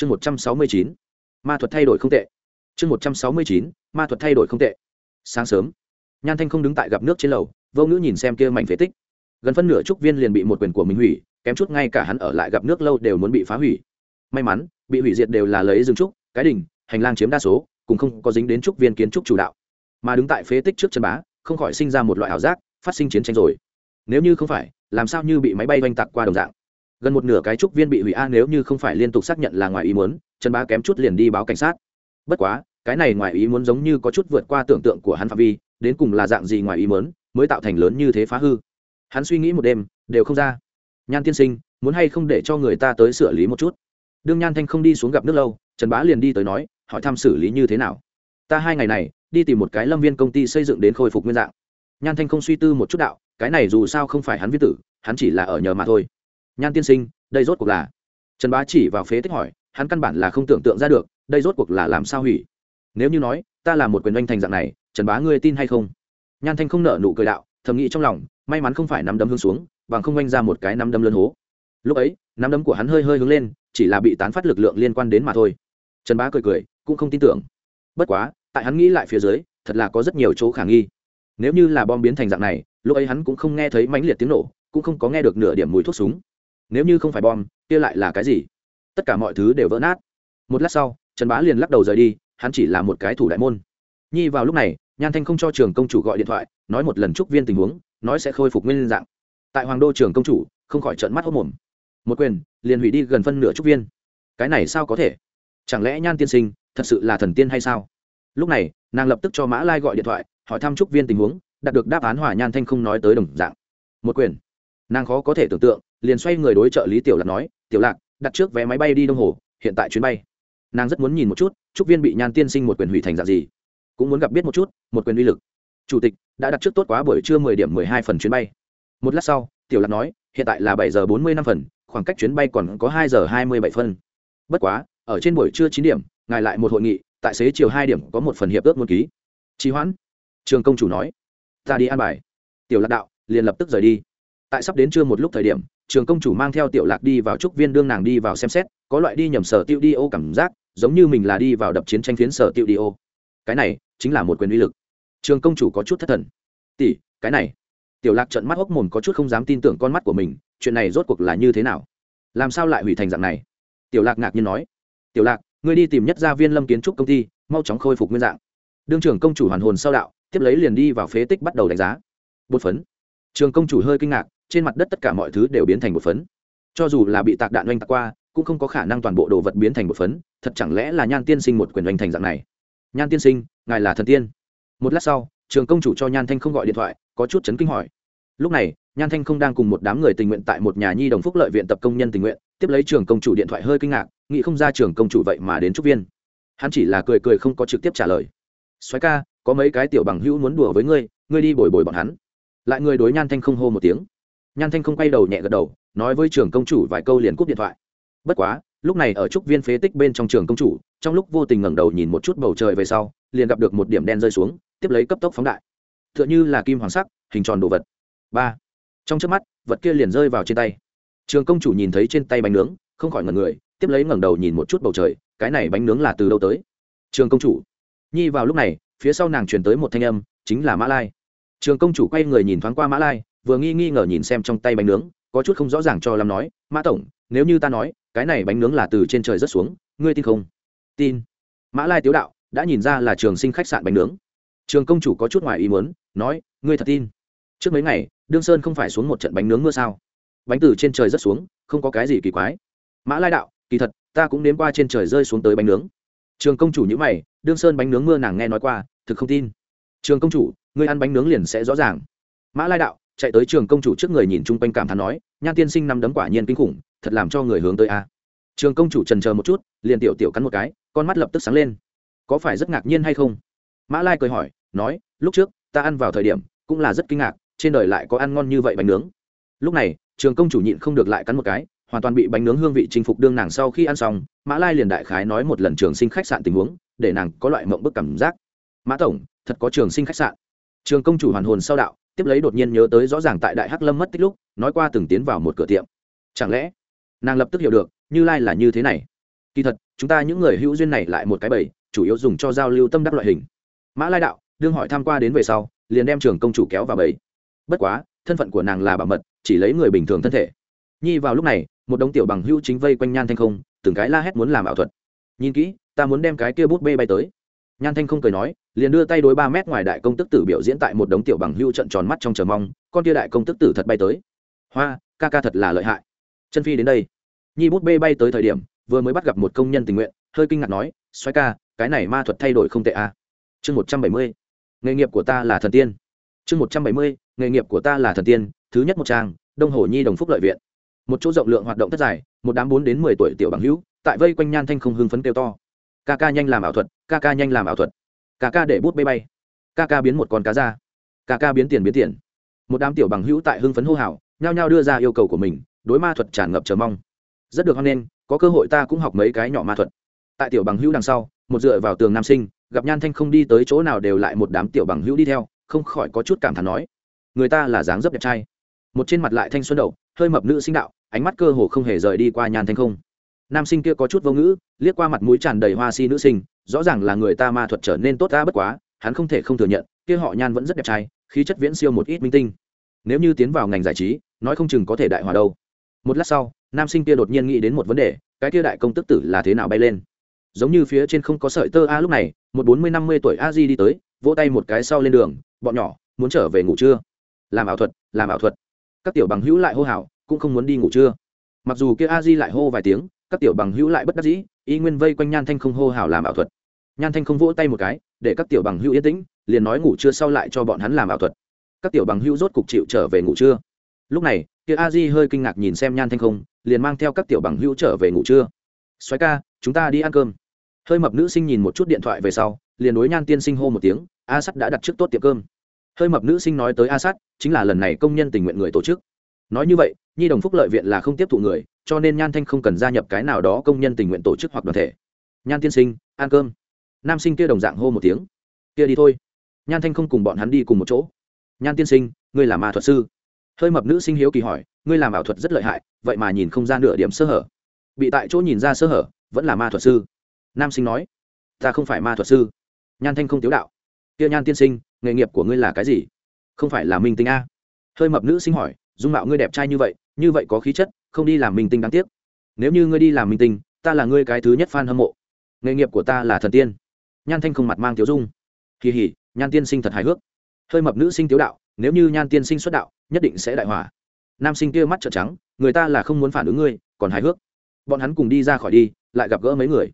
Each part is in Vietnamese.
chương một trăm sáu mươi chín, ma thuật thay đổi không tệ. Chương một trăm sáu mươi chín, ma thuật thay đổi không tệ. Sáng sớm, nhan thanh không đứng tại gặp nước trên lầu, vô ngữ nhìn xem kia mảnh phế tích. Gần phân nửa trúc viên liền bị một quyền của mình hủy, kém chút ngay cả hắn ở lại gặp nước lâu đều muốn bị phá hủy. May mắn, bị hủy diệt đều là lấy rừng trúc, cái đỉnh, hành lang chiếm đa số cùng không có dính đến trúc viên kiến trúc chủ đạo. Mà đứng tại phế tích trước chân bá, không khỏi sinh ra một loại ảo giác, phát sinh chiến tranh rồi. Nếu như không phải, làm sao như bị máy bay oanh tạc qua đồng dạng? Gần một nửa cái trúc viên bị hủy a nếu như không phải liên tục xác nhận là ngoài ý muốn, trần bá kém chút liền đi báo cảnh sát. Bất quá, cái này ngoài ý muốn giống như có chút vượt qua tưởng tượng của hắn phạm vi, đến cùng là dạng gì ngoài ý muốn, mới tạo thành lớn như thế phá hư. Hắn suy nghĩ một đêm, đều không ra. Nhan tiên sinh, muốn hay không để cho người ta tới xử lý một chút? Đương nhan thanh không đi xuống gặp nước lâu, trần bá liền đi tới nói, hỏi thăm xử lý như thế nào. Ta hai ngày này, đi tìm một cái lâm viên công ty xây dựng đến khôi phục nguyên dạng. Nhan thanh không suy tư một chút đạo, cái này dù sao không phải hắn viết tử, hắn chỉ là ở nhờ mà thôi nhan tiên sinh, đây rốt cuộc là trần bá chỉ vào phế tích hỏi, hắn căn bản là không tưởng tượng ra được, đây rốt cuộc là làm sao hủy? Nếu như nói, ta là một quyền doanh thành dạng này, trần bá ngươi tin hay không? Nhan thanh không nợ nụ cười đạo, thầm nghĩ trong lòng, may mắn không phải nắm đấm hướng xuống, bằng không oanh ra một cái nắm đấm lớn hố. Lúc ấy, nắm đấm của hắn hơi hơi hướng lên, chỉ là bị tán phát lực lượng liên quan đến mà thôi. Trần bá cười cười, cũng không tin tưởng. Bất quá, tại hắn nghĩ lại phía dưới, thật là có rất nhiều chỗ khả nghi. Nếu như là bom biến thành dạng này, lúc ấy hắn cũng không nghe thấy mãnh liệt tiếng nổ, cũng không có nghe được nửa điểm mùi thuốc súng nếu như không phải bom, kia lại là cái gì? Tất cả mọi thứ đều vỡ nát. Một lát sau, trần bá liền lắc đầu rời đi, hắn chỉ là một cái thủ đại môn. Nhi vào lúc này, nhan thanh không cho trường công chủ gọi điện thoại, nói một lần chúc viên tình huống, nói sẽ khôi phục nguyên dạng. Tại hoàng đô trường công chủ, không khỏi trợn mắt hốc mồm. Một quyền, liền hủy đi gần phân nửa trúc viên. Cái này sao có thể? Chẳng lẽ nhan tiên sinh, thật sự là thần tiên hay sao? Lúc này, nàng lập tức cho mã lai gọi điện thoại, hỏi thăm trúc viên tình huống, đạt được đáp án hòa nhan thanh không nói tới đồng dạng. Một quyền nàng khó có thể tưởng tượng, liền xoay người đối trợ lý tiểu lạc nói, tiểu lạc, đặt trước vé máy bay đi đông hồ, hiện tại chuyến bay. Nàng rất muốn nhìn một chút trúc viên bị nhan tiên sinh một quyền hủy thành dạng gì. Cũng muốn gặp biết một chút, một quyền uy lực. Chủ tịch, đã đặt trước tốt quá buổi trưa mười điểm mười hai phần chuyến bay. Một lát sau, tiểu lạc nói, hiện tại là bảy giờ bốn mươi năm phần, khoảng cách chuyến bay còn có hai giờ hai mươi bảy phân bất quá, ở trên buổi trưa chín điểm, ngài lại một hội nghị, tại xế chiều hai điểm có một phần hiệp ước muốn ký. Trì hoãn, trường công chủ nói, ta đi an bài. Tiểu lạc đạo, liền lập tức rời đi tại sắp đến trưa một lúc thời điểm, trường công chủ mang theo tiểu lạc đi vào trúc viên đương nàng đi vào xem xét, có loại đi nhầm sở tiêu đi ô cảm giác, giống như mình là đi vào đập chiến tranh phiến sở tiêu đi ô. Cái này chính là một quyền uy lực. Trường công chủ có chút thất thần. Tỷ, cái này. Tiểu lạc trận mắt hốc mồm có chút không dám tin tưởng con mắt của mình, chuyện này rốt cuộc là như thế nào? Làm sao lại hủy thành dạng này? Tiểu lạc ngạc nhiên nói. Tiểu lạc, ngươi đi tìm nhất gia viên lâm kiến trúc công ty, mau chóng khôi phục nguyên dạng. Đương trưởng công chủ hoàn hồn sau đạo, tiếp lấy liền đi vào phế tích bắt đầu đánh giá. Bột phấn. Trường công chủ hơi kinh ngạc trên mặt đất tất cả mọi thứ đều biến thành một phấn. Cho dù là bị tạc đạn oanh tạc qua, cũng không có khả năng toàn bộ đồ vật biến thành một phấn, thật chẳng lẽ là nhan tiên sinh một quyền oanh thành dạng này? Nhan tiên sinh, ngài là thần tiên. Một lát sau, trường công chủ cho nhan thanh không gọi điện thoại, có chút chấn kinh hỏi. Lúc này, nhan thanh không đang cùng một đám người tình nguyện tại một nhà nhi đồng phúc lợi viện tập công nhân tình nguyện, tiếp lấy trường công chủ điện thoại hơi kinh ngạc, nghĩ không ra trường công chủ vậy mà đến trúc viên. Hắn chỉ là cười cười không có trực tiếp trả lời. Xoáy ca, có mấy cái tiểu bằng hữu muốn đùa với ngươi ngươi đi bồi bồi bọn hắn. Lại người đối nhan thanh không hô một tiếng nhan thanh không quay đầu nhẹ gật đầu, nói với trường công chủ vài câu liền cúp điện thoại. Bất quá, lúc này ở trúc viên phế tích bên trong trường công chủ, trong lúc vô tình ngẩng đầu nhìn một chút bầu trời về sau, liền gặp được một điểm đen rơi xuống, tiếp lấy cấp tốc phóng đại. T h ư ợ n h ư là kim hoàng sắc, hình tròn đồ vật. Ba. Trong trước mắt, vật kia liền rơi vào trên tay. Trường công chủ nhìn thấy trên tay bánh nướng, không khỏi ngẩn người, tiếp lấy ngẩng đầu nhìn một chút bầu trời, cái này bánh nướng là từ đâu tới? Trường công chủ. Nhi vào lúc này, phía sau nàng truyền tới một thanh âm, chính là mã lai. Trường công chủ quay người nhìn thoáng qua mã lai vừa nghi nghi ngờ nhìn xem trong tay bánh nướng, có chút không rõ ràng cho lắm nói, mã tổng, nếu như ta nói, cái này bánh nướng là từ trên trời rớt xuống, ngươi tin không? Tin. Mã lai tiếu đạo đã nhìn ra là trường sinh khách sạn bánh nướng. Trường công chủ có chút ngoài ý muốn, nói, ngươi thật tin? Trước mấy ngày, đương sơn không phải xuống một trận bánh nướng mưa sao? Bánh từ trên trời rất xuống, không có cái gì kỳ quái. Mã lai đạo, kỳ thật, ta cũng nếm qua trên trời rơi xuống tới bánh nướng. Trường công chủ nhữ mày, đương sơn bánh nướng mưa nàng nghe nói qua, thực không tin. Trường công chủ, ngươi ăn bánh nướng liền sẽ rõ ràng. Mã lai đạo chạy tới trường công chủ trước người nhìn chung quanh cảm thán nói, nhan tiên sinh năm đấm quả nhiên kinh khủng, thật làm cho người hướng tới a. Trường công chủ trần chờ một chút, liền tiểu tiểu cắn một cái, con mắt lập tức sáng lên. Có phải rất ngạc nhiên hay không? Mã lai cười hỏi, nói, lúc trước, ta ăn vào thời điểm, cũng là rất kinh ngạc, trên đời lại có ăn ngon như vậy bánh nướng. Lúc này, trường công chủ nhịn không được lại cắn một cái, hoàn toàn bị bánh nướng hương vị chinh phục đương nàng sau khi ăn xong, mã lai liền đại khái nói một lần trường sinh khách sạn tình huống, để nàng có loại mộng bức cảm giác. Mã tổng, thật có trường sinh khách sạn. Trường công chủ hoàn hồn sau đạo tiếp lấy đột nhiên nhớ tới rõ ràng tại đại hắc lâm mất tích lúc, nói qua từng tiến vào một cửa tiệm. Chẳng lẽ, nàng lập tức hiểu được, như lai là như thế này? Kỳ thật, chúng ta những người hữu duyên này lại một cái bầy, chủ yếu dùng cho giao lưu tâm đắc loại hình. Mã lai đạo, đương hỏi tham q u a đến về sau, liền đem trường công chủ kéo vào bầy. Bất quá, thân phận của nàng là bảo mật, chỉ lấy người bình thường thân thể. Nhi vào lúc này, một đống tiểu bằng hữu chính vây quanh nhan thanh không, từng cái la hét muốn làm ảo thuật. Nhìn kỹ, ta muốn đem cái kia bút bê bay tới nhan thanh không cười nói, liền đưa tay đối ba mét ngoài đại công tức tử biểu diễn tại một đống tiểu bằng hưu trận tròn mắt trong chờ mong, con tia đại công tức tử thật bay tới. Hoa, ca ca thật là lợi hại. Chân phi đến đây. Nhi bút bê bay tới thời điểm, vừa mới bắt gặp một công nhân tình nguyện, hơi kinh ngạc nói xoay ca, cái này ma thuật thay đổi không tệ à. chương một trăm bảy mươi, nghề nghiệp của ta là thần tiên. Chương một trăm bảy mươi, nghề nghiệp của ta là thần tiên, thứ nhất một trang, đông hồ nhi đồng phúc lợi viện. Một chỗ rộng lượng hoạt động thất dài, một đám bốn đến mười tuổi tiểu bằng hữu, tại vây quanh nhan thanh không hưng phấn kêu to ca ca nhanh làm ảo thuật ca ca nhanh làm ảo thuật. Ca ca để bút bay bay. Ca ca biến một con cá ra. Ca ca biến tiền biến tiền. Một đám tiểu bằng hữu tại hưng phấn hô hào nhao nhao đưa ra yêu cầu của mình đối ma thuật tràn ngập chờ mong. Rất được hoan nghênh có cơ hội ta cũng học mấy cái nhỏ ma thuật. Tại tiểu bằng hữu đằng sau một dựa vào tường nam sinh gặp nhan thanh không đi tới chỗ nào đều lại một đám tiểu bằng hữu đi theo không khỏi có chút cảm thán nói người ta là dáng dấp đẹp trai. Một trên mặt lại thanh xuân đầu, hơi mập nữ sinh đạo ánh mắt cơ hồ không hề rời đi qua nhan thanh không nam sinh kia có chút vô ngữ, liếc qua mặt mũi tràn đầy hoa si nữ sinh, rõ ràng là người ta ma thuật trở nên tốt ta bất quá, hắn không thể không thừa nhận, kia họ nhan vẫn rất đẹp trai, khí chất viễn siêu một ít minh tinh. Nếu như tiến vào ngành giải trí, nói không chừng có thể đại hòa đâu. Một lát sau, nam sinh kia đột nhiên nghĩ đến một vấn đề, cái kia đại công tức tử là thế nào bay lên? Giống như phía trên không có sợi tơ a lúc này, một bốn mươi năm mươi tuổi a di đi tới, vỗ tay một cái sau lên đường, bọn nhỏ, muốn trở về ngủ trưa làm ảo thuật, làm ảo thuật. Các tiểu bằng hữu lại hô hào, cũng không muốn đi ngủ trưa mặc dù kia a di lại hô vài tiếng các tiểu bằng hữu lại bất đắc dĩ, y nguyên vây quanh nhan thanh không hô hào làm ảo thuật. Nhan thanh không vỗ tay một cái, để các tiểu bằng hữu yên tĩnh, liền nói ngủ trưa sau lại cho bọn hắn làm ảo thuật. Các tiểu bằng hữu rốt cục chịu trở về ngủ trưa. Lúc này, kia a di hơi kinh ngạc nhìn xem nhan thanh không, liền mang theo các tiểu bằng hữu trở về ngủ trưa. Xoáy ca, chúng ta đi ăn cơm. Hơi mập nữ sinh nhìn một chút điện thoại về sau, liền đối nhan tiên sinh hô một tiếng, a sắt đã đặt trước tốt tiệm cơm. Hơi mập nữ sinh nói tới a sắt, chính là lần này công nhân tình nguyện người tổ chức nói như vậy, nhi đồng phúc lợi viện là không tiếp thụ người, cho nên nhan thanh không cần gia nhập cái nào đó công nhân tình nguyện tổ chức hoặc đoàn thể. Nhan tiên sinh, ăn cơm. Nam sinh kia đồng dạng hô một tiếng. Kia đi thôi. Nhan thanh không cùng bọn hắn đi cùng một chỗ. Nhan tiên sinh, ngươi là ma thuật sư. Hơi mập nữ sinh hiếu kỳ hỏi, ngươi làm ảo thuật rất lợi hại, vậy mà nhìn không ra nửa điểm sơ hở. Bị tại chỗ nhìn ra sơ hở, vẫn là ma thuật sư. Nam sinh nói, ta không phải ma thuật sư. Nhan thanh không tiếu đạo. Kia nhan tiên sinh, nghề nghiệp của ngươi là cái gì? Không phải là minh tinh a. Hơi mập nữ sinh hỏi dung mạo ngươi đẹp trai như vậy như vậy có khí chất, không đi làm minh tinh đáng tiếc. Nếu như ngươi đi làm minh tinh, ta là ngươi cái thứ nhất f a n hâm mộ. Nghề nghiệp của ta là thần tiên. Nhan thanh không mặt mang tiếu dung. Kỳ hỉ, nhan tiên sinh thật hài hước. Hơi mập nữ sinh tiếu đạo, nếu như nhan tiên sinh xuất đạo, nhất định sẽ đại hỏa nam sinh kia mắt trợn trắng, người ta là không muốn phản ứng ngươi, còn hài hước. Bọn hắn cùng đi ra khỏi đi, lại gặp gỡ mấy người.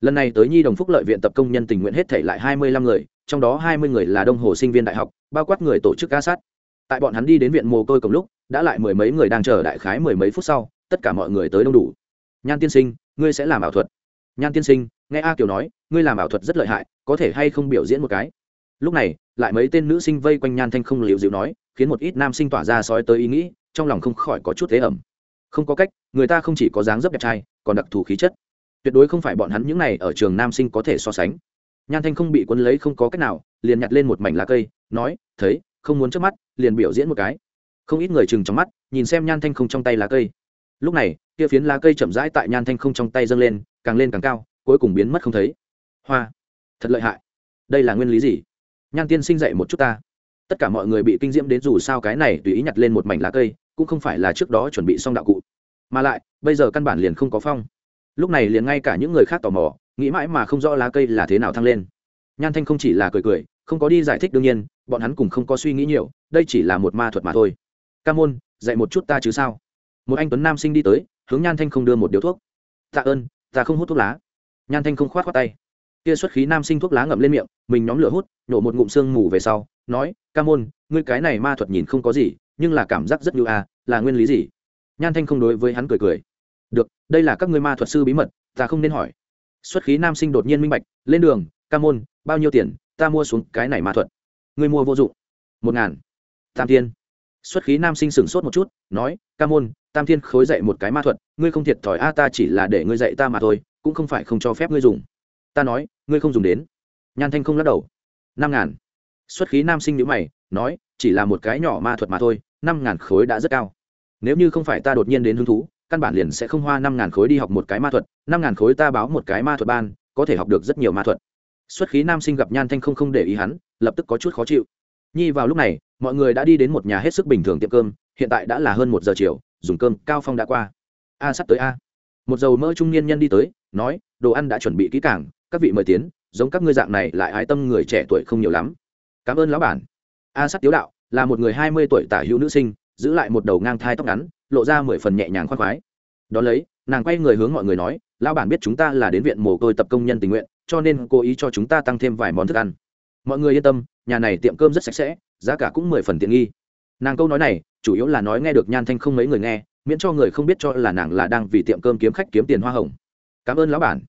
Lần này tới nhi đồng phúc lợi viện tập công nhân tình nguyện hết thể lại hai mươi lăm người, trong đó hai mươi người là đông hồ sinh viên đại học, bao quát người tổ chức ca sát tại bọn hắn đi đến viện mồ côi cùng lúc, đã lại mười mấy người đang chờ đại khái mười mấy phút sau, tất cả mọi người tới đông đủ. Nhan tiên sinh, ngươi sẽ làm ảo thuật. Nhan tiên sinh, nghe a kiều nói, ngươi làm ảo thuật rất lợi hại, có thể hay không biểu diễn một cái? Lúc này, lại mấy tên nữ sinh vây quanh nhan thanh không liều dịu nói, khiến một ít nam sinh tỏa ra sói tới ý nghĩ, trong lòng không khỏi có chút thế ẩm. Không có cách, người ta không chỉ có dáng dấp đẹp trai, còn đặc thù khí chất. Tuyệt đối không phải bọn hắn những này ở trường nam sinh có thể so sánh. Nhan thanh không bị quân lấy không có cách nào, liền nhặt lên một mảnh lá cây, nói, thấy không muốn trước mắt, liền biểu diễn một cái. Không ít người chừng trong mắt, nhìn xem nhan thanh không trong tay lá cây. Lúc này, kia phiến lá cây chậm rãi tại nhan thanh không trong tay dâng lên, càng lên càng cao, cuối cùng biến mất không thấy. Hoa, thật lợi hại. Đây là nguyên lý gì? Nhan tiên sinh dạy một chút ta. Tất cả mọi người bị kinh diễm đến dù sao cái này tùy ý nhặt lên một mảnh lá cây, cũng không phải là trước đó chuẩn bị xong đạo cụ. Mà lại, bây giờ căn bản liền không có phong. Lúc này liền ngay cả những người khác tò mò, nghĩ mãi mà không rõ lá cây là thế nào thăng lên. Nhan thanh không chỉ là cười cười không có đi giải thích đương nhiên, bọn hắn cùng không có suy nghĩ nhiều, đây chỉ là một ma thuật mà thôi. Ca môn, dạy một chút ta chứ sao? Một anh tuấn nam sinh đi tới, hướng nhan thanh không đưa một điếu thuốc. Tạ ơn, ta không hút thuốc lá. Nhan thanh không k h o á t khoác tay. Kia xuất khí nam sinh thuốc lá ngậm lên miệng, mình nhóm lửa hút nhổ một ngụm sương mù về sau, nói, ca môn, ngươi cái này ma thuật nhìn không có gì, nhưng là cảm giác rất như a, là nguyên lý gì? Nhan thanh không đối với hắn cười cười. Được, đây là các ngươi ma thuật sư bí mật, ta không nên hỏi. Xuất khí nam sinh đột nhiên minh bạch, lên đường, ca môn, bao nhiêu tiền? Ta mua xuống cái này ma thuật. Ngươi mua vô dụng. Một ngàn. Tam tiên xuất khí nam sinh sửng sốt một chút, nói, ca môn, tam thiên khối dạy một cái ma thuật, ngươi không thiệt thòi a, ta chỉ là để ngươi dạy ta mà thôi, cũng không phải không cho phép ngươi dùng. Ta nói, ngươi không dùng đến. Nhan thanh không lắc đầu. Năm ngàn. Xuất khí nam sinh nhữ mày, nói, chỉ là một cái nhỏ ma thuật mà thôi, năm ngàn khối đã rất cao. Nếu như không phải ta đột nhiên đến hứng thú, căn bản liền sẽ không hoa năm ngàn khối đi học một cái ma thuật, năm ngàn khối ta báo một cái ma thuật ban, có thể học được rất nhiều ma thuật xuất khí nam sinh gặp nhan thanh không không để ý hắn, lập tức có chút khó chịu. Nhi vào lúc này, mọi người đã đi đến một nhà hết sức bình thường tiệm cơm, hiện tại đã là hơn một giờ chiều, dùng cơm cao phong đã qua. A, sắp tới a. Một dầu mỡ trung niên nhân đi tới, nói, đồ ăn đã chuẩn bị kỹ càng, các vị mời tiến, giống các ngươi dạng này lại ái tâm người trẻ tuổi không nhiều lắm. Cảm ơn lão bản. A sắt tiếu đạo, là một người hai mươi tuổi tả hữu nữ sinh, giữ lại một đầu ngang thai tóc ngắn, lộ ra mười phần nhẹ nhàng khoác khoái. Đón lấy, nàng quay người hướng mọi người nói, lão bản biết chúng ta là đến viện mồ côi tập công nhân tình nguyện cho nên cố ý cho chúng ta tăng thêm vài món thức ăn. Mọi người yên tâm, nhà này tiệm cơm rất sạch sẽ, giá cả cũng mười phần tiện nghi. Nàng câu nói này, chủ yếu là nói nghe được nhan thanh không mấy người nghe, miễn cho người không biết cho là nàng là đang vì tiệm cơm kiếm khách kiếm tiền hoa hồng. Cảm ơn lão bản.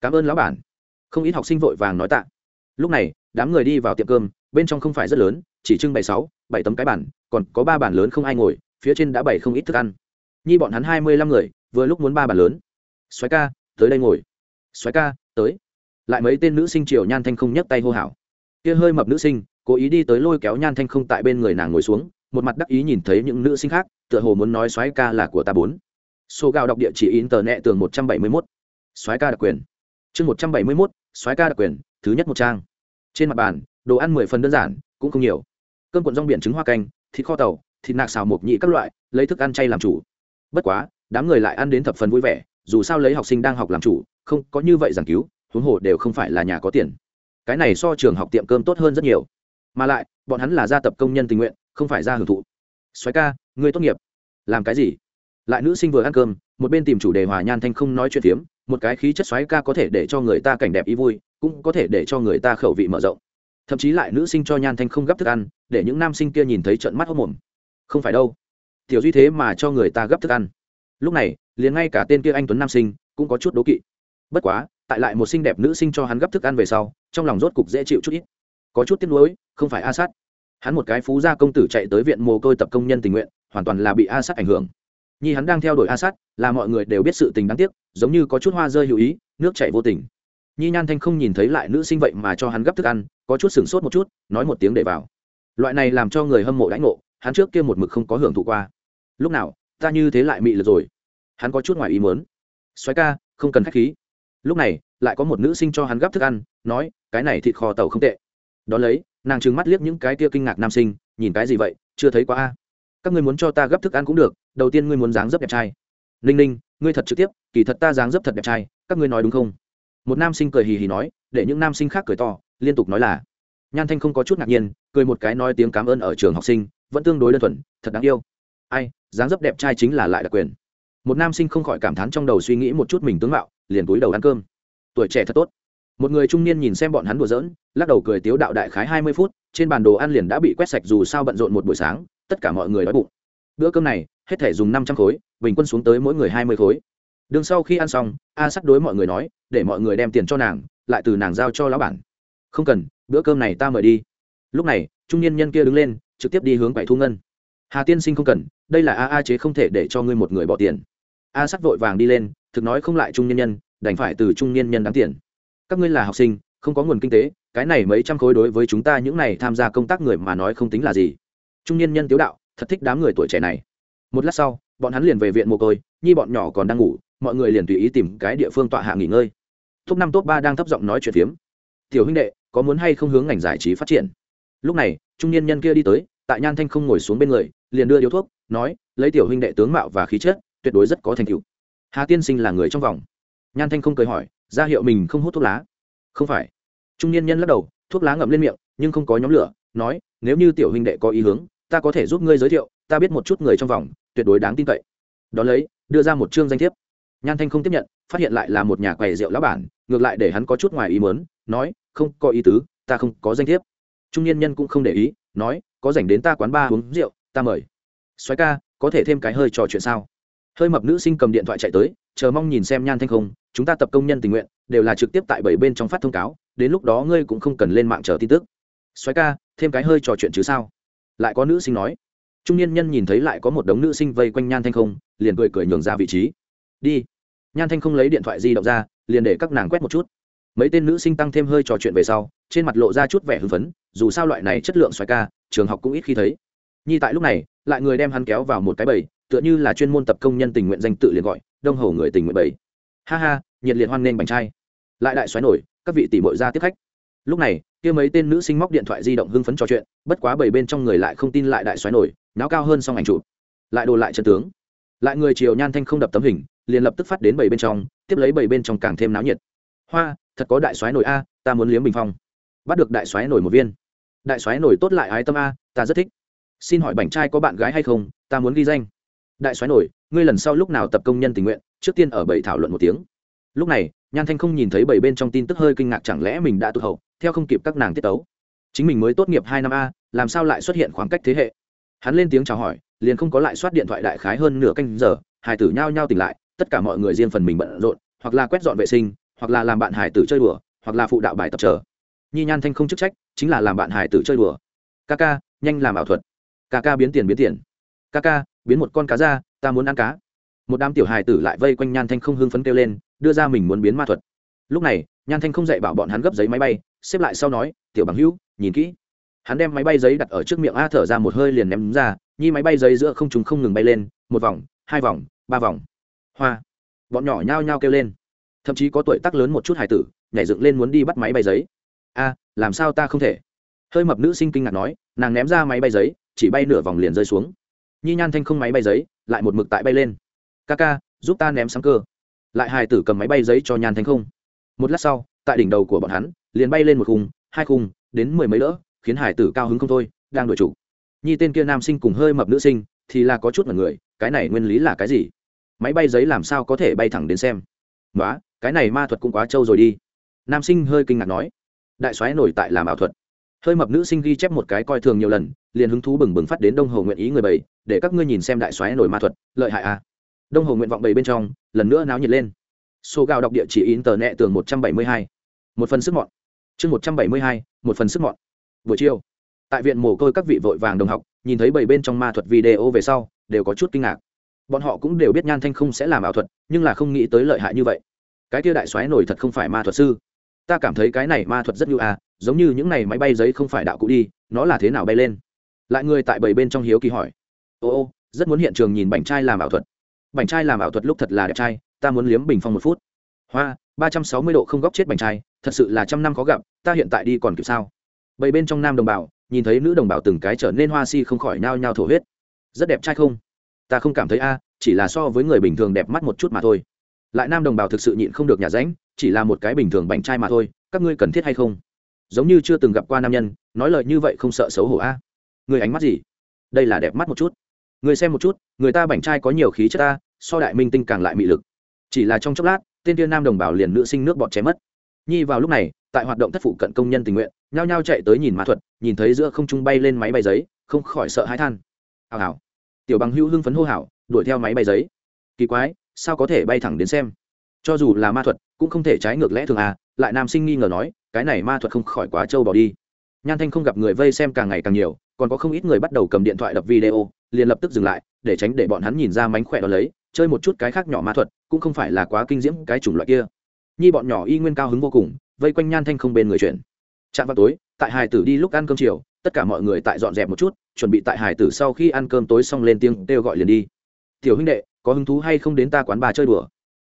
Cảm ơn lão bản. Không ít học sinh vội vàng nói tạ. Lúc này, đám người đi vào tiệm cơm, bên trong không phải rất lớn, chỉ trưng bày sáu, bảy tấm cái bản còn có ba bàn lớn không ai ngồi, phía trên đã bày không ít thức ăn. Nhi bọn hắn hai mươi lăm người, vừa lúc muốn ba bàn lớn. Xoáy ca, tới đây ngồi. Xoáy ca, tới lại mấy tên nữ sinh triều nhan thanh không nhấc tay hô hào. Kia hơi mập nữ sinh, cố ý đi tới lôi kéo nhan thanh không tại bên người nàng ngồi xuống, một mặt đắc ý nhìn thấy những nữ sinh khác, tựa hồ muốn nói xoáy ca là của ta bốn. Số gạo đọc địa chỉ in tờ nẹ tường một trăm bảy mươi mốt. Xoáy ca đặc quyền. Chương một trăm bảy mươi mốt xoáy ca đặc quyền, thứ nhất một trang. Trên mặt bàn, đồ ăn mười phần đơn giản, cũng không nhiều. Cơm cuộn rong biển trứng hoa canh, thịt kho tàu, thịt nạc xào mộc nhị các loại, lấy thức ăn chay làm chủ. Bất quá, đám người lại ăn đến thập phần vui vẻ, dù sao lấy học sinh đang học làm chủ, không có như vậy giảng cứu huống hồ đều không phải là nhà có tiền. Cái này so trường học tiệm cơm tốt hơn rất nhiều. Mà lại, bọn hắn là gia tập công nhân tình nguyện, không phải ra hưởng thụ. Xoáy ca người tốt nghiệp. Làm cái gì? Lại nữ sinh vừa ăn cơm, một bên tìm chủ đề hòa nhan thanh không nói chuyện phiếm, một cái khí chất xoáy ca có thể để cho người ta cảnh đẹp ý vui, cũng có thể để cho người ta khẩu vị mở rộng. Thậm chí lại nữ sinh cho nhan thanh không gấp thức ăn, để những nam sinh kia nhìn thấy trận mắt hốc mồm. Không phải đâu. Tiểu duy thế mà cho người ta gấp thức ăn. Lúc này, liền ngay cả tên kia anh tuấn nam sinh cũng có chút đố kỵ. Bất quá tại lại một xinh đẹp nữ sinh cho hắn gấp thức ăn về sau, trong lòng rốt cục dễ chịu chút ít. Có chút tiếc nuối, không phải a sát. Hắn một cái phú gia công tử chạy tới viện mồ côi tập công nhân tình nguyện, hoàn toàn là bị a sát ảnh hưởng. Nhi hắn đang theo đuổi a sát, là mọi người đều biết sự tình đáng tiếc, giống như có chút hoa rơi hữu ý, nước chảy vô tình. Nhi nhan thanh không nhìn thấy lại nữ sinh vậy mà cho hắn gấp thức ăn, có chút sửng sốt một chút, nói một tiếng để vào. Loại này làm cho người hâm mộ đãi ngộ, hắn trước kia một mực không có hưởng thụ qua. Lúc nào, ta như thế lại mị lực rồi. Hắn có chút ngoài ý muốn. Xoáy ca, không cần khách khí lúc này, lại có một nữ sinh cho hắn gấp thức ăn, nói, cái này thịt kho tàu không tệ. Đ ó lấy, nàng trừng mắt liếc những cái kia kinh ngạc nam sinh, nhìn cái gì vậy? Chưa thấy quá a. Các ngươi muốn cho ta gấp thức ăn cũng được, đầu tiên ngươi muốn dáng dấp đẹp trai. Ninh ninh, ngươi thật trực tiếp, kỳ thật ta dáng dấp thật đẹp trai, các ngươi nói đúng không? Một nam sinh cười hì hì nói, để những nam sinh khác cười to, liên tục nói là, nhan thanh không có chút ngạc nhiên, cười một cái nói tiếng cảm ơn ở trường học sinh, vẫn tương đối đơn thuần, thật đáng yêu. Ai, dáng dấp đẹp trai chính là lại đặc quyền. Một nam sinh không khỏi cảm thán trong đầu suy nghĩ một chút mình tướng mạo liền túi đầu ăn cơm. Tuổi trẻ thật tốt. Một người trung niên nhìn xem bọn hắn đùa giỡn, lắc đầu cười tiếu đạo đại khái hai mươi phút, trên bàn đồ ăn liền đã bị quét sạch dù sao bận rộn một buổi sáng, tất cả mọi người đói bụng. Bữa cơm này, hết thể dùng năm trăm khối, bình quân xuống tới mỗi người hai mươi khối. Đường sau khi ăn xong, a sắt đối mọi người nói, để mọi người đem tiền cho nàng, lại từ nàng giao cho lão bản. Không cần, bữa cơm này ta mời đi. Lúc này, trung niên nhân kia đứng lên, trực tiếp đi hướng quầy thu ngân. Hà tiên sinh không cần, đây là a a chế không thể để cho ngươi một người bỏ tiền a sắt vội vàng đi lên, thực nói không lại trung niên nhân, đành phải từ trung niên nhân đáng tiền. Các ngươi là học sinh, không có nguồn kinh tế, cái này mấy trăm khối đối với chúng ta những này tham gia công tác người mà nói không tính là gì. Trung niên nhân tiếu đạo, thật thích đám người tuổi trẻ này. Một lát sau, bọn hắn liền về viện mồ côi, nhi bọn nhỏ còn đang ngủ, mọi người liền tùy ý tìm cái địa phương tọa hạ nghỉ ngơi. Top năm top ba đang thấp giọng nói chuyện phiếm. Tiểu huynh đệ, có muốn hay không hướng ngành giải trí phát triển? Lúc này, trung niên nhân kia đi tới, tại nhan thanh không ngồi xuống bên người, liền đưa điếu thuốc, nói, lấy tiểu huynh đệ tướng mạo và khí chất tuyệt đối rất có thành tựu. Hà tiên sinh là người trong vòng. Nhan thanh không cười hỏi, ra hiệu mình không hút thuốc lá. Không phải. Trung niên nhân lắc đầu, thuốc lá ngậm lên miệng, nhưng không có nhóm lửa, nói, nếu như tiểu huynh đệ có ý hướng, ta có thể giúp ngươi giới thiệu, ta biết một chút người trong vòng, tuyệt đối đáng tin cậy. Đón lấy, đưa ra một chương danh thiếp. Nhan thanh không tiếp nhận, phát hiện lại là một nhà quầy rượu lá bản, ngược lại để hắn có chút ngoài ý mớn nói, không có ý tứ, ta không có danh thiếp. Trung niên nhân cũng không để ý, nói, có dành đến ta quán ba uống rượu, ta mời. Xoáy ca, có thể thêm cái hơi trò chuyện sao? Hơi mập nữ sinh cầm điện thoại chạy tới, chờ mong nhìn xem nhan thanh không, chúng ta tập công nhân tình nguyện, đều là trực tiếp tại bảy bên trong phát thông cáo, đến lúc đó ngươi cũng không cần lên mạng chờ tin tức. Xoáy ca, thêm cái hơi trò chuyện chứ sao? Lại có nữ sinh nói. Trung niên nhân nhìn thấy lại có một đống nữ sinh vây quanh nhan thanh không, liền cười cười nhường ra vị trí. Đi. Nhan thanh không lấy điện thoại di động ra, liền để các nàng quét một chút. Mấy tên nữ sinh tăng thêm hơi trò chuyện về sau, trên mặt lộ ra chút vẻ hưng phấn, dù sao loại này chất lượng xoáy ca, trường học cũng ít khi thấy. Nhi tại lúc này, lại người đem hắn kéo vào một cái bầy tựa như là chuyên môn tập công nhân tình nguyện danh tự liền gọi, đông hồ người tình nguyện bảy. Ha ha, nhiệt liệt hoan nghênh bánh trai. Lại đại xoáy nổi, các vị tỷ mội ra tiếp khách. Lúc này, kia mấy tên nữ sinh móc điện thoại di động hưng phấn trò chuyện, bất quá bảy bên trong người lại không tin lại đại xoáy nổi náo cao hơn xong ảnh chụp. Lại đồ lại chân tướng. Lại người chiều nhan thanh không đập tấm hình, liền lập tức phát đến bảy bên trong, tiếp lấy bảy bên trong càng thêm náo nhiệt. Hoa, thật có đại xoáy nổi a, ta muốn liếm bình phong. Bắt được đại xoáy nổi một viên. Đại xoáy nổi tốt lại ái tâm a, ta rất thích. Xin hỏi bảnh trai có bạn gái hay không, ta muốn ghi danh đại xoáy nổi, ngươi lần sau lúc nào tập công nhân tình nguyện, trước tiên ở bảy thảo luận một tiếng. Lúc này, nhan thanh không nhìn thấy bảy bên trong tin tức hơi kinh ngạc chẳng lẽ mình đã tụt hậu, theo không kịp các nàng tiết tấu. Chính mình mới tốt nghiệp hai năm a, làm sao lại xuất hiện khoảng cách thế hệ? Hắn lên tiếng chào hỏi, liền không có lại soát điện thoại đại khái hơn nửa canh giờ hải tử nhao nhao tỉnh lại, tất cả mọi người riêng phần mình bận rộn, hoặc là quét dọn vệ sinh, hoặc là làm bạn hải tử chơi đùa, hoặc là phụ đạo bài tập trở nhi nhan thanh không chức trách, chính là làm bạn hải tử chơi đùa. Ca ca, nhanh làm ảo thuật. Ca ca biến tiền biến tiền. Ca ca biến một con cá ra, ta muốn ăn cá. Một đám tiểu hài tử lại vây quanh nhan thanh không hưng phấn kêu lên, đưa ra mình muốn biến ma thuật. Lúc này, nhan thanh không dạy bảo bọn hắn gấp giấy máy bay, xếp lại sau nói, tiểu bằng hữu, nhìn kỹ. Hắn đem máy bay giấy đặt ở trước miệng a thở ra một hơi liền ném ra, nhi máy bay giấy giữa không chúng không ngừng bay lên, một vòng, hai vòng, ba vòng. Hoa. Bọn nhỏ nhao nhao kêu lên. Thậm chí có tuổi tác lớn một chút hài tử, nhảy dựng lên muốn đi bắt máy bay giấy. A, làm sao ta không thể? Hơi mập nữ sinh kinh ngạc nói, nàng ném ra máy bay giấy, chỉ bay nửa vòng liền rơi xuống nhi nhan thanh không máy bay giấy, lại một mực tại bay lên. Ca ca, giúp ta ném sáng cơ. Lại hài tử cầm máy bay giấy cho nhan thanh không. Một lát sau, tại đỉnh đầu của bọn hắn, liền bay lên một khung, hai khung, đến mười mấy đỡ, khiến hải tử cao hứng không thôi, đang đổi chủ. Nhi tên kia nam sinh cùng hơi mập nữ sinh, thì là có chút mật người, cái này nguyên lý là cái gì? Máy bay giấy làm sao có thể bay thẳng đến xem? Nói cái này ma thuật cũng quá trâu rồi đi. Nam sinh hơi kinh ngạc nói. Đại soái nổi tại làm ảo thuật hơi mập nữ sinh ghi chép một cái coi thường nhiều lần, liền hứng thú bừng bừng phát đến đông hồ nguyện ý người bầy để các ngươi nhìn xem đại xoáy nổi ma thuật, lợi hại à. Đông hồ nguyện vọng bầy bên trong, lần nữa náo nhiệt lên. Số gạo đọc địa chỉ in tờ nẹ tường một trăm bảy mươi hai. Một phần sức mọn. Chương một trăm bảy mươi hai, một phần sức mọn. Buổi chiều, tại viện mồ côi các vị vội vàng đồng học, nhìn thấy bảy bên trong ma thuật video về sau, đều có chút kinh ngạc. Bọn họ cũng đều biết nhan thanh không sẽ làm ảo thuật, nhưng là không nghĩ tới lợi hại như vậy. Cái kia đại xoáy nổi thật không phải ma thuật sư ta cảm thấy cái này ma thuật rất như à giống như những này máy bay giấy không phải đạo cụ đi, nó là thế nào bay lên? Lại người tại bảy bên trong hiếu kỳ hỏi. Ô ô, rất muốn hiện trường nhìn bảnh trai làm ảo thuật. Bảnh trai làm ảo thuật lúc thật là đẹp trai, ta muốn liếm bình phong một phút. Hoa, ba trăm sáu mươi độ không góc chết bảnh trai, thật sự là trăm năm khó gặp, ta hiện tại đi còn kịp sao? Bảy bên trong nam đồng bào, nhìn thấy nữ đồng bào từng cái trở nên hoa si không khỏi nao nhao thổ huyết. Rất đẹp trai không? Ta không cảm thấy a, chỉ là so với người bình thường đẹp mắt một chút mà thôi. Lại nam đồng bào thực sự nhịn không được nhà ránh chỉ là một cái bình thường bánh trai mà thôi, các ngươi cần thiết hay không? Giống như chưa từng gặp qua nam nhân, nói lời như vậy không sợ xấu hổ a. Người ánh mắt gì? Đây là đẹp mắt một chút. Người xem một chút, người ta bảnh trai có nhiều khí chất ta, so đại minh tinh càng lại mị lực. Chỉ là trong chốc lát, tên tiên nam đồng bào liền nữ sinh nước bọt chém mất. Nhi vào lúc này, tại hoạt động thất phụ cận công nhân tình nguyện, nhao nhao chạy tới nhìn mã thuật, nhìn thấy giữa không trung bay lên máy bay giấy, không khỏi sợ hãi than. Hào hào. Tiểu bằng hữu hưng phấn hô hào, đuổi theo máy bay giấy. Kỳ quái, sao có thể bay thẳng đến xem? Cho dù là ma thuật, cũng không thể trái ngược lẽ thường à lại nam sinh nghi ngờ nói, cái này ma thuật không khỏi quá trâu bỏ đi. Nhan thanh không gặp người vây xem càng ngày càng nhiều, còn có không ít người bắt đầu cầm điện thoại đập video, liền lập tức dừng lại, để tránh để bọn hắn nhìn ra mánh khỏe đó lấy, chơi một chút cái khác nhỏ ma thuật, cũng không phải là quá kinh diễm cái chủng loại kia. Nhi bọn nhỏ y nguyên cao hứng vô cùng, vây quanh nhan thanh không bên người chuyển chạm vào tối, tại hải tử đi lúc ăn cơm chiều, tất cả mọi người tại dọn dẹp một chút, chuẩn bị tại hải tử sau khi ăn cơm tối xong lên tiếng kêu gọi liền đi. Tiểu huynh đệ, có hứng thú hay không đến ta quán bà chơi đùa?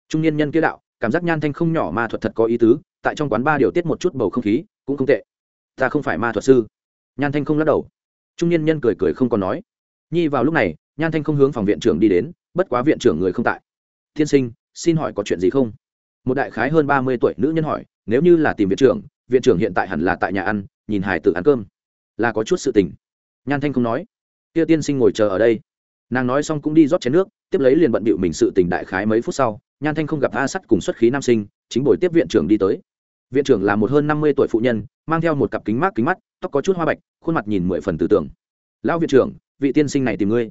Trung niên nhân kia đạo, cảm giác nhan thanh không nhỏ ma thuật thật có ý tứ, tại trong quán ba điều tiết một chút bầu không khí, cũng không tệ. Ta không phải ma thuật sư. Nhan thanh không lắc đầu. Trung niên nhân cười cười không còn nói. Nhi vào lúc này, nhan thanh không hướng phòng viện trưởng đi đến, bất quá viện trưởng người không tại. Tiên sinh, xin hỏi có chuyện gì không? Một đại khái hơn ba mươi tuổi nữ nhân hỏi, nếu như là tìm viện trưởng viện trưởng hiện tại hẳn là tại nhà ăn, nhìn hải tử ăn cơm. Là có chút sự tình. Nhan thanh không nói. Kia tiên sinh ngồi chờ ở đây. Nàng nói xong cũng đi rót chén nước, tiếp lấy liền bận bịu mình sự tình đại khái mấy phút sau nhan thanh không gặp a sắt cùng xuất khí nam sinh, chính buổi tiếp viện trưởng đi tới. Viện trưởng là một hơn năm mươi tuổi phụ nhân, mang theo một cặp kính mát kính mắt, tóc có chút hoa bạch, khuôn mặt nhìn mười phần tư tưởng. Lão viện trưởng, vị tiên sinh này tìm ngươi.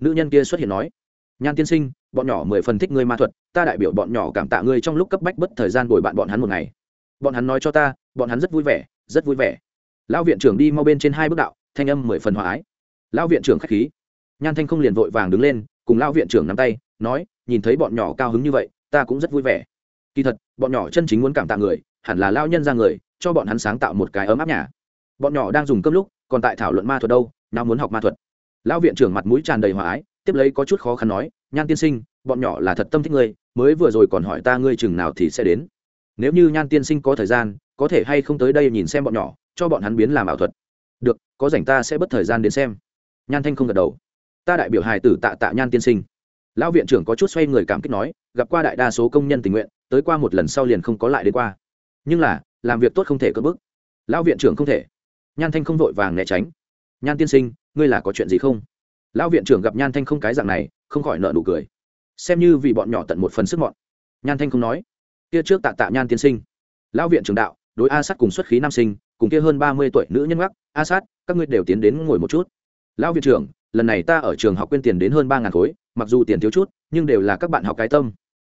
Nữ nhân kia xuất hiện nói. Nhan tiên sinh, bọn nhỏ mười phần thích ngươi ma thuật, ta đại biểu bọn nhỏ cảm tạ ngươi trong lúc cấp bách bất thời gian bồi bạn bọn hắn một ngày. Bọn hắn nói cho ta, bọn hắn rất vui vẻ, rất vui vẻ. Lão viện trưởng đi mau bên trên hai bước đạo, thanh âm mười phần hòa ái. Lão viện trưởng k h á c h khí. Nhan thanh không liền vội vàng đứng lên cùng lao viện trưởng nắm tay, nói, nhìn thấy bọn nhỏ cao hứng như vậy, ta cũng rất vui vẻ. Kỳ thật, bọn nhỏ chân chính muốn cảm tạ người, hẳn là lao nhân ra người, cho bọn hắn sáng tạo một cái ấm áp nhà. Bọn nhỏ đang dùng cơm lúc, còn tại thảo luận ma thuật đâu, nào muốn học ma thuật. Lão viện trưởng mặt mũi tràn đầy hòa ái, tiếp lấy có chút khó khăn nói, nhan tiên sinh, bọn nhỏ là thật tâm thích ngươi, mới vừa rồi còn hỏi ta ngươi chừng nào thì sẽ đến. Nếu như nhan tiên sinh có thời gian, có thể hay không tới đây nhìn xem bọn nhỏ, cho bọn hắn biến làm ảo thuật. Được, có rảnh ta sẽ bất thời gian đến xem. Nhan thanh không gật đầu ta đại biểu hài tử tạ tạ nhan tiên sinh. Lão viện trưởng có chút xoay người cảm kích nói, gặp qua đại đa số công nhân tình nguyện, tới qua một lần sau liền không có lại đến qua. Nhưng là, làm việc tốt không thể cưỡng bức. Lão viện trưởng không thể. Nhan thanh không vội vàng né tránh. Nhan tiên sinh, ngươi là có chuyện gì không? Lão viện trưởng gặp nhan thanh không cái dạng này, không khỏi nợ nụ cười. Xem như vì bọn nhỏ tận một phần sức mọn. Nhan thanh không nói. Kia trước tạ tạ nhan tiên sinh. Lão viện trưởng đạo, đối a sát cùng xuất khí nam sinh, cùng kia hơn ba mươi tuổi nữ nhân gác a sát, các ngươi đều tiến đến ngồi một chút. Lão viện trưởng lần này ta ở trường học quên tiền đến hơn ba ngàn khối, mặc dù tiền thiếu chút, nhưng đều là các bạn học cái tâm.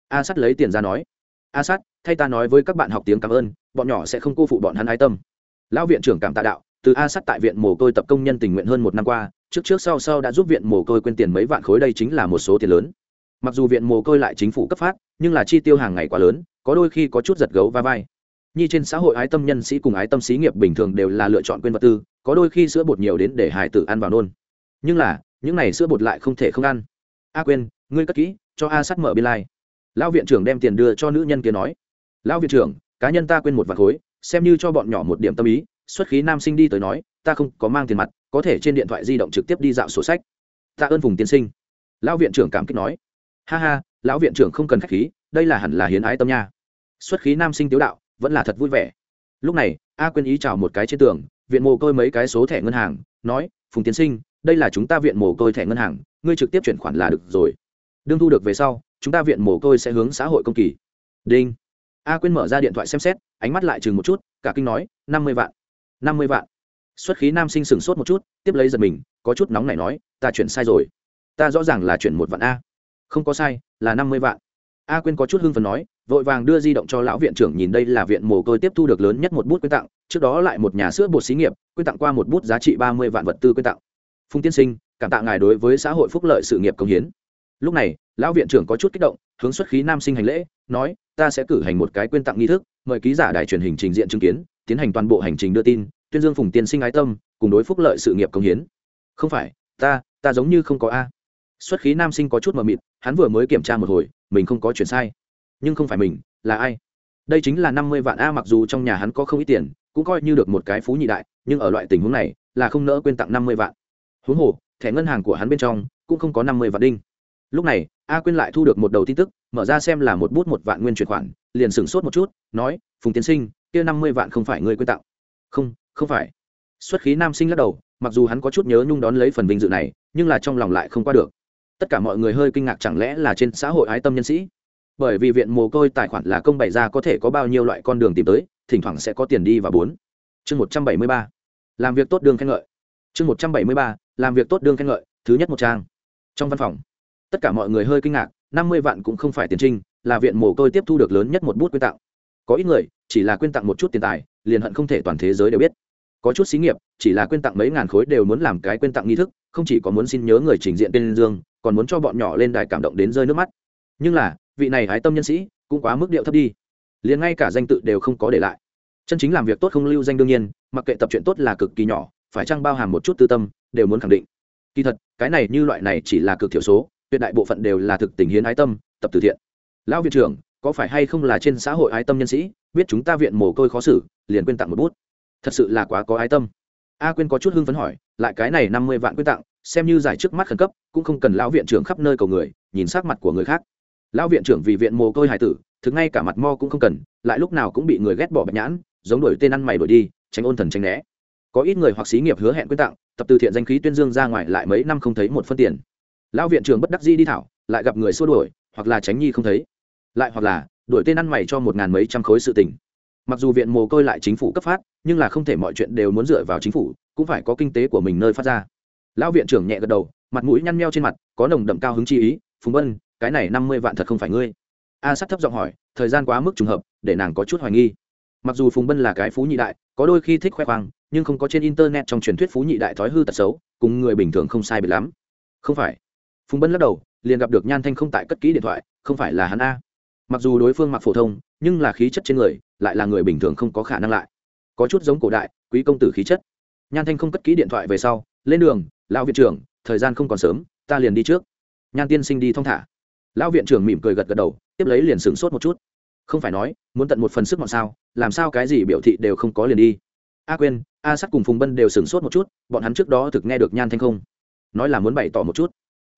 A sát lấy tiền ra nói. A sát, thay ta nói với các bạn học tiếng cảm ơn, bọn nhỏ sẽ không cô phụ bọn hắn ái tâm. Lão viện trưởng cảm tạ đạo, từ a sát tại viện mồ côi tập công nhân tình nguyện hơn một năm qua, trước trước sau sau đã giúp viện mồ côi quên tiền mấy vạn khối đây chính là một số tiền lớn. Mặc dù viện mồ côi lại chính phủ cấp phát, nhưng là chi tiêu hàng ngày quá lớn, có đôi khi có chút giật gấu va vai. Như trên xã hội ái tâm nhân sĩ cùng ái tâm xí nghiệp bình thường đều là lựa chọn quên vật tư, có đôi khi sữa bột nhiều đến để hải tử ăn vào nôn nhưng là, những này sữa bột lại không thể không ăn. A quên ngươi cất kỹ, cho a sắt mở biên lai、like. lão viện trưởng đem tiền đưa cho nữ nhân kia nói. Lão viện trưởng, cá nhân ta quên một vạt khối, xem như cho bọn nhỏ một điểm tâm ý, xuất khí nam sinh đi tới nói, ta không có mang tiền mặt, có thể trên điện thoại di động trực tiếp đi dạo sổ sách. Ta ơn vùng tiên sinh. Lão viện trưởng cảm kích nói. Ha ha, lão viện trưởng không cần k h á c h khí, đây là hẳn là hiến ái tâm nha. Xuất khí nam sinh tiếu đạo, vẫn là thật vui vẻ. Lúc này, a quên ý chào một cái trên tường, viện mồ côi mấy cái số thẻ ngân hàng, nói, phùng tiến sinh đây là chúng ta viện mồ côi thẻ ngân hàng, ngươi trực tiếp chuyển khoản là được rồi. Đương thu được về sau, chúng ta viện mồ côi sẽ hướng xã hội công kỳ. Đinh. A Quyên mở ra điện thoại xem xét, ánh mắt lại chừng một chút, cả kinh nói, năm mươi vạn, năm mươi vạn. Xuất khí nam sinh sửng sốt một chút, tiếp lấy giật mình, có chút nóng này nói, ta chuyển sai rồi. Ta rõ ràng là chuyển một vạn a. Không có sai, là năm mươi vạn. A Quyên có chút hưng phần nói, vội vàng đưa di động cho lão viện trưởng nhìn đây là viện mồ côi tiếp thu được lớn nhất một bút quyên tặng, trước đó lại một nhà sữa bột xí nghiệp, quyên tặng qua một bút giá trị ba mươi vạn vật tư quyên tặng phùng tiên sinh, cảm tạ ngài đối với xã hội phúc lợi sự nghiệp công hiến. Lúc này, lão viện trưởng có chút kích động, hướng xuất khí nam sinh hành lễ, nói, ta sẽ cử hành một cái quyên tặng nghi thức, mời ký giả đài truyền hình trình diện chứng kiến, tiến hành toàn bộ hành trình đưa tin, tuyên dương phùng tiên sinh ái tâm, cùng đối phúc lợi sự nghiệp công hiến. Không phải, ta ta giống như không có a. Xuất khí nam sinh có chút mờ mịt, hắn vừa mới kiểm tra một hồi, mình không có chuyển sai. Nhưng không phải mình, là ai? Đây chính là năm mươi vạn a mặc dù trong nhà hắn có không ít tiền, cũng coi như được một cái phú nhị đại, nhưng ở loại tình huống này, là không nỡ quên tặng năm mươi vạn huống hồ, thẻ ngân hàng của hắn bên trong cũng không có năm mươi vạn đinh. Lúc này, a quyên lại thu được một đầu tin tức, mở ra xem là một bút một vạn nguyên chuyển khoản, liền sửng sốt một chút, nói, phùng tiến sinh, kia năm mươi vạn không phải ngươi quyên tặng. Không không phải. Xuất khí nam sinh lắc đầu, mặc dù hắn có chút nhớ nhung đón lấy phần vinh dự này, nhưng là trong lòng lại không qua được. Tất cả mọi người hơi kinh ngạc chẳng lẽ là trên xã hội ái tâm nhân sĩ? Bởi vì viện mồ côi tài khoản là công bày ra có thể có bao nhiêu loại con đường tìm tới, thỉnh thoảng sẽ có tiền đi và bốn. Chương một trăm bảy mươi ba. Làm việc tốt đường khen ngợi. Chương một trăm bảy mươi ba làm việc tốt đương khen ngợi, thứ nhất một trang. Trong văn phòng, tất cả mọi người hơi kinh ngạc, năm mươi vạn cũng không phải tiền trinh, là viện mồ côi tiếp thu được lớn nhất một bút quyên tặng. Có ít người, chỉ là quyên tặng một chút tiền tài, liền hận không thể toàn thế giới đều biết. Có chút xí nghiệp, chỉ là quyên tặng mấy ngàn khối đều muốn làm cái quyên tặng nghi thức, không chỉ có muốn xin nhớ người trình diện tên dương, còn muốn cho bọn nhỏ lên đài cảm động đến rơi nước mắt. Nhưng là, vị này hái tâm nhân sĩ, cũng quá mức điệu thấp đi. Liền ngay cả danh tự đều không có để lại. Chân chính làm việc tốt không lưu danh đương nhiên, mặc kệ tập chuyện tốt là cực kỳ nhỏ phải chăng bao hàm một chút tư tâm, đều muốn khẳng định. Kỳ thật, cái này như loại này chỉ là cực thiểu số, tuyệt đại bộ phận đều là thực tình hiến ái tâm, tập từ thiện. Lão viện trưởng, có phải hay không là trên xã hội ái tâm nhân sĩ, biết chúng ta viện mồ côi khó xử, liền quyên tặng một bút. Thật sự là quá có ái tâm. A quyên có chút hưng phấn hỏi, lại cái này năm mươi vạn quyên tặng, xem như giải trước mắt khẩn cấp, cũng không cần lão viện trưởng khắp nơi cầu người, nhìn sắc mặt của người khác. Lão viện trưởng vì viện mồ côi hải tử, thực ngay cả mặt mo cũng không cần, lại lúc nào cũng bị người ghét bỏ bạch nhãn, giống đuổi tên ăn mày đuổi đi, tránh ôn thần tránh né có ít người hoặc xí nghiệp hứa hẹn quyên tặng, tập từ thiện danh khí tuyên dương ra ngoài lại mấy năm không thấy một phân tiền. Lão viện trưởng bất đắc di đi thảo, lại gặp người xua đuổi, hoặc là tránh nhi không thấy. Lại hoặc là, đuổi tên ăn mày cho một ngàn mấy trăm khối sự tình. Mặc dù viện mồ côi lại chính phủ cấp phát, nhưng là không thể mọi chuyện đều muốn dựa vào chính phủ, cũng phải có kinh tế của mình nơi phát ra. Lão viện trưởng nhẹ gật đầu, mặt mũi nhăn meo trên mặt, có nồng đậm cao hứng chi ý, phùng bân, cái này năm mươi vạn thật không phải ngươi. A sắt thấp giọng hỏi, thời gian quá mức trùng hợp, để nàng có chút hoài nghi. Mặc dù phùng bân là cái phú nhị đại, có đôi khi thích khoe khoang nhưng không có trên internet trong truyền thuyết phú nhị đại thói hư tật xấu, cùng người bình thường không sai biệt lắm. Không phải. Phùng bân lắc đầu, liền gặp được nhan thanh không tại cất kỹ điện thoại, không phải là hắn a. Mặc dù đối phương mặc phổ thông, nhưng là khí chất trên người, lại là người bình thường không có khả năng lại. Có chút giống cổ đại, quý công tử khí chất. Nhan thanh không cất kỹ điện thoại về sau, lên đường, lão viện trưởng, thời gian không còn sớm, ta liền đi trước. Nhan tiên sinh đi thong thả. Lão viện trưởng mỉm cười gật gật đầu, tiếp lấy liền sửng sốt một chút. Không phải nói, muốn tận một phần sức mọn sao, làm sao cái gì biểu thị đều không có liền đi. A quên a sắt cùng phùng bân đều sửng sốt một chút, bọn hắn trước đó thực nghe được nhan thanh không. Nói là muốn bày tỏ một chút.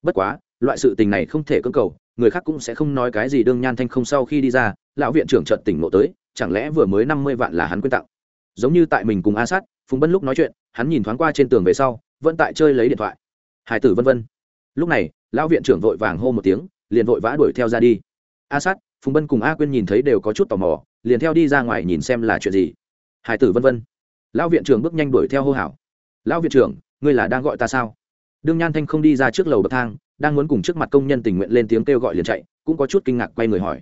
Bất quá, loại sự tình này không thể cưỡng cầu, người khác cũng sẽ không nói cái gì đương nhan thanh không sau khi đi ra, lão viện trưởng trợt tỉnh ngộ tới, chẳng lẽ vừa mới năm mươi vạn là hắn quyên tặng? Giống như tại mình cùng a sát, phùng bân lúc nói chuyện, hắn nhìn thoáng qua trên tường về sau, vẫn tại chơi lấy điện thoại. Hải tử vân vân. Lúc này, lão viện trưởng vội vàng hô một tiếng, liền vội vã đuổi theo ra đi. A sát, phùng bân cùng a quyên nhìn thấy đều có chút tò mò, liền theo đi ra ngoài nhìn xem là chuyện gì. Hải tử vân vân lão viện trưởng bước nhanh đuổi theo hô hào. Lão viện trưởng, ngươi là đang gọi ta sao? Đương nhan thanh không đi ra trước lầu bậc thang, đang muốn cùng trước mặt công nhân tình nguyện lên tiếng kêu gọi liền chạy, cũng có chút kinh ngạc quay người hỏi.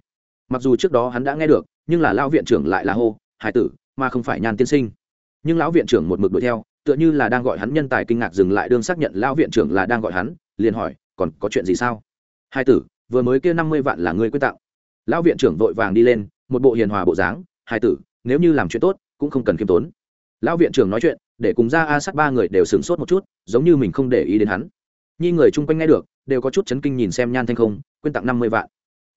Mặc dù trước đó hắn đã nghe được, nhưng là lão viện trưởng lại là hô, hải tử, mà không phải nhan tiên sinh. Nhưng lão viện trưởng một mực đuổi theo, tựa như là đang gọi hắn nhân tài kinh ngạc dừng lại đương xác nhận lão viện trưởng là đang gọi hắn, liền hỏi, còn có chuyện gì sao? Hai tử, vừa mới kia năm mươi vạn là ngươi quyết tặng lão viện trưởng vội vàng đi lên, một bộ hiền hòa bộ dáng hai tử, nếu như làm chuyện tốt, cũng không cần khiêm tốn lão viện trưởng nói chuyện, để cùng ra a sát ba người đều sửng sốt một chút, giống như mình không để ý đến hắn. Nhi người chung quanh nghe được, đều có chút chấn kinh nhìn xem nhan thanh không quyên tặng năm mươi vạn.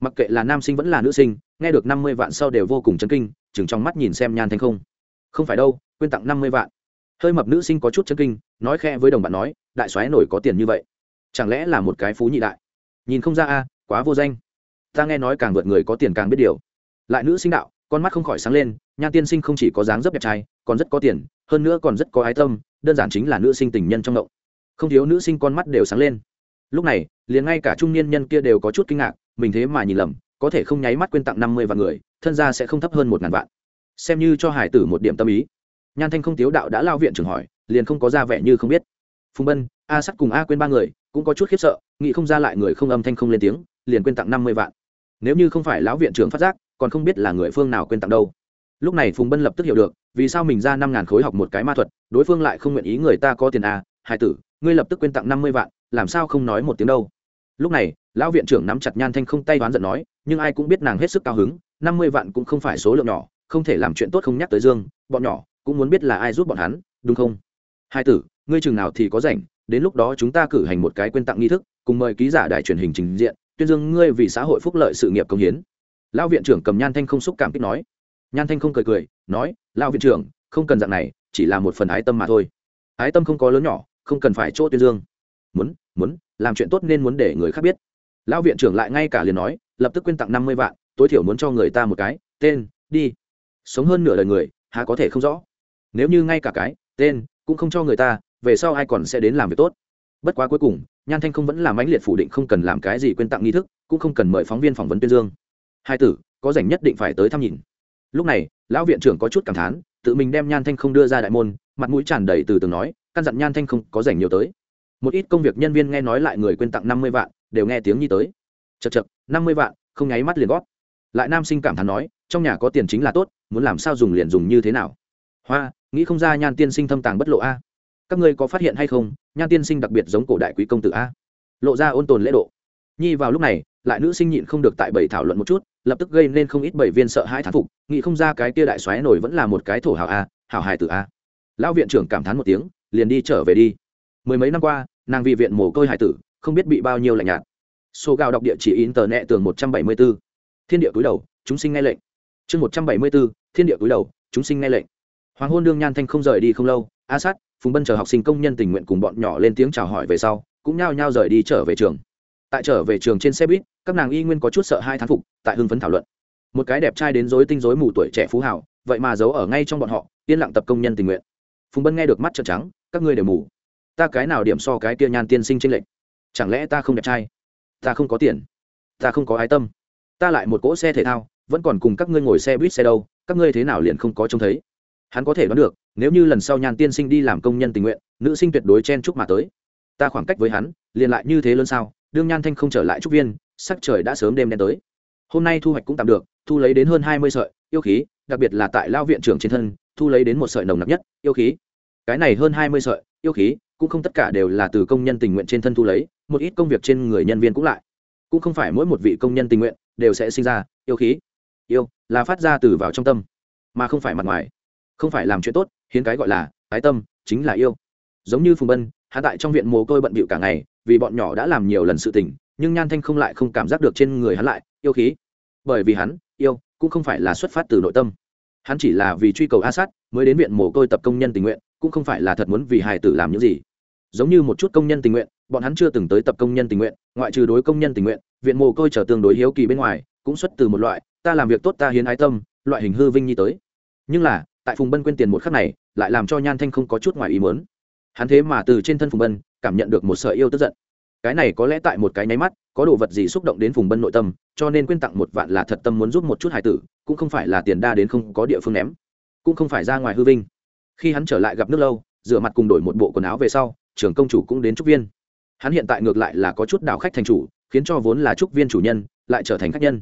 Mặc kệ là nam sinh vẫn là nữ sinh, nghe được năm mươi vạn sau đều vô cùng chấn kinh, chừng trong mắt nhìn xem nhan thanh không. Không phải đâu quyên tặng năm mươi vạn. Hơi mập nữ sinh có chút chấn kinh, nói khe với đồng bạn nói, đại soái nổi có tiền như vậy. Chẳng lẽ là một cái phú nhị đại? Nhìn không ra a, quá vô danh. Ta nghe nói càng vượt người có tiền càng biết điều. Lại nữ sinh đạo, con mắt không khỏi sáng lên, nhan tiên sinh không chỉ có dáng dấp đẹp trai còn rất có tiền, hơn nữa còn rất có ái tâm, đơn giản chính là nữ sinh tình nhân trong động không thiếu nữ sinh con mắt đều sáng lên. Lúc này, liền ngay cả trung niên nhân kia đều có chút kinh ngạc, mình thế mà nhìn lầm, có thể không nháy mắt quên tặng năm mươi vạn người, thân gia sẽ không thấp hơn một ngàn vạn. Xem như cho hải tử một điểm tâm ý. Nhan thanh không tiếu đạo đã lao viện trưởng hỏi, liền không có ra vẻ như không biết. Phùng bân, a sắt cùng a quên ba người, cũng có chút khiếp sợ, nghĩ không ra lại người không âm thanh không lên tiếng, liền quên tặng năm mươi vạn. Nếu như không phải lão viện trưởng phát giác, còn không biết là người phương nào quên tặng đâu lúc này phùng bân lập tức hiểu được, vì sao mình ra năm ngàn khối học một cái ma thuật, đối phương lại không nguyện ý người ta có tiền à? Hải tử, ngươi lập tức quên tặng năm mươi vạn, làm sao không nói một tiếng đâu? Lúc này, lão viện trưởng nắm chặt nhan thanh không tay đoán giận nói, nhưng ai cũng biết nàng hết sức cao hứng, năm mươi vạn cũng không phải số lượng nhỏ, không thể làm chuyện tốt không nhắc tới dương, bọn nhỏ cũng muốn biết là ai giúp bọn hắn, đúng không? Hai tử, ngươi chừng nào thì có rảnh, đến lúc đó chúng ta cử hành một cái quên tặng nghi thức, cùng mời ký giả đài truyền hình trình diện, tuyên dương ngươi vì xã hội phúc lợi sự nghiệp công hiến. Lão viện trưởng cầm nhan thanh không xúc cảm kích nói nhan thanh không cười cười, nói, lão viện trưởng, không cần dạng này, chỉ là một phần ái tâm mà thôi. Ái tâm không có lớn nhỏ, không cần phải chỗ tuyên dương. Muốn muốn, làm chuyện tốt nên muốn để người khác biết. Lão viện trưởng lại ngay cả liền nói, lập tức quyên tặng năm mươi vạn, tối thiểu muốn cho người ta một cái, tên, đi. Sống hơn nửa đời người, há có thể không rõ. Nếu như ngay cả cái, tên, cũng không cho người ta, về sau ai còn sẽ đến làm việc tốt? Bất quá cuối cùng, nhan thanh không vẫn làm mãnh liệt phủ định không cần làm cái gì quyên tặng nghi thức, cũng không cần mời phóng viên phỏng vấn tuyên dương. Hai tử, có rảnh nhất định phải tới thăm nhìn lúc này, lão viện trưởng có chút cảm thán, tự mình đem nhan thanh không đưa ra đại môn, mặt mũi tràn đầy từ từ nói, căn dặn nhan thanh không có dành nhiều tới. Một ít công việc nhân viên nghe nói lại người quên tặng năm mươi vạn, đều nghe tiếng nhi tới. Chật chật năm mươi vạn, không nháy mắt liền gót lại nam sinh cảm thán nói, trong nhà có tiền chính là tốt, muốn làm sao dùng liền dùng như thế nào. Hoa, nghĩ không ra nhan tiên sinh thâm tàng bất lộ a. Các ngươi có phát hiện hay không, nhan tiên sinh đặc biệt giống cổ đại quý công tử a. Lộ ra ôn tồn lễ độ. Nhi vào lúc này lại nữ sinh nhịn không được tại bảy thảo luận một chút, lập tức gây nên không ít bảy viên sợ hãi thán phục, nghĩ không ra cái kia đại xoáy nổi vẫn là một cái thổ hào a, hào hài tử a. Lão viện trưởng cảm thán một tiếng, liền đi trở về đi. Mười mấy năm qua, nàng vì viện mồ côi hải tử, không biết bị bao nhiêu lạnh nhạt. Số gạo đọc địa chỉ in tờ nẹ tường một trăm bảy mươi b ố thiên địa túi đầu, chúng sinh nghe lệnh. Chương một trăm bảy mươi b ố thiên địa túi đầu, chúng sinh nghe lệnh. Hoàng hôn đương nhan thanh không rời đi không lâu, a sát, phùng bân chờ học sinh công nhân tình nguyện cùng bọn nhỏ lên tiếng chào hỏi về sau, cũng nhao nhao rời đi trở về trường tại trở về trường trên xe buýt, các nàng y nguyên có chút sợ hai thán phục, tại hưng phấn thảo luận. Một cái đẹp trai đến dối tinh dối mù tuổi trẻ phú hảo, vậy mà giấu ở ngay trong bọn họ, yên lặng tập công nhân tình nguyện. Phùng bân nghe được mắt trợn trắng, các ngươi đều mù. Ta cái nào điểm so cái kia nhan tiên sinh tranh lệch? Chẳng lẽ ta không đẹp trai? Ta không có tiền. Ta không có ái tâm. Ta lại một cỗ xe thể thao, vẫn còn cùng các ngươi ngồi xe buýt xe đâu, các ngươi thế nào liền không có trông thấy? Hắn có thể đoán được, nếu như lần sau nhan tiên sinh đi làm công nhân tình nguyện, nữ sinh tuyệt đối chen chúc mà tới. Ta khoảng cách với hắn, liền lại như thế lớn sao? Đương nhan thanh không trở lại trúc viên, sắc trời đã sớm đêm đen tới. Hôm nay thu hoạch cũng tạm được, thu lấy đến hơn hai mươi sợi, yêu khí, đặc biệt là tại lao viện trưởng trên thân, thu lấy đến một sợi nồng nặc nhất, yêu khí. Cái này hơn hai mươi sợi, yêu khí, cũng không tất cả đều là từ công nhân tình nguyện trên thân thu lấy, một ít công việc trên người nhân viên cũng lại. Cũng không phải mỗi một vị công nhân tình nguyện đều sẽ sinh ra yêu khí. Yêu là phát ra từ vào trong tâm, mà không phải mặt ngoài. Không phải làm chuyện tốt, hiến cái gọi là ái tâm, chính là yêu. Giống như phùng bân hạ tại trong viện mồ côi bận bịu cả ngày vì bọn nhỏ đã làm nhiều lần sự tình, nhưng nhan thanh không lại không cảm giác được trên người hắn lại yêu khí. Bởi vì hắn, yêu, cũng không phải là xuất phát từ nội tâm. Hắn chỉ là vì truy cầu a sát mới đến viện mồ côi tập công nhân tình nguyện, cũng không phải là thật muốn vì hài tử làm những gì. Giống như một chút công nhân tình nguyện, bọn hắn chưa từng tới tập công nhân tình nguyện, ngoại trừ đối công nhân tình nguyện, viện mồ côi trở tương đối hiếu kỳ bên ngoài, cũng xuất từ một loại, ta làm việc tốt ta hiến ái tâm, loại hình hư vinh nhi tới. Nhưng là, tại phùng bân quên tiền một khắc này, lại làm cho nhan thanh không có chút ngoài ý mớn hắn thế mà từ trên thân phùng bân cảm nhận được một sợi yêu tức giận. Cái này có lẽ tại một cái nháy mắt, có đồ vật gì xúc động đến phùng bân nội tâm, cho nên quyên tặng một vạn là thật tâm muốn giúp một chút hải tử, cũng không phải là tiền đa đến không có địa phương ném. Cũng không phải ra ngoài hư vinh. Khi hắn trở lại gặp nước lâu, rửa mặt cùng đổi một bộ quần áo về sau, trưởng công chủ cũng đến trúc viên. Hắn hiện tại ngược lại là có chút đảo khách thành chủ, khiến cho vốn là trúc viên chủ nhân, lại trở thành khách nhân.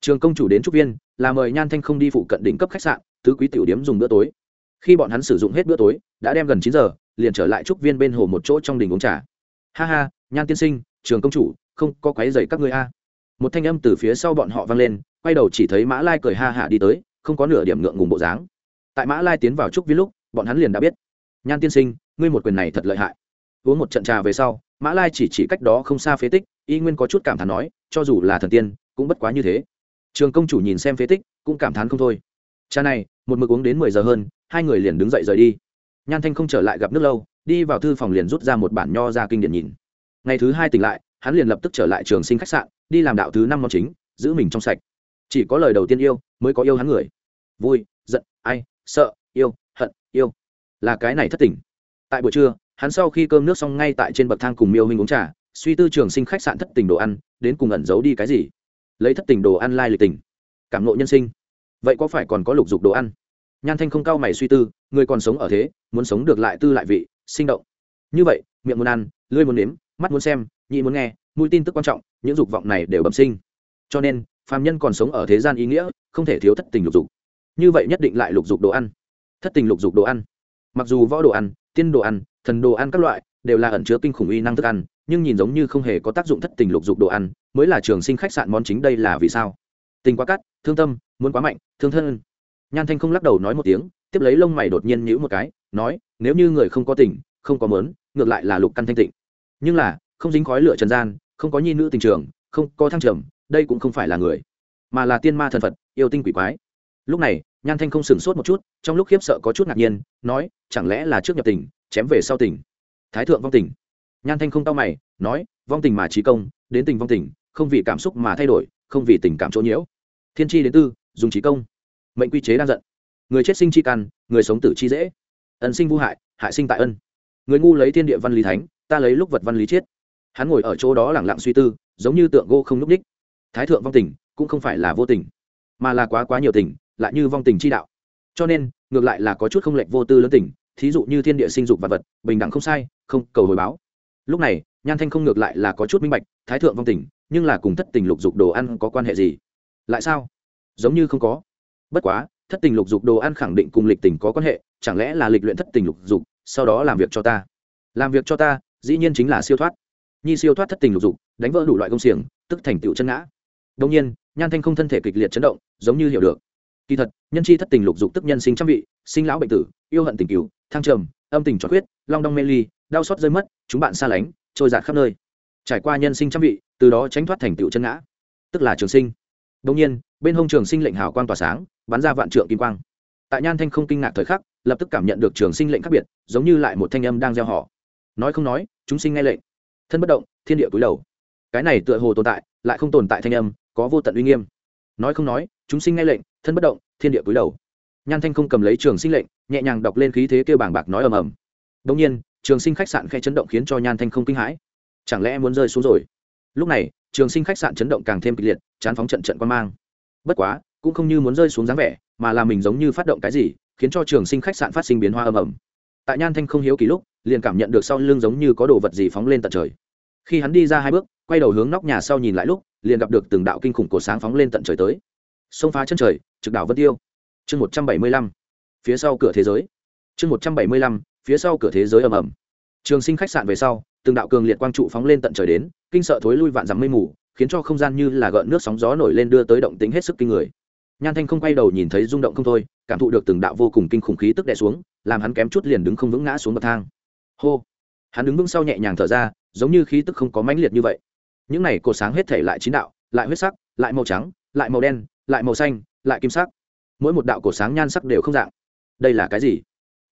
Trường công chủ đến trúc viên, là mời nhan thanh không đi phụ cận đỉnh cấp khách sạn, tứ quý tiểu điếm dùng bữa tối. Khi bọn hắn sử dụng hết bữa tối, đã đem gần chín giờ liền trở lại trúc viên bên hồ một chỗ trong đình uống trà. Ha ha, nhan tiên sinh, trường công chủ, không có quái dày các ngươi a. Một thanh âm từ phía sau bọn họ vang lên, quay đầu chỉ thấy mã lai cười ha hả đi tới, không có nửa điểm ngượng ngùng bộ dáng. Tại mã lai tiến vào trúc viên lúc, bọn hắn liền đã biết. Nhan tiên sinh, ngươi một quyền này thật lợi hại. Uống một trận trà về sau, mã lai chỉ chỉ cách đó không xa phế tích, y nguyên có chút cảm thán nói, cho dù là thần tiên, cũng bất quá như thế. Trường công chủ nhìn xem phế tích, cũng cảm thán không thôi. Cha này, một mực uống đến mười giờ hơn, hai người liền đứng dậy rời đi nhan thanh không trở lại gặp nước lâu, đi vào thư phòng liền rút ra một bản nho ra kinh điển nhìn. Ngày thứ hai tỉnh lại, hắn liền lập tức trở lại trường sinh khách sạn, đi làm đạo thứ năm món chính, giữ mình trong sạch. Chỉ có lời đầu tiên yêu, mới có yêu hắn người. Vui, giận, ai, sợ, yêu, hận, yêu. Là cái này thất tình tại buổi trưa, hắn sau khi cơm nước xong ngay tại trên bậc thang cùng miêu hình uống trà, suy tư trường sinh khách sạn thất tình đồ ăn, đến cùng ẩn giấu đi cái gì. Lấy thất tình đồ ăn lai lịch tình cảm nộ nhân sinh. Vậy có phải còn có lục dục đồ ăn? Nhan thanh không cao mày suy tư người còn sống ở thế, muốn sống được lại tư lại vị, sinh động. Như vậy, miệng muốn ăn, lưỡi muốn nếm, mắt muốn xem nhị muốn nghe, mũi tin tức quan trọng, những dục vọng này đều bẩm sinh. Cho nên, phàm nhân còn sống ở thế gian ý nghĩa, không thể thiếu thất tình lục dục. Như vậy nhất định lại lục dục đồ ăn. Thất tình lục dục đồ ăn. Mặc dù võ đồ ăn, tiên đồ ăn, thần đồ ăn các loại, đều là ẩn chứa kinh khủng uy năng thức ăn, nhưng nhìn giống như không hề có tác dụng thất tình lục dục đồ ăn, mới là trường sinh khách sạn món chính đây là vì sao? Tình quá cắt, thương tâm, muốn quá mạnh, thương thân. Nhan thanh không lắc đầu nói một tiếng tiếp lấy lông mày đột nhiên nhíu một cái, nói, nếu như người không có tình, không có mớn ngược lại là lục căn thanh tịnh. Nhưng là, không dính khói lửa trần gian, không có nhi nữ tình trường, không có thăng trầm, đây cũng không phải là người, mà là tiên ma thần phật, yêu tinh quỷ quái. Lúc này, nhan thanh không sửng sốt một chút, trong lúc khiếp sợ có chút ngạc nhiên, nói, chẳng lẽ là trước nhập tình, chém về sau tình? Thái thượng vong tình. Nhan thanh không tao mày, nói, vong tình mà trí công, đến tình vong tình, không vì cảm xúc mà thay đổi, không vì tình cảm chỗ nhiễu. Thiên tri đến tư, dùng trí công. Mệnh quy chế đang giận người chết sinh chi căn, người sống tử chi dễ. Ân sinh vô hại hại sinh tại ân. Người ngu lấy thiên địa văn lý thánh, ta lấy lúc vật văn lý chiết hắn ngồi ở chỗ đó lẳng lặng suy tư, giống như tượng gỗ không n ú c ních thái thượng vong tình, cũng không phải là vô tình, mà là quá quá nhiều tình, lại như vong tình chi đạo. Cho nên, ngược lại là có chút không lệnh vô tư lớn tình, thí dụ như thiên địa sinh dục vật vật, bình đẳng không sai, không, cầu hồi báo. Lúc này, nhan thanh không ngược lại là có chút minh bạch, thái thượng vong tình, nhưng là cùng thất tình lục dục đồ ăn có quan hệ gì? Lại sao? Giống như không có. Bất quá thất tình lục dục đồ ăn khẳng định cùng lịch tình có quan hệ chẳng lẽ là lịch luyện thất tình lục dục sau đó làm việc cho ta? Làm việc cho ta dĩ nhiên chính là siêu thoát. Nhi siêu thoát thất tình lục dục đánh vỡ đủ loại công xiềng tức thành tựu chân ngã. Đông nhiên nhan thanh không thân thể kịch liệt chấn động giống như hiểu được. Kỳ thật nhân chi thất tình lục dục tức nhân sinh trăm vị sinh lão bệnh tử yêu hận tình cứu, thăng trầm âm tình trọt huyết long đong mê ly đau xót rơi mất chúng bạn xa lánh trôi dạt khắp nơi. Trải qua nhân sinh trăm vị từ đó tránh thoát thành tựu chân ngã. Tức là trường sinh. Đông nhiên bên hông trường sinh lệnh hào quang tỏa sáng bắn ra vạn trượng kim quang. Tại nhan thanh không kinh ngạc thời khắc, lập tức cảm nhận được trường sinh lệnh khác biệt, giống như lại một thanh âm đang gieo họ. Nói không nói, chúng sinh nghe lệnh. Thân bất động, thiên địa cúi đầu. Cái này tựa hồ tồn tại, lại không tồn tại thanh âm, có vô tận uy nghiêm. Nói không nói, chúng sinh nghe lệnh, thân bất động, thiên địa cúi đầu. Nhan thanh không cầm lấy trường sinh lệnh, nhẹ nhàng đọc lên khí thế kêu bảng bạc nói ầm ầm. Đông nhiên, trường sinh khách sạn khe chấn động khiến cho nhan thanh không kinh hãi. Chẳng lẽ muốn rơi xuống rồi? Lúc này, trường sinh khách sạn chấn động càng thêm kịch liệt, chán phóng trận trận quan mang. Bất quá cũng không như muốn rơi xuống dáng vẻ, mà là mình giống như phát động cái gì, khiến cho trường sinh khách sạn phát sinh biến hoa ầm ầm. Tại nhan thanh không hiếu kỳ lúc, liền cảm nhận được sau lưng giống như có đồ vật gì phóng lên tận trời. Khi hắn đi ra hai bước, quay đầu hướng nóc nhà sau nhìn lại lúc, liền gặp được từng đạo kinh khủng cổ sáng phóng lên tận trời tới. Sông phá chân trời, trực đảo vân tiêu. Chương một trăm bảy mươi lăm. Phía sau cửa thế giới. Chương một trăm bảy mươi lăm, phía sau cửa thế giới ầm ầm. Trường sinh khách sạn về sau, từng đạo cường liệt quang trụ phóng lên tận trời đến, kinh sợ thối lui vạn dặm mây mù, khiến cho không gian như là gợn nước sóng gió nổi lên đưa tới động tính hết sức kinh người nhan thanh không quay đầu nhìn thấy rung động không thôi, cảm thụ được từng đạo vô cùng kinh khủng khí tức đè xuống, làm hắn kém chút liền đứng không vững ngã xuống bậc thang. Hô! Hắn đứng vững sau nhẹ nhàng thở ra, giống như khí tức không có mãnh liệt như vậy. Những này cột sáng hết thể lại chín đạo, lại huyết sắc, lại màu trắng, lại màu đen, lại màu xanh, lại kim sắc. Mỗi một đạo cột sáng nhan sắc đều không dạng. Đây là cái gì?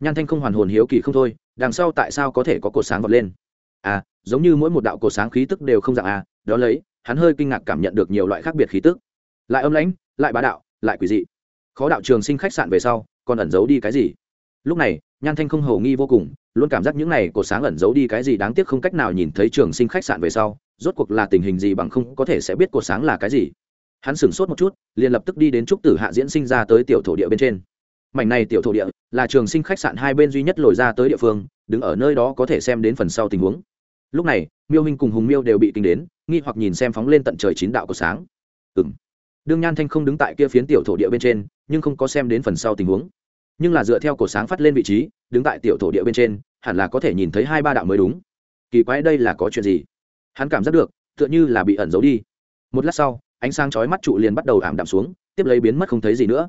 Nhan thanh không hoàn hồn hiếu kỳ không thôi, đằng sau tại sao có thể có cột sáng vọt lên? À giống như mỗi một đạo cột sáng khí tức đều không dạng à đó lấy, hắn hơi kinh ngạc cảm nhận được nhiều loại khác biệt khí tức. Lại âm lãnh, lại bá đạo lại quỷ dị. Khó đạo trường sinh khách sạn về sau, còn ẩn giấu đi cái gì? Lúc này, nhan thanh không hầu nghi vô cùng, luôn cảm giác những này cột sáng ẩn giấu đi cái gì đáng tiếc không cách nào nhìn thấy trường sinh khách sạn về sau, rốt cuộc là tình hình gì bằng không có thể sẽ biết cột sáng là cái gì. Hắn sửng sốt một chút, liền lập tức đi đến trúc tử hạ diễn sinh ra tới tiểu thổ địa bên trên. Mảnh này tiểu thổ địa là trường sinh khách sạn hai bên duy nhất lồi ra tới địa phương, đứng ở nơi đó có thể xem đến phần sau tình huống. Lúc này, miêu hình cùng hùng miêu đều bị kinh đến, nghi hoặc nhìn xem phóng lên tận trời chín đạo của sáng. Ừng đương nhan thanh không đứng tại kia phiến tiểu thổ địa bên trên, nhưng không có xem đến phần sau tình huống. Nhưng là dựa theo cổ sáng phát lên vị trí, đứng tại tiểu thổ địa bên trên, hẳn là có thể nhìn thấy hai ba đạo mới đúng. Kỳ quái đây là có chuyện gì? Hắn cảm giác được, tựa như là bị ẩn giấu đi. Một lát sau, ánh sáng chói mắt trụ liền bắt đầu ảm đạm xuống, tiếp lấy biến mất không thấy gì nữa.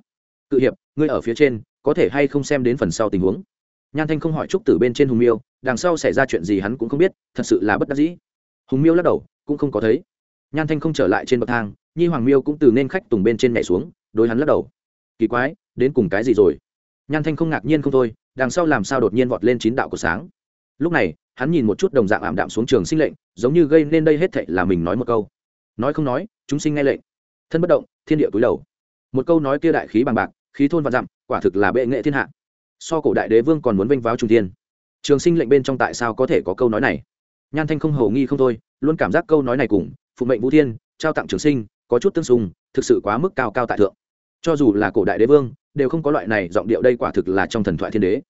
Cự hiệp, ngươi ở phía trên, có thể hay không xem đến phần sau tình huống? Nhan thanh không hỏi trúc tử bên trên hùng miêu, đằng sau xảy ra chuyện gì hắn cũng không biết, thật sự là bất đắc dĩ. Hùng miêu lắc đầu, cũng không có thấy. Nhan thanh không trở lại trên bậc thang nhi hoàng miêu cũng từ nên khách tùng bên trên nhảy xuống, đối hắn lắc đầu. Kỳ quái, đến cùng cái gì rồi? Nhan thanh không ngạc nhiên không thôi, đằng sau làm sao đột nhiên vọt lên chín đạo của sáng. Lúc này, hắn nhìn một chút đồng dạng ảm đạm xuống trường sinh lệnh, giống như gây nên đây hết thệ là mình nói một câu. Nói không nói, chúng sinh nghe lệnh. Thân bất động, thiên địa cúi đầu. Một câu nói kia đại khí bằng bạc, khí thôn và dặm, quả thực là bệ nghệ thiên hạ. So cổ đại đế vương còn muốn vinh váo trung thiên. Trường sinh lệnh bên trong tại sao có thể có câu nói này? Nhan thanh không hầu nghi không thôi, luôn cảm giác câu nói này cùng, phụ mệnh vũ thiên, trao tặng trường sinh có chút tương xung, thực sự quá mức cao cao tại thượng. Cho dù là cổ đại đế vương, đều không có loại này giọng điệu đây quả thực là trong thần thoại thiên đế.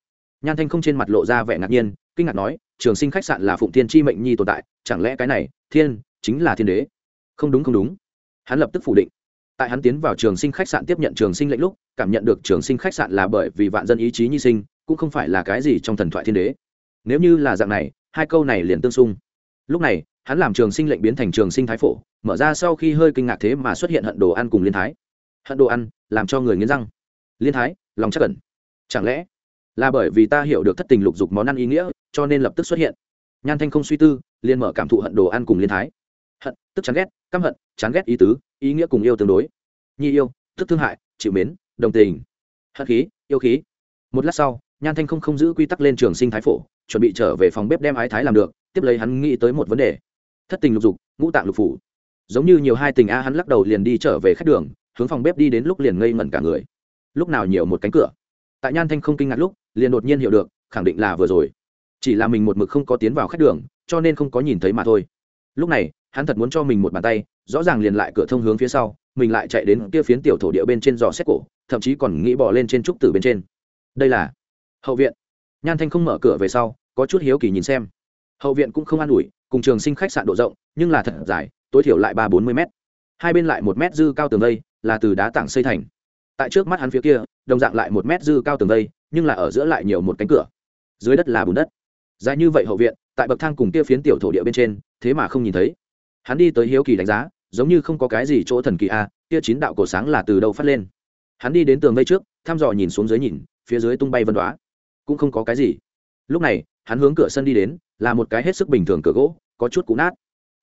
Nhan thanh không trên mặt lộ ra vẻ ngạc nhiên, kinh ngạc nói, trường sinh khách sạn là phụng thiên chi mệnh nhi tồn tại, chẳng lẽ cái này, thiên, chính là thiên đế? Không đúng không đúng. Hắn lập tức phủ định. Tại hắn tiến vào trường sinh khách sạn tiếp nhận trường sinh lệnh lúc, cảm nhận được trường sinh khách sạn là bởi vì vạn dân ý chí nhi sinh, cũng không phải là cái gì trong thần thoại thiên đế. Nếu như là dạng này, hai câu này liền tương xung. Lúc này hắn làm trường sinh lệnh biến thành trường sinh thái phổ, mở ra sau khi hơi kinh ngạc thế mà xuất hiện hận đồ ăn cùng liên thái. Hận đồ ăn, làm cho người nghiến răng. Liên thái, lòng chắc cẩn chẳng lẽ là bởi vì ta hiểu được thất tình lục dục món ăn ý nghĩa, cho nên lập tức xuất hiện. Nhan thanh không suy tư, liền mở cảm thụ hận đồ ăn cùng liên thái. Hận, tức chán ghét, căm hận, chán ghét ý tứ, ý nghĩa cùng yêu tương đối. Nhi yêu, tức thương hại, chịu mến, đồng tình. Hận khí, yêu khí. Một lát sau, nhan thanh không không giữ quy tắc lên trường sinh thái phổ, chuẩn bị trở về phòng bếp đem ái thái làm được, tiếp lấy hắn nghĩ tới một vấn đề thất tình lục dục, ngũ tạng lục phủ. Giống như nhiều hai tình a hắn lắc đầu liền đi trở về khách đường, hướng phòng bếp đi đến lúc liền ngây mẩn cả người. Lúc nào nhiều một cánh cửa. Tại nhan thanh không kinh ngạc lúc, liền đột nhiên hiểu được, khẳng định là vừa rồi. Chỉ là mình một mực không có tiến vào khách đường, cho nên không có nhìn thấy mà thôi. Lúc này, hắn thật muốn cho mình một bàn tay, rõ ràng liền lại cửa thông hướng phía sau, mình lại chạy đến kia phiến tiểu thổ địa bên trên giò xét cổ, thậm chí còn nghĩ bỏ lên trên trúc tử bên trên. Đây là hậu viện. Nhan thanh không mở cửa về sau, có chút hiếu kỳ nhìn xem hậu viện cũng không an ủi cùng trường sinh khách sạn độ rộng nhưng là thật dài tối thiểu lại ba bốn mươi m hai bên lại một m dư cao tường vây là từ đá tảng xây thành. Tại trước mắt hắn phía kia đồng dạng lại một m dư cao tường vây nhưng là ở giữa lại nhiều một cánh cửa. Dưới đất là bùn đất. Dài như vậy hậu viện tại bậc thang cùng kia phiến tiểu thổ địa bên trên thế mà không nhìn thấy. Hắn đi tới hiếu kỳ đánh giá giống như không có cái gì chỗ thần kỳ a à, kia chín đạo cổ sáng là từ đâu phát lên. Hắn đi đến tường vây trước thăm dò nhìn xuống dưới nhìn phía dưới tung bay vân đoá. Cũng không có cái gì. Lúc này hắn hướng cửa sân đi đến, là một cái hết sức bình thường cửa gỗ, có chút cũ nát.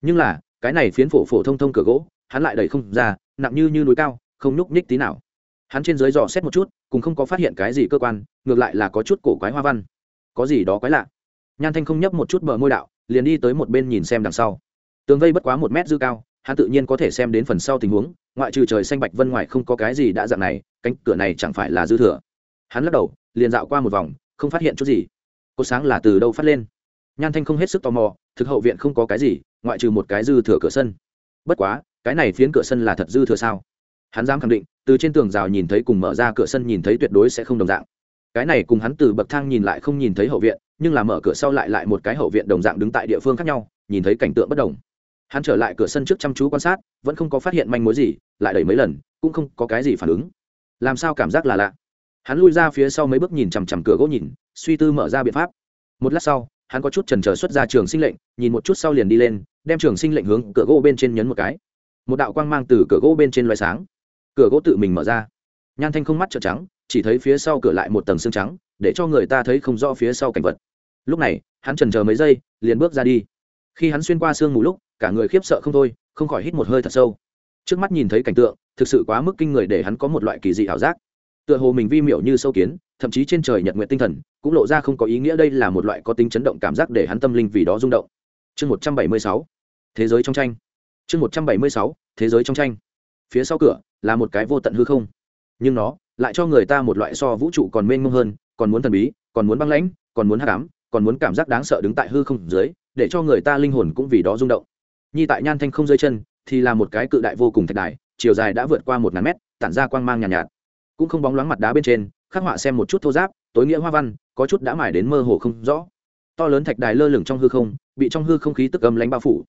Nhưng là, cái này phiến phổ phổ thông thông cửa gỗ, hắn lại đẩy không ra, nặng như như núi cao, không nhúc nhích tí nào. Hắn trên dưới dò xét một chút cùng không có phát hiện cái gì cơ quan, ngược lại là có chút cổ quái hoa văn. Có gì đó quái lạ. Nhan thanh không nhấp một chút bờ môi đạo, liền đi tới một bên nhìn xem đằng sau. Tường vây bất quá một mét dư cao, hắn tự nhiên có thể xem đến phần sau tình huống, ngoại trừ trời xanh bạch vân ngoài không có cái gì đã dạng này, cánh cửa này chẳng phải là dư thừa. Hắn lắc đầu, liền dạo qua một vòng, không phát hiện chút gì cột sáng là từ đâu phát lên? Nhan thanh không hết sức tò mò, thực hậu viện không có cái gì, ngoại trừ một cái dư thừa cửa sân. Bất quá, cái này phiến cửa sân là thật dư thừa sao? Hắn dám khẳng định, từ trên tường rào nhìn thấy cùng mở ra cửa sân nhìn thấy tuyệt đối sẽ không đồng dạng. Cái này cùng hắn từ bậc thang nhìn lại không nhìn thấy hậu viện, nhưng là mở cửa sau lại lại một cái hậu viện đồng dạng đứng tại địa phương khác nhau, nhìn thấy cảnh tượng bất đồng. Hắn trở lại cửa sân trước chăm chú quan sát, vẫn không có phát hiện manh mối gì, lại đẩy mấy lần, cũng không có cái gì phản ứng. Làm sao cảm giác là lạ? Hắn lui ra phía sau mấy bước nhìn chằm chằm cửa gỗ nhìn suy tư mở ra biện pháp. Một lát sau, hắn có chút trần trờ xuất ra trường sinh lệnh, nhìn một chút sau liền đi lên, đem trường sinh lệnh hướng cửa gỗ bên trên nhấn một cái. Một đạo quang mang từ cửa gỗ bên trên loài sáng. Cửa gỗ tự mình mở ra. Nhan thanh không mắt trợ trắng, chỉ thấy phía sau cửa lại một tầng xương trắng, để cho người ta thấy không rõ phía sau cảnh vật. Lúc này, hắn trần chờ mấy giây, liền bước ra đi. Khi hắn xuyên qua sương mù lúc, cả người khiếp sợ không thôi, không khỏi hít một hơi thật sâu. Trước mắt nhìn thấy cảnh tượng, thực sự quá mức kinh người để hắn có một loại kỳ dị ảo giác tựa hồ mình vi miểu như sâu kiến thậm chí trên trời nhật nguyện tinh thần cũng lộ ra không có ý nghĩa đây là một loại có tính chấn động cảm giác để hắn tâm linh vì đó rung động. Chương một trăm bảy mươi sáu thế giới trong tranh. Chương một trăm bảy mươi sáu thế giới trong tranh. Phía sau cửa là một cái vô tận hư không. Nhưng nó lại cho người ta một loại so vũ trụ còn mênh mông hơn còn muốn thần bí còn muốn băng lãnh còn muốn hát ám còn muốn cảm giác đáng sợ đứng tại hư không dưới để cho người ta linh hồn cũng vì đó rung động. Nhi tại nhan thanh không rơi chân thì là một cái cự đại vô cùng thạch đài chiều dài đã vượt qua một ngàn mét tản ra quang mang nhàn nhạt, nhạt cũng không bóng loáng mặt đá bên trên, khắc họa xem một chút thô giáp, tối nghĩa hoa văn, có chút đã mải đến mơ hồ không rõ. To lớn thạch đài lơ lửng trong hư không, bị trong hư không khí tức âm lánh bao phủ.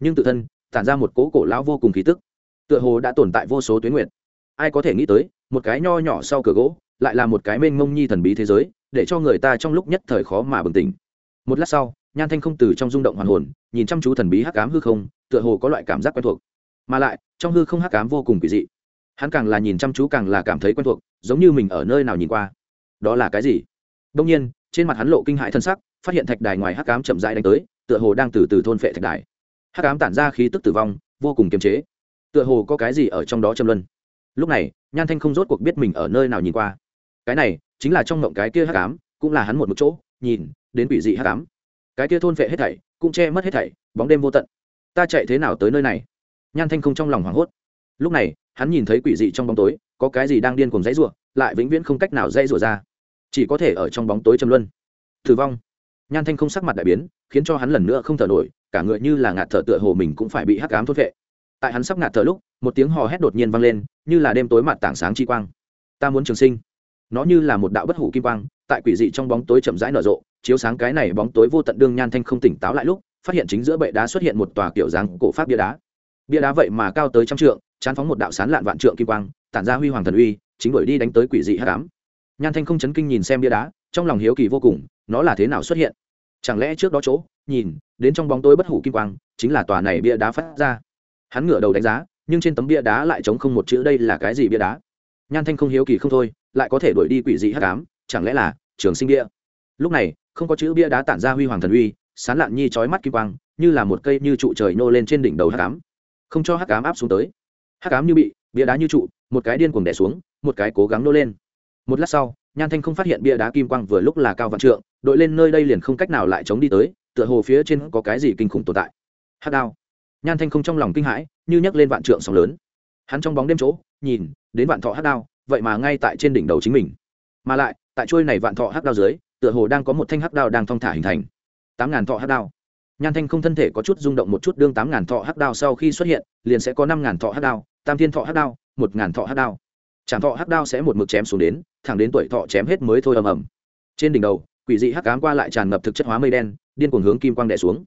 Nhưng tự thân, tản ra một cố cổ lão vô cùng khí tức, tựa hồ đã tồn tại vô số tuyến nguyện ai có thể nghĩ tới, một cái nho nhỏ sau cửa gỗ, lại là một cái mênh mông nhi thần bí thế giới, để cho người ta trong lúc nhất thời khó mà bừng tỉnh. Một lát sau, nhan thanh không từ trong rung động hoàn hồn, nhìn chăm chú thần bí hắc cám hư không, tựa hồ có loại cảm giác quen thuộc. Mà lại, trong hư không hắc cám vô cùng kỳ dị hắn càng là nhìn chăm chú càng là cảm thấy quen thuộc, giống như mình ở nơi nào nhìn qua. Đó là cái gì? Đông nhiên, trên mặt hắn lộ kinh hại thân sắc, phát hiện thạch đài ngoài hắc cám chậm rãi đánh tới, tựa hồ đang từ từ thôn phệ thạch đài. Hắc cám tản ra khí tức tử vong, vô cùng kiềm chế. Tựa hồ có cái gì ở trong đó châm luân. Lúc này, nhan thanh không rốt cuộc biết mình ở nơi nào nhìn qua. Cái này, chính là trong mộng cái kia hắc ám, cũng là hắn một một chỗ, nhìn, đến quỷ dị hắc ám. Cái kia thôn phệ hết thảy, cũng che mất hết thảy, bóng đêm vô tận. Ta chạy thế nào tới nơi này? Nhan thanh không trong lòng hoảng hốt lúc này, hắn nhìn thấy quỷ dị trong bóng tối, có cái gì đang điên cùng dãy rủa, lại vĩnh viễn không cách nào dãy rủa ra. Chỉ có thể ở trong bóng tối châm luân. Thử vong. Nhan thanh không sắc mặt đại biến, khiến cho hắn lần nữa không thở nổi, cả người như là ngạt thở tựa hồ mình cũng phải bị hắc ám thốt vệ tại hắn sắp ngạt thở lúc, một tiếng hò hét đột nhiên vang lên, như là đêm tối mặt tảng sáng chi quang. Ta muốn trường sinh. Nó như là một đạo bất hủ kim quang, tại quỷ dị trong bóng tối chậm rãi nở rộ, chiếu sáng cái này bóng tối vô tận đương nhan thanh không tỉnh táo lại lúc, phát hiện chính giữa bệ đá xuất hiện một tòa kiểu dáng cổ pháp bia đá bia đá vậy mà cao tới trăm trượng, chán phóng một đạo sán lạn vạn trượng kim quang, tản ra huy hoàng thần uy, chính đuổi đi đánh tới quỷ dị hắc ám. Nhan thanh không chấn kinh nhìn xem bia đá, trong lòng hiếu kỳ vô cùng, nó là thế nào xuất hiện? Chẳng lẽ trước đó chỗ, nhìn, đến trong bóng tối bất hủ kim quang, chính là tòa này bia đá phát ra. Hắn ngửa đầu đánh giá, nhưng trên tấm bia đá lại chống không một chữ đây là cái gì bia đá? Nhan thanh không hiếu kỳ không thôi, lại có thể đuổi đi quỷ dị hắc ám, chẳng lẽ là trường sinh bia? Lúc này, không có chữ bia đá tản ra huy hoàng thần uy, sán lạn nhi trói mắt kim quang, như là một cây như trụ trời nô lên trên đỉnh đầu hắc ám không cho hắc ám áp xuống tới. Hắc ám như bị, bia đá như trụ, một cái điên cuồng đẻ xuống, một cái cố gắng nô lên. Một lát sau, nhan thanh không phát hiện bia đá kim quang vừa lúc là cao vạn trượng, đội lên nơi đây liền không cách nào lại chống đi tới, tựa hồ phía trên có cái gì kinh khủng tồn tại. Hắc đao. Nhan thanh không trong lòng kinh hãi, như nhấc lên vạn trượng sóng lớn. Hắn trong bóng đêm chỗ, nhìn, đến vạn thọ hắc đao, vậy mà ngay tại trên đỉnh đầu chính mình. Mà lại, tại chuôi này vạn thọ hắc đao dưới, tựa hồ đang có một thanh hắc đao đang thong thả hình thành. Tám ngàn thọ hắc đao nhan thanh không thân thể có chút rung động một chút đương tám ngàn thọ hắc đao sau khi xuất hiện, liền sẽ có năm ngàn thọ hắc đao, tam thiên thọ hắc đao, một ngàn thọ hắc đao. Trạm thọ hắc đao sẽ một mực chém xuống đến, thẳng đến tuổi thọ chém hết mới thôi ầm ầm. Trên đỉnh đầu, quỷ dị hắc cám qua lại tràn ngập thực chất hóa mây đen, điên cuồng hướng kim quang đè xuống.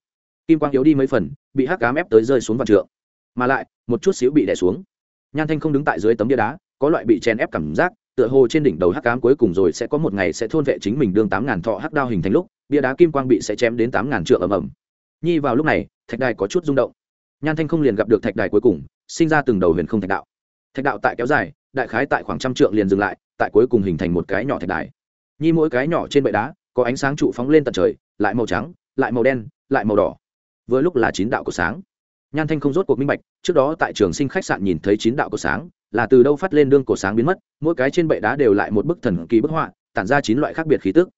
Kim quang yếu đi mấy phần, bị hắc cám ép tới rơi xuống vạn trượng. Mà lại, một chút xíu bị đè xuống. Nhan thanh không đứng tại dưới tấm bia đá, có loại bị chèn ép cảm giác, tựa hồ trên đỉnh đầu hắc cám cuối cùng rồi sẽ có một ngày sẽ thôn vệ chính mình đương tám ngàn thọ hắc đao hình thành lúc, bia đá kim quang bị sẽ chém đến tám ngàn trượng ầm ầm nhi vào lúc này, thạch đài có chút rung động. Nhan thanh không liền gặp được thạch đài cuối cùng, sinh ra từng đầu huyền không thạch đạo. Thạch đạo tại kéo dài, đại khái tại khoảng trăm trượng liền dừng lại, tại cuối cùng hình thành một cái nhỏ thạch đài. Nhi mỗi cái nhỏ trên bệ đá, có ánh sáng trụ phóng lên tận trời, lại màu trắng, lại màu đen, lại màu đỏ. Vừa lúc là chín đạo của sáng. Nhan thanh không rốt cuộc minh bạch, trước đó tại trường sinh khách sạn nhìn thấy chín đạo của sáng, là từ đâu phát lên đương cổ sáng biến mất, mỗi cái trên bệ đá đều lại một bức thần kỳ bức họa, tản ra chín loại khác biệt khí tức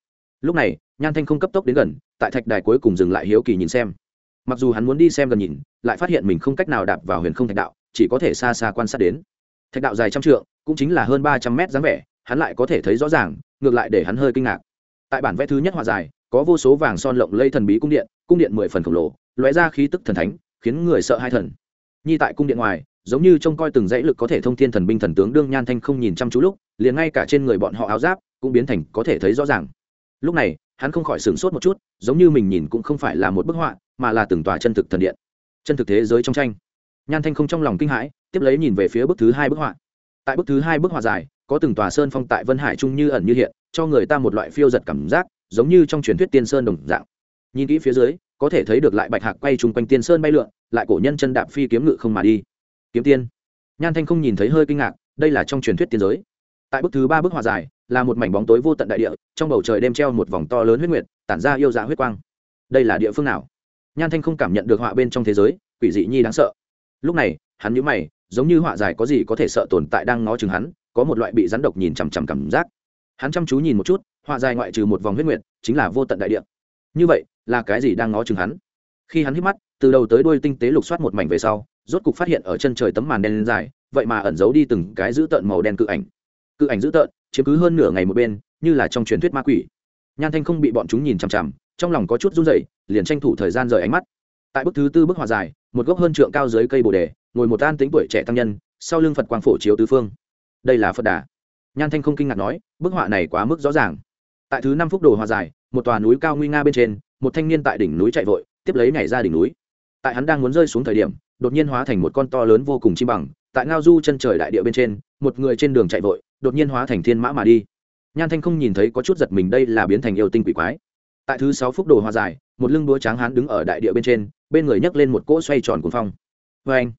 lúc này, nhan thanh không cấp tốc đến gần, tại thạch đài cuối cùng dừng lại hiếu kỳ nhìn xem. Mặc dù hắn muốn đi xem gần nhìn, lại phát hiện mình không cách nào đạp vào huyền không thạch đạo, chỉ có thể xa xa quan sát đến. Thạch đạo dài trăm trượng, cũng chính là hơn ba trăm mét dáng vẻ, hắn lại có thể thấy rõ ràng, ngược lại để hắn hơi kinh ngạc. Tại bản vẽ thứ nhất họa dài, có vô số vàng son lộng lây thần bí cung điện cung điện mười phần khổng lồ, lóe ra khí tức thần thánh, khiến người sợ hai thần. Nhi tại cung điện ngoài, giống như trông coi từng dãy lực có thể thông thiên thần binh thần tướng đương nhan thanh không nhìn chăm chú lúc, liền ngay cả trên người bọn họ áo giáp cũng biến thành có thể thấy rõ ràng lúc này, hắn không khỏi sửng sốt một chút, giống như mình nhìn cũng không phải là một bức họa, mà là từng tòa chân thực thần điện. Chân thực thế giới trong tranh. Nhan thanh không trong lòng kinh hãi, tiếp lấy nhìn về phía bức thứ hai bức họa. Tại bức thứ hai bức họa dài, có từng tòa sơn phong tại vân hải trung như ẩn như hiện, cho người ta một loại phiêu giật cảm giác, giống như trong truyền thuyết tiên sơn đồng dạng. Nhìn kỹ phía dưới, có thể thấy được lại bạch hạc quay chung quanh tiên sơn bay lượn, lại cổ nhân chân đạp phi kiếm ngự không mà đi. Kiếm tiên. Nhan thanh không nhìn thấy hơi kinh ngạc, đây là trong truyền thuyết tiên giới. Tại bức thứ ba bức họa dài là một mảnh bóng tối vô tận đại địa, trong bầu trời đêm treo một vòng to lớn huyết nguyệt, tản ra yêu dạ huyết quang. Đây là địa phương nào? Nhan thanh không cảm nhận được họa bên trong thế giới, quỷ dị nhi đáng sợ. Lúc này, hắn nhíu mày, giống như họa dài có gì có thể sợ tồn tại đang ngó chừng hắn, có một loại bị rắn độc nhìn chằm chằm cảm giác. Hắn chăm chú nhìn một chút, họa dài ngoại trừ một vòng huyết nguyệt, chính là vô tận đại địa. Như vậy, là cái gì đang ngó chừng hắn? Khi hắn hít mắt, từ đầu tới đuôi tinh tế lục soát một mảnh về sau, rốt cục phát hiện ở chân trời tấm màn đen dài, vậy mà ẩn giấu đi từng cái dữ tợn màu đen cự ảnh. Cự ảnh dữ tợn chiếm cứ hơn nửa ngày một bên, như là trong truyền thuyết ma quỷ. Nhan thanh không bị bọn chúng nhìn chằm chằm, trong lòng có chút run rẩy, liền tranh thủ thời gian rời ánh mắt. Tại bức thứ tư bức họa dài một gốc hơn trượng cao dưới cây bồ đề, ngồi một an tính tuổi trẻ tăng nhân, sau lưng phật quang phổ chiếu tứ phương. Đây là phật đà. Nhan thanh không kinh ngạc nói, bức họa này quá mức rõ ràng. Tại thứ năm phút đồ họa dài một tòa núi cao nguy nga bên trên, một thanh niên tại đỉnh núi chạy vội, tiếp lấy nhảy ra đỉnh núi. Tại hắn đang muốn rơi xuống thời điểm, đột nhiên hóa thành một con to lớn vô cùng chi bằng, tại ngao du chân trời đại địa bên trên, một người trên đường chạy vội đột nhiên hóa thành thiên mã mà đi. Nhan thanh không nhìn thấy có chút giật mình đây là biến thành yêu tinh quỷ quái. Tại thứ sáu phút đồ hoa dài một lưng đúa tráng hán đứng ở đại địa bên trên, bên người nhấc lên một cỗ xoay tròn cuồng phong. Vê anh,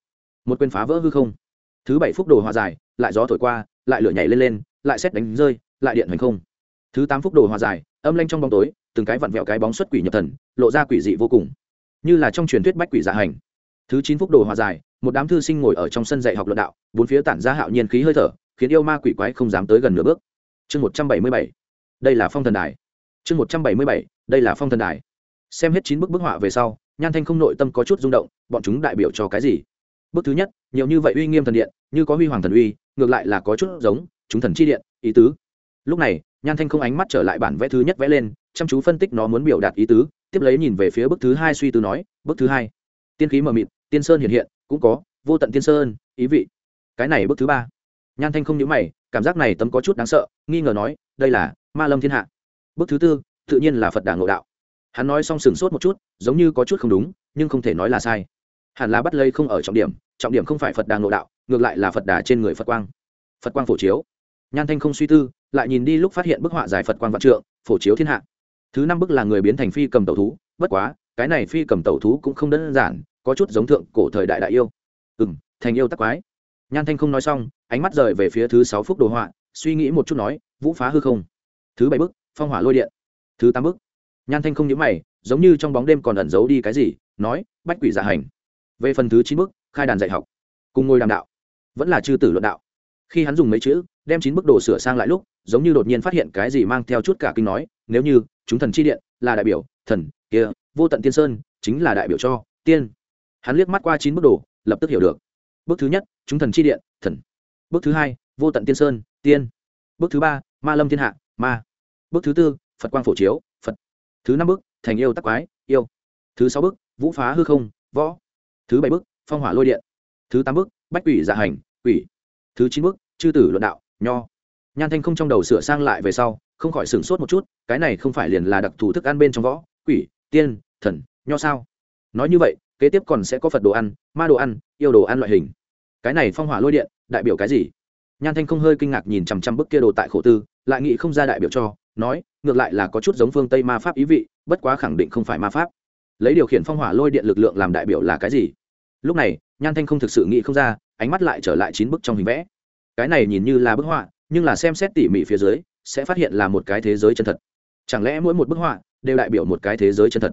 một quyền phá vỡ hư không. Thứ bảy phút đồ hoa dài lại gió thổi qua, lại lửa nhảy lên lên, lại xét đánh rơi, lại điện hành không. Thứ tám phút đồ hoa dài âm lanh trong bóng tối, từng cái vặn vẹo cái bóng xuất quỷ nhập thần, lộ ra quỷ dị vô cùng. Như là trong truyền thuyết bách quỷ dạ hành. Thứ chín phút đồ hòa dài một đám thư sinh ngồi ở trong sân dạy học luận đạo, bốn phía tản ra hạo nhiên khí hơi thở khiến yêu ma quỷ quái không dám tới gần nửa bước. Chương một trăm bảy mươi bảy. Đây là phong thần đài. Chương một trăm bảy mươi bảy. Đây là phong thần đài. Xem hết chín bức bức họa về sau, nhan thanh không nội tâm có chút rung động, bọn chúng đại biểu cho cái gì? Bức thứ nhất, nhiều như vậy uy nghiêm thần điện, như có huy hoàng thần uy, ngược lại là có chút giống chúng thần chi điện, ý tứ. Lúc này, nhan thanh không ánh mắt trở lại bản vẽ thứ nhất vẽ lên, chăm chú phân tích nó muốn biểu đạt ý tứ, tiếp lấy nhìn về phía bức thứ hai suy tư nói, bức thứ hai, tiên khí mờ mịt, tiên sơn hiện hiện, cũng có, vô tận tiên sơn, ý vị. Cái này bức thứ ba nhan thanh không nhớ mày, cảm giác này tấm có chút đáng sợ, nghi ngờ nói, đây là ma lâm thiên hạ. Bức thứ tư, tự nhiên là phật đà ngộ đạo. Hắn nói xong sừng sốt một chút, giống như có chút không đúng, nhưng không thể nói là sai. Hẳn là bắt lây không ở trọng điểm trọng điểm không phải phật đà ngộ đạo, ngược lại là phật đà trên người phật quang. Phật quang phổ chiếu. Nhan thanh không suy tư, lại nhìn đi lúc phát hiện bức họa giải phật quang vạn trượng, phổ chiếu thiên hạ. Thứ năm bức là người biến thành phi cầm tẩu thú, bất quá, cái này phi cầm tẩu thú cũng không đơn giản, có chút giống thượng cổ thời đại đại yêu. Ừ m thành yêu tắc quái nhan thanh không nói xong, ánh mắt rời về phía thứ sáu phúc đồ họa, suy nghĩ một chút nói, vũ phá hư không? Thứ bảy bức, phong hỏa lôi điện. Thứ tám bức. Nhan thanh không nhớ mày, giống như trong bóng đêm còn ẩn giấu đi cái gì, nói, bách quỷ dạ hành. Về phần thứ chín bức, khai đàn dạy học. Cùng ngôi đàm đạo. Vẫn là chư tử luận đạo. Khi hắn dùng mấy chữ, đem chín bức đồ sửa sang lại lúc, giống như đột nhiên phát hiện cái gì mang theo chút cả kinh nói, nếu như chúng thần chi điện là đại biểu thần kia, vô tận tiên sơn, chính là đại biểu cho tiên. Hắn liếc mắt qua chín bức đồ, lập tức hiểu được bước thứ nhất, chúng thần chi điện, thần. Bước thứ hai, vô tận tiên sơn, tiên. Bước thứ ba, ma lâm thiên hạ, ma. Bước thứ tư, phật quang phổ chiếu, phật. Thứ năm bước, thành yêu tắc quái, yêu. Thứ sáu bước, vũ phá hư không, võ. Thứ bảy bước, phong hỏa lôi điện. Thứ tám bước, bách quỷ dạ hành, quỷ. Thứ chín bước, chư tử luận đạo, nho. Nhan thanh không trong đầu sửa sang lại về sau, không khỏi sửng sốt một chút, cái này không phải liền là đặc thù thức ăn bên trong võ, quỷ, tiên, thần, nho sao? Nói như vậy, kế tiếp còn sẽ có phật đồ ăn, ma đồ ăn, yêu đồ ăn loại hình cái này phong hỏa lôi điện, đại biểu cái gì? Nhan thanh không hơi kinh ngạc nhìn chằm chằm bức kia đồ tại khổ tư, lại nghĩ không ra đại biểu cho, nói, ngược lại là có chút giống phương tây ma pháp ý vị, bất quá khẳng định không phải ma pháp. Lấy điều khiển phong hỏa lôi điện lực lượng làm đại biểu là cái gì? Lúc này, nhan thanh không thực sự nghĩ không ra, ánh mắt lại trở lại chín bức trong hình vẽ. Cái này nhìn như là bức họa, nhưng là xem xét tỉ mỉ phía dưới, sẽ phát hiện là một cái thế giới chân thật. Chẳng lẽ mỗi một bức họa đều đại biểu một cái thế giới chân thật?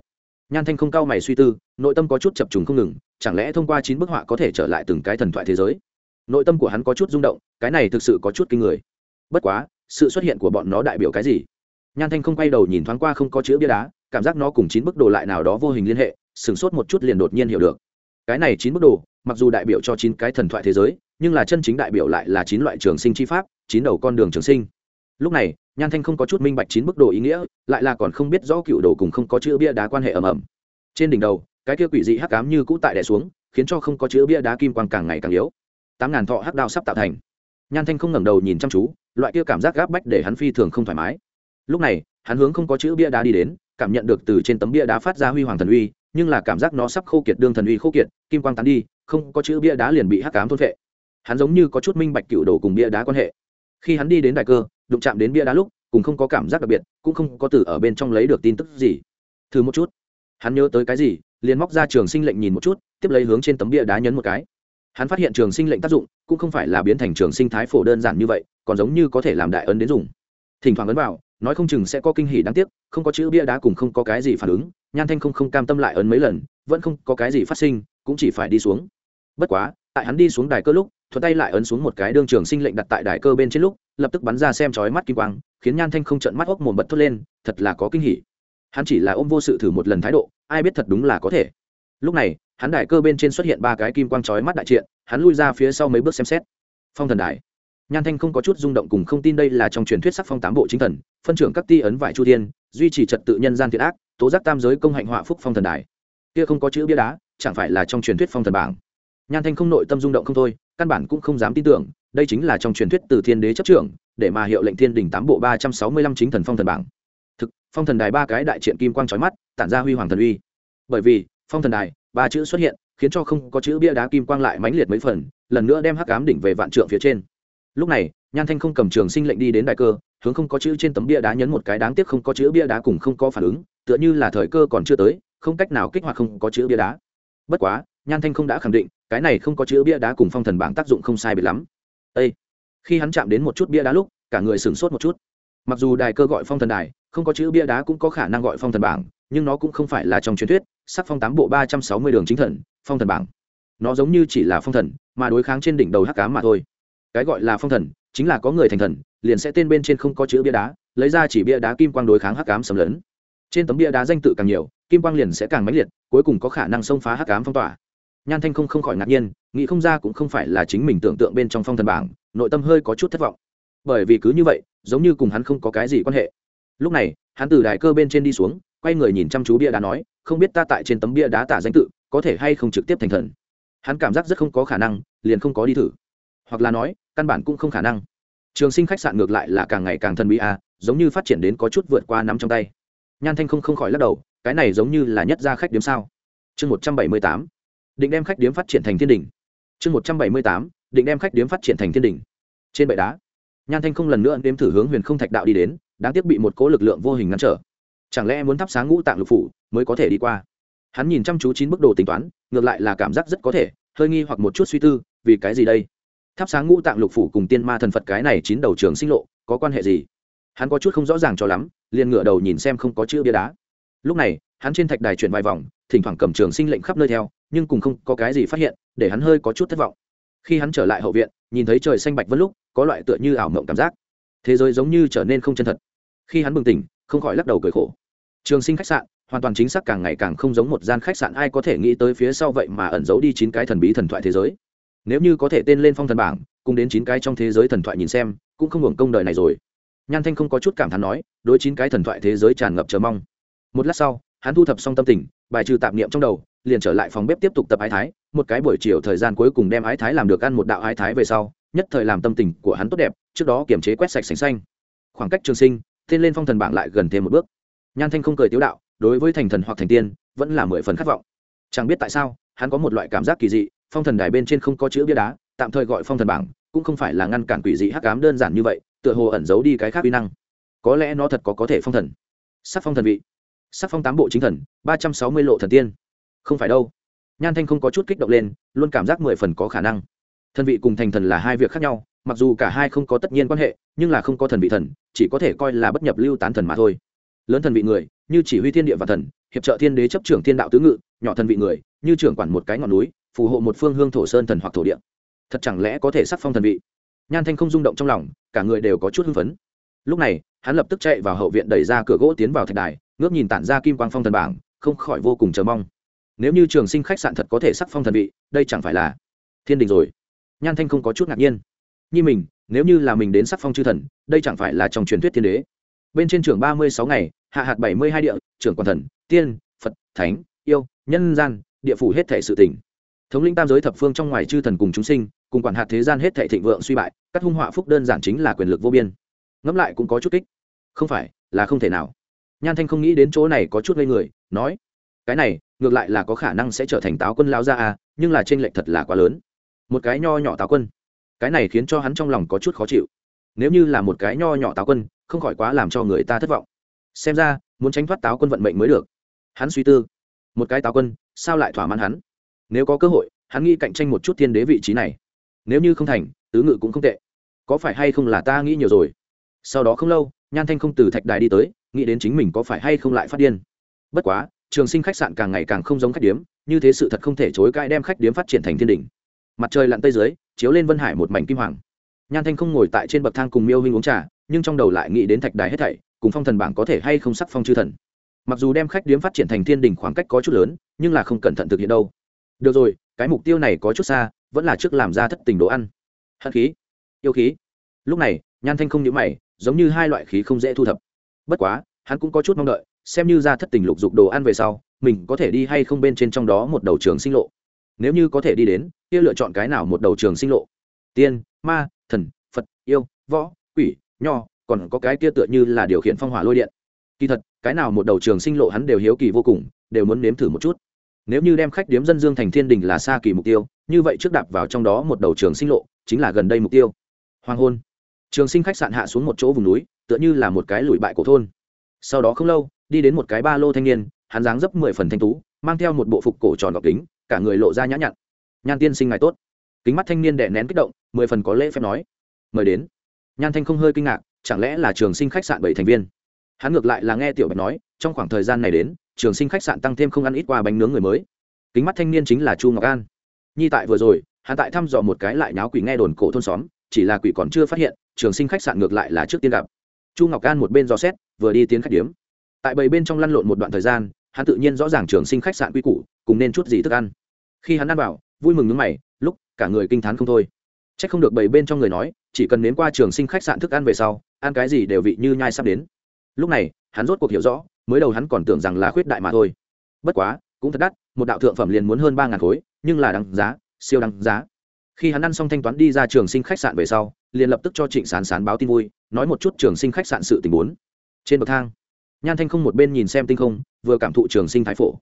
Nhan thanh không cao mày suy tư, nội tâm có chút chập trùng không ngừng, chẳng lẽ thông qua chín bức họa có thể trở lại từng cái thần thoại thế giới? Nội tâm của hắn có chút rung động, cái này thực sự có chút kinh người. Bất quá, sự xuất hiện của bọn nó đại biểu cái gì? Nhan thanh không quay đầu nhìn thoáng qua không có chữ bia đá, cảm giác nó cùng chín bức đồ lại nào đó vô hình liên hệ, sửng sốt một chút liền đột nhiên hiểu được. Cái này chín bức đồ, mặc dù đại biểu cho chín cái thần thoại thế giới, nhưng là chân chính đại biểu lại là chín loại trường sinh chi pháp, chín đầu con đường trường sinh lúc này, nhan thanh không có chút minh bạch chín bức đồ ý nghĩa, lại là còn không biết rõ cựu đồ cùng không có chữ bia đá quan hệ ầm ầm. Trên đỉnh đầu, cái kia quỷ dị hắc cám như cũ tại đè xuống, khiến cho không có chữ bia đá kim quang càng ngày càng yếu. Tám ngàn thọ hắc đao sắp tạo thành. Nhan thanh không ngẩng đầu nhìn chăm chú, loại kia cảm giác gáp bách để hắn phi thường không thoải mái. Lúc này, hắn hướng không có chữ bia đá đi đến, cảm nhận được từ trên tấm bia đá phát ra huy hoàng thần uy, nhưng là cảm giác nó sắp khô kiệt, đương thần uy khô kiệt, kim quang tán đi, không có chữ bia đá liền bị hắc cám thôn vệ hắn giống như có chút minh bạch cựu đồ cùng bia đá quan hệ. Khi hắn đi đến đại cơ đụng chạm đến bia đá lúc cũng không có cảm giác đặc biệt, cũng không có từ ở bên trong lấy được tin tức gì. Thử một chút. Hắn nhớ tới cái gì, liền móc ra trường sinh lệnh nhìn một chút, tiếp lấy hướng trên tấm bia đá nhấn một cái. Hắn phát hiện trường sinh lệnh tác dụng, cũng không phải là biến thành trường sinh thái phổ đơn giản như vậy, còn giống như có thể làm đại ấn đến dùng. Thỉnh thoảng ấn vào, nói không chừng sẽ có kinh hỉ đáng tiếc, không có chữ bia đá cùng không có cái gì phản ứng, nhan thanh không không cam tâm lại ấn mấy lần, vẫn không có cái gì phát sinh, cũng chỉ phải đi xuống. Bất quá, tại hắn đi xuống đài cơ lúc, thuận tay lại ấn xuống một cái đương trường sinh lệnh đặt tại đài cơ bên trên lúc lập tức bắn ra xem chói mắt kim quang, khiến nhan thanh không trận mắt hốc mồm bật thốt lên, thật là có kinh hỉ. Hắn chỉ là ôm vô sự thử một lần thái độ, ai biết thật đúng là có thể. Lúc này, hắn đài cơ bên trên xuất hiện ba cái kim quang chói mắt đại triện, hắn lui ra phía sau mấy bước xem xét. Phong thần đài. Nhan thanh không có chút rung động cùng không tin đây là trong truyền thuyết sắc phong tám bộ chính thần, phân trưởng các ti ấn vải chu thiên, duy trì trật tự nhân gian thiện ác, tố giác tam giới công hạnh họa phúc phong thần đài. Kia không có chữ bia đá, chẳng phải là trong truyền thuyết phong thần bảng. Nhan thanh không nội tâm rung động không thôi, căn bản cũng không dám tin tưởng đây chính là trong truyền thuyết từ thiên đế chấp trưởng, để mà hiệu lệnh thiên Đình tám bộ ba trăm sáu mươi lăm chính thần phong thần bảng. Thực, phong thần đài ba cái đại triện kim quang trói mắt, tản ra huy hoàng thần uy. Bởi vì, phong thần đài, ba chữ xuất hiện, khiến cho không có chữ bia đá kim quang lại mãnh liệt mấy phần, lần nữa đem hắc cám đỉnh về vạn trượng phía trên. Lúc này, nhan thanh không cầm trường sinh lệnh đi đến đại cơ, hướng không có chữ trên tấm bia đá nhấn một cái đáng tiếc không có chữ bia đá cùng không có phản ứng, tựa như là thời cơ còn chưa tới, không cách nào kích hoạt không có chữ bia đá. Bất quá, nhan thanh không đã khẳng định, cái này không có chữ bia đá cùng phong thần bảng tác dụng không sai biệt lắm. Ê! khi hắn chạm đến một chút bia đá lúc, cả người sửng sốt một chút. Mặc dù đài cơ gọi phong thần đài, không có chữ bia đá cũng có khả năng gọi phong thần bảng, nhưng nó cũng không phải là trong truyền thuyết sắc phong tám bộ ba trăm sáu mươi đường chính thần, phong thần bảng. Nó giống như chỉ là phong thần, mà đối kháng trên đỉnh đầu hắc ám mà thôi. Cái gọi là phong thần, chính là có người thành thần, liền sẽ tên bên trên không có chữ bia đá, lấy ra chỉ bia đá kim quang đối kháng hắc cám sầm lớn trên tấm bia đá danh tự càng nhiều, kim quang liền sẽ càng mãnh liệt, cuối cùng có khả năng xông phá hắc cám phong tỏa nhan thanh không không khỏi ngạc nhiên, nghĩ không ra cũng không phải là chính mình tưởng tượng bên trong phong thần bảng, nội tâm hơi có chút thất vọng. Bởi vì cứ như vậy, giống như cùng hắn không có cái gì quan hệ. Lúc này, hắn từ đại cơ bên trên đi xuống, quay người nhìn chăm chú bia đá nói, không biết ta tại trên tấm bia đá tả danh tự, có thể hay không trực tiếp thành thần? Hắn cảm giác rất không có khả năng, liền không có đi thử. Hoặc là nói, căn bản cũng không khả năng. Trường sinh khách sạn ngược lại là càng ngày càng thần bí à giống như phát triển đến có chút vượt qua nắm trong tay. Nhan thanh không không khỏi lắc đầu, cái này giống như là nhất gia khách điếm sao? Chương một trăm bảy mươi tám định đem khách điếm phát triển thành thiên đình. Chương một trăm bảy mươi tám, định đem khách điếm phát triển thành thiên đình. Trên bệ đá, nhan thanh không lần nữa đếm thử hướng huyền không thạch đạo đi đến, đáng tiếc bị một cố lực lượng vô hình ngăn trở. Chẳng lẽ muốn thắp sáng ngũ tạng lục phủ mới có thể đi qua? Hắn nhìn chăm chú chín bức đồ tính toán, ngược lại là cảm giác rất có thể, hơi nghi hoặc một chút suy tư, vì cái gì đây? Thắp sáng ngũ tạng lục phủ cùng tiên ma thần phật cái này chín đầu trường sinh lộ, có quan hệ gì? Hắn có chút không rõ ràng cho lắm, liền ngựa đầu nhìn xem không có chữ bia đá. Lúc này, hắn trên thạch đài chuyển vài vòng thỉnh thoảng cầm trường sinh lệnh khắp nơi theo, nhưng cùng không có cái gì phát hiện, để hắn hơi có chút thất vọng. Khi hắn trở lại hậu viện, nhìn thấy trời xanh bạch vân lúc, có loại tựa như ảo mộng cảm giác. Thế giới giống như trở nên không chân thật. Khi hắn bừng tỉnh, không khỏi lắc đầu cười khổ. Trường sinh khách sạn, hoàn toàn chính xác càng ngày càng không giống một gian khách sạn ai có thể nghĩ tới phía sau vậy mà ẩn giấu đi chín cái thần bí thần thoại thế giới. Nếu như có thể tên lên phong thần bảng, cùng đến chín cái trong thế giới thần thoại nhìn xem, cũng không hưởng công đời này rồi. Nhan thanh không có chút cảm thán nói, đối chín cái thần thoại thế giới tràn ngập chờ mong. Một lát sau, hắn thu thập xong tâm tình bài trừ tạp niệm trong đầu, liền trở lại phòng bếp tiếp tục tập ái thái, một cái buổi chiều thời gian cuối cùng đem ái thái làm được ăn một đạo ái thái về sau, nhất thời làm tâm tình của hắn tốt đẹp, trước đó kiềm chế quét sạch sành xanh. Khoảng cách trường sinh thiên lên phong thần bảng lại gần thêm một bước. Nhan thanh không cười tiếu đạo, đối với thành thần hoặc thành tiên, vẫn là mười phần khát vọng. Chẳng biết tại sao, hắn có một loại cảm giác kỳ dị, phong thần đài bên trên không có chữ bia đá, tạm thời gọi phong thần bảng, cũng không phải là ngăn cản quỷ dị hắc ám đơn giản như vậy, tựa hồ ẩn giấu đi cái khác uy năng. Có lẽ nó thật có có thể phong thần. Sắc phong thần vị sắc phong tám bộ chính thần, ba trăm sáu mươi lộ thần tiên. Không phải đâu. Nhan thanh không có chút kích động lên, luôn cảm giác mười phần có khả năng. Thần vị cùng thành thần là hai việc khác nhau, mặc dù cả hai không có tất nhiên quan hệ, nhưng là không có thần vị thần, chỉ có thể coi là bất nhập lưu tán thần mà thôi. Lớn thần vị người, như chỉ huy thiên địa và thần, hiệp trợ thiên đế chấp trưởng thiên đạo tứ ngự, nhỏ thần vị người, như trưởng quản một cái ngọn núi, phù hộ một phương hương thổ sơn thần hoặc thổ địa. Thật chẳng lẽ có thể sắc phong thần vị? Nhan thanh không rung động trong lòng, cả người đều có chút hưng phấn. Lúc này, hắn lập tức chạy vào hậu viện đẩy ra cửa gỗ tiến vào thạch đài ngước nhìn tản ra kim quang phong thần bảng, không khỏi vô cùng chờ mong. Nếu như trường sinh khách sạn thật có thể sắc phong thần vị, đây chẳng phải là thiên đình rồi. Nhan thanh không có chút ngạc nhiên. Như mình, nếu như là mình đến sắc phong chư thần, đây chẳng phải là trong truyền thuyết thiên đế. Bên trên trường ba mươi sáu ngày, hạ hạt bảy mươi hai địa, trưởng quan thần, tiên, phật, thánh, yêu, nhân, gian, địa phủ hết thể sự tỉnh thống lĩnh tam giới thập phương trong ngoài chư thần cùng chúng sinh, cùng quản hạt thế gian hết thể thịnh vượng suy bại các hung họa phúc đơn giản chính là quyền lực vô biên. Ngẫm lại cũng có chút kích. Không phải, là không thể nào nhan thanh không nghĩ đến chỗ này có chút ngây người, nói, cái này, ngược lại là có khả năng sẽ trở thành táo quân lao ra à nhưng là t r ê n lệch thật là quá lớn. Một cái nho nhỏ táo quân, cái này khiến cho hắn trong lòng có chút khó chịu. Nếu như là một cái nho nhỏ táo quân, không khỏi quá làm cho người ta thất vọng. Xem ra, muốn tránh thoát táo quân vận mệnh mới được. Hắn suy tư, một cái táo quân, sao lại thỏa mãn hắn? Nếu có cơ hội, hắn nghĩ cạnh tranh một chút thiên đế vị trí này. Nếu như không thành, tứ ngự cũng không tệ. Có phải hay không là ta nghĩ nhiều rồi? Sau đó không lâu, nhan thanh không từ thạch đài đi tới nghĩ đến chính mình có phải hay không lại phát điên. Bất quá, trường sinh khách sạn càng ngày càng không giống khách điếm, như thế sự thật không thể chối cãi đem khách điếm phát triển thành thiên đỉnh. Mặt trời lặn tây dưới, chiếu lên vân hải một mảnh kim hoàng. Nhan thanh không ngồi tại trên bậc thang cùng miêu huynh uống trà, nhưng trong đầu lại nghĩ đến thạch đài hết thảy, cùng phong thần bảng có thể hay không sắc phong chư thần. Mặc dù đem khách điếm phát triển thành thiên đình khoảng cách có chút lớn, nhưng là không cẩn thận thực hiện đâu. Được rồi, cái mục tiêu này có chút xa, vẫn là trước làm ra thất tình đồ ăn. Hận khí, yêu khí. Lúc này, nhan thanh không nhớ mày, giống như hai loại khí không dễ thu thập bất quá, hắn cũng có chút mong đợi, xem như ra thất tình lục dục đồ ăn về sau, mình có thể đi hay không bên trên trong đó một đầu trường sinh lộ. Nếu như có thể đi đến, kia lựa chọn cái nào một đầu trường sinh lộ? Tiên, ma, thần, phật, yêu, võ, quỷ, nho, còn có cái kia tựa như là điều khiển phong hỏa lôi điện. Kỳ thật, cái nào một đầu trường sinh lộ hắn đều hiếu kỳ vô cùng, đều muốn nếm thử một chút. Nếu như đem khách điếm dân dương thành thiên đình là xa kỳ mục tiêu, như vậy trước đạp vào trong đó một đầu trường sinh lộ, chính là gần đây mục tiêu. Hoàng hôn trường sinh khách sạn hạ xuống một chỗ vùng núi, tựa như là một cái lùi bại cổ thôn. Sau đó không lâu, đi đến một cái ba lô thanh niên, hắn dáng dấp mười phần thanh tú, mang theo một bộ phục cổ tròn gọc kính, cả người lộ ra nhã nhặn. Nhan tiên sinh ngài tốt. Kính mắt thanh niên đẻ nén kích động, mười phần có lễ phép nói. Mời đến. Nhan thanh không hơi kinh ngạc, chẳng lẽ là trường sinh khách sạn bảy thành viên? Hắn ngược lại là nghe tiểu bạch nói, trong khoảng thời gian này đến, trường sinh khách sạn tăng thêm không ăn ít qua bánh nướng người mới. Kính mắt thanh niên chính là chu ngọc an. Nhi tại vừa rồi, hắn tại thăm dò một cái lại nháo quỷ nghe đồn cổ thôn xóm, chỉ là quỷ còn chưa phát hiện trường sinh khách sạn ngược lại là trước tiên gặp. Chu ngọc an một bên dò xét, vừa đi tiến khách điếm. Tại bầy bên trong lăn lộn một đoạn thời gian, hắn tự nhiên rõ ràng trường sinh khách sạn quy củ, cùng nên chút gì thức ăn. Khi hắn ăn vào, vui mừng nước mày, lúc cả người kinh t h á n không thôi. C h ắ c không được bầy bên trong người nói, chỉ cần nếm qua trường sinh khách sạn thức ăn về sau, ăn cái gì đều vị như nhai sắp đến. Lúc này, hắn rốt cuộc hiểu rõ, mới đầu hắn còn tưởng rằng là khuyết đại mà thôi. Bất quá, cũng thật đắt, một đạo thượng phẩm liền muốn hơn ba ngàn khối, nhưng là đằng giá, siêu đằng giá khi hắn ăn xong thanh toán đi ra trường sinh khách sạn về sau, liền lập tức cho trịnh sán sán báo tin vui, nói một chút trường sinh khách sạn sự tình bốn. Trên bậc thang, nhan thanh không một bên nhìn xem tinh không, vừa cảm thụ trường sinh thái phổ.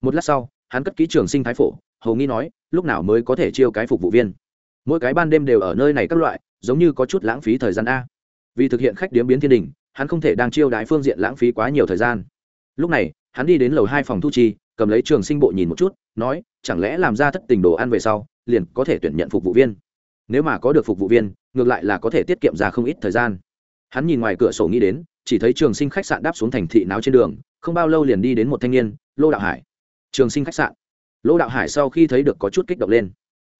Một lát sau, hắn cất ký trường sinh thái phổ, hầu nghi nói, lúc nào mới có thể chiêu cái phục vụ viên? Mỗi cái ban đêm đều ở nơi này các loại, giống như có chút lãng phí thời gian a. Vì thực hiện khách điếm biến thiên đình, hắn không thể đang chiêu đái phương diện lãng phí quá nhiều thời gian. Lúc này, hắn đi đến lầu hai phòng thu chi, cầm lấy trường sinh bộ nhìn một chút, nói, chẳng lẽ làm ra thất tình đồ ăn về sau liền có thể tuyển nhận phục vụ viên. Nếu mà có được phục vụ viên, ngược lại là có thể tiết kiệm ra không ít thời gian. Hắn nhìn ngoài cửa sổ nghĩ đến, chỉ thấy trường sinh khách sạn đáp xuống thành thị náo trên đường, không bao lâu liền đi đến một thanh niên, lô đạo hải. Trường sinh khách sạn. Lô đạo hải sau khi thấy được có chút kích động lên.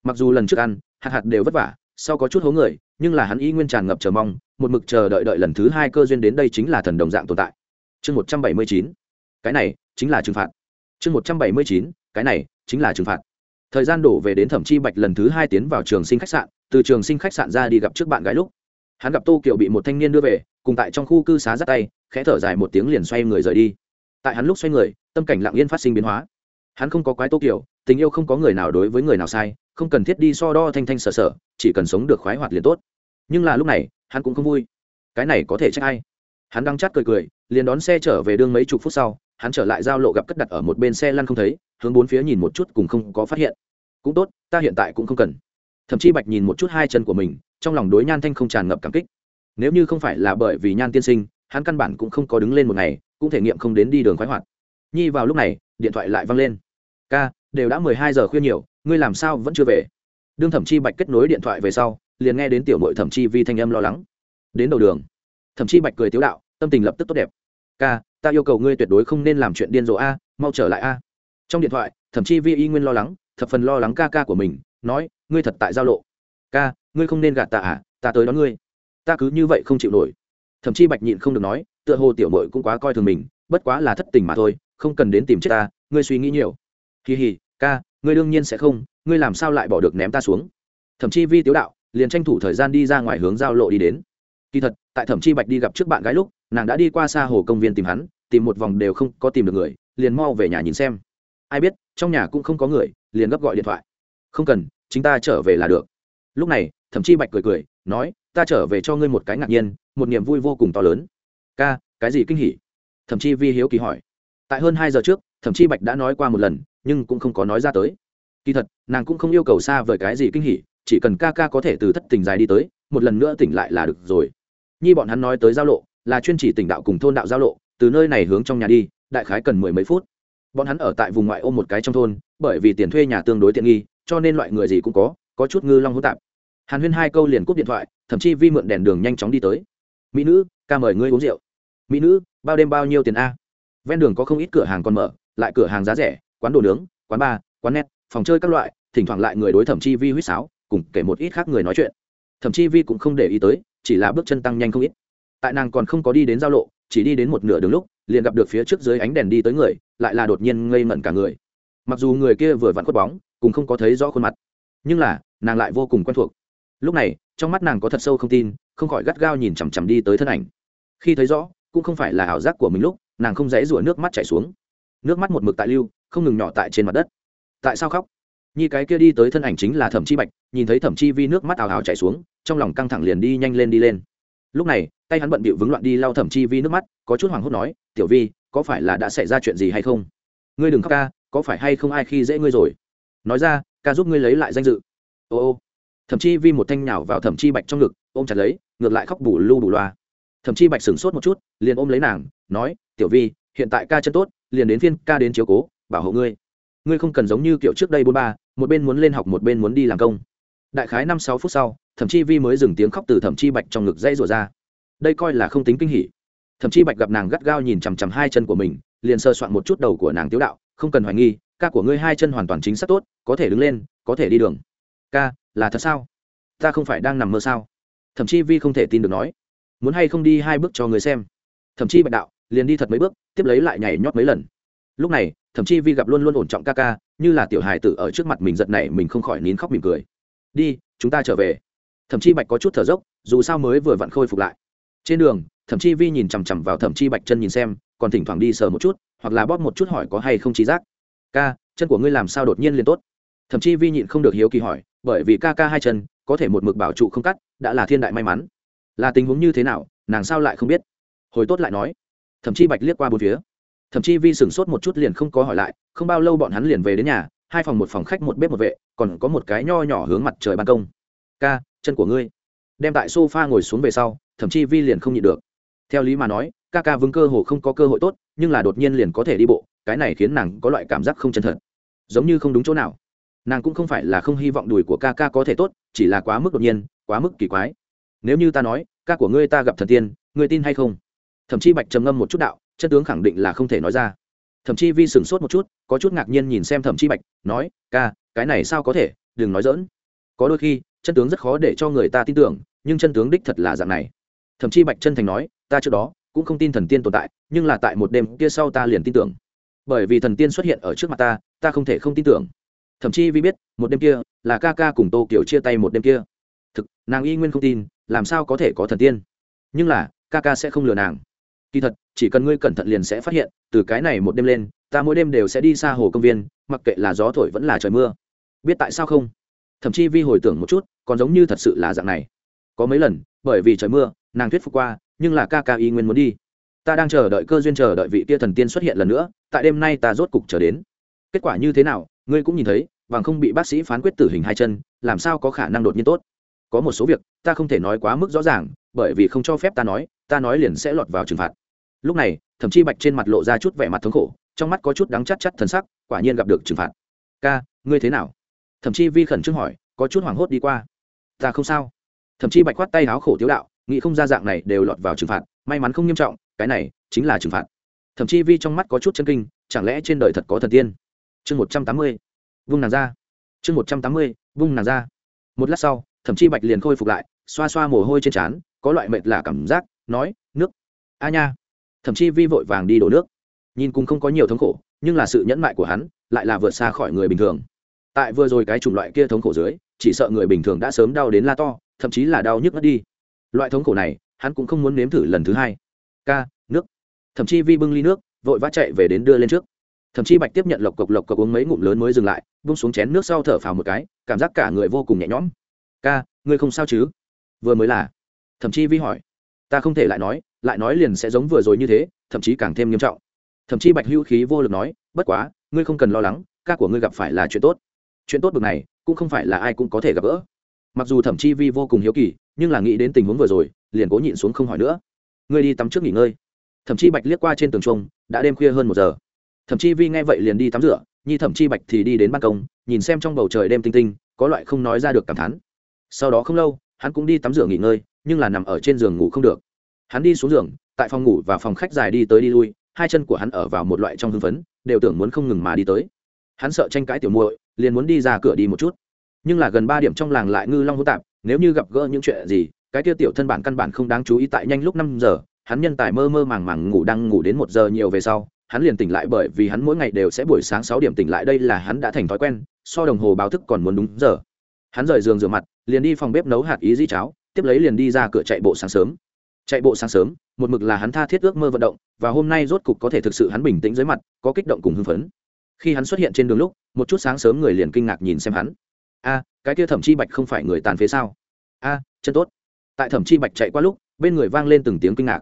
Mặc dù lần trước ăn, hạt hạt đều vất vả, sau có chút hố người, nhưng là hắn y nguyên tràn ngập chờ mong, một mực chờ đợi đợi lần thứ hai cơ duyên đến đây chính là thần đồng dạng tồn tại. Chương một trăm bảy mươi chín. Cái này chính là trừng phạt. Chương một trăm bảy mươi chín. Cái này chính là trừng phạt thời gian đổ về đến thẩm chi bạch lần thứ hai tiến vào trường sinh khách sạn, từ trường sinh khách sạn ra đi gặp trước bạn gái lúc. Hắn gặp tô kiều bị một thanh niên đưa về, cùng tại trong khu cư xá dắt tay, khẽ thở dài một tiếng liền xoay người rời đi. Tại hắn lúc xoay người, tâm cảnh lặng yên phát sinh biến hóa. Hắn không có quái tô kiều, tình yêu không có người nào đối với người nào sai, không cần thiết đi so đo thanh thanh sở sở, chỉ cần sống được khoái hoạt liền tốt. Nhưng là lúc này, hắn cũng không vui. Cái này có thể trách ai? Hắn đang chát cười cười, liền đón xe trở về đương mấy chục phút sau, hắn trở lại giao lộ gặp cất đặt ở một bên xe lăn không thấy hướng bốn phía nhìn một chút cùng không có phát hiện. Cũng tốt, ta hiện tại cũng không cần. Thậm chí bạch nhìn một chút hai chân của mình, trong lòng đối nhan thanh không tràn ngập cảm kích. Nếu như không phải là bởi vì nhan tiên sinh, hắn căn bản cũng không có đứng lên một ngày, cũng thể nghiệm không đến đi đường khoái hoạt. Nhi vào lúc này, điện thoại lại văng lên. Ca, đều đã mười hai giờ khuya nhiều, ngươi làm sao vẫn chưa về? Đương thẩm chi bạch kết nối điện thoại về sau, liền nghe đến tiểu mội thẩm chi vi thanh âm lo lắng. Đến đầu đường. Thẩm chi bạch cười tiếu đạo, tâm tình lập tức tốt đẹp. Ca, ta yêu cầu ngươi tuyệt đối không nên làm chuyện điên rồ a, mau trở lại a trong điện thoại, thậm chí vi y nguyên lo lắng, thập phần lo lắng ca ca của mình, nói, ngươi thật tại giao lộ. Ca, ngươi không nên gạt ta à ta tới đón ngươi. Ta cứ như vậy không chịu nổi. Thậm chí bạch nhịn không được nói, tựa hồ tiểu mội cũng quá coi thường mình, bất quá là thất tình mà thôi, không cần đến tìm chết ta, ngươi suy nghĩ nhiều. Kỳ hì ca, ngươi đương nhiên sẽ không, ngươi làm sao lại bỏ được ném ta xuống? Thậm chí vi tiếu đạo liền tranh thủ thời gian đi ra ngoài hướng giao lộ đi đến. Kỳ thật, tại thẩm chi bạch đi gặp trước bạn gái lúc, nàng đã đi qua xa hồ công viên tìm hắn, tìm một vòng đều không có tìm được người, liền mau về nhà nhìn xem ai biết, trong nhà cũng không có người, liền gấp gọi điện thoại. Không cần, chính ta trở về là được. Lúc này, thẩm chi bạch cười cười, nói, ta trở về cho ngươi một cái ngạc nhiên, một niềm vui vô cùng to lớn. Ca, cái gì kinh hỉ? Thẩm chi vi hiếu kỳ hỏi. Tại hơn hai giờ trước, thẩm chi bạch đã nói qua một lần, nhưng cũng không có nói ra tới. Kỳ thật, nàng cũng không yêu cầu xa vời cái gì kinh hỉ, chỉ cần ca ca có thể từ thất tình dài đi tới, một lần nữa tỉnh lại là được rồi. Nhi bọn hắn nói tới giao lộ, là chuyên chỉ tỉnh đạo cùng thôn đạo giao lộ, từ nơi này hướng trong nhà đi, đại khái cần mười mấy phút bọn hắn ở tại vùng ngoại ô một cái trong thôn, bởi vì tiền thuê nhà tương đối tiện nghi, cho nên loại người gì cũng có có chút ngư long hỗn tạp. Hàn huyên hai câu liền cúp điện thoại, thậm chí vi mượn đèn đường nhanh chóng đi tới. Mỹ nữ, ca mời ngươi uống rượu. Mỹ nữ, bao đêm bao nhiêu tiền a? Ven đường có không ít cửa hàng còn mở, lại cửa hàng giá rẻ, quán đồ nướng, quán bar, quán net, phòng chơi các loại, thỉnh thoảng lại người đối thẩm chi vi huýt sáo, cùng kể một ít khác người nói chuyện. Thẩm chi vi cũng không để ý tới, chỉ là bước chân tăng nhanh không ít. Tại nàng còn không có đi đến giao lộ chỉ đi đến một nửa đường lúc, liền gặp được phía trước dưới ánh đèn đi tới người, lại là đột nhiên ngây ngẩn cả người. Mặc dù người kia vừa vặn khuất bóng cùng không có thấy rõ khuôn mặt, nhưng là, nàng lại vô cùng quen thuộc. Lúc này, trong mắt nàng có thật sâu không tin, không khỏi gắt gao nhìn chằm chằm đi tới thân ảnh. Khi thấy rõ, cũng không phải là ảo giác của mình lúc, nàng không dễ rủa nước mắt chảy xuống. Nước mắt một mực tại lưu, không ngừng nhỏ tại trên mặt đất. Tại sao khóc? Nhi cái kia đi tới thân ảnh chính là thẩm chi bạch, nhìn thấy thẩm chi vi nước mắt ào ào chảy xuống, trong lòng căng thẳng liền đi nhanh lên đi lên lúc này, tay hắn bận bịu vướng loạn đi lau thẩm chi vi nước mắt, có chút hoảng hốt nói, tiểu vi, có phải là đã xảy ra chuyện gì hay không? Ngươi đừng khóc ca, có phải hay không ai khi dễ ngươi rồi? Nói ra, ca giúp ngươi lấy lại danh dự. Ô ô. Thậm chi vi một thanh nhào vào thẩm chi bạch trong ngực, ôm chặt lấy, ngược lại khóc bù lu bù loa. Thậm chi bạch sửng sốt một chút, liền ôm lấy nàng, nói, tiểu vi, hiện tại ca chân tốt, liền đến phiên ca đến chiếu cố, bảo hộ ngươi. Ngươi không cần giống như kiểu trước đây bốn ba, một bên muốn lên học một bên muốn đi làm công. Đại khái năm sáu phút sau thậm chi vi mới dừng tiếng khóc từ thẩm chi bạch trong ngực dãy rủa ra. Đây coi là không tính kinh hỉ. Thậm chi bạch gặp nàng gắt gao nhìn chằm chằm hai chân của mình, liền sơ soạn một chút đầu của nàng tiếu đạo, không cần hoài nghi, ca của ngươi hai chân hoàn toàn chính xác tốt, có thể đứng lên, có thể đi đường. Ca, là thật sao? Ta không phải đang nằm mơ sao? Thậm chí vi không thể tin được nói. Muốn hay không đi hai bước cho người xem. Thậm chí bạch đạo, liền đi thật mấy bước, tiếp lấy lại nhảy nhót mấy lần. Lúc này, thậm chí vi gặp luôn luôn ổn trọng ca ca, như là tiểu hài tử ở trước mặt mình giật này mình không khỏi nín khóc mỉm cười. Đi, chúng ta trở về thậm chí bạch có chút thở dốc, dù sao mới vừa vặn khôi phục lại. Trên đường thậm chí vi nhìn chằm chằm vào thậm chí bạch chân nhìn xem, còn thỉnh thoảng đi sờ một chút, hoặc là bóp một chút hỏi có hay không trí giác. Ca, chân của ngươi làm sao đột nhiên liền tốt? Thậm chí vi nhịn không được hiếu kỳ hỏi, bởi vì ca ca hai chân, có thể một mực bảo trụ không cắt, đã là thiên đại may mắn. Là tình huống như thế nào, nàng sao lại không biết? Hồi tốt lại nói. Thậm chí bạch liếc qua bốn phía. Thậm chí vi sửng sốt một chút liền không có hỏi lại, không bao lâu bọn hắn liền về đến nhà, hai phòng một phòng khách một bếp một vệ, còn có một cái nho nhỏ hướng mặt trời ban công ca, chân của ngươi. Đem tại sofa ngồi xuống về sau, thậm chí vi liền không nhịn được. Theo lý mà nói, ca ca vững cơ hồ không có cơ hội tốt, nhưng là đột nhiên liền có thể đi bộ, cái này khiến nàng có loại cảm giác không chân thật. Giống như không đúng chỗ nào. Nàng cũng không phải là không hy vọng đùi của ca ca có thể tốt, chỉ là quá mức đột nhiên, quá mức kỳ quái. Nếu như ta nói, ca của ngươi ta gặp thần tiên, ngươi tin hay không? Thậm chí bạch trầm ngâm một chút đạo, chân tướng khẳng định là không thể nói ra. Thậm chí vi sửng sốt một chút, có chút ngạc nhiên nhìn xem thậm chí bạch, nói, ca, cái này sao có thể, đừng nói dỡn có đôi khi chân tướng rất khó để cho người ta tin tưởng, nhưng chân tướng đích thật là dạng này. Thậm chí bạch chân thành nói, ta trước đó cũng không tin thần tiên tồn tại, nhưng là tại một đêm kia sau ta liền tin tưởng. Bởi vì thần tiên xuất hiện ở trước mặt ta ta không thể không tin tưởng. Thậm chí vi biết, một đêm kia là ca ca cùng tô kiểu chia tay một đêm kia. Thực, nàng y nguyên không tin, làm sao có thể có thần tiên? Nhưng là, ca ca sẽ không lừa nàng. Kỳ thật, chỉ cần ngươi cẩn thận liền sẽ phát hiện, từ cái này một đêm lên, ta mỗi đêm đều sẽ đi xa hồ công viên, mặc kệ là gió thổi vẫn là trời mưa. Biết tại sao không? Thậm chí vi hồi tưởng một chút, còn giống như thật sự là dạng này. Có mấy lần, bởi vì trời mưa, nàng thuyết phục qua, nhưng là ca ca y nguyên muốn đi. Ta đang chờ đợi cơ duyên chờ đợi vị tia thần tiên xuất hiện lần nữa, tại đêm nay ta rốt cục trở đến. Kết quả như thế nào, ngươi cũng nhìn thấy, bằng không bị bác sĩ phán quyết tử hình hai chân, làm sao có khả năng đột nhiên tốt? Có một số việc, ta không thể nói quá mức rõ ràng, bởi vì không cho phép ta nói ta nói liền sẽ lọt vào trừng phạt. Lúc này, thậm chí bạch trên mặt lộ ra chút vẻ mặt thống khổ, trong mắt có chút đắng chắc chắc thần sắc, quả nhiên gặp được trừng phạt. Ca, ngươi thế nào? Thậm chí vi khẩn trương hỏi, có chút hoảng hốt đi qua. Ta không sao. Thậm chí bạch khoát tay áo khổ tiếu đạo, nghĩ không ra dạng này đều lọt vào trừng phạt, may mắn không nghiêm trọng, cái này chính là trừng phạt. Thậm chí vi trong mắt có chút chân kinh, chẳng lẽ trên đời thật có thần tiên? Chương một trăm tám mươi, vung nàng ra. Chương một trăm tám mươi, vung nàng ra. Một lát sau, thậm chí bạch liền khôi phục lại, xoa xoa mồ hôi trên trán, có loại mệt là cảm giác, nói, nước. A nha. Thậm chí vi vội vàng đi đổ nước. Nhìn cùng không có nhiều thống khổ, nhưng là sự nhẫn mại của hắn lại là vượt xa khỏi người bình thường tại vừa rồi cái chủng loại kia thống khổ dưới, chỉ sợ người bình thường đã sớm đau đến la to, thậm chí là đau nhức mất đi. Loại thống khổ này, hắn cũng không muốn nếm thử lần thứ hai. Ca, nước. Thậm chí vi bưng ly nước, vội vã chạy về đến đưa lên trước. Thậm chí bạch tiếp nhận lộc cộc lộc cộc uống mấy ngụm lớn mới dừng lại bung xuống chén nước sau thở phào một cái, cảm giác cả người vô cùng nhẹ nhõm. Ca, ngươi không sao chứ? Vừa mới là. Thậm chí vi hỏi. Ta không thể lại nói lại nói liền sẽ giống vừa rồi như thế, thậm chí càng thêm nghiêm trọng. Thậm chí bạch hữu khí vô lực nói, bất quá, ngươi không cần lo lắng, ca của ngươi gặp phải là chuyện tốt chuyện tốt bực này, cũng không phải là ai cũng có thể gặp gỡ. Mặc dù thẩm chi vi vô cùng hiếu kỳ, nhưng là nghĩ đến tình huống vừa rồi, liền cố nhịn xuống không hỏi nữa. Ngươi đi tắm trước nghỉ ngơi. Thẩm chi bạch liếc qua trên tường trung đã đêm khuya hơn một giờ. Thẩm chi vi nghe vậy liền đi tắm rửa, nhi thẩm chi bạch thì đi đến ban công, nhìn xem trong bầu trời đêm tinh tinh, có loại không nói ra được cảm thán. Sau đó không lâu, hắn cũng đi tắm rửa nghỉ ngơi, nhưng là nằm ở trên giường ngủ không được. Hắn đi xuống giường, tại phòng ngủ và phòng khách dài đi tới đi lui, hai chân của hắn ở vào một loại trong hưng phấn, đều tưởng muốn không ngừng mà đi tới. Hắn sợ tranh cãi tiểu muội liền muốn đi ra cửa đi một chút. Nhưng là gần ba điểm trong làng lại ngư long hỗn tạp, nếu như gặp gỡ những chuyện gì, cái tiêu tiểu thân bản căn bản không đáng chú ý tại nhanh lúc năm giờ, hắn nhân tài mơ mơ màng màng ngủ đang ngủ đến một giờ nhiều về sau, hắn liền tỉnh lại bởi vì hắn mỗi ngày đều sẽ buổi sáng sáu điểm tỉnh lại đây là hắn đã thành thói quen, so đồng hồ báo thức còn muốn đúng giờ. Hắn rời giường rửa mặt, liền đi phòng bếp nấu hạt ý di cháo, tiếp lấy liền đi ra cửa chạy bộ sáng sớm. Chạy bộ sáng sớm, một mực là hắn tha thiết ước mơ vận động, và hôm nay rốt cục có thể thực sự hắn bình tĩnh dưới mặt, có kích động cùng hưng phấn khi hắn xuất hiện trên đường lúc, một chút sáng sớm người liền kinh ngạc nhìn xem hắn. A, cái kia thẩm chi bạch không phải người tàn phế sao? A, chân tốt. Tại thẩm chi bạch chạy qua lúc, bên người vang lên từng tiếng kinh ngạc.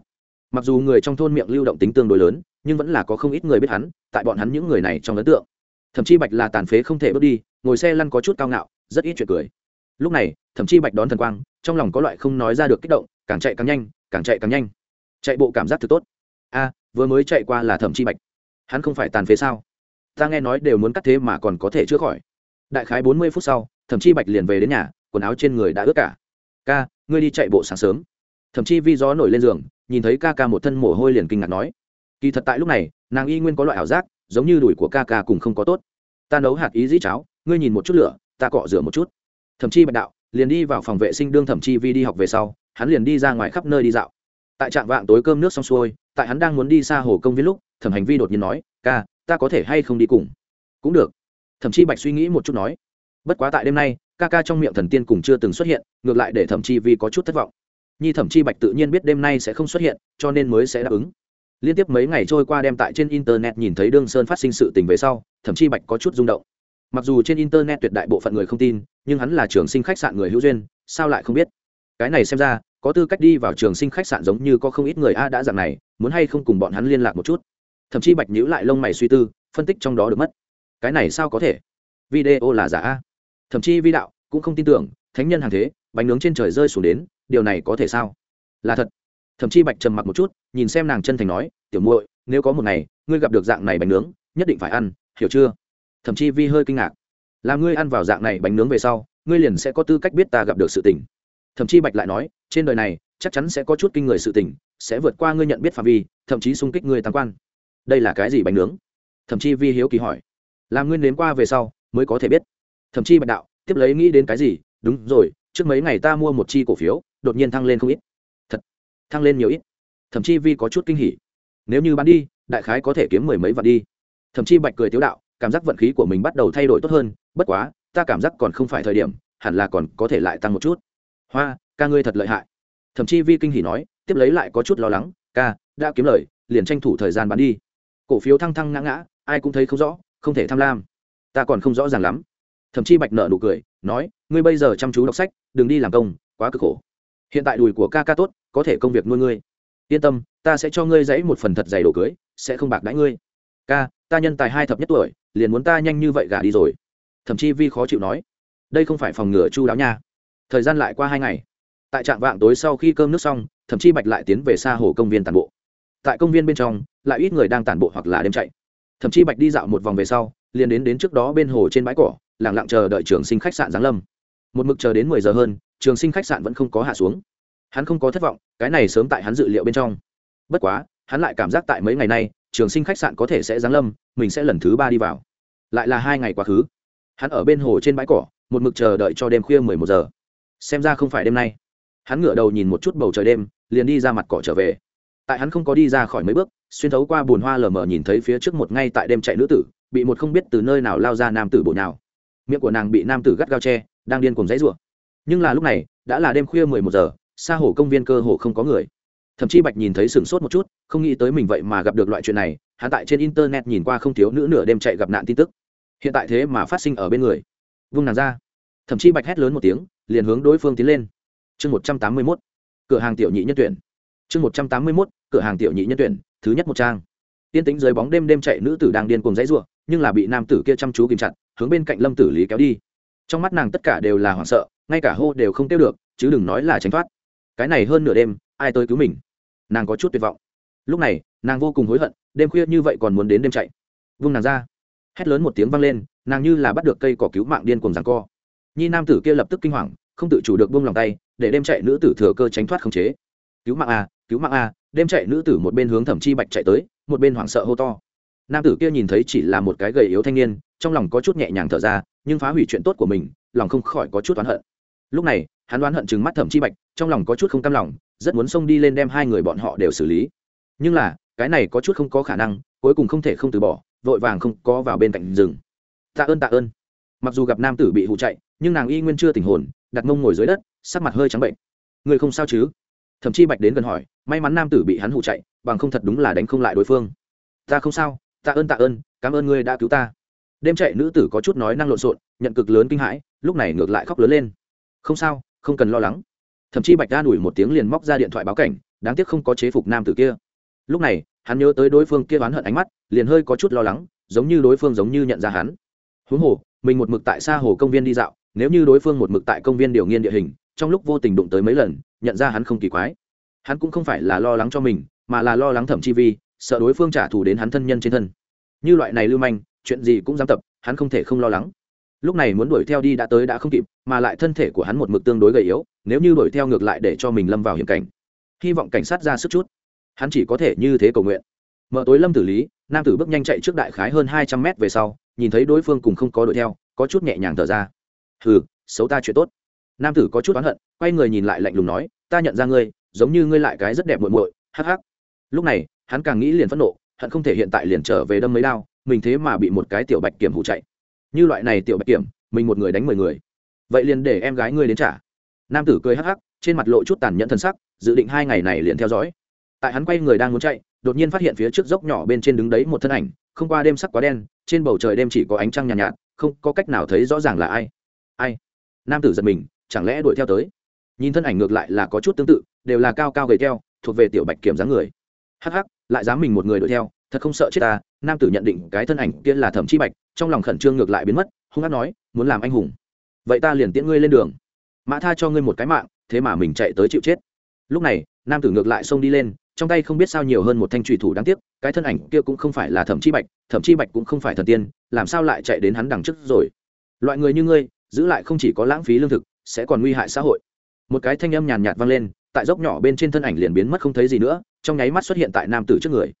Mặc dù người trong thôn miệng lưu động tính tương đối lớn, nhưng vẫn là có không ít người biết hắn, tại bọn hắn những người này trong ấn tượng. Thẩm chi bạch là tàn phế không thể bước đi, ngồi xe lăn có chút cao ngạo, rất ít chuyện cười. Lúc này, thẩm chi bạch đón thần quang, trong lòng có loại không nói ra được kích động, càng chạy càng nhanh, càng chạy càng nhanh. Chạy bộ cảm giác thật tốt. A, vừa mới chạy qua là thẩm chi bạch. Hắn không phải tàn phế sao? Ta nghe nói đều muốn cắt thế mà còn có thể chữa khỏi. Đại khái bốn mươi phút sau, thẩm chi bạch liền về đến nhà, quần áo trên người đã ướt cả. Ca, ngươi đi chạy bộ sáng sớm. Thậm chí vi gió nổi lên giường, nhìn thấy ca ca một thân mồ hôi liền kinh ngạc nói. Kỳ thật tại lúc này, nàng y nguyên có loại ảo giác, giống như đùi của ca ca cùng không có tốt. Ta nấu hạt ý dĩ cháo, ngươi nhìn một chút lửa, ta cọ rửa một chút. Thậm chí bạch đạo, liền đi vào phòng vệ sinh đương thẩm chi vi đi học về sau, hắn liền đi ra ngoài khắp nơi đi dạo. Tại trạm vạng tối cơm nước xong xuôi, tại hắn đang muốn đi xa hồ công viên lúc, thẩm hành vi đột nhiên nói, ca ta có thể hay không đi cùng? Cũng được. Thậm chí bạch suy nghĩ một chút nói. Bất quá tại đêm nay, ca ca trong miệng thần tiên cùng chưa từng xuất hiện, ngược lại để thẩm chi vi có chút thất vọng. Nhi thẩm chi bạch tự nhiên biết đêm nay sẽ không xuất hiện, cho nên mới sẽ đáp ứng. Liên tiếp mấy ngày trôi qua đem tại trên internet nhìn thấy đương sơn phát sinh sự tình về sau thậm chí bạch có chút rung động. Mặc dù trên internet tuyệt đại bộ phận người không tin, nhưng hắn là trường sinh khách sạn người hữu duyên, sao lại không biết? Cái này xem ra, có tư cách đi vào trường sinh khách sạn giống như có không ít người a đã dạng này, muốn hay không cùng bọn hắn liên lạc một chút? Thậm chí bạch nhữ lại lông mày suy tư, phân tích trong đó được mất. Cái này sao có thể? Video là giả a. Thậm chí vi đạo cũng không tin tưởng, thánh nhân hàng thế, bánh nướng trên trời rơi xuống đến, điều này có thể sao? Là thật. Thậm chí bạch trầm mặc một chút, nhìn xem nàng chân thành nói, tiểu muội, nếu có một ngày, ngươi gặp được dạng này bánh nướng, nhất định phải ăn, hiểu chưa? Thậm chí vi hơi kinh ngạc. Là ngươi ăn vào dạng này bánh nướng về sau, ngươi liền sẽ có tư cách biết ta gặp được sự tình. Thậm chí bạch lại nói, trên đời này, chắc chắn sẽ có chút kinh người sự tình, sẽ vượt qua ngươi nhận biết phạm vi, thậm chí xung kích ngươi tam quan đây là cái gì bánh nướng? Thậm chí vi hiếu kỳ hỏi. Làm nguyên nếm qua về sau, mới có thể biết. Thậm chí bạch đạo, tiếp lấy nghĩ đến cái gì? Đúng rồi, trước mấy ngày ta mua một chi cổ phiếu, đột nhiên thăng lên không ít. Thật, thăng lên nhiều ít. Thậm chí vi có chút kinh hỉ. Nếu như bán đi, đại khái có thể kiếm mười mấy vạn đi. Thậm chí bạch cười tiếu đạo, cảm giác vận khí của mình bắt đầu thay đổi tốt hơn, bất quá, ta cảm giác còn không phải thời điểm, hẳn là còn có thể lại tăng một chút. Hoa, ca ngươi thật lợi hại. Thậm chí vi kinh hỉ nói, tiếp lấy lại có chút lo lắng, ca, đã kiếm lời, liền tranh thủ thời gian bán đi cổ phiếu thăng thăng ngã ngã, ai cũng thấy không rõ, không thể tham lam. Ta còn không rõ ràng lắm. Thậm chí bạch nợ nụ cười, nói, ngươi bây giờ chăm chú đọc sách, đừng đi làm công, quá cực khổ. Hiện tại đùi của ca ca tốt, có thể công việc nuôi ngươi. Yên tâm, ta sẽ cho ngươi dãy một phần thật dày đồ cưới, sẽ không bạc đãi ngươi. Ca, ta nhân tài hai thập nhất tuổi, liền muốn ta nhanh như vậy gả đi rồi. Thậm chí vi khó chịu nói, đây không phải phòng ngừa chu đáo nha. Thời gian lại qua hai ngày. Tại trạm vạng tối sau khi cơm nước xong thậm chí bạch lại tiến về xa hồ công viên tàn bộ tại công viên bên trong, lại ít người đang tản bộ hoặc là đêm chạy. Thậm chí bạch đi dạo một vòng về sau, liền đến đến trước đó bên hồ trên bãi cỏ lẳng lặng chờ đợi trường sinh khách sạn giáng lâm. Một mực chờ đến mười giờ hơn, trường sinh khách sạn vẫn không có hạ xuống. Hắn không có thất vọng, cái này sớm tại hắn dự liệu bên trong. Bất quá, hắn lại cảm giác tại mấy ngày nay, trường sinh khách sạn có thể sẽ giáng lâm, mình sẽ lần thứ ba đi vào. Lại là hai ngày quá khứ. Hắn ở bên hồ trên bãi cỏ, một mực chờ đợi cho đêm khuya mười một giờ. Xem ra không phải đêm nay. Hắn ngửa đầu nhìn một chút bầu trời đêm, liền đi ra mặt cỏ trở về tại hắn không có đi ra khỏi mấy bước, xuyên thấu qua bùn hoa lờ mờ nhìn thấy phía trước một ngay tại đêm chạy nữ tử, bị một không biết từ nơi nào lao ra nam tử bộ nào miệng của nàng bị nam tử gắt gao tre đang điên cùng dãy rủa nhưng là lúc này, đã là đêm khuya mười một giờ, xa hồ công viên cơ hồ không có người. Thậm chí bạch nhìn thấy sửng sốt một chút, không nghĩ tới mình vậy mà gặp được loại chuyện này, hắn tại trên internet nhìn qua không thiếu nữ nửa đêm chạy gặp nạn tin tức. Hiện tại thế mà phát sinh ở bên người. Vung nàng ra. Thậm chí bạch hét lớn một tiếng, liền hướng đối phương tiến lên. Chương một trăm tám mươi mốt. Cửa hàng tiểu nhị nhân tuyển. Chương một trăm tám mươi mốt cửa hàng tiểu nhị nhân tuyển, thứ nhất một trang. Tiên tính dưới bóng đêm đêm chạy nữ tử đang điên cùng dãy ruộng nhưng là bị nam tử kia chăm chú kìm chặt, hướng bên cạnh lâm tử lý kéo đi. Trong mắt nàng tất cả đều là hoảng sợ, ngay cả hô đều không tiêu được, chứ đừng nói là tránh thoát. Cái này hơn nửa đêm, ai tới cứu mình? Nàng có chút tuyệt vọng. Lúc này, nàng vô cùng hối hận, đêm khuya như vậy còn muốn đến đêm chạy. Vung nàng ra. Hét lớn một tiếng vang lên, nàng như là bắt được cây cỏ cứu mạng điên cùng rằng co. Nhi nam tử kia lập tức kinh hoàng, không tự chủ được buông lòng tay, để đêm chạy nữ tử thừa cơ tránh thoát khống chế. Cứu mạng à cứu mạng a, đêm chạy nữ tử một bên hướng thẩm chi bạch chạy tới, một bên hoảng sợ hô to. Nam tử kia nhìn thấy chỉ là một cái gầy yếu thanh niên, trong lòng có chút nhẹ nhàng thở ra, nhưng phá hủy chuyện tốt của mình, lòng không khỏi có chút oán hận. Lúc này, hắn đoán hận chừng mắt thẩm chi bạch, trong lòng có chút không cam lòng, rất muốn xông đi lên đem hai người bọn họ đều xử lý. Nhưng là, cái này có chút không có khả năng, cuối cùng không thể không từ bỏ, vội vàng không có vào bên cạnh rừng. Tạ ơn tạ ơn. Mặc dù gặp nam tử bị hụ chạy, nhưng nàng y nguyên chưa tình hồn, đặt mông ngồi dưới đất, sắc mặt hơi trắng bệnh. Người không sao chứ? Thậm chí bạch đến gần hỏi may mắn nam tử bị hắn hụ chạy, bằng không thật đúng là đánh không lại đối phương. Ta không sao, tạ ơn tạ ơn, cảm ơn ngươi đã cứu ta. Đêm chạy nữ tử có chút nói năng lộn xộn, nhận cực lớn kinh hãi, lúc này ngược lại khóc lớn lên. Không sao, không cần lo lắng. Thậm chí bạch đa đuổi một tiếng liền móc ra điện thoại báo cảnh, đáng tiếc không có chế phục nam tử kia. Lúc này, hắn nhớ tới đối phương kia oán hận ánh mắt, liền hơi có chút lo lắng, giống như đối phương giống như nhận ra hắn. Huống hồ, mình một mực tại xa hồ công viên đi dạo, nếu như đối phương một mực tại công viên điều nghiên địa hình, trong lúc vô tình đụng tới mấy lần, nhận ra hắn không kỳ quái hắn cũng không phải là lo lắng cho mình, mà là lo lắng thẩm chi vi sợ đối phương trả thù đến hắn thân nhân trên thân. Như loại này lưu manh, chuyện gì cũng dám tập, hắn không thể không lo lắng. Lúc này muốn đuổi theo đi đã tới đã không kịp, mà lại thân thể của hắn một mực tương đối gầy yếu, nếu như đuổi theo ngược lại để cho mình lâm vào hiểm cảnh. Hy vọng cảnh sát ra sức chút. Hắn chỉ có thể như thế cầu nguyện. Mở tối lâm tử lý, nam tử bước nhanh chạy trước đại khái hơn hai trăm mét về sau, nhìn thấy đối phương cùng không có đuổi theo, có chút nhẹ nhàng thở ra. Hừ, xấu ta chuyện tốt. Nam tử có chút oán hận, quay người nhìn lại lạnh lùng nói, ta nhận ra ngươi giống như ngươi lại cái rất đẹp muội muội hắc hắc. Lúc này hắn càng nghĩ liền phẫn nộ hắn không thể hiện tại liền trở về đâm mấy đao mình thế mà bị một cái tiểu bạch kiểm hụ chạy. Như loại này tiểu bạch kiểm mình một người đánh mười người. Vậy liền để em gái ngươi đến trả. Nam tử cười hắc hắc trên mặt lộ chút tàn nhẫn thân sắc dự định hai ngày này liền theo dõi. Tại hắn quay người đang muốn chạy đột nhiên phát hiện phía trước dốc nhỏ bên trên đứng đấy một thân ảnh không qua đêm sắc quá đen trên bầu trời đêm chỉ có ánh trăng nhàn nhạt, nhạt không có cách nào thấy rõ ràng là ai. Ai? Nam tử giật mình chẳng lẽ đuổi theo tới? Nhìn thân ảnh ngược lại là có chút tương tự, đều là cao cao gầy keo thuộc về tiểu bạch kiểm dáng người. Hắc hắc, lại dám mình một người đuổi theo, thật không sợ chết ta, nam tử nhận định cái thân ảnh kia là thẩm chi bạch, trong lòng khẩn trương ngược lại biến mất, hung hát nói, muốn làm anh hùng. Vậy ta liền tiễn ngươi lên đường. Mã tha cho ngươi một cái mạng, thế mà mình chạy tới chịu chết. Lúc này, nam tử ngược lại xông đi lên, trong tay không biết sao nhiều hơn một thanh trùy thủ đáng tiếc, cái thân ảnh kia cũng không phải là thẩm chi bạch, thẩm chi bạch cũng không phải thần tiên, làm sao lại chạy đến hắn đằng trước rồi? Loại người như ngươi, giữ lại không chỉ có lãng phí lương thực, sẽ còn nguy hại xã hội một cái thanh âm nhàn nhạt vang lên, tại dốc nhỏ bên trên thân ảnh liền biến mất không thấy gì nữa, trong nháy mắt xuất hiện tại nam tử trước người.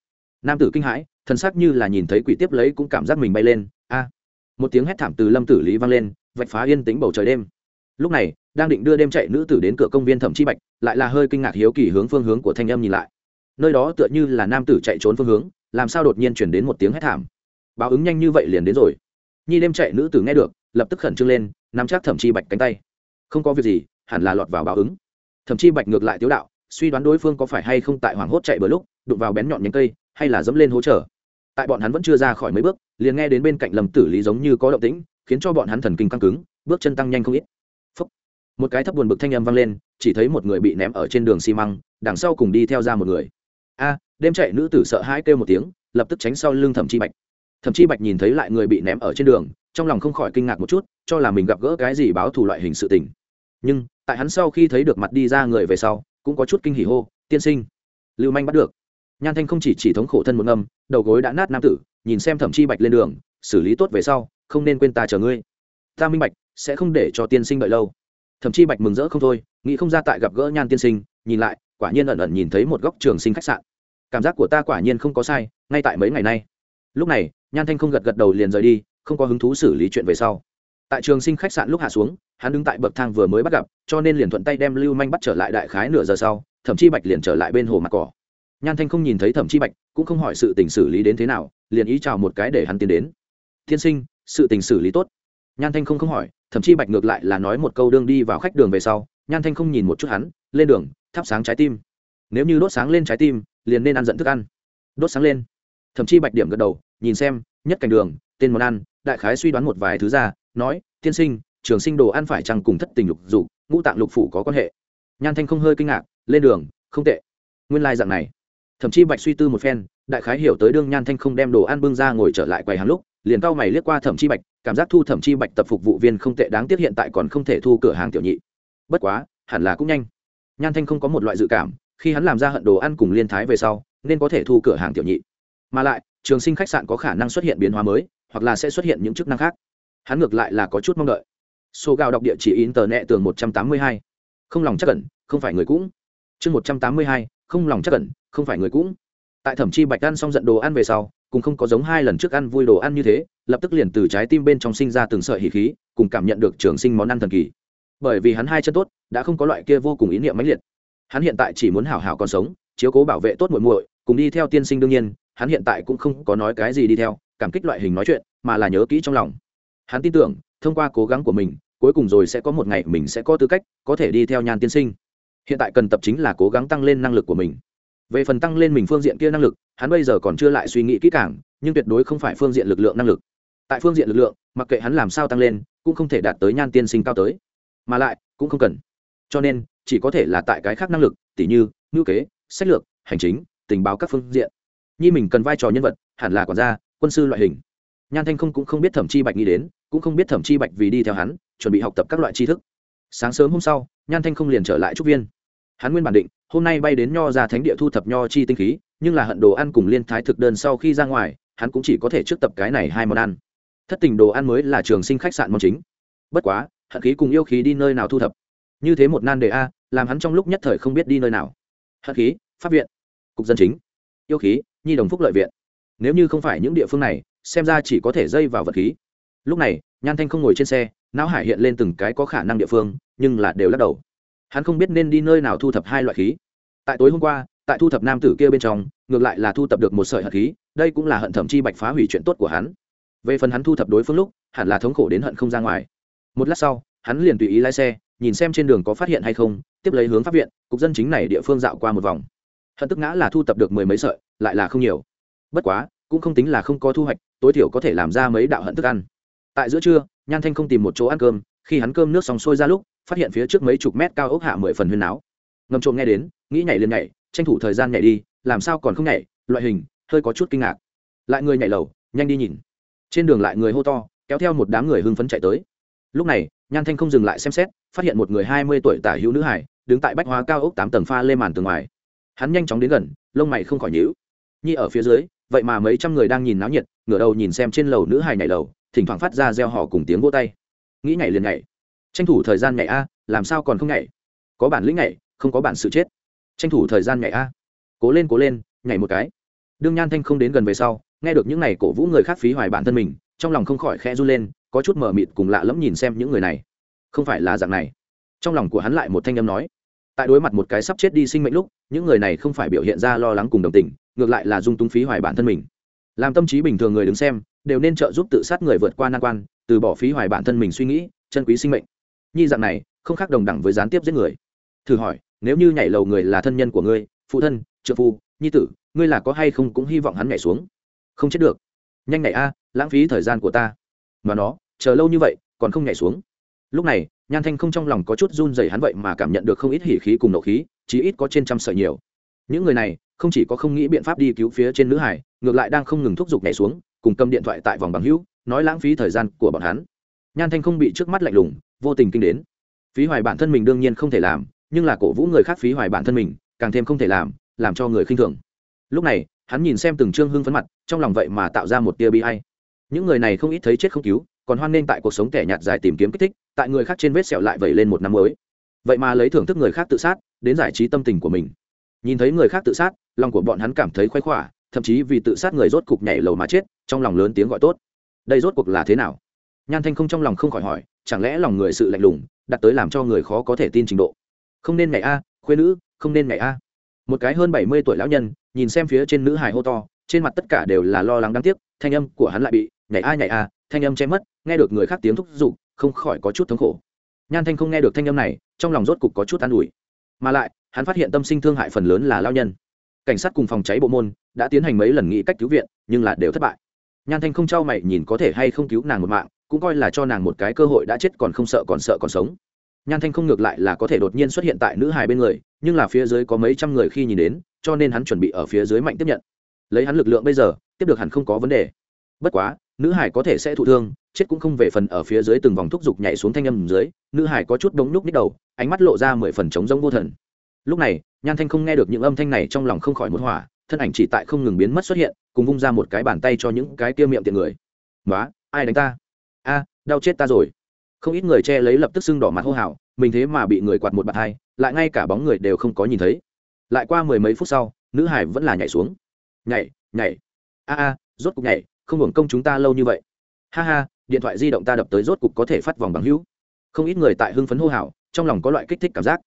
Nam tử kinh hãi thân xác như là nhìn thấy quỷ tiếp lấy cũng cảm giác mình bay lên. A! À, một tiếng hét thảm từ lâm tử lý vang lên, vạch phá yên tĩnh bầu trời đêm. Lúc này, đang định đưa đêm chạy nữ tử đến cửa công viên thẩm chi bạch, lại là hơi kinh ngạc hiếu kỳ hướng phương hướng của thanh âm nhìn lại. Nơi đó tựa như là nam tử chạy trốn phương hướng, làm sao đột nhiên chuyển đến một tiếng hét thảm. Báo ứng nhanh như vậy liền đến rồi. Nhi đêm chạy nữ tử nghe được, lập tức khẩn trương lên, nắm chắc thẩm chi bạch cánh tay. Không có việc gì hẳn là lọt vào báo ứng. Thẩm chi bạch ngược lại tiếu đạo, suy đoán đối phương có phải hay không tại hoảng hốt chạy bờ lúc, đụng vào bén nhọn nhánh cây, hay là dẫm lên hỗ trợ tại bọn hắn vẫn chưa ra khỏi mấy bước, liền nghe đến bên cạnh lầm tử lý giống như có động tĩnh, khiến cho bọn hắn thần kinh căng cứng, bước chân tăng nhanh không ít. Phúc. một cái thấp buồn bực thanh âm vang lên, chỉ thấy một người bị ném ở trên đường xi măng, đằng sau cùng đi theo ra một người. A, đêm chạy nữ tử sợ hãi kêu một tiếng, lập tức tránh sau lưng thẩm chi bạch. Thẩm chi bạch nhìn thấy lại người bị ném ở trên đường, trong lòng không khỏi kinh ngạc một chút, cho là mình gặp gỡ cái gì báo thù loại hình sự tình nhưng, tại hắn sau khi thấy được mặt đi ra người về sau, cũng có chút kinh hỉ hô, tiên sinh. Lưu manh bắt được. Nhan thanh không chỉ chỉ thống khổ thân một ngâm, đầu gối đã nát nam tử, nhìn xem thẩm chi bạch lên đường, xử lý tốt về sau, không nên quên ta chờ ngươi. Ta minh bạch, sẽ không để cho tiên sinh đợi lâu. Thẩm chi bạch mừng rỡ không thôi, nghĩ không ra tại gặp gỡ nhan tiên sinh, nhìn lại, quả nhiên ẩn ẩn nhìn thấy một góc trường sinh khách sạn. Cảm giác của ta quả nhiên không có sai, ngay tại mấy ngày nay. Lúc này, nhan thanh không gật gật đầu liền rời đi, không có hứng thú xử lý chuyện về sau tại trường sinh khách sạn lúc hạ xuống, hắn đứng tại bậc thang vừa mới bắt gặp, cho nên liền thuận tay đem lưu manh bắt trở lại đại khái nửa giờ sau thậm chi bạch liền trở lại bên hồ mặt cỏ. Nhan thanh không nhìn thấy thẩm chi bạch, cũng không hỏi sự tình xử lý đến thế nào, liền ý chào một cái để hắn tiến đến. Tiên sinh, sự tình xử lý tốt. Nhan thanh không không hỏi thậm chi bạch ngược lại là nói một câu đương đi vào khách đường về sau, nhan thanh không nhìn một chút hắn, lên đường, thắp sáng trái tim. Nếu như đốt sáng lên trái tim, liền nên ăn dẫn thức ăn. Đốt sáng lên. Thậm chi bạch điểm gật đầu, nhìn xem, nhất cảnh đường tên món ăn, đại khái suy đoán một vài thứ ra, nói, tiên sinh, trường sinh đồ ăn phải chăng cùng thất tình lục dục, ngũ tạng lục phủ có quan hệ? Nhan thanh không hơi kinh ngạc, lên đường, không tệ. Nguyên lai dạng này. Thậm chí bạch suy tư một phen, đại khái hiểu tới đương nhan thanh không đem đồ ăn bưng ra ngồi trở lại quầy hàng lúc, liền cau mày liếc qua thẩm chi bạch, cảm giác thu thẩm chi bạch tập phục vụ viên không tệ đáng tiếc hiện tại còn không thể thu cửa hàng tiểu nhị. Bất quá, hẳn là cũng nhanh. Nhan thanh không có một loại dự cảm, khi hắn làm ra hận đồ ăn cùng liên thái về sau, nên có thể thu cửa hàng tiểu nhị. Mà lại, trường sinh khách sạn có khả năng xuất hiện biến hóa mới hoặc là sẽ xuất hiện những chức năng khác. Hắn ngược lại là có chút mong đợi. Số gạo đọc địa chỉ in tờ nẹ tường một trăm tám mươi hai. Không lòng chắc cẩn không phải người cũng. Chương một trăm tám mươi hai, không lòng chắc cẩn không phải người cũng. Tại thẩm chi bạch ăn xong giận đồ ăn về sau, cùng không có giống hai lần trước ăn vui đồ ăn như thế, lập tức liền từ trái tim bên trong sinh ra từng sợi hỉ khí, cùng cảm nhận được trường sinh món ăn thần kỳ. Bởi vì hắn hai chân tốt, đã không có loại kia vô cùng ý niệm mãnh liệt. Hắn hiện tại chỉ muốn hảo hảo còn sống, chiếu cố bảo vệ tốt muội muội, cùng đi theo tiên sinh đương nhiên, hắn hiện tại cũng không có nói cái gì đi theo cảm kích loại hình nói chuyện, mà là nhớ kỹ trong lòng. Hắn tin tưởng, thông qua cố gắng của mình, cuối cùng rồi sẽ có một ngày mình sẽ có tư cách, có thể đi theo nhan tiên sinh. Hiện tại cần tập chính là cố gắng tăng lên năng lực của mình. Về phần tăng lên mình phương diện kia năng lực, hắn bây giờ còn chưa lại suy nghĩ kỹ càng, nhưng tuyệt đối không phải phương diện lực lượng năng lực. Tại phương diện lực lượng, mặc kệ hắn làm sao tăng lên, cũng không thể đạt tới nhan tiên sinh cao tới. Mà lại, cũng không cần. Cho nên, chỉ có thể là tại cái khác năng lực, tỉ như, ngữ kế, sách lược, hành chính, tình báo các phương diện. Nhi mình cần vai trò nhân vật, hẳn là quản gia quân sư loại hình. Nhan thanh không cũng không biết thẩm chi bạch nghĩ đến, cũng không biết thẩm chi bạch vì đi theo hắn, chuẩn bị học tập các loại tri thức. Sáng sớm hôm sau, nhan thanh không liền trở lại trúc viên. Hắn nguyên bản định, hôm nay bay đến nho ra thánh địa thu thập nho chi tinh khí, nhưng là hận đồ ăn cùng liên thái thực đơn sau khi ra ngoài, hắn cũng chỉ có thể trước tập cái này hai món ăn. Thất tình đồ ăn mới là trường sinh khách sạn món chính. Bất quá, hận khí cùng yêu khí đi nơi nào thu thập? Như thế một nan đề a, làm hắn trong lúc nhất thời không biết đi nơi nào. Hận khí, pháp viện, cục dân chính. Yêu khí, nhi đồng phúc lợi viện nếu như không phải những địa phương này, xem ra chỉ có thể dây vào vật khí. Lúc này, nhan thanh không ngồi trên xe, não hải hiện lên từng cái có khả năng địa phương, nhưng là đều lắc đầu. Hắn không biết nên đi nơi nào thu thập hai loại khí. Tại tối hôm qua, tại thu thập nam tử kia bên trong, ngược lại là thu thập được một sợi hận khí, đây cũng là hận thẩm chi bạch phá hủy chuyện tốt của hắn. Về phần hắn thu thập đối phương lúc, hẳn là thống khổ đến hận không ra ngoài. Một lát sau, hắn liền tùy ý lái xe, nhìn xem trên đường có phát hiện hay không, tiếp lấy hướng pháp viện, cục dân chính này địa phương dạo qua một vòng. Hận tức ngã là thu thập được mười mấy sợi, lại là không nhiều bất quá, cũng không tính là không có thu hoạch, tối thiểu có thể làm ra mấy đạo hận thức ăn. Tại giữa trưa, nhan thanh không tìm một chỗ ăn cơm, khi hắn cơm nước xong sôi ra lúc, phát hiện phía trước mấy chục mét cao ốc hạ mười phần huyên áo ngầm trộm nghe đến, nghĩ nhảy liền nhảy, tranh thủ thời gian nhảy đi, làm sao còn không nhảy, loại hình, hơi có chút kinh ngạc. Lại người nhảy lầu, nhanh đi nhìn. Trên đường lại người hô to, kéo theo một đám người hưng phấn chạy tới. Lúc này, nhan thanh không dừng lại xem xét, phát hiện một người hai mươi tuổi tả hữu nữ hải, đứng tại bách hóa cao ốc tám tầng pha lê màn tường ngoài. Hắn nhanh chóng đến gần, lông mày không khỏi nhíu. Nhi ở phía dưới vậy mà mấy trăm người đang nhìn náo nhiệt, ngửa đầu nhìn xem trên lầu nữ hài nhảy lầu, thỉnh thoảng phát ra reo họ cùng tiếng vô tay. Nghĩ nhảy liền nhảy. Tranh thủ thời gian nhảy a, làm sao còn không nhảy? Có bản lĩnh nhảy, không có bản sự chết. Tranh thủ thời gian nhảy a. Cố lên cố lên, nhảy một cái. Đương nhan thanh không đến gần về sau, nghe được những n à y cổ vũ người khác phí hoài bản thân mình, trong lòng không khỏi khe r u lên, có chút mờ mịt cùng lạ lẫm nhìn xem những người này. Không phải là dạng này. Trong lòng của hắn lại một thanh âm nói tại đối mặt một cái sắp chết đi sinh mệnh lúc, những người này không phải biểu hiện ra lo lắng cùng đồng tình, ngược lại là dung túng phí hoài bản thân mình. Làm tâm trí bình thường người đứng xem, đều nên trợ giúp tự sát người vượt qua nan quan, từ bỏ phí hoài bản thân mình suy nghĩ, chân quý sinh mệnh. Nhi dạng này, không khác đồng đẳng với gián tiếp giết người. Thử hỏi, nếu như nhảy lầu người là thân nhân của ngươi, phụ thân, trợ phu, nhi tử, ngươi là có hay không cũng hy vọng hắn nhảy xuống? Không chết được. Nhanh nhảy a, lãng phí thời gian của ta. Mà nó, chờ lâu như vậy, còn không nhảy xuống. Lúc này nhan thanh không trong lòng có chút run dày hắn vậy mà cảm nhận được không ít hỉ khí cùng nộ khí, chí ít có trên trăm sợi nhiều. Những người này, không chỉ có không nghĩ biện pháp đi cứu phía trên nữ hải, ngược lại đang không ngừng thúc giục nhảy xuống, cùng cầm điện thoại tại vòng bằng hữu, nói lãng phí thời gian của bọn hắn. Nhan thanh không bị trước mắt lạnh lùng, vô tình kinh đến. Phí hoài bản thân mình đương nhiên không thể làm, nhưng là cổ vũ người khác phí hoài bản thân mình, càng thêm không thể làm làm cho người khinh thường. Lúc này, hắn nhìn xem từng trương hưng phấn mặt, trong lòng vậy mà tạo ra một tia bi hay những người này không ít thấy chết không cứu, còn hoan nghênh tại cuộc sống kẻ nhạt dài tìm kiếm kích thích tại người khác trên vết sẹo lại vẩy lên một năm mới. Vậy mà lấy thưởng thức người khác tự sát, đến giải trí tâm tình của mình. Nhìn thấy người khác tự sát, lòng của bọn hắn cảm thấy khoái khỏa thậm chí vì tự sát người rốt cục nhảy lầu mà chết, trong lòng lớn tiếng gọi tốt. Đây rốt cuộc là thế nào? Nhan thanh không trong lòng không khỏi hỏi, chẳng lẽ lòng người sự lạnh lùng, đặt tới làm cho người khó có thể tin trình độ? Không nên nhảy a, khuê nữ, không nên nhảy a. Một cái hơn bảy mươi tuổi lão nhân, nhìn xem phía trên nữ hài hô to, trên mặt tất cả đều là lo lắng đáng tiếc, thanh âm của hắn lại bị, nhảy a nhảy a, thanh âm che mất, nghe được người khác tiếng thúc giục không khỏi có chút thống khổ. Nhan thanh không nghe được thanh âm này, trong lòng rốt cục có chút an ủi. Mà lại, hắn phát hiện tâm sinh thương hại phần lớn là lao nhân. Cảnh sát cùng phòng cháy bộ môn đã tiến hành mấy lần nghĩ cách cứu viện, nhưng là đều thất bại. Nhan thanh không trao mày nhìn có thể hay không cứu nàng một mạng, cũng coi là cho nàng một cái cơ hội đã chết còn không sợ còn sợ còn sống. Nhan thanh không ngược lại là có thể đột nhiên xuất hiện tại nữ hài bên người, nhưng là phía dưới có mấy trăm người khi nhìn đến, cho nên hắn chuẩn bị ở phía dưới mạnh tiếp nhận. Lấy hắn lực lượng bây giờ, tiếp được hẳn không có vấn đề. Bất quá nữ hải có thể sẽ thụ thương, chết cũng không về phần ở phía dưới từng vòng thúc giục nhảy xuống thanh âm dưới, nữ hải có chút đống nhúc nít đầu, ánh mắt lộ ra mười phần trống rông vô thần. Lúc này, nhan thanh không nghe được những âm thanh này trong lòng không khỏi một hỏa, thân ảnh chỉ tại không ngừng biến mất xuất hiện, cùng vung ra một cái bàn tay cho những cái tiêu miệng tiện người. Nói ai đánh ta? A, đau chết ta rồi. Không ít người che lấy lập tức sưng đỏ mặt hô hào, mình thế mà bị người quạt một bạt hai, lại ngay cả bóng người đều không có nhìn thấy. Lại qua mười mấy phút sau, nữ hải vẫn là nhảy xuống. Nhảy nhảy. A a, rốt cục nhảy không hưởng công chúng ta lâu như vậy. Ha ha điện thoại di động ta đập tới rốt cục có thể phát vòng bằng hữu. Không ít người tại hưng phấn hô hào trong lòng có loại kích thích cảm giác.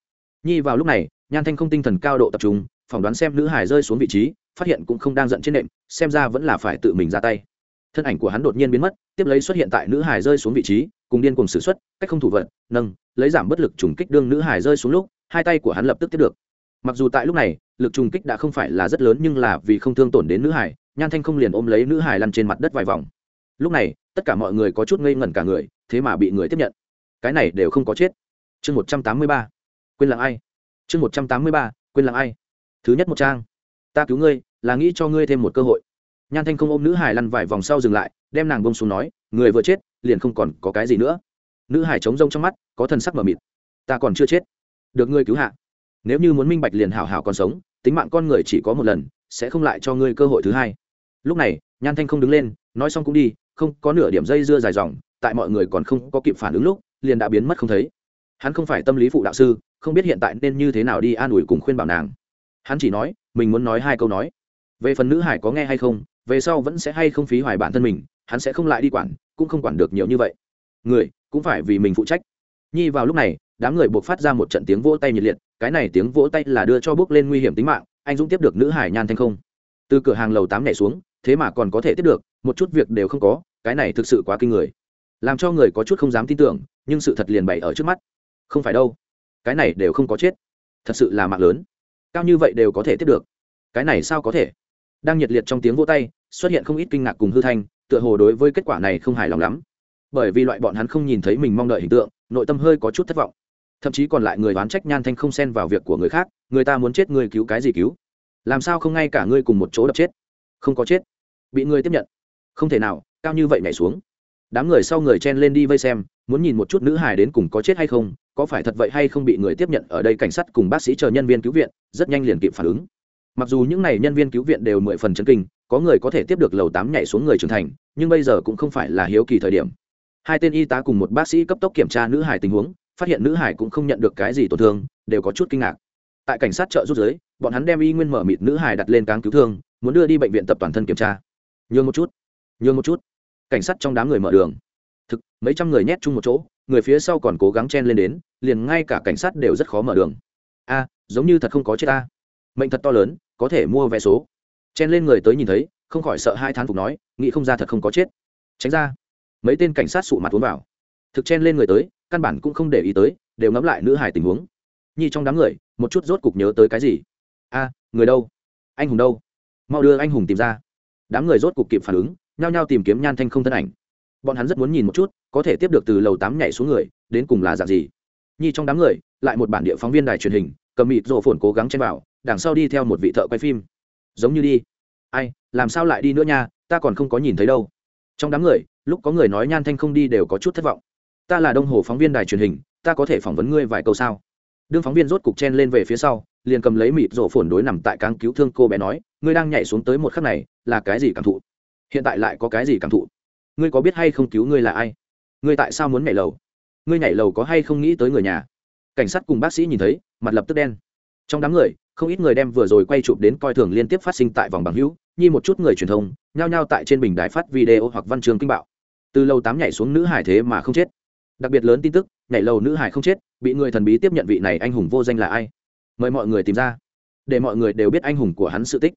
Nhi vào lúc này nhan thanh không tinh thần cao độ tập trung phỏng đoán xem nữ hải rơi xuống vị trí phát hiện cũng không đang giận trên nệm xem ra vẫn là phải tự mình ra tay. Thân ảnh của hắn đột nhiên biến mất tiếp lấy xuất hiện tại nữ hải rơi xuống vị trí cùng điên cùng xử xuất cách không thủ vận, nâng lấy giảm bất lực trùng kích đương nữ hải rơi xuống lúc hai tay của hắn lập tức tiếp được. Mặc dù tại lúc này lực trùng kích đã không phải là rất lớn nhưng là vì không thương tổn đến nữ hải nhan thanh không liền ôm lấy nữ hải lăn trên mặt đất vài vòng. Lúc này, tất cả mọi người có chút ngây ngẩn cả người, thế mà bị người tiếp nhận. Cái này đều không có chết. Chương một trăm tám mươi ba. Quên là ai? Chương một trăm tám mươi ba, quên là ai? Thứ nhất một trang. Ta cứu ngươi, là nghĩ cho ngươi thêm một cơ hội. Nhan thanh không ôm nữ hải lăn vài vòng sau dừng lại, đem nàng bông xuống nói, người vừa chết, liền không còn có cái gì nữa. Nữ hải trống rông trong mắt, có thần sắc mờ mịt. Ta còn chưa chết. Được ngươi cứu hạ. Nếu như muốn minh bạch liền hảo hảo còn sống, tính mạng con người chỉ có một lần sẽ không lại cho ngươi cơ hội thứ hai. Lúc này, nhan thanh không đứng lên, nói xong cũng đi, không có nửa điểm dây dưa dài dòng, tại mọi người còn không có kịp phản ứng lúc, liền đã biến mất không thấy. Hắn không phải tâm lý phụ đạo sư, không biết hiện tại nên như thế nào đi an ủi cùng khuyên bảo nàng. Hắn chỉ nói, mình muốn nói hai câu nói. Về phần nữ hải có nghe hay không, về sau vẫn sẽ hay không phí hoài bản thân mình, hắn sẽ không lại đi quản, cũng không quản được nhiều như vậy. Người, cũng phải vì mình phụ trách. Nhi vào lúc này, đám người buộc phát ra một trận tiếng vỗ tay nhiệt liệt, cái này tiếng vỗ tay là đưa cho bước lên nguy hiểm tính mạng anh dũng tiếp được nữ hải nhan thanh không. Từ cửa hàng lầu tám nhảy xuống, thế mà còn có thể tiếp được, một chút việc đều không có, cái này thực sự quá kinh người. Làm cho người có chút không dám tin tưởng, nhưng sự thật liền bày ở trước mắt. Không phải đâu, cái này đều không có chết. Thật sự là mạng lớn. Cao như vậy đều có thể tiếp được. Cái này sao có thể? Đang nhiệt liệt trong tiếng vỗ tay, xuất hiện không ít kinh ngạc cùng hư thanh, tựa hồ đối với kết quả này không hài lòng lắm. Bởi vì loại bọn hắn không nhìn thấy mình mong đợi hình tượng, nội tâm hơi có chút thất vọng thậm chí còn lại người đoán trách nhan thanh không xen vào việc của người khác, người ta muốn chết người cứu cái gì cứu? Làm sao không ngay cả ngươi cùng một chỗ đập chết? Không có chết. Bị người tiếp nhận. Không thể nào, cao như vậy nhảy xuống. Đám người sau người chen lên đi vây xem, muốn nhìn một chút nữ hài đến cùng có chết hay không, có phải thật vậy hay không bị người tiếp nhận ở đây cảnh sát cùng bác sĩ chờ nhân viên cứu viện, rất nhanh liền kịp phản ứng. Mặc dù những n à y nhân viên cứu viện đều mười phần chân kinh, có người có thể tiếp được lầu tám nhảy xuống người trưởng thành, nhưng bây giờ cũng không phải là hiếu kỳ thời điểm. Hai tên y tá cùng một bác sĩ cấp tốc kiểm tra nữ hài tình huống phát hiện nữ hải cũng không nhận được cái gì tổn thương, đều có chút kinh ngạc. Tại cảnh sát chợ rút giới bọn hắn đem y nguyên mở mịt nữ hải đặt lên cáng cứu thương, muốn đưa đi bệnh viện tập toàn thân kiểm tra. Nhường một chút, nhường một chút. Cảnh sát trong đám người mở đường. Thực, mấy trăm người nhét chung một chỗ, người phía sau còn cố gắng chen lên đến, liền ngay cả cảnh sát đều rất khó mở đường. A, giống như thật không có chết ta. Mệnh thật to lớn, có thể mua vé số. Chen lên người tới nhìn thấy, không khỏi sợ hai thán phục nói, nghĩ không ra thật không có chết. Tránh ra. Mấy tên cảnh sát sụ mặt uống vào. Thực chen lên người tới căn bản cũng không để ý tới, đều ngẫm lại nữ hải tình huống. Nhi trong đám người, một chút rốt cục nhớ tới cái gì? A, người đâu? Anh hùng đâu? Mau đưa anh hùng tìm ra. Đám người rốt cục kịp phản ứng, nhao nhao tìm kiếm nhan thanh không thân ảnh. Bọn hắn rất muốn nhìn một chút, có thể tiếp được từ lầu tám nhảy xuống người, đến cùng là dạng gì? Nhi trong đám người, lại một bản địa phóng viên đài truyền hình, cầm mịt rổ phồn cố gắng chen vào, đằng sau đi theo một vị thợ quay phim. Giống như đi. Ai, làm sao lại đi nữa nha, ta còn không có nhìn thấy đâu. Trong đám người, lúc có người nói nhan thanh không đi đều có chút thất vọng ta là đông hồ phóng viên đài truyền hình, ta có thể phỏng vấn ngươi vài câu sao? Đương phóng viên rốt cục chen lên về phía sau, liền cầm lấy mịt rổ phồn đối nằm tại cáng cứu thương cô bé nói, ngươi đang nhảy xuống tới một khắc này, là cái gì cảm thụ? Hiện tại lại có cái gì cảm thụ? Ngươi có biết hay không cứu ngươi là ai? Ngươi tại sao muốn nhảy lầu? Ngươi nhảy lầu có hay không nghĩ tới người nhà? Cảnh sát cùng bác sĩ nhìn thấy, mặt lập tức đen. Trong đám người, không ít người đem vừa rồi quay chụp đến coi thường liên tiếp phát sinh tại vòng bằng hữu, nhi một chút người truyền thông, nhao nhao tại trên bình đài phát video hoặc văn trường kinh bạo. Từ lâu tám nhảy xuống nữ hải thế mà không chết đặc biệt lớn tin tức, nhảy lầu nữ hải không chết, bị người thần bí tiếp nhận vị này anh hùng vô danh là ai? Mời mọi người tìm ra, để mọi người đều biết anh hùng của hắn sự tích.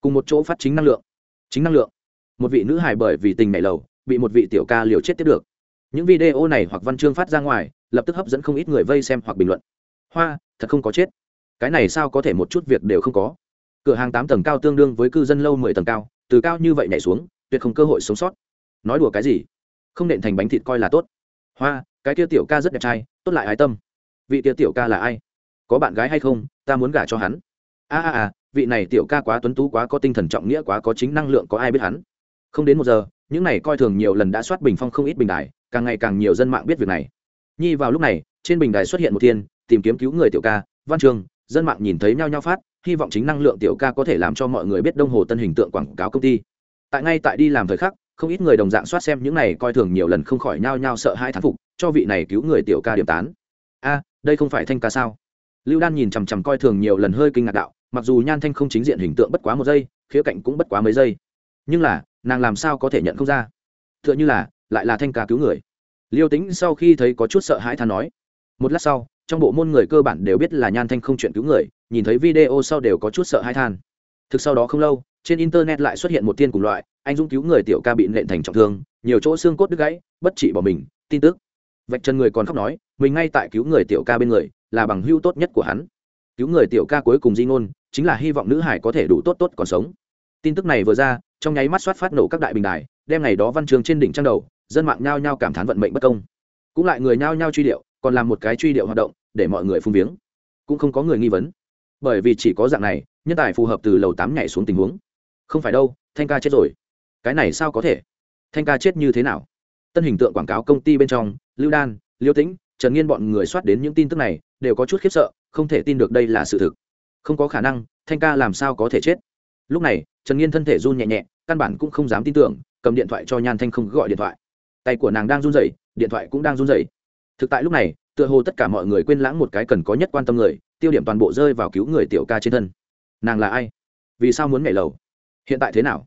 Cùng một chỗ phát chính năng lượng. Chính năng lượng. Một vị nữ hải bởi vì tình nhảy lầu, bị một vị tiểu ca liều chết tiếp được. Những video này hoặc văn chương phát ra ngoài, lập tức hấp dẫn không ít người vây xem hoặc bình luận. Hoa, thật không có chết. Cái này sao có thể một chút việc đều không có? Cửa hàng tám tầng cao tương đương với cư dân lâu mười tầng cao, từ cao như vậy nhảy xuống, tuyệt không cơ hội sống sót. Nói đùa cái gì? Không nện thành bánh thịt coi là tốt hoa, cái kia tiểu ca rất đẹp trai, tốt lại ái tâm. Vị kia tiểu ca là ai? Có bạn gái hay không? Ta muốn gả cho hắn. A a a, vị này tiểu ca quá tuấn tú, quá có tinh thần trọng nghĩa, quá có chính năng lượng, có ai biết hắn? Không đến một giờ, những này coi thường nhiều lần đã soát bình phong không ít bình đài, càng ngày càng nhiều dân mạng biết việc này. Nhi vào lúc này, trên bình đài xuất hiện một thiên, tìm kiếm cứu người tiểu ca, văn trường, dân mạng nhìn thấy nhau nhau phát, hy vọng chính năng lượng tiểu ca có thể làm cho mọi người biết đông hồ tân hình tượng quảng cáo công ty. Tại ngay tại đi làm thời khắc không ít người đồng dạng soát xem những này coi thường nhiều lần không khỏi nhao nhao sợ hai thán phục, cho vị này cứu người tiểu ca điểm tán. A, đây không phải thanh ca sao? Lưu đan nhìn chằm chằm coi thường nhiều lần hơi kinh ngạc đạo, mặc dù nhan thanh không chính diện hình tượng bất quá một giây, khía cạnh cũng bất quá mấy giây. Nhưng là, nàng làm sao có thể nhận không ra? T h ư ợ n h ư là, lại là thanh ca cứu người. Liêu tính sau khi thấy có chút sợ hãi than nói, một lát sau, trong bộ môn người cơ bản đều biết là nhan thanh không chuyện cứu người, nhìn thấy video sau đều có chút sợ hãi than. Thực sau đó không lâu trên internet lại xuất hiện một tiên cùng loại, anh dũng cứu người tiểu ca bị nện thành trọng thương, nhiều chỗ xương cốt đứt gãy, bất trị bỏ mình, tin tức. Vạch chân người còn khóc nói, mình ngay tại cứu người tiểu ca bên người, là bằng hưu tốt nhất của hắn. Cứu người tiểu ca cuối cùng di ngôn, chính là hy vọng nữ hải có thể đủ tốt tốt còn sống. Tin tức này vừa ra, trong nháy mắt soát phát nổ các đại bình đài, đem ngày đó văn trường trên đỉnh trang đầu, dân mạng nhao nhao cảm thán vận mệnh bất công. Cũng lại người nhao nhao truy điệu, còn làm một cái truy điệu hoạt động, để mọi người phung viếng. Cũng không có người nghi vấn. Bởi vì chỉ có dạng này, nhân tài phù hợp từ lầu tám nhảy xuống tình huống không phải đâu, thanh ca chết rồi. Cái này sao có thể? Thanh ca chết như thế nào? Tân hình tượng quảng cáo công ty bên trong, lưu đan, liêu tĩnh, trần nghiên bọn người soát đến những tin tức này, đều có chút khiếp sợ, không thể tin được đây là sự thực. Không có khả năng, thanh ca làm sao có thể chết? Lúc này, trần nghiên thân thể run nhẹ nhẹ, căn bản cũng không dám tin tưởng, cầm điện thoại cho nhan thanh không gọi điện thoại. Tay của nàng đang run rẩy, điện thoại cũng đang run rẩy. Thực tại lúc này, tựa hồ tất cả mọi người quên lãng một cái cần có nhất quan tâm người, tiêu điểm toàn bộ rơi vào cứu người tiểu ca trên thân. Nàng là ai? Vì sao muốn nhảy lầu? Hiện tại thế nào?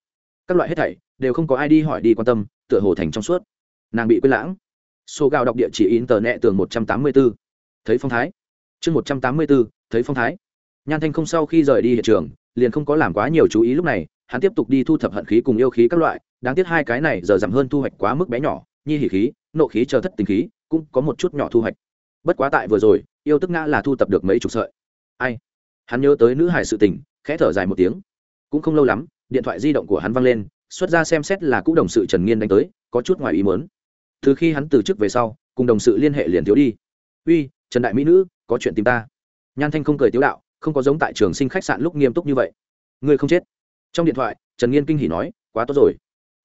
Các loại hết thảy đều không có ai đi hỏi đi quan tâm, tựa hồ thành trong suốt. Nàng bị quên lãng. Số gạo đọc địa chỉ in tờ nẹ tường một trăm tám mươi 184. thấy phong thái. Chương một trăm tám mươi bốn thấy phong thái. Nhan thanh không sau khi rời đi hiện trường, liền không có làm quá nhiều chú ý lúc này, hắn tiếp tục đi thu thập hận khí cùng yêu khí các loại, đáng tiếc hai cái này giờ giảm hơn thu hoạch quá mức bé nhỏ, nhi hỉ khí, nộ khí chờ thất tình khí, cũng có một chút nhỏ thu hoạch. Bất quá tại vừa rồi, yêu tức ngã là thu tập được mấy chục sợi. Ai? Hắn nhớ tới nữ hải sự tình, khẽ thở dài một tiếng. Cũng không lâu lắm điện thoại di động của hắn văng lên, xuất ra xem xét là cũ đồng sự trần nghiên đánh tới, có chút ngoài ý mớn từ khi hắn từ chức về sau, cùng đồng sự liên hệ liền thiếu đi. Uy, trần đại mỹ nữ, có chuyện tìm ta. Nhan thanh không cười tiếu đạo, không có giống tại trường sinh khách sạn lúc nghiêm túc như vậy. Ngươi không chết. Trong điện thoại, trần nghiên kinh hỉ nói, quá tốt rồi.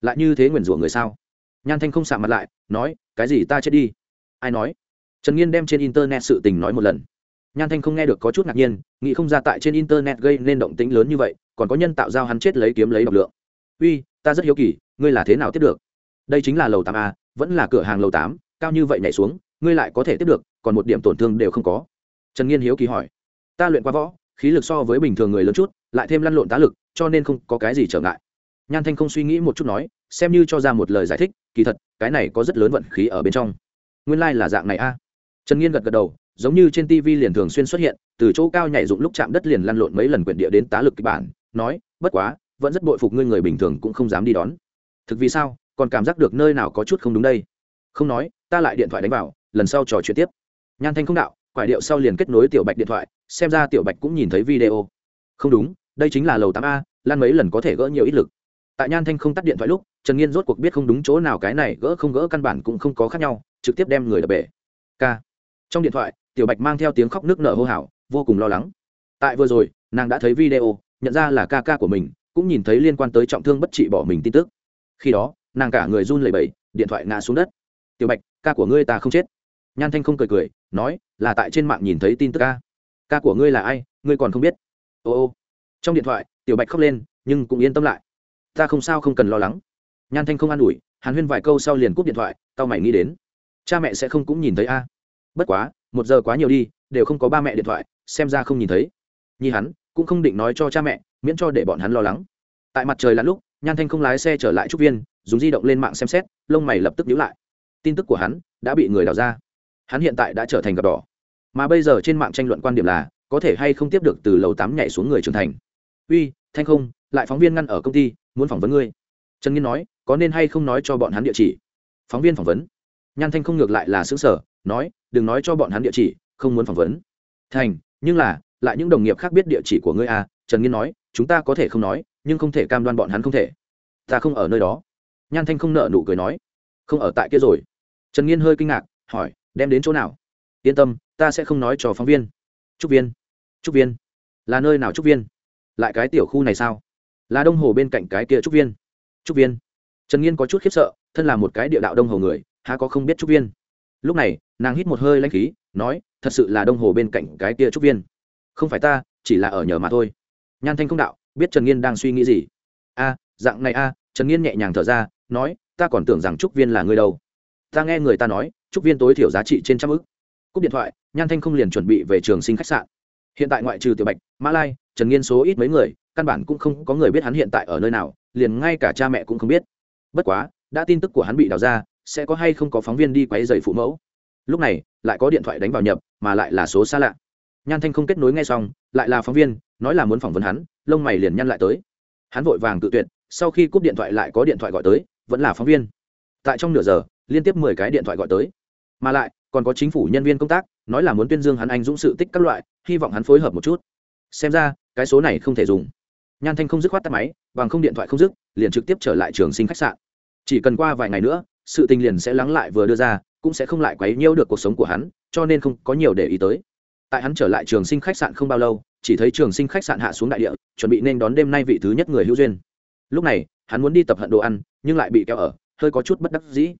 Lại như thế nguyền rủa người sao? Nhan thanh không sạm mặt lại, nói, cái gì ta chết đi? Ai nói? Trần nghiên đem trên internet sự tình nói một lần. Nhan thanh không nghe được có chút ngạc nhiên, nghĩ không ra tại trên internet gây nên động tĩnh lớn như vậy còn có nhân tạo giao hắn chết lấy kiếm lấy độc lượng. Uy, ta rất hiếu kỳ, ngươi là thế nào tiếp được? Đây chính là lầu tám a, vẫn là cửa hàng lầu tám, cao như vậy nhảy xuống, ngươi lại có thể tiếp được, còn một điểm tổn thương đều không có. Trần nghiên hiếu kỳ hỏi. Ta luyện qua võ, khí lực so với bình thường người lớn chút, lại thêm lăn lộn tá lực, cho nên không có cái gì trở ngại. Nhan thanh không suy nghĩ một chút nói, xem như cho ra một lời giải thích, kỳ thật, cái này có rất lớn vận khí ở bên trong. Nguyên lai、like、là dạng này a. Trần nghiên gật gật đầu, giống như trên tv liền thường xuyên xuất hiện, từ chỗ cao nhảy dụng lúc chạm đất liền lăn lộn mấy lần quyển địa đến tá lực kịch bản nói, bất quá, vẫn rất bội phục ngươi người bình thường cũng không dám đi đón. Thực vì sao? Còn cảm giác được nơi nào có chút không đúng đây? Không nói, ta lại điện thoại đánh vào, lần sau trò chuyện tiếp. Nhan thanh không đạo, quải điệu sau liền kết nối tiểu bạch điện thoại, xem ra tiểu bạch cũng nhìn thấy video. Không đúng, đây chính là lầu tám a, lan mấy lần có thể gỡ nhiều ít lực. Tại nhan thanh không tắt điện thoại lúc, trần nghiên rốt cuộc biết không đúng chỗ nào cái này gỡ không gỡ căn bản cũng không có khác nhau, trực tiếp đem người đập bể. K. Trong điện thoại, tiểu bạch mang theo tiếng khóc nước nở hô hào, vô cùng lo lắng. Tại vừa rồi, nàng đã thấy video nhận ra là ca ca của mình, cũng nhìn thấy liên quan tới trọng thương bất trị bỏ mình tin tức. Khi đó, nàng cả người run lẩy bẩy, điện thoại ngã xuống đất. Tiểu bạch, ca của ngươi ta không chết. Nhan thanh không cười cười, nói, là tại trên mạng nhìn thấy tin tức ca. Ca của ngươi là ai? Ngươi còn không biết. Ô ô. Trong điện thoại, tiểu bạch khóc lên, nhưng cũng yên tâm lại. Ta không sao, không cần lo lắng. Nhan thanh không an ủi, hàn huyên vài câu sau liền cúp điện thoại tao mày nghĩ đến, cha mẹ sẽ không cũng nhìn thấy a. Bất quá, một giờ quá nhiều đi, đều không có ba mẹ điện thoại, xem ra không nhìn thấy. Nhi hắn cũng không định nói cho cha mẹ, miễn cho để bọn hắn lo lắng. Tại mặt trời lặn lúc, nhan thanh không lái xe trở lại trúc viên, dùng di động lên mạng xem xét, lông mày lập tức nhíu lại. Tin tức của hắn đã bị người đào ra. Hắn hiện tại đã trở thành gặp đỏ. Mà bây giờ trên mạng tranh luận quan điểm là, có thể hay không tiếp được từ lầu tám nhảy xuống người trưởng thành. Uy, thanh không, lại phóng viên ngăn ở công ty, muốn phỏng vấn ngươi. Trần nghiên nói, có nên hay không nói cho bọn hắn địa chỉ? Phóng viên phỏng vấn. Nhan thanh không ngược lại là xứ sở nói, đừng nói cho bọn hắn địa chỉ, không muốn phỏng vấn. Thành, nhưng là lại những đồng nghiệp khác biết địa chỉ của ngươi à trần nghiên nói, chúng ta có thể không nói, nhưng không thể cam đoan bọn hắn không thể. Ta không ở nơi đó. Nhan thanh không nợ nụ cười nói. Không ở tại kia rồi. Trần nghiên hơi kinh ngạc, hỏi, đem đến chỗ nào? Yên tâm, ta sẽ không nói cho phóng viên. Trúc viên. Trúc viên. Là nơi nào trúc viên? Lại cái tiểu khu này sao? Là đông hồ bên cạnh cái kia trúc viên. Trúc viên. Trần nghiên có chút khiếp sợ, thân là một cái địa đạo đông hồ người, há có không biết trúc viên. Lúc này, nàng hít một hơi lanh khí, nói, thật sự là đông hồ bên cạnh cái kia trúc viên không phải ta, chỉ là ở nhờ mà thôi. Nhan thanh không đạo, biết trần nghiên đang suy nghĩ gì. A, dạng này a, trần nghiên nhẹ nhàng thở ra, nói, ta còn tưởng rằng trúc viên là người đâu. Ta nghe người ta nói, trúc viên tối thiểu giá trị trên trăm ức. Cúp điện thoại, nhan thanh không liền chuẩn bị về trường sinh khách sạn. Hiện tại ngoại trừ tiểu bạch, mã lai, trần nghiên số ít mấy người, căn bản cũng không có người biết hắn hiện tại ở nơi nào, liền ngay cả cha mẹ cũng không biết. Bất quá, đã tin tức của hắn bị đào ra, sẽ có hay không có phóng viên đi quấy dày phụ mẫu. Lúc này, lại có điện thoại đánh vào nhập, mà lại là số xa lạ nhan thanh không kết nối ngay xong, lại là phóng viên, nói là muốn phỏng vấn hắn, lông mày liền nhăn lại tới. Hắn vội vàng tự tuyệt, sau khi cúp điện thoại lại có điện thoại gọi tới, vẫn là phóng viên. Tại trong nửa giờ, liên tiếp mười cái điện thoại gọi tới. Mà lại, còn có chính phủ nhân viên công tác, nói là muốn tuyên dương hắn anh dũng sự tích các loại, hy vọng hắn phối hợp một chút. Xem ra, cái số này không thể dùng. Nhan thanh không dứt khoát tắt máy, bằng không điện thoại không dứt, liền trực tiếp trở lại trường sinh khách sạn. Chỉ cần qua vài ngày nữa, sự tình liền sẽ lắng lại vừa đưa ra, cũng sẽ không lại quấy nhiễu được cuộc sống của hắn, cho nên không có nhiều để ý tới tại hắn trở lại trường sinh khách sạn không bao lâu, chỉ thấy trường sinh khách sạn hạ xuống đại địa, chuẩn bị nên đón đêm nay vị thứ nhất người hữu duyên. Lúc này, hắn muốn đi tập hận đồ ăn, nhưng lại bị kéo ở, hơi có chút bất đắc dĩ.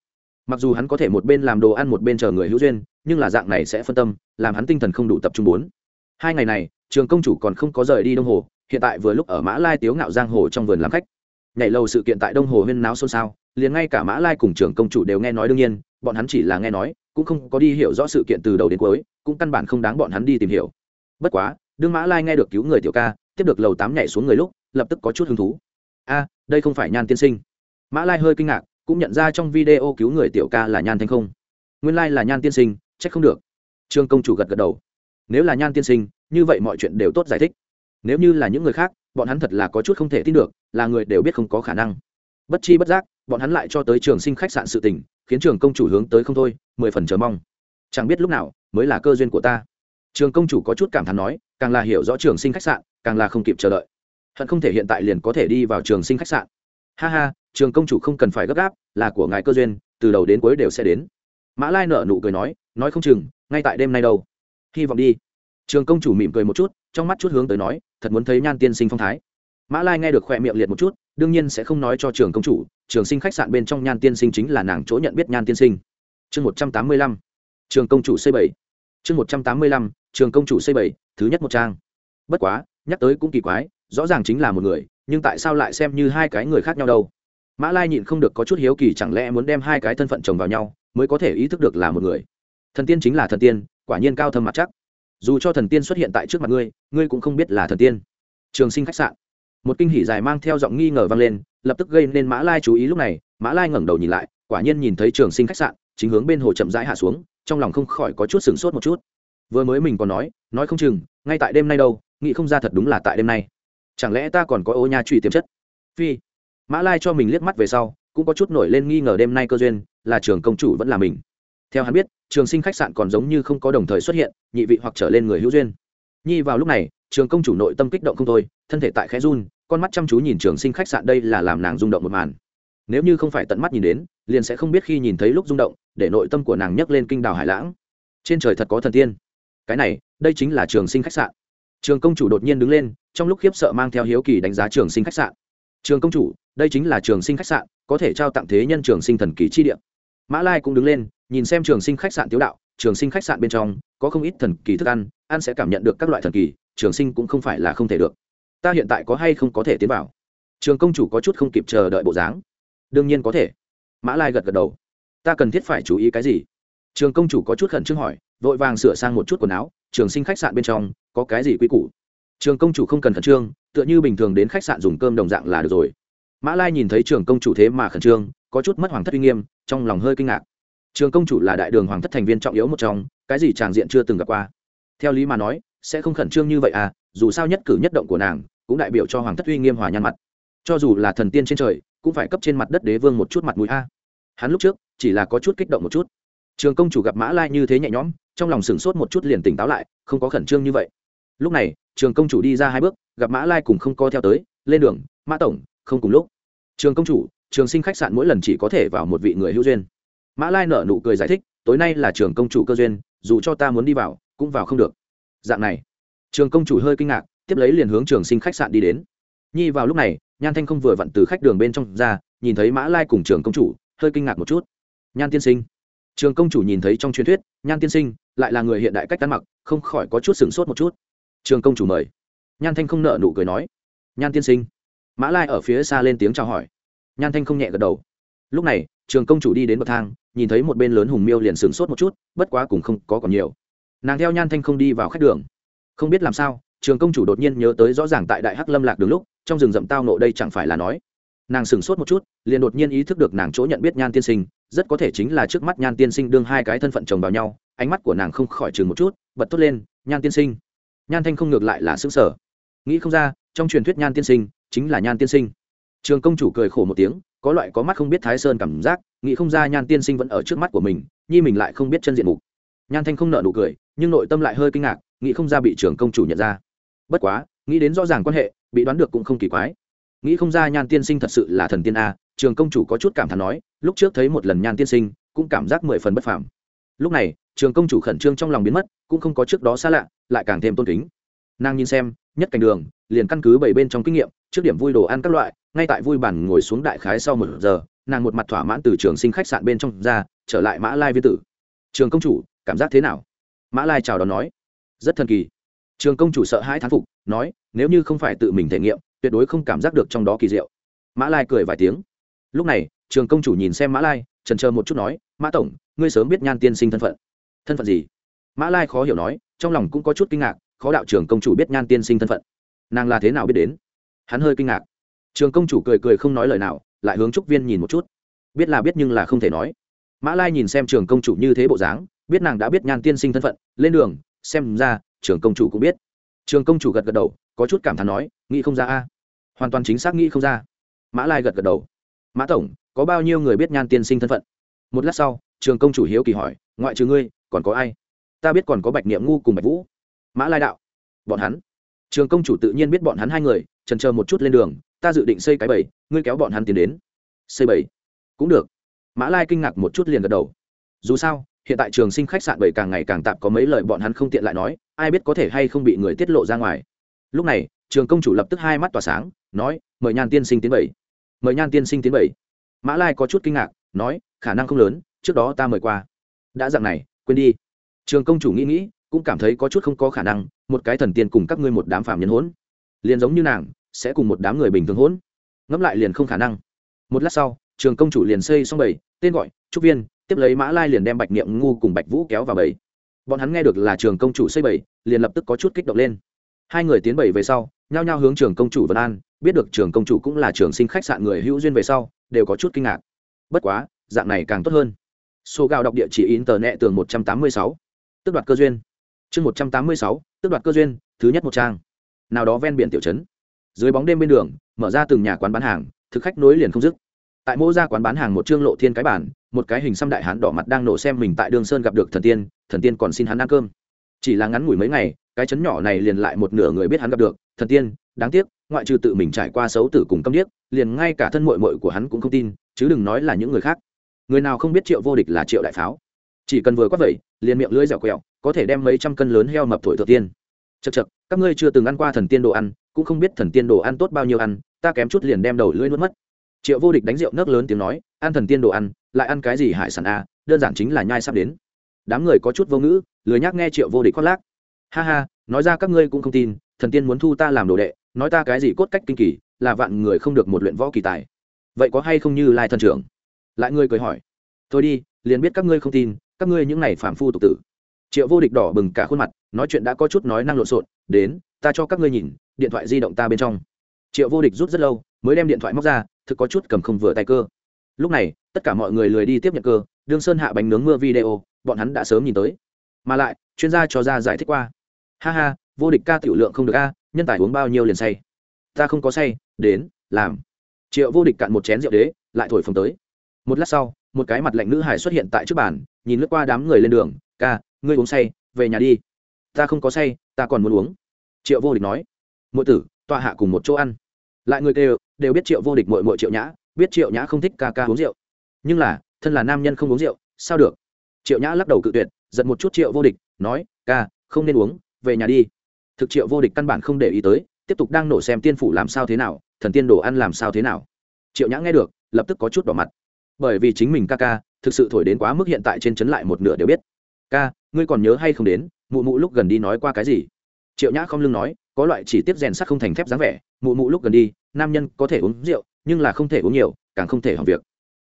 Mặc dù hắn có thể một bên làm đồ ăn một bên chờ người hữu duyên, nhưng là dạng này sẽ phân tâm, làm hắn tinh thần không đủ tập trung bốn. Hai ngày này, trường công chủ còn không có rời đi đông hồ, hiện tại vừa lúc ở mã lai tiếu ngạo giang hồ trong vườn làm khách. Nhảy lầu sự kiện tại đông hồ huyên náo xôn xao, liền ngay cả mã lai cùng trường công chủ đều nghe nói đương nhiên, bọn hắn chỉ là nghe nói cũng không có đi hiểu rõ sự kiện từ đầu đến cuối, cũng căn bản không đáng bọn hắn đi tìm hiểu. Bất quá, đương mã lai nghe được cứu người tiểu ca, tiếp được lầu tám nhảy xuống người lúc, lập tức có chút hứng thú. A, đây không phải nhan tiên sinh. Mã lai hơi kinh ngạc, cũng nhận ra trong video cứu người tiểu ca là nhan thanh không. Nguyên lai、like、là nhan tiên sinh c h ắ c không được. Trương công chủ gật gật đầu. Nếu là nhan tiên sinh, như vậy mọi chuyện đều tốt giải thích. Nếu như là những người khác, bọn hắn thật là có chút không thể tin được, là người đều biết không có khả năng. Bất chi bất giác bọn hắn lại cho tới trường sinh khách sạn sự tình, khiến trường công chủ hướng tới không thôi, mười phần chờ mong. Chẳng biết lúc nào, mới là cơ duyên của ta. Trường công chủ có chút cảm thán nói, càng là hiểu rõ trường sinh khách sạn, càng là không kịp chờ đợi. Hận không thể hiện tại liền có thể đi vào trường sinh khách sạn. Ha ha, trường công chủ không cần phải gấp gáp, là của ngài cơ duyên, từ đầu đến cuối đều sẽ đến. Mã lai nợ nụ cười nói nói không chừng, ngay tại đêm nay đâu. Hy vọng đi. Trường công chủ mỉm cười một chút, trong mắt chút hướng tới nói, thật muốn thấy nhan tiên sinh phong thái mã lai nghe được khoe miệng liệt một chút, đương nhiên sẽ không nói cho trường công chủ, trường sinh khách sạn bên trong nhan tiên sinh chính là nàng chỗ nhận biết nhan tiên sinh. Chương một trăm tám mươi lăm, trường công chủ xây bảy. Chương một trăm tám mươi lăm, trường công chủ xây bảy, thứ nhất một trang. Bất quá, nhắc tới cũng kỳ quái, rõ ràng chính là một người, nhưng tại sao lại xem như hai cái người khác nhau đâu? Mã lai nhịn không được có chút hiếu kỳ, chẳng lẽ muốn đem hai cái thân phận chồng vào nhau mới có thể ý thức được là một người? Thần tiên chính là thần tiên, quả nhiên cao thâm mặt chắc. Dù cho thần tiên xuất hiện tại trước mặt ngươi ngươi cũng không biết là thần tiên. Trường sinh khách sạn một kinh hỉ dài mang theo giọng nghi ngờ vang lên, lập tức gây nên mã lai chú ý lúc này, mã lai ngẩng đầu nhìn lại, quả nhiên nhìn thấy trường sinh khách sạn, chính hướng bên hồ chậm rãi hạ xuống, trong lòng không khỏi có chút sửng sốt một chút. Vừa mới mình còn nói nói không chừng, ngay tại đêm nay đâu, nghĩ không ra thật đúng là tại đêm nay. Chẳng lẽ ta còn có ô nha truy tiềm chất? Phi, mã lai cho mình liếc mắt về sau, cũng có chút nổi lên nghi ngờ đêm nay cơ duyên, là trường công chủ vẫn là mình. Theo hắn biết, trường sinh khách sạn còn giống như không có đồng thời xuất hiện, nhị vị hoặc trở lên người hữu duyên. Nhi vào lúc này trường công chủ nội tâm kích động không thôi, thân thể tại khẽ run, con mắt chăm chú nhìn trường sinh khách sạn đây là làm nàng rung động một màn. Nếu như không phải tận mắt nhìn đến, liền sẽ không biết khi nhìn thấy lúc rung động, để nội tâm của nàng nhấc lên kinh đào hải lãng. Trên trời thật có thần tiên. Cái này, đây chính là trường sinh khách sạn. Trường công chủ đột nhiên đứng lên, trong lúc khiếp sợ mang theo hiếu kỳ đánh giá trường sinh khách sạn. Trường công chủ, đây chính là trường sinh khách sạn, có thể trao tặng thế nhân trường sinh thần kỳ chi địa. Mã lai cũng đứng lên, nhìn xem trường sinh khách sạn tiếu đạo, trường sinh khách sạn bên trong, có không ít thần kỳ thức ăn ăn sẽ cảm nhận được các loại thần kỳ trường sinh cũng không phải là không thể được. Ta hiện tại có hay không có thể tiến vào? Trường công chủ có chút không kịp chờ đợi bộ dáng. Đương nhiên có thể. Mã lai gật gật đầu. Ta cần thiết phải chú ý cái gì? Trường công chủ có chút khẩn trương hỏi, vội vàng sửa sang một chút quần áo, trường sinh khách sạn bên trong, có cái gì quy củ? Trường công chủ không cần khẩn trương, tựa như bình thường đến khách sạn dùng cơm đồng dạng là được rồi. Mã lai nhìn thấy trường công chủ thế mà khẩn trương, có chút mất hoàng thất uy nghiêm, trong lòng hơi kinh ngạc. Trường công chủ là đại đường hoàng thất thành viên trọng yếu một trong, cái gì tràng diện chưa từng gặp qua. Theo lý mà nói sẽ không khẩn trương như vậy à dù sao nhất cử nhất động của nàng cũng đại biểu cho hoàng thất uy nghiêm hòa nhan mặt. Cho dù là thần tiên trên trời, cũng phải cấp trên mặt đất đế vương một chút mặt mũi a. À. Hắn lúc trước, chỉ là có chút kích động một chút. Trường công chủ gặp mã lai như thế nhẹ nhõm, trong lòng sửng sốt một chút liền tỉnh táo lại, không có khẩn trương như vậy. Lúc này, trường công chủ đi ra hai bước, gặp mã lai cùng không co theo tới, lên đường, mã tổng, không cùng lúc. Trường công chủ, trường sinh khách sạn mỗi lần chỉ có thể vào một vị người hữu duyên. Mã lai nở nụ cười giải thích, tối nay là trường công chủ cơ duyên, dù cho ta muốn đi vào, cũng vào không được dạng này. Trường công chủ hơi kinh ngạc, tiếp lấy liền hướng trường sinh khách sạn đi đến. Nhi vào lúc này, nhan thanh không vừa vặn từ khách đường bên trong ra, nhìn thấy mã lai cùng trường công chủ, hơi kinh ngạc một chút. Nhan tiên sinh. Trường công chủ nhìn thấy trong truyền thuyết, nhan tiên sinh lại là người hiện đại cách ăn mặc, không khỏi có chút sửng sốt một chút. Trường công chủ mời. Nhan thanh không nợ nụ cười nói. Nhan tiên sinh. Mã lai ở phía xa lên tiếng chào hỏi. Nhan thanh không nhẹ gật đầu. Lúc này, trường công chủ đi đến bậc thang, nhìn thấy một bên lớn hùng miêu liền sửng sốt một chút, bất quá cùng không có còn nhiều nàng theo nhan thanh không đi vào khách đường không biết làm sao trường công chủ đột nhiên nhớ tới rõ ràng tại đại hắc lâm lạc đường lúc trong rừng rậm tao nộ đây chẳng phải là nói nàng sửng sốt một chút liền đột nhiên ý thức được nàng chỗ nhận biết nhan tiên sinh rất có thể chính là trước mắt nhan tiên sinh đương hai cái thân phận chồng vào nhau ánh mắt của nàng không khỏi chừng một chút bật tốt lên nhan tiên sinh nhan thanh không ngược lại là xứng sở nghĩ không ra trong truyền thuyết nhan tiên sinh chính là nhan tiên sinh trường công chủ cười khổ một tiếng có loại có mắt không biết thái sơn cảm giác nghĩ không ra nhan tiên sinh vẫn ở trước mắt của mình nhi mình lại không biết chân diện mục nhan thanh không nợ nụ cười nhưng nội tâm lại hơi kinh ngạc, nghĩ không ra bị trưởng công chủ nhận ra. Bất quá, nghĩ đến rõ ràng quan hệ, bị đoán được cũng không kỳ quái. Nghĩ không ra nhan tiên sinh thật sự là thần tiên a trường công chủ có chút cảm thán nói, lúc trước thấy một lần nhan tiên sinh, cũng cảm giác mười phần bất phàm. Lúc này trường công chủ khẩn trương trong lòng biến mất, cũng không có trước đó xa lạ, lại càng thêm tôn kính. Nàng nhìn xem, nhất cảnh đường, liền căn cứ bảy bên trong kinh nghiệm, trước điểm vui đồ ăn các loại, ngay tại vui bản ngồi xuống đại khái sau một giờ, nàng một mặt thỏa mãn từ trường sinh khách sạn bên trong ra, trở lại mã lai viên tử. Trường công chủ, cảm giác thế nào? Mã lai chào đón nói, rất thần kỳ. Trường công chủ sợ hãi thán phục, nói, nếu như không phải tự mình thể nghiệm, tuyệt đối không cảm giác được trong đó kỳ diệu. Mã lai cười vài tiếng. Lúc này, trường công chủ nhìn xem mã lai trần chờ một chút nói, mã tổng, ngươi sớm biết nhan tiên sinh thân phận. Thân phận gì? Mã lai khó hiểu nói, trong lòng cũng có chút kinh ngạc, khó đạo trường công chủ biết nhan tiên sinh thân phận. Nàng là thế nào biết đến? Hắn hơi kinh ngạc. Trường công chủ cười cười không nói lời nào, lại hướng trúc viên nhìn một chút. Biết là biết nhưng là không thể nói. Mã lai nhìn xem trường công chủ như thế bộ dáng biết nàng đã biết nhan tiên sinh thân phận, lên đường, xem ra, trường công chủ cũng biết. Trường công chủ gật gật đầu, có chút cảm thán nói, nghĩ không ra a. Hoàn toàn chính xác nghĩ không ra. Mã lai gật gật đầu. Mã tổng, có bao nhiêu người biết nhan tiên sinh thân phận? Một lát sau, trường công chủ hiếu kỳ hỏi, ngoại trừ ngươi, còn có ai? Ta biết còn có bạch niệm ngu cùng bạch vũ. Mã lai đạo. Bọn hắn. Trường công chủ tự nhiên biết bọn hắn hai người trần chờ một chút lên đường, ta dự định xây cái bẫy ngươi kéo bọn hắn tiến đến. Xây bẫy cũng được. Mã lai kinh ngạc một chút liền gật đầu. Dù sao hiện tại trường sinh khách sạn bảy càng ngày càng tạp có mấy lời bọn hắn không tiện lại nói, ai biết có thể hay không bị người tiết lộ ra ngoài. Lúc này, trường công chủ lập tức hai mắt tỏa sáng, nói, mời nhan tiên sinh tiến bảy mời nhan tiên sinh tiến bảy mã lai có chút kinh ngạc, nói, khả năng không lớn, trước đó ta mời qua. Đã dặn này, quên đi. Trường công chủ nghĩ nghĩ, cũng cảm thấy có chút không có khả năng, một cái thần tiên cùng các ngươi một đám phạm nhân hỗn, liền giống như nàng, sẽ cùng một đám người bình thường hỗn. Ngẫm lại liền không khả năng. Một lát sau, trường công chủ liền xây xong bảy tên gọi, trúc viên tiếp lấy mã lai liền đem bạch niệm ngu cùng bạch vũ kéo vào bảy bọn hắn nghe được là trường công chủ xây bảy liền lập tức có chút kích động lên. Hai người tiến bảy về sau, nhao nhao hướng trường công chủ vân an, biết được trường công chủ cũng là trường sinh khách sạn người hữu duyên về sau, đều có chút kinh ngạc. Bất quá, dạng này càng tốt hơn. Số gạo đọc địa chỉ in tờ nẹ tường một trăm tám mươi sáu. Tức đoạt cơ duyên. Chương một trăm tám mươi sáu tức đoạt cơ duyên, thứ nhất một trang. Nào đó ven biển tiểu trấn. Dưới bóng đêm bên đường, mở ra từng nhà quán bán hàng, thực khách nối liền không dứt tại mô ra quán bán hàng một trương lộ thiên cái bản, một cái hình xăm đại hán đỏ mặt đang nổ xem mình tại đường sơn gặp được thần tiên thần tiên còn xin hắn ăn cơm. Chỉ là ngắn ngủi mấy ngày, cái chấn nhỏ này liền lại một nửa người biết hắn gặp được, thần tiên, đáng tiếc, ngoại trừ tự mình trải qua xấu tử cùng câm điếc, liền ngay cả thân mội mội của hắn cũng không tin, chứ đừng nói là những người khác. Người nào không biết triệu vô địch là triệu đại pháo. Chỉ cần vừa quát vẩy liền miệng lưỡi dẻo quẹo, có thể đem mấy trăm cân lớn heo mập thổi thừa tiên. Chật chật các ngươi chưa từng ăn qua thần tiên đồ ăn, cũng không biết thần tiên đồ ăn tốt bao nhiêu ăn, ta kém chút liền đem đầu lưỡi nuốt mất triệu vô địch đánh rượu nước lớn tiếng nói ăn thần tiên đồ ăn, lại ăn cái gì hải sản a? Đơn giản chính là nhai sắp đến. Đám người có chút vô ngữ, lười nhác nghe triệu vô địch khoác lác. Ha ha, nói ra các ngươi cũng không tin, thần tiên muốn thu ta làm đồ đệ, nói ta cái gì cốt cách kinh kỳ, là vạn người không được một luyện võ kỳ tài. Vậy có hay không như lai thần trưởng? Lại ngươi cười hỏi. Thôi đi, liền biết các ngươi không tin, các ngươi những này phản phu tục tử. Triệu vô địch đỏ bừng cả khuôn mặt, nói chuyện đã có chút nói năng lộn xộn, đến, ta cho các ngươi nhìn, điện thoại di động ta bên trong. Triệu vô địch rút rất lâu, mới đem điện thoại móc ra thực có chút cầm không vừa tay cơ. Lúc này, tất cả mọi người lười đi tiếp nhận cơ, đương sơn hạ bánh nướng mưa video, bọn hắn đã sớm nhìn tới. Mà lại, chuyên gia cho ra giải thích qua. Ha ha, vô địch ca tiểu lượng không được a, nhân tài uống bao nhiêu liền say. Ta không có say, đến, làm. Triệu vô địch cạn một chén rượu đế, lại thổi phồng tới. Một lát sau, một cái mặt lạnh nữ hải xuất hiện tại trước bàn, nhìn lướt qua đám người lên đường, ca, ngươi uống say, về nhà đi. Ta không có say, ta còn muốn uống. Triệu vô địch nói. Mỗi tử, tọa hạ cùng một chỗ ăn. Lại người kêu đều biết triệu vô địch mội mội triệu nhã, biết triệu nhã không thích ca ca uống rượu. Nhưng là, thân là nam nhân không uống rượu, sao được? Triệu nhã lắc đầu cự tuyệt, giật một chút triệu vô địch, nói, ca, không nên uống, về nhà đi. Thực triệu vô địch căn bản không để ý tới, tiếp tục đang nổ xem tiên phủ làm sao thế nào, thần tiên đồ ăn làm sao thế nào. Triệu nhã nghe được, lập tức có chút đỏ mặt. Bởi vì chính mình ca ca, thực sự thổi đến quá mức hiện tại trên chấn lại một nửa đều biết. Ca, ngươi còn nhớ hay không đến, mụ mụ lúc gần đi nói qua cái gì? Triệu nhã không lưng nói, có loại chỉ tiếp rèn sắt không thành thép dáng vẻ, mụ mụ lúc gần đi nam nhân có thể uống rượu, nhưng là không thể uống nhiều, càng không thể hỏng việc.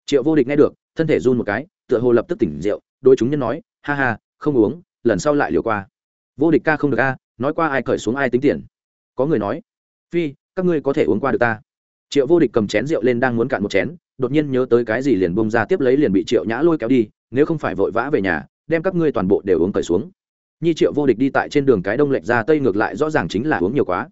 Triệu vô địch nghe được, thân thể run một cái, tựa hồ lập tức tỉnh rượu đôi chúng nhân nói, ha ha, không uống, lần sau lại liều qua. Vô địch ca không được a, nói qua ai cởi xuống ai tính tiền. Có người nói, phi, các ngươi có thể uống qua được ta. Triệu vô địch cầm chén rượu lên đang muốn cạn một chén, đột nhiên nhớ tới cái gì liền bông ra tiếp lấy liền bị triệu nhã lôi kéo đi, nếu không phải vội vã về nhà, đem các ngươi toàn bộ đều uống cởi xuống. Nhi triệu vô địch đi tại trên đường cái đông lệch ra, tây ngược lại rõ ràng chính là uống nhiều quá.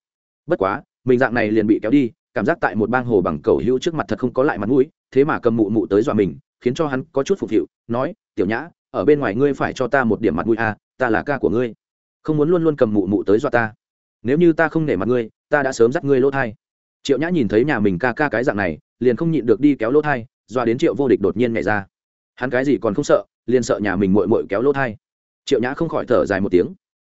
Bất quá, mình dạng này liền bị kéo đi cảm giác tại một bang hồ bằng cầu hữu trước mặt thật không có lại mặt mũi thế mà cầm mụ mụ tới dọa mình khiến cho hắn có chút phục hiệu nói tiểu nhã ở bên ngoài ngươi phải cho ta một điểm mặt mũi à, ta là ca của ngươi không muốn luôn luôn cầm mụ mụ tới dọa ta. Nếu như ta không nể mặt ngươi ta đã sớm dắt ngươi lỗ thai. Triệu nhã nhìn thấy nhà mình ca ca cái dạng này liền không nhịn được đi kéo lỗ thai dọa đến triệu vô địch đột nhiên nhảy ra. Hắn cái gì còn không sợ liền sợ nhà mình mội mội kéo lỗ thai. Triệu nhã không khỏi thở dài một tiếng.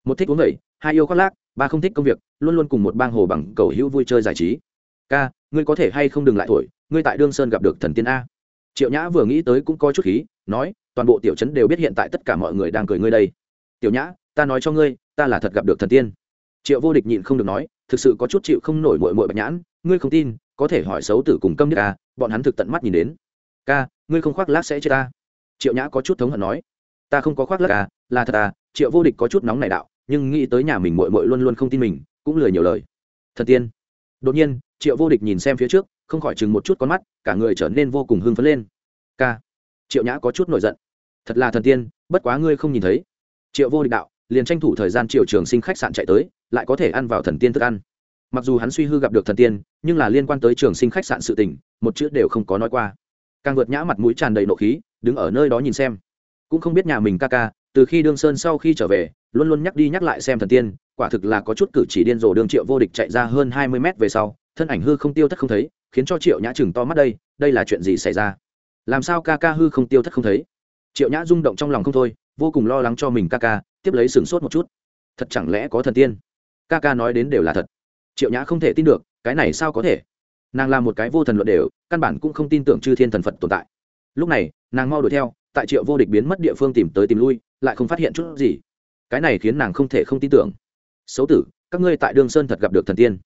Một thích uống vẩy hai yêu khoác lác ba không thích công việc luôn luôn cùng một bang hồ bằng cầu hữu vui chơi giải trí ca, ngươi có thể hay không đừng lại thổi, ngươi tại đương sơn gặp được thần tiên a. Triệu nhã vừa nghĩ tới cũng có chút khí, nói, toàn bộ tiểu trấn đều biết hiện tại tất cả mọi người đang cười ngươi đây. Tiểu nhã, ta nói cho ngươi, ta là thật gặp được thần tiên. Triệu vô địch nhịn không được nói, thực sự có chút chịu không nổi mội mội bạch nhãn, ngươi không tin, có thể hỏi xấu tử cùng câm nhất ca bọn hắn thực tận mắt nhìn đến. Ca, ngươi không khoác lác sẽ chết ta. Triệu nhã có chút thống hận nói, ta không có khoác lác ca là thật à triệu vô địch có chút nóng này đạo, nhưng nghĩ tới nhà mình mội mội luôn luôn không tin mình, cũng lười nhiều lời. Thần tiên. Đột nhiên triệu vô địch nhìn xem phía trước, không khỏi chừng một chút con mắt, cả người trở nên vô cùng hưng phấn lên. K triệu nhã có chút nổi giận. Thật là thần tiên, bất quá ngươi không nhìn thấy. Triệu vô địch đạo, liền tranh thủ thời gian triệu trường sinh khách sạn chạy tới, lại có thể ăn vào thần tiên thức ăn. Mặc dù hắn suy hư gặp được thần tiên, nhưng là liên quan tới trường sinh khách sạn sự tình, một chữ đều không có nói qua. Càng vượt nhã mặt mũi tràn đầy nộ khí, đứng ở nơi đó nhìn xem. Cũng không biết nhà mình ca ca, từ khi đương sơn sau khi trở về, luôn luôn nhắc đi nhắc lại xem thần tiên, quả thực là có chút cử chỉ điên rồ đương triệu vô địch chạy ra hơn hai mươi mét về sau thân ảnh hư không tiêu thất không thấy, khiến cho triệu nhã chừng to mắt đây đây là chuyện gì xảy ra? Làm sao ca ca hư không tiêu thất không thấy? Triệu nhã rung động trong lòng không thôi, vô cùng lo lắng cho mình ca ca, tiếp lấy sửng sốt một chút. Thật chẳng lẽ có thần tiên? Ca ca nói đến đều là thật. Triệu nhã không thể tin được, cái này sao có thể? Nàng là một cái vô thần luận đều, căn bản cũng không tin tưởng chư thiên thần phật tồn tại. Lúc này, nàng mau đuổi theo, tại triệu vô địch biến mất địa phương tìm tới tìm lui, lại không phát hiện chút gì. Cái này khiến nàng không thể không tin tưởng. Xấu tử, các ngươi tại đường sơn thật gặp được thần tiên.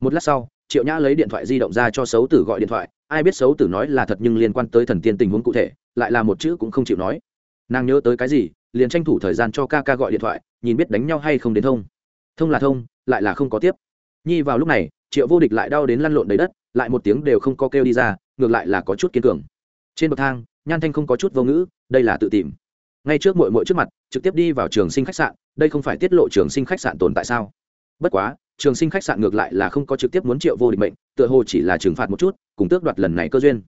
Một lát sau triệu nhã lấy điện thoại di động ra cho xấu tử gọi điện thoại, ai biết xấu tử nói là thật nhưng liên quan tới thần tiên tình huống cụ thể, lại là một chữ cũng không chịu nói. Nàng nhớ tới cái gì, liền tranh thủ thời gian cho ca ca gọi điện thoại, nhìn biết đánh nhau hay không đến thông. Thông là thông, lại là không có tiếp. Nhi vào lúc này, triệu vô địch lại đau đến lăn lộn đầy đất, lại một tiếng đều không có kêu đi ra, ngược lại là có chút kiên cường. Trên bậc thang, nhan thanh không có chút vô ngữ, đây là tự tìm. Ngay trước mội mội trước mặt, trực tiếp đi vào trường sinh khách sạn, đây không phải tiết lộ trường sinh khách sạn tồn tại sao? Bất quá trường sinh khách sạn ngược lại là không có trực tiếp muốn triệu vô địch mệnh tựa hồ chỉ là trừng phạt một chút cùng tước đoạt lần này cơ duyên.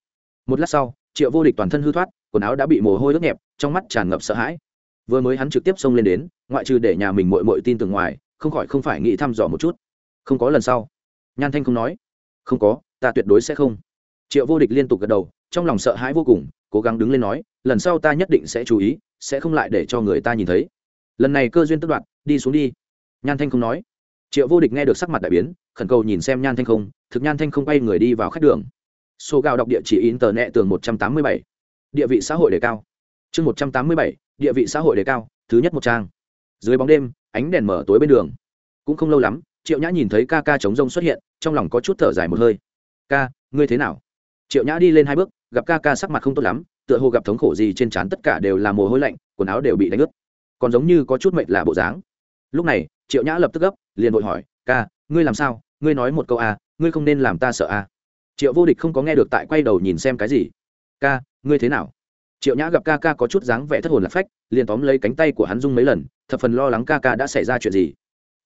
Một lát sau triệu vô địch toàn thân hư thoát quần áo đã bị mồ hôi ướt nhẹp trong mắt tràn ngập sợ hãi. Vừa mới hắn trực tiếp xông lên đến ngoại trừ để nhà mình mội mội tin tưởng ngoài không khỏi không phải nghĩ thăm dò một chút. Không có lần sau. Nhan thanh không nói. Không có ta tuyệt đối sẽ không. Triệu vô địch liên tục gật đầu trong lòng sợ hãi vô cùng cố gắng đứng lên nói lần sau ta nhất định sẽ chú ý sẽ không lại để cho người ta nhìn thấy. Lần này cơ duyên tất đoạt, đi xuống đi. Nhan thanh không nói triệu vô địch nghe được sắc mặt đại biến, khẩn cầu nhìn xem nhan thanh không, thực nhan thanh không bay người đi vào khách đường. Số gạo đọc địa chỉ in tờ nẹ tường một trăm tám mươi bảy. Địa vị xã hội đề cao. Chương một trăm tám mươi bảy, địa vị xã hội đề cao, thứ nhất một trang. Dưới bóng đêm, ánh đèn mở tối bên đường. Cũng không lâu lắm, triệu nhã nhìn thấy ca ca chống rông xuất hiện, trong lòng có chút thở dài một hơi. Ca, ngươi thế nào? Triệu nhã đi lên hai bước, gặp ca ca sắc mặt không tốt lắm, tựa hồ gặp thống khổ gì trên trán tất cả đều là mồ hôi lạnh, quần áo đều bị đánh ướt. Còn giống như có chút mệt là bộ dáng. Lúc này triệu nhã lập tức gấp liền vội hỏi ca ngươi làm sao? Ngươi nói một câu à, ngươi không nên làm ta sợ à. triệu vô địch không có nghe được tại quay đầu nhìn xem cái gì. Ca ngươi thế nào? Triệu nhã gặp ca ca có chút dáng vẻ thất hồn lạc phách liền tóm lấy cánh tay của hắn dung mấy lần thập phần lo lắng ca ca đã xảy ra chuyện gì.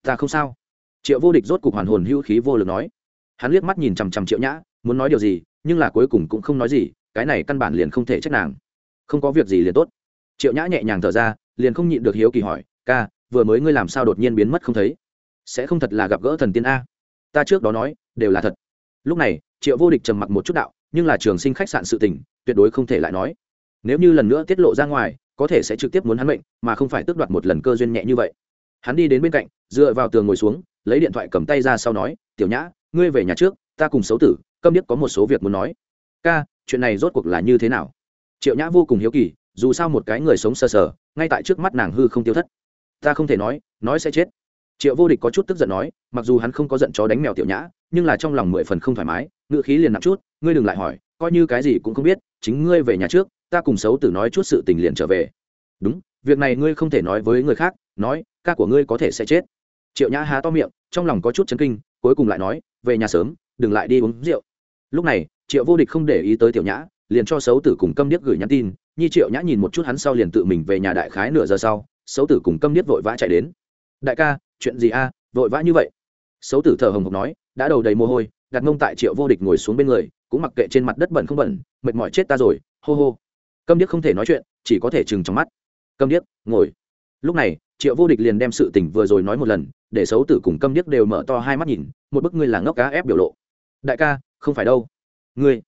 Ta không sao. Triệu vô địch rốt cục hoàn hồn hữu khí vô lực nói. Hắn liếc mắt nhìn chằm chằm triệu nhã muốn nói điều gì nhưng là cuối cùng cũng không nói gì cái này căn bản liền không thể trách nàng. Không có việc gì liền tốt. Triệu nhã nhẹ nhàng thở ra liền không nhịn được hiếu kỳ hỏi ca vừa mới ngươi làm sao đột nhiên biến mất không thấy? Sẽ không thật là gặp gỡ thần tiên a. Ta trước đó nói, đều là thật. Lúc này, triệu vô địch trầm mặc một chút đạo, nhưng là trường sinh khách sạn sự tình, tuyệt đối không thể lại nói. Nếu như lần nữa tiết lộ ra ngoài, có thể sẽ trực tiếp muốn hắn bệnh mà không phải tước đoạt một lần cơ duyên nhẹ như vậy. Hắn đi đến bên cạnh, dựa vào tường ngồi xuống, lấy điện thoại cầm tay ra sau nói, tiểu nhã, ngươi về nhà trước, ta cùng xấu tử, câm điếc có một số việc muốn nói. Ca, chuyện này rốt cuộc là như thế nào? Triệu nhã vô cùng hiếu kỳ, dù sao một cái người sống sờ sờ, ngay tại trước mắt nàng hư không tiêu thất ta không thể nói nói sẽ chết. Triệu vô địch có chút tức giận nói, mặc dù hắn không có giận chó đánh mèo tiểu nhã, nhưng là trong lòng mười phần không thoải mái ngựa khí liền nặng chút, ngươi đừng lại hỏi, coi như cái gì cũng không biết, chính ngươi về nhà trước, ta cùng xấu tử nói chút sự tình liền trở về. Đúng, việc này ngươi không thể nói với người khác, nói, ca của ngươi có thể sẽ chết. Triệu nhã há to miệng, trong lòng có chút chấn kinh, cuối cùng lại nói, về nhà sớm, đừng lại đi uống rượu. Lúc này, triệu vô địch không để ý tới tiểu nhã, liền cho xấu tử cùng câm điếc gửi nhắn tin, nhi triệu nhã nhìn một chút hắn sau liền tự mình về nhà đại khái nửa giờ sau xấu tử cùng câm Niết vội vã chạy đến. Đại ca, chuyện gì a? Vội vã như vậy? Xấu tử thở hồng hộc nói, đã đầu đầy mồ hôi, đặt ngông tại triệu vô địch ngồi xuống bên người, cũng mặc kệ trên mặt đất bẩn không bẩn, mệt mỏi chết ta rồi, hô hô. Câm điếc không thể nói chuyện, chỉ có thể chừng trong mắt. Câm điếc, ngồi. Lúc này, triệu vô địch liền đem sự tình vừa rồi nói một lần, để xấu tử cùng câm điếc đều mở to hai mắt nhìn, một bức ngươi là ngốc cá ép biểu lộ. Đại ca, không phải đâu. Ngươi?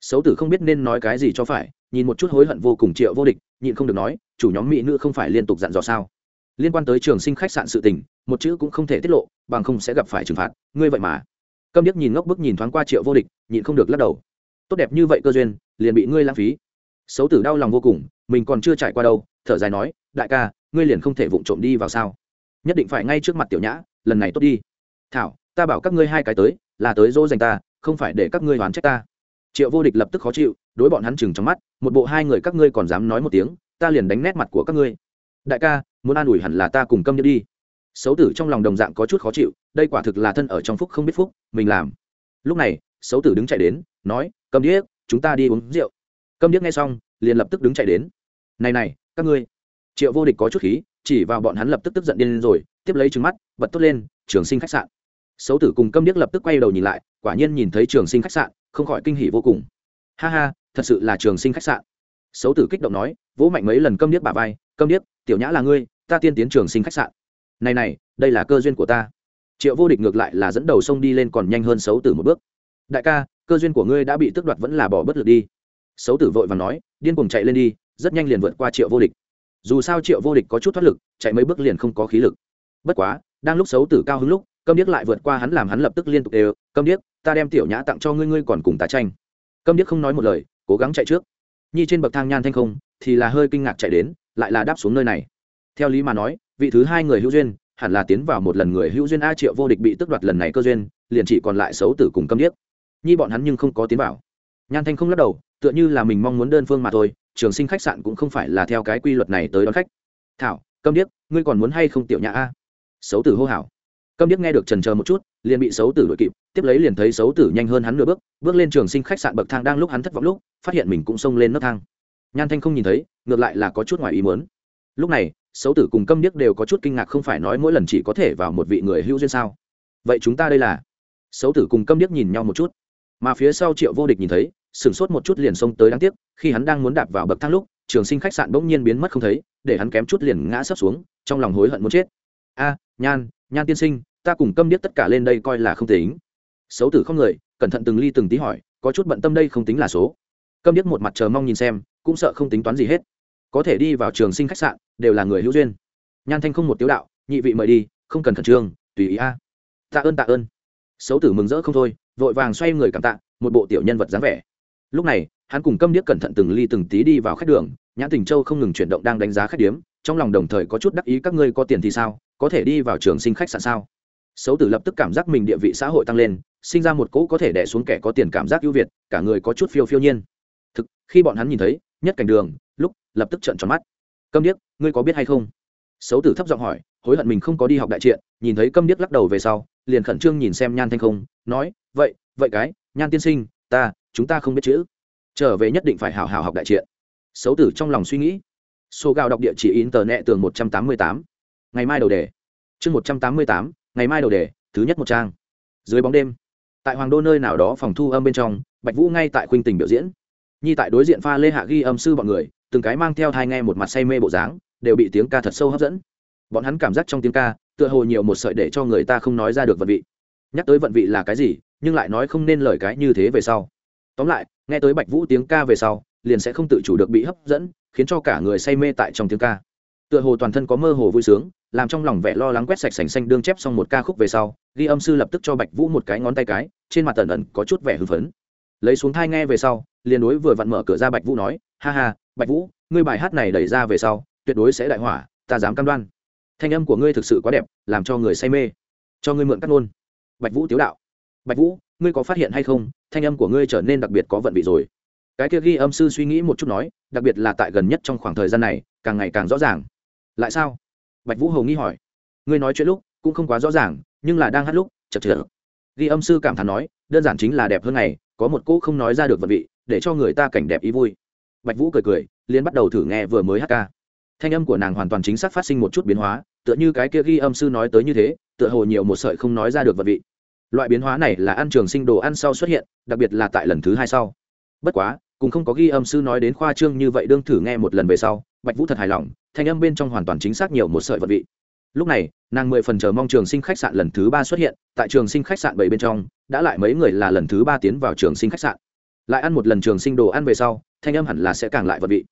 Xấu tử không biết nên nói cái gì cho phải nhìn một chút hối hận vô cùng triệu vô địch, nhịn không được nói, chủ nhóm mỹ nữ không phải liên tục dặn dò sao? Liên quan tới trường sinh khách sạn sự tình, một chữ cũng không thể tiết lộ, bằng không sẽ gặp phải trừng phạt, ngươi vậy mà. Câm điếc nhìn ngốc bức nhìn thoáng qua triệu vô địch, nhịn không được lắc đầu. Tốt đẹp như vậy cơ duyên, liền bị ngươi lãng phí. Xấu tử đau lòng vô cùng, mình còn chưa trải qua đâu, thở dài nói, đại ca, ngươi liền không thể vụng trộm đi vào sao? Nhất định phải ngay trước mặt tiểu nhã, lần này tốt đi. Thảo, ta bảo các ngươi hai cái tới, là tới dỗ dành ta, không phải để các ngươi đoán trách ta. Triệu vô địch lập tức khó chịu đối bọn hắn chừng trong mắt, một bộ hai người các ngươi còn dám nói một tiếng, ta liền đánh nét mặt của các ngươi. Đại ca, muốn an ủi hẳn là ta cùng câm nhớ đi. Xấu tử trong lòng đồng dạng có chút khó chịu, đây quả thực là thân ở trong phúc không biết phúc, mình làm. Lúc này, xấu tử đứng chạy đến, nói, câm điếc chúng ta đi uống rượu. Câm điếc nghe xong, liền lập tức đứng chạy đến. Này này, các ngươi. Triệu vô địch có chút khí, chỉ vào bọn hắn lập tức tức giận điên lên rồi, tiếp lấy trứng mắt, bật tốt lên, trường sinh khách sạn. Xấu tử cùng câm điếc lập tức quay đầu nhìn lại, quả nhiên nhìn thấy trường sinh khách sạn, không khỏi kinh hỉ vô cùng. Ha ha thật sự là trường sinh khách sạn. Xấu tử kích động nói, vỗ mạnh mấy lần câm điếc bà vai, câm điếc, tiểu nhã là ngươi, ta tiên tiến trường sinh khách sạn. Này này, đây là cơ duyên của ta. Triệu vô địch ngược lại là dẫn đầu sông đi lên còn nhanh hơn xấu tử một bước. Đại ca, cơ duyên của ngươi đã bị tước đoạt vẫn là bỏ bất lực đi. Xấu tử vội và nói, điên cuồng chạy lên đi, rất nhanh liền vượt qua triệu vô địch. Dù sao triệu vô địch có chút thoát lực, chạy mấy bước liền không có khí lực. Bất quá, đang lúc xấu tử cao hứng lúc, câm điếc lại vượt qua hắn làm hắn lập tức liên tục đều, câm điếc, ta đem tiểu nhã tặng cho ngươi ngươi còn cùng tá tranh. Câm điếc không nói một lời cố gắng chạy trước. Nhi trên bậc thang nhan thanh không, thì là hơi kinh ngạc chạy đến, lại là đáp xuống nơi này. Theo lý mà nói, vị thứ hai người hữu duyên, hẳn là tiến vào một lần người hữu duyên a triệu vô địch bị tước đoạt lần này cơ duyên, liền chỉ còn lại xấu tử cùng câm điếc. Nhi bọn hắn nhưng không có tiến vào. Nhan thanh không lắc đầu, tựa như là mình mong muốn đơn phương mà thôi, trường sinh khách sạn cũng không phải là theo cái quy luật này tới đón khách. Thảo, câm điếc, ngươi còn muốn hay không tiểu nhã a? Xấu tử hô hào câm điếc nghe được trần chờ một chút, liền bị xấu tử đuổi kịp, tiếp lấy liền thấy xấu tử nhanh hơn hắn nửa bước bước lên trường sinh khách sạn bậc thang đang lúc hắn thất vọng lúc, phát hiện mình cũng xông lên nấc thang. Nhan thanh không nhìn thấy, ngược lại là có chút ngoài ý muốn. Lúc này, xấu tử cùng câm điếc đều có chút kinh ngạc không phải nói mỗi lần chỉ có thể vào một vị người hữu duyên sao? Vậy chúng ta đây là? Xấu tử cùng câm điếc nhìn nhau một chút. Mà phía sau triệu vô địch nhìn thấy, sửng sốt một chút liền xông tới đáng tiếc, khi hắn đang muốn đạp vào bậc thang lúc, trường sinh khách sạn bỗng nhiên biến mất không thấy, để hắn kém chút liền ngã sấp xuống, trong lòng hối hận muốn chết. A, nhan nhan tiên sinh, ta cùng câm điếc tất cả lên đây coi là không tính xấu tử không người, cẩn thận từng ly từng tí hỏi, có chút bận tâm đây không tính là số? Câm điếc một mặt chờ mong nhìn xem, cũng sợ không tính toán gì hết. Có thể đi vào trường sinh khách sạn, đều là người hữu duyên. Nhan thanh không một tiếu đạo, nhị vị mời đi, không cần khẩn trương, tùy ý a. Tạ ơn tạ ơn. Xấu tử mừng rỡ không thôi, vội vàng xoay người cảm tạ, một bộ tiểu nhân vật dáng vẻ. Lúc này, hắn cùng câm điếc cẩn thận từng ly từng tí đi vào khách đường, nhãn tình châu không ngừng chuyển động đang đánh giá khách điếm, trong lòng đồng thời có chút đắc ý, các ngươi có tiền thì sao? Có thể đi vào trường sinh khách sạn sao? Xấu tử lập tức cảm giác mình địa vị xã hội tăng lên, sinh ra một cỗ có thể đẻ xuống kẻ có tiền cảm giác ưu việt, cả người có chút phiêu phiêu nhiên. Thực, khi bọn hắn nhìn thấy, nhất cảnh đường, lúc, lập tức trợn tròn mắt. Câm điếc, ngươi có biết hay không? Xấu tử thấp giọng hỏi, hối hận mình không có đi học đại triện, nhìn thấy câm điếc lắc đầu về sau, liền khẩn trương nhìn xem nhan thanh không, nói, vậy vậy cái, nhan tiên sinh, ta, chúng ta không biết chữ. Trở về nhất định phải hào hào học đại triện. Xấu tử trong lòng suy nghĩ. Số gạo đọc địa chỉ in tờ nẹ tường một trăm tám mươi tám ngày mai đầu đề. Chương một trăm tám mươi tám, ngày mai đầu đề, thứ nhất một trang. Dưới bóng đêm, tại hoàng đô nơi nào đó phòng thu âm bên trong, bạch vũ ngay tại khuynh tình biểu diễn. Nhi tại đối diện pha lê hạ ghi âm sư bọn người, từng cái mang theo thai nghe một mặt say mê bộ dáng, đều bị tiếng ca thật sâu hấp dẫn. Bọn hắn cảm giác trong tiếng ca, tựa hồ nhiều một sợi để cho người ta không nói ra được vận vị. Nhắc tới vận vị là cái gì, nhưng lại nói không nên lời cái như thế về sau. Tóm lại, nghe tới bạch vũ tiếng ca về sau, liền sẽ không tự chủ được bị hấp dẫn, khiến cho cả người say mê tại trong tiếng ca. Tựa hồ toàn thân có mơ hồ vui sướng làm trong lòng vẻ lo lắng quét sạch sành xanh đương chép xong một ca khúc về sau, ghi âm sư lập tức cho bạch vũ một cái ngón tay cái, trên mặt tần ẩn có chút vẻ hưng phấn. Lấy xuống thai nghe về sau, liền đối vừa vặn mở cửa ra bạch vũ nói, ha ha, bạch vũ, ngươi bài hát này đẩy ra về sau, tuyệt đối sẽ đại hỏa, ta dám cam đoan. Thanh âm của ngươi thực sự quá đẹp, làm cho người say mê. Cho ngươi mượn cắt ngôn. Bạch vũ tiếu đạo. Bạch vũ, ngươi có phát hiện hay không, thanh âm của ngươi trở nên đặc biệt có vận vị rồi. Cái kia ghi âm sư suy nghĩ một chút nói, đặc biệt là tại gần nhất trong khoảng thời gian này, càng ngày càng rõ ràng. Lại sao? Bạch vũ hầu nghi hỏi. Ngươi nói chuyện lúc, cũng không quá rõ ràng, nhưng là đang hát lúc chật chật ghi âm sư cảm thán nói, đơn giản chính là đẹp hơn ngày, có một cô không nói ra được vật vị, để cho người ta cảnh đẹp ý vui. Bạch vũ cười cười liên bắt đầu thử nghe vừa mới hát ca. Thanh âm của nàng hoàn toàn chính xác phát sinh một chút biến hóa, tựa như cái kia ghi âm sư nói tới như thế, tựa hồ nhiều một sợi không nói ra được vật vị. Loại biến hóa này là ăn trường sinh đồ ăn sau xuất hiện, đặc biệt là tại lần thứ hai sau. Bất quá, cũng không có ghi âm sư nói đến khoa trương như vậy đương thử nghe một lần về sau, bạch vũ thật hài lòng thanh âm bên trong hoàn toàn chính xác nhiều một sợi vật vị. Lúc này, nàng mười phần chờ mong trường sinh khách sạn lần thứ ba xuất hiện, tại trường sinh khách sạn bảy bên trong, đã lại mấy người là lần thứ ba tiến vào trường sinh khách sạn. Lại ăn một lần trường sinh đồ ăn về sau, thanh âm hẳn là sẽ càng lại vật vị.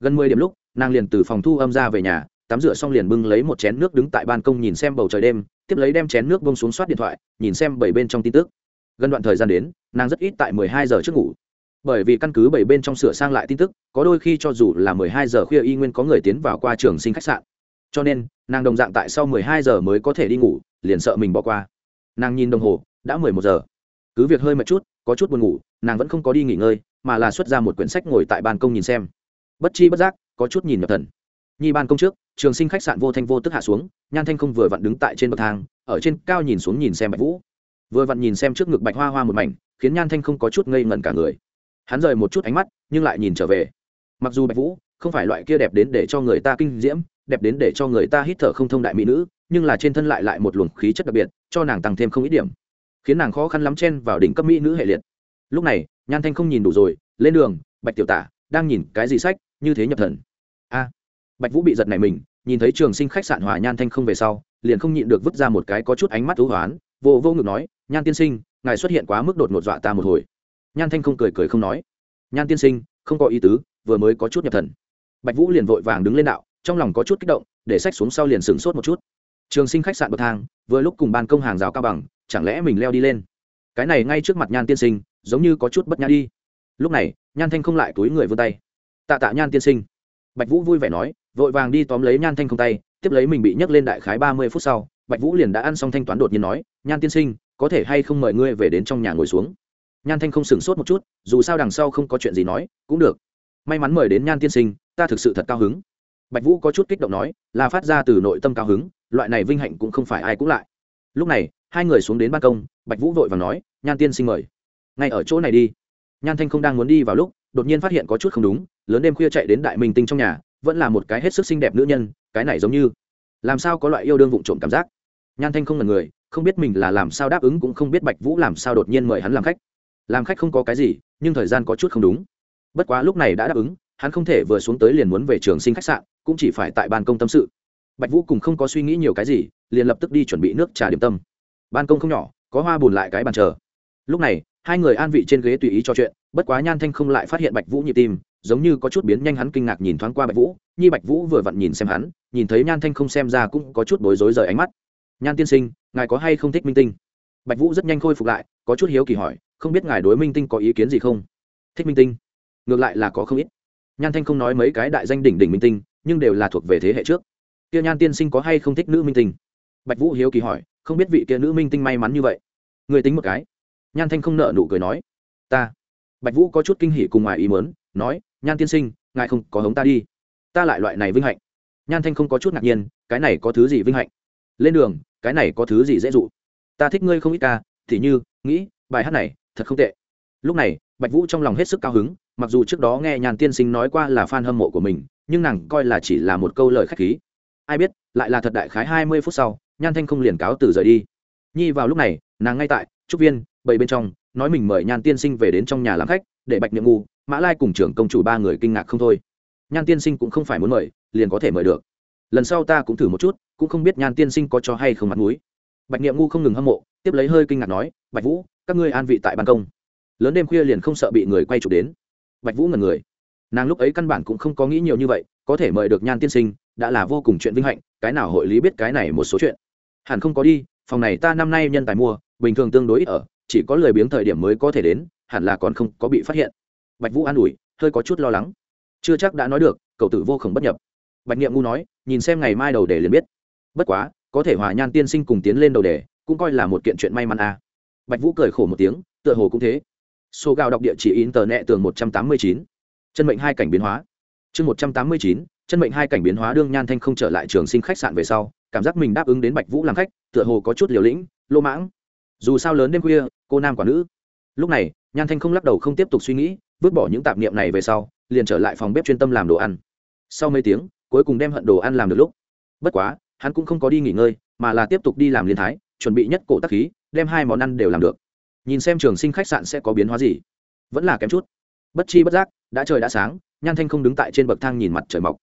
Gần mười điểm lúc, nàng liền từ phòng thu âm ra về nhà, tắm rửa xong liền bưng lấy một chén nước đứng tại ban công nhìn xem bầu trời đêm, tiếp lấy đem chén nước bông xuống soát điện thoại, nhìn xem bảy bên trong tin tức. Gần đoạn thời gian đến, nàng rất ít tại mười hai giờ trước ngủ bởi vì căn cứ bảy bên trong sửa sang lại tin tức, có đôi khi cho dù là mười hai giờ khuya y nguyên có người tiến vào qua trường sinh khách sạn. Cho nên, nàng đồng dạng tại sau mười hai giờ mới có thể đi ngủ, liền sợ mình bỏ qua. Nàng nhìn đồng hồ, đã mười một giờ. Cứ việc hơi mệt chút, có chút buồn ngủ, nàng vẫn không có đi nghỉ ngơi, mà là xuất ra một quyển sách ngồi tại ban công nhìn xem. Bất chi bất giác, có chút nhìn nhập thần. Nhi ban công trước, trường sinh khách sạn vô thanh vô tức hạ xuống, nhan thanh không vừa vặn đứng tại trên bậc thang, ở trên cao nhìn xuống nhìn xem bạch vũ. Vừa vặn nhìn xem trước ngực bạch hoa hoa một mảnh, khiến nhan thanh không có chút ngây ngẩn cả người hắn rời một chút ánh mắt, nhưng lại nhìn trở về. Mặc dù bạch vũ không phải loại kia đẹp đến để cho người ta kinh diễm, đẹp đến để cho người ta hít thở không thông đại mỹ nữ, nhưng là trên thân lại lại một luồng khí chất đặc biệt, cho nàng tăng thêm không ít điểm, khiến nàng khó khăn lắm chen vào đỉnh cấp mỹ nữ hệ liệt. Lúc này, nhan thanh không nhìn đủ rồi, lên đường, bạch tiểu tả đang nhìn cái gì sách, như thế nhập thần. A, bạch vũ bị giật này mình, nhìn thấy trường sinh khách sạn hòa nhan thanh không về sau, liền không nhịn được vứt ra một cái có chút ánh mắt thú hoán, vô vô ngực nói, nhan tiên sinh, ngài xuất hiện quá mức đột ngột dọa ta một hồi nhan thanh không cười cười không nói. Nhan tiên sinh, không có ý tứ, vừa mới có chút nhập thần. Bạch vũ liền vội vàng đứng lên đạo, trong lòng có chút kích động, để sách xuống sau liền sửng sốt một chút. Trường sinh khách sạn bậc thang, vừa lúc cùng ban công hàng rào cao bằng, chẳng lẽ mình leo đi lên? Cái này ngay trước mặt nhan tiên sinh, giống như có chút bất nhã đi. Lúc này, nhan thanh không lại túi người vươn tay. Tạ tạ nhan tiên sinh. Bạch vũ vui vẻ nói, vội vàng đi tóm lấy nhan thanh không tay, tiếp lấy mình bị nhấc lên đại khái ba mươi phút sau, bạch vũ liền đã ăn xong thanh toán đột nhiên nói, nhan tiên sinh, có thể hay không mời ngươi về đến trong nhà ngồi xuống? Nhan thanh không sửng sốt một chút, dù sao đằng sau không có chuyện gì nói, cũng được. May mắn mời đến nhan tiên sinh, ta thực sự thật cao hứng. Bạch vũ có chút kích động nói, là phát ra từ nội tâm cao hứng, loại này vinh hạnh cũng không phải ai cũng lại. Lúc này, hai người xuống đến ban công, bạch vũ vội và nói, nhan tiên sinh mời. Ngay ở chỗ này đi. Nhan thanh không đang muốn đi vào lúc, đột nhiên phát hiện có chút không đúng, lớn đêm khuya chạy đến đại minh tinh trong nhà, vẫn là một cái hết sức xinh đẹp nữ nhân, cái này giống như, làm sao có loại yêu đương vụng trộm cảm giác. Nhan thanh không là người, không biết mình là làm sao đáp ứng cũng không biết bạch vũ làm sao đột nhiên mời hắn làm khách làm khách không có cái gì, nhưng thời gian có chút không đúng. Bất quá lúc này đã đáp ứng, hắn không thể vừa xuống tới liền muốn về trường sinh khách sạn, cũng chỉ phải tại ban công tâm sự. Bạch vũ cùng không có suy nghĩ nhiều cái gì, liền lập tức đi chuẩn bị nước trà điểm tâm. Ban công không nhỏ, có hoa bùn lại cái bàn chờ. Lúc này, hai người an vị trên ghế tùy ý trò chuyện, bất quá nhan thanh không lại phát hiện bạch vũ nhịp tim, giống như có chút biến nhanh hắn kinh ngạc nhìn thoáng qua bạch vũ, nhi bạch vũ vừa vặn nhìn xem hắn, nhìn thấy nhan thanh không xem ra cũng có chút bối rối rời ánh mắt. Nhan tiên sinh, ngài có hay không thích minh tinh? Bạch vũ rất nhanh khôi phục lại, có chút hiếu kỳ hỏi không biết ngài đối minh tinh có ý kiến gì không? Thích minh tinh? Ngược lại là có không ít. Nhan thanh không nói mấy cái đại danh đỉnh đỉnh minh tinh, nhưng đều là thuộc về thế hệ trước. Kia nhan tiên sinh có hay không thích nữ minh tinh? Bạch vũ hiếu kỳ hỏi, không biết vị kia nữ minh tinh may mắn như vậy? Người tính một cái. Nhan thanh không nợ nụ cười nói, ta. Bạch vũ có chút kinh hỉ cùng ngoài ý mớn nói, nhan tiên sinh, ngài không có hống ta đi. Ta lại loại này vinh hạnh. Nhan thanh không có chút ngạc nhiên, cái này có thứ gì vinh hạnh? Lên đường, cái này có thứ gì dễ dụ? Ta thích ngươi không ít ca, thì như, nghĩ, bài hát này thật không tệ. Lúc này, bạch vũ trong lòng hết sức cao hứng, mặc dù trước đó nghe nhàn tiên sinh nói qua là f a n hâm mộ của mình, nhưng nàng coi là chỉ là một câu lời k h á c h khí. Ai biết, lại là thật đại khái hai mươi phút sau, nhan thanh không liền cáo từ rời đi. Nhi vào lúc này, nàng ngay tại, trúc viên, bảy bên trong, nói mình mời nhan tiên sinh về đến trong nhà làm khách, để bạch niệm ngu, mã lai cùng trưởng công chủ ba người kinh ngạc không thôi. Nhan tiên sinh cũng không phải muốn mời, liền có thể mời được. Lần sau ta cũng thử một chút, cũng không biết nhan tiên sinh có cho hay không mặt mũi bạch niệm ngu không ngừng hâm mộ, tiếp lấy hơi kinh ngạc nói, bạch vũ, các ngươi an vị tại ban công. Lớn đêm khuya liền không sợ bị người quay chụp đến. Bạch vũ ngần người. Nàng lúc ấy căn bản cũng không có nghĩ nhiều như vậy, có thể mời được nhan tiên sinh, đã là vô cùng chuyện vinh hạnh, cái nào hội lý biết cái này một số chuyện. Hẳn không có đi, phòng này ta năm nay nhân tài mua, bình thường tương đối ít ở, chỉ có lười biếng thời điểm mới có thể đến, hẳn là còn không có bị phát hiện. Bạch vũ an ủi, hơi có chút lo lắng. Chưa chắc đã nói được, cậu tử vô khổng bất nhập. Bạch niệm ngu nói, nhìn xem ngày mai đầu để liền biết. Bất quá có thể hòa nhan tiên sinh cùng tiến lên đầu đề, cũng coi là một kiện chuyện may mắn à. bạch vũ cười khổ một tiếng, tựa hồ cũng thế. Số gạo đọc địa chỉ in tờ nẹ tường một trăm tám mươi chín. Chân mệnh hai cảnh biến hóa. Chương một trăm tám mươi chín, chân mệnh hai cảnh biến hóa đương nhan thanh không trở lại trường sinh khách sạn về sau, cảm giác mình đáp ứng đến bạch vũ làm khách, tựa hồ có chút liều lĩnh, lô mãng. Dù sao lớn đêm khuya, cô nam quả nữ. Lúc này, nhan thanh không lắc đầu không tiếp tục suy nghĩ, vứt bỏ những tạp niệm này về sau, liền trở lại phòng bếp chuyên tâm làm đồ ăn. Sau mấy tiếng, cuối cùng đem hận đồ ăn làm được lúc. Bất quá hắn cũng không có đi nghỉ ngơi, mà là tiếp tục đi làm liên thái, chuẩn bị nhất cổ tắc khí, đem hai món ăn đều làm được. Nhìn xem trường sinh khách sạn sẽ có biến hóa gì. Vẫn là kém chút. Bất chi bất giác, đã trời đã sáng, nhan thanh không đứng tại trên bậc thang nhìn mặt trời mọc.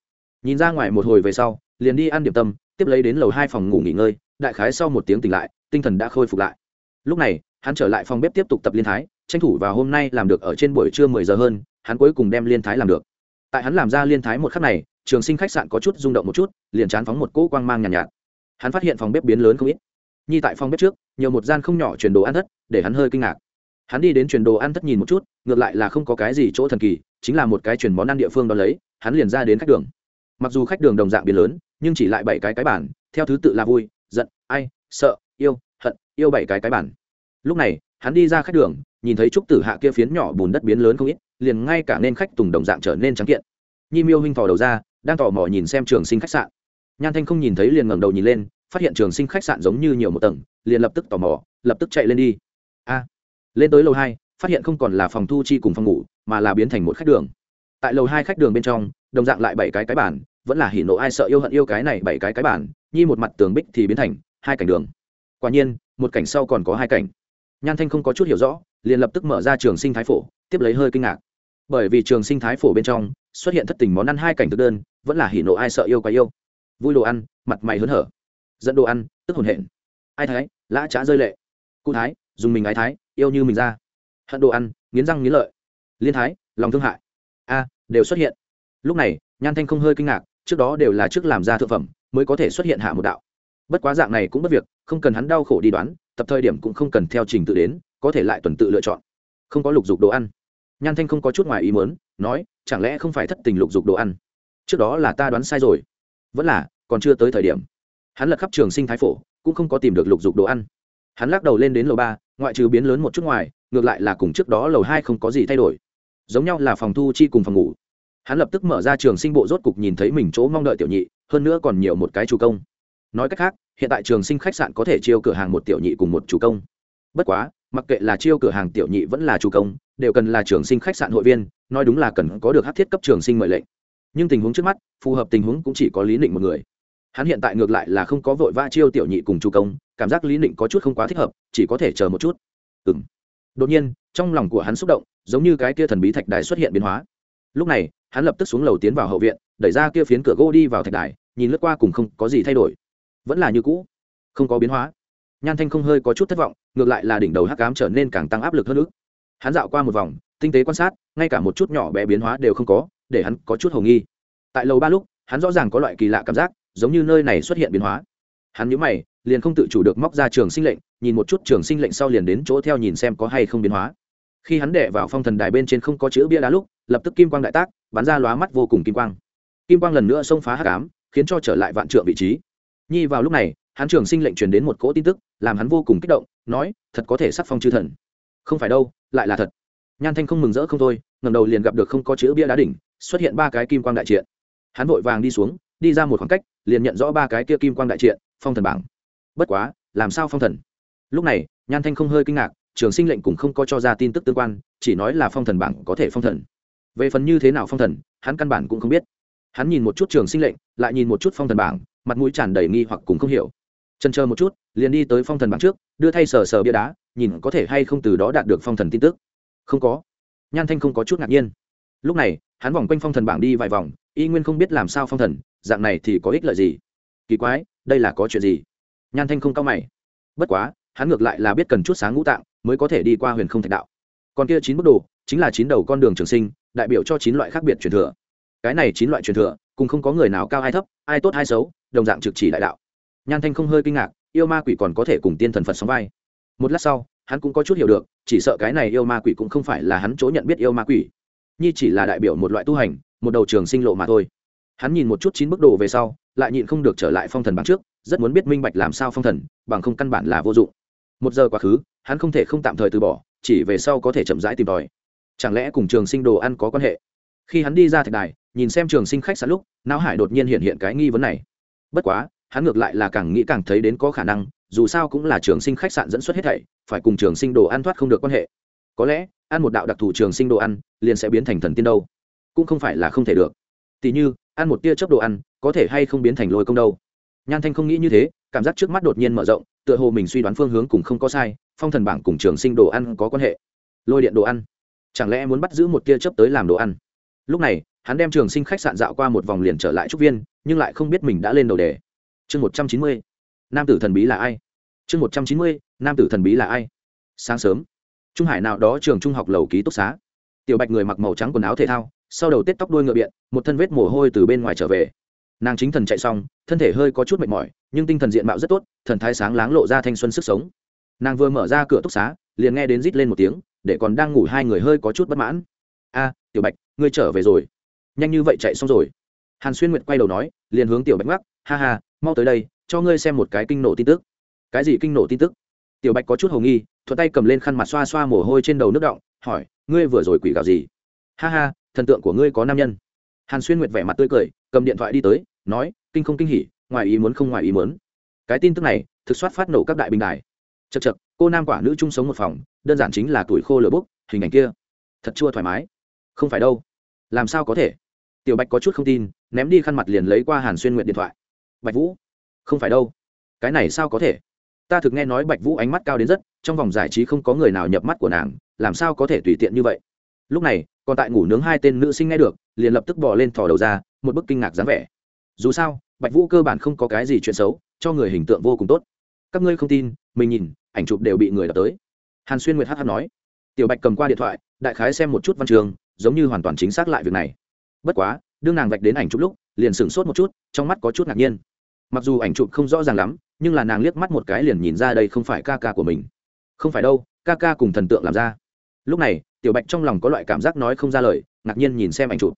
Nhìn ra ngoài một hồi về sau, liền đi ăn điểm tâm, tiếp lấy đến lầu hai phòng ngủ nghỉ ngơi, đại khái sau một tiếng tỉnh lại, tinh thần đã khôi phục lại. Lúc này, hắn trở lại phòng bếp tiếp tục tập liên thái, tranh thủ vào hôm nay làm được ở trên buổi trưa mười giờ hơn, hắn cuối cùng đem liên thái làm được. Tại hắn làm ra liên thái một khắc này trường sinh khách sạn có chút rung động một chút liền chán phóng một cỗ quang mang nhàn nhạt, nhạt. Hắn phát hiện phòng bếp biến lớn không ít. Nhi tại phòng bếp trước nhiều một gian không nhỏ chuyển đồ ăn thất để hắn hơi kinh ngạc. Hắn đi đến chuyển đồ ăn thất nhìn một chút ngược lại là không có cái gì chỗ thần kỳ chính là một cái chuyển món ăn địa phương đó lấy hắn liền ra đến khách đường. Mặc dù khách đường đồng dạng biến lớn nhưng chỉ lại bảy cái cái bản theo thứ tự là vui giận ai sợ yêu hận yêu bảy cái cái bản lúc này hắn đi ra khách đường nhìn thấy trúc tử hạ kia phiến nhỏ bùn đất biến lớn không ít liền ngay cả nên khách tùng đồng dạng trở nên trắng kiện. Nhi miêu huynh thò đầu ra đang tò mò nhìn xem trường sinh khách sạn. Nhan thanh không nhìn thấy liền ngẩng đầu nhìn lên, phát hiện trường sinh khách sạn giống như nhiều một tầng, liền lập tức tò mò, lập tức chạy lên đi. A, lên tới lầu hai, phát hiện không còn là phòng thu chi cùng phòng ngủ, mà là biến thành một khách đường. Tại lầu hai khách đường bên trong, đồng dạng lại bảy cái cái bản vẫn là hỉ nộ ai sợ yêu hận yêu cái này bảy cái cái bản nhi một mặt tường bích thì biến thành hai cảnh đường. Quả nhiên, một cảnh sau còn có hai cảnh. Nhan thanh không có chút hiểu rõ, liền lập tức mở ra trường sinh thái phổ, tiếp lấy hơi kinh ngạc. Bởi vì trường sinh thái phổ bên trong xuất hiện thất tình món ăn hai cảnh thực đơn vẫn là hỉ nộ ai sợ yêu quá yêu. Vui đồ ăn, mặt mày hớn hở. Dẫn đồ ăn, tức hồn hển. Ai thái, lã trá rơi lệ. Cụ thái, dùng mình ái thái, yêu như mình ra. Hận đồ ăn, nghiến răng nghiến lợi. Liên thái, lòng thương hại. A, đều xuất hiện. Lúc này, nhan thanh không hơi kinh ngạc, trước đó đều là trước làm ra thượng phẩm, mới có thể xuất hiện hạ một đạo. Bất quá dạng này cũng bất việc, không cần hắn đau khổ đi đoán, tập thời điểm cũng không cần theo trình tự đến, có thể lại tuần tự lựa chọn. Không có lục dục đồ ăn. Nhan thanh không có chút ngoài ý muốn, nói, chẳng lẽ không phải thất tình lục dục đồ ăn? Trước đó là ta đoán sai rồi. Vẫn là, còn chưa tới thời điểm. Hắn lật khắp trường sinh thái phổ, cũng không có tìm được lục dục đồ ăn. Hắn lắc đầu lên đến lầu ba, ngoại trừ biến lớn một chút ngoài, ngược lại là cùng trước đó lầu hai không có gì thay đổi. Giống nhau là phòng thu chi cùng phòng ngủ. Hắn lập tức mở ra trường sinh bộ rốt cục nhìn thấy mình chỗ mong đợi tiểu nhị, hơn nữa còn nhiều một cái chủ công. Nói cách khác, hiện tại trường sinh khách sạn có thể chiêu cửa hàng một tiểu nhị cùng một chủ công. Bất quá, mặc kệ là chiêu cửa hàng tiểu nhị vẫn là chủ công, đều cần là trường sinh khách sạn hội viên, nói đúng là cần có được hát thiết cấp trường sinh mời lệnh nhưng tình huống trước mắt, phù hợp tình huống cũng chỉ có lý định một người. Hắn hiện tại ngược lại là không có vội vã chiêu tiểu nhị cùng chủ công, cảm giác lý định có chút không quá thích hợp, chỉ có thể chờ một chút. Ừ m đột nhiên, trong lòng của hắn xúc động, giống như cái kia thần bí thạch đài xuất hiện biến hóa. Lúc này, hắn lập tức xuống lầu tiến vào hậu viện, đẩy ra kia phiến cửa gỗ đi vào thạch đài, nhìn lướt qua cùng không có gì thay đổi. Vẫn là như cũ, không có biến hóa. Nhan thanh không hơi có chút thất vọng, ngược lại là đỉnh đầu hắc cám trở nên càng tăng áp lực hơn nữa. Hắn dạo qua một vòng, tinh tế quan sát, ngay cả một chút nhỏ bé biến hóa đều không có để hắn có chút hồ nghi. Tại lầu ba lúc, hắn rõ ràng có loại kỳ lạ cảm giác, giống như nơi này xuất hiện biến hóa. Hắn nhớ mày, liền không tự chủ được móc ra trường sinh lệnh, nhìn một chút trường sinh lệnh sau liền đến chỗ theo nhìn xem có hay không biến hóa. Khi hắn đệ vào phong thần đài bên trên không có chữ bia đá lúc, lập tức kim quang đại tác, bắn ra lóa mắt vô cùng kim quang. Kim quang lần nữa xông phá hát cám khiến cho trở lại vạn trượng vị trí. Nhi vào lúc này, hắn trường sinh lệnh truyền đến một cỗ tin tức, làm hắn vô cùng kích động, nói, thật có thể sắc phong chư thần. Không phải đâu, lại là thật. Nhan thanh không mừng rỡ không thôi ngầm đầu liền gặp được không có chữ bia đá đỉnh xuất hiện ba cái kim quang đại triện. Hắn vội vàng đi xuống, đi ra một khoảng cách, liền nhận rõ ba cái kia kim quang đại triện, phong thần bảng. Bất quá, làm sao phong thần? Lúc này, nhan thanh không hơi kinh ngạc, trường sinh lệnh cũng không có cho ra tin tức tương quan, chỉ nói là phong thần bảng có thể phong thần. Về phần như thế nào phong thần, hắn căn bản cũng không biết. Hắn nhìn một chút trường sinh lệnh, lại nhìn một chút phong thần bảng, mặt mũi tràn đầy nghi hoặc cùng không hiểu. Chân chờ một chút, liền đi tới phong thần bảng trước, đưa thay sờ sờ bia đá, nhìn có thể hay không từ đó đạt được phong thần tin tức. Không có. Nhan thanh không có chút ngạc nhiên. Lúc này hắn vòng quanh phong thần bảng đi vài vòng, y nguyên không biết làm sao phong thần, dạng này thì có ích lợi gì? Kỳ quái, đây là có chuyện gì? Nhan thanh không cao mày. Bất quá, hắn ngược lại là biết cần chút sáng ngũ tạng mới có thể đi qua huyền không thạch đạo. Còn kia chín bức đồ, chính là chín đầu con đường trường sinh, đại biểu cho chín loại khác biệt truyền thừa. Cái này chín loại truyền thừa, cùng không có người nào cao ai thấp, ai tốt ai xấu, đồng dạng trực chỉ đại đạo. Nhan thanh không hơi kinh ngạc, yêu ma quỷ còn có thể cùng tiên thần phật sóng vai. Một lát sau, hắn cũng có chút hiểu được, chỉ sợ cái này yêu ma quỷ cũng không phải là hắn chỗ nhận biết yêu ma quỷ nhi chỉ là đại biểu một loại tu hành, một đầu trường sinh lộ mà thôi. Hắn nhìn một chút chín bức đồ về sau, lại nhịn không được trở lại phong thần bằng trước, rất muốn biết minh bạch làm sao phong thần, bằng không căn bản là vô dụng. Một giờ quá khứ, hắn không thể không tạm thời từ bỏ, chỉ về sau có thể chậm rãi tìm tòi. Chẳng lẽ cùng trường sinh đồ ăn có quan hệ? Khi hắn đi ra thạch đài, nhìn xem trường sinh khách sạn lúc, não hải đột nhiên hiện hiện cái nghi vấn này. Bất quá, hắn ngược lại là càng nghĩ càng thấy đến có khả năng, dù sao cũng là trường sinh khách sạn dẫn xuất hết thảy, phải cùng trường sinh đồ ăn thoát không được quan hệ có lẽ, ăn một đạo đặc thù trường sinh đồ ăn, liền sẽ biến thành thần tiên đâu. Cũng không phải là không thể được. Tỉ như, ăn một tia chớp đồ ăn, có thể hay không biến thành lôi công đâu. Nhan thanh không nghĩ như thế, cảm giác trước mắt đột nhiên mở rộng, tựa hồ mình suy đoán phương hướng cùng không có sai, phong thần bảng cùng trường sinh đồ ăn có quan hệ. Lôi điện đồ ăn. Chẳng lẽ muốn bắt giữ một tia chớp tới làm đồ ăn? Lúc này, hắn đem trường sinh khách sạn dạo qua một vòng liền trở lại trúc viên, nhưng lại không biết mình đã lên đầu đề. Chương một trăm chín mươi. Nam tử thần bí là ai? Chương một trăm chín mươi, nam tử thần bí là ai? Sáng sớm trung hải nào đó trường trung học lầu ký túc xá. Tiểu bạch người mặc màu trắng quần áo thể thao, sau đầu tết tóc đuôi ngựa biện, một thân vết mồ hôi từ bên ngoài trở về. Nàng chính thần chạy xong, thân thể hơi có chút mệt mỏi, nhưng tinh thần diện mạo rất tốt, thần thái sáng láng lộ ra thanh xuân sức sống. Nàng vừa mở ra cửa túc xá, liền nghe đến rít lên một tiếng, để còn đang ngủ hai người hơi có chút bất mãn. A, tiểu bạch, ngươi trở về rồi. Nhanh như vậy chạy xong rồi. Hàn xuyên nguyệt quay đầu nói, liền hướng tiểu bạch mắc ha ha, mau tới đây, cho ngươi xem một cái kinh nổ tin tức. Cái gì kinh nổ tin tức? Tiểu bạch có chút hầu nghi thuận tay cầm lên khăn mặt xoa xoa mồ hôi trên đầu nước động, hỏi, ngươi vừa rồi quỷ gào gì? Ha ha, thần tượng của ngươi có nam nhân. Hàn xuyên nguyệt vẻ mặt tươi cười, cầm điện thoại đi tới, nói, kinh không kinh hỉ, ngoài ý muốn không ngoài ý muốn. Cái tin tức này, thực soát phát nổ các đại bình đài. Chật chật cô nam quả nữ chung sống một phòng, đơn giản chính là tuổi khô lửa bốc, hình ảnh kia. Thật chua thoải mái. Không phải đâu. Làm sao có thể? Tiểu bạch có chút không tin, ném đi khăn mặt liền lấy qua hàn xuyên nguyện điện thoại. Bạch vũ. Không phải đâu. Cái này sao có thể? Ta thực nghe nói bạch vũ ánh mắt cao đến rất trong vòng giải trí không có người nào nhập mắt của nàng, làm sao có thể tùy tiện như vậy? Lúc này, còn tại ngủ nướng hai tên nữ sinh nghe được, liền lập tức bỏ lên thò đầu ra, một bức kinh ngạc dáng vẻ. Dù sao, bạch vũ cơ bản không có cái gì chuyện xấu, cho người hình tượng vô cùng tốt. Các ngươi không tin, mình nhìn, ảnh chụp đều bị người đập tới. Hàn xuyên nguyệt hh nói. Tiểu bạch cầm qua điện thoại, đại khái xem một chút văn trường, giống như hoàn toàn chính xác lại việc này. Bất quá, đương nàng vạch đến ảnh chụp lúc, liền sửng sốt một chút, trong mắt có chút ngạc nhiên. Mặc dù ảnh chụp không rõ ràng lắm, nhưng là nàng liếc mắt một cái liền nhìn ra đây không phải ca ca của mình không phải đâu, ca ca cùng thần tượng làm ra. Lúc này, tiểu bạch trong lòng có loại cảm giác nói không ra lời, ngạc nhiên nhìn xem ảnh chụp.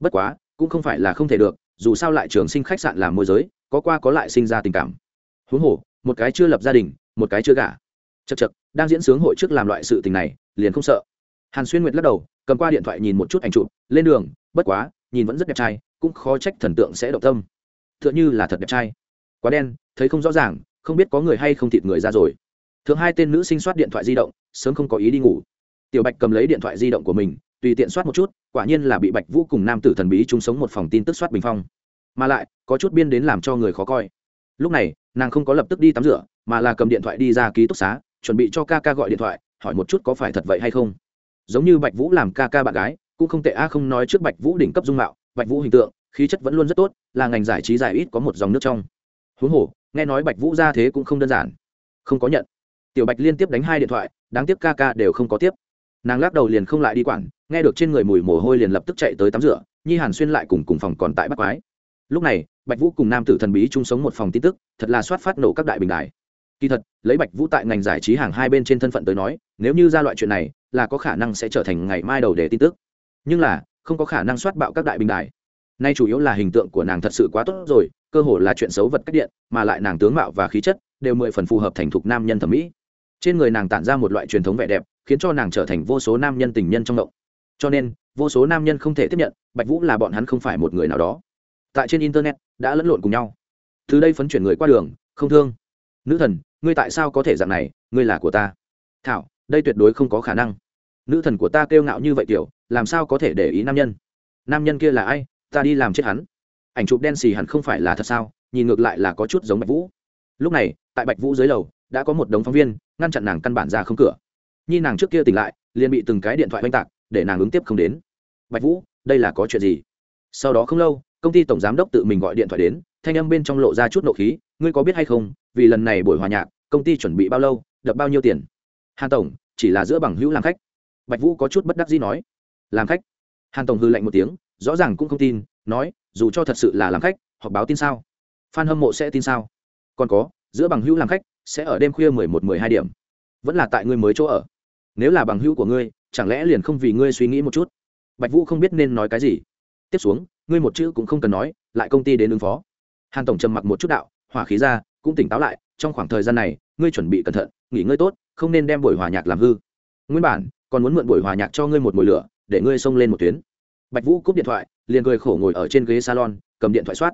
Bất quá, cũng không phải là không thể được, dù sao lại trường sinh khách sạn làm môi giới, có qua có lại sinh ra tình cảm. Huống hồ, một cái chưa lập gia đình, một cái chưa gả. Chật chật đang diễn sướng hội trước làm loại sự tình này, liền không sợ. Hàn xuyên nguyệt lắc đầu, cầm qua điện thoại nhìn một chút ảnh chụp, lên đường, bất quá, nhìn vẫn rất đẹp trai, cũng khó trách thần tượng sẽ động tâm. T h ư ợ n h ư là thật đẹp trai. Quá đen, thấy không rõ ràng, không biết có người hay không thịt người ra rồi thường hai tên nữ sinh soát điện thoại di động, sớm không có ý đi ngủ. Tiểu bạch cầm lấy điện thoại di động của mình, tùy tiện soát một chút, quả nhiên là bị bạch vũ cùng nam tử thần bí chung sống một phòng tin tức soát bình phong. Mà lại, có chút biên đến làm cho người khó coi. Lúc này, nàng không có lập tức đi tắm rửa, mà là cầm điện thoại đi ra ký túc xá, chuẩn bị cho ca ca gọi điện thoại, hỏi một chút có phải thật vậy hay không. Giống như bạch vũ làm ca ca bạn gái, cũng không tệ a, không nói trước bạch vũ đỉnh cấp dung mạo, bạch vũ hình tượng, khí chất vẫn luôn rất tốt, là ngành giải trí dài ít có một dòng nước trong. Huống hồ, nghe nói bạch vũ ra thế cũng không đơn giản. Không có nhận tiểu bạch liên tiếp đánh hai điện thoại, đáng tiếc ca ca đều không có tiếp. Nàng lắc đầu liền không lại đi quản, nghe được trên người mùi mồ hôi liền lập tức chạy tới tắm rửa, nhi hàn xuyên lại cùng cùng phòng còn tại bắc quái. Lúc này, bạch vũ cùng nam tử thần bí chung sống một phòng tin tức, thật là soát phát nổ các đại bình đài. Kỳ thật, lấy bạch vũ tại ngành giải trí hàng hai bên trên thân phận tới nói, nếu như ra loại chuyện này, là có khả năng sẽ trở thành ngày mai đầu để tin tức. Nhưng là, không có khả năng soát bạo các đại bình đài. Nay chủ yếu là hình tượng của nàng thật sự quá tốt rồi, cơ hồ là chuyện xấu vật cách điện, mà lại nàng tướng mạo và khí chất đều mười phần phù hợp thành thục nam nhân thẩm mỹ trên người nàng tản ra một loại truyền thống vẻ đẹp, khiến cho nàng trở thành vô số nam nhân tình nhân trong động cho nên, vô số nam nhân không thể tiếp nhận, bạch vũ là bọn hắn không phải một người nào đó. Tại trên internet, đã lẫn lộn cùng nhau. Từ đây phấn chuyển người qua đường, không thương. Nữ thần, ngươi tại sao có thể dạng này? Ngươi là của ta. Thảo, đây tuyệt đối không có khả năng. Nữ thần của ta kêu ngạo như vậy kiểu làm sao có thể để ý nam nhân? Nam nhân kia là ai? Ta đi làm chết hắn. Ảnh chụp đen xì hẳn không phải là thật sao? Nhìn ngược lại là có chút giống bạch vũ. Lúc này, tại bạch vũ dưới lầu đã có một đống phóng viên ngăn chặn nàng căn bản ra không cửa. Nhi nàng trước kia tỉnh lại, liền bị từng cái điện thoại oanh tạc, để nàng ứng tiếp không đến. Bạch vũ, đây là có chuyện gì? Sau đó không lâu, công ty tổng giám đốc tự mình gọi điện thoại đến, thanh âm bên trong lộ ra chút nộ khí, ngươi có biết hay không, vì lần này buổi hòa nhạc, công ty chuẩn bị bao lâu, đập bao nhiêu tiền? Hàn tổng, chỉ là giữa bằng hữu làm khách. Bạch vũ có chút bất đắc dĩ nói. Làm khách? Hàn tổng hư lạnh một tiếng, rõ ràng cũng không tin, nói, dù cho thật sự là làm khách, họp báo tin sao? F hâm mộ sẽ tin sao? Còn có, giữa bằng hữu làm khách sẽ ở đêm khuya mười một, mười hai điểm. Vẫn là tại ngươi mới chỗ ở. Nếu là bằng hữu của ngươi, chẳng lẽ liền không vì ngươi suy nghĩ một chút? Bạch vũ không biết nên nói cái gì. Tiếp xuống, ngươi một chữ cũng không cần nói, lại công ty đến ứng phó. Hàn tổng trầm mặc một chút đạo, hỏa khí ra, cũng tỉnh táo lại, trong khoảng thời gian này, ngươi chuẩn bị cẩn thận, nghỉ ngơi tốt, không nên đem buổi hòa nhạc làm hư. Nguyên bản, còn muốn mượn buổi hòa nhạc cho ngươi một mùi lửa, để ngươi xông lên một tuyến. Bạch vũ cúp điện thoại, liền cười khổ ngồi ở trên ghế salon, cầm điện thoại soát.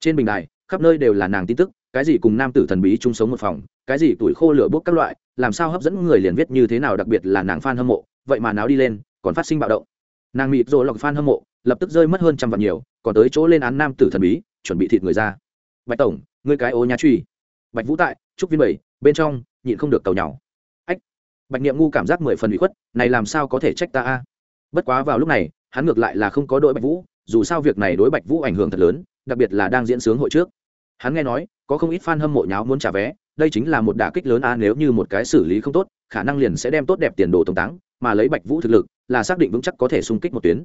Trên bình đài, khắp nơi đều là nàng tin tức cái gì cùng nam tử thần bí chung sống một phòng, cái gì tuổi khô lửa bốc các loại, làm sao hấp dẫn người liền viết như thế nào, đặc biệt là nàng fan hâm mộ, vậy mà náo đi lên, còn phát sinh bạo động. Nàng mịt rồi lọc fan hâm mộ, lập tức rơi mất hơn trăm vạn nhiều, còn tới chỗ lên án nam tử thần bí, chuẩn bị thịt người ra. Bạch tổng, ngươi cái ô nhà truy. Bạch vũ tại, trúc viên bảy, bên trong, nhịn không được tàu nhào. ách. Bạch niệm ngu cảm giác mười phần bị khuất, này làm sao có thể trách ta a? À? Bất quá vào lúc này, hắn ngược lại là không có đội bạch vũ, dù sao việc này đối bạch vũ ảnh hưởng thật lớn, đặc biệt là đang diễn sướng hội trước hắn nghe nói, có không ít fan hâm mộ nháo muốn trả vé, đây chính là một đả kích lớn a, nếu như một cái xử lý không tốt, khả năng liền sẽ đem tốt đẹp tiền đồ tống táng, mà lấy bạch vũ thực lực, là xác định vững chắc có thể xung kích một tuyến.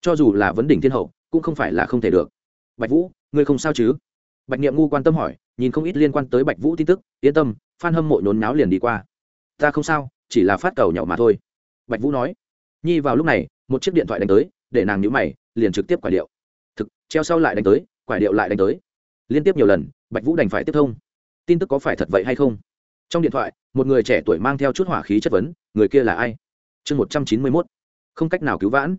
Cho dù là vấn đỉnh thiên hậu, cũng không phải là không thể được. Bạch vũ, ngươi không sao chứ? Bạch niệm ngu quan tâm hỏi, nhìn không ít liên quan tới bạch vũ tin tức, yên tâm f hâm mộ nhốn náo liền đi qua. Ta không sao, chỉ là phát cầu nhỏ mà thôi. Bạch vũ nói. Nhi vào lúc này, một chiếc điện thoại đánh tới, để nàng nhữ mày, liền trực tiếp quả điệu. Thực, treo sau lại đánh tới, quả điệu lại đánh tới liên tiếp nhiều lần, bạch vũ đành phải tiếp thông. Tin tức có phải thật vậy hay không? Trong điện thoại, một người trẻ tuổi mang theo chút hỏa khí chất vấn, người kia là ai? Chương một trăm chín mươi mốt. Không cách nào cứu vãn.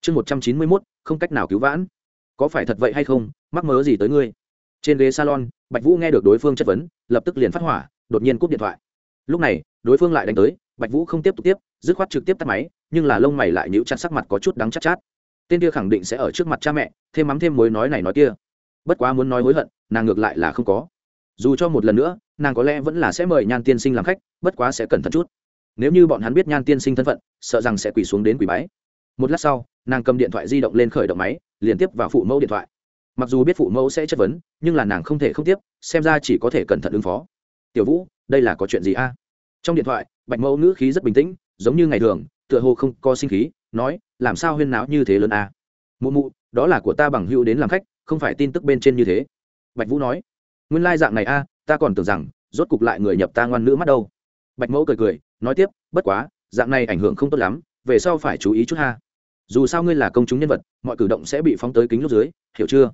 Chương một trăm chín mươi mốt, không cách nào cứu vãn. Có phải thật vậy hay không? Mắc mớ gì tới ngươi? Trên ghế salon, bạch vũ nghe được đối phương chất vấn, lập tức liền phát hỏa, đột nhiên cúp điện thoại. Lúc này, đối phương lại đánh tới, bạch vũ không tiếp tục tiếp, dứt khoát trực tiếp tắt máy, nhưng là lông mày lại nhíu chặt, sắc mặt có chút đắng chát chát. Tên kia khẳng định sẽ ở trước mặt cha mẹ, thêm mắm thêm mối nói này nói kia bất quá muốn nói hối hận, nàng ngược lại là không có. Dù cho một lần nữa, nàng có lẽ vẫn là sẽ mời nhan tiên sinh làm khách, bất quá sẽ cẩn thận chút. Nếu như bọn hắn biết nhan tiên sinh thân phận, sợ rằng sẽ quỳ xuống đến quỳ máy một lát sau, nàng cầm điện thoại di động lên khởi động máy liên tiếp vào phụ mẫu điện thoại. Mặc dù biết phụ mẫu sẽ chất vấn, nhưng là nàng không thể không tiếp, xem ra chỉ có thể cẩn thận ứng phó. Tiểu vũ, đây là có chuyện gì a? Trong điện thoại, bạch mẫu ngữ khí rất bình tĩnh, giống như ngày thường, tựa hồ không có sinh khí, nói, làm sao huyên náo như thế lớn a? Mụ mụ, đó là của ta bằng hữu đến làm khách không phải tin tức bên trên như thế. Bạch vũ nói, nguyên lai dạng này a, ta còn tưởng rằng, rốt cục lại người nhập ta ngoan nữ mắt đâu. Bạch mẫu cười cười, nói tiếp, bất quá, dạng này ảnh hưởng không tốt lắm, về sau phải chú ý chút ha. Dù sao ngươi là công chúng nhân vật, mọi cử động sẽ bị phóng tới kính lúc dưới, hiểu chưa?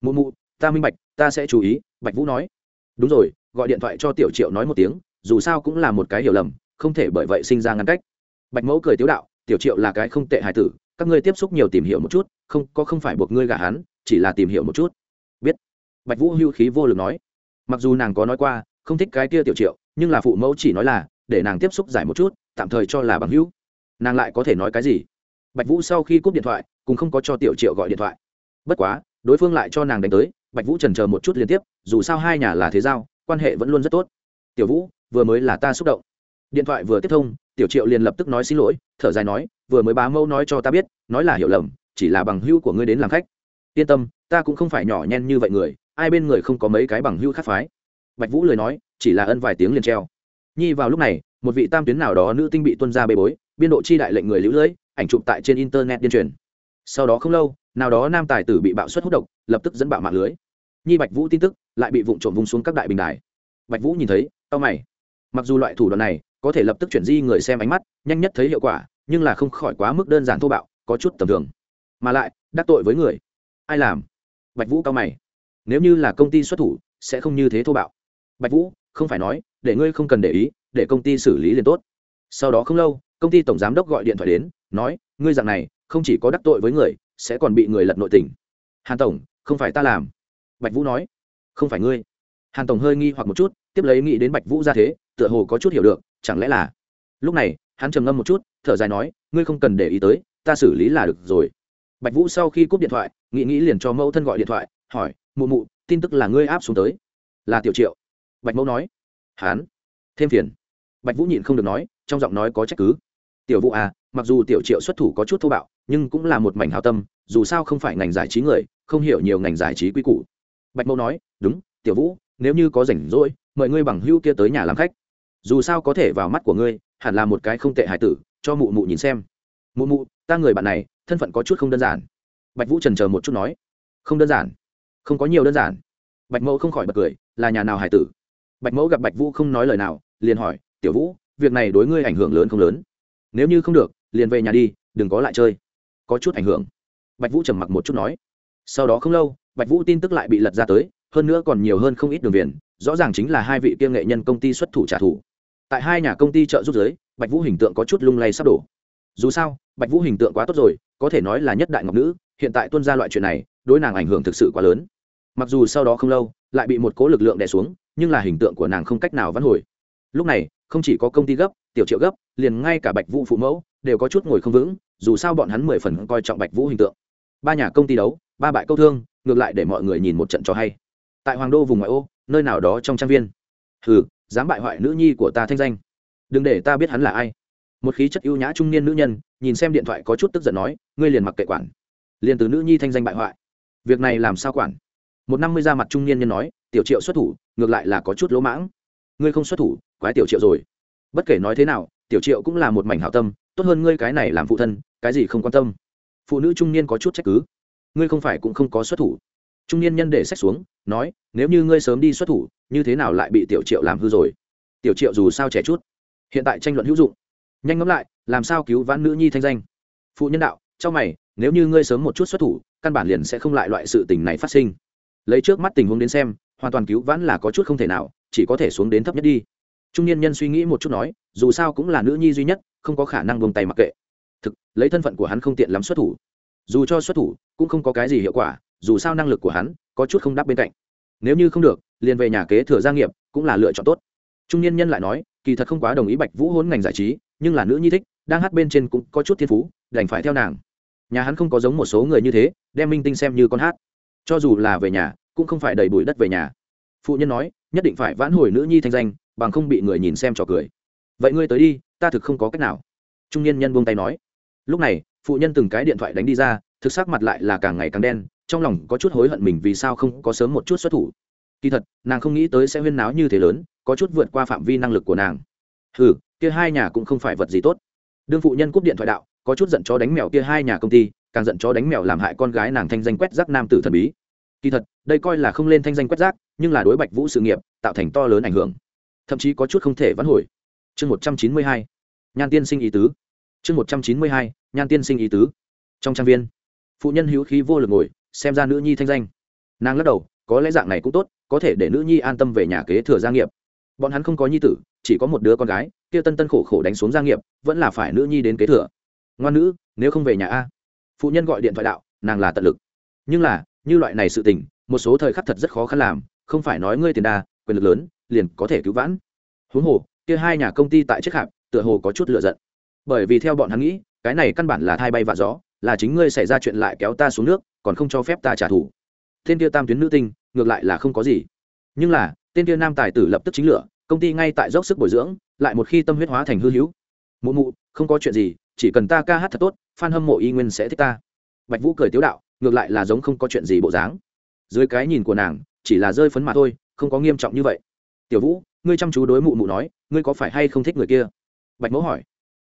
Mụ mụ, ta minh bạch, ta sẽ chú ý, bạch vũ nói. Đúng rồi, gọi điện thoại cho tiểu triệu nói một tiếng, dù sao cũng là một cái hiểu lầm, không thể bởi vậy sinh ra ngăn cách. Bạch mẫu cười tiếu đạo, tiểu triệu là cái không tệ hài tử, các ngươi tiếp xúc nhiều tìm hiểu một chút, không, có không phải buộc ngươi gả hắn chỉ là tìm hiểu một chút. Biết. Bạch vũ hưu khí vô lực nói. Mặc dù nàng có nói qua, không thích cái kia tiểu triệu, nhưng là phụ mẫu chỉ nói là, để nàng tiếp xúc giải một chút, tạm thời cho là bằng hữu. Nàng lại có thể nói cái gì? Bạch vũ sau khi cúp điện thoại, cũng không có cho tiểu triệu gọi điện thoại. Bất quá, đối phương lại cho nàng đánh tới, bạch vũ trần chờ một chút liên tiếp, dù sao hai nhà là thế giao, quan hệ vẫn luôn rất tốt. Tiểu vũ, vừa mới là ta xúc động. Điện thoại vừa tiếp thông, tiểu triệu liền lập tức nói xin lỗi, thở dài nói, vừa mới bá mẫu nói cho ta biết, nói là hiểu lầm, chỉ là bằng hữu của ngươi đến làm khách yên tâm, ta cũng không phải nhỏ nhen như vậy người, ai bên người không có mấy cái bằng hữu khác phái. Bạch vũ lời nói, chỉ là ân vài tiếng liền treo. Nhi vào lúc này, một vị tam tuyến nào đó nữ tinh bị tuân ra bê bối, biên độ chi đại lệnh người lũ lưỡi ảnh chụp tại trên internet điên truyền. Sau đó không lâu, nào đó nam tài tử bị bạo suất hút độc, lập tức dẫn bạo mạng lưới. Nhi bạch vũ tin tức, lại bị vụn trộm vùng xuống các đại bình đài. Bạch vũ nhìn thấy tao mày. Mặc dù loại thủ đoạn này, có thể lập tức chuyển di người xem ánh mắt, nhanh nhất thấy hiệu quả, nhưng là không khỏi quá mức đơn giản thô bạo, có chút tầm thường. Mà lại, đắc tội với người ai làm? Bạch vũ cao mày. Nếu như là công ty xuất thủ, sẽ không như thế thô bạo. Bạch vũ, không phải nói, để ngươi không cần để ý, để công ty xử lý liền tốt. Sau đó không lâu, công ty tổng giám đốc gọi điện thoại đến, nói, ngươi dạng này, không chỉ có đắc tội với người, sẽ còn bị người lật nội tình. Hàn tổng, không phải ta làm. Bạch vũ nói, không phải ngươi. Hàn tổng hơi nghi hoặc một chút, tiếp lấy nghĩ đến bạch vũ ra thế, tựa hồ có chút hiểu được, chẳng lẽ là? Lúc này, hắn trầm ngâm một chút, thở dài nói, ngươi không cần để ý tới, ta xử lý là được rồi bạch vũ sau khi cúp điện thoại, nghĩ nghĩ liền cho mẫu thân gọi điện thoại, hỏi, mụ mụ, tin tức là ngươi áp xuống tới. Là tiểu triệu. Bạch mẫu nói. Hán. Thêm phiền. Bạch vũ nhịn không được nói, trong giọng nói có trách cứ. Tiểu vũ à mặc dù tiểu triệu xuất thủ có chút thô bạo, nhưng cũng là một mảnh hào tâm, dù sao không phải ngành giải trí người, không hiểu nhiều ngành giải trí quy củ. Bạch mẫu nói, đúng, tiểu vũ, nếu như có rảnh rỗi, mời ngươi bằng hữu kia tới nhà làm khách. Dù sao có thể vào mắt của ngươi, hẳn là một cái không tệ hải tử, cho mụ mụ nhìn xem. Mụ mụ, ta người bạn này thân phận có chút không đơn giản. Bạch vũ trần chờ một chút nói, không đơn giản, không có nhiều đơn giản. Bạch mẫu không khỏi bật cười, là nhà nào hải tử? Bạch mẫu gặp bạch vũ không nói lời nào, liền hỏi, tiểu vũ, việc này đối ngươi ảnh hưởng lớn không lớn? Nếu như không được, liền về nhà đi, đừng có lại chơi. Có chút ảnh hưởng. Bạch vũ trầm mặc một chút nói. Sau đó không lâu, bạch vũ tin tức lại bị lật ra tới, hơn nữa còn nhiều hơn không ít đường viền, rõ ràng chính là hai vị kia nghệ nhân công ty xuất thủ trả thù. Tại hai nhà công ty trợ giúp giới, bạch vũ hình tượng có chút lung lay sắp đổ. Dù sao, bạch vũ hình tượng quá tốt rồi có thể nói là nhất đại ngọc nữ, hiện tại tuân ra loại chuyện này, đối nàng ảnh hưởng thực sự quá lớn. Mặc dù sau đó không lâu, lại bị một cố lực lượng đè xuống, nhưng là hình tượng của nàng không cách nào vãn hồi. Lúc này, không chỉ có công ty gấp, tiểu triệu gấp, liền ngay cả bạch vũ phụ mẫu, đều có chút ngồi không vững, dù sao bọn hắn mười phần coi trọng bạch vũ hình tượng. Ba nhà công ty đấu, ba bại câu thương, ngược lại để mọi người nhìn một trận cho hay. Tại hoàng đô vùng ngoại ô, nơi nào đó trong trang viên. Hừ, dám bại hoại nữ nhi của ta thanh danh. Đừng để ta biết hắn là ai một khí chất ưu nhã trung niên nữ nhân, nhìn xem điện thoại có chút tức giận nói, ngươi liền mặc kệ quản. Liền từ nữ nhi thanh danh bại hoại. Việc này làm sao quản? Một năm mươi ra mặt trung niên nhân nói, tiểu triệu xuất thủ, ngược lại là có chút lỗ mãng. Ngươi không xuất thủ, quái tiểu triệu rồi. Bất kể nói thế nào, tiểu triệu cũng là một mảnh hảo tâm, tốt hơn ngươi cái này làm phụ thân, cái gì không quan tâm. Phụ nữ trung niên có chút trách cứ. Ngươi không phải cũng không có xuất thủ. Trung niên nhân để sách xuống, nói, nếu như ngươi sớm đi xuất thủ, như thế nào lại bị tiểu triệu làm hư rồi? Tiểu triệu dù sao trẻ chút, hiện tại tranh luận hữu dụng nhanh ngẫm lại, làm sao cứu vãn nữ nhi thanh danh? Phụ nhân đạo trong mày, nếu như ngươi sớm một chút xuất thủ, căn bản liền sẽ không lại loại sự tình này phát sinh. Lấy trước mắt tình huống đến xem, hoàn toàn cứu vãn là có chút không thể nào, chỉ có thể xuống đến thấp nhất đi. Trung niên nhân suy nghĩ một chút nói, dù sao cũng là nữ nhi duy nhất, không có khả năng buông tay mặc kệ. Thực, lấy thân phận của hắn không tiện lắm xuất thủ. Dù cho xuất thủ, cũng không có cái gì hiệu quả, dù sao năng lực của hắn có chút không đáp bên cạnh. Nếu như không được, liền về nhà kế thừa gia nghiệp, cũng là lựa chọn tốt. Trung niên nhân lại nói, kỳ thật không quá đồng ý bạch vũ hôn ngành giải trí nhưng là nữ nhi thích, đang hát bên trên cũng có chút thiên phú, đành phải theo nàng. Nhà hắn không có giống một số người như thế, đem minh tinh xem như con hát. Cho dù là về nhà, cũng không phải đầy bụi đất về nhà. Phụ nhân nói, nhất định phải vãn hồi nữ nhi thanh danh, bằng không bị người nhìn xem trò cười. Vậy ngươi tới đi, ta thực không có cách nào. Trung niên nhân buông tay nói. Lúc này, phụ nhân từng cái điện thoại đánh đi ra, thực sắc mặt lại là càng ngày càng đen, trong lòng có chút hối hận mình vì sao không có sớm một chút xuất thủ. Kỳ thật, nàng không nghĩ tới sẽ huyên náo như thế lớn, có chút vượt qua phạm vi năng lực của nàng. Ừ kia hai nhà cũng không phải vật gì tốt. Đương phụ nhân cúp điện thoại đạo, có chút giận chó đánh mèo kia hai nhà công ty, càng giận chó đánh mèo làm hại con gái nàng thanh danh quét rác nam tử thần bí. Kỳ thật, đây coi là không lên thanh danh quét rác, nhưng là đối bạch vũ sự nghiệp tạo thành to lớn ảnh hưởng. Thậm chí có chút không thể vãn hồi. Chương một trăm chín mươi hai, nhan tiên sinh ý tứ. Chương một trăm chín mươi hai, nhan tiên sinh ý tứ. Trong trang viên, phụ nhân hữu khí vô lực ngồi, xem ra nữ nhi thanh danh. Nàng lắc đầu, có lẽ dạng này cũng tốt, có thể để nữ nhi an tâm về nhà kế thừa gia nghiệp. Bọn hắn không có nhi tử, chỉ có một đứa con gái kia tân tân khổ khổ đánh xuống gia nghiệp, vẫn là phải nữ nhi đến kế thừa. Ngoan nữ, nếu không về nhà a. Phụ nhân gọi điện thoại đạo, nàng là tận lực. Nhưng là, như loại này sự tình, một số thời khắc thật rất khó khăn làm, không phải nói ngươi tiền đa, quyền lực lớn, liền có thể cứu vãn. Huống hồ, kia hai nhà công ty tại chiếc hạp, tựa hồ có chút lựa giận. Bởi vì theo bọn hắn nghĩ, cái này căn bản là thai bay vạ gió, là chính ngươi xảy ra chuyện lại kéo ta xuống nước, còn không cho phép ta trả thù. Tên kia tam tuyến nữ tinh, ngược lại là không có gì. Nhưng là, tên kia nam tài tử lập tức chính lửa, công ty ngay tại dốc sức bồi dưỡng lại một khi tâm huyết hóa thành hư hữu. Mụ mụ, không có chuyện gì, chỉ cần ta ca hát thật tốt f a n hâm mộ y nguyên sẽ thích ta. Bạch vũ cười tiếu đạo, ngược lại là giống không có chuyện gì bộ dáng. Dưới cái nhìn của nàng, chỉ là rơi phấn mà thôi, không có nghiêm trọng như vậy. Tiểu vũ, ngươi chăm chú đối mụ mụ nói, ngươi có phải hay không thích người kia? Bạch mẫu hỏi.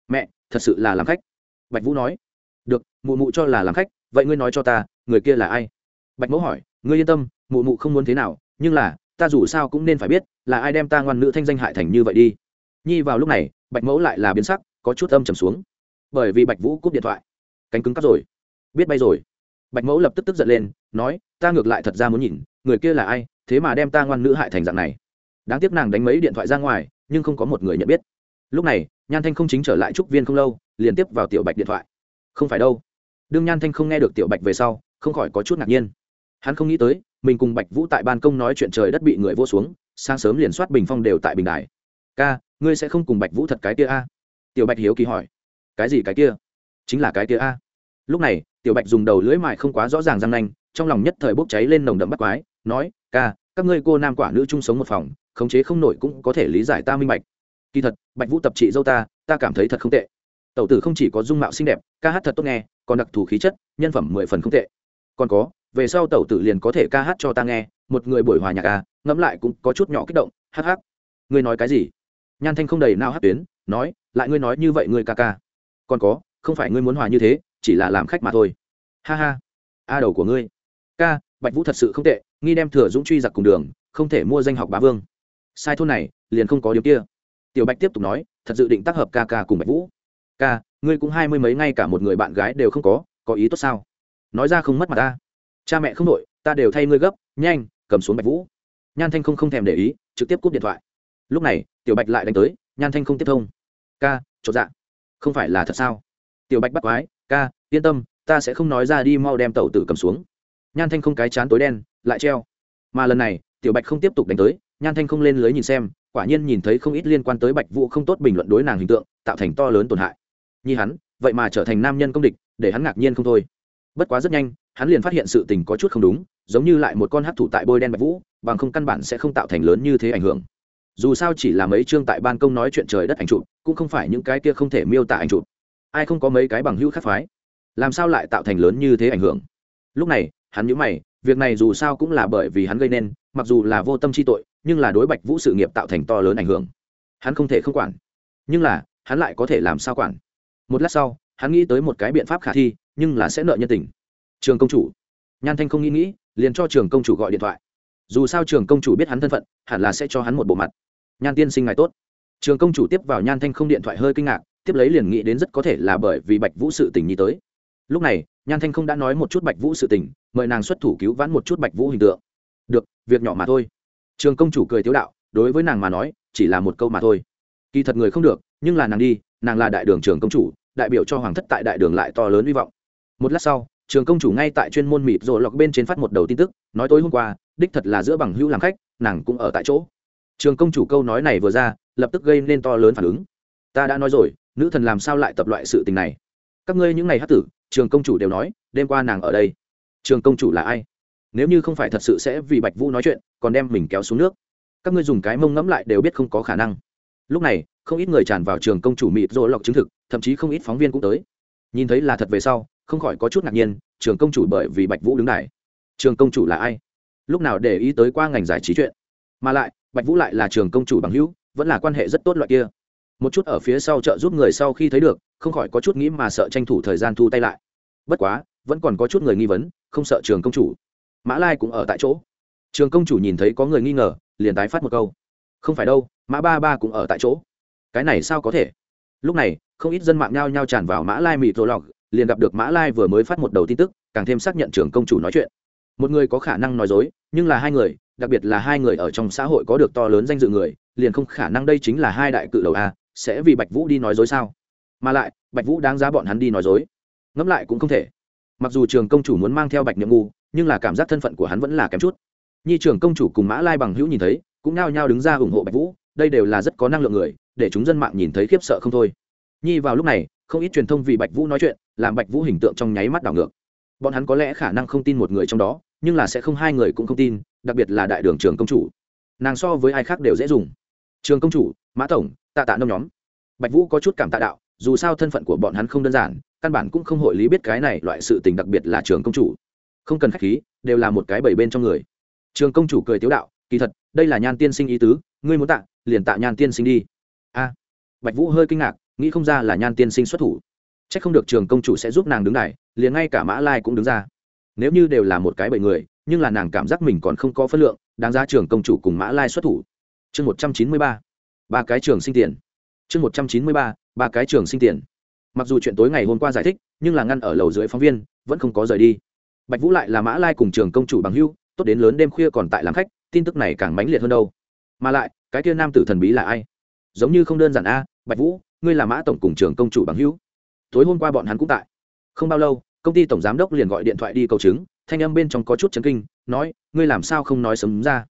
Mẹ, thật sự là làm khách. Bạch vũ nói. Được, mụ mụ cho là làm khách, vậy ngươi nói cho ta, người kia là ai? Bạch mẫu hỏi. Ngươi yên tâm, mụ mụ không muốn thế nào, nhưng là, ta dù sao cũng nên phải biết, là ai đem ta ngoan nữ thanh danh hại thành như vậy đi? Nhi vào lúc này, bạch mẫu lại là biến sắc, có chút âm trầm xuống. Bởi vì bạch vũ cúp điện thoại. Cánh cứng cắp rồi. Biết bay rồi. Bạch mẫu lập tức tức giận lên, nói, ta ngược lại thật ra muốn nhìn, người kia là ai, thế mà đem ta ngoan nữ hại thành dạng này. Đáng tiếc nàng đánh mấy điện thoại ra ngoài, nhưng không có một người nhận biết. Lúc này, nhan thanh không chính trở lại trúc viên không lâu, liền tiếp vào tiểu bạch điện thoại. Không phải đâu. Đương nhan thanh không nghe được tiểu bạch về sau, không khỏi có chút ngạc nhiên. Hắn không nghĩ tới, mình cùng bạch vũ tại ban công nói chuyện trời đất bị người vô xuống, sáng sớm liền soát bình phong đều tại bình đài. Ca ngươi sẽ không cùng bạch vũ thật cái kia a? Tiểu bạch hiếu kỳ hỏi. Cái gì cái kia? Chính là cái kia a. Lúc này, tiểu bạch dùng đầu lưỡi mại không quá rõ ràng răng nanh, trong lòng nhất thời bốc cháy lên nồng đậm bắt quái, nói, ca, các ngươi cô nam quả nữ chung sống một phòng, khống chế không nổi cũng có thể lý giải ta minh bạch. Kỳ thật, bạch vũ tập trị dâu ta ta cảm thấy thật không tệ. Tẩu tử không chỉ có dung mạo xinh đẹp, ca hát thật tốt nghe, còn đặc thù khí chất, nhân phẩm mười phần không tệ. Còn có, về sau tẩu tử liền có thể ca hát cho ta nghe, một người buổi hòa nhạc ca ngẫm lại cũng có chút nhỏ kích động, hắc hắc. Ngươi nói cái gì? Nhan thanh không đầy nao hát tuyến, nói, lại ngươi nói như vậy ngươi ca ca. Còn có, không phải ngươi muốn hòa như thế, chỉ là làm khách mà thôi. Ha ha, a đầu của ngươi. Ca, bạch vũ thật sự không tệ, nghi đem thừa dũng truy giặc cùng đường, không thể mua danh học bá vương. Sai thôn này, liền không có điều kia. Tiểu bạch tiếp tục nói, thật dự định tác hợp ca ca cùng bạch vũ. Ca, ngươi cũng hai mươi mấy ngay cả một người bạn gái đều không có có ý tốt sao? Nói ra không mất mặt ta. Cha mẹ không đội ta đều thay ngươi gấp, nhanh, cầm xuống bạch vũ. Nhan thanh không không thèm để ý, trực tiếp cúp điện thoại. Lúc này tiểu bạch lại đánh tới, nhan thanh không tiếp thông. Ca, chột dạ. Không phải là thật sao? Tiểu bạch bắt quái, ca, yên tâm, ta sẽ không nói ra đi, mau đem tẩu tử cầm xuống. Nhan thanh không cái chán tối đen, lại treo. Mà lần này, tiểu bạch không tiếp tục đánh tới, nhan thanh không lên lưới nhìn xem, quả nhiên nhìn thấy không ít liên quan tới bạch vũ không tốt bình luận đối nàng hình tượng, tạo thành to lớn tổn hại. Nhi hắn, vậy mà trở thành nam nhân công địch, để hắn ngạc nhiên không thôi. Bất quá rất nhanh, hắn liền phát hiện sự tình có chút không đúng, giống như lại một con hát thủ tại bôi đen bạch vũ, bằng không căn bản sẽ không tạo thành lớn như thế ảnh hưởng dù sao chỉ là mấy chương tại ban công nói chuyện trời đất ảnh chụp, cũng không phải những cái kia không thể miêu tả ảnh chụp. Ai không có mấy cái bằng hữu khác phái? Làm sao lại tạo thành lớn như thế ảnh hưởng? Lúc này, hắn nhớ mày, việc này dù sao cũng là bởi vì hắn gây nên, mặc dù là vô tâm chi tội, nhưng là đối bạch vũ sự nghiệp tạo thành to lớn ảnh hưởng. Hắn không thể không quản. Nhưng là, hắn lại có thể làm sao quản? Một lát sau, hắn nghĩ tới một cái biện pháp khả thi, nhưng là sẽ nợ nhân tình. Trường công chủ. Nhan thanh không nghĩ nghĩ, liền cho trường công chủ gọi điện thoại. Dù sao trường công chủ biết hắn thân phận, hẳn là sẽ cho hắn một bộ mặt nhan tiên sinh ngài tốt. Trường công chủ tiếp vào nhan thanh không điện thoại hơi kinh ngạc, tiếp lấy liền nghĩ đến rất có thể là bởi vì bạch vũ sự tình nhi tới. Lúc này, nhan thanh không đã nói một chút bạch vũ sự tình, mời nàng xuất thủ cứu vãn một chút bạch vũ hình tượng. Được, việc nhỏ mà thôi. Trường công chủ cười tiếu đạo, đối với nàng mà nói, chỉ là một câu mà thôi. Kỳ thật người không được, nhưng là nàng đi, nàng là đại đường trường công chủ, đại biểu cho hoàng thất tại đại đường lại to lớn hy vọng. Một lát sau, trường công chủ ngay tại chuyên môn mịp rồi lọc bên trên phát một đầu tin tức, nói tối hôm qua, đích thật là giữa bằng hữu làm khách, nàng cũng ở tại chỗ trường công chủ câu nói này vừa ra, lập tức gây nên to lớn phản ứng. Ta đã nói rồi, nữ thần làm sao lại tập loại sự tình này? Các ngươi những ngày hát tử, trường công chủ đều nói, đêm qua nàng ở đây. Trường công chủ là ai? Nếu như không phải thật sự sẽ vì bạch vũ nói chuyện, còn đem mình kéo xuống nước. Các ngươi dùng cái mông ngẫm lại đều biết không có khả năng. Lúc này, không ít người tràn vào trường công chủ mịt rồi lọc chứng thực, thậm chí không ít phóng viên cũng tới. Nhìn thấy là thật về sau, không khỏi có chút ngạc nhiên, trường công chủ bởi vì bạch vũ đứng này trường công chủ là ai? Lúc nào để ý tới qua ngành giải trí chuyện? Mà lại bạch vũ lại là trường công chủ bằng hữu, vẫn là quan hệ rất tốt loại kia. Một chút ở phía sau trợ giúp người sau khi thấy được, không khỏi có chút nghĩ mà sợ tranh thủ thời gian thu tay lại. Bất quá, vẫn còn có chút người nghi vấn, không sợ trường công chủ. Mã lai cũng ở tại chỗ. Trường công chủ nhìn thấy có người nghi ngờ, liền tái phát một câu. Không phải đâu, mã ba ba cũng ở tại chỗ. Cái này sao có thể? Lúc này, không ít dân mạng nhao nhao tràn vào mã lai mịt rô lọc, liền gặp được mã lai vừa mới phát một đầu tin tức, càng thêm xác nhận trường công chủ nói chuyện. Một người có khả năng nói dối, nhưng là hai người đặc biệt là hai người ở trong xã hội có được to lớn danh dự người, liền không khả năng đây chính là hai đại cự đầu a, sẽ vì bạch vũ đi nói dối sao? Mà lại, bạch vũ đáng giá bọn hắn đi nói dối. Ngẫm lại cũng không thể. Mặc dù trường công chủ muốn mang theo bạch nhậm ngu, nhưng là cảm giác thân phận của hắn vẫn là kém chút. Nhi trường công chủ cùng mã lai bằng hữu nhìn thấy, cũng nao nhao đứng ra ủng hộ bạch vũ, đây đều là rất có năng lượng người, để chúng dân mạng nhìn thấy khiếp sợ không thôi. Nhi vào lúc này, không ít truyền thông vì bạch vũ nói chuyện, làm bạch vũ hình tượng trong nháy mắt đảo ngược. Bọn hắn có lẽ khả năng không tin một người trong đó, nhưng là sẽ không hai người cũng không tin đặc biệt là đại đường trường công chủ. Nàng so với ai khác đều dễ dùng. Trường công chủ, mã tổng, tạ tạ nông nhóm. Bạch vũ có chút cảm tạ đạo, dù sao thân phận của bọn hắn không đơn giản, căn bản cũng không hội lý biết cái này loại sự tình đặc biệt là trường công chủ. Không cần khách khí, đều là một cái bảy bên trong người. Trường công chủ cười tiếu đạo, kỳ thật, đây là nhan tiên sinh ý tứ, ngươi muốn tạ, liền tạ nhan tiên sinh đi. A. Bạch vũ hơi kinh ngạc, nghĩ không ra là nhan tiên sinh xuất thủ. C h ắ c không được trường công chủ sẽ giúp nàng đứng này liền ngay cả mã lai cũng đứng ra. Nếu như đều là một cái bảy người nhưng là nàng cảm giác mình còn không có phân lượng, đáng ra trường công chủ cùng mã lai xuất thủ. Chương một trăm chín mươi ba ba cái trường sinh tiền. Chương một trăm chín mươi ba ba cái trường sinh tiền. Mặc dù chuyện tối ngày hôm qua giải thích, nhưng là ngăn ở lầu dưới phóng viên, vẫn không có rời đi. Bạch vũ lại là mã lai cùng trường công chủ bằng hưu tốt đến lớn đêm khuya còn tại làm khách, tin tức này càng mãnh liệt hơn đâu. Mà lại, cái kia nam tử thần bí là ai? Giống như không đơn giản a, bạch vũ, ngươi là mã tổng cùng trường công chủ bằng hữu. Tối hôm qua bọn hắn cũng tại. Không bao lâu, công ty tổng giám đốc liền gọi điện thoại đi cầu chứng thanh âm bên trong có chút chấn kinh, nói, ngươi làm sao không nói sớm ra?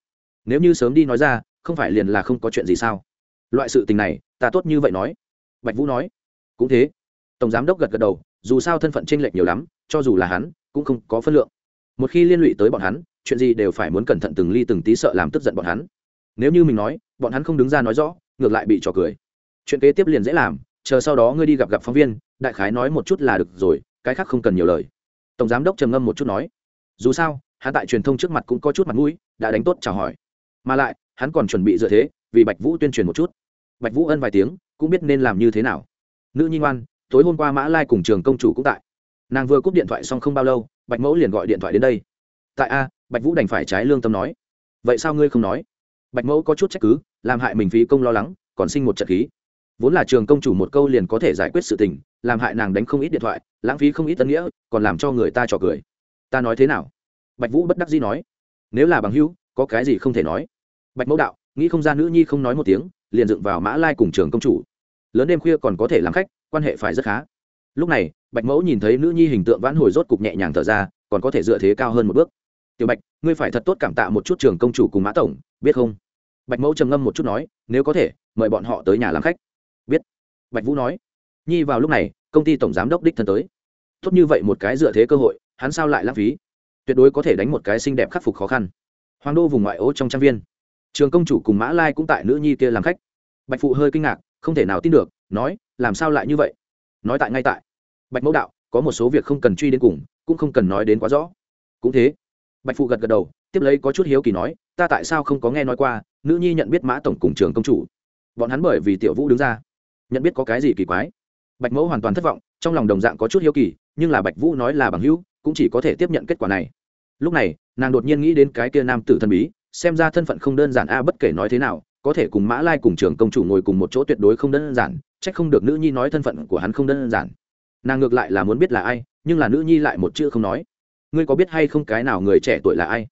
Nếu như sớm đi nói ra, không phải liền là không có chuyện gì sao? Loại sự tình này, ta tốt như vậy nói. Bạch vũ nói, cũng thế. Tổng giám đốc gật gật đầu, dù sao thân phận tranh lệch nhiều lắm, cho dù là hắn, cũng không có phân lượng. Một khi liên lụy tới bọn hắn, chuyện gì đều phải muốn cẩn thận từng ly từng tí sợ làm tức giận bọn hắn. Nếu như mình nói, bọn hắn không đứng ra nói rõ, ngược lại bị trò cười. Chuyện kế tiếp liền dễ làm, chờ sau đó ngươi đi gặp gặp phóng viên, đại khái nói một chút là được rồi, cái khác không cần nhiều lời. Tổng giám đốc trầm ngâm một chút nói dù sao, hắn tại truyền thông trước mặt cũng có chút mặt mũi, đã đánh tốt chào hỏi. Mà lại, hắn còn chuẩn bị dựa thế, vì bạch vũ tuyên truyền một chút. Bạch vũ ân vài tiếng, cũng biết nên làm như thế nào. Nữ nhi ngoan, tối hôm qua mã lai cùng trường công chủ cũng tại. Nàng vừa cúp điện thoại xong không bao lâu, bạch mẫu liền gọi điện thoại đến đây. Tại a, bạch vũ đành phải trái lương tâm nói. Vậy sao ngươi không nói? Bạch mẫu có chút trách cứ, làm hại mình phí công lo lắng, còn sinh một trận khí. Vốn là trường công chủ một câu liền có thể giải quyết sự tình, làm hại nàng đánh không ít điện thoại, lãng phí không ít tân nghĩa, còn làm cho người ta trò cười ta nói thế nào? Bạch vũ bất đắc dĩ nói. Nếu là bằng hữu, có cái gì không thể nói? Bạch mẫu đạo, nghĩ không ra nữ nhi không nói một tiếng, liền dựng vào mã lai cùng trường công chủ. Lớn đêm khuya còn có thể làm khách, quan hệ phải rất khá. Lúc này, bạch mẫu nhìn thấy nữ nhi hình tượng vãn hồi rốt cục nhẹ nhàng thở ra, còn có thể dựa thế cao hơn một bước. Tiểu bạch, ngươi phải thật tốt cảm tạ một chút trường công chủ cùng mã tổng, biết không? Bạch mẫu trầm ngâm một chút nói, nếu có thể, mời bọn họ tới nhà làm khách. Biết. Bạch vũ nói. Nhi vào lúc này, công ty tổng giám đốc đích thân tới. Tốt như vậy một cái dựa thế cơ hội hắn sao lại lãng phí? Tuyệt đối có thể đánh một cái xinh đẹp khắc phục khó khăn. Hoàng đô vùng ngoại ô trong trang viên. Trường công chủ cùng mã lai cũng tại nữ nhi kia làm khách. Bạch phụ hơi kinh ngạc, không thể nào tin được, nói, làm sao lại như vậy? Nói tại ngay tại. Bạch mẫu đạo, có một số việc không cần truy đến cùng, cũng không cần nói đến quá rõ. Cũng thế. Bạch phụ gật gật đầu, tiếp lấy có chút hiếu kỳ nói, ta tại sao không có nghe nói qua, nữ nhi nhận biết mã tổng cùng trường công chủ? Bọn hắn bởi vì tiểu vũ đứng ra. Nhận biết có cái gì kỳ quái? Bạch mẫu hoàn toàn thất vọng, trong lòng đồng dạng có chút hiếu kỳ, nhưng là bạch vũ nói là bằng hữu cũng chỉ có thể tiếp nhận kết quả này. Lúc này, nàng đột nhiên nghĩ đến cái kia nam tử thần bí, xem ra thân phận không đơn giản a, bất kể nói thế nào, có thể cùng mã lai cùng trưởng công chủ ngồi cùng một chỗ tuyệt đối không đơn giản, chắc không được nữ nhi nói thân phận của hắn không đơn giản. Nàng ngược lại là muốn biết là ai, nhưng là nữ nhi lại một chữ không nói. Ngươi có biết hay không cái nào người trẻ tuổi là ai?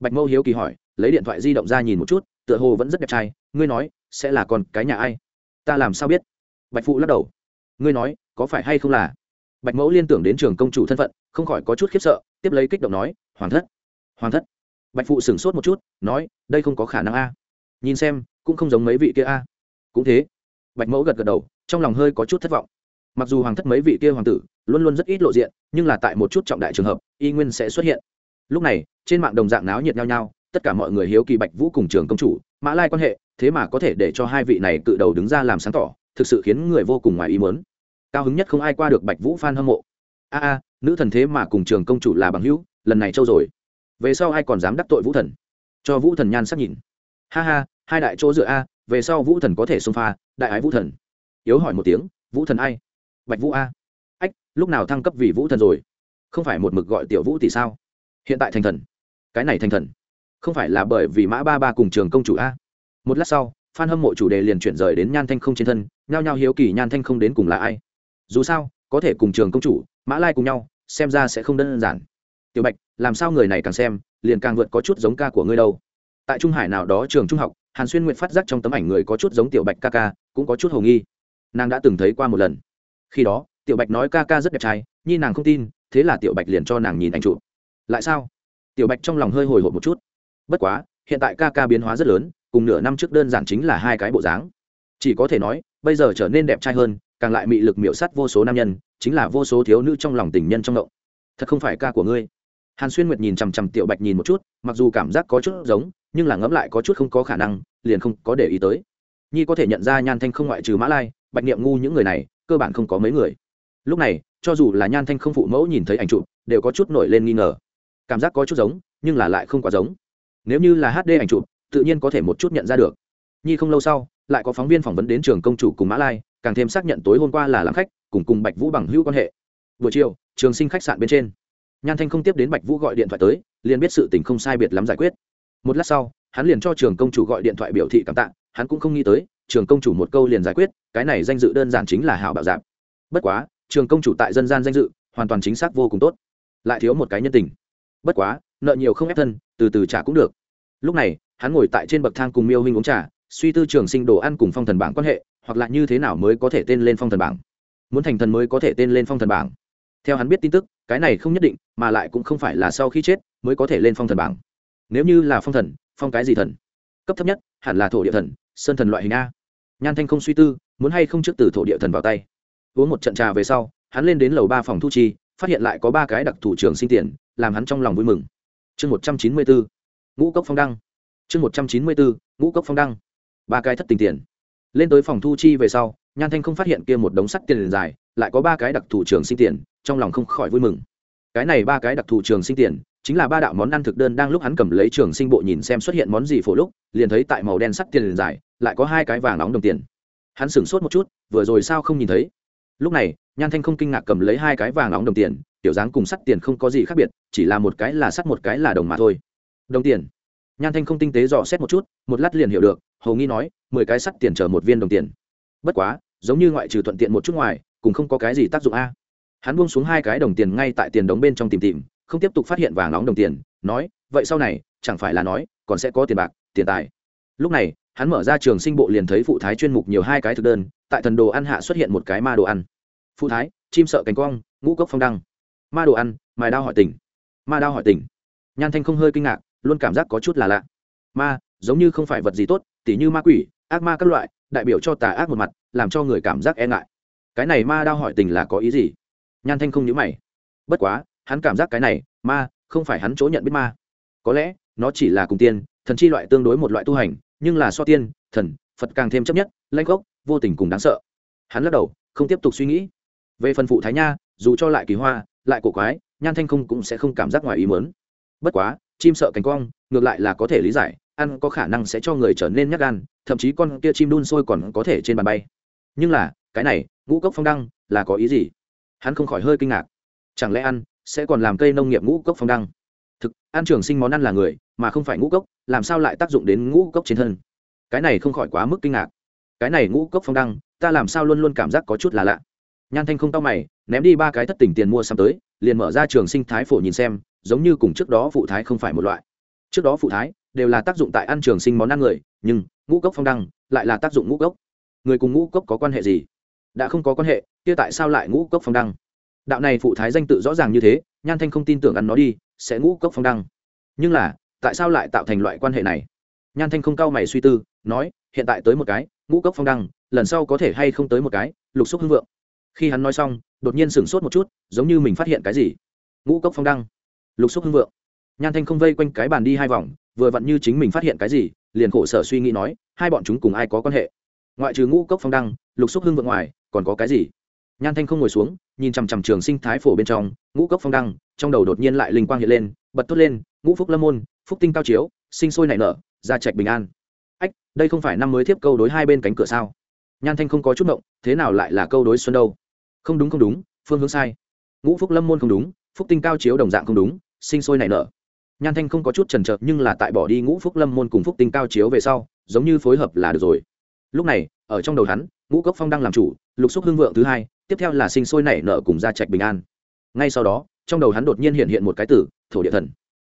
Bạch mâu hiếu kỳ hỏi, lấy điện thoại di động ra nhìn một chút, tựa hồ vẫn rất đẹp trai, ngươi nói, sẽ là con cái nhà ai? Ta làm sao biết? Bạch phụ lắc đầu, ngươi nói, có phải hay không là? Bạch mẫu liên tưởng đến trường công chủ thân phận không khỏi có chút khiếp sợ, tiếp lấy kích động nói, hoàng thất hoàng thất. Bạch phụ sửng sốt một chút, nói, đây không có khả năng a. Nhìn xem, cũng không giống mấy vị kia a. Cũng thế. Bạch mẫu gật gật đầu, trong lòng hơi có chút thất vọng. Mặc dù hoàng thất mấy vị kia hoàng tử luôn luôn rất ít lộ diện, nhưng là tại một chút trọng đại trường hợp, y nguyên sẽ xuất hiện. Lúc này, trên mạng đồng dạng náo nhiệt nhau nhau, tất cả mọi người hiếu kỳ bạch vũ cùng trường công chủ, mã lai quan hệ, thế mà có thể để cho hai vị này tự đầu đứng ra làm sáng tỏ, thực sự khiến người vô cùng ngoài ý muốn. Cao hứng nhất không ai qua được bạch vũ f hâm mộ. A a nữ thần thế mà cùng trường công chủ là bằng hữu, lần này trâu rồi. Về sau ai còn dám đắc tội vũ thần? Cho vũ thần nhan sắc nhìn. Ha ha, hai đại chỗ dựa a, về sau vũ thần có thể xông pha, đại ái vũ thần. Yếu hỏi một tiếng, vũ thần ai? Bạch vũ a. Ách, lúc nào thăng cấp vì vũ thần rồi? Không phải một mực gọi tiểu vũ tỷ sao? Hiện tại thành thần. Cái này thành thần. Không phải là bởi vì mã ba ba cùng trường công chủ a. Một lát sau, phan hâm mộ chủ đề liền chuyển rời đến nhan thanh không trên thân, nhao nhao hiếu kỳ nhan thanh không đến cùng là ai. Dù sao, có thể cùng trường công chủ, mã lai cùng nhau xem ra sẽ không đơn giản. Tiểu bạch, làm sao người này càng xem, liền càng vượt có chút giống ca của ngươi đâu. Tại trung hải nào đó trường trung học, hàn xuyên nguyện phát giác trong tấm ảnh người có chút giống tiểu bạch ca ca, cũng có chút h ầ nghi. Nàng đã từng thấy qua một lần. Khi đó, tiểu bạch nói ca ca rất đẹp trai, nhi nàng không tin, thế là tiểu bạch liền cho nàng nhìn ảnh chụp. Lại sao? Tiểu bạch trong lòng hơi hồi hộp một chút. Bất quá, hiện tại ca ca biến hóa rất lớn, cùng nửa năm trước đơn giản chính là hai cái bộ dáng. Chỉ có thể nói, bây giờ trở nên đẹp trai hơn càng lại mị lực miểu sát vô số nam nhân, chính là vô số thiếu nữ trong lòng tình nhân trong động thật không phải ca của ngươi. Hàn xuyên nguyệt nhìn chằm chằm tiểu bạch nhìn một chút, mặc dù cảm giác có chút giống, nhưng là ngẫm lại có chút không có khả năng, liền không có để ý tới. Nhi có thể nhận ra nhan thanh không ngoại trừ mã lai, bạch niệm ngu những người này, cơ bản không có mấy người. Lúc này, cho dù là nhan thanh không phụ mẫu nhìn thấy ảnh chụp, đều có chút nổi lên nghi ngờ. Cảm giác có chút giống, nhưng là lại không quá giống. Nếu như là hd ảnh chụp, tự nhiên có thể một chút nhận ra được. Nhi không lâu sau, lại có phóng viên phỏng vấn đến trường công chủ cùng mã lai càng thêm xác nhận tối hôm qua là làm khách, cùng cùng bạch vũ bằng hữu quan hệ. Buổi chiều, trường sinh khách sạn bên trên. Nhan thanh không tiếp đến bạch vũ gọi điện thoại tới, liền biết sự tình không sai biệt lắm giải quyết. Một lát sau, hắn liền cho trường công chủ gọi điện thoại biểu thị cảm tạ, hắn cũng không nghĩ tới, trường công chủ một câu liền giải quyết, cái này danh dự đơn giản chính là hảo bảo giảm bất quá, trường công chủ tại dân gian danh dự, hoàn toàn chính xác vô cùng tốt. Lại thiếu một cái nhân tình. Bất quá, nợ nhiều không ép thân, từ từ trả cũng được. Lúc này, hắn ngồi tại trên bậc thang cùng miêu huynh uống trà, suy tư trường sinh đồ ăn cùng phong thần bảng quan hệ hoặc là như thế nào mới có thể tên lên phong thần bảng? Muốn thành thần mới có thể tên lên phong thần bảng. Theo hắn biết tin tức, cái này không nhất định, mà lại cũng không phải là sau khi chết mới có thể lên phong thần bảng. Nếu như là phong thần, phong cái gì thần? Cấp thấp nhất, hẳn là thổ địa thần, sơn thần loại hình a. Nhan thanh không suy tư, muốn hay không trước từ thổ địa thần vào tay. Uống một trận trà về sau, hắn lên đến lầu ba phòng thu chi, phát hiện lại có ba cái đặc thủ trường sinh tiền, làm hắn trong lòng vui mừng. Chương một trăm chín mươi bốn, ngũ cốc phong đăng. Chương một trăm chín mươi bốn, ngũ cốc phong đăng. Ba cái thất tình tiền lên tới phòng thu chi về sau, nhan thanh không phát hiện kia một đống sắt tiền dài, lại có ba cái đặc thù trường sinh tiền, trong lòng không khỏi vui mừng. Cái này ba cái đặc thù trường sinh tiền, chính là ba đạo món ăn thực đơn đang lúc hắn cầm lấy trường sinh bộ nhìn xem xuất hiện món gì phổ lúc, liền thấy tại màu đen sắt tiền dài, lại có hai cái vàng nóng đồng tiền. Hắn sửng sốt một chút, vừa rồi sao không nhìn thấy? Lúc này, nhan thanh không kinh ngạc cầm lấy hai cái vàng nóng đồng tiền, tiểu dáng cùng sắt tiền không có gì khác biệt, chỉ là một cái là sắt một cái là đồng mà thôi. Đồng tiền. Nhan thanh không tinh tế dò xét một chút, một lát liền hiểu được hầu nghi nói, mười cái sắt tiền chở một viên đồng tiền. Bất quá, giống như ngoại trừ thuận tiện một chút ngoài, cũng không có cái gì tác dụng a. Hắn buông xuống hai cái đồng tiền ngay tại tiền đống bên trong tìm tìm, không tiếp tục phát hiện vàng nóng đồng tiền, nói, vậy sau này, chẳng phải là nói, còn sẽ có tiền bạc, tiền tài. Lúc này, hắn mở ra trường sinh bộ liền thấy phụ thái chuyên mục nhiều hai cái thực đơn, tại thần đồ ăn hạ xuất hiện một cái ma đồ ăn. Phụ thái, chim sợ cánh quang ngũ cốc phong đăng. Ma đồ ăn mài đao hỏi tỉnh. Ma đao hỏi tỉnh. Nhan thanh không hơi kinh ngạc, luôn cảm giác có chút là lạ. Ma giống như không phải vật gì tốt, tỉ như ma quỷ, ác ma các loại, đại biểu cho tà ác một mặt, làm cho người cảm giác e ngại. Cái này ma đao hỏi tình là có ý gì? Nhan thanh không nhớ mày. Bất quá, hắn cảm giác cái này, ma, không phải hắn chỗ nhận biết ma. Có lẽ, nó chỉ là cùng tiên, thần chi loại tương đối một loại tu hành, nhưng là so tiên, thần, phật càng thêm chấp nhất lanh gốc, vô tình cùng đáng sợ. Hắn lắc đầu, không tiếp tục suy nghĩ. Về phần phụ thái nha, dù cho lại kỳ hoa, lại cổ quái, nhan thanh không cũng sẽ không cảm giác ngoài ý mớn bất quá, chim sợ cánh quang ngược lại là có thể lý giải ăn có khả năng sẽ cho người trở nên nhắc gan, thậm chí con kia chim đun sôi còn có thể trên bàn bay. Nhưng là, cái này, ngũ cốc phong đăng, là có ý gì? Hắn không khỏi hơi kinh ngạc. Chẳng lẽ ăn sẽ còn làm cây nông nghiệp ngũ cốc phong đăng? Thực, ăn trường sinh món ăn là người, mà không phải ngũ cốc, làm sao lại tác dụng đến ngũ cốc trên thân? Cái này không khỏi quá mức kinh ngạc. Cái này ngũ cốc phong đăng, ta làm sao luôn luôn cảm giác có chút là lạ. Nhan thanh không tao mày, ném đi ba cái thất tỉnh tiền mua sắm tới, liền mở ra trường sinh thái phổ nhìn xem, giống như cùng trước đó phụ thái không phải một loại. Trước đó phụ thái đều là tác dụng tại ăn trường sinh món ăn người, nhưng ngũ cốc phong đăng lại là tác dụng ngũ cốc. Người cùng ngũ cốc có quan hệ gì? Đã không có quan hệ, kia tại sao lại ngũ cốc phong đăng? Đạo này phụ thái danh tự rõ ràng như thế, nhan thanh không tin tưởng ăn nó đi, sẽ ngũ cốc phong đăng. Nhưng là, tại sao lại tạo thành loại quan hệ này? Nhan thanh không cao mày suy tư, nói, hiện tại tới một cái, ngũ cốc phong đăng, lần sau có thể hay không tới một cái, lục xúc hưng vượng. Khi hắn nói xong, đột nhiên sửng sốt một chút, giống như mình phát hiện cái gì. Ngũ cốc phong đăng, lục xúc hưng vượng. Nhan thanh không vây quanh cái bàn đi hai vòng vừa vặn như chính mình phát hiện cái gì, liền khổ sở suy nghĩ nói, hai bọn chúng cùng ai có quan hệ? Ngoại trừ ngũ cốc phong đăng, lục xúc hưng vượng ngoài, còn có cái gì? Nhan thanh không ngồi xuống, nhìn chằm chằm trường sinh thái phổ bên trong, ngũ cốc phong đăng, trong đầu đột nhiên lại linh quang hiện lên, bật thốt lên, ngũ phúc lâm môn, phúc tinh cao chiếu, sinh sôi nảy nở gia trạch bình an. Ách, đây không phải năm mới thiếp câu đối hai bên cánh cửa sao? Nhan thanh không có chút động, thế nào lại là câu đối xuân đâu? Không đúng không đúng, phương hướng sai. Ngũ phúc lâm môn không đúng, phúc tinh cao chiếu đồng dạng không đúng, sinh sôi nảy nở nhan thanh không có chút trần trợt nhưng là tại bỏ đi ngũ phúc lâm môn cùng phúc tinh cao chiếu về sau, giống như phối hợp là được rồi. Lúc này, ở trong đầu hắn, ngũ cốc phong đang làm chủ, lục xúc hưng vượng thứ hai, tiếp theo là sinh sôi nảy nở cùng gia trạch bình an. Ngay sau đó, trong đầu hắn đột nhiên hiện hiện một cái tử, thổ địa thần.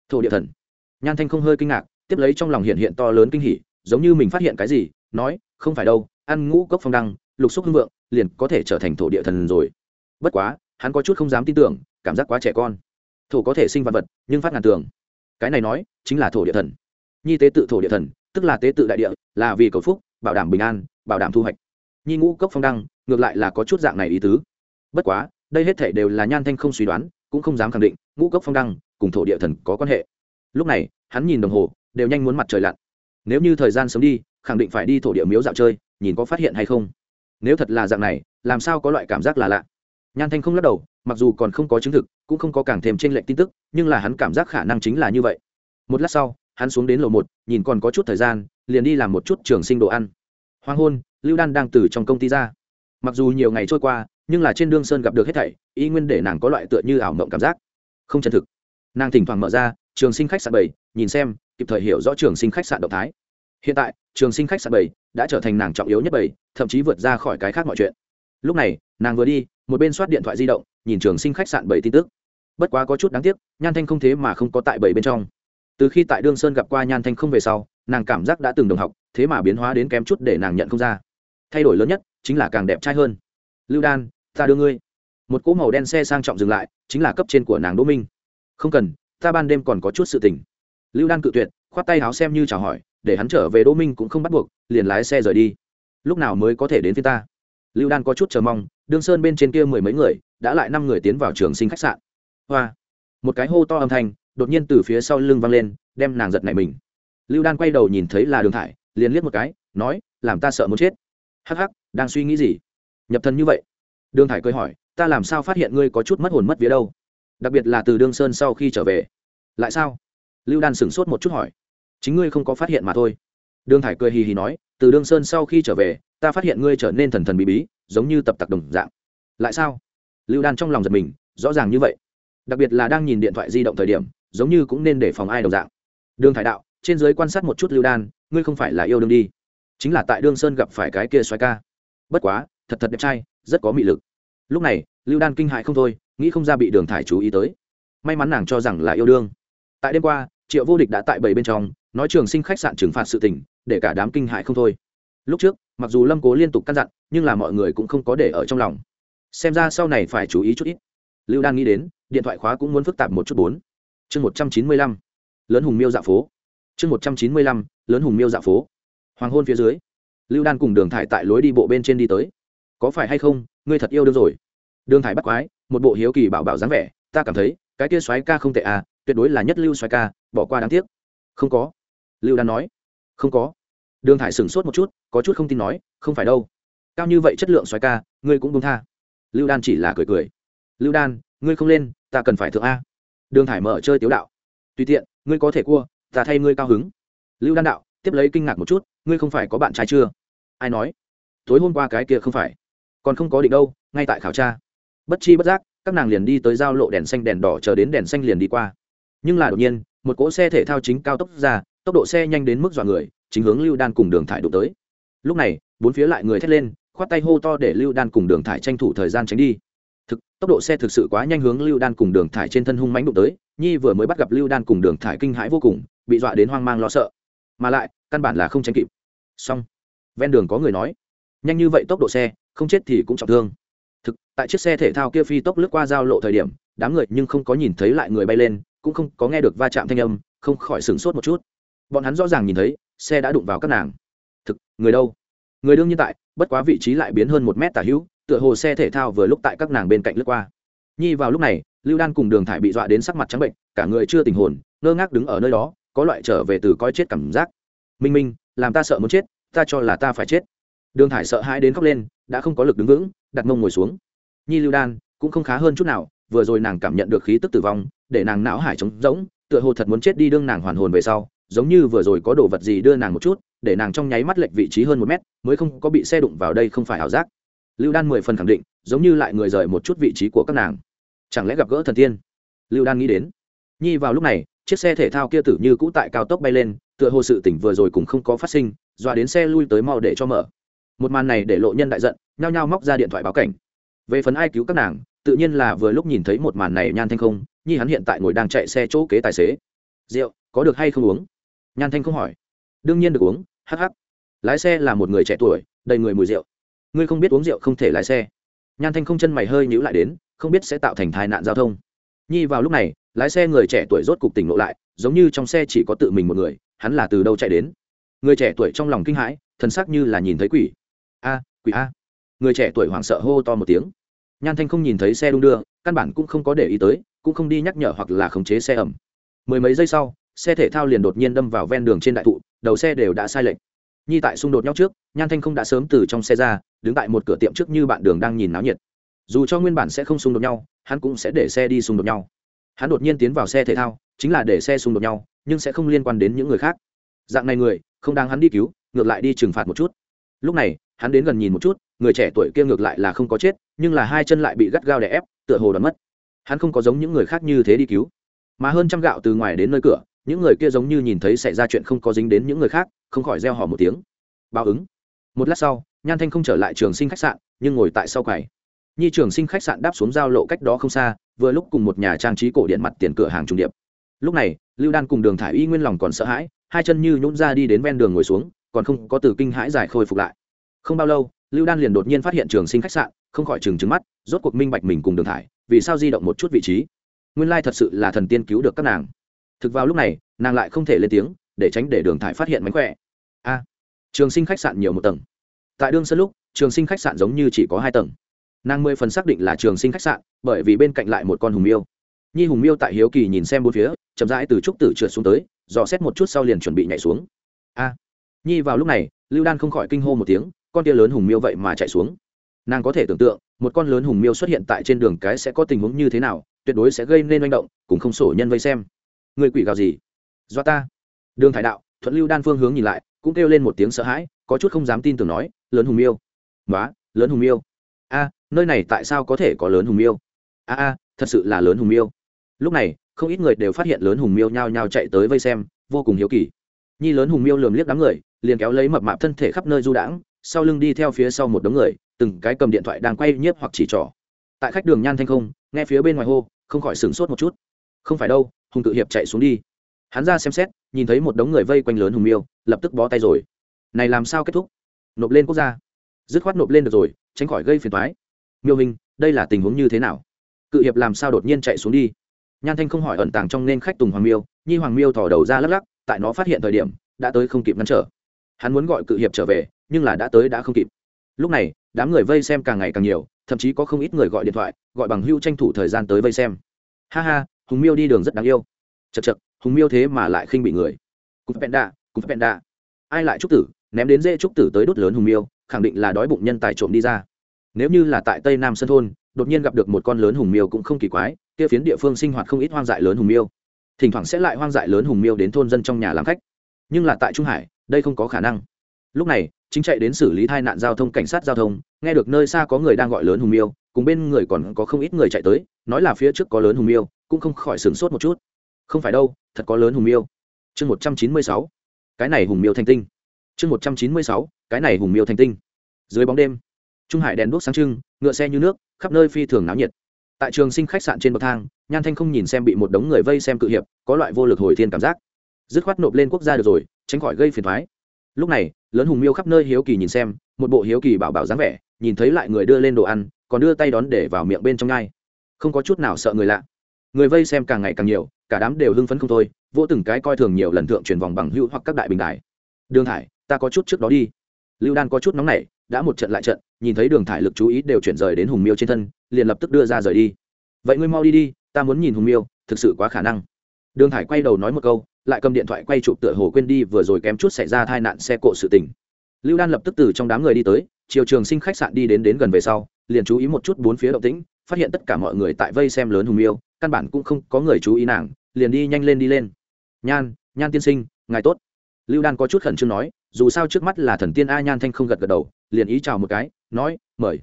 Thổ địa thần. Nhan thanh không hơi kinh ngạc, tiếp lấy trong lòng hiện hiện to lớn kinh hỉ, giống như mình phát hiện cái gì, nói, không phải đâu, ăn ngũ cốc phong đăng, lục xúc hưng vượng, liền có thể trở thành thổ địa thần rồi. Bất quá, hắn có chút không dám tin tưởng, cảm giác quá trẻ con. Thổ có thể sinh vật vật, nhưng phát ngàn tường cái này nói chính là thổ địa thần. Nhi tế tự thổ địa thần, tức là tế tự đại địa, là vì cầu phúc, bảo đảm bình an, bảo đảm thu hoạch. Nhi ngũ cốc phong đăng, ngược lại là có chút dạng này ý tứ. Bất quá, đây hết thể đều là nhan thanh không suy đoán, cũng không dám khẳng định ngũ cốc phong đăng cùng thổ địa thần có quan hệ. Lúc này, hắn nhìn đồng hồ, đều nhanh muốn mặt trời lặn. Nếu như thời gian sớm đi, khẳng định phải đi thổ địa miếu dạo chơi, nhìn có phát hiện hay không. Nếu thật là dạng này, làm sao có loại cảm giác là lạ? Nhan thanh không lắc đầu, mặc dù còn không có chứng thực cũng không có càng thêm trên lệnh tin tức, nhưng là hắn cảm giác khả năng chính là như vậy. Một lát sau, hắn xuống đến lầu một, nhìn còn có chút thời gian, liền đi làm một chút trường sinh đồ ăn. Hoàng hôn, lưu đan đang từ trong công ty ra. Mặc dù nhiều ngày trôi qua, nhưng là trên đương sơn gặp được hết thảy, ý nguyên để nàng có loại tựa như ảo mộng cảm giác. Không chân thực. Nàng thỉnh thoảng mở ra, trường sinh khách sạn bảy, nhìn xem, kịp thời hiểu rõ trường sinh khách sạn động thái. Hiện tại, trường sinh khách sạn bảy đã trở thành nàng trọng yếu nhất bảy, thậm chí vượt ra khỏi cái khác mọi chuyện. Lúc này, nàng vừa đi, một bên soát điện thoại di động, nhìn trường sinh khách sạn bảy tin tức bất quá có chút đáng tiếc, nhan thanh không thế mà không có tại bảy bên trong. Từ khi tại đương sơn gặp qua nhan thanh không về sau, nàng cảm giác đã từng đồng học, thế mà biến hóa đến kém chút để nàng nhận không ra. Thay đổi lớn nhất, chính là càng đẹp trai hơn. Lưu đan, ta đưa ngươi. Một cỗ màu đen xe sang trọng dừng lại, chính là cấp trên của nàng đỗ minh. Không cần, ta ban đêm còn có chút sự tình. Lưu đan cự tuyệt, khoát tay áo xem như chào hỏi, để hắn trở về đỗ minh cũng không bắt buộc, liền lái xe rời đi. Lúc nào mới có thể đến phía ta? Lưu đan có chút chờ mong, đương sơn bên trên kia mười mấy người, đã lại năm người tiến vào trường sinh khách sạn hoa. Một cái hô to âm thanh đột nhiên từ phía sau lưng vang lên, đem nàng giật nảy mình. Lưu đan quay đầu nhìn thấy là đường thải, liền liếc một cái, nói, làm ta sợ muốn chết. Hắc hắc, đang suy nghĩ gì? Nhập thần như vậy. Đường thải cười hỏi, ta làm sao phát hiện ngươi có chút mất hồn mất vía đâu? Đặc biệt là từ đương sơn sau khi trở về. Lại sao? Lưu đan sửng sốt một chút hỏi. Chính ngươi không có phát hiện mà thôi. Đường thải cười hì hì nói, từ đương sơn sau khi trở về, ta phát hiện ngươi trở nên thần thần bí bí, giống như tập tặc đồng dạng. Lại sao? Lưu đan trong lòng giật mình, rõ ràng như vậy đặc biệt là đang nhìn điện thoại di động thời điểm, giống như cũng nên để phòng ai đồng dạng. Đường thải đạo, trên giới quan sát một chút lưu đan, ngươi không phải là yêu đương đi. Chính là tại đương sơn gặp phải cái kia xoay ca. Bất quá, thật thật đẹp trai, rất có mị lực. Lúc này, lưu đan kinh hại không thôi, nghĩ không ra bị đường thải chú ý tới. May mắn nàng cho rằng là yêu đương. Tại đêm qua, triệu vô địch đã tại bảy bên trong, nói trường sinh khách sạn trừng phạt sự tình, để cả đám kinh hại không thôi. Lúc trước, mặc dù lâm cố liên tục căn dặn, nhưng là mọi người cũng không có để ở trong lòng. Xem ra sau này phải chú ý chút ít. Lưu đan nghĩ đến điện thoại khóa cũng muốn phức tạp một chút bốn. Chương một trăm chín mươi lăm, lớn hùng miêu dạ phố. Chương một trăm chín mươi lăm, lớn hùng miêu dạ phố. Hoàng hôn phía dưới, lưu đan cùng đường thải tại lối đi bộ bên trên đi tới. Có phải hay không, ngươi thật yêu đương rồi? Đường thải bắt quái, một bộ hiếu kỳ bảo bảo dáng vẻ, ta cảm thấy, cái kia soái ca không tệ à tuyệt đối là nhất lưu soái ca, bỏ qua đáng tiếc. Không có. Lưu đan nói. Không có. Đường thải sửng sốt một chút, có chút không tin nói, không phải đâu. Cao như vậy chất lượng soái ca, ngươi cũng bông tha. Lưu đan chỉ là cười cười. Lưu đan, ngươi không lên ta cần phải thượng a. Đường thải mở chơi tiếu đạo. Tùy tiện, ngươi có thể cua, ta thay ngươi cao hứng. Lưu đan đạo, tiếp lấy kinh ngạc một chút, ngươi không phải có bạn trai chưa? Ai nói? Tối hôm qua cái kia không phải. Còn không có định đâu, ngay tại khảo tra. Bất chi bất giác, các nàng liền đi tới giao lộ đèn xanh đèn đỏ chờ đến đèn xanh liền đi qua. Nhưng là đột nhiên, một cỗ xe thể thao chính cao tốc ra, tốc độ xe nhanh đến mức dọa người, chính hướng lưu đan cùng đường thải đụng tới. Lúc này, bốn phía lại người thét lên, khoát tay hô to để lưu đan cùng đường thải tranh thủ thời gian tránh đi tốc độ xe thực sự quá nhanh hướng lưu đan cùng đường thải trên thân hung mánh đụng tới, nhi vừa mới bắt gặp lưu đan cùng đường thải kinh hãi vô cùng, bị dọa đến hoang mang lo sợ. Mà lại, căn bản là không tránh kịp. Xong. Ven đường có người nói, nhanh như vậy tốc độ xe, không chết thì cũng trọng thương. Thực, tại chiếc xe thể thao kia phi tốc lướt qua giao lộ thời điểm, đám người nhưng không có nhìn thấy lại người bay lên, cũng không có nghe được va chạm thanh âm, không khỏi sửng sốt một chút. Bọn hắn rõ ràng nhìn thấy, xe đã đụng vào các nàng. Thực, người đâu? Người đương nhiên tại, bất quá vị trí lại biến hơn một mét tả hữu tựa hồ xe thể thao vừa lúc tại các nàng bên cạnh lướt qua. Nhi vào lúc này, lưu đan cùng đường thải bị dọa đến sắc mặt trắng bệnh, cả người chưa tình hồn, ngơ ngác đứng ở nơi đó, có loại trở về từ coi chết cảm giác. Minh minh, làm ta sợ muốn chết, ta cho là ta phải chết. Đường thải sợ hãi đến khóc lên, đã không có lực đứng vững, đặt mông ngồi xuống. Nhi lưu đan cũng không khá hơn chút nào, vừa rồi nàng cảm nhận được khí tức tử vong, để nàng não hải trống rỗng, tựa hồ thật muốn chết đi đương nàng hoàn hồn về sau, giống như vừa rồi có đồ vật gì đưa nàng một chút, để nàng trong nháy mắt lệch vị trí hơn một mét, mới không có bị xe đụng vào đây không phải ảo giác lưu đan mười phần khẳng định, giống như lại người rời một chút vị trí của các nàng. Chẳng lẽ gặp gỡ thần tiên? Lưu đan nghĩ đến. Nhi vào lúc này, chiếc xe thể thao kia tử như cũ tại cao tốc bay lên, tựa hồ sự tỉnh vừa rồi cũng không có phát sinh, dọa đến xe lui tới mau để cho mở. Một màn này để lộ nhân đại giận, nhao nhao móc ra điện thoại báo cảnh. Về phần ai cứu các nàng, tự nhiên là vừa lúc nhìn thấy một màn này nhan thanh không, nhi hắn hiện tại ngồi đang chạy xe chỗ kế tài xế. Rượu, có được hay không uống? Nhan thanh không hỏi. Đương nhiên được uống hh lái xe là một người trẻ tuổi, đầy người mùi rượu ngươi không biết uống rượu không thể lái xe. Nhan thanh không chân mày hơi nhữ lại đến, không biết sẽ tạo thành tai nạn giao thông. Nhi vào lúc này, lái xe người trẻ tuổi rốt cục tỉnh lộ lại, giống như trong xe chỉ có tự mình một người, hắn là từ đâu chạy đến? Người trẻ tuổi trong lòng kinh hãi thân xác như là nhìn thấy quỷ. A quỷ a. Người trẻ tuổi hoảng sợ hô to một tiếng. Nhan thanh không nhìn thấy xe đung đưa, căn bản cũng không có để ý tới, cũng không đi nhắc nhở hoặc là khống chế xe ẩm. Mười mấy giây sau, xe thể thao liền đột nhiên đâm vào ven đường trên đại thụ, đầu xe đều đã sai lệch nhi tại xung đột nhau trước, nhan thanh không đã sớm từ trong xe ra, đứng tại một cửa tiệm trước như bạn đường đang nhìn náo nhiệt. Dù cho nguyên bản sẽ không xung đột nhau, hắn cũng sẽ để xe đi xung đột nhau. Hắn đột nhiên tiến vào xe thể thao, chính là để xe xung đột nhau, nhưng sẽ không liên quan đến những người khác. Dạng này người, không đang hắn đi cứu, ngược lại đi trừng phạt một chút. Lúc này, hắn đến gần nhìn một chút, người trẻ tuổi kia ngược lại là không có chết, nhưng là hai chân lại bị gắt gao đè ép, tựa hồ đ mất. Hắn không có giống những người khác như thế đi cứu. Mà hơn trăm gạo từ ngoài đến nơi cửa những người kia giống như nhìn thấy xảy ra chuyện không có dính đến những người khác, không khỏi reo hò một tiếng. Báo ứng. Một lát sau, nhan thanh không trở lại trường sinh khách sạn, nhưng ngồi tại sau quầy. Nhi trường sinh khách sạn đáp xuống giao lộ cách đó không xa, vừa lúc cùng một nhà trang trí cổ điện mặt tiền cửa hàng trung điệp. Lúc này, lưu đan cùng đường thả y nguyên lòng còn sợ hãi, hai chân như nhún ra đi đến ven đường ngồi xuống, còn không có từ kinh hãi giải khôi phục lại. Không bao lâu, lưu đan liền đột nhiên phát hiện trường sinh khách sạn, không khỏi trừng trừng mắt, rốt cuộc minh bạch mình cùng đường thải, vì sao di động một chút vị trí. Nguyên lai thật sự là thần tiên cứu được các nàng thực vào lúc này, nàng lại không thể lên tiếng, để tránh để đường thải phát hiện mánh khỏe. A, trường sinh khách sạn nhiều một tầng. Tại đương sân lúc, trường sinh khách sạn giống như chỉ có hai tầng. Nàng mười phần xác định là trường sinh khách sạn, bởi vì bên cạnh lại một con hùng miêu. Nhi hùng miêu tại hiếu kỳ nhìn xem bốn phía, chậm rãi từ trúc tử trượt xuống tới, dò xét một chút sau liền chuẩn bị nhảy xuống. A, nhi vào lúc này, lưu đan không khỏi kinh hô một tiếng, con tia lớn hùng miêu vậy mà chạy xuống. Nàng có thể tưởng tượng, một con lớn hùng miêu xuất hiện tại trên đường cái sẽ có tình huống như thế nào, tuyệt đối sẽ gây nên manh động cùng không sổ nhân vây xem người quỷ gào gì? Do ta. Đường thải đạo, thuận lưu đan phương hướng nhìn lại, cũng kêu lên một tiếng sợ hãi, có chút không dám tin tưởng nói, lớn hùng miêu. Nói lớn hùng miêu. A, nơi này tại sao có thể có lớn hùng miêu? A a, thật sự là lớn hùng miêu. Lúc này, không ít người đều phát hiện lớn hùng miêu nhao nhao chạy tới vây xem, vô cùng hiếu kỳ. Nhi lớn hùng miêu lườm liếc đám người, liền kéo lấy mập mạp thân thể khắp nơi du đãng, sau lưng đi theo phía sau một đống người, từng cái cầm điện thoại đang quay nhiếp hoặc chỉ trỏ. Tại khách đường nhan thanh không, nghe phía bên ngoài hô, không khỏi sửng sốt một chút. Không phải đâu hùng cự hiệp chạy xuống đi. Hắn ra xem xét, nhìn thấy một đống người vây quanh lớn hùng miêu, lập tức bó tay rồi. Này làm sao kết thúc? Nộp lên quốc gia. Dứt khoát nộp lên được rồi, tránh khỏi gây phiền toái. Miêu hình đây là tình huống như thế nào? Cự hiệp làm sao đột nhiên chạy xuống đi? Nhan thanh không hỏi ẩn tàng trong nên khách tùng hoàng miêu, nhi hoàng miêu thò đầu ra lắc lắc, tại nó phát hiện thời điểm, đã tới không kịp ngăn trở. Hắn muốn gọi cự hiệp trở về, nhưng là đã tới đã không kịp. Lúc này, đám người vây xem càng ngày càng nhiều, thậm chí có không ít người gọi điện thoại, gọi bằng hưu tranh thủ thời gian tới vây xem. Ha ha hùng miêu đi đường rất đáng yêu. Chật chật hùng miêu thế mà lại khinh bị người. Cúp penda cúp penda ai lại trúc tử, ném đến dê trúc tử tới đốt lớn hùng miêu, khẳng định là đói bụng nhân tài trộm đi ra. Nếu như là tại tây nam sơn thôn, đột nhiên gặp được một con lớn hùng miêu cũng không kỳ quái, kia phiến địa phương sinh hoạt không ít hoang dại lớn hùng miêu. Thỉnh thoảng sẽ lại hoang dại lớn hùng miêu đến thôn dân trong nhà làm khách. Nhưng là tại trung hải, đây không có khả năng. Lúc này, chính chạy đến xử lý tai nạn giao thông, cảnh sát giao thông, nghe được nơi xa có người đang gọi lớn hùng miêu cùng bên người còn có không ít người chạy tới, nói là phía trước có lớn hùng miêu, cũng không khỏi sửng sốt một chút. Không phải đâu, thật có lớn hùng miêu. Chương một trăm chín mươi sáu, cái này hùng miêu thành tinh. Chương một trăm chín mươi sáu, cái này hùng miêu thành tinh. Dưới bóng đêm, trung hải đèn đuốc sáng trưng, ngựa xe như nước, khắp nơi phi thường náo nhiệt. Tại trường sinh khách sạn trên bậc thang, nhan thanh không nhìn xem bị một đống người vây xem cự hiệp, có loại vô lực hồi thiên cảm giác. Dứt khoát nộp lên quốc gia được rồi, tránh khỏi gây phiền thoái lúc này, lớn hùng miêu khắp nơi hiếu kỳ nhìn xem, một bộ hiếu kỳ bảo bảo dáng vẻ, nhìn thấy lại người đưa lên đồ ăn còn đưa tay đón để vào miệng bên trong ngai, không có chút nào sợ người lạ. Người vây xem càng ngày càng nhiều cả đám đều hưng phấn không thôi vỗ từng cái coi thường nhiều lần thượng truyền vòng bằng hữu hoặc các đại bình đài. Đường thải ta có chút trước đó đi. Lưu đan có chút nóng nảy đã một trận lại trận nhìn thấy đường thải lực chú ý đều chuyển rời đến hùng miêu trên thân liền lập tức đưa ra rời đi. Vậy ngươi mau đi đi ta muốn nhìn hùng miêu thực sự quá khả năng. Đường thải quay đầu nói một câu lại cầm điện thoại quay chụp tựa hồ quên đi vừa rồi kém chút xảy ra tai nạn xe cộ sự tình. Lưu đan lập tức từ trong đám người đi tới chiều trường sinh khách sạn đi đến đến gần về sau, liền chú ý một chút bốn phía động tĩnh, phát hiện tất cả mọi người tại vây xem lớn hùng miêu, căn bản cũng không có người chú ý nàng, liền đi nhanh lên đi lên. Nhan nhan tiên sinh, ngài tốt. Lưu đan có chút khẩn trương nói, dù sao trước mắt là thần tiên a nhan thanh không gật gật đầu, liền ý chào một cái, nói, mời.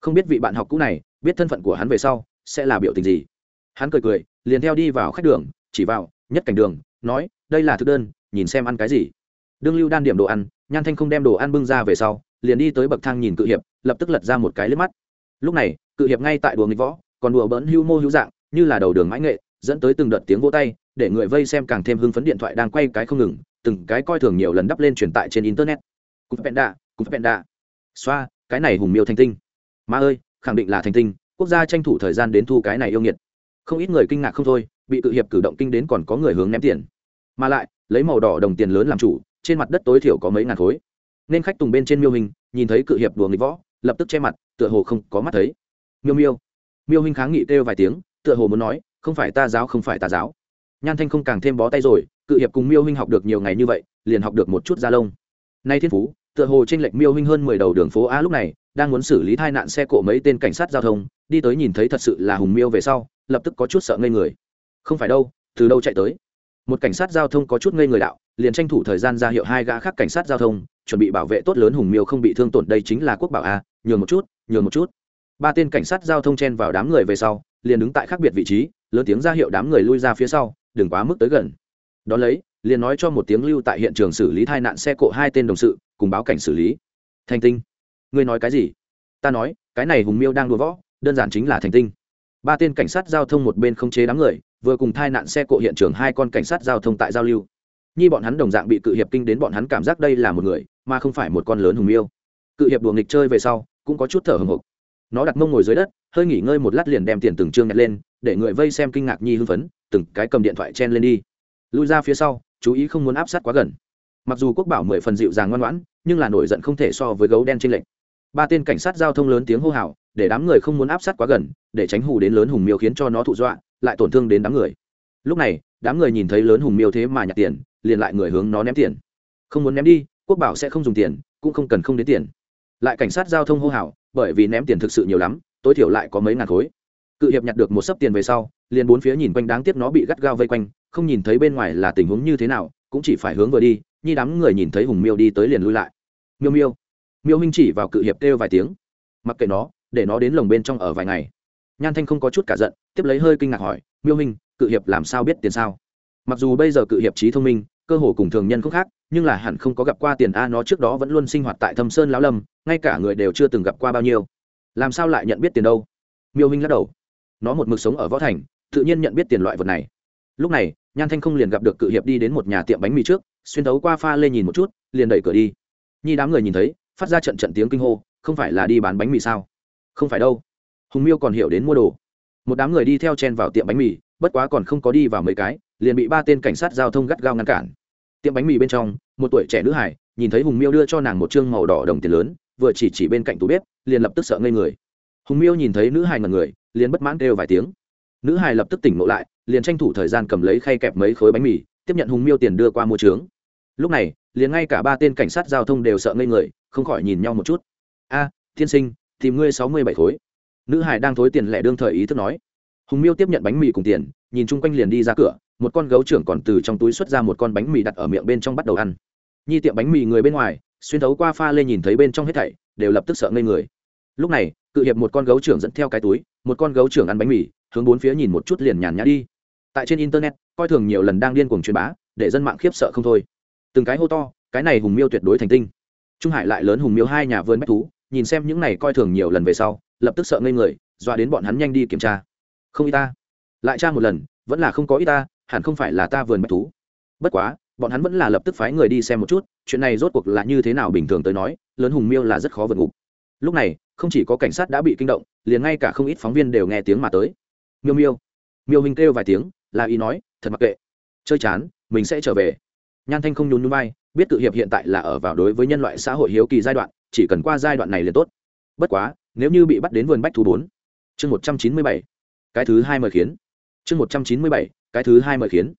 Không biết vị bạn học cũ này, biết thân phận của hắn về sau, sẽ là biểu tình gì. Hắn cười cười, liền theo đi vào khách đường, chỉ vào nhất cảnh đường, nói, đây là thực đơn, nhìn xem ăn cái gì. Đương lưu đan điểm đồ ăn, nhan thanh không đem đồ ăn bưng ra về sau liền đi tới bậc thang nhìn cự hiệp, lập tức lật ra một cái liếp mắt. Lúc này, cự hiệp ngay tại đùa nghịch võ, còn đùa bỡn hưu mô hữu dạng, như là đầu đường mãi nghệ, dẫn tới từng đợt tiếng vỗ tay, để người vây xem càng thêm hưng phấn điện thoại đang quay cái không ngừng, từng cái coi thường nhiều lần đắp lên truyền tải trên internet. Cúp penda cúp penda xoa, cái này hùng miêu thành tinh. Ma ơi, khẳng định là thành tinh, quốc gia tranh thủ thời gian đến thu cái này yêu nghiệt. Không ít người kinh ngạc không thôi, bị cự hiệp cử động kinh đến còn có người hướng ném tiền. Mà lại, lấy màu đỏ đồng tiền lớn làm chủ, trên mặt đất tối thiểu có mấy ngàn khối nên khách tùng bên trên miêu hình, nhìn thấy cự hiệp đùa nghịch võ, lập tức che mặt, tựa hồ không có mắt thấy. Miêu miêu. Miêu hình kháng nghị kêu vài tiếng, tựa hồ muốn nói, không phải ta giáo, không phải ta giáo. Nhan thanh không càng thêm bó tay rồi, cự hiệp cùng miêu huynh học được nhiều ngày như vậy, liền học được một chút da lông. Nay thiên phú, tựa hồ trên lệch miêu huynh hơn mười đầu đường phố a lúc này, đang muốn xử lý tai nạn xe cộ mấy tên cảnh sát giao thông, đi tới nhìn thấy thật sự là hùng miêu về sau, lập tức có chút sợ ngây người. Không phải đâu, từ đâu chạy tới? Một cảnh sát giao thông có chút ngây người đạo, liền tranh thủ thời gian ra hiệu hai gã khác cảnh sát giao thông chuẩn bị bảo vệ tốt lớn hùng miêu không bị thương tổn, đây chính là quốc bảo a, nhường một chút, nhường một chút. Ba tên cảnh sát giao thông chen vào đám người về sau, liền đứng tại khác biệt vị trí, lớn tiếng ra hiệu đám người lui ra phía sau, đừng quá mức tới gần. Đón lấy, liền nói cho một tiếng lưu tại hiện trường xử lý tai nạn xe cộ hai tên đồng sự, cùng báo cảnh xử lý. Thành tinh, ngươi nói cái gì? Ta nói, cái này hùng miêu đang đùa võ, đơn giản chính là thành tinh. Ba tên cảnh sát giao thông một bên không chế đám người, vừa cùng tai nạn xe cộ hiện trường hai con cảnh sát giao thông tại giao lưu nhi bọn hắn đồng dạng bị cự hiệp kinh đến bọn hắn cảm giác đây là một người, mà không phải một con lớn hùng miêu. Cự hiệp đùa nghịch chơi về sau, cũng có chút thở hồng hộc. Nó đặt mông ngồi dưới đất, hơi nghỉ ngơi một lát liền đem tiền từng trương nhặt lên, để người vây xem kinh ngạc nhi hưng phấn, từng cái cầm điện thoại chen lên đi. Lui ra phía sau, chú ý không muốn áp sát quá gần. Mặc dù quốc bảo mười phần dịu dàng ngoan ngoãn, nhưng là nổi giận không thể so với gấu đen trên lệnh ba tên cảnh sát giao thông lớn tiếng hô hào, để đám người không muốn áp sát quá gần, để tránh hù đến lớn hùng miêu khiến cho nó thụ dọa, lại tổn thương đến đám người. Lúc này, đám người nhìn thấy lớn hùng miêu thế mà nhặt tiền liền lại người hướng nó ném tiền. Không muốn ném đi, quốc bảo sẽ không dùng tiền, cũng không cần không đến tiền. Lại cảnh sát giao thông hô hào, bởi vì ném tiền thực sự nhiều lắm, tối thiểu lại có mấy ngàn khối. Cự hiệp nhặt được một sấp tiền về sau, liền bốn phía nhìn quanh đáng tiếc nó bị gắt gao vây quanh, không nhìn thấy bên ngoài là tình huống như thế nào, cũng chỉ phải hướng vừa đi, nhi đám người nhìn thấy hùng miêu đi tới liền lui lại. Miêu miêu. Miêu minh chỉ vào cự hiệp kêu vài tiếng. Mặc kệ nó, để nó đến lồng bên trong ở vài ngày. Nhan thanh không có chút cả giận, tiếp lấy hơi kinh ngạc hỏi, miêu minh, cự hiệp làm sao biết tiền sao? Mặc dù bây giờ cự hiệp trí thông minh cơ hồ cùng thường nhân không khác, nhưng là hẳn không có gặp qua tiền a nó trước đó vẫn luôn sinh hoạt tại thâm sơn lão lâm, ngay cả người đều chưa từng gặp qua bao nhiêu. Làm sao lại nhận biết tiền đâu? Miêu minh lắc đầu. Nó một mực sống ở võ thành, tự nhiên nhận biết tiền loại vật này. Lúc này, nhan thanh không liền gặp được cự hiệp đi đến một nhà tiệm bánh mì trước, xuyên tấu qua pha lê nhìn một chút, liền đẩy cửa đi. Nhi đám người nhìn thấy, phát ra trận trận tiếng kinh hô, không phải là đi bán bánh mì sao? Không phải đâu. Hùng miêu còn hiểu đến mua đồ. Một đám người đi theo chen vào tiệm bánh mì bất quá còn không có đi vào mấy cái liền bị ba tên cảnh sát giao thông gắt gao ngăn cản. Tiệm bánh mì bên trong một tuổi trẻ nữ hải nhìn thấy hùng miêu đưa cho nàng một chương màu đỏ đồng tiền lớn vừa chỉ chỉ bên cạnh tủ bếp liền lập tức sợ ngây người. Hùng miêu nhìn thấy nữ hải ngần người liền bất mãn kêu vài tiếng. Nữ hải lập tức tỉnh ngộ lại liền tranh thủ thời gian cầm lấy khay kẹp mấy khối bánh mì tiếp nhận hùng miêu tiền đưa qua mua trướng. Lúc này liền ngay cả ba tên cảnh sát giao thông đều sợ ngây người không khỏi nhìn nhau một chút. A à, sinh tìm ngươi sáu mươi bảy khối. Nữ hải đang thối tiền lẻ đương thời ý thức nói hùng miêu tiếp nhận bánh mì cùng tiền, nhìn chung quanh liền đi ra cửa, một con gấu trưởng còn từ trong túi xuất ra một con bánh mì đặt ở miệng bên trong bắt đầu ăn. Nhi tiệm bánh mì người bên ngoài, xuyên thấu qua pha lê nhìn thấy bên trong hết thảy, đều lập tức sợ ngây người. Lúc này, cự hiệp một con gấu trưởng dẫn theo cái túi, một con gấu trưởng ăn bánh mì, hướng bốn phía nhìn một chút liền nhàn nhã đi. Tại trên internet, coi thường nhiều lần đang điên cuồng truyền bá, để dân mạng khiếp sợ không thôi. Từng cái hô to, cái này hùng miêu tuyệt đối thành tinh. Trung hải lại lớn hùng miêu hai nhà vườn bách thú, nhìn xem những này coi thường nhiều lần về sau, lập tức sợ ngây người, dọa đến bọn hắn nhanh đi kiểm tra không y ta. Lại tra một lần, vẫn là không có y ta, hẳn không phải là ta vườn bách thú. Bất quá, bọn hắn vẫn là lập tức phái người đi xem một chút, chuyện này rốt cuộc là như thế nào bình thường tới nói, lớn hùng miêu là rất khó vượt ngục. Lúc này, không chỉ có cảnh sát đã bị kinh động, liền ngay cả không ít phóng viên đều nghe tiếng mà tới. Miêu miêu. Miêu hình kêu vài tiếng, là ý nói, thật mặc kệ. Chơi chán, mình sẽ trở về. Nhan thanh không nhún nhún bay biết tự hiệp hiện tại là ở vào đối với nhân loại xã hội hiếu kỳ giai đoạn, chỉ cần qua giai đoạn này liền tốt. Bất quá, nếu như bị bắt đến vườn bách thú bốn, chương một trăm chín mươi bảy cái thứ hai mời khiến. Chương một trăm chín mươi bảy, cái thứ hai mời khiến.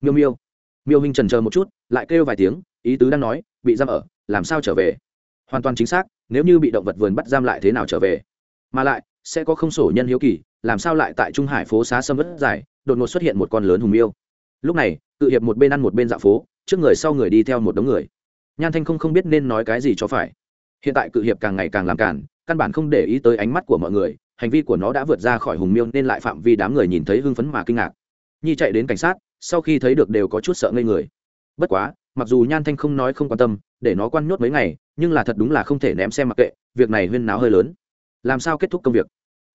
Miêu miêu. Miêu hình trần chờ một chút, lại kêu vài tiếng, ý tứ đang nói, bị giam ở, làm sao trở về? Hoàn toàn chính xác, nếu như bị động vật vườn bắt giam lại thế nào trở về? Mà lại, sẽ có không sổ nhân hiếu kỳ, làm sao lại tại trung hải phố xá sâm vất dài, đột ngột xuất hiện một con lớn hùng miêu? Lúc này, tự hiệp một bên ăn một bên dạo phố, trước người sau người đi theo một đống người. Nhan thanh không không biết nên nói cái gì cho phải. Hiện tại cự hiệp càng ngày càng làm cản căn bản không để ý tới ánh mắt của mọi người hành vi của nó đã vượt ra khỏi hùng miêu nên lại phạm vi đám người nhìn thấy hưng phấn mà kinh ngạc. Nhi chạy đến cảnh sát, sau khi thấy được đều có chút sợ ngây người. Bất quá, mặc dù nhan thanh không nói không quan tâm, để nó quan nhốt mấy ngày, nhưng là thật đúng là không thể ném xem mặc kệ, việc này huyên náo hơi lớn. Làm sao kết thúc công việc?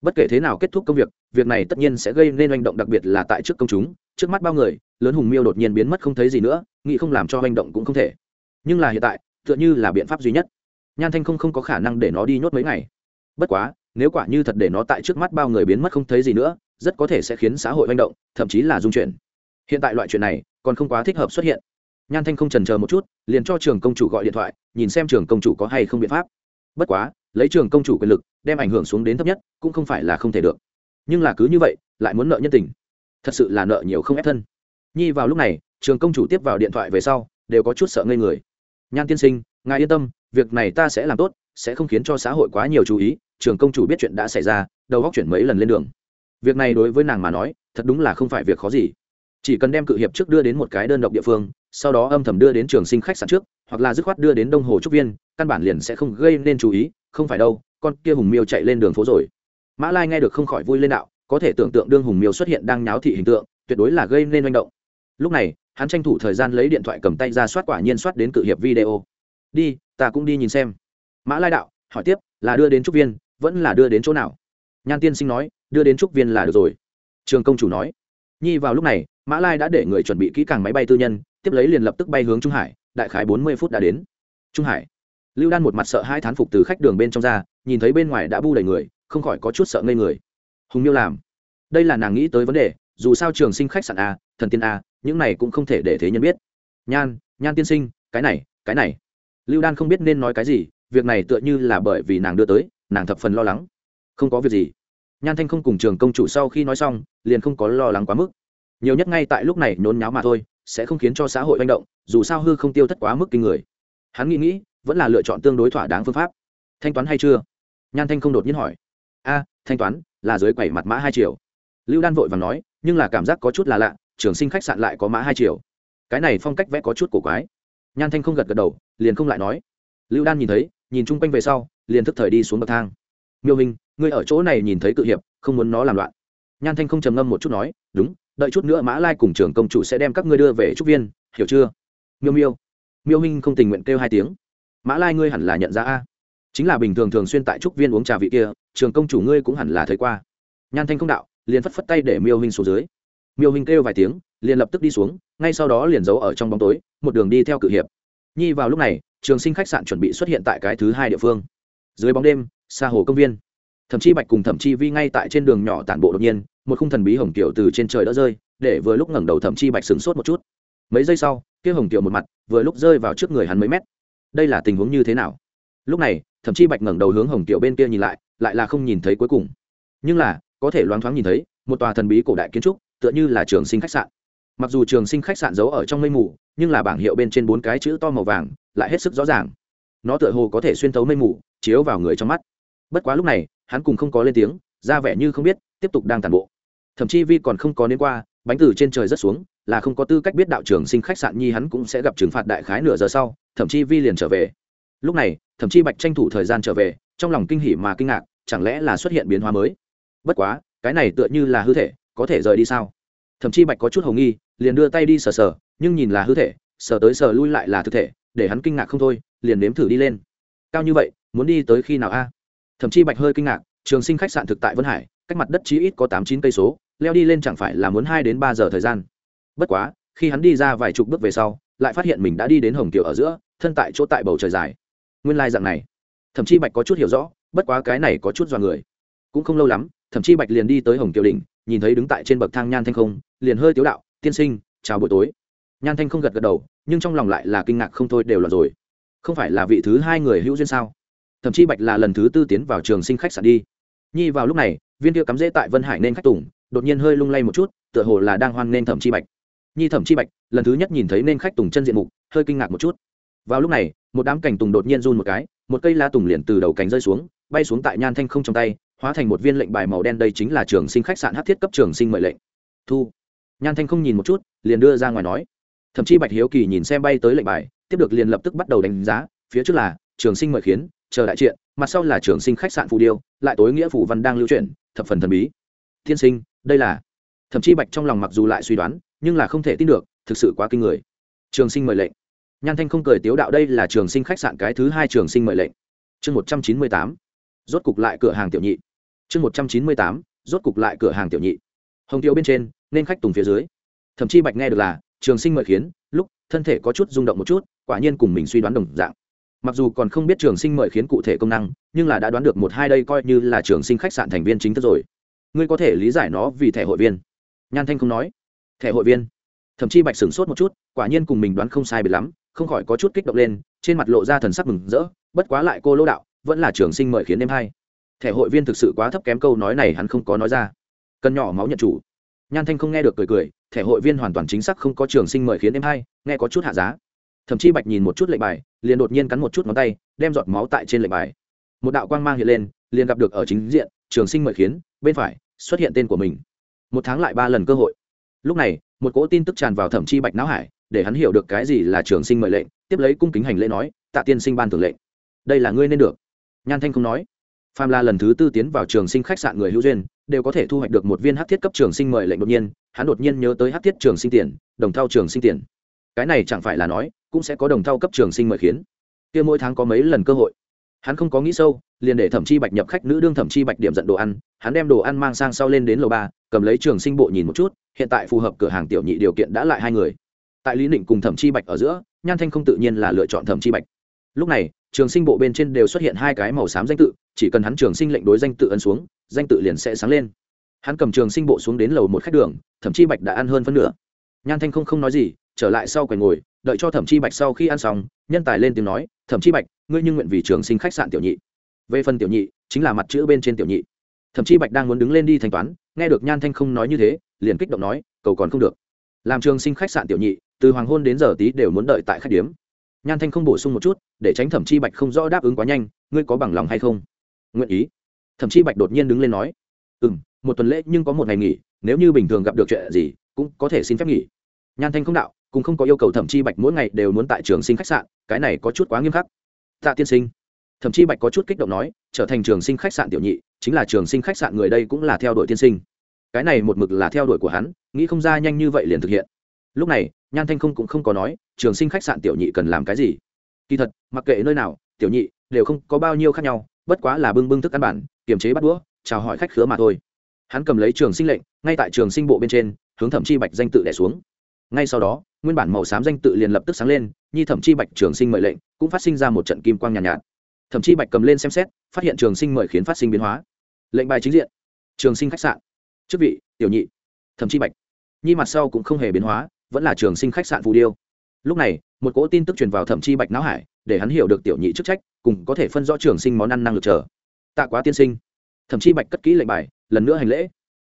Bất kể thế nào kết thúc công việc việc này tất nhiên sẽ gây nên hành động đặc biệt là tại trước công chúng, trước mắt bao người, lớn hùng miêu đột nhiên biến mất không thấy gì nữa, nghĩ không làm cho hành động cũng không thể. Nhưng là hiện tại, tựa như là biện pháp duy nhất. Nhan thanh không không có khả năng để nó đi nhốt mấy ngày. Bất quá nếu quả như thật để nó tại trước mắt bao người biến mất không thấy gì nữa, rất có thể sẽ khiến xã hội manh động, thậm chí là dung chuyển. Hiện tại loại chuyện này còn không quá thích hợp xuất hiện. Nhan thanh không trần chờ một chút, liền cho trường công chủ gọi điện thoại, nhìn xem trường công chủ có hay không biện pháp. Bất quá, lấy trường công chủ quyền lực, đem ảnh hưởng xuống đến thấp nhất, cũng không phải là không thể được. Nhưng là cứ như vậy, lại muốn nợ nhân tình. Thật sự là nợ nhiều không ép thân. Nhi vào lúc này, trường công chủ tiếp vào điện thoại về sau, đều có chút sợ ngây người. Nhan tiên sinh, ngài yên tâm, việc này ta sẽ làm tốt, sẽ không khiến cho xã hội quá nhiều chú ý trường công chủ biết chuyện đã xảy ra, đầu góc chuyển mấy lần lên đường. Việc này đối với nàng mà nói, thật đúng là không phải việc khó gì. Chỉ cần đem cự hiệp trước đưa đến một cái đơn độc địa phương, sau đó âm thầm đưa đến trường sinh khách sạn trước, hoặc là dứt khoát đưa đến đông hồ trúc viên, căn bản liền sẽ không gây nên chú ý, không phải đâu, con kia hùng miêu chạy lên đường phố rồi. Mã lai nghe được không khỏi vui lên đạo, có thể tưởng tượng đương hùng miêu xuất hiện đang nháo thị hình tượng, tuyệt đối là gây nên manh động. Lúc này, hắn tranh thủ thời gian lấy điện thoại cầm tay ra soát quả nhiên soát đến cự hiệp video. Đi, ta cũng đi nhìn xem. Mã lai đạo, hỏi tiếp, là đưa đến trúc viên vẫn là đưa đến chỗ nào? Nhan tiên sinh nói, đưa đến trúc viên là được rồi. Trường công chủ nói. Nhi vào lúc này, mã lai đã để người chuẩn bị kỹ càng máy bay tư nhân, tiếp lấy liền lập tức bay hướng trung hải, đại khái bốn mươi phút đã đến. Trung hải. Lưu đan một mặt sợ hai thán phục từ khách đường bên trong ra, nhìn thấy bên ngoài đã bu đầy người, không khỏi có chút sợ ngây người. Hùng miêu làm. Đây là nàng nghĩ tới vấn đề, dù sao trường sinh khách sạn a, thần tiên a, những này cũng không thể để thế nhân biết. Nhan nhan tiên sinh, cái này cái này. Lưu đan không biết nên nói cái gì, việc này tựa như là bởi vì nàng đưa tới nàng thập phần lo lắng. Không có việc gì. Nhan thanh không cùng trường công chủ sau khi nói xong, liền không có lo lắng quá mức. Nhiều nhất ngay tại lúc này nhốn nháo mà thôi, sẽ không khiến cho xã hội manh động, dù sao hư không tiêu thất quá mức kinh người. Hắn nghĩ nghĩ, vẫn là lựa chọn tương đối thỏa đáng phương pháp. Thanh toán hay chưa? Nhan thanh không đột nhiên hỏi. A, thanh toán, là dưới quẩy mặt mã hai triệu. Lưu đan vội và nói, nhưng là cảm giác có chút là lạ, trường sinh khách sạn lại có mã hai triệu. Cái này phong cách vẽ có chút cổ quái. Nhan thanh không gật gật đầu, liền không lại nói. Lưu đan nhìn thấy, nhìn chung quanh về sau liền thức thời đi xuống bậc thang. Miêu hình ngươi ở chỗ này nhìn thấy cự hiệp, không muốn nó làm loạn. Nhan thanh không trầm ngâm một chút nói, đúng, đợi chút nữa mã lai cùng trưởng công chủ sẽ đem các ngươi đưa về trúc viên, hiểu chưa? Miêu miêu. Miêu minh không tình nguyện kêu hai tiếng. Mã lai ngươi hẳn là nhận ra a. Chính là bình thường thường xuyên tại trúc viên uống trà vị kia trường công chủ ngươi cũng hẳn là thấy qua. Nhan thanh không đạo, liền phất phất tay để miêu minh xuống dưới. Miêu minh kêu vài tiếng, liền lập tức đi xuống, ngay sau đó liền giấu ở trong bóng tối, một đường đi theo cự hiệp. Nhi vào lúc này, trường sinh khách sạn chuẩn bị xuất hiện tại cái thứ hai địa phương dưới bóng đêm, xa hồ công viên. Thậm chí bạch cùng thậm chí vi ngay tại trên đường nhỏ tản bộ đột nhiên, một khung thần bí hồng kiểu từ trên trời đã rơi, để vừa lúc ngẩng đầu thẩm chi bạch sửng sốt một chút. Mấy giây sau, kia hồng kiểu một mặt, vừa lúc rơi vào trước người hắn mấy mét. Đây là tình huống như thế nào? Lúc này, thẩm chi bạch ngẩng đầu hướng hồng kiểu bên kia nhìn lại lại là không nhìn thấy cuối cùng. Nhưng là, có thể loáng thoáng nhìn thấy, một tòa thần bí cổ đại kiến trúc, tựa như là trường sinh khách sạn. Mặc dù trường sinh khách sạn giấu ở trong mây mù, nhưng là bảng hiệu bên trên bốn cái chữ to màu vàng, lại hết sức rõ ràng. Nó tựa hồ có thể xuyên tấu mây mù chiếu vào người trong mắt. Bất quá lúc này, hắn cùng không có lên tiếng, ra vẻ như không biết, tiếp tục đang tàn bộ. Thậm chí vi còn không có đến qua, bánh từ trên trời rất xuống, là không có tư cách biết đạo trưởng sinh khách sạn nhi hắn cũng sẽ gặp trừng phạt đại khái nửa giờ sau, thậm chí vi liền trở về. Lúc này, thậm chí bạch tranh thủ thời gian trở về, trong lòng kinh hỉ mà kinh ngạc, chẳng lẽ là xuất hiện biến hóa mới? Bất quá, cái này tựa như là hư thể, có thể rời đi sao? Thậm chí bạch có chút hầu nghi, liền đưa tay đi sờ sờ, nhưng nhìn là hư thể, sờ tới sờ lui lại là thực thể, để hắn kinh ngạc không thôi, liền nếm thử đi lên. Cao như vậy muốn đi tới khi nào a? Thậm chí bạch hơi kinh ngạc, trường sinh khách sạn thực tại vân hải, cách mặt đất chí ít có tám chín cây số, leo đi lên chẳng phải là muốn hai đến ba giờ thời gian. Bất quá, khi hắn đi ra vài chục bước về sau, lại phát hiện mình đã đi đến hồng kiều ở giữa, thân tại chỗ tại bầu trời dài. Nguyên lai dạng này. Thậm chí bạch có chút hiểu rõ, bất quá cái này có chút dọa người. Cũng không lâu lắm thậm chí bạch liền đi tới hồng kiều đỉnh, nhìn thấy đứng tại trên bậc thang nhan thanh không, liền hơi tiếu đạo, tiên sinh, chào buổi tối. Nhan thanh không gật gật đầu, nhưng trong lòng lại là kinh ngạc không thôi đều là rồi. Không phải là vị thứ hai người hữu duyên sao? Thậm chí bạch là lần thứ tư tiến vào trường sinh khách sạn đi. Nhi vào lúc này, viên kia cắm rễ tại vân hải nên khách tùng, đột nhiên hơi lung lay một chút, tựa hồ là đang hoan nên thẩm chi bạch. Nhi thẩm chi bạch, lần thứ nhất nhìn thấy nên khách tùng chân diện mục, hơi kinh ngạc một chút. Vào lúc này, một đám cành tùng đột nhiên run một cái, một cây la tùng liền từ đầu cành rơi xuống, bay xuống tại nhan thanh không trong tay, hóa thành một viên lệnh bài màu đen đây chính là trường sinh khách sạn hát thiết cấp trường sinh mệnh lệnh. Thu. Nhan thanh không nhìn một chút, liền đưa ra ngoài nói. Thậm chí bạch hiếu kỳ nhìn xem bay tới lệnh bài, tiếp được liền lập tức bắt đầu đánh giá, phía trước là, trường sinh mời khiến chờ đại triện, mặt sau là trường sinh khách sạn phù điêu, lại tối nghĩa phủ văn đang lưu chuyển, thập phần thần bí. Tiên sinh, đây là. Thậm chí bạch trong lòng mặc dù lại suy đoán, nhưng là không thể tin được, thực sự quá kinh người. Trường sinh mời lệnh. Nhan thanh không cười tiếu đạo đây là trường sinh khách sạn cái thứ hai trường sinh mời lệnh. Chương một trăm chín mươi tám. Rốt cục lại cửa hàng tiểu nhị. Chương một trăm chín mươi tám. Rốt cục lại cửa hàng tiểu nhị. Hồng tiêu bên trên, nên khách tùng phía dưới. Thậm chí bạch nghe được là, trường sinh mời khiến, lúc, thân thể có chút rung động một chút, quả nhiên cùng mình suy đoán đồng dạng mặc dù còn không biết trường sinh mời khiến cụ thể công năng, nhưng là đã đoán được một hai đây coi như là trường sinh khách sạn thành viên chính thức rồi. Ngươi có thể lý giải nó vì thẻ hội viên. Nhan thanh không nói. Thẻ hội viên. Thậm chí bạch sửng sốt một chút, quả nhiên cùng mình đoán không sai biệt lắm, không khỏi có chút kích động lên, trên mặt lộ ra thần sắc mừng rỡ, bất quá lại cô lỗ đạo, vẫn là trường sinh mời khiến em hay thẻ hội viên thực sự quá thấp kém câu nói này hắn không có nói ra. Cần nhỏ máu nhận chủ. Nhan thanh không nghe được cười cười, thẻ hội viên hoàn toàn chính xác không có trường sinh mời khiến em hay nghe có chút hạ giá thậm chí bạch nhìn một chút lệnh bài, liền đột nhiên cắn một chút ngón tay, đem giọt máu tại trên lệnh bài. Một đạo quang mang hiện lên, liền gặp được ở chính diện, trường sinh mời khiến, bên phải, xuất hiện tên của mình. Một tháng lại ba lần cơ hội. Lúc này, một cỗ tin tức tràn vào thẩm chi bạch não hải, để hắn hiểu được cái gì là trường sinh mời lệnh, tiếp lấy cung kính hành lễ nói, tạ tiên sinh ban thường lệnh. Đây là ngươi nên được. Nhan thanh không nói. Phàm La lần thứ tư tiến vào trường sinh khách sạn người hữu duyên, đều có thể thu hoạch được một viên hát thiết cấp trường sinh mời lệnh đột nhiên, hắn đột nhiên nhớ tới hát thiết trường sinh tiền, đồng thao trường sinh tiền. Cái này chẳng phải là nói cũng sẽ có đồng thao cấp trường sinh mời khiến. Kia mỗi tháng có mấy lần cơ hội. Hắn không có nghĩ sâu, liền để thẩm chi bạch nhập khách, nữ đương thẩm chi bạch điểm dẫn đồ ăn. Hắn đem đồ ăn mang sang sau lên đến lầu ba, cầm lấy trường sinh bộ nhìn một chút, hiện tại phù hợp cửa hàng tiểu nhị điều kiện đã lại hai người. Tại lý định cùng thẩm chi bạch ở giữa, nhan thanh không tự nhiên là lựa chọn thẩm chi bạch. Lúc này, trường sinh bộ bên trên đều xuất hiện hai cái màu xám danh tự, chỉ cần hắn trường sinh lệnh đối danh tự ấn xuống, danh tự liền sẽ sáng lên. Hắn cầm trường sinh bộ xuống đến lầu một khách đường, thẩm chi bạch đã ăn hơn phân nửa. Nhan thanh không không nói gì, trở lại sau quầy ngồi đợi cho thẩm chi bạch sau khi ăn xong, nhân tài lên tiếng nói, thẩm chi bạch, ngươi nhưng nguyện vì trường sinh khách sạn tiểu nhị. Về phần tiểu nhị, chính là mặt chữ bên trên tiểu nhị. Thẩm chi bạch đang muốn đứng lên đi thanh toán, nghe được nhan thanh không nói như thế, liền kích động nói, cầu còn không được. Làm trường sinh khách sạn tiểu nhị, từ hoàng hôn đến giờ tí đều muốn đợi tại khách điếm. Nhan thanh không bổ sung một chút, để tránh thẩm chi bạch không rõ đáp ứng quá nhanh, ngươi có bằng lòng hay không? Nguyện ý. Thẩm chi bạch đột nhiên đứng lên nói ừ m một tuần lễ nhưng có một ngày nghỉ, nếu như bình thường gặp được chuyện gì, cũng có thể xin phép nghỉ. Nhan thanh không đạo cũng không có yêu cầu thẩm chi bạch mỗi ngày đều muốn tại trường sinh khách sạn, cái này có chút quá nghiêm khắc. Tạ tiên sinh, thẩm chi bạch có chút kích động nói, trở thành trường sinh khách sạn tiểu nhị, chính là trường sinh khách sạn người đây cũng là theo đuổi tiên sinh. Cái này một mực là theo đuổi của hắn, nghĩ không ra nhanh như vậy liền thực hiện. Lúc này, nhan thanh không cũng không có nói, trường sinh khách sạn tiểu nhị cần làm cái gì. Kỳ thật, mặc kệ nơi nào, tiểu nhị đều không có bao nhiêu khác nhau, bất quá là bưng bưng thức ăn bản, kiềm chế bắt đũa, chào hỏi khách khứa mà thôi. Hắn cầm lấy trường sinh lệnh, ngay tại trường sinh bộ bên trên, hướng thẩm chi bạch danh tự đẻ xuống. Ngay sau đó nguyên bản màu xám danh tự liền lập tức sáng lên nhi thẩm chi bạch trường sinh mời lệnh cũng phát sinh ra một trận kim quang nhàn nhạt, nhạt thẩm chi bạch cầm lên xem xét phát hiện trường sinh mời khiến phát sinh biến hóa. Lệnh bài chính diện. Trường sinh khách sạn. Chức vị tiểu nhị. Thẩm chi bạch. Nhi mặt sau cũng không hề biến hóa vẫn là trường sinh khách sạn phù điêu. Lúc này một cỗ tin tức truyền vào thẩm chi bạch não hải để hắn hiểu được tiểu nhị chức trách cùng có thể phân rõ trường sinh món ăn năng lực chờ. Tạ quá tiên sinh. Thẩm chi bạch cất kỹ lệnh bài lần nữa hành lễ.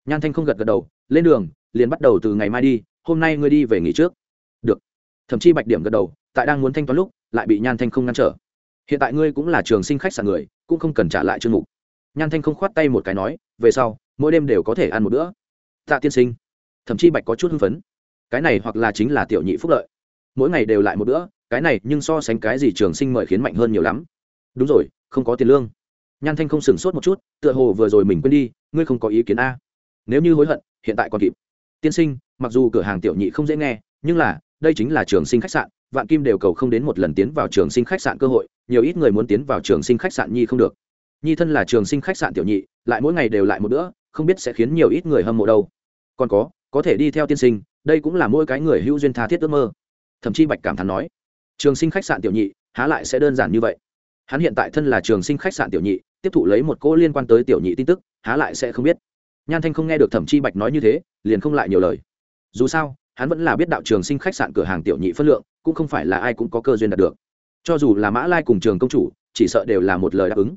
Nhan thanh không gật gật đầu lên đường liền bắt đầu từ ngày mai đi hôm nay ngươi đi về nghỉ trước được. Thậm chí bạch điểm gật đầu, tại đang muốn thanh toán lúc, lại bị nhan thanh không ngăn trở. Hiện tại ngươi cũng là trường sinh khách sạn người, cũng không cần trả lại chương mục. Nhan thanh không khoát tay một cái nói, về sau, mỗi đêm đều có thể ăn một bữa. Tạ tiên sinh. Thậm chí bạch có chút hưng phấn. Cái này hoặc là chính là tiểu nhị phúc lợi. Mỗi ngày đều lại một bữa, cái này nhưng so sánh cái gì trường sinh mời khiến mạnh hơn nhiều lắm. Đúng rồi, không có tiền lương. Nhan thanh không sửng sốt một chút, tựa hồ vừa rồi mình quên đi, ngươi không có ý kiến a. Nếu như hối hận, hiện tại còn kịp. Tiên sinh, mặc dù cửa hàng tiểu nhị không dễ nghe, nhưng là đây chính là trường sinh khách sạn, vạn kim đều cầu không đến một lần tiến vào trường sinh khách sạn cơ hội, nhiều ít người muốn tiến vào trường sinh khách sạn nhi không được. Nhi thân là trường sinh khách sạn tiểu nhị, lại mỗi ngày đều lại một bữa, không biết sẽ khiến nhiều ít người hâm mộ đâu. Còn có có thể đi theo tiên sinh, đây cũng là mỗi cái người hữu duyên tha thiết ước mơ. Thậm chí bạch cảm thán nói, trường sinh khách sạn tiểu nhị, há lại sẽ đơn giản như vậy? Hắn hiện tại thân là trường sinh khách sạn tiểu nhị, tiếp thụ lấy một cô liên quan tới tiểu nhị tin tức, há lại sẽ không biết. Nhan thanh không nghe được thẩm chi bạch nói như thế, liền không lại nhiều lời. Dù sao hắn vẫn là biết đạo trường sinh khách sạn cửa hàng tiểu nhị phân lượng, cũng không phải là ai cũng có cơ duyên đạt được. Cho dù là mã lai cùng trường công chủ, chỉ sợ đều là một lời đáp ứng.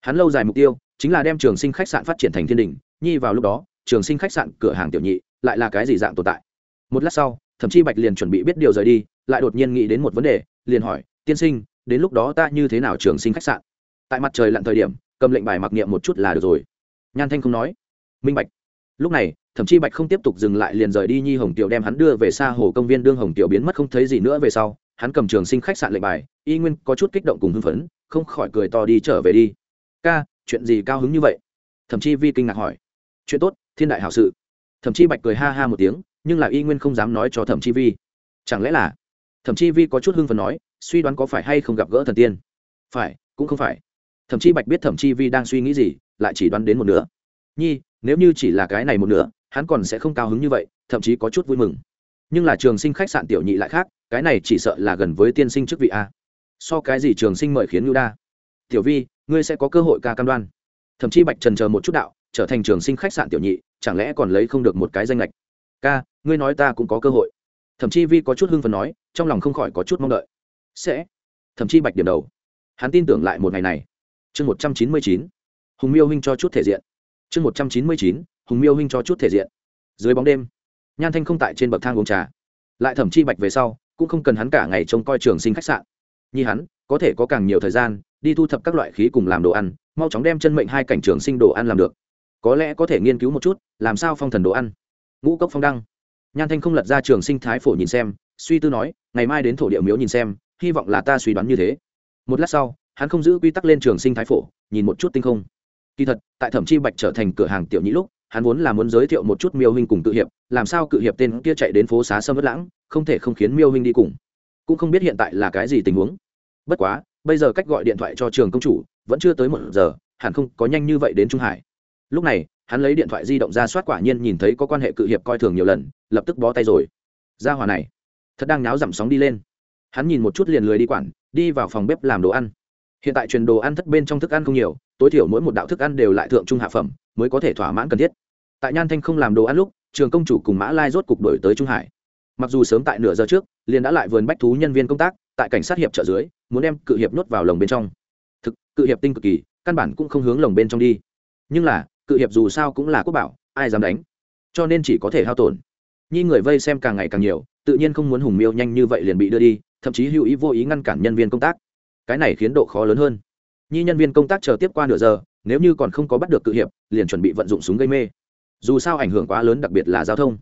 Hắn lâu dài mục tiêu, chính là đem trường sinh khách sạn phát triển thành thiên đình, nhi vào lúc đó, trường sinh khách sạn cửa hàng tiểu nhị lại là cái gì dạng tồn tại? Một lát sau, thậm chí bạch liền chuẩn bị biết điều rời đi, lại đột nhiên nghĩ đến một vấn đề, liền hỏi, tiên sinh, đến lúc đó ta như thế nào trường sinh khách sạn? Tại mặt trời lặn thời điểm, cầm lệnh bài mặc niệm một chút là được rồi. Nhan thanh không nói. Minh bạch. Lúc này thậm chí bạch không tiếp tục dừng lại liền rời đi nhi hồng tiểu đem hắn đưa về xa hồ công viên đương hồng tiểu biến mất không thấy gì nữa về sau, hắn cầm trường sinh khách sạn lệnh bài, y nguyên có chút kích động cùng hưng phấn, không khỏi cười to đi trở về đi. Ca, chuyện gì cao hứng như vậy? Thậm chí vi kinh ngạc hỏi. Chuyện tốt, thiên đại hảo sự. Thậm chí bạch cười ha ha một tiếng, nhưng là y nguyên không dám nói cho thẩm chi vi. Chẳng lẽ là? Thẩm chi vi có chút hưng phấn nói, suy đoán có phải hay không gặp gỡ thần tiên. Phải, cũng không phải. Thậm chí bạch biết thẩm chi vi đang suy nghĩ gì, lại chỉ đoán đến một nửa. Nhi, nếu như chỉ là cái này một nửa hắn còn sẽ không cao hứng như vậy, thậm chí có chút vui mừng. Nhưng là trường sinh khách sạn tiểu nhị lại khác, cái này chỉ sợ là gần với tiên sinh chức vị a. So cái gì trường sinh mời khiến ngưu đa? Tiểu vi, ngươi sẽ có cơ hội ca cam đoan. Thậm chí bạch trần chờ một chút đạo, trở thành trường sinh khách sạn tiểu nhị, chẳng lẽ còn lấy không được một cái danh lệch? Ca, ngươi nói ta cũng có cơ hội. Thậm chí vi có chút hưng phần nói, trong lòng không khỏi có chút mong đợi. Sẽ. Thậm chí bạch điểm đầu. Hắn tin tưởng lại một ngày này. Chương một trăm chín mươi chín. Hùng miêu huynh cho chút thể diện. Chương một trăm chín mươi chín hùng miêu huynh cho chút thể diện. Dưới bóng đêm, nhan thanh không tại trên bậc thang uống trà. Lại thẩm chi bạch về sau, cũng không cần hắn cả ngày trông coi trường sinh khách sạn. Như hắn, có thể có càng nhiều thời gian, đi thu thập các loại khí cùng làm đồ ăn, mau chóng đem chân mệnh hai cảnh trường sinh đồ ăn làm được. Có lẽ có thể nghiên cứu một chút, làm sao phong thần đồ ăn. Ngũ cốc phong đăng. Nhan thanh không lật ra trường sinh thái phổ nhìn xem, suy tư nói, ngày mai đến thổ địa miếu nhìn xem, hy vọng là ta suy đoán như thế. Một lát sau, hắn không giữ quy tắc lên trường sinh thái phổ, nhìn một chút tinh không. Kỳ thật, tại thẩm chi bạch trở thành cửa hàng tiểu nhĩ lúc hắn vốn là muốn giới thiệu một chút miêu huynh cùng cự hiệp, làm sao cự hiệp tên kia chạy đến phố xá sâm vất lãng, không thể không khiến miêu huynh đi cùng. Cũng không biết hiện tại là cái gì tình huống. Bất quá, bây giờ cách gọi điện thoại cho trường công chủ, vẫn chưa tới một giờ, hẳn không có nhanh như vậy đến trung hải. Lúc này, hắn lấy điện thoại di động ra soát quả nhiên nhìn thấy có quan hệ cự hiệp coi thường nhiều lần, lập tức bó tay rồi. Ra hòa này, thật đang náo giảm sóng đi lên. Hắn nhìn một chút liền lười đi quản, đi vào phòng bếp làm đồ ăn. Hiện tại truyền đồ ăn thất bên trong thức ăn không nhiều, tối thiểu mỗi một đạo thức ăn đều lại thượng trung hạ phẩm mới có thể thỏa mãn cần thiết. Tại nhan thanh không làm đồ ăn lúc, trường công chủ cùng mã lai rốt cục đổi tới trung hải. Mặc dù sớm tại nửa giờ trước, liền đã lại vườn bách thú nhân viên công tác, tại cảnh sát hiệp trợ dưới, muốn đem cự hiệp nhốt vào lồng bên trong. Thực, cự hiệp tinh cực kỳ, căn bản cũng không hướng lồng bên trong đi. Nhưng là, cự hiệp dù sao cũng là quốc bảo, ai dám đánh? Cho nên chỉ có thể hao tổn. Nhi người vây xem càng ngày càng nhiều, tự nhiên không muốn hùng miêu nhanh như vậy liền bị đưa đi, thậm chí hữu ý vô ý ngăn cản nhân viên công tác. Cái này khiến độ khó lớn hơn. Nhi nhân viên công tác chờ tiếp qua nửa giờ nếu như còn không có bắt được cự hiệp, liền chuẩn bị vận dụng súng gây mê. Dù sao ảnh hưởng quá lớn đặc biệt là giao thông.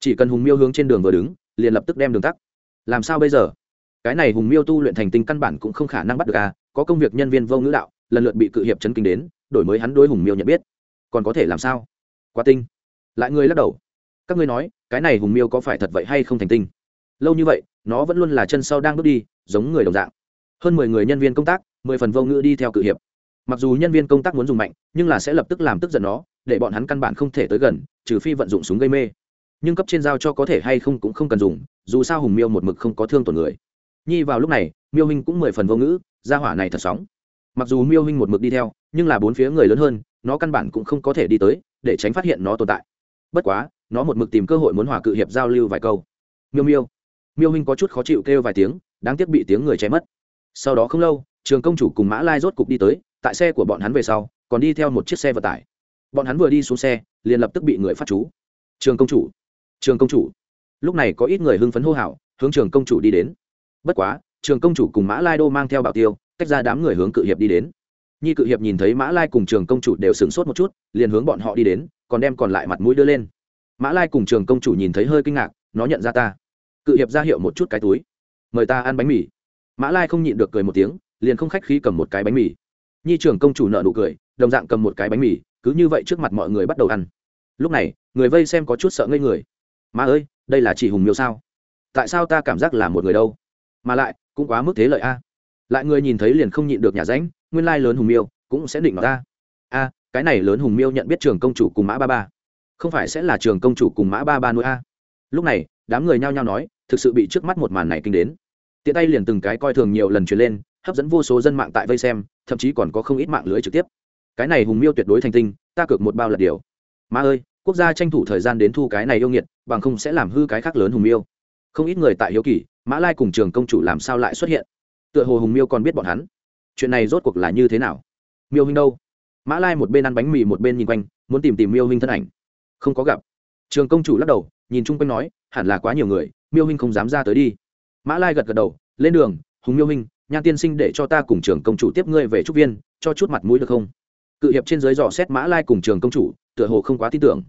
Chỉ cần hùng miêu hướng trên đường vừa đứng, liền lập tức đem đường tắt. Làm sao bây giờ? Cái này hùng miêu tu luyện thành tinh căn bản cũng không khả năng bắt được à có công việc nhân viên vô ngữ đạo, lần lượt bị cự hiệp chấn kinh đến, đổi mới hắn đối hùng miêu nhận biết. Còn có thể làm sao? Quá tinh. Lại người lắc đầu. Các ngươi nói, cái này hùng miêu có phải thật vậy hay không thành tinh? Lâu như vậy, nó vẫn luôn là chân sau đang bước đi, giống người đồng dạng. Hơn mười người nhân viên công tác, mười phần vô ngữ đi theo cự hiệp mặc dù nhân viên công tác muốn dùng mạnh, nhưng là sẽ lập tức làm tức giận nó, để bọn hắn căn bản không thể tới gần, trừ phi vận dụng súng gây mê. Nhưng cấp trên giao cho có thể hay không cũng không cần dùng, dù sao hùng miêu một mực không có thương tổn người. Nhi vào lúc này, miêu hình cũng mười phần vô ngữ ra hỏa này thật sóng. Mặc dù miêu hình một mực đi theo, nhưng là bốn phía người lớn hơn, nó căn bản cũng không có thể đi tới, để tránh phát hiện nó tồn tại. Bất quá, nó một mực tìm cơ hội muốn hòa cự hiệp giao lưu vài câu. Miêu miêu. Miêu huynh có chút khó chịu kêu vài tiếng, đáng tiếc bị tiếng người che mất. Sau đó không lâu, trường công chủ cùng mã lai rốt cục đi tới tại xe của bọn hắn về sau, còn đi theo một chiếc xe vận tải. Bọn hắn vừa đi xuống xe, liền lập tức bị người phát chú. Trường công chủ, trường công chủ. Lúc này có ít người hưng phấn hô hào, hướng trường công chủ đi đến. Bất quá, trường công chủ cùng mã lai đô mang theo bảo tiêu, tách ra đám người hướng cự hiệp đi đến. Nhi cự hiệp nhìn thấy mã lai cùng trường công chủ đều sửng sốt một chút, liền hướng bọn họ đi đến, còn đem còn lại mặt mũi đưa lên. Mã lai cùng trường công chủ nhìn thấy hơi kinh ngạc, nó nhận ra ta. Cự hiệp ra hiệu một chút cái túi. Mời ta ăn bánh mì. Mã lai không nhịn được cười một tiếng, liền không khách khí cầm một cái bánh mì nhi trưởng công chủ nợ nụ cười, đồng dạng cầm một cái bánh mì, cứ như vậy trước mặt mọi người bắt đầu ăn. Lúc này, người vây xem có chút sợ ngây người. Mà ơi, đây là chỉ hùng miêu sao? Tại sao ta cảm giác là một người đâu? Mà lại, cũng quá mức thế lợi a. Lại người nhìn thấy liền không nhịn được nhà ránh, nguyên lai lớn hùng miêu, cũng sẽ định vào ta. A, cái này lớn hùng miêu nhận biết trường công chủ cùng mã ba ba. Không phải sẽ là trường công chủ cùng mã ba ba nuôi a. Lúc này, đám người nhao nhao nói, thực sự bị trước mắt một màn này kinh đến. Tiện tay liền từng cái coi thường nhiều lần truyền lên, hấp dẫn vô số dân mạng tại vây xem thậm chí còn có không ít mạng lưới trực tiếp. Cái này hùng miêu tuyệt đối thành tinh, ta cược một bao là điều. Ma ơi, quốc gia tranh thủ thời gian đến thu cái này yêu nghiệt, bằng không sẽ làm hư cái khác lớn hùng miêu. Không ít người tại hiếu kỳ, mã lai cùng trường công chủ làm sao lại xuất hiện? Tựa hồ hùng miêu còn biết bọn hắn. Chuyện này rốt cuộc là như thế nào? Miêu huynh đâu? Mã lai một bên ăn bánh mì một bên nhìn quanh, muốn tìm tìm miêu huynh thân ảnh. Không có gặp. Trường công chủ lắc đầu, nhìn chung quanh nói, hẳn là quá nhiều người, miêu huynh không dám ra tới đi. Mã lai gật gật đầu, lên đường, hùng miêu huynh nhan tiên sinh để cho ta cùng trường công chủ tiếp ngươi về trúc viên, cho chút mặt mũi được không? Cự hiệp trên dưới dò xét mã lai cùng trường công chủ, tựa hồ không quá tin tưởng.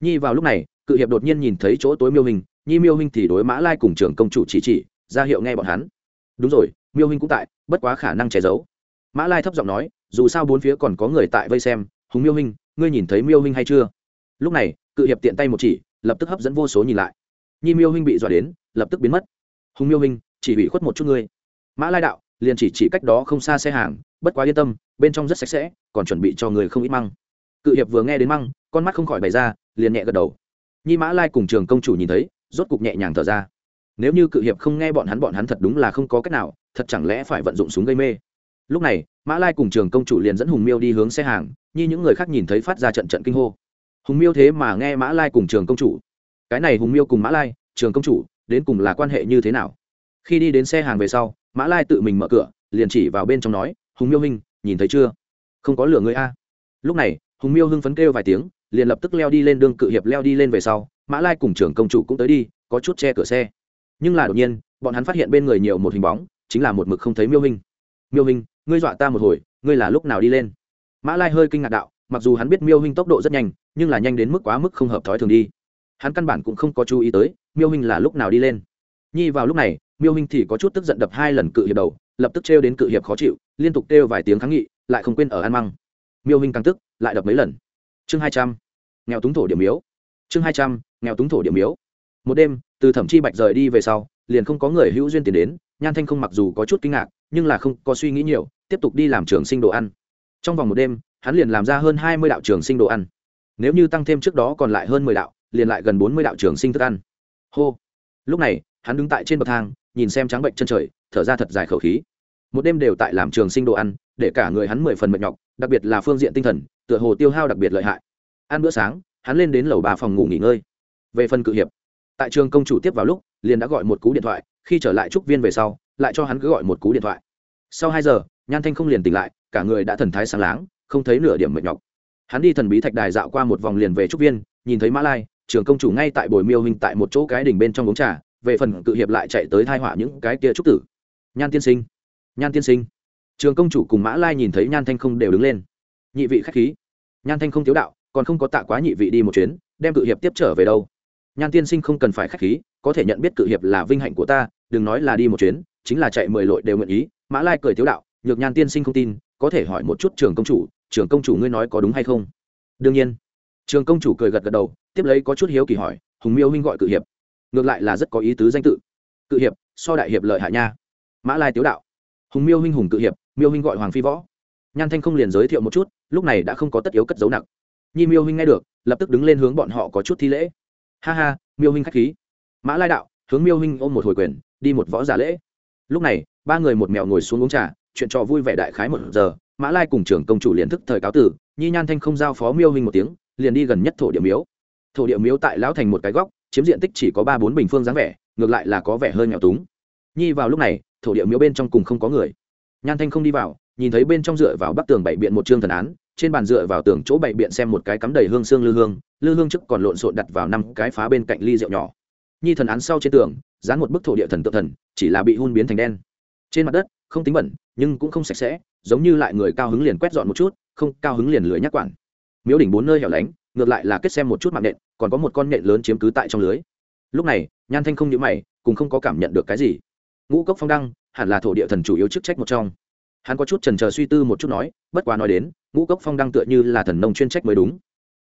Nhi vào lúc này, cự hiệp đột nhiên nhìn thấy chỗ tối miêu hình, nhi miêu hình thì đối mã lai cùng trường công chủ chỉ chỉ, ra hiệu nghe bọn hắn. Đúng rồi, miêu hình cũng tại, bất quá khả năng che giấu. Mã lai thấp giọng nói, dù sao bốn phía còn có người tại vây xem, hùng miêu hình, ngươi nhìn thấy miêu hình hay chưa? Lúc này, cự hiệp tiện tay một chỉ, lập tức hấp dẫn vô số nhìn lại. Nhi miêu hình bị dọa đến, lập tức biến mất. Hùng miêu hình, chỉ bị khuất một chút ngươi. Mã lai đạo liền chỉ chỉ cách đó không xa xe hàng, bất quá yên tâm, bên trong rất sạch sẽ, còn chuẩn bị cho người không ít măng. Cự hiệp vừa nghe đến măng, con mắt không khỏi bày ra, liền nhẹ gật đầu. Nhi mã lai cùng trường công chủ nhìn thấy, rốt cục nhẹ nhàng thở ra. Nếu như cự hiệp không nghe bọn hắn bọn hắn thật đúng là không có cách nào, thật chẳng lẽ phải vận dụng súng gây mê. Lúc này, mã lai cùng trường công chủ liền dẫn hùng miêu đi hướng xe hàng như những người khác nhìn thấy phát ra trận trận kinh hô. Hùng miêu thế mà nghe mã lai cùng trường công chủ. Cái này hùng miêu cùng mã lai, trường công chủ, đến cùng là quan hệ như thế nào? Khi đi đến xe hàng về sau mã lai tự mình mở cửa, liền chỉ vào bên trong nói, hùng miêu hình nhìn thấy chưa? Không có lửa người a. Lúc này, hùng miêu hưng phấn kêu vài tiếng, liền lập tức leo đi lên đường cự hiệp leo đi lên về sau, mã lai cùng trưởng công chủ cũng tới đi, có chút che cửa xe. Nhưng là đột nhiên, bọn hắn phát hiện bên người nhiều một hình bóng, chính là một mực không thấy miêu hình miêu hình ngươi dọa ta một hồi, ngươi là lúc nào đi lên? Mã lai hơi kinh ngạc đạo, mặc dù hắn biết miêu hình tốc độ rất nhanh, nhưng là nhanh đến mức quá mức không hợp thói thường đi. Hắn căn bản cũng không có chú ý tới, miêu hình là lúc nào đi lên. Nhi vào lúc này miêu hình thì có chút tức giận đập hai lần cự hiệp đầu, lập tức trêu đến cự hiệp khó chịu, liên tục kêu vài tiếng kháng nghị, lại không quên ở ăn măng. Miêu hình càng tức, lại đập mấy lần. Chương hai trăm, nghèo túng thổ điểm miếu. Chương hai trăm, nghèo túng thổ điểm miếu. Một đêm, từ thẩm chi bạch rời đi về sau, liền không có người hữu duyên tiền đến, nhan thanh không mặc dù có chút kinh ngạc, nhưng là không có suy nghĩ nhiều, tiếp tục đi làm trường sinh đồ ăn. Trong vòng một đêm, hắn liền làm ra hơn hai mươi đạo trường sinh đồ ăn. Nếu như tăng thêm trước đó còn lại hơn mười đạo, liền lại gần bốn mươi đạo trường sinh thức ăn. Hô. Lúc này, hắn đứng tại trên bậc thang nhìn xem trắng bệnh chân trời, thở ra thật dài khẩu khí. Một đêm đều tại làm trường sinh đồ ăn, để cả người hắn mười phần mệt nhọc, đặc biệt là phương diện tinh thần, tựa hồ tiêu hao đặc biệt lợi hại. Ăn bữa sáng, hắn lên đến lầu ba phòng ngủ nghỉ ngơi. Về phần cự hiệp, tại trường công chủ tiếp vào lúc, liền đã gọi một cú điện thoại, khi trở lại trúc viên về sau, lại cho hắn cứ gọi một cú điện thoại. Sau hai giờ, nhan thanh không liền tỉnh lại, cả người đã thần thái sáng láng, không thấy nửa điểm mệt nhọc. Hắn đi thần bí thạch đài dạo qua một vòng liền về trúc viên, nhìn thấy mã lai, trường công chủ ngay tại bồi miêu hình tại một chỗ cái đỉnh bên trong uống trà về phần cự hiệp lại chạy tới thai họa những cái kia trúc tử. Nhan tiên sinh, nhan tiên sinh. Trường công chủ cùng mã lai nhìn thấy nhan thanh không đều đứng lên. Nhị vị k h á c h khí. Nhan thanh không thiếu đạo, còn không có tạ quá nhị vị đi một chuyến, đem cự hiệp tiếp trở về đâu. Nhan tiên sinh không cần phải k h á c h khí, có thể nhận biết cự hiệp là vinh hạnh của ta, đừng nói là đi một chuyến, chính là chạy mười lội đều nguyện ý. Mã lai cười thiếu đạo, nhược nhan tiên sinh không tin, có thể hỏi một chút trường công chủ, trường công chủ ngươi nói có đúng hay không? Đương nhiên. Trường công chủ cười gật gật đầu, tiếp lấy có chút hiếu kỳ hỏi, hùng miêu huynh gọi cự hiệp ngược lại là rất có ý tứ danh tự. Cự hiệp, so đại hiệp lợi hạ nha. Mã lai tiếu đạo. Hùng miêu huynh hùng cự hiệp, miêu huynh gọi hoàng phi võ. Nhan thanh không liền giới thiệu một chút, lúc này đã không có tất yếu cất dấu nặng. Nhi miêu huynh nghe được, lập tức đứng lên hướng bọn họ có chút thi lễ. Ha ha, miêu huynh k h á c h khí. Mã lai đạo, hướng miêu huynh ôm một hồi quyền, đi một võ giả lễ. Lúc này, ba người một mèo ngồi xuống uống trà, chuyện trò vui vẻ đại khái một giờ, mã lai cùng trưởng công chủ liền thức thời cáo tử nhi nhan thanh không giao phó miêu huynh một tiếng, liền đi gần nhất thổ điểm miếu. Thổ địa miếu tại lão thành một cái góc chiếm diện tích chỉ có ba bốn bình phương dáng vẻ, ngược lại là có vẻ hơi nghèo túng. Nhi vào lúc này, thổ địa miếu bên trong cùng không có người. Nhan thanh không đi vào, nhìn thấy bên trong dựa vào bắc tường bảy biện một chương thần án, trên bàn dựa vào tường chỗ bảy biện xem một cái cắm đầy hương xương lư hương lư hương trước còn lộn xộn đặt vào năm cái phá bên cạnh ly rượu nhỏ. Nhi thần án sau trên tường, dán một bức thổ địa thần tự thần, chỉ là bị hun biến thành đen. Trên mặt đất, không tính bẩn, nhưng cũng không sạch sẽ, giống như lại người cao hứng liền quét dọn một chút, không cao hứng liền lưới nhắc quản. Miếu đỉnh bốn nơi hẻo lánh ngược lại là kết xem một chút mạng nện, còn có một con nện lớn chiếm cứ tại trong lưới. Lúc này, nhan thanh không nhữ mày cùng không có cảm nhận được cái gì. Ngũ cốc phong đăng, hẳn là thổ địa thần chủ yếu chức trách một trong. Hắn có chút trần trờ suy tư một chút nói, bất quá nói đến, ngũ cốc phong đăng tựa như là thần nông chuyên trách mới đúng.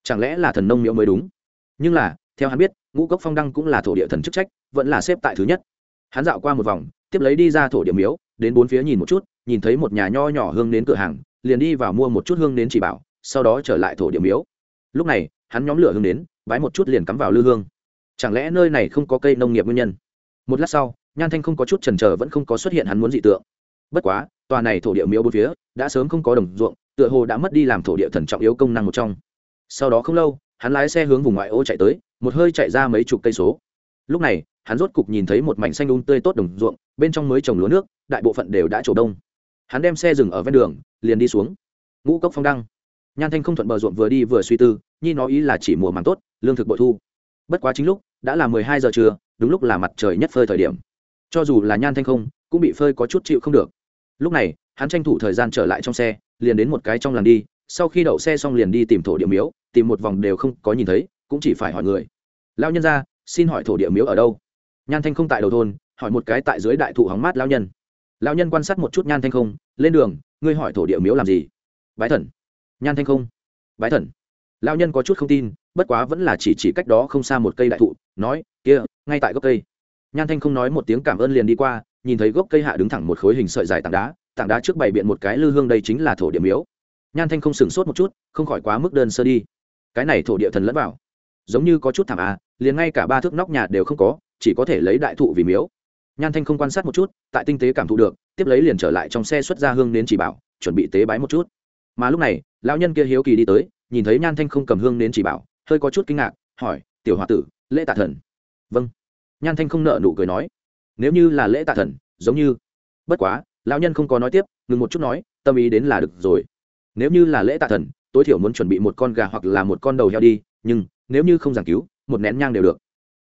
Chẳng lẽ là thần nông miễu mới đúng? Nhưng là, theo hắn biết, ngũ cốc phong đăng cũng là thổ địa thần chức trách, vẫn là xếp tại thứ nhất. Hắn dạo qua một vòng, tiếp lấy đi ra thổ địa miếu, đến bốn phía nhìn một chút, nhìn thấy một nhà nho nhỏ hương đến cửa hàng, liền đi vào mua một chút hương đến chỉ bảo, sau đó trở lại thổ địa miếu lúc này, hắn nhóm lửa hương đến, bái một chút liền cắm vào lư hương. Chẳng lẽ nơi này không có cây nông nghiệp nguyên nhân? Một lát sau, nhan thanh không có chút trần trờ vẫn không có xuất hiện hắn muốn dị tượng. Bất quá, tòa này thổ địa miếu bốn phía, đã sớm không có đồng ruộng, tựa hồ đã mất đi làm thổ địa thần trọng yếu công năng một trong. Sau đó không lâu, hắn lái xe hướng vùng ngoại ô chạy tới, một hơi chạy ra mấy chục cây số. Lúc này, hắn rốt cục nhìn thấy một mảnh xanh đun tươi tốt đồng ruộng, bên trong mới trồng lúa nước, đại bộ phận đều đã trổ đông. Hắn đem xe dừng ở ven đường, liền đi xuống. Ngũ cốc phong đăng nhan thanh không thuận bờ ruộng vừa đi vừa suy tư, nhi nó ý là chỉ mùa màng tốt, lương thực bội thu. Bất quá chính lúc, đã là mười hai giờ trưa, đúng lúc là mặt trời nhất phơi thời điểm. Cho dù là nhan thanh không, cũng bị phơi có chút chịu không được. Lúc này, hắn tranh thủ thời gian trở lại trong xe, liền đến một cái trong làn đi, sau khi đậu xe xong liền đi tìm thổ địa miếu, tìm một vòng đều không có nhìn thấy, cũng chỉ phải hỏi người. Lao nhân ra, xin hỏi thổ địa miếu ở đâu? Nhan thanh không tại đầu thôn, hỏi một cái tại dưới đại thụ hóng mát lao nhân. Lao nhân quan sát một chút nhan thanh không, lên đường, ngươi hỏi thổ địa miếu làm gì? Bái thần nhan thanh không. Bái thần. Lao nhân có chút không tin, bất quá vẫn là chỉ chỉ cách đó không xa một cây đại thụ, nói, kia, ngay tại gốc cây. Nhan thanh không nói một tiếng cảm ơn liền đi qua, nhìn thấy gốc cây hạ đứng thẳng một khối hình sợi dài tảng đá tảng đá trước bày biện một cái lư hương đây chính là thổ địa miếu. Nhan thanh không sửng sốt một chút, không khỏi quá mức đơn sơ đi. Cái này thổ địa thần lẫn vào. Giống như có chút thảm à liền ngay cả ba thước nóc nhà đều không có, chỉ có thể lấy đại thụ vì miếu. Nhan thanh không quan sát một chút, tại tinh tế cảm thụ được, tiếp lấy liền trở lại trong xe xuất ra hương đến chỉ bảo, chuẩn bị tế bái một chút mà lúc này, lão nhân kia hiếu kỳ đi tới, nhìn thấy nhan thanh không cầm hương đến chỉ bảo, hơi có chút kinh ngạc, hỏi, tiểu h o a tử, lễ tạ thần? Vâng. Nhan thanh không nợ nụ cười nói, nếu như là lễ tạ thần, giống như bất quá, lão nhân không có nói tiếp, ngừng một chút nói, tâm ý đến là được rồi. Nếu như là lễ tạ thần, tối thiểu muốn chuẩn bị một con gà hoặc là một con đầu heo đi, nhưng nếu như không giảng cứu, một nén nhang đều được.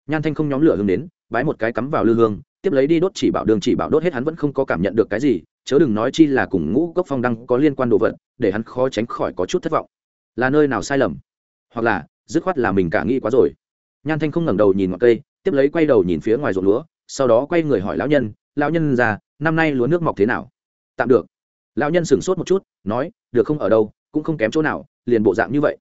Nhan thanh không nhóm lửa hương đến bái một cái cắm vào lư hương, tiếp lấy đi đốt chỉ bảo đường chỉ bảo đốt hết hắn vẫn không có cảm nhận được cái gì chớ đừng nói chi là cùng ngũ cốc phong đăng có liên quan đồ vật, để hắn khó tránh khỏi có chút thất vọng. Là nơi nào sai lầm? Hoặc là, dứt khoát là mình cả nghĩ quá rồi. Nhan thanh không ngẩng đầu nhìn ngọn cây, tiếp lấy quay đầu nhìn phía ngoài ruộng lúa, sau đó quay người hỏi lão nhân lão nhân ra năm nay lúa nước mọc thế nào? Tạm được. Lão nhân sửng sốt một chút, nói, được không ở đâu, cũng không kém chỗ nào, liền bộ dạng như vậy.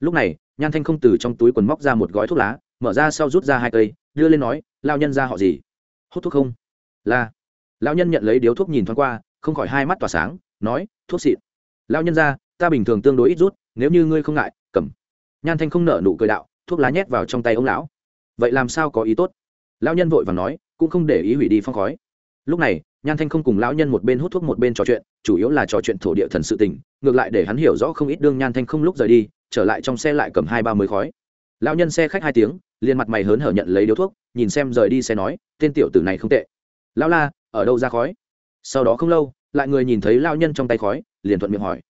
Lúc này, nhan thanh không từ trong túi quần móc ra một gói thuốc lá, mở ra sau rút ra hai cây, đưa lên nói lao nhân ra họ gì? Hút thuốc không? Là lão nhân nhận lấy điếu thuốc nhìn thoáng qua, không khỏi hai mắt tỏa sáng, nói, thuốc xịn. Lão nhân ra, ta bình thường tương đối ít rút, nếu như ngươi không ngại, cầm. Nhan thanh không nở nụ cười đạo, thuốc lá nhét vào trong tay ông lão. Vậy làm sao có ý tốt? Lão nhân vội và nói, cũng không để ý hủy đi phong khói. Lúc này, nhan thanh không cùng lão nhân một bên hút thuốc một bên trò chuyện, chủ yếu là trò chuyện thổ địa thần sự tình, ngược lại để hắn hiểu rõ không ít đương nhan thanh không lúc rời đi, trở lại trong xe lại cầm hai ba mươi khói. Lão nhân xe khách hai tiếng, liền mặt mày hớn hở nhận lấy điếu thuốc, nhìn xem rời đi xe nói, tên tiểu tử này không tệ. Lão la ở đâu ra khói? Sau đó không lâu, lại người nhìn thấy lao nhân trong tay khói, liền thuận miệng hỏi.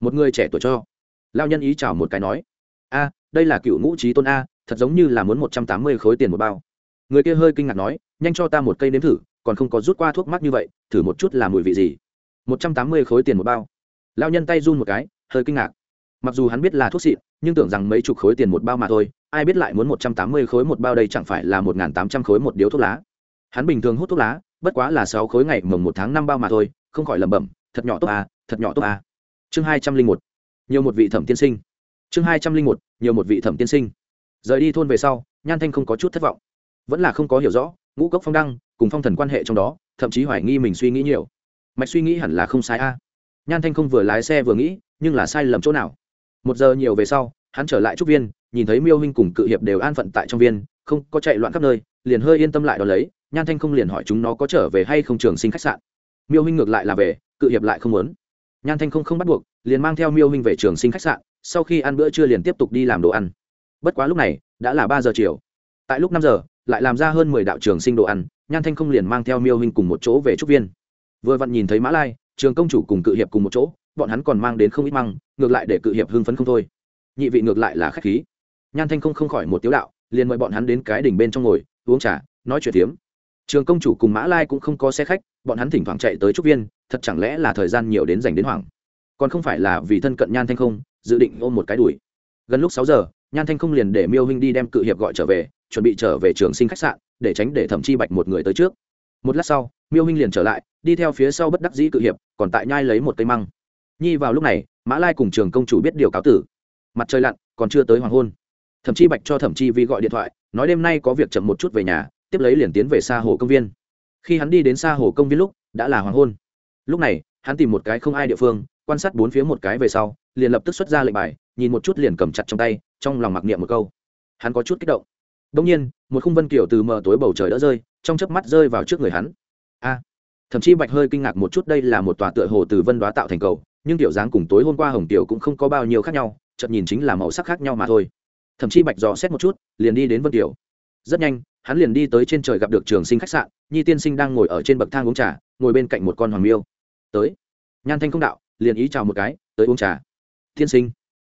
Một người trẻ tuổi cho. Lao nhân ý chào một cái nói. A, đây là cựu ngũ trí tôn a, thật giống như là muốn một trăm tám mươi khối tiền một bao. Người kia hơi kinh ngạc nói, nhanh cho ta một cây nếm thử, còn không có rút qua thuốc mắc như vậy, thử một chút là mùi vị gì? Một trăm tám mươi khối tiền một bao. Lao nhân tay run một cái, hơi kinh ngạc. Mặc dù hắn biết là thuốc xịn, nhưng tưởng rằng mấy chục khối tiền một bao mà thôi, ai biết lại muốn một trăm tám mươi khối một bao đây chẳng phải là một n g h n tám trăm khối một điếu thuốc lá hắn bình thường hút thuốc lá, bất quá là sáu khối ngày, mồng một tháng năm bao mà thôi, không khỏi lẩm bẩm, thật nhỏ tốt à thật nhỏ tốt à. Chương hai trăm linh một. Nhiều một vị thẩm tiên sinh. Chương hai trăm linh một, nhiều một vị thẩm tiên sinh. Rời đi thôn về sau, nhan thanh không có chút thất vọng. Vẫn là không có hiểu rõ, ngũ cốc phong đăng, cùng phong thần quan hệ trong đó, thậm chí hoài nghi mình suy nghĩ nhiều. Mạch suy nghĩ hẳn là không sai a. Nhan thanh không vừa lái xe vừa nghĩ, nhưng là sai lầm chỗ nào? Một giờ nhiều về sau, hắn trở lại trúc viên, nhìn thấy miêu huynh cùng cự hiệp đều an phận tại trong viên, không có chạy loạn khắp nơi, liền hơi yên tâm lại đón lấy nhan thanh không liền hỏi chúng nó có trở về hay không trường sinh khách sạn. Miêu huynh ngược lại là về, cự hiệp lại không muốn. Nhan thanh không không bắt buộc, liền mang theo miêu huynh về trường sinh khách sạn, sau khi ăn bữa trưa liền tiếp tục đi làm đồ ăn. Bất quá lúc này, đã là ba giờ chiều. Tại lúc năm giờ, lại làm ra hơn mười đạo trường sinh đồ ăn, nhan thanh không liền mang theo miêu huynh cùng một chỗ về trúc viên. Vừa vặn nhìn thấy mã lai, trường công chủ cùng cự hiệp cùng một chỗ, bọn hắn còn mang đến không ít măng, ngược lại để cự hiệp hưng phấn không thôi. Nhị vị ngược lại là khách khí. Nhan thanh không không khỏi một tiếu đạo, liền mời bọn hắn đến cái đỉnh bên trong ngồi, uống trà, nói chuyện tiếm trường công chủ cùng mã lai cũng không có xe khách, bọn hắn thỉnh thoảng chạy tới trúc viên, thật chẳng lẽ là thời gian nhiều đến dành đến hoảng? Còn không phải là vì thân cận nhan thanh không, dự định ôm một cái đùi gần lúc sáu giờ, nhan thanh không liền để miêu huynh đi đem cự hiệp gọi trở về, chuẩn bị trở về trường sinh khách sạn, để tránh để thẩm chi bạch một người tới trước. Một lát sau, miêu huynh liền trở lại, đi theo phía sau bất đắc dĩ cự hiệp, còn tại nhai lấy một cây măng. Nhi vào lúc này, mã lai cùng trường công chủ biết điều cáo tử. Mặt trời lặn, còn chưa tới hoàng hôn. Thậm chi bạch cho thẩm chi vi gọi điện thoại, nói đêm nay có việc chậm một chút về nhà tiếp lấy liền tiến về xa hồ công viên. Khi hắn đi đến xa hồ công viên lúc, đã là hoàng hôn. Lúc này, hắn tìm một cái không ai địa phương, quan sát bốn phía một cái về sau, liền lập tức xuất ra lệnh bài, nhìn một chút liền cầm chặt trong tay, trong lòng mặc niệm một câu. Hắn có chút kích động. Đông nhiên, một khung vân kiểu từ mờ tối bầu trời đỡ rơi, trong chớp mắt rơi vào trước người hắn. A! Thậm chí bạch hơi kinh ngạc một chút đây là một tòa tựa hồ từ vân đoá tạo thành cầu, nhưng tiểu dáng cùng tối hôm qua hồng tiểu cũng không có bao nhiêu khác nhau, chợt nhìn chính là màu sắc khác nhau mà thôi. Thậm chí bạch dò xét một chút, liền đi đến vân tiểu rất nhanh hắn liền đi tới trên trời gặp được trường sinh khách sạn, nhi tiên sinh đang ngồi ở trên bậc thang uống trà, ngồi bên cạnh một con hoàng miêu. Tới. Nhan thanh không đạo, liền ý chào một cái, tới uống trà. Tiên sinh.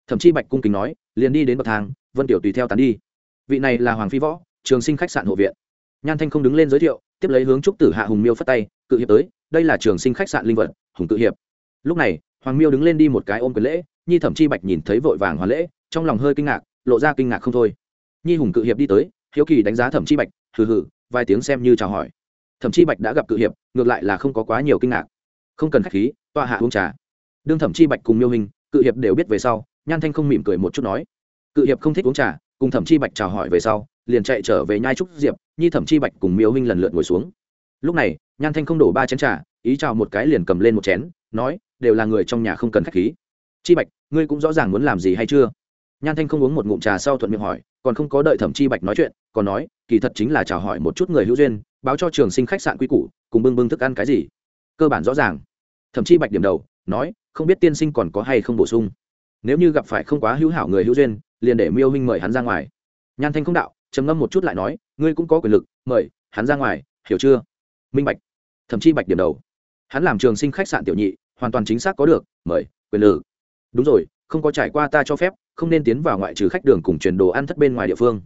Thậm chí bạch cung kính nói, liền đi đến bậc thang, vân tiểu tùy theo tán đi. Vị này là hoàng phi võ, trường sinh khách sạn hộ viện. Nhan thanh không đứng lên giới thiệu, tiếp lấy hướng trúc tử hạ hùng miêu phất tay, cự hiệp tới, đây là trường sinh khách sạn linh vật, hùng cự hiệp. Lúc này, hoàng miêu đứng lên đi một cái ôm quyền lễ, nhi thẩm chi bạch nhìn thấy vội vàng hoàn lễ, trong lòng hơi kinh ngạc, lộ ra kinh ngạc không thôi. Nhi hùng cự hiệp đi tới hiếu kỳ đánh giá thẩm chi bạch, hừ hừ, vài tiếng xem như chào hỏi. Thẩm chi bạch đã gặp cự hiệp, ngược lại là không có quá nhiều kinh ngạc. Không cần khách khí, tọa hạ uống trà. Đương thẩm chi bạch cùng miêu hình, cự hiệp đều biết về sau, nhan thanh không mỉm cười một chút nói. Cự hiệp không thích uống trà, cùng thẩm chi bạch chào hỏi về sau, liền chạy trở về nhai trúc diệp, nhi thẩm chi bạch cùng miêu hình lần lượt ngồi xuống. Lúc này, nhan thanh không đổ ba chén trà, ý chào một cái liền cầm lên một chén, nói, đều là người trong nhà không cần khách khí. Chi bạch, ngươi cũng rõ ràng muốn làm gì hay chưa? Nhan thanh không uống một ngụm trà sau thuận miệng hỏi, còn không có đợi thẩm chi bạch nói chuyện, còn nói, kỳ thật chính là chào hỏi một chút người hữu duyên, báo cho trường sinh khách sạn quy củ, cùng bưng bưng thức ăn cái gì. Cơ bản rõ ràng. Thẩm chi bạch điểm đầu, nói, không biết tiên sinh còn có hay không bổ sung. Nếu như gặp phải không quá hữu hảo người hữu duyên, liền để miêu huynh mời hắn ra ngoài. Nhan thanh không đạo, trầm ngâm một chút lại nói, ngươi cũng có quyền lực, mời hắn ra ngoài, hiểu chưa? Minh bạch. Thậm chí bạch điểm đầu. Hắn làm trường sinh khách sạn tiểu nhị, hoàn toàn chính xác có được, mời, quyền lực. Đúng rồi không có trải qua ta cho phép, không nên tiến vào ngoại trừ khách đường cùng chuyển đồ ăn thất bên ngoài địa phương.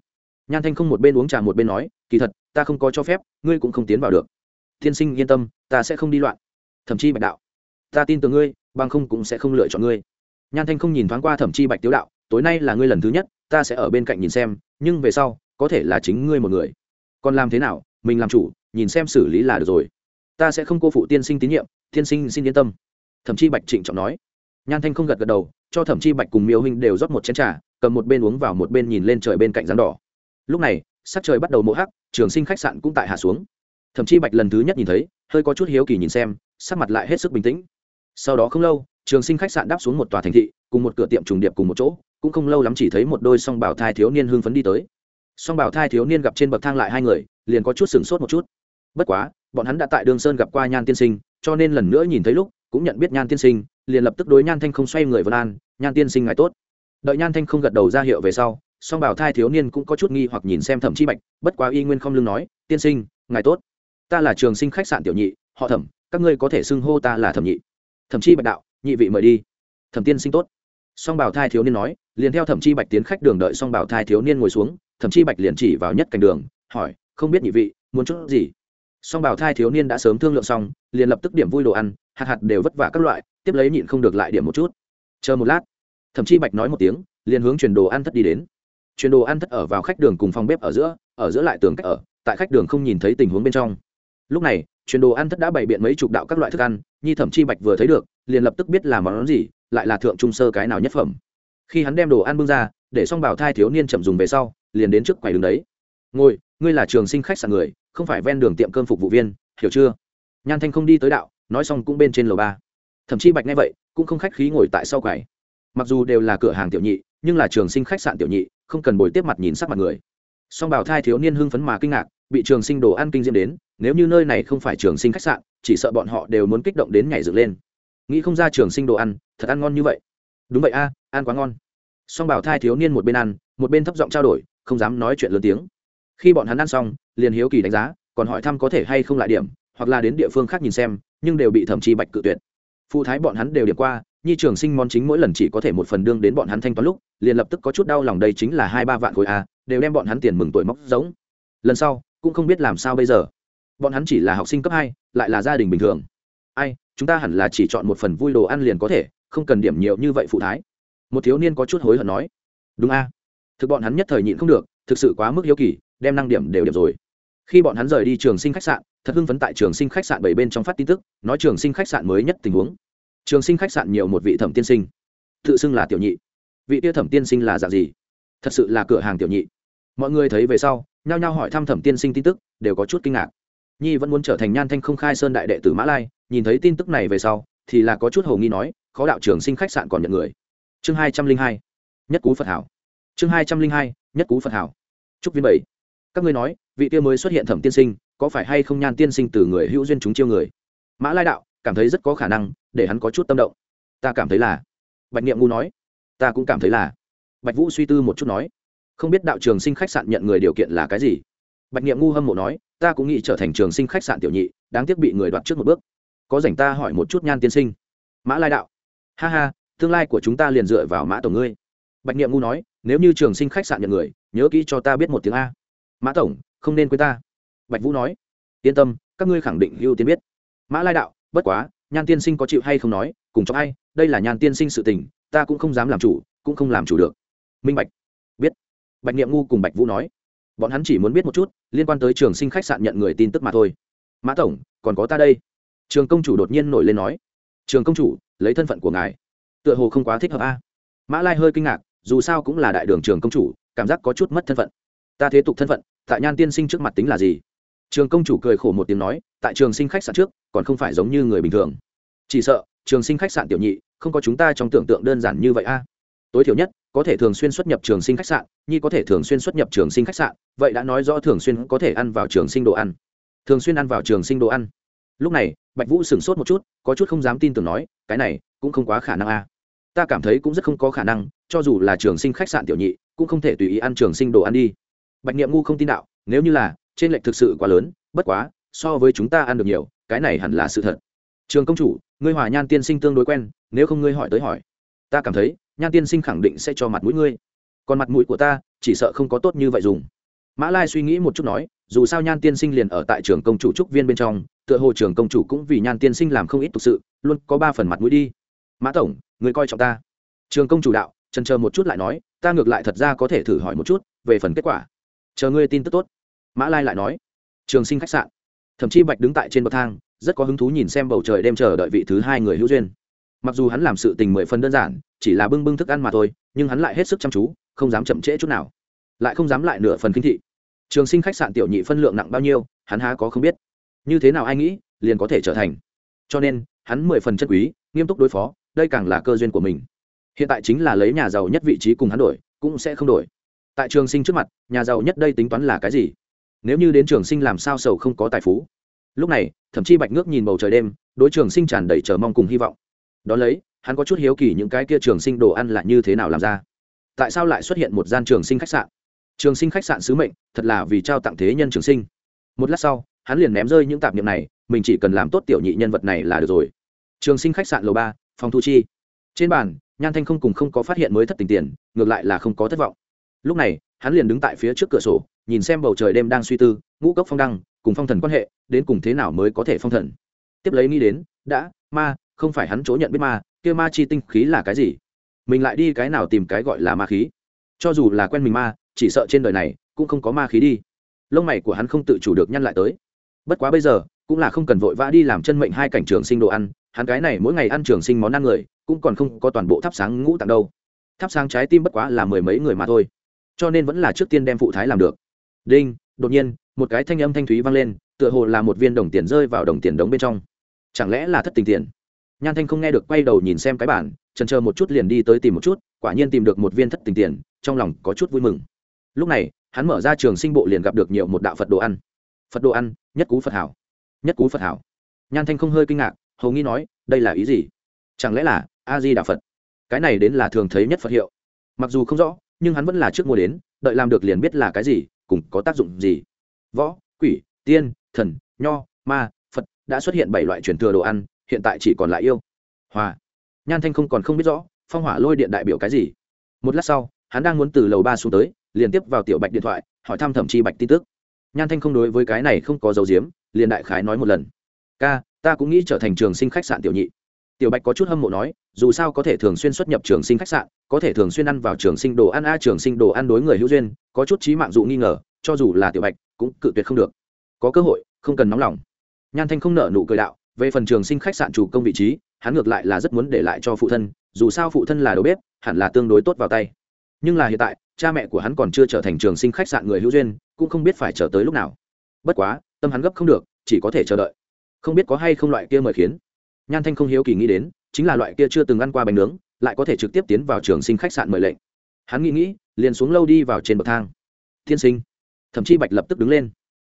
Nhan thanh không một bên uống trà một bên nói, kỳ thật, ta không có cho phép, ngươi cũng không tiến vào được. Tiên sinh yên tâm, ta sẽ không đi loạn. Thậm chí bạch đạo, ta tin tưởng ngươi, bằng không cũng sẽ không lựa chọn ngươi. Nhan thanh không nhìn thoáng qua thẩm chi bạch tiếu đạo, tối nay là ngươi lần thứ nhất, ta sẽ ở bên cạnh nhìn xem, nhưng về sau, có thể là chính ngươi một người. Còn làm thế nào, mình làm chủ, nhìn xem xử lý là được rồi. Ta sẽ không cô phụ tiên sinh tín nhiệm, tiên sinh xin yên tâm. Thẩm chi bạch trịnh trọng nói. Nhan thanh không gật gật đầu cho thẩm chi bạch cùng miêu huynh đều rót một chén trà, cầm một bên uống vào một bên nhìn lên trời bên cạnh rắn đỏ. Lúc này, sắc trời bắt đầu mộ hắc, trường sinh khách sạn cũng tại hạ xuống. Thẩm chi bạch lần thứ nhất nhìn thấy, hơi có chút hiếu kỳ nhìn xem, sắc mặt lại hết sức bình tĩnh. Sau đó không lâu, trường sinh khách sạn đáp xuống một tòa thành thị, cùng một cửa tiệm trùng điệp cùng một chỗ, cũng không lâu lắm chỉ thấy một đôi song bảo thai thiếu niên hưng phấn đi tới. Song bảo thai thiếu niên gặp trên bậc thang lại hai người, liền có chút sửng sốt một chút. Bất quá, bọn hắn đã tại đường sơn gặp qua nhan tiên sinh, cho nên lần nữa nhìn thấy lúc, cũng nhận biết nhan tiên sinh liền lập tức đối nhan thanh không xoay người vân an, nhan tiên sinh ngài tốt. Đợi nhan thanh không gật đầu ra hiệu về sau, song bảo thai thiếu niên cũng có chút nghi hoặc nhìn xem thẩm chi bạch, bất quá y nguyên không lưng nói, tiên sinh, ngài tốt. Ta là trường sinh khách sạn tiểu nhị, họ thẩm, các ngươi có thể xưng hô ta là thẩm nhị. Thẩm chi bạch đạo, nhị vị mời đi. Thẩm tiên sinh tốt. Song bảo thai thiếu niên nói, liền theo thẩm chi bạch tiến khách đường đợi song bảo thai thiếu niên ngồi xuống, thẩm chi bạch liền chỉ vào nhất cảnh đường, hỏi, không biết nhị vị, muốn chút gì? Song bảo thai thiếu niên đã sớm thương lượng xong, liền lập tức điểm vui đồ ăn hạt hạt đều vất vả các loại, tiếp lấy nhịn không được lại điểm một chút. Chờ một lát, thậm chí bạch nói một tiếng, liền hướng chuyển đồ ăn thất đi đến. Chuyển đồ ăn thất ở vào khách đường cùng phòng bếp ở giữa ở giữa lại tường cách ở, tại khách đường không nhìn thấy tình huống bên trong. Lúc này chuyển đồ ăn thất đã bày biện mấy chục đạo các loại thức ăn nhi thẩm chi bạch vừa thấy được, liền lập tức biết là món gì, lại là thượng trung sơ cái nào nhất phẩm. Khi hắn đem đồ ăn bưng ra, để xong bảo thai thiếu niên chậm dùng về sau, liền đến trước quầy đường đấy. Ngồi, ngươi là trường sinh khách sạn người, không phải ven đường tiệm cơm phục vụ viên, hiểu chưa? Nhan thanh không đi tới đạo nói xong cũng bên trên lầu ba. Thậm chí bạch nghe vậy, cũng không khách khí ngồi tại sau quầy. Mặc dù đều là cửa hàng tiểu nhị, nhưng là trường sinh khách sạn tiểu nhị, không cần bồi tiếp mặt nhìn sắc mặt người. Song bảo thai thiếu niên hưng phấn mà kinh ngạc, bị trường sinh đồ ăn kinh diễm đến, nếu như nơi này không phải trường sinh khách sạn, chỉ sợ bọn họ đều muốn kích động đến nhảy dựng lên. Nghĩ không ra trường sinh đồ ăn, thật ăn ngon như vậy. Đúng vậy a, ăn quá ngon. Song bảo thai thiếu niên một bên ăn, một bên thấp giọng trao đổi, không dám nói chuyện lớn tiếng. Khi bọn hắn ăn xong, liền hiếu kỳ đánh giá, còn hỏi thăm có thể hay không lại điểm hoặc là đến địa phương khác nhìn xem, nhưng đều bị thẩm chi bạch cự tuyệt. Phụ thái bọn hắn đều điểm qua, nhi trường sinh món chính mỗi lần chỉ có thể một phần đương đến bọn hắn thanh toán lúc, liền lập tức có chút đau lòng đây chính là hai ba vạn khối a, đều đem bọn hắn tiền mừng tuổi móc giống lần sau, cũng không biết làm sao bây giờ. Bọn hắn chỉ là học sinh cấp hai, lại là gia đình bình thường. Ai, chúng ta hẳn là chỉ chọn một phần vui đồ ăn liền có thể, không cần điểm nhiều như vậy phụ thái. Một thiếu niên có chút hối hận nói. Đúng a. Thực bọn hắn nhất thời nhịn không được, thực sự quá mức hiếu kỳ, đem năng điểm đều điểm rồi. Khi bọn hắn rời đi trường sinh khách sạn thật hưng phấn tại trường sinh khách sạn bảy bên trong phát tin tức, nói trường sinh khách sạn mới nhất tình huống. Trường sinh khách sạn nhiều một vị thẩm tiên sinh. Tự xưng là tiểu nhị. Vị tia thẩm tiên sinh là dạng gì? Thật sự là cửa hàng tiểu nhị. Mọi người thấy về sau, nhao nhao hỏi thăm thẩm tiên sinh tin tức, đều có chút kinh ngạc. Nhi vẫn muốn trở thành nhan thanh không khai sơn đại đệ tử mã lai, nhìn thấy tin tức này về sau, thì là có chút hầu nghi nói, khó đạo trường sinh khách sạn còn nhận người. Chương hai trăm linh hai. Nhất cú phật hảo. Chương hai trăm linh hai, nhất cú phật hảo. Chúc viên bảy. Các ngươi nói, vị kia mới xuất hiện thẩm tiên sinh có phải hay không nhan tiên sinh từ người hữu duyên chúng chiêu người? Mã lai đạo, cảm thấy rất có khả năng, để hắn có chút tâm động. Ta cảm thấy là. Bạch niệm ngu nói. Ta cũng cảm thấy là. Bạch vũ suy tư một chút nói. Không biết đạo trường sinh khách sạn nhận người điều kiện là cái gì? Bạch niệm ngu hâm mộ nói. Ta cũng nghĩ trở thành trường sinh khách sạn tiểu nhị, đáng tiếc bị người đoạt trước một bước. Có rảnh ta hỏi một chút nhan tiên sinh. Mã lai đạo. Ha ha, tương lai của chúng ta liền dựa vào mã tổng ngươi. Bạch niệm ngu nói. Nếu như trường sinh khách sạn nhận người, nhớ kỹ cho ta biết một tiếng a. Mã tổng, không nên quên ta bạch vũ nói, yên tâm, các ngươi khẳng định ưu tiên biết. Mã lai đạo, bất quá, nhan tiên sinh có chịu hay không nói, cùng cho ai, đây là nhan tiên sinh sự tình, ta cũng không dám làm chủ, cũng không làm chủ được. Minh bạch biết. Bạch niệm ngu cùng bạch vũ nói, bọn hắn chỉ muốn biết một chút, liên quan tới trường sinh khách sạn nhận người tin tức mà thôi. Mã tổng, còn có ta đây. Trường công chủ đột nhiên nổi lên nói, trường công chủ, lấy thân phận của ngài, tựa hồ không quá thích hợp a. Mã lai hơi kinh ngạc, dù sao cũng là đại đường trường công chủ, cảm giác có chút mất thân phận. Ta thế tục thân phận, tại nhan tiên sinh trước mặt tính là gì? Trường công chủ cười khổ một tiếng nói, tại trường sinh khách sạn trước, còn không phải giống như người bình thường. Chỉ sợ, trường sinh khách sạn tiểu nhị, không có chúng ta trong tưởng tượng đơn giản như vậy a. Tối thiểu nhất, có thể thường xuyên xuất nhập trường sinh khách sạn, nhi có thể thường xuyên xuất nhập trường sinh khách sạn, vậy đã nói rõ thường xuyên có thể ăn vào trường sinh đồ ăn. Thường xuyên ăn vào trường sinh đồ ăn. Lúc này, bạch vũ sửng sốt một chút, có chút không dám tin tưởng nói, cái này, cũng không quá khả năng a. Ta cảm thấy cũng rất không có khả năng, cho dù là trường sinh khách sạn tiểu nhị, cũng không thể tùy ý ăn trường sinh đồ ăn đi. Bạch nghiệm ngu không tin đạo, nếu như là trên lệch thực sự quá lớn, bất quá, so với chúng ta ăn được nhiều, cái này hẳn là sự thật. Trường công chủ, ngươi hòa nhan tiên sinh tương đối quen, nếu không ngươi hỏi tới hỏi. Ta cảm thấy, nhan tiên sinh khẳng định sẽ cho mặt mũi ngươi. Còn mặt mũi của ta, chỉ sợ không có tốt như vậy dùng. Mã lai suy nghĩ một chút nói, dù sao nhan tiên sinh liền ở tại trường công chủ trúc viên bên trong, tựa hồ trường công chủ cũng vì nhan tiên sinh làm không ít thực sự, luôn có ba phần mặt mũi đi. Mã tổng người coi trọng ta. Trường công chủ đạo, trần chờ một chút lại nói, ta ngược lại thật ra có thể thử hỏi một chút về phần kết quả. Chờ ngươi tin tức tốt mã lai lại nói, trường sinh khách sạn. Thậm chí bạch đứng tại trên bậc thang, rất có hứng thú nhìn xem bầu trời đêm chờ đợi vị thứ hai người hữu duyên. Mặc dù hắn làm sự tình mười phần đơn giản, chỉ là bưng bưng thức ăn mà thôi, nhưng hắn lại hết sức chăm chú, không dám chậm trễ chút nào. Lại không dám lại nửa phần kinh thị. Trường sinh khách sạn tiểu nhị phân lượng nặng bao nhiêu, hắn há có không biết. Như thế nào ai nghĩ, liền có thể trở thành. Cho nên, hắn mười phần chất quý, nghiêm túc đối phó, đây càng là cơ duyên của mình. Hiện tại chính là lấy nhà giàu nhất vị trí cùng hắn đổi, cũng sẽ không đổi. Tại trường sinh trước mặt, nhà giàu nhất đây tính toán là cái gì? Nếu như đến trường sinh làm sao sầu không có tài phú. Lúc này, thậm chí bạch ngước nhìn bầu trời đêm, đối trường sinh tràn đầy chờ mong cùng hy vọng. Đón lấy, hắn có chút hiếu kỳ những cái kia trường sinh đồ ăn là như thế nào làm ra. Tại sao lại xuất hiện một gian trường sinh khách sạn? Trường sinh khách sạn sứ mệnh, thật là vì trao tặng thế nhân trường sinh. Một lát sau, hắn liền ném rơi những tạp niệm này, mình chỉ cần làm tốt tiểu nhị nhân vật này là được rồi. Trường sinh khách sạn lầu ba, phòng thu chi. Trên bàn, nhan thanh không cùng không có phát hiện mới thất tình tiền, ngược lại là không có thất vọng. Lúc này, hắn liền đứng tại phía trước cửa sổ nhìn xem bầu trời đêm đang suy tư, ngũ cốc phong đăng, cùng phong thần quan hệ, đến cùng thế nào mới có thể phong thần. Tiếp lấy nghĩ đến, đã, ma, không phải hắn chỗ nhận biết ma, kia ma chi tinh khí là cái gì? Mình lại đi cái nào tìm cái gọi là ma khí? Cho dù là quen mình ma, chỉ sợ trên đời này, cũng không có ma khí đi. Lông mày của hắn không tự chủ được nhăn lại tới. Bất quá bây giờ, cũng là không cần vội vã đi làm chân mệnh hai cảnh trường sinh đồ ăn, hắn cái này mỗi ngày ăn trường sinh món ăn người, cũng còn không có toàn bộ thắp sáng ngũ tặng đâu. Thắp sáng trái tim bất quá là mười mấy người mà thôi. Cho nên vẫn là trước tiên đem phụ thái làm được đinh, đột nhiên, một cái thanh âm thanh thúy vang lên, tựa hồ là một viên đồng tiền rơi vào đồng tiền đống bên trong. Chẳng lẽ là thất tình tiền? Nhan thanh không nghe được, quay đầu nhìn xem cái bản trần chờ một chút liền đi tới tìm một chút, quả nhiên tìm được một viên thất tình tiền, trong lòng có chút vui mừng. Lúc này, hắn mở ra trường sinh bộ liền gặp được nhiều một đạo phật đồ ăn. Phật đồ ăn, nhất cú phật hảo. Nhất cú phật hảo. Nhan thanh không hơi kinh ngạc, hầu nghi nói, đây là ý gì? Chẳng lẽ là a di đà phật? Cái này đến là thường thấy nhất phật hiệu. Mặc dù không rõ, nhưng hắn vẫn là trước mua đến, đợi làm được liền biết là cái gì cùng có tác dụng gì? Võ, quỷ, tiên, thần, nho, ma, phật đã xuất hiện bảy loại truyền thừa đồ ăn, hiện tại chỉ còn lại yêu, hòa. Nhan thanh không còn không biết rõ, phong hỏa lôi điện đại biểu cái gì. Một lát sau, hắn đang muốn từ lầu ba xuống tới, liền tiếp vào tiểu bạch điện thoại, hỏi thăm thẩm chi bạch tin tức. Nhan thanh không đối với cái này không có dấu diếm, liền đại khái nói một lần. Ca, ta cũng nghĩ trở thành trường sinh khách sạn tiểu nhị tiểu bạch có chút hâm mộ nói, dù sao có thể thường xuyên xuất nhập trường sinh khách sạn, có thể thường xuyên ăn vào trường sinh đồ ăn, a, trường sinh đồ ăn đối người hữu duyên, có chút trí mạng dụ nghi ngờ, cho dù là tiểu bạch cũng cự tuyệt không được. Có cơ hội, không cần nóng lòng. Nhan thanh không nợ nụ cười đạo, về phần trường sinh khách sạn chủ công vị trí, hắn ngược lại là rất muốn để lại cho phụ thân, dù sao phụ thân là đầu bếp, hẳn là tương đối tốt vào tay. Nhưng là hiện tại, cha mẹ của hắn còn chưa trở thành trường sinh khách sạn người hữu duyên, cũng không biết phải chờ tới lúc nào. Bất quá, tâm hắn gấp không được, chỉ có thể chờ đợi. Không biết có hay không loại kia mời khiến nhan thanh không hiếu kỳ nghĩ đến, chính là loại kia chưa từng ăn qua bánh nướng, lại có thể trực tiếp tiến vào trường sinh khách sạn mời lệnh. Hắn nghĩ nghĩ, liền xuống lâu đi vào trên bậc thang. Thiên sinh. Thậm chí bạch lập tức đứng lên.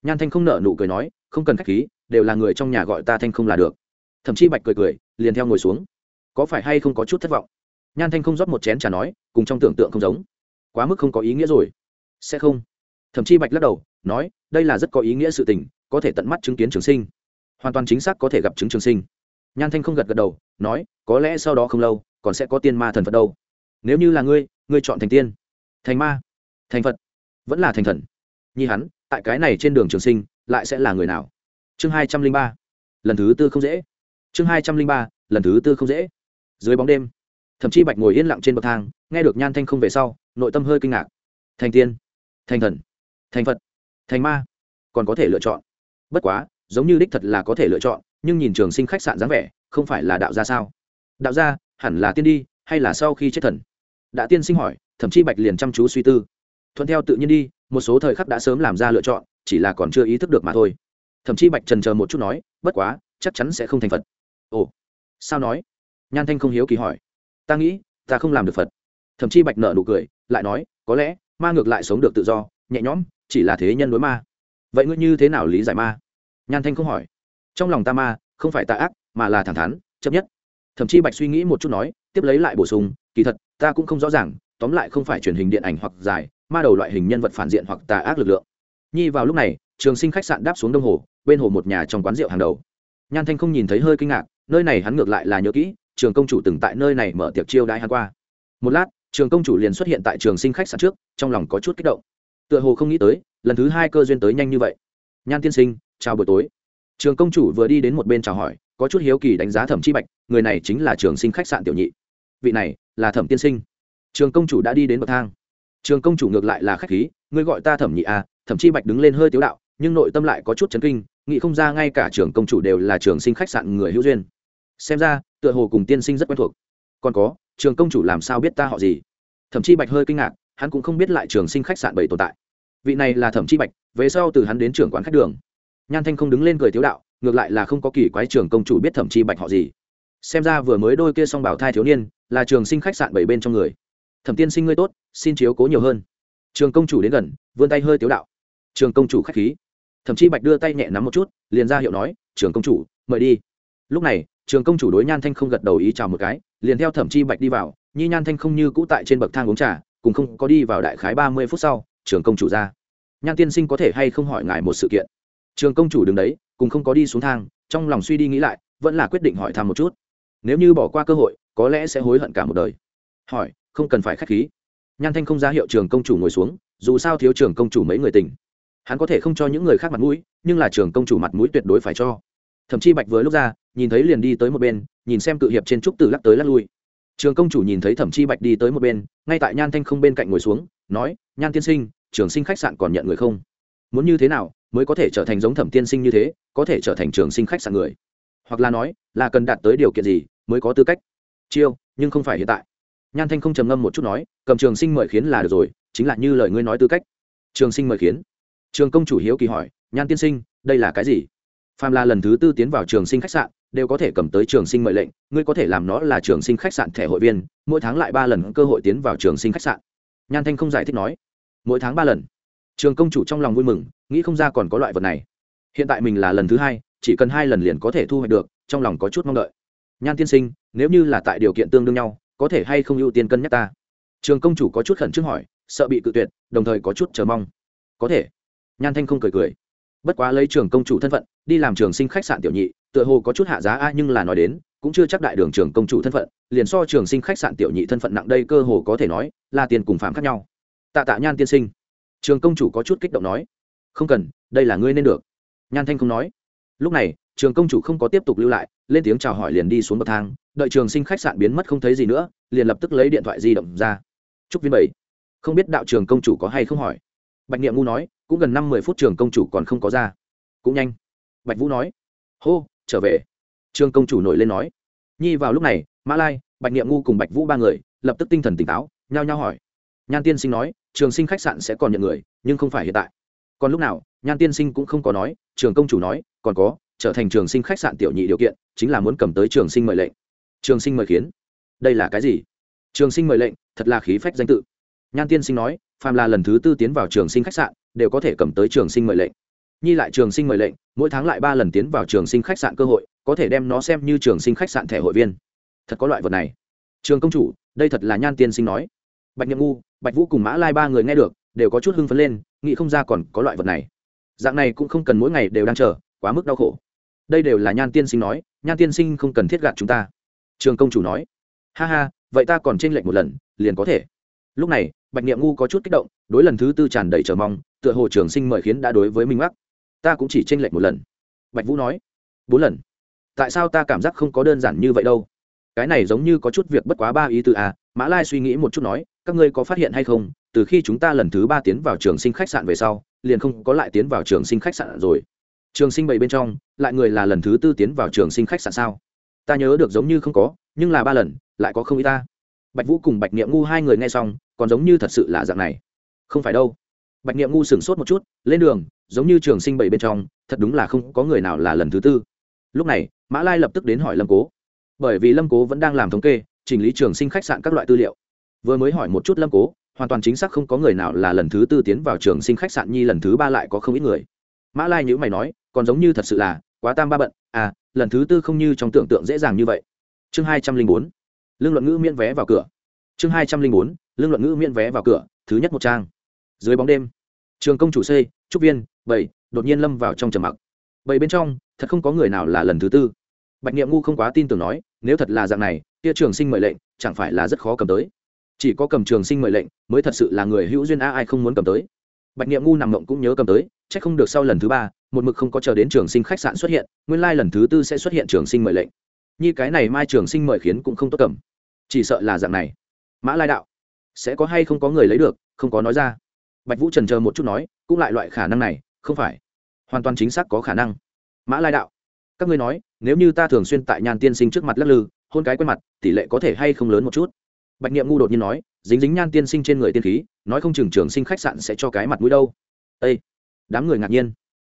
Nhan thanh không nợ nụ cười nói, không cần khách khí, đều là người trong nhà gọi ta thanh không là được. Thậm chí bạch cười cười, liền theo ngồi xuống. Có phải hay không có chút thất vọng? Nhan thanh không rót một chén trà nói, cùng trong tưởng tượng không giống. Quá mức không có ý nghĩa rồi. Sẽ không. Thậm chí bạch lắc đầu, nói, đây là rất có ý nghĩa sự tình, có thể tận mắt chứng kiến trường sinh. Hoàn toàn chính xác có thể gặp chứng trường sinh nhan thanh không gật gật đầu, nói, có lẽ sau đó không lâu, còn sẽ có tiên ma thần phật đâu. Nếu như là ngươi ngươi chọn thành tiên. Thành ma? Thành phật? Vẫn là thành thần. Nhi hắn, tại cái này trên đường trường sinh, lại sẽ là người nào? Chương hai trăm linh ba. Lần thứ tư không dễ. Chương hai trăm linh ba, lần thứ tư không dễ. Dưới bóng đêm, thậm chí bạch ngồi yên lặng trên bậc thang, nghe được nhan thanh không về sau, nội tâm hơi kinh ngạc. Thành tiên? Thành thần? Thành phật? Thành ma? Còn có thể lựa chọn? Bất quá, giống như đích thật là có thể lựa chọn nhưng nhìn trường sinh khách sạn dáng vẻ, không phải là đạo gia sao? Đạo gia, hẳn là tiên đi, hay là sau khi chết thần? Đã tiên sinh hỏi, thậm chí bạch liền chăm chú suy tư. Thuận theo tự nhiên đi, một số thời khắc đã sớm làm ra lựa chọn, chỉ là còn chưa ý thức được mà thôi. Thậm chí bạch trần chờ một chút nói, bất quá, chắc chắn sẽ không thành phật. Ồ, sao nói? Nhan thanh không hiếu kỳ hỏi. Ta nghĩ, ta không làm được phật. Thậm chí bạch nợ nụ cười, lại nói, có lẽ, ma ngược lại sống được tự do, nhẹ nhõm, chỉ là thế nhân đối ma. Vậy ngươi như thế nào lý giải ma? Nhan thanh không hỏi trong lòng ta ma, không phải ta ác, mà là thẳng thắn, chấp nhất. Thậm chí bạch suy nghĩ một chút nói, tiếp lấy lại bổ sung, kỳ thật, ta cũng không rõ ràng, tóm lại không phải truyền hình điện ảnh hoặc dài, ma đầu loại hình nhân vật phản diện hoặc tà ác lực lượng. Nhi vào lúc này, trường sinh khách sạn đáp xuống đông hồ, bên hồ một nhà trong quán rượu hàng đầu. Nhan thanh không nhìn thấy hơi kinh ngạc, nơi này hắn ngược lại là nhớ kỹ, trường công chủ từng tại nơi này mở tiệc chiêu đãi hắn qua. Một lát, trường công chủ liền xuất hiện tại trường sinh khách sạn trước, trong lòng có chút kích động. Tựa hồ không nghĩ tới, lần thứ hai cơ duyên tới nhanh như vậy. Nhan tiên sinh, chào buổi tối trường công chủ vừa đi đến một bên chào hỏi, có chút hiếu kỳ đánh giá thẩm chi bạch, người này chính là trường sinh khách sạn tiểu nhị. Vị này là thẩm tiên sinh. Trường công chủ đã đi đến bậc thang. Trường công chủ ngược lại là khách khí, ngươi gọi ta thẩm nhị à thẩm chi bạch đứng lên hơi tiếu đạo, nhưng nội tâm lại có chút chấn kinh, nghĩ không ra ngay cả trường công chủ đều là trường sinh khách sạn người hữu duyên. Xem ra, tựa hồ cùng tiên sinh rất quen thuộc. Còn có, trường công chủ làm sao biết ta họ gì? Thẩm chi bạch hơi kinh ngạc, hắn cũng không biết lại trường sinh khách sạn bảy tồn tại. Vị này là thẩm chi bạch, về sau từ hắn đến trưởng quán khách đường nhan thanh không đứng lên cười tiếu đạo, ngược lại là không có kỳ quái trường công chủ biết thẩm chi bạch họ gì. Xem ra vừa mới đôi kia xong bảo thai thiếu niên, là trường sinh khách sạn bảy bên trong người. Thẩm tiên sinh ngươi tốt, xin chiếu cố nhiều hơn. Trường công chủ đến gần, vươn tay hơi tiếu đạo. Trường công chủ k h á c h khí. Thậm chí bạch đưa tay nhẹ nắm một chút, liền ra hiệu nói, trường công chủ, mời đi. Lúc này, trường công chủ đối nhan thanh không gật đầu ý chào một cái, liền theo thẩm chi bạch đi vào nhi nhan thanh không như cũ tại trên bậc thang uống trà, cùng không có đi vào đại khái ba mươi phút sau, trường công chủ ra. Nhan tiên sinh có thể hay không hỏi ngài một sự kiện? Trường công chủ đứng đấy, cùng không có đi xuống thang, trong lòng suy đi nghĩ lại, vẫn là quyết định hỏi thăm một chút. Nếu như bỏ qua cơ hội, có lẽ sẽ hối hận cả một đời. Hỏi, không cần phải k h á c h khí. Nhan thanh không ra hiệu trường công chủ ngồi xuống, dù sao thiếu trường công chủ mấy người tình. Hắn có thể không cho những người khác mặt mũi, nhưng là trường công chủ mặt mũi tuyệt đối phải cho. Thậm chí bạch với lúc ra, nhìn thấy liền đi tới một bên, nhìn xem cự hiệp trên trúc từ lắc tới lắc lui. Trường công chủ nhìn thấy thẩm chi bạch đi tới một bên, ngay tại nhan thanh không bên cạnh ngồi xuống, nói, nhan tiên sinh, trường sinh khách sạn còn nhận người không? Muốn như thế nào mới có thể trở thành giống thẩm tiên sinh như thế, có thể trở thành trường sinh khách sạn người? Hoặc là nói, là cần đạt tới điều kiện gì mới có tư cách? Chiêu, nhưng không phải hiện tại. Nhan thanh không trầm ngâm một chút nói, cầm trường sinh mời khiến là được rồi, chính là như lời ngươi nói tư cách. Trường sinh mời khiến. Trường công chủ hiếu kỳ hỏi, nhan tiên sinh, đây là cái gì? Phàm là lần thứ tư tiến vào trường sinh khách sạn, đều có thể cầm tới trường sinh mời lệnh, ngươi có thể làm nó là trường sinh khách sạn thẻ hội viên, mỗi tháng lại ba lần cơ hội tiến vào trường sinh khách sạn. Nhan thanh không giải thích nói, mỗi tháng ba lần trường công chủ trong lòng vui mừng, nghĩ không ra còn có loại vật này. Hiện tại mình là lần thứ hai, chỉ cần hai lần liền có thể thu hoạch được, trong lòng có chút mong đợi. Nhan tiên sinh, nếu như là tại điều kiện tương đương nhau, có thể hay không ưu tiên cân nhắc ta? Trường công chủ có chút khẩn trương hỏi, sợ bị cự tuyệt, đồng thời có chút chờ mong. Có thể. Nhan thanh không cười cười. Bất quá lấy trường công chủ thân phận, đi làm trường sinh khách sạn tiểu nhị, tựa hồ có chút hạ giá a, nhưng là nói đến, cũng chưa chắc đại đường trường công chủ thân phận, liền so trường sinh khách sạn tiểu nhị thân phận nặng đây cơ hồ có thể nói là tiền cùng phạm khác nhau. Tạ tạ nhan tiên sinh trường công chủ có chút kích động nói, không cần, đây là ngươi nên được. Nhan thanh không nói. Lúc này, trường công chủ không có tiếp tục lưu lại, lên tiếng chào hỏi liền đi xuống bậc thang, đợi trường sinh khách sạn biến mất không thấy gì nữa, liền lập tức lấy điện thoại di động ra. Chúc viên bảy. Không biết đạo trường công chủ có hay không hỏi. Bạch niệm ngu nói, cũng gần năm mười phút trường công chủ còn không có ra. Cũng nhanh. Bạch vũ nói, hô, trở về. Trường công chủ nổi lên nói. Nhi vào lúc này, mã lai, bạch niệm ngu cùng bạch vũ ba người, lập tức tinh thần tỉnh táo, nhao nhao hỏi. Nhan tiên sinh nói trường sinh khách sạn sẽ còn nhận người, nhưng không phải hiện tại. Còn lúc nào, nhan tiên sinh cũng không có nói, trường công chủ nói, còn có, trở thành trường sinh khách sạn tiểu nhị điều kiện, chính là muốn cầm tới trường sinh mời lệnh. Trường sinh mời khiến. Đây là cái gì? Trường sinh mời lệnh, thật là khí phách danh tự. Nhan tiên sinh nói, phàm là lần thứ tư tiến vào trường sinh khách sạn, đều có thể cầm tới trường sinh mời lệnh. Nhi lại trường sinh mời lệnh, mỗi tháng lại ba lần tiến vào trường sinh khách sạn cơ hội, có thể đem nó xem như trường sinh khách sạn thẻ hội viên. Thật có loại vật này. Trường công chủ, đây thật là nhan tiên sinh nói bạch nhậm ngu, bạch vũ cùng mã lai ba người nghe được, đều có chút hưng phấn lên, nghĩ không ra còn có loại vật này. Dạng này cũng không cần mỗi ngày đều đang chờ, quá mức đau khổ. Đây đều là nhan tiên sinh nói, nhan tiên sinh không cần thiết gạt chúng ta. Trường công chủ nói, ha ha, vậy ta còn tranh lệch một lần, liền có thể. Lúc này, bạch niệm ngu có chút kích động, đối lần thứ tư tràn đầy chờ mong, tựa hồ trường sinh mời khiến đã đối với minh mắc. Ta cũng chỉ tranh lệch một lần. Bạch vũ nói, bốn lần. Tại sao ta cảm giác không có đơn giản như vậy đâu? Cái này giống như có chút việc bất quá ba ý tư à mã lai suy nghĩ một chút nói, các ngươi có phát hiện hay không, từ khi chúng ta lần thứ ba tiến vào trường sinh khách sạn về sau, liền không có lại tiến vào trường sinh khách sạn rồi. Trường sinh bảy bên trong, lại người là lần thứ tư tiến vào trường sinh khách sạn sao? Ta nhớ được giống như không có, nhưng là ba lần, lại có không ý ta. Bạch vũ cùng bạch niệm ngu hai người nghe xong, còn giống như thật sự là dạng này. Không phải đâu. Bạch niệm ngu sửng sốt một chút, lên đường, giống như trường sinh bảy bên trong, thật đúng là không có người nào là lần thứ tư. Lúc này, mã lai lập tức đến hỏi lâm cố bởi vì lâm cố vẫn đang làm thống kê, chỉnh lý trường sinh khách sạn các loại tư liệu. Vừa mới hỏi một chút lâm cố, hoàn toàn chính xác không có người nào là lần thứ tư tiến vào trường sinh khách sạn nhi, lần thứ ba lại có không ít người. Mã lai nhữ mày nói, còn giống như thật sự là quá tam ba bận. À lần thứ tư không như trong tưởng tượng dễ dàng như vậy. Chương hai trăm linh bốn, lương luận ngữ miễn vé vào cửa. Chương hai trăm linh bốn, lương luận ngữ miễn vé vào cửa, thứ nhất một trang. Dưới bóng đêm, trường công chủ c, trúc viên, bảy, đột nhiên lâm vào trong trầm mặc. Bảy bên trong, thật không có người nào là lần thứ tư. Bạch nghiệm ngu không quá tin tưởng nói nếu thật là dạng này, kia trường sinh mời lệnh chẳng phải là rất khó cầm tới. Chỉ có cầm trường sinh mời lệnh mới thật sự là người hữu duyên a ai không muốn cầm tới. Bạch niệm ngu nằm mộng cũng nhớ cầm tới c h ắ c không được sau lần thứ ba, một mực không có chờ đến trường sinh khách sạn xuất hiện, nguyên lai lần thứ tư sẽ xuất hiện trường sinh mời lệnh. Như cái này mai trường sinh mời khiến cũng không tốt cầm. Chỉ sợ là dạng này. Mã lai đạo, sẽ có hay không có người lấy được, không có nói ra. Bạch vũ trần chờ một chút nói, cũng lại loại khả năng này, không phải. Hoàn toàn chính xác có khả năng. Mã lai đạo các ngươi nói, nếu như ta thường xuyên tại nhàn tiên sinh trước mặt lắc lư, hôn cái quen mặt, tỷ lệ có thể hay không lớn một chút? Bạch nghiệm ngu đột nhiên nói, dính dính nhan tiên sinh trên người tiên khí, nói không chừng trường sinh khách sạn sẽ cho cái mặt mũi đâu. Â đám người ngạc nhiên.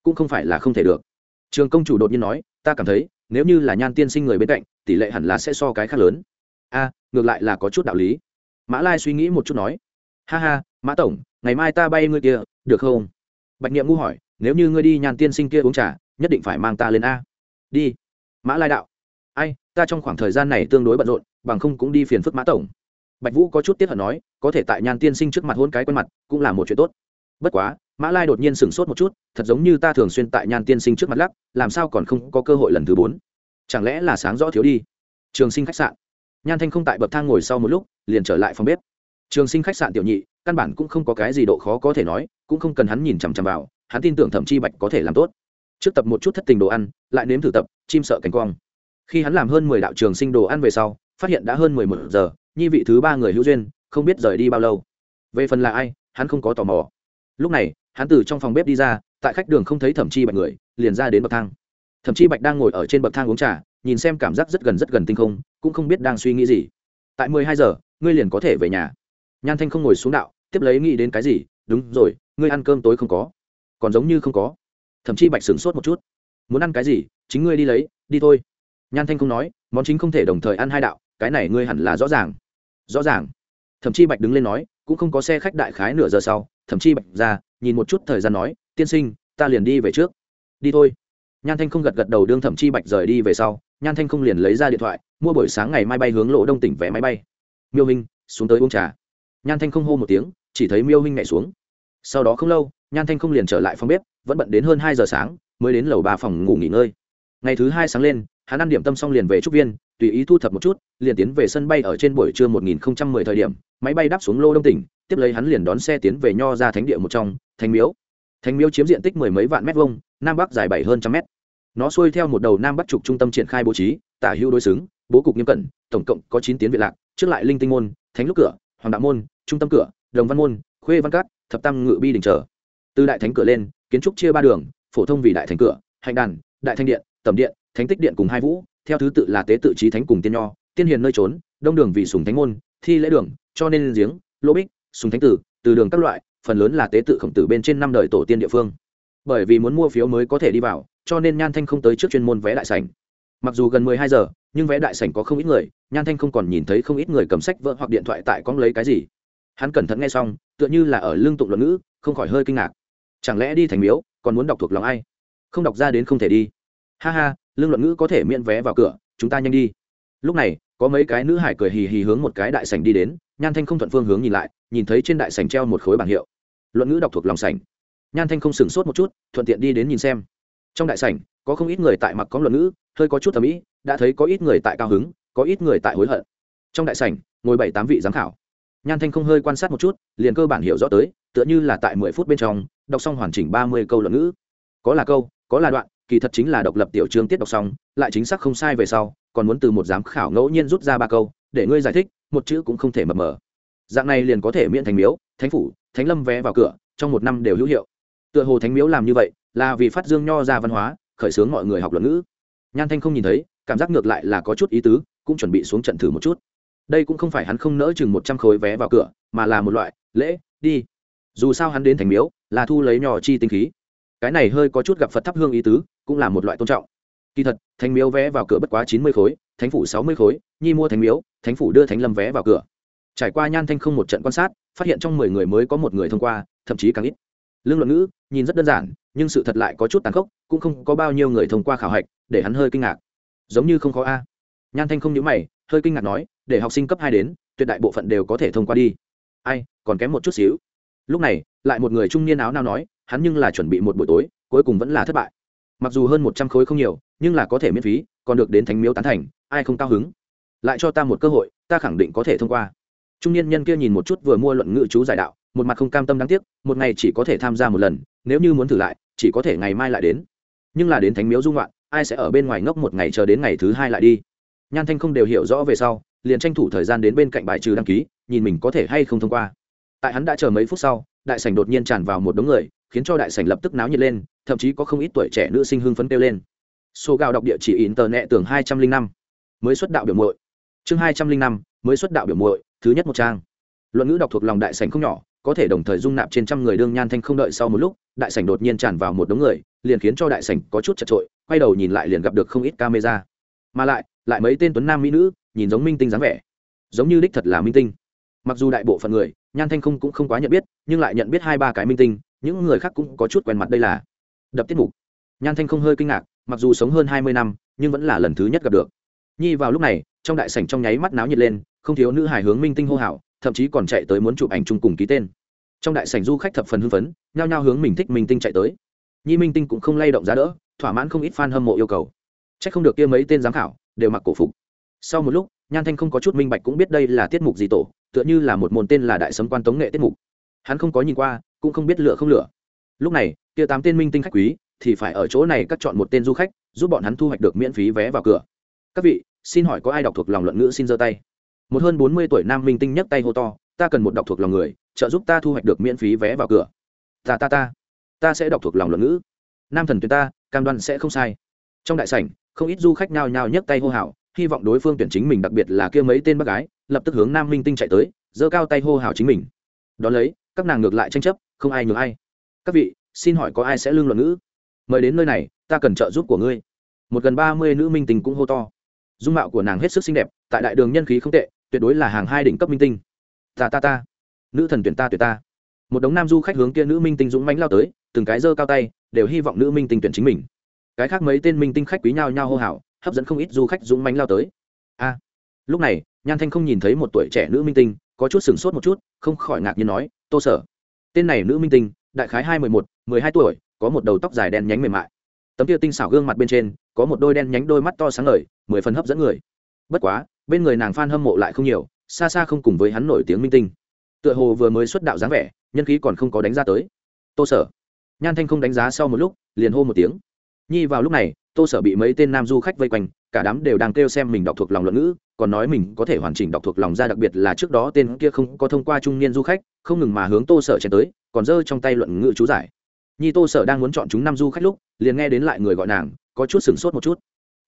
Cũng không phải là không thể được. Trường công chủ đột nhiên nói, ta cảm thấy, nếu như là nhan tiên sinh người bên cạnh, tỷ lệ hẳn là sẽ so cái khác lớn. A, ngược lại là có chút đạo lý. Mã lai suy nghĩ một chút nói, ha ha, mã tổng, ngày mai ta bay ngươi kia, được không? Bạch nghiệm ngu hỏi, nếu như ngươi đi nhan tiên sinh kia uống trà, nhất định phải mang ta lên a đi. Mã lai đạo. Ai, ta trong khoảng thời gian này tương đối bận rộn, bằng không cũng đi phiền phức mã tổng. Bạch vũ có chút tiếc hận nói, có thể tại nhan tiên sinh trước mặt hôn cái quen mặt, cũng là một chuyện tốt. Bất quá, mã lai đột nhiên sửng sốt một chút, thật giống như ta thường xuyên tại nhan tiên sinh trước mặt lắc, làm sao còn không có cơ hội lần thứ bốn? Chẳng lẽ là sáng rõ thiếu đi? Trường sinh khách sạn. Nhan thanh không tại bậc thang ngồi sau một lúc, liền trở lại phòng bếp. Trường sinh khách sạn tiểu nhị, căn bản cũng không có cái gì độ khó có thể nói, cũng không cần hắn nhìn chằm chằm vào, hắn tin tưởng thậm chi bạch có thể làm tốt trước tập một chút thất tình đồ ăn, lại nếm thử tập, chim sợ cánh quang. Khi hắn làm hơn mười đạo trường sinh đồ ăn về sau, phát hiện đã hơn mười một giờ, nhi vị thứ ba người hữu duyên, không biết rời đi bao lâu. Về phần là ai, hắn không có tò mò. Lúc này, hắn từ trong phòng bếp đi ra, tại khách đường không thấy thẩm chi bạch người, liền ra đến bậc thang. Thẩm chi bạch đang ngồi ở trên bậc thang uống trà, nhìn xem cảm giác rất gần rất gần tinh không, cũng không biết đang suy nghĩ gì. Tại mười hai giờ, ngươi liền có thể về nhà. Nhan thanh không ngồi xuống đạo, tiếp lấy nghĩ đến cái gì, đúng rồi, ngươi ăn cơm tối không có. Còn giống như không có thậm chí bạch sửng sốt một chút. Muốn ăn cái gì, chính ngươi đi lấy, đi thôi. Nhan thanh không nói, món chính không thể đồng thời ăn hai đạo, cái này ngươi hẳn là rõ ràng. Rõ ràng. Thậm chí bạch đứng lên nói, cũng không có xe khách đại khái nửa giờ sau, thậm chí bạch ra, nhìn một chút thời gian nói, tiên sinh, ta liền đi về trước. Đi thôi. Nhan thanh không gật gật đầu đương thẩm chi bạch rời đi về sau, nhan thanh không liền lấy ra điện thoại, mua buổi sáng ngày mai bay hướng lộ đông tỉnh vé máy bay. Miêu minh, xuống tới uống trà. Nhan thanh không hô một tiếng, chỉ thấy miêu huynh nhảy xuống. Sau đó không lâu, nhan thanh không liền trở lại phòng bếp vẫn bận đến hơn hai giờ sáng, mới đến lầu ba phòng ngủ nghỉ ngơi. Ngày thứ hai sáng lên, hắn ăn điểm tâm xong liền về trúc viên, tùy ý thu thập một chút, liền tiến về sân bay ở trên buổi trưa 1010 thời điểm, máy bay đáp xuống lô đông tỉnh, tiếp lấy hắn liền đón xe tiến về nho ra thánh địa một trong, thánh miếu. Thánh miếu chiếm diện tích mười mấy vạn mét vuông, nam bắc dài bảy hơn trăm mét. Nó xuôi theo một đầu nam bắc trục trung tâm triển khai bố trí, tả hữu đối xứng, bố cục nghiêm cẩn, tổng cộng có chín tiến viện lạc, trước lại linh tinh môn, thánh lúc cửa, hoàng đạo môn, trung tâm cửa, đồng văn môn, khuê văn cát thập tam ngự bi đình trở. Từ đại thánh cửa lên kiến trúc chia ba đường, phổ thông vì đại thành cửa, hạnh đàn, đại thanh điện, tầm điện, thánh tích điện cùng hai vũ, theo thứ tự là tế tự trí thánh cùng tiên nho, tiên hiền nơi trốn, đông đường vì sùng thánh môn, thi lễ đường, cho nên giếng lỗ bích, sùng thánh tử, từ đường các loại, phần lớn là tế tự khổng tử bên trên năm đời tổ tiên địa phương. Bởi vì muốn mua phiếu mới có thể đi vào, cho nên nhan thanh không tới trước chuyên môn vé đại sảnh. Mặc dù gần mười hai giờ, nhưng vé đại sảnh có không ít người, nhan thanh không còn nhìn thấy không ít người cầm sách vợ hoặc điện thoại tại con lấy cái gì. Hắn cẩn thận nghe xong, tựa như là ở lương tụng luận ngữ, không khỏi hơi kinh ngạc chẳng lẽ đi thành miếu, còn muốn đọc thuộc lòng ai? Không đọc ra đến không thể đi. Ha ha, lương luận ngữ có thể miễn vé vào cửa, chúng ta nhanh đi. Lúc này, có mấy cái nữ hải cười hì hì hướng một cái đại sảnh đi đến, nhan thanh không thuận phương hướng nhìn lại, nhìn thấy trên đại sảnh treo một khối bảng hiệu. Luận ngữ đọc thuộc lòng sảnh. Nhan thanh không sửng sốt một chút, thuận tiện đi đến nhìn xem. Trong đại sảnh, có không ít người tại mặc có luận ngữ, hơi có chút thẩm mỹ, đã thấy có ít người tại cao hứng, có ít người tại hối hận. Trong đại sảnh, ngồi bảy tám vị giám khảo nhan thanh không hơi quan sát một chút, liền cơ bản hiểu rõ tới, tựa như là tại mười phút bên trong, đọc xong hoàn chỉnh ba mươi câu luận ngữ. Có là câu, có là đoạn, kỳ thật chính là độc lập tiểu chương tiết đọc xong, lại chính xác không sai về sau, còn muốn từ một giám khảo ngẫu nhiên rút ra ba câu, để ngươi giải thích, một chữ cũng không thể mập mờ. Dạng này liền có thể miễn thành miếu, thánh phủ, thánh lâm vé vào cửa, trong một năm đều hữu hiệu. Tựa hồ thánh miếu làm như vậy, là vì phát dương nho ra văn hóa, khởi xướng mọi người học luận ngữ. Nhan thanh không nhìn thấy, cảm giác ngược lại là có chút ý tứ, cũng chuẩn bị xuống trận thử một chút đây cũng không phải hắn không nỡ chừng một trăm khối vé vào cửa, mà là một loại, lễ, đi. Dù sao hắn đến thành miếu, là thu lấy nhỏ chi tinh khí. Cái này hơi có chút gặp phật thắp hương ý tứ, cũng là một loại tôn trọng. Kỳ thật, thành miếu vé vào cửa bất quá chín mươi khối, thánh phủ sáu mươi khối, nhi mua thành miếu, thánh phủ đưa thánh lâm vé vào cửa. Trải qua nhan thanh không một trận quan sát, phát hiện trong mười người mới có một người thông qua, thậm chí càng ít. Lương luận ngữ, nhìn rất đơn giản, nhưng sự thật lại có chút tàn khốc, cũng không có bao nhiêu người thông qua khảo hạch, để hắn hơi kinh ngạc. Giống như không có a. Nhan thanh không nhớ mày hơi kinh ngạc nói, để học sinh cấp hai đến, tuyệt đại bộ phận đều có thể thông qua đi. Ai, còn kém một chút xíu. Lúc này, lại một người trung niên áo nào nói, hắn nhưng là chuẩn bị một buổi tối, cuối cùng vẫn là thất bại. Mặc dù hơn một trăm khối không nhiều, nhưng là có thể miễn phí, còn được đến thánh miếu tán thành, ai không cao hứng? Lại cho ta một cơ hội, ta khẳng định có thể thông qua. Trung niên nhân kia nhìn một chút vừa mua luận ngữ chú giải đạo, một mặt không cam tâm đáng tiếc, một ngày chỉ có thể tham gia một lần, nếu như muốn thử lại, chỉ có thể ngày mai lại đến. Nhưng là đến thánh miếu dung loạn, ai sẽ ở bên ngoài ngốc một ngày chờ đến ngày thứ hai lại đi? Nhan thanh không đều hiểu rõ về sau, liền tranh thủ thời gian đến bên cạnh bài trừ đăng ký, nhìn mình có thể hay không thông qua. Tại hắn đã chờ mấy phút sau, đại sảnh đột nhiên tràn vào một đống người, khiến cho đại sảnh lập tức náo nhiệt lên, thậm chí có không ít tuổi trẻ nữ sinh hưng phấn kêu lên. Số gạo đọc địa chỉ in tờ nẹ tưởng hai trăm linh năm, mới xuất đạo biểu muội. Chương hai trăm linh năm, mới xuất đạo biểu muội, thứ nhất một trang. Luận ngữ đọc thuộc lòng đại sảnh không nhỏ, có thể đồng thời dung nạp trên trăm người đương nhan thanh không đợi sau một lúc, đại sảnh đột nhiên tràn vào một đống người, liền khiến cho đại sảnh có chút chật trội quay đầu nhìn lại liền gặp được không ít camera. Mà lại lại mấy tên tuấn nam mỹ nữ, nhìn giống minh tinh dáng vẻ. Giống như đích thật là minh tinh. Mặc dù đại bộ phận người, nhan thanh không cũng không quá nhận biết, nhưng lại nhận biết hai ba cái minh tinh, những người khác cũng có chút quen mặt đây là đập tiết mục. Nhan thanh không hơi kinh ngạc, mặc dù sống hơn hai mươi năm, nhưng vẫn là lần thứ nhất gặp được. Nhi vào lúc này, trong đại sảnh trong nháy mắt náo nhiệt lên, không thiếu nữ hài hướng minh tinh hô hào, thậm chí còn chạy tới muốn chụp ảnh chung cùng ký tên. Trong đại sảnh du khách thập phần hưng phấn, nhao nhao hướng mình thích minh tinh chạy tới. Nhi minh tinh cũng không lay động giá đỡ, thỏa mãn không ít fan hâm mộ yêu cầu. C h ắ c không được kia mấy tên giám khảo đều mặc cổ phục. Sau một lúc, nhan thanh không có chút minh bạch cũng biết đây là tiết mục gì tổ, tựa như là một môn tên là đại sấm quan tống nghệ tiết mục. Hắn không có nhìn qua, cũng không biết lựa không lựa. Lúc này, kia tám tên minh tinh khách quý thì phải ở chỗ này cắt chọn một tên du khách, giúp bọn hắn thu hoạch được miễn phí vé vào cửa. Các vị, xin hỏi có ai đọc thuộc lòng luận ngữ xin giơ tay. Một hơn bốn mươi tuổi nam minh tinh nhấc tay hô to, ta cần một đọc thuộc lòng người, trợ giúp ta thu hoạch được miễn phí vé vào cửa. Ta ta ta ta sẽ đọc thuộc lòng luận ngữ. Nam thần tuyệt ta, cam đoan sẽ không sai. Trong đại sảnh không ít du khách nhao nhao nhấc tay hô hào, hy vọng đối phương tuyển chính mình, đặc biệt là kia mấy tên bác gái, lập tức hướng nam minh tinh chạy tới, giơ cao tay hô hào chính mình. Đón lấy, các nàng ngược lại tranh chấp, không ai nhường ai. Các vị, xin hỏi có ai sẽ lương luận ngữ? Mời đến nơi này, ta cần trợ giúp của ngươi. Một gần ba mươi nữ minh tinh cũng hô to. Dung mạo của nàng hết sức xinh đẹp, tại đại đường nhân khí không tệ, tuyệt đối là hàng hai đỉnh cấp minh tinh. Ta ta ta. Nữ thần tuyển ta tuyển ta. Một đống nam du khách hướng kia nữ minh tinh dũng mánh lao tới, từng cái giơ cao tay, đều hy vọng nữ minh tinh tuyển chính mình cái khác mấy tên minh tinh khách quý nhau nhau hô hào, hấp dẫn không ít du khách dũng mánh lao tới. A, lúc này, nhan thanh không nhìn thấy một tuổi trẻ nữ minh tinh, có chút sửng sốt một chút, không khỏi ngạc nhiên nói, tô sở, tên này nữ minh tinh, đại khái hai mười một, mười hai tuổi, có một đầu tóc dài đen nhánh mềm mại. Tấm kia tinh xảo gương mặt bên trên, có một đôi đen nhánh đôi mắt to sáng ngời, mười phần hấp dẫn người. Bất quá, bên người nàng f a n hâm mộ lại không nhiều, xa xa không cùng với hắn nổi tiếng minh tinh. Tựa hồ vừa mới xuất đạo dáng vẻ, nhân khí còn không có đánh ra tới. Tô sở. Nhan thanh không đánh giá sau một lúc, liền hô một tiếng nhi vào lúc này, tô sở bị mấy tên nam du khách vây quanh, cả đám đều đang kêu xem mình đọc thuộc lòng luận ngữ, còn nói mình có thể hoàn chỉnh đọc thuộc lòng ra đặc biệt là trước đó tên kia không có thông qua trung niên du khách, không ngừng mà hướng tô sở chen tới, còn giơ trong tay luận ngữ chú giải. Nhi tô sở đang muốn chọn chúng năm du khách lúc, liền nghe đến lại người gọi nàng, có chút sửng sốt một chút.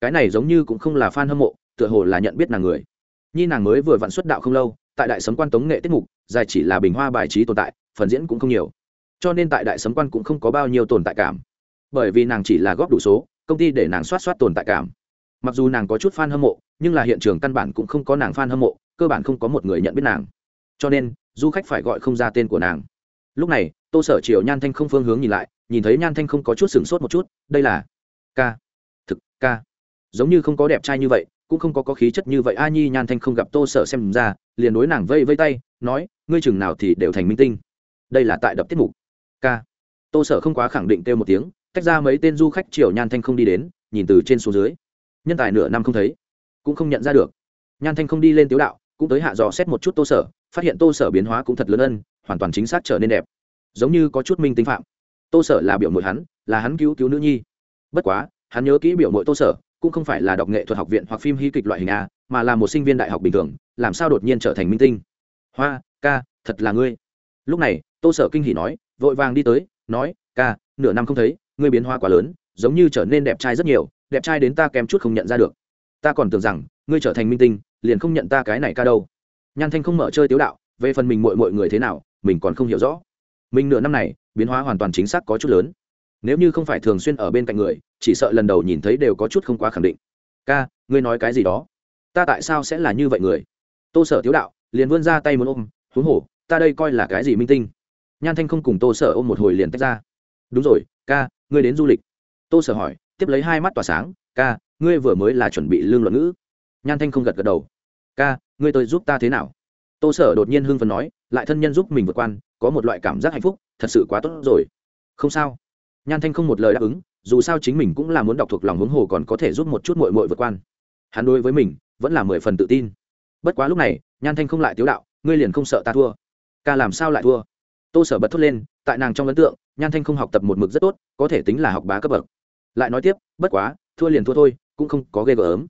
Cái này giống như cũng không là fan hâm mộ, tựa hồ là nhận biết nàng người. Nhi nàng mới vừa vặn xuất đạo không lâu, tại đại sấm quan tống nghệ tiết mục dài chỉ là bình hoa bài trí tồn tại, phần diễn cũng không nhiều. Cho nên tại đại sấm quan cũng không có bao nhiêu tồn tại cảm bởi vì nàng chỉ là góp đủ số, công ty để nàng soát soát tồn tại cảm. Mặc dù nàng có chút fan hâm mộ, nhưng là hiện trường căn bản cũng không có nàng fan hâm mộ, cơ bản không có một người nhận biết nàng. Cho nên, du khách phải gọi không ra tên của nàng. Lúc này, tô sở triều nhan thanh không phương hướng nhìn lại, nhìn thấy nhan thanh không có chút sửng sốt một chút, đây là ca, thực ca. Giống như không có đẹp trai như vậy, cũng không có có khí chất như vậy. A nhi, nhan thanh không gặp tô sở xem ra, liền đối nàng vây vây tay, nói, ngươi chừng nào thì đều thành minh tinh. Đây là tại đập tiết mục. Ca. Tô sở không quá khẳng định kêu một tiếng tách ra mấy tên du khách triều nhan thanh không đi đến, nhìn từ trên xuống dưới. Nhân tài nửa năm không thấy, cũng không nhận ra được. Nhan thanh không đi lên tiếu đạo, cũng tới hạ dò xét một chút tô sở, phát hiện tô sở biến hóa cũng thật lớn ân, hoàn toàn chính xác trở nên đẹp. Giống như có chút minh tính phạm. Tô sở là biểu mội hắn, là hắn cứu cứu nữ nhi. Bất quá, hắn nhớ kỹ biểu mội tô sở, cũng không phải là đọc nghệ thuật học viện hoặc phim hy kịch loại hình a, mà là một sinh viên đại học bình thường, làm sao đột nhiên trở thành minh tinh? Hoa, ca, thật là ngươi. Lúc này, tô sở kinh hỉ nói, vội vàng đi tới, nói, ca, nửa năm không thấy ngươi biến hóa quá lớn, giống như trở nên đẹp trai rất nhiều, đẹp trai đến ta kém chút không nhận ra được. Ta còn tưởng rằng, ngươi trở thành minh tinh, liền không nhận ta cái này ca đâu. Nhan thanh không mở chơi tiếu đạo, về phần mình mội mội người thế nào, mình còn không hiểu rõ. Mình nửa năm này, biến hóa hoàn toàn chính xác có chút lớn. Nếu như không phải thường xuyên ở bên cạnh người, chỉ sợ lần đầu nhìn thấy đều có chút không quá khẳng định. Ca, ngươi nói cái gì đó? Ta tại sao sẽ là như vậy người? Tô sở tiếu đạo, liền vươn ra tay muốn ôm, huống hổ ta đây coi là cái gì minh tinh? Nhan thanh không cùng tô sở ôm một hồi liền tách ra. Đúng rồi, ca ngươi đến du lịch. Tô sở hỏi, tiếp lấy hai mắt tỏa sáng, ca, ngươi vừa mới là chuẩn bị lương luận ngữ. Nhan thanh không gật gật đầu, ca, ngươi tôi giúp ta thế nào? Tô sở đột nhiên hưng phần nói, lại thân nhân giúp mình vượt quan, có một loại cảm giác hạnh phúc, thật sự quá tốt rồi. Không sao. Nhan thanh không một lời đáp ứng, dù sao chính mình cũng là muốn đọc thuộc lòng huống hồ còn có thể giúp một chút mội mội vượt quan. Hắn đối với mình vẫn là mười phần tự tin. Bất quá lúc này, nhan thanh không lại tiếu đạo, ngươi liền không sợ ta thua. Ca làm sao lại thua? Tô sở bật thốt lên, tại nàng trong ấn tượng, nhan thanh không học tập một mực rất tốt, có thể tính là học bá cấp bậc. Lại nói tiếp, bất quá, thua liền thua thôi, cũng không có ghê gớm.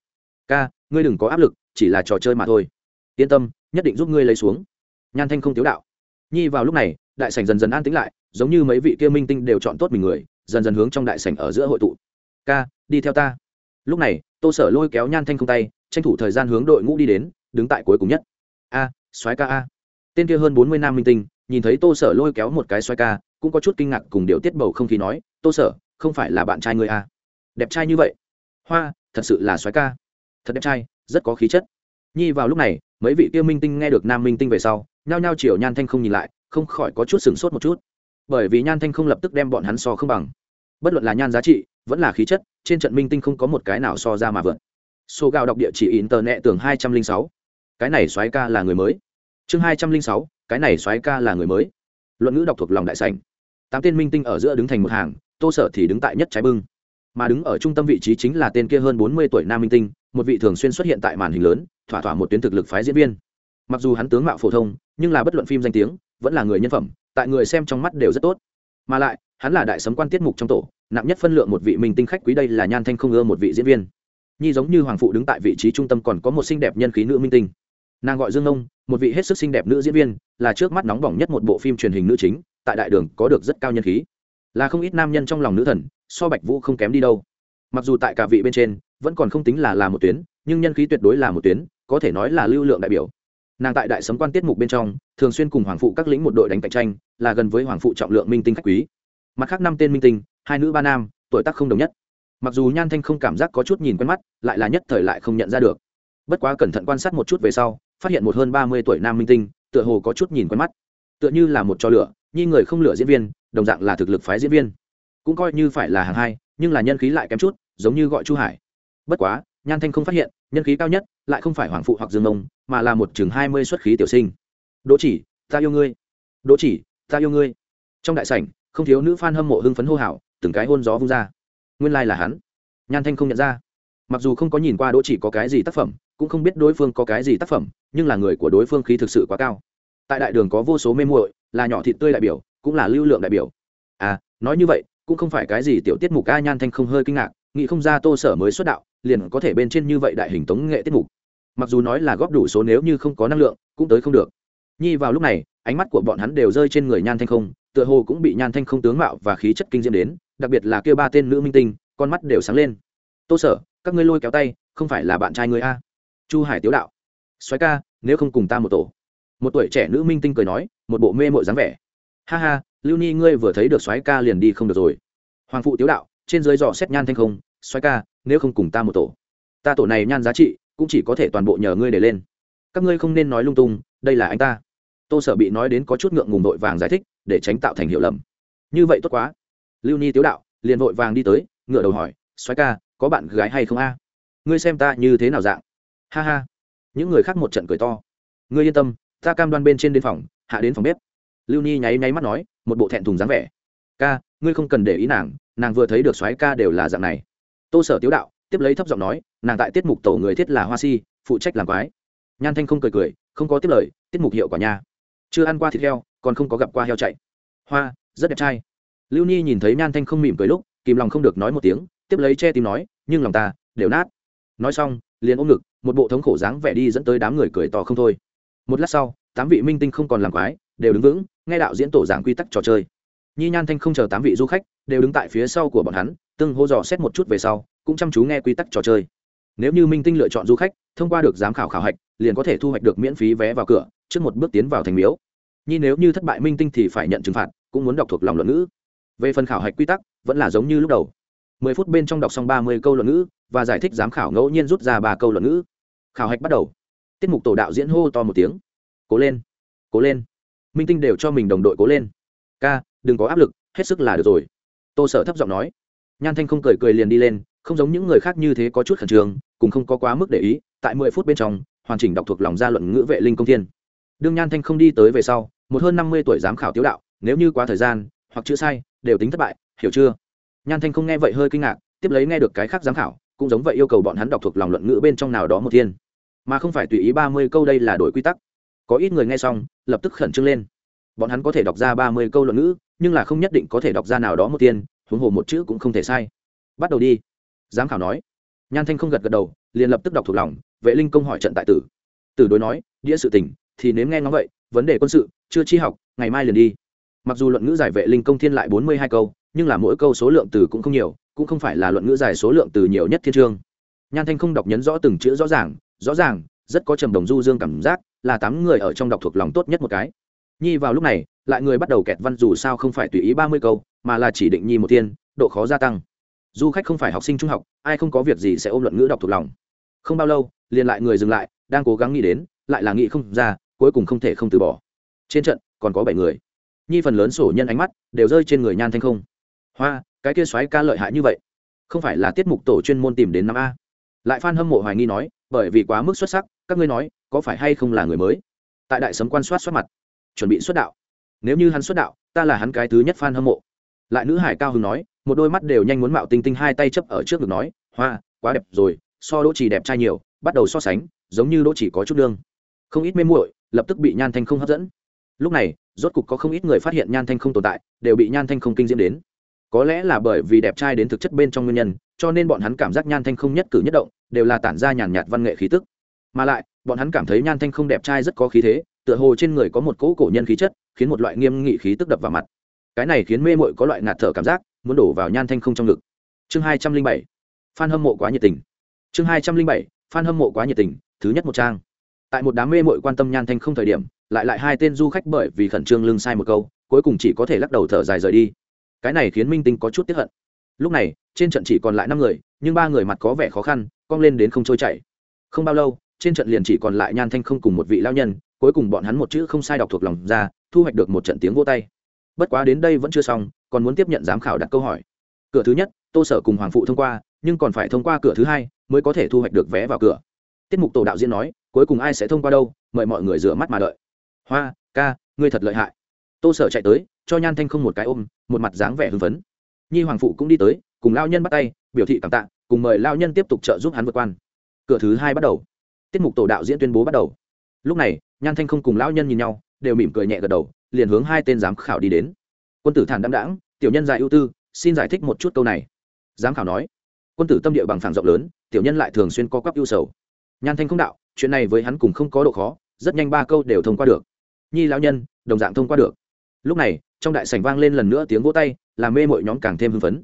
Ca, ngươi đừng có áp lực, chỉ là trò chơi mà thôi. Yên tâm, nhất định giúp ngươi lấy xuống. Nhan thanh không tiếu đạo. Nhi vào lúc này, đại sảnh dần dần an tĩnh lại, giống như mấy vị kia minh tinh đều chọn tốt mình người, dần dần hướng trong đại sảnh ở giữa hội tụ. Ca, đi theo ta. Lúc này, tô sở lôi kéo nhan thanh không tay, tranh thủ thời gian hướng đội ngũ đi đến, đứng tại cuối cùng nhất. A, soái ca a. Tên kia hơn bốn mươi nam minh tinh nhìn thấy tô sở lôi kéo một cái xoay ca, cũng có chút kinh ngạc cùng điều tiết bầu không khí nói, tô sở, không phải là bạn trai người à. đẹp trai như vậy. Hoa, thật sự là xoáy ca. Thật đẹp trai, rất có khí chất. Nhi vào lúc này, mấy vị kia minh tinh nghe được nam minh tinh về sau, nhao nhao chiều nhan thanh không nhìn lại, không khỏi có chút sửng sốt một chút. Bởi vì nhan thanh không lập tức đem bọn hắn so không bằng. Bất luận là nhan giá trị, vẫn là khí chất, trên trận minh tinh không có một cái nào so ra mà vượt. Số gạo đọc địa chỉ in tờ nẹ tường hai trăm linh sáu. Cái này xoáy ca là người mới. Chương hai trăm linh sáu cái này xoáy ca là người mới. Luận ngữ đọc thuộc lòng đại sảnh. Tám tên minh tinh ở giữa đứng thành một hàng, tô sở thì đứng tại nhất trái bưng. Mà đứng ở trung tâm vị trí chính là tên kia hơn bốn mươi tuổi nam minh tinh, một vị thường xuyên xuất hiện tại màn hình lớn, thỏa thỏa một tuyến thực lực phái diễn viên. Mặc dù hắn tướng mạo phổ thông, nhưng là bất luận phim danh tiếng, vẫn là người nhân phẩm, tại người xem trong mắt đều rất tốt. Mà lại, hắn là đại sấm quan tiết mục trong tổ, nặng nhất phân lượng một vị minh tinh khách quý đây là nhan thanh không ưa một vị diễn viên. Nhi giống như hoàng phụ đứng tại vị trí trung tâm còn có một xinh đẹp nhân khí nữ minh tinh. Nàng gọi dương ông một vị hết sức xinh đẹp nữ diễn viên, là trước mắt nóng bỏng nhất một bộ phim truyền hình nữ chính, tại đại đường có được rất cao nhân khí. Là không ít nam nhân trong lòng nữ thần, so bạch vũ không kém đi đâu. Mặc dù tại cả vị bên trên, vẫn còn không tính là là một tuyến, nhưng nhân khí tuyệt đối là một tuyến, có thể nói là lưu lượng đại biểu. Nàng tại đại sấm quan tiết mục bên trong, thường xuyên cùng hoàng phụ các lĩnh một đội đánh cạnh tranh, là gần với hoàng phụ trọng lượng minh tinh khách quý. Mặt khác năm tên minh tinh, hai nữ ba nam, tuổi tác không đồng nhất. Mặc dù nhan thanh không cảm giác có chút nhìn quen mắt, lại là nhất thời lại không nhận ra được. Bất quá cẩn thận quan sát một chút về sau phát hiện một hơn ba mươi tuổi nam minh tinh, tựa hồ có chút nhìn quen mắt. Tựa như là một trò lửa nhi người không lửa diễn viên, đồng dạng là thực lực phái diễn viên. Cũng coi như phải là hàng hai, nhưng là nhân khí lại kém chút, giống như gọi chu hải. Bất quá, nhan thanh không phát hiện, nhân khí cao nhất lại không phải hoàng phụ hoặc dương mông, mà là một chừng hai mươi xuất khí tiểu sinh. Đỗ chỉ, ta yêu ngươi. Đỗ chỉ, ta yêu ngươi. Trong đại sảnh, không thiếu nữ f a n hâm mộ hưng phấn hô hào, từng cái hôn gió vung ra. Nguyên lai、like、là hắn. Nhan thanh không nhận ra. Mặc dù không có nhìn qua đỗ chỉ có cái gì tác phẩm cũng không biết đối phương có cái gì tác phẩm, nhưng là người của đối phương khí thực sự quá cao. Tại đại đường có vô số mê muội, là nhỏ thịt tươi đại biểu, cũng là lưu lượng đại biểu. À nói như vậy, cũng không phải cái gì tiểu tiết mục ca nhan thanh không hơi kinh ngạc, nghĩ không ra tô sở mới xuất đạo, liền có thể bên trên như vậy đại hình tống nghệ tiết mục. Mặc dù nói là góp đủ số nếu như không có năng lượng, cũng tới không được. Nhi vào lúc này, ánh mắt của bọn hắn đều rơi trên người nhan thanh không, tựa hồ cũng bị nhan thanh không tướng mạo và khí chất kinh diễm đến, đặc biệt là kêu ba tên nữ minh tinh, con mắt đều sáng lên. Tô sở, các ngươi lôi kéo tay, không phải là bạn trai người a? Chu hải tiếu đạo xoáy ca, nếu không cùng ta một tổ. Một tuổi trẻ nữ minh tinh cười nói, một bộ mê mội dáng vẻ. Ha ha, lưu ni ngươi vừa thấy được xoáy ca liền đi không được rồi. Hoàng phụ tiếu đạo, trên dưới dò xét nhan thanh không xoáy ca, nếu không cùng ta một tổ, ta tổ này nhan giá trị cũng chỉ có thể toàn bộ nhờ ngươi để lên. Các ngươi không nên nói lung tung, đây là anh ta. Tô sở bị nói đến có chút ngượng ngùng vội vàng giải thích, để tránh tạo thành hiểu lầm. Như vậy tốt quá. Lưu ni tiếu đạo liền vội vàng đi tới ngựa đầu hỏi xoáy ca, có bạn gái hay không a? Ngươi xem ta như thế nào dạng? Ha ha. Những người khác một trận cười to. Ngươi yên tâm, ta cam đoan bên trên đến phòng, hạ đến phòng bếp. Lưu ni nháy nháy mắt nói, một bộ thẹn thùng dáng vẻ. Ca, ngươi không cần để ý nàng nàng vừa thấy được soái ca đều là dạng này. Tô sở tiếu đạo tiếp lấy thấp giọng nói, nàng tại tiết mục tổ người thiết là hoa si, phụ trách làm quái. Nhan thanh không cười cười, không có tiếp lời, tiết mục hiệu quả nha. Chưa ăn qua thịt heo, còn không có gặp qua heo chạy. Hoa, rất đẹp trai. Lưu ni nhìn thấy nhan thanh không mỉm cười lúc, kìm lòng không được nói một tiếng, tiếp lấy che tìm nói, nhưng lòng ta đều nát. Nói xong, liền ôm ngực một bộ thống khổ dáng vẻ đi dẫn tới đám người cười to không thôi. Một lát sau, tám vị minh tinh không còn làm quái, đều đứng vững, nghe đạo diễn tổ giảng quy tắc trò chơi. Nhi nhan thanh không chờ tám vị du khách, đều đứng tại phía sau của bọn hắn từng hô dò xét một chút về sau, cũng chăm chú nghe quy tắc trò chơi. Nếu như minh tinh lựa chọn du khách, thông qua được giám khảo khảo hạch, liền có thể thu hoạch được miễn phí vé vào cửa, trước một bước tiến vào thành miếu. Nhi nếu như thất bại minh tinh thì phải nhận trừng phạt, cũng muốn đọc thuộc lòng luận ngữ. Về phần khảo hạch quy tắc, vẫn là giống như lúc đầu. Mười phút bên trong đọc xong ba mươi câu luận ngữ, và giải thích giám khảo ngẫu nhiên rút ra ba câu luận ngữ khảo hạch bắt đầu. Tiết mục tổ đạo diễn hô to một tiếng. Cố lên cố lên. Minh tinh đều cho mình đồng đội cố lên. Ca, đừng có áp lực, hết sức là được rồi. Tô sở thấp giọng nói. Nhan thanh không cười cười liền đi lên, không giống những người khác như thế có chút khẩn trương, cùng không có quá mức để ý, tại mười phút bên trong, hoàn chỉnh đọc thuộc lòng gia luận ngữ vệ linh công thiên. Đương nhan thanh không đi tới về sau, một hơn năm mươi tuổi giám khảo tiếu đạo, nếu như quá thời gian, hoặc chữ sai, đều tính thất bại, hiểu chưa? Nhan thanh không nghe vậy hơi kinh ngạc, tiếp lấy nghe được cái khác giám khảo, cũng giống vậy yêu cầu bọn hắn đọc thuộc lòng luận ngữ bên trong nào đó một thiên mà không phải tùy ý ba mươi câu đây là đổi quy tắc. Có ít người nghe xong, lập tức khẩn trương lên. Bọn hắn có thể đọc ra ba mươi câu luận ngữ, nhưng là không nhất định có thể đọc ra nào đó một tiên, huống hồ một chữ cũng không thể sai. Bắt đầu đi. Giám khảo nói. Nhan thanh không gật gật đầu, liền lập tức đọc thuộc lòng, vệ linh công hỏi trận tại tử. Tử đối nói, đĩa sự tình, thì nếm nghe ngóng vậy, vấn đề quân sự, chưa chi học, ngày mai liền đi. Mặc dù luận ngữ giải vệ linh công thiên lại bốn mươi hai câu, nhưng là mỗi câu số lượng từ cũng không nhiều, cũng không phải là luận ngữ giải số lượng từ nhiều nhất thiên trương nhan thanh không đọc nhấn rõ từng chữ rõ ràng rõ ràng, rất có trầm đồng du dương cảm giác, là tám người ở trong đọc thuộc lòng tốt nhất một cái. Nhi vào lúc này, lại người bắt đầu kẹt văn dù sao không phải tùy ý ba mươi câu, mà là chỉ định nhi một thiên, độ khó gia tăng. Du khách không phải học sinh trung học, ai không có việc gì sẽ ôm luận ngữ đọc thuộc lòng. Không bao lâu, liền lại người dừng lại, đang cố gắng nghĩ đến, lại là nghĩ không ra, cuối cùng không thể không từ bỏ. Trên trận, còn có bảy người. Nhi phần lớn sổ nhân ánh mắt đều rơi trên người nhan thanh không. Hoa, cái kia xoáy ca lợi hại như vậy. Không phải là tiết mục tổ chuyên môn tìm đến năm a. Lại phan hâm mộ hoài nghi nói bởi vì quá mức xuất sắc, các ngươi nói, có phải hay không là người mới? Tại đại sấm quan soát soát mặt, chuẩn bị xuất đạo. Nếu như hắn xuất đạo, ta là hắn cái thứ nhất f a n hâm mộ. Lại nữ hải cao hưng nói, một đôi mắt đều nhanh muốn mạo tinh tinh hai tay chấp ở trước ngực nói, hoa, quá đẹp rồi, so đỗ chỉ đẹp trai nhiều, bắt đầu so sánh, giống như đỗ chỉ có chút đương không ít mê muội lập tức bị nhan thanh không hấp dẫn. Lúc này, rốt cục có không ít người phát hiện nhan thanh không tồn tại, đều bị nhan thanh không kinh diễm đến. Có lẽ là bởi vì đẹp trai đến thực chất bên trong nguyên nhân cho nên bọn hắn cảm giác nhan thanh không nhất cử nhất động, đều là tản ra nhàn nhạt văn nghệ khí tức. Mà lại, bọn hắn cảm thấy nhan thanh không đẹp trai rất có khí thế, tựa hồ trên người có một cỗ cổ nhân khí chất, khiến một loại nghiêm nghị khí tức đập vào mặt. Cái này khiến mê mội có loại ngạt thở cảm giác, muốn đổ vào nhan thanh không trong ngực. Chương hai trăm linh bảy, phan hâm mộ quá nhiệt tình. Chương hai trăm linh bảy, phan hâm mộ quá nhiệt tình, thứ nhất một trang. Tại một đám mê mội quan tâm nhan thanh không thời điểm, lại lại hai tên du khách bởi vì khẩn trương lưng sai một câu, cuối cùng chỉ có thể lắc đầu thở dài rời đi. Cái này khiến minh tinh có chút tiếp hận lúc này, trên trận chỉ còn lại năm người, nhưng ba người mặt có vẻ khó khăn, cong lên đến không trôi chảy. Không bao lâu, trên trận liền chỉ còn lại nhan thanh không cùng một vị lao nhân, cuối cùng bọn hắn một chữ không sai đọc thuộc lòng ra, thu hoạch được một trận tiếng vô tay. Bất quá đến đây vẫn chưa xong, còn muốn tiếp nhận giám khảo đặt câu hỏi. Cửa thứ nhất, tô sở cùng hoàng phụ thông qua, nhưng còn phải thông qua cửa thứ hai mới có thể thu hoạch được vé vào cửa. Tiết mục tổ đạo diễn nói, cuối cùng ai sẽ thông qua đâu, mời mọi người rửa mắt mà đợi. Hoa, ca, ngươi thật lợi hại. Tô sở chạy tới, cho nhan thanh không một cái ôm, một mặt dáng vẻ hưng phấn nhi hoàng phụ cũng đi tới, cùng lao nhân bắt tay, biểu thị cảm tạ, cùng mời lao nhân tiếp tục trợ giúp hắn vượt quan. Cửa thứ hai bắt đầu. Tiết mục tổ đạo diễn tuyên bố bắt đầu. Lúc này, nhan thanh không cùng lão nhân nhìn nhau, đều mỉm cười nhẹ gật đầu, liền hướng hai tên giám khảo đi đến. Quân tử thản đạm đãng, tiểu nhân dài ưu tư, xin giải thích một chút câu này. Giám khảo nói, quân tử tâm địa bằng phẳng rộng lớn, tiểu nhân lại thường xuyên co quắp ưu sầu. Nhan thanh không đạo, chuyện này với hắn cùng không có độ khó, rất nhanh ba câu đều thông qua được. Nhi lão nhân, đồng dạng thông qua được. Lúc này, trong đại sảnh vang lên lần nữa tiếng vỗ tay làm mê mội nhóm càng thêm hưng phấn.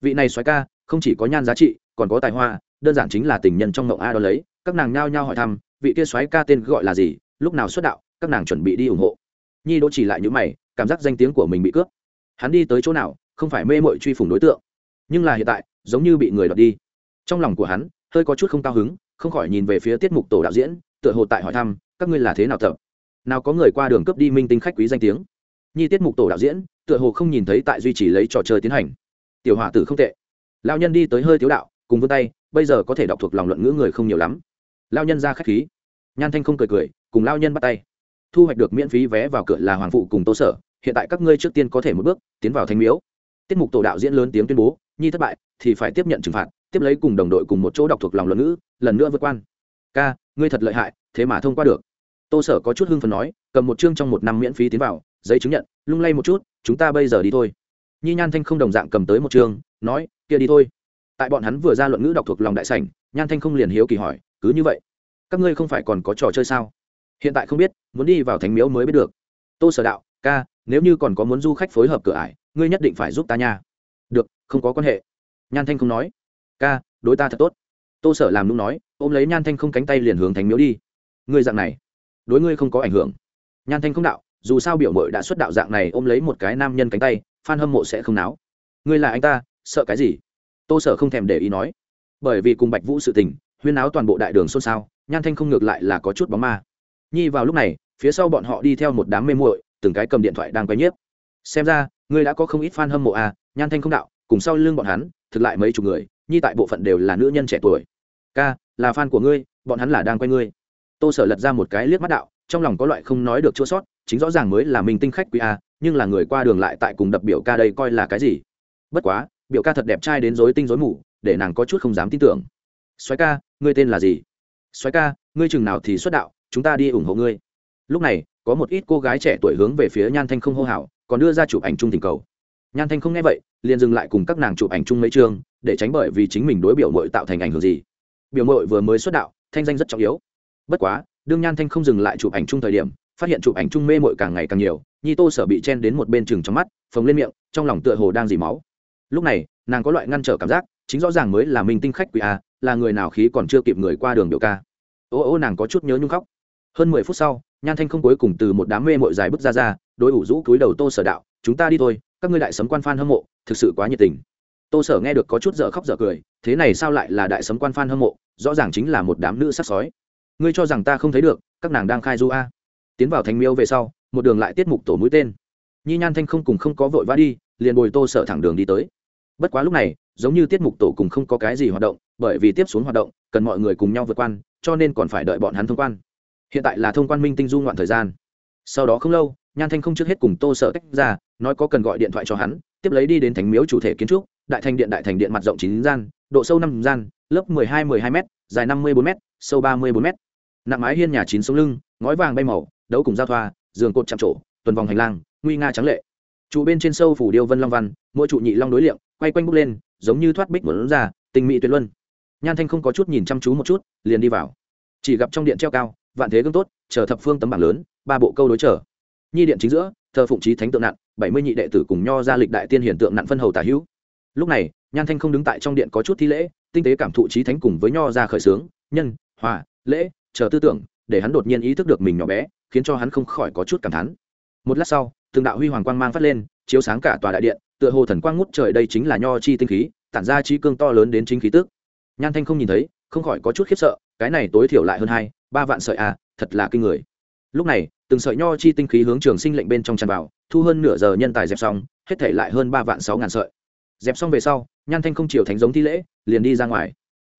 Vị này xoáy ca, không chỉ có nhan giá trị, còn có tài hoa, đơn giản chính là tình nhân trong mộng a đó lấy. Các nàng nhao nhao hỏi thăm, vị kia xoáy ca tên gọi là gì, lúc nào xuất đạo, các nàng chuẩn bị đi ủng hộ. Nhi đỗ chỉ lại những mày, cảm giác danh tiếng của mình bị cướp. Hắn đi tới chỗ nào, không phải mê mội truy phủng đối tượng, nhưng là hiện tại, giống như bị người đoạt đi. Trong lòng của hắn, hơi có chút không cao hứng, không khỏi nhìn về phía tiết mục tổ đạo diễn, tựa hồ tại hỏi thăm, các ngươi là thế nào tập? Nào có người qua đường cướp đi minh tinh khách quý danh tiếng? Nhi tiết mục tổ đạo diễn tựa hồ không nhìn thấy tại duy trì lấy trò chơi tiến hành. Tiểu hỏa tử không tệ. Lao nhân đi tới hơi thiếu đạo, cùng vươn tay, bây giờ có thể đọc thuộc lòng luận ngữ người không nhiều lắm. Lao nhân ra k h á c h khí. Nhan thanh không cười cười, cùng lao nhân bắt tay. Thu hoạch được miễn phí vé vào cửa là hoàng phụ cùng tô sở, hiện tại các ngươi trước tiên có thể một bước, tiến vào thanh miếu. Tiết mục tổ đạo diễn lớn tiếng tuyên bố, nhi thất bại, thì phải tiếp nhận trừng phạt, tiếp lấy cùng đồng đội cùng một chỗ đọc thuộc lòng luận ngữ, lần nữa vượt quan. Ca, ngươi thật lợi hại, thế mà thông qua được. Tô sở có chút hưng phần nói, cầm một chương trong một năm miễn phí tiến vào giấy chứng nhận, lung lay một chút, chúng ta bây giờ đi thôi. Nhi nhan thanh không đồng dạng cầm tới một trường, nói, kia đi thôi. Tại bọn hắn vừa ra luận ngữ đọc thuộc lòng đại sảnh, nhan thanh không liền hiếu kỳ hỏi, cứ như vậy, các ngươi không phải còn có trò chơi sao? Hiện tại không biết, muốn đi vào thánh miếu mới biết được. Tô sở đạo, ca, nếu như còn có muốn du khách phối hợp cửa ải, ngươi nhất định phải giúp ta nha. Được, không có quan hệ. Nhan thanh không nói, ca, đối ta thật tốt. Tô sở làm nung nói, ôm lấy nhan thanh không cánh tay liền hướng thánh miếu đi. Ngươi dạng này, đối ngươi không có ảnh hưởng. Nhan thanh không đạo dù sao biểu mội đã xuất đạo dạng này ôm lấy một cái nam nhân cánh tay f a n hâm mộ sẽ không náo. Ngươi là anh ta, sợ cái gì? Tô sở không thèm để ý nói. Bởi vì cùng bạch vũ sự tình, huyên áo toàn bộ đại đường xôn xao, nhan thanh không ngược lại là có chút bóng ma. Nhi vào lúc này, phía sau bọn họ đi theo một đám mê muội, từng cái cầm điện thoại đang quay nhiếp. Xem ra, ngươi đã có không ít f a n hâm mộ à nhan thanh không đạo, cùng sau lưng bọn hắn, thực lại mấy chục người, nhi tại bộ phận đều là nữ nhân trẻ tuổi. Ca, là fan của ngươi, bọn hắn là đang quay ngươi. Tô sở lật ra một cái liếc mắt đạo, trong lòng có loại không nói được chua sót chính rõ ràng mới là mình tinh khách quý a, nhưng là người qua đường lại tại cùng đập biểu ca đây coi là cái gì? Bất quá, biểu ca thật đẹp trai đến dối tinh dối mù, để nàng có chút không dám tin tưởng. Xoáy ca, ngươi tên là gì? Xoáy ca, ngươi chừng nào thì xuất đạo, chúng ta đi ủng hộ ngươi. Lúc này, có một ít cô gái trẻ tuổi hướng về phía nhan thanh không hô hào, còn đưa ra chụp ảnh chung tình cầu. Nhan thanh không nghe vậy, liền dừng lại cùng các nàng chụp ảnh chung mấy chương, để tránh bởi vì chính mình đối biểu mội tạo thành ảnh hưởng gì. Biểu mội vừa mới xuất đạo, thanh danh rất trọng yếu. Bất quá, đương nhan thanh không dừng lại chụp ảnh chung thời điểm phát hiện chụp ảnh chung mê mội càng ngày càng nhiều, nhi tô sở bị chen đến một bên chừng trong mắt, phồng lên miệng, trong lòng tựa hồ đang dì máu. Lúc này, nàng có loại ngăn trở cảm giác, chính rõ ràng mới là mình tinh khách quỷ a, là người nào khí còn chưa kịp người qua đường biểu ca. Ô ô, nàng có chút nhớ nhung khóc. Hơn mười phút sau, nhan thanh không cuối cùng từ một đám mê mội dài bước ra ra, đối ủ rũ cúi đầu tô sở đạo, chúng ta đi thôi, các ngươi đại sấm quan phan hâm mộ, thực sự quá nhiệt tình. Tô sở nghe được có chút dở khóc dở cười, thế này sao lại là đại sấm quan phan hâm mộ, rõ ràng chính là một đám nữ sắc sói. Ngươi cho rằng ta không thấy được, các nàng đang khai du a tiến vào thành miêu về sau, một đường lại tiết mục tổ mũi tên. Nhi nhan thanh không cùng không có vội vã đi, liền bồi tô sở thẳng đường đi tới. Bất quá lúc này, giống như tiết mục tổ cùng không có cái gì hoạt động, bởi vì tiếp xuống hoạt động, cần mọi người cùng nhau vượt quan, cho nên còn phải đợi bọn hắn thông quan. Hiện tại là thông quan minh tinh du ngoạn thời gian. Sau đó không lâu, nhan thanh không trước hết cùng tô sở tách ra, nói có cần gọi điện thoại cho hắn, tiếp lấy đi đến thành miếu chủ thể kiến trúc, đại thành điện đại thành điện mặt rộng chín gian, độ sâu năm gian, lớp mười hai mười hai m dài năm mươi bốn m sâu ba mươi bốn m nặng mái hiên nhà chín sống lưng, ngói vàng bay màu đấu cùng giao thoa, giường cột chạm trổ, tuần vòng hành lang, nguy nga trắng lệ. Trụ bên trên sâu phủ điêu vân long văn, mỗi trụ nhị long đối liệm, quay quanh bốc lên, giống như thoát bích một ra tình mỹ tuyệt luân. Nhan thanh không có chút nhìn chăm chú một chút, liền đi vào. Chỉ gặp trong điện treo cao, vạn thế gương tốt, chờ thập phương tấm bảng lớn, ba bộ câu đối trở. Nhi điện chính giữa, thờ phụng trí thánh tượng nặng, bảy mươi nhị đệ tử cùng nho ra lịch đại tiên hiển tượng nặng phân hầu tả hữu. Lúc này, nhan thanh không đứng tại trong điện có chút thi lễ, tinh tế cảm thụ trí thánh cùng với nho ra khởi xướng nhân, hòa, lễ, chờ tư tưởng, để hắn đột nhiên ý thức được mình nhỏ bé khiến cho hắn không khỏi có chút cảm thán. Một lát sau, từng đạo huy hoàng quang mang phát lên, chiếu sáng cả tòa đại điện, tựa hồ thần quang ngút trời đây chính là nho chi tinh khí, tản ra trí cương to lớn đến chính khí tức. Nhan thanh không nhìn thấy, không khỏi có chút khiếp sợ, cái này tối thiểu lại hơn hai, ba vạn sợi à thật là kinh người. Lúc này, từng sợi nho chi tinh khí hướng trường sinh lệnh bên trong tràn vào, thu hơn nửa giờ nhân tài dẹp xong, hết thể lại hơn ba vạn sáu ngàn sợi. Dẹp xong về sau, nhan thanh không chiều thánh giống thi lễ, liền đi ra ngoài.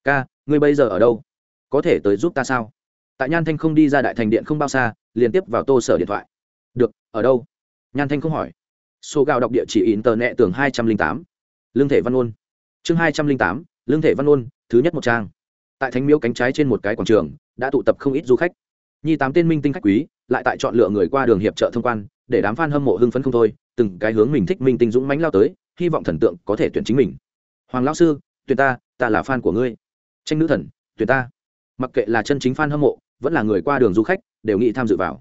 Ca, ngươi bây giờ ở đâu? Có thể tới giúp ta sao? Tại nhan thanh không đi ra đại thành điện không bao xa liên tiếp vào tô sở điện thoại. Được, ở đâu? Nhan thanh không hỏi. Số gạo đọc địa chỉ in tờ nẹ tường hai trăm linh tám, lương thể văn ôn. Chương hai trăm linh tám, lương thể văn ôn, thứ nhất một trang. Tại thánh miếu cánh trái trên một cái quảng trường, đã tụ tập không ít du khách. Nhi tám tên minh tinh khách quý, lại tại chọn lựa người qua đường hiệp trợ thông quan, để đám f a n hâm mộ hưng phấn không thôi, từng cái hướng mình thích minh tinh dũng mánh lao tới, hy vọng thần tượng có thể tuyển chính mình. Hoàng lão sư, tuyển ta ta là fan của ngươi. Tranh nữ thần, tuyển ta. Mặc kệ là chân chính fan hâm mộ vẫn là người qua đường du khách, đều nghĩ tham dự vào.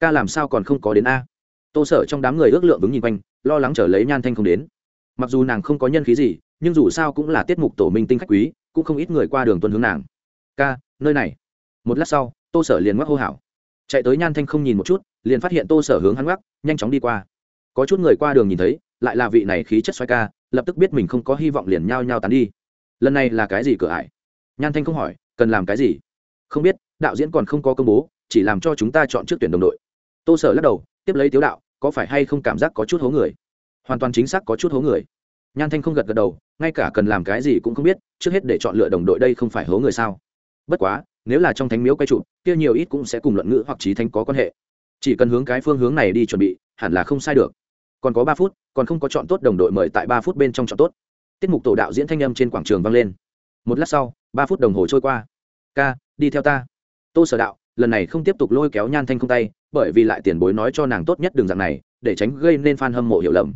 Ca làm sao còn không có đến a? Tô sở trong đám người ước lượng vững nhìn quanh, lo lắng trở lấy nhan thanh không đến. Mặc dù nàng không có nhân khí gì, nhưng dù sao cũng là tiết mục tổ minh tinh khách quý, cũng không ít người qua đường tuần hướng nàng. Ca, nơi này. Một lát sau, tô sở liền ngoắc hô hảo chạy tới nhan thanh không nhìn một chút, liền phát hiện tô sở hướng hắn ngoắc, nhanh chóng đi qua. Có chút người qua đường nhìn thấy, lại là vị này khí chất xoay ca, lập tức biết mình không có hy vọng liền nhao nhao tán đi. Lần này là cái gì cửa ải? Nhan thanh không hỏi, cần làm cái gì? Không biết đạo diễn còn không có công bố, chỉ làm cho chúng ta chọn trước tuyển đồng đội. Tô sở lắc đầu, tiếp lấy tiếu đạo, có phải hay không cảm giác có chút hố người? Hoàn toàn chính xác có chút hố người. Nhan thanh không gật gật đầu, ngay cả cần làm cái gì cũng không biết, trước hết để chọn lựa đồng đội đây không phải hố người sao? Bất quá, nếu là trong thánh miếu quay trụ kia nhiều ít cũng sẽ cùng luận ngữ hoặc trí thánh có quan hệ. Chỉ cần hướng cái phương hướng này đi chuẩn bị, hẳn là không sai được. Còn có ba phút, còn không có chọn tốt đồng đội mời tại ba phút bên trong chọn tốt. Tiết mục tổ đạo diễn thanh âm trên quảng trường vang lên. Một lát sau, ba phút đồng hồ trôi qua. Ca, đi theo ta tô sở đạo, lần này không tiếp tục lôi kéo nhan thanh không tay, bởi vì lại tiền bối nói cho nàng tốt nhất đường dạng này, để tránh gây nên f a n hâm mộ hiểu lầm.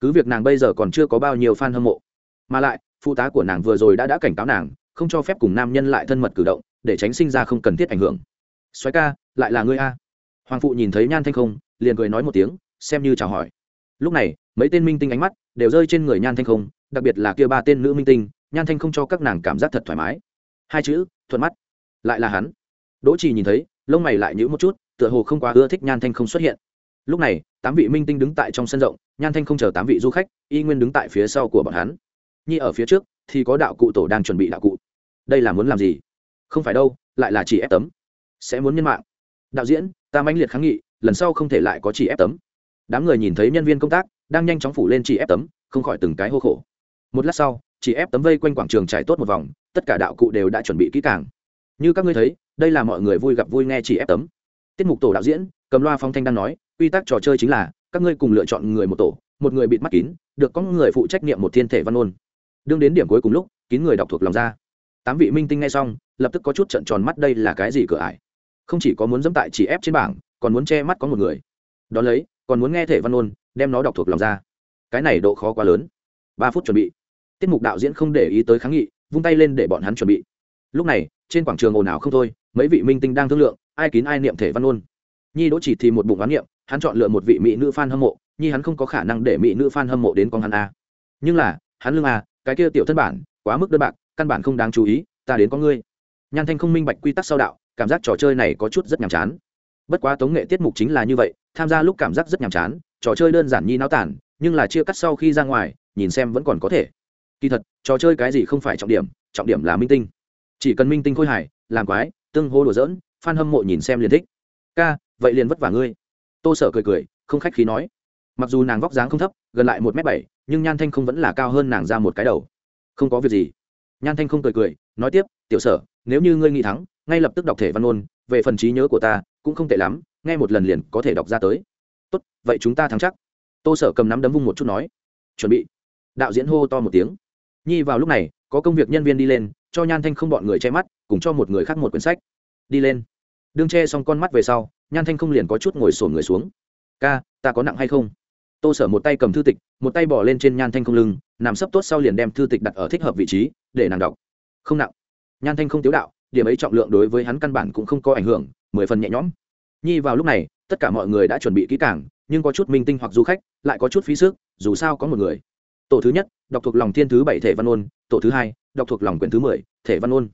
Cứ việc nàng bây giờ còn chưa có bao nhiêu f a n hâm mộ, mà lại, phụ tá của nàng vừa rồi đã đã cảnh cáo nàng, không cho phép cùng nam nhân lại thân mật cử động, để tránh sinh ra không cần thiết ảnh hưởng. Xoáy ca, lại là ngươi a. Hoàng phụ nhìn thấy nhan thanh không, liền cười nói một tiếng, xem như chào hỏi. Lúc này, mấy tên minh tinh ánh mắt đều rơi trên người nhan thanh không, đặc biệt là kia ba tên nữ minh tinh, nhan thanh không cho các nàng cảm giác thật thoải mái. Hai chữ, thuận mắt. Lại là hắn đỗ trì nhìn thấy, lông mày lại nhữ một chút, tựa hồ không quá ưa thích nhan thanh không xuất hiện. Lúc này, tám vị minh tinh đứng tại trong sân rộng, nhan thanh không chờ tám vị du khách, y nguyên đứng tại phía sau của bọn hắn. Nhi ở phía trước, thì có đạo cụ tổ đang chuẩn bị đạo cụ. Đây là muốn làm gì? Không phải đâu, lại là chỉ ép tấm. Sẽ muốn nhân mạng. Đạo diễn, ta mãnh liệt kháng nghị, lần sau không thể lại có chỉ ép tấm. Đám người nhìn thấy nhân viên công tác, đang nhanh chóng phủ lên chỉ ép tấm, không khỏi từng cái hô khổ. Một lát sau, chỉ ép tấm vây quanh quảng trường trải tốt một vòng, tất cả đạo cụ đều đã chuẩn bị kỹ càng. Như các ngươi thấy đây là mọi người vui gặp vui nghe chỉ ép tấm. Tiết mục tổ đạo diễn, cầm loa phong thanh đang nói, quy tắc trò chơi chính là, các ngươi cùng lựa chọn người một tổ, một người bịt mắt kín, được có người phụ trách nhiệm một thiên thể văn ôn đương đến điểm cuối cùng lúc, kín người đọc thuộc lòng ra. Tám vị minh tinh nghe xong, lập tức có chút trận tròn mắt đây là cái gì cửa ải. Không chỉ có muốn dẫm tại chỉ ép trên bảng, còn muốn che mắt có một người. Đón lấy, còn muốn nghe thể văn ôn đem nó đọc thuộc lòng ra. Cái này độ khó quá lớn. Ba phút chuẩn bị. Tiết mục đạo diễn không để ý tới kháng nghị, vung tay lên để bọn hắn chuẩn bị. Lúc này, trên quảng trường ồn ào không thôi mấy vị minh tinh đang thương lượng, ai kín ai niệm thể văn ôn nhi đỗ chỉ thì một bụng oán niệm, hắn chọn lựa một vị mỹ nữ fan hâm mộ, nhi hắn không có khả năng để mỹ nữ fan hâm mộ đến con hắn a. Nhưng là, hắn lương a à, cái kia tiểu thân bản, quá mức đơn bạc, căn bản không đáng chú ý, ta đến có ngươi. Nhan thanh không minh bạch quy tắc sau đạo, cảm giác trò chơi này có chút rất nhàm chán. Bất quá tống nghệ tiết mục chính là như vậy, tham gia lúc cảm giác rất nhàm chán, trò chơi đơn giản nhi náo tản, nhưng là chia cắt sau khi ra ngoài, nhìn xem vẫn còn có thể. Kỳ thật, trò chơi cái gì không phải trọng điểm trọng điểm là minh tinh. Chỉ cần minh tinh khôi hài, làm quái tương hô đùa giỡn f hâm mộ nhìn xem liền thích. Ca, vậy liền vất vả ngươi. Tô sở cười cười, không khách khí nói. Mặc dù nàng vóc dáng không thấp, gần lại một m bảy, nhưng nhan thanh không vẫn là cao hơn nàng ra một cái đầu. Không có việc gì. Nhan thanh không cười cười, nói tiếp, tiểu sở, nếu như ngươi nghĩ thắng, ngay lập tức đọc thể văn ôn về phần trí nhớ của ta, cũng không tệ lắm, nghe một lần liền có thể đọc ra tới. Tốt, vậy chúng ta thắng chắc. Tô sở cầm nắm đấm vung một chút nói. Chuẩn bị. Đạo diễn hô to một tiếng. Nhi vào lúc này, có công việc nhân viên đi lên cho nhan thanh không bọn người che mắt, cùng cho một người khác một quyển sách. Đi lên. Đương che xong con mắt về sau, nhan thanh không liền có chút ngồi sổn người xuống. Ca, ta có nặng hay không? Tô sở một tay cầm thư tịch, một tay bỏ lên trên nhan thanh không lưng, nằm sấp tốt sau liền đem thư tịch đặt ở thích hợp vị trí, để nàng đọc. Không nặng. Nhan thanh không tiếu đạo, điểm ấy trọng lượng đối với hắn căn bản cũng không có ảnh hưởng, mười phần nhẹ nhõm. Nhi vào lúc này, tất cả mọi người đã chuẩn bị kỹ càng, nhưng có chút minh tinh hoặc du khách, lại có chút phí sức, dù sao có một người tổ thứ nhất, đọc thuộc lòng thiên thứ bảy thể văn ôn. Tổ thứ hai, đọc thuộc lòng quyển thứ mười thể văn ôn.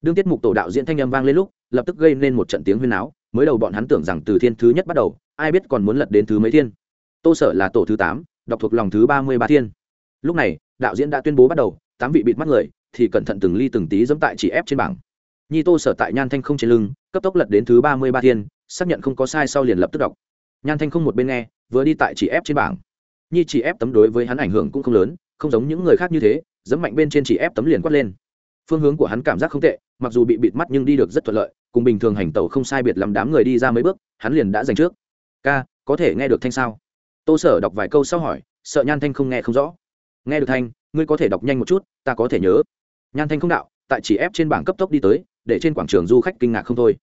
Đương tiết mục tổ đạo diễn thanh âm vang lên lúc, lập tức gây nên một trận tiếng huyên áo mới đầu bọn hắn tưởng rằng từ thiên thứ nhất bắt đầu, ai biết còn muốn lật đến thứ mấy thiên. Tô sở là tổ thứ tám, đọc thuộc lòng thứ ba mươi ba thiên. Lúc này, đạo diễn đã tuyên bố bắt đầu, tám vị bịt mắt người, thì cẩn thận từng ly từng tí dẫm tại chỉ ép trên bảng. Nhi tô sở tại nhan thanh không trên lưng, cấp tốc lật đến thứ ba mươi ba thiên, xác nhận không có sai sau liền lập tức đọc. Nhan thanh không một bên nghe, vừa đi tại chỉ ép trên bảng nhi chỉ ép tấm đối với hắn ảnh hưởng cũng không lớn, không giống những người khác như thế dẫm mạnh bên trên chỉ ép tấm liền quát lên. Phương hướng của hắn cảm giác không tệ, mặc dù bị bịt mắt nhưng đi được rất thuận lợi, cùng bình thường hành tẩu không sai biệt lắm đám người đi ra mấy bước, hắn liền đã giành trước. Ca, có thể nghe được thanh sao? Tô sở đọc vài câu sau hỏi, sợ nhan thanh không nghe không rõ. Nghe được thanh, ngươi có thể đọc nhanh một chút, ta có thể nhớ. Nhan thanh không đạo, tại chỉ ép trên bảng cấp tốc đi tới, để trên quảng trường du khách kinh ngạc không thôi.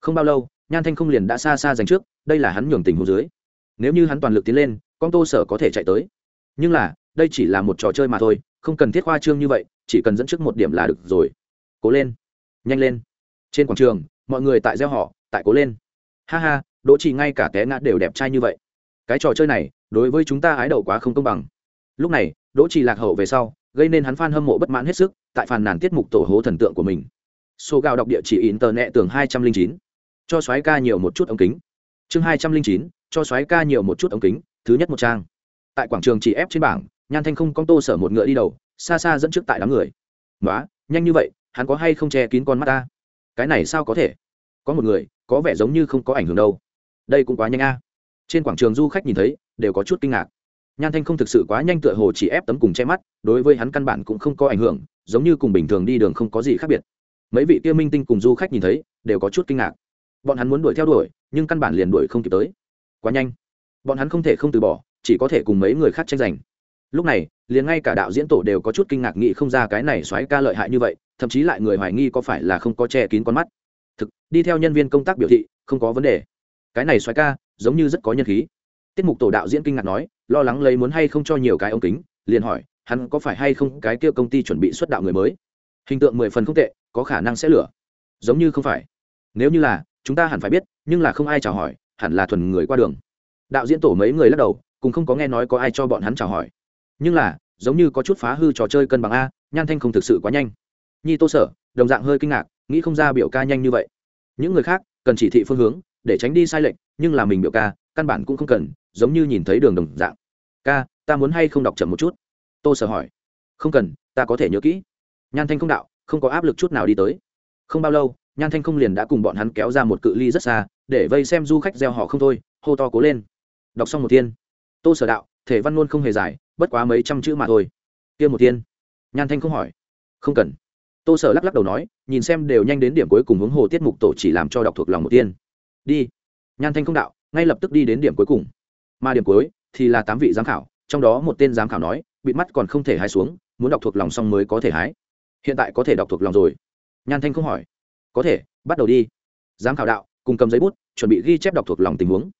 Không bao lâu, nhan thanh không liền đã xa xa giành trước, đây là hắn nhường tình hồ dưới. Nếu như hắn toàn lực tiến lên con tô sở có thể chạy tới. Nhưng là, đây chỉ là một trò chơi mà thôi, không cần thiết khoa trương như vậy, chỉ cần dẫn trước một điểm là được rồi. Cố lên. Nhanh lên. Trên quảng trường, mọi người tại gieo họ, tại cố lên. Ha ha, đỗ chỉ ngay cả té ngã đều đẹp trai như vậy. Cái trò chơi này, đối với chúng ta ái đầu quá không công bằng. Lúc này, đỗ chỉ lạc hậu về sau, gây nên hắn f a n hâm mộ bất mãn hết sức, tại phàn nàn tiết mục tổ hố thần tượng của mình. Số gạo đọc địa chỉ in tờ nẹ tường hai trăm linh chín. Cho xoáy ca nhiều một chút ống kính. Chương hai trăm linh chín, cho xoáy ca nhiều một chút ống kính thứ nhất một trang. Tại quảng trường chỉ ép trên bảng, nhan thanh không con tô sở một ngựa đi đầu, xa xa dẫn trước tại đám người. Nói nhanh như vậy, hắn có hay không che kín con mắt ta? Cái này sao có thể? Có một người, có vẻ giống như không có ảnh hưởng đâu. Đây cũng quá nhanh a. Trên quảng trường du khách nhìn thấy, đều có chút kinh ngạc. Nhan thanh không thực sự quá nhanh tựa hồ chỉ ép tấm cùng che mắt, đối với hắn căn bản cũng không có ảnh hưởng, giống như cùng bình thường đi đường không có gì khác biệt. Mấy vị kia minh tinh cùng du khách nhìn thấy, đều có chút kinh ngạc. Bọn hắn muốn đuổi theo đuổi, nhưng căn bản liền đuổi không kịp tới. Quá nhanh bọn hắn không thể không từ bỏ, chỉ có thể cùng mấy người khác tranh giành. Lúc này, liền ngay cả đạo diễn tổ đều có chút kinh ngạc nghĩ không ra cái này xoáy ca lợi hại như vậy, thậm chí lại người hoài nghi có phải là không có che kín con mắt. Thực, đi theo nhân viên công tác biểu thị, không có vấn đề. Cái này xoáy ca, giống như rất có nhân khí. Tiết mục tổ đạo diễn kinh ngạc nói, lo lắng lấy muốn hay không cho nhiều cái ống kính, liền hỏi, hắn có phải hay không cái kia công ty chuẩn bị xuất đạo người mới? Hình tượng mười phần không tệ, có khả năng sẽ lửa giống như không phải. Nếu như là, chúng ta hẳn phải biết, nhưng là không ai chào hỏi, hẳn là thuần người qua đường đạo diễn tổ mấy người lắc đầu cùng không có nghe nói có ai cho bọn hắn chào hỏi. Nhưng là, giống như có chút phá hư trò chơi cân bằng a, nhan thanh không thực sự quá nhanh. Nhi tô sở, đồng dạng hơi kinh ngạc, nghĩ không ra biểu ca nhanh như vậy. Những người khác, cần chỉ thị phương hướng, để tránh đi sai lệch, nhưng là mình biểu ca, căn bản cũng không cần, giống như nhìn thấy đường đồng dạng. Ca, ta muốn hay không đọc chậm một chút? Tô sở hỏi. Không cần, ta có thể nhớ kỹ. Nhan thanh không đạo, không có áp lực chút nào đi tới. Không bao lâu, nhan thanh không liền đã cùng bọn hắn kéo ra một cự ly rất xa, để vây xem du khách gieo họ không thôi, hô to cố lên đọc xong một thiên. Tô sở đạo, thể văn luôn không hề dài, bất quá mấy trăm chữ mà thôi. Kia một thiên. Nhan thanh không hỏi. Không cần. Tô sở lắc lắc đầu nói, nhìn xem đều nhanh đến điểm cuối cùng hướng hồ tiết mục tổ chỉ làm cho đọc thuộc lòng một tiên đi. Nhan thanh không đạo, ngay lập tức đi đến điểm cuối cùng. Mà điểm cuối thì là tám vị giám khảo, trong đó một tên giám khảo nói, bịt mắt còn không thể hái xuống, muốn đọc thuộc lòng xong mới có thể hái. Hiện tại có thể đọc thuộc lòng rồi. Nhan thanh không hỏi. Có thể, bắt đầu đi. Giám khảo đạo, cùng cầm giấy bút, chuẩn bị ghi chép đọc thuộc lòng tình huống.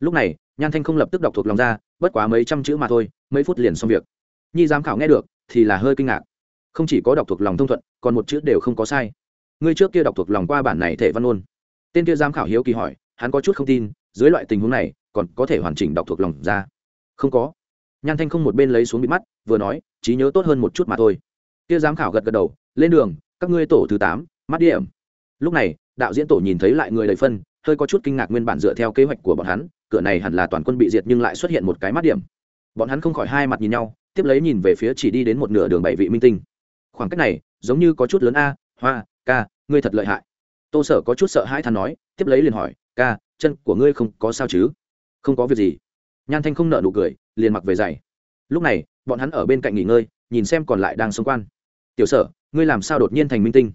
Lúc này nhan thanh không lập tức đọc thuộc lòng ra, bất quá mấy trăm chữ mà thôi, mấy phút liền xong việc. Nhi giám khảo nghe được, thì là hơi kinh ngạc. Không chỉ có đọc thuộc lòng thông thuận, còn một chữ đều không có sai. Ngươi trước kia đọc thuộc lòng qua bản này thể văn ôn. Tên kia giám khảo hiếu kỳ hỏi, hắn có chút không tin, dưới loại tình huống này, còn có thể hoàn chỉnh đọc thuộc lòng ra? Không có. Nhan thanh không một bên lấy xuống bị mắt, vừa nói, trí nhớ tốt hơn một chút mà thôi. Kia giám khảo gật gật đầu, lên đường, các ngươi tổ thứ tám, mắt điểm. Lúc này, đạo diễn tổ nhìn thấy lại người đầy phân hơi có chút kinh ngạc nguyên bản dựa theo kế hoạch của bọn hắn, cửa này hẳn là toàn quân bị diệt nhưng lại xuất hiện một cái mắt điểm. Bọn hắn không khỏi hai mặt nhìn nhau, tiếp lấy nhìn về phía chỉ đi đến một nửa đường bảy vị minh tinh. Khoảng cách này, giống như có chút lớn a, hoa, ca, ngươi thật lợi hại. Tô sở có chút sợ hãi thắn nói, tiếp lấy liền hỏi, ca, chân của ngươi không có sao chứ? Không có việc gì. Nhan thanh không nợ nụ cười, liền mặc về giày. Lúc này, bọn hắn ở bên cạnh nghỉ ngơi, nhìn xem còn lại đang xung quan. Tiểu sở, ngươi làm sao đột nhiên thành minh tinh?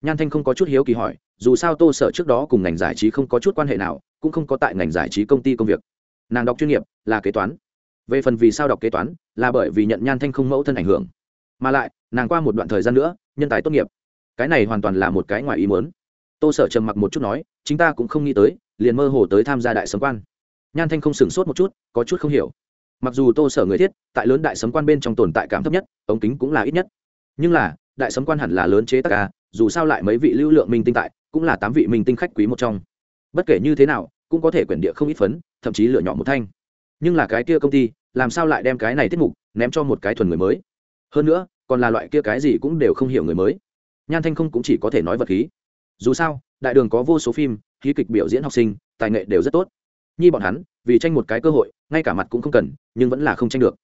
Nhan thanh không có chút hiếu kỳ hỏi, dù sao tô sở trước đó cùng ngành giải trí không có chút quan hệ nào, cũng không có tại ngành giải trí công ty công việc. Nàng đọc chuyên nghiệp, là kế toán. Về phần vì sao đọc kế toán, là bởi vì nhận nhan thanh không mẫu thân ảnh hưởng. Mà lại, nàng qua một đoạn thời gian nữa, nhân tài tốt nghiệp. Cái này hoàn toàn là một cái ngoài ý muốn. Tô sở trầm mặc một chút nói, chính ta cũng không nghĩ tới, liền mơ hồ tới tham gia đại sấm quan. Nhan thanh không sửng sốt một chút, có chút không hiểu. Mặc dù tô sở người thiết, tại lớn đại sấm quan bên trong tồn tại cảm thấp nhất, ống kính cũng là ít nhất. Nhưng là, đại sấm quan hẳn là lớn chế tác ca dù sao lại mấy vị lưu lượng minh tinh tại, cũng là tám vị minh tinh khách quý một trong. Bất kể như thế nào, cũng có thể quyển địa không ít phấn, thậm chí lựa nhỏ một thanh. Nhưng là cái kia công ty, làm sao lại đem cái này tiết mục ném cho một cái thuần người mới? Hơn nữa, còn là loại kia cái gì cũng đều không hiểu người mới. Nhan thanh không cũng chỉ có thể nói vật khí. Dù sao, đại đường có vô số phim, khí kịch biểu diễn học sinh, tài nghệ đều rất tốt. Nhi bọn hắn, vì tranh một cái cơ hội, ngay cả mặt cũng không cần, nhưng vẫn là không tranh được.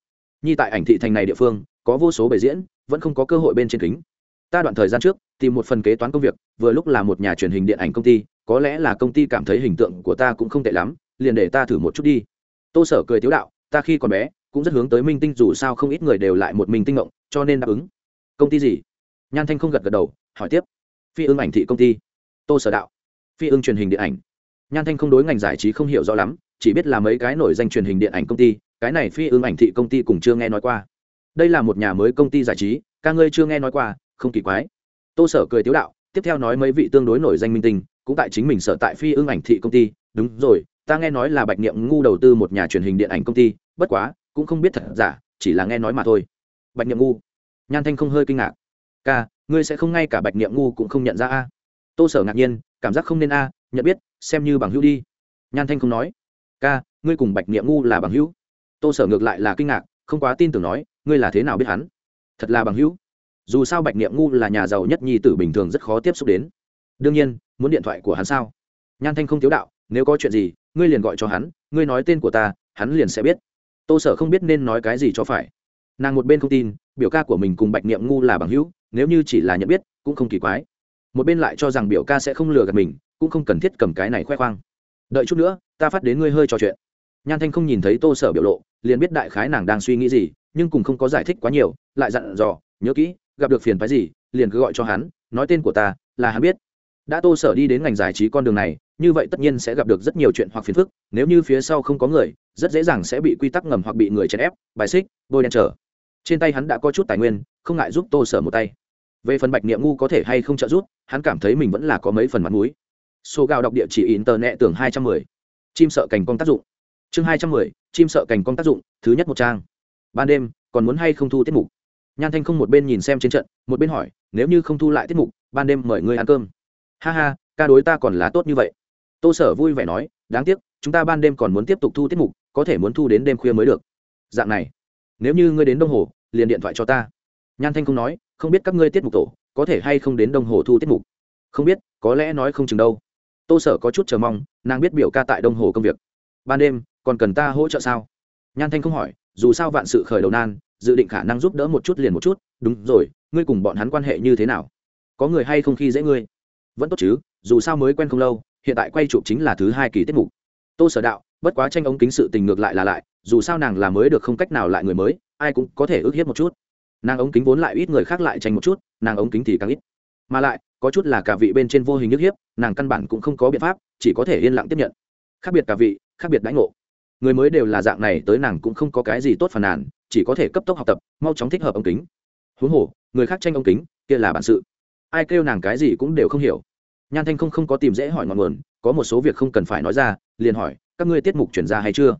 Nhi tại ảnh thị thành này địa phương, có vô số bề diễn, vẫn không có cơ hội bên trên kính ta đoạn thời gian trước, tìm một phần kế toán công việc, vừa lúc là một nhà truyền hình điện ảnh công ty, có lẽ là công ty cảm thấy hình tượng của ta cũng không tệ lắm, liền để ta thử một chút đi. Tô sở cười tiếu đạo, ta khi còn bé, cũng rất hướng tới minh tinh, dù sao không ít người đều lại một mình tinh ngộng, cho nên đáp ứng. Công ty gì? Nhan thanh không gật gật đầu, hỏi tiếp. Phi ưng ảnh thị công ty. Tô sở đạo. Phi ưng truyền hình điện ảnh. Nhan thanh không đối ngành giải trí không hiểu rõ lắm, chỉ biết là mấy cái nổi danh truyền hình điện ảnh công ty, cái này phi ưng ảnh thị công ty cùng chưa nghe nói qua. Đây là một nhà mới công ty giải trí, ca ngươi chưa nghe nói qua không kỳ quái. Tô sở cười tiếu đạo, tiếp theo nói mấy vị tương đối nổi danh minh tinh, cũng tại chính mình sở tại phi ưng ảnh thị công ty. Đúng rồi, ta nghe nói là bạch niệm ngu đầu tư một nhà truyền hình điện ảnh công ty, bất quá, cũng không biết thật giả, chỉ là nghe nói mà thôi. Bạch niệm ngu. Nhan thanh không hơi kinh ngạc. Ca, ngươi sẽ không ngay cả bạch niệm ngu cũng không nhận ra a? Tô sở ngạc nhiên, cảm giác không nên a, nhận biết, xem như bằng hữu đi. Nhan thanh không nói. Ca, ngươi cùng bạch niệm ngu là bằng hữu? Tô sở ngược lại là kinh ngạc, không quá tin tưởng nói, ngươi là thế nào biết hắn? Thật là bằng hữu dù sao bạch niệm ngu là nhà giàu nhất nhi tử bình thường rất khó tiếp xúc đến. Đương nhiên, muốn điện thoại của hắn sao? Nhan thanh không thiếu đạo, nếu có chuyện gì, ngươi liền gọi cho hắn, ngươi nói tên của ta, hắn liền sẽ biết. Tô sở không biết nên nói cái gì cho phải. Nàng một bên không tin, biểu ca của mình cùng bạch niệm ngu là bằng hữu, nếu như chỉ là nhận biết, cũng không kỳ quái. Một bên lại cho rằng biểu ca sẽ không lừa gạt mình, cũng không cần thiết cầm cái này khoe khoang. Đợi chút nữa, ta phát đến ngươi hơi trò chuyện. Nhan thanh không nhìn thấy tô sở biểu lộ, liền biết đại khái nàng đang suy nghĩ gì, nhưng cùng không có giải thích quá nhiều, lại dặn dò, nhớ kỹ gặp được phiền phái gì, liền cứ gọi cho hắn, nói tên của ta, là hắn biết. Đã tô sở đi đến ngành giải trí con đường này, như vậy tất nhiên sẽ gặp được rất nhiều chuyện hoặc phiền phức, nếu như phía sau không có người, rất dễ dàng sẽ bị quy tắc ngầm hoặc bị người chèn ép, bài xích, bôi đen trở. Trên tay hắn đã có chút tài nguyên, không ngại giúp tô sở một tay. Về phần bạch niệm ngu có thể hay không trợ giúp, hắn cảm thấy mình vẫn là có mấy phần mặt mũi. Số gạo đọc địa chỉ internet tưởng hai trăm mười. Chim sợ cành công tác dụng. Chương hai trăm mười, chim sợ cành công tác dụng, thứ nhất một trang. Ban đêm, còn muốn hay không thu tiết mục? Nhan thanh không một bên nhìn xem trên trận, một bên hỏi, nếu như không thu lại tiết mục, ban đêm mời ngươi ăn cơm. Ha ha, ca đối ta còn là tốt như vậy. Tô sở vui vẻ nói, đáng tiếc, chúng ta ban đêm còn muốn tiếp tục thu tiết mục, có thể muốn thu đến đêm khuya mới được. Dạng này, nếu như ngươi đến đông hồ, liền điện thoại cho ta. Nhan thanh không nói, không biết các ngươi tiết mục tổ, có thể hay không đến đông hồ thu tiết mục? Không biết, có lẽ nói không chừng đâu. Tô sở có chút chờ mong, nàng biết biểu ca tại đông hồ công việc. Ban đêm, còn cần ta hỗ trợ sao? Nhan thanh không hỏi, dù sao vạn sự khởi đầu nan dự định khả năng giúp đỡ một chút liền một chút, đúng rồi, ngươi cùng bọn hắn quan hệ như thế nào? Có người hay không khi dễ ngươi? Vẫn tốt chứ, dù sao mới quen không lâu, hiện tại quay chụp chính là thứ hai kỳ tiết mục. Tô sở đạo, bất quá tranh ống kính sự tình ngược lại là lại, dù sao nàng là mới được không cách nào lại người mới, ai cũng có thể ước hiếp một chút. Nàng ống kính vốn lại ít người khác lại tranh một chút, nàng ống kính thì càng ít. Mà lại, có chút là cả vị bên trên vô hình ước hiếp, nàng căn bản cũng không có biện pháp, chỉ có thể yên lặng tiếp nhận. Khác biệt cả vị, khác biệt đãi ngộ. Người mới đều là dạng này, tới nàng cũng không có cái gì tốt phàn nàn chỉ có thể cấp tốc học tập, mau chóng thích hợp ống kính. Huống hồ, người khác tranh ống kính, kia là bản sự. Ai kêu nàng cái gì cũng đều không hiểu. Nhan thanh không không có tìm dễ hỏi ngọn nguồn, có một số việc không cần phải nói ra, liền hỏi, các ngươi tiết mục chuyển ra hay chưa?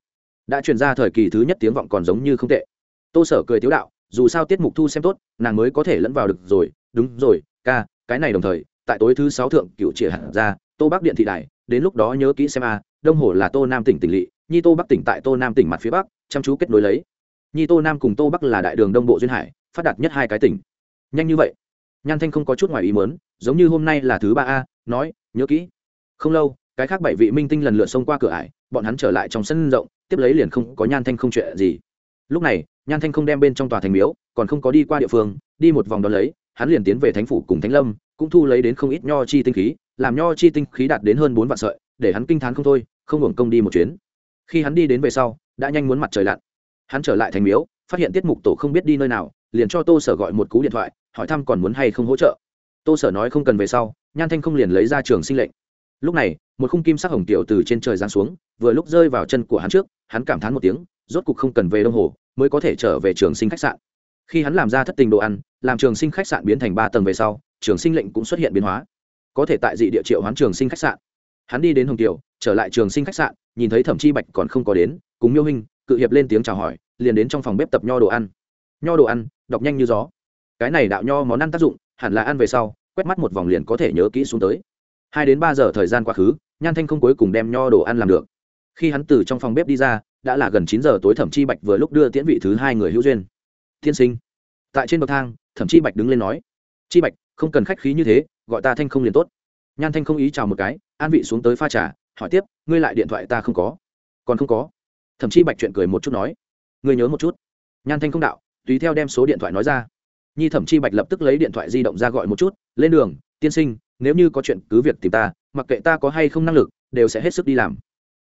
Đã chuyển ra thời kỳ thứ nhất tiếng vọng còn giống như không tệ. Tô sở cười tiếu đạo, dù sao tiết mục thu xem tốt, nàng mới có thể lẫn vào được rồi. Đúng rồi, ca, cái này đồng thời, tại tối thứ sáu thượng cựu trịa hẳn ra, tô bắc điện thị đài, đến lúc đó nhớ kỹ xem a, đông hồ là tô nam tỉnh tỉnh lỵ, nhi tô bắc tỉnh tại tô nam tỉnh mặt phía bắc, chăm chú kết nối lấy nhi tô nam cùng tô bắc là đại đường đông bộ duyên hải, phát đạt nhất hai cái tỉnh. Nhanh như vậy, nhan thanh không có chút ngoài ý mớn giống như hôm nay là thứ ba a, nói, nhớ kỹ. Không lâu, cái khác bảy vị minh tinh lần lượt xông qua cửa ải, bọn hắn trở lại trong sân rộng, tiếp lấy liền không có nhan thanh không chuyện gì. Lúc này, nhan thanh không đem bên trong tòa thành miếu, còn không có đi qua địa phương, đi một vòng đón lấy, hắn liền tiến về thánh phủ cùng thánh lâm, cũng thu lấy đến không ít nho chi tinh khí, làm nho chi tinh khí đạt đến hơn bốn vạn sợi, để hắn kinh t h á n không thôi, không hưởng công đi một chuyến. Khi hắn đi đến về sau, đã nhanh muốn mặt trời lặn hắn trở lại thành miếu, phát hiện tiết mục tổ không biết đi nơi nào, liền cho tô sở gọi một cú điện thoại, hỏi thăm còn muốn hay không hỗ trợ. Tô sở nói không cần về sau, nhan thanh không liền lấy ra trường sinh lệnh. Lúc này, một khung kim sắc hồng tiểu từ trên trời giáng xuống, vừa lúc rơi vào chân của hắn trước, hắn cảm thán một tiếng, rốt cục không cần về đông hồ, mới có thể trở về trường sinh khách sạn. Khi hắn làm ra thất tình đồ ăn, làm trường sinh khách sạn biến thành ba tầng về sau, trường sinh lệnh cũng xuất hiện biến hóa. Có thể tại dị địa triệu hoán trường sinh khách sạn. Hắn đi đến hồng tiểu, trở lại trường sinh khách sạn, nhìn thấy thẩm chi bạch còn không có đến, cùng miêu hình cự hiệp lên tiếng chào hỏi, liền đến trong phòng bếp tập nho đồ ăn. Nho đồ ăn, đọc nhanh như gió. Cái này đạo nho món ăn tác dụng, hẳn là ăn về sau, quét mắt một vòng liền có thể nhớ kỹ xuống tới. Hai đến ba giờ thời gian quá khứ, nhan thanh không cuối cùng đem nho đồ ăn làm được. Khi hắn từ trong phòng bếp đi ra, đã là gần chín giờ tối thẩm chi bạch vừa lúc đưa tiễn vị thứ hai người hữu duyên. Tiên sinh. Tại trên bậc thang thẩm chi bạch đứng lên nói, chi bạch, không cần khách khí như thế, gọi ta thanh không liền tốt. Nhan thanh không ý chào một cái, an vị xuống tới pha trà, hỏi tiếp, ngươi lại điện thoại ta không có? Còn không có thậm chí bạch chuyện cười một chút nói người nhớ một chút. Nhan thanh không đạo, tùy theo đem số điện thoại nói ra. Nhi thẩm chi bạch lập tức lấy điện thoại di động ra gọi một chút, lên đường, tiên sinh, nếu như có chuyện cứ việc tìm ta, mặc kệ ta có hay không năng lực, đều sẽ hết sức đi làm.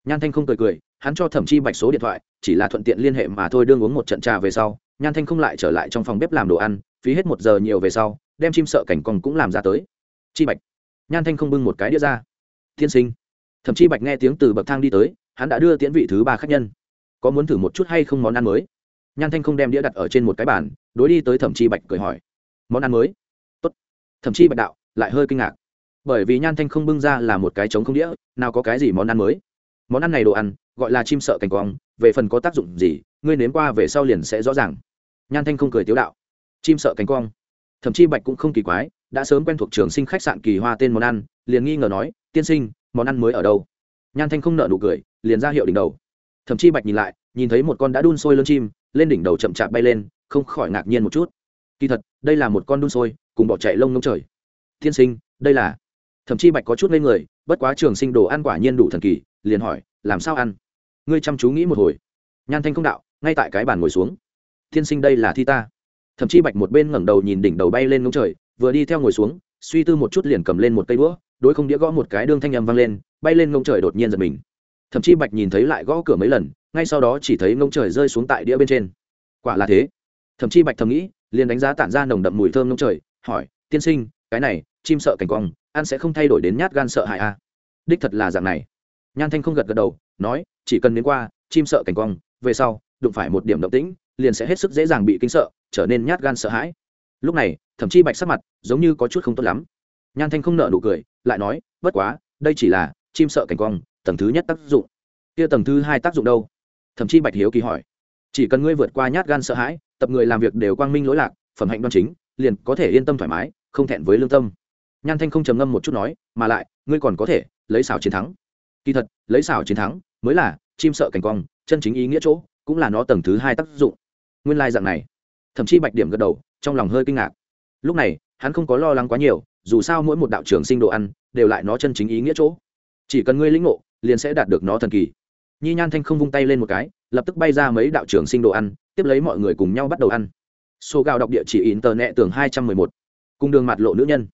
Nhan thanh không cười cười, hắn cho thẩm chi bạch số điện thoại, chỉ là thuận tiện liên hệ mà thôi, đương uống một trận trà về sau, nhan thanh không lại trở lại trong phòng bếp làm đồ ăn, phí hết một giờ nhiều về sau, đem chim sợ cảnh còn cũng làm ra tới. Chi bạch. Nhan thanh không bưng một cái đĩa ra. Tiên sinh. Thậm chí bạch nghe tiếng từ bậc thang đi tới, hắn đã đưa tiễn vị thứ ba khách nhân có muốn thử một chút hay không món ăn mới? Nhan thanh không đem đĩa đặt ở trên một cái bàn, đối đi tới thẩm chi bạch cười hỏi. Món ăn mới? Tốt. Thẩm chi bạch đạo, lại hơi kinh ngạc. Bởi vì nhan thanh không bưng ra là một cái trống không đĩa, nào có cái gì món ăn mới? Món ăn này đồ ăn, gọi là chim sợ cành quong, về phần có tác dụng gì, ngươi nếm qua về sau liền sẽ rõ ràng. Nhan thanh không cười tiếu đạo. Chim sợ cánh quong. Thậm chí bạch cũng không kỳ quái, đã sớm quen thuộc trường sinh khách sạn kỳ hoa tên món ăn, liền nghi ngờ nói, tiên sinh, món ăn mới ở đâu? Nhan thanh không nợ nụ cười, liền ra hiệu đỉnh đầu thậm chí bạch nhìn lại, nhìn thấy một con đã đun sôi lân chim, lên đỉnh đầu chậm chạp bay lên, không khỏi ngạc nhiên một chút. Kỳ thật, đây là một con đun sôi, cùng bỏ chạy lông ngông trời. Tiên sinh, đây là. Thậm chí bạch có chút lên người, bất quá trường sinh đồ ăn quả nhiên đủ thần kỳ, liền hỏi, làm sao ăn? Ngươi chăm chú nghĩ một hồi. Nhan thanh không đạo, ngay tại cái bàn ngồi xuống. Tiên sinh đây là thi ta. Thậm chí bạch một bên ngẩng đầu nhìn đỉnh đầu bay lên ngông trời, vừa đi theo ngồi xuống, suy tư một chút liền cầm lên một cây đũa, đối không đĩa gõ một cái đương thanh âm vang lên, bay lên ngông trời đột nhiên giật mình thậm chí bạch nhìn thấy lại gõ cửa mấy lần, ngay sau đó chỉ thấy ngông trời rơi xuống tại đĩa bên trên. Quả là thế. Thậm chí bạch thầm nghĩ, liền đánh giá tản ra nồng đậm mùi thơm ngông trời, hỏi, tiên sinh, cái này, chim sợ cảnh quang, ăn sẽ không thay đổi đến nhát gan sợ hại a à? đích thật là dạng này. Nhan thanh không gật gật đầu, nói, chỉ cần đến qua, chim sợ cảnh quang, về sau, đụng phải một điểm động tĩnh, liền sẽ hết sức dễ dàng bị kinh sợ, trở nên nhát gan sợ hãi. Lúc này, thậm chí bạch sắc mặt giống như có chút không tốt lắm. Nhan thanh không nợ nụ cười, lại nói, bất quá, đây chỉ là chim sợ cảnh quang tầng thứ nhất tác dụng. Kia tầng thứ hai tác dụng đâu? Thậm chí bạch hiếu kỳ hỏi. Chỉ cần ngươi vượt qua nhát gan sợ hãi, tập người làm việc đều quang minh lỗi lạc, phẩm hạnh đoan chính, liền có thể yên tâm thoải mái, không thẹn với lương tâm. Nhan thanh không trầm ngâm một chút nói, mà lại, ngươi còn có thể lấy xảo chiến thắng. Kỳ thật, lấy xảo chiến thắng mới là chim sợ cảnh quang, chân chính ý nghĩa chỗ, cũng là nó tầng thứ hai tác dụng. Nguyên lai dạng này. Thậm chí bạch điểm gật đầu, trong lòng hơi kinh ngạc. Lúc này, hắn không có lo lắng quá nhiều, dù sao mỗi một đạo trường sinh đồ ăn đều lại nó chân chính ý nghĩa chỗ. Chỉ cần ngươi lĩnh ngộ liền sẽ đạt được nó thần kỳ. Nhi nhan thanh không vung tay lên một cái, lập tức bay ra mấy đạo trường sinh đồ ăn, tiếp lấy mọi người cùng nhau bắt đầu ăn. Số gạo đọc địa chỉ in tờ nẹ tường hai trăm mười một. Cùng đường mặt lộ nữ nhân.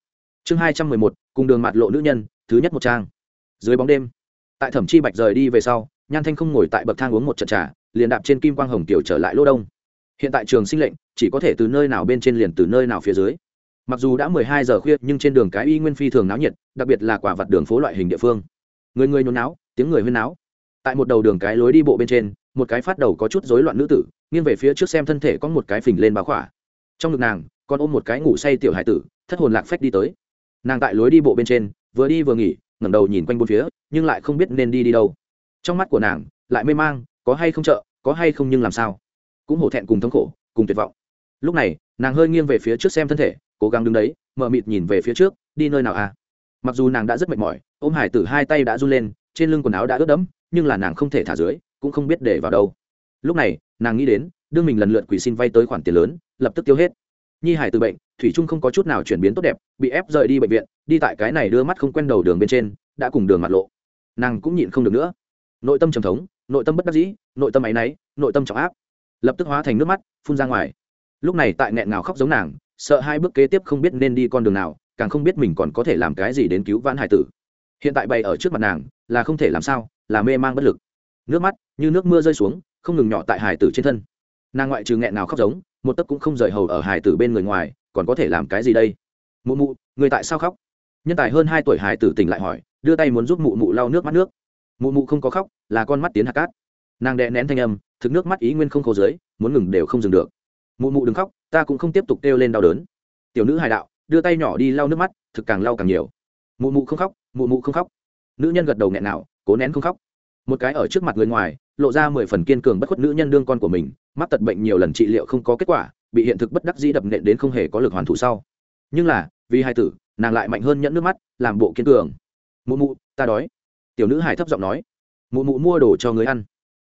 Chương hai trăm mười một cùng đường mặt lộ nữ nhân, thứ nhất một trang. Dưới bóng đêm, tại thẩm chi bạch rời đi về sau, nhan thanh không ngồi tại bậc thang uống một trận trà, liền đạp trên kim quang hồng tiểu trở lại lô đông. Hiện tại trường sinh lệnh, chỉ có thể từ nơi nào bên trên liền từ nơi nào phía dưới. Mặc dù đã mười hai giờ khuya, nhưng trên đường cái y nguyên phi thường náo nhiệt, đặc biệt là quả vặt đường phố loại hình địa phương người người nhốn náo, tiếng người huyên náo. Tại một đầu đường cái lối đi bộ bên trên, một cái phát đầu có chút rối loạn nữ tử, nghiêng về phía trước xem thân thể có một cái phình lên báo khỏa. Trong ngực nàng, còn ôm một cái ngủ say tiểu hải tử, thất hồn lạc phách đi tới. Nàng tại lối đi bộ bên trên, vừa đi vừa nghỉ, ngẩng đầu nhìn quanh bốn phía, nhưng lại không biết nên đi đi đâu. Trong mắt của nàng, lại mê mang, có hay không chợ có hay không nhưng làm sao? Cũng hổ thẹn cùng thống khổ, cùng tuyệt vọng. Lúc này, nàng hơi nghiêng về phía trước xem thân thể, cố gắng đứng đấy mờ mịt nhìn về phía trước, đi nơi nào à? Mặc dù nàng đã rất mệt mỏi, ôm hải tử hai tay đã run lên, trên lưng quần áo đã ướt đẫm, nhưng là nàng không thể thả dưới, cũng không biết để vào đâu. Lúc này, nàng nghĩ đến, đương mình lần lượt quỷ xin vay tới khoản tiền lớn, lập tức tiêu hết. Nhi hải từ bệnh, thủy trung không có chút nào chuyển biến tốt đẹp, bị ép rời đi bệnh viện, đi tại cái này đưa mắt không quen đầu đường bên trên, đã cùng đường mặt lộ. Nàng cũng nhịn không được nữa. Nội tâm trầm thống, nội tâm bất đắc dĩ, nội tâm áy náy, nội tâm trọng áp. Lập tức hóa thành nước mắt, phun ra ngoài. Lúc này tại nghẹn ngào khóc giống nàng, sợ hai bước kế tiếp không biết nên đi con đường nào càng không biết mình còn có thể làm cái gì đến cứu vãn hải tử. Hiện tại bày ở trước mặt nàng, là không thể làm sao, là mê mang bất lực. Nước mắt như nước mưa rơi xuống, không ngừng nhỏ tại hải tử trên thân. Nàng ngoại trừ nghẹn nào khóc giống, một tấc cũng không rời hầu ở hải tử bên người ngoài, còn có thể làm cái gì đây? Mụ mụ, người tại sao khóc? Nhân tài hơn hai tuổi hải tử tỉnh lại hỏi, đưa tay muốn giúp mụ mụ lau nước mắt nước. Mụ mụ không có khóc, là con mắt tiến hạt cát. Nàng đè nén thanh âm, thực nước mắt ý nguyên không khô dưới, muốn ngừng đều không dừng được. Mụ mụ đừng khóc, ta cũng không tiếp tục kêu lên đau đớn. Tiểu nữ hài đạo đưa tay nhỏ đi lau nước mắt, thực càng lau càng nhiều. Mụ mụ không khóc, mụ mụ không khóc. Nữ nhân gật đầu nghẹn nào, cố nén không khóc. Một cái ở trước mặt người ngoài, lộ ra mười phần kiên cường bất khuất nữ nhân đương con của mình, mắc tật bệnh nhiều lần trị liệu không có kết quả, bị hiện thực bất đắc dĩ đập nện đến không hề có lực hoàn thủ sau. Nhưng là, vì hai tử, nàng lại mạnh hơn nhẫn nước mắt, làm bộ kiên cường. Mụ mụ, ta đói. Tiểu nữ hải thấp giọng nói. Mụ mụ mua đồ cho người ăn.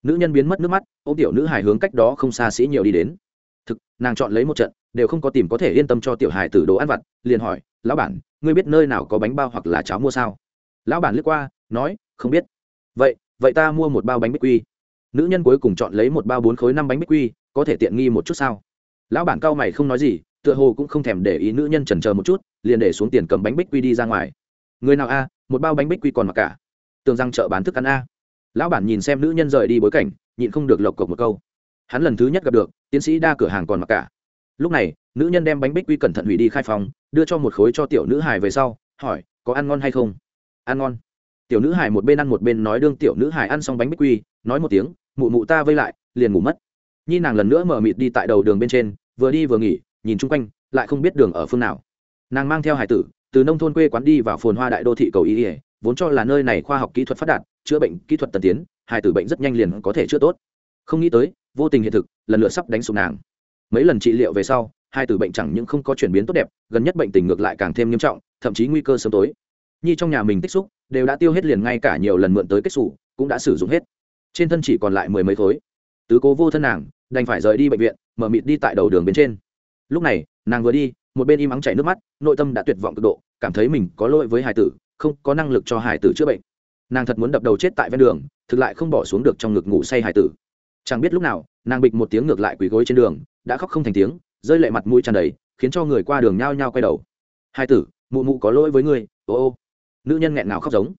Nữ nhân biến mất nước mắt ô tiểu nữ hải hướng cách đó không xa sĩ nhiều đi đến. Thực, nàng chọn lấy một trận đều không có tìm có thể yên tâm cho tiểu hải tử đồ ăn vặt, liền hỏi, lão bản, ngươi biết nơi nào có bánh bao hoặc là cháo mua sao? Lão bản lướt qua, nói, không biết. Vậy vậy ta mua một bao bánh bích quy. Nữ nhân cuối cùng chọn lấy một bao bốn khối năm bánh bích quy, có thể tiện nghi một chút sao? Lão bản cao mày không nói gì, tựa hồ cũng không thèm để ý nữ nhân chần chờ một chút, liền để xuống tiền cầm bánh bích quy đi ra ngoài. Người nào a, một bao bánh bích quy còn mặc cả? Tưởng rằng chợ bán thức ăn a. Lão bản nhìn xem nữ nhân rời đi bối cảnh, nhịn không được lộc cộc một câu. Hắn lần thứ nhất gặp được, tiến sĩ đa cửa hàng còn mặc cả lúc này nữ nhân đem bánh bích quy cẩn thận hủy đi khai phòng đưa cho một khối cho tiểu nữ hải về sau hỏi có ăn ngon hay không? Ăn ngon. Tiểu nữ hải một bên ăn một bên nói đương tiểu nữ hải ăn xong bánh bích quy nói một tiếng mụ mụ ta vây lại liền ngủ mất. Nhi nàng lần nữa mở mịt đi tại đầu đường bên trên vừa đi vừa nghỉ nhìn chung quanh lại không biết đường ở phương nào. Nàng mang theo hải tử từ nông thôn quê quán đi vào phồn hoa đại đô thị cầu y, ỉa vốn cho là nơi này khoa học kỹ thuật phát đạt chữa bệnh kỹ thuật tân tiến hải tử bệnh rất nhanh liền có thể chữa tốt. Không nghĩ tới vô tình hiện thực lần lượt sắp đánh sụp nàng mấy lần trị liệu về sau, hai tử bệnh chẳng những không có chuyển biến tốt đẹp, gần nhất bệnh tình ngược lại càng thêm nghiêm trọng, thậm chí nguy cơ sớm tối. Nhi trong nhà mình tích xúc, đều đã tiêu hết liền ngay cả nhiều lần mượn tới kết xù, cũng đã sử dụng hết. Trên thân chỉ còn lại mười mấy khối. Tứ cố vô thân nàng, đành phải rời đi bệnh viện, mở mịt đi tại đầu đường bên trên. Lúc này, nàng vừa đi, một bên im ắng chảy nước mắt, nội tâm đã tuyệt vọng cực độ, cảm thấy mình có lỗi với hải tử, không có năng lực cho hải tử chữa bệnh. Nàng thật muốn đập đầu chết tại ven đường, thực lại không bỏ xuống được trong ngực ngủ say hải tử. Chẳng biết lúc nào, nàng bịch một tiếng ngược lại quỳ gối trên đường đã khóc không thành tiếng, rơi lệ mặt mũi tràn đầy, khiến cho người qua đường nhao nhao quay đầu. Hai tử, mụ mụ có lỗi với ngươi, ô ô. Nữ nhân nghẹn ngào khóc giống.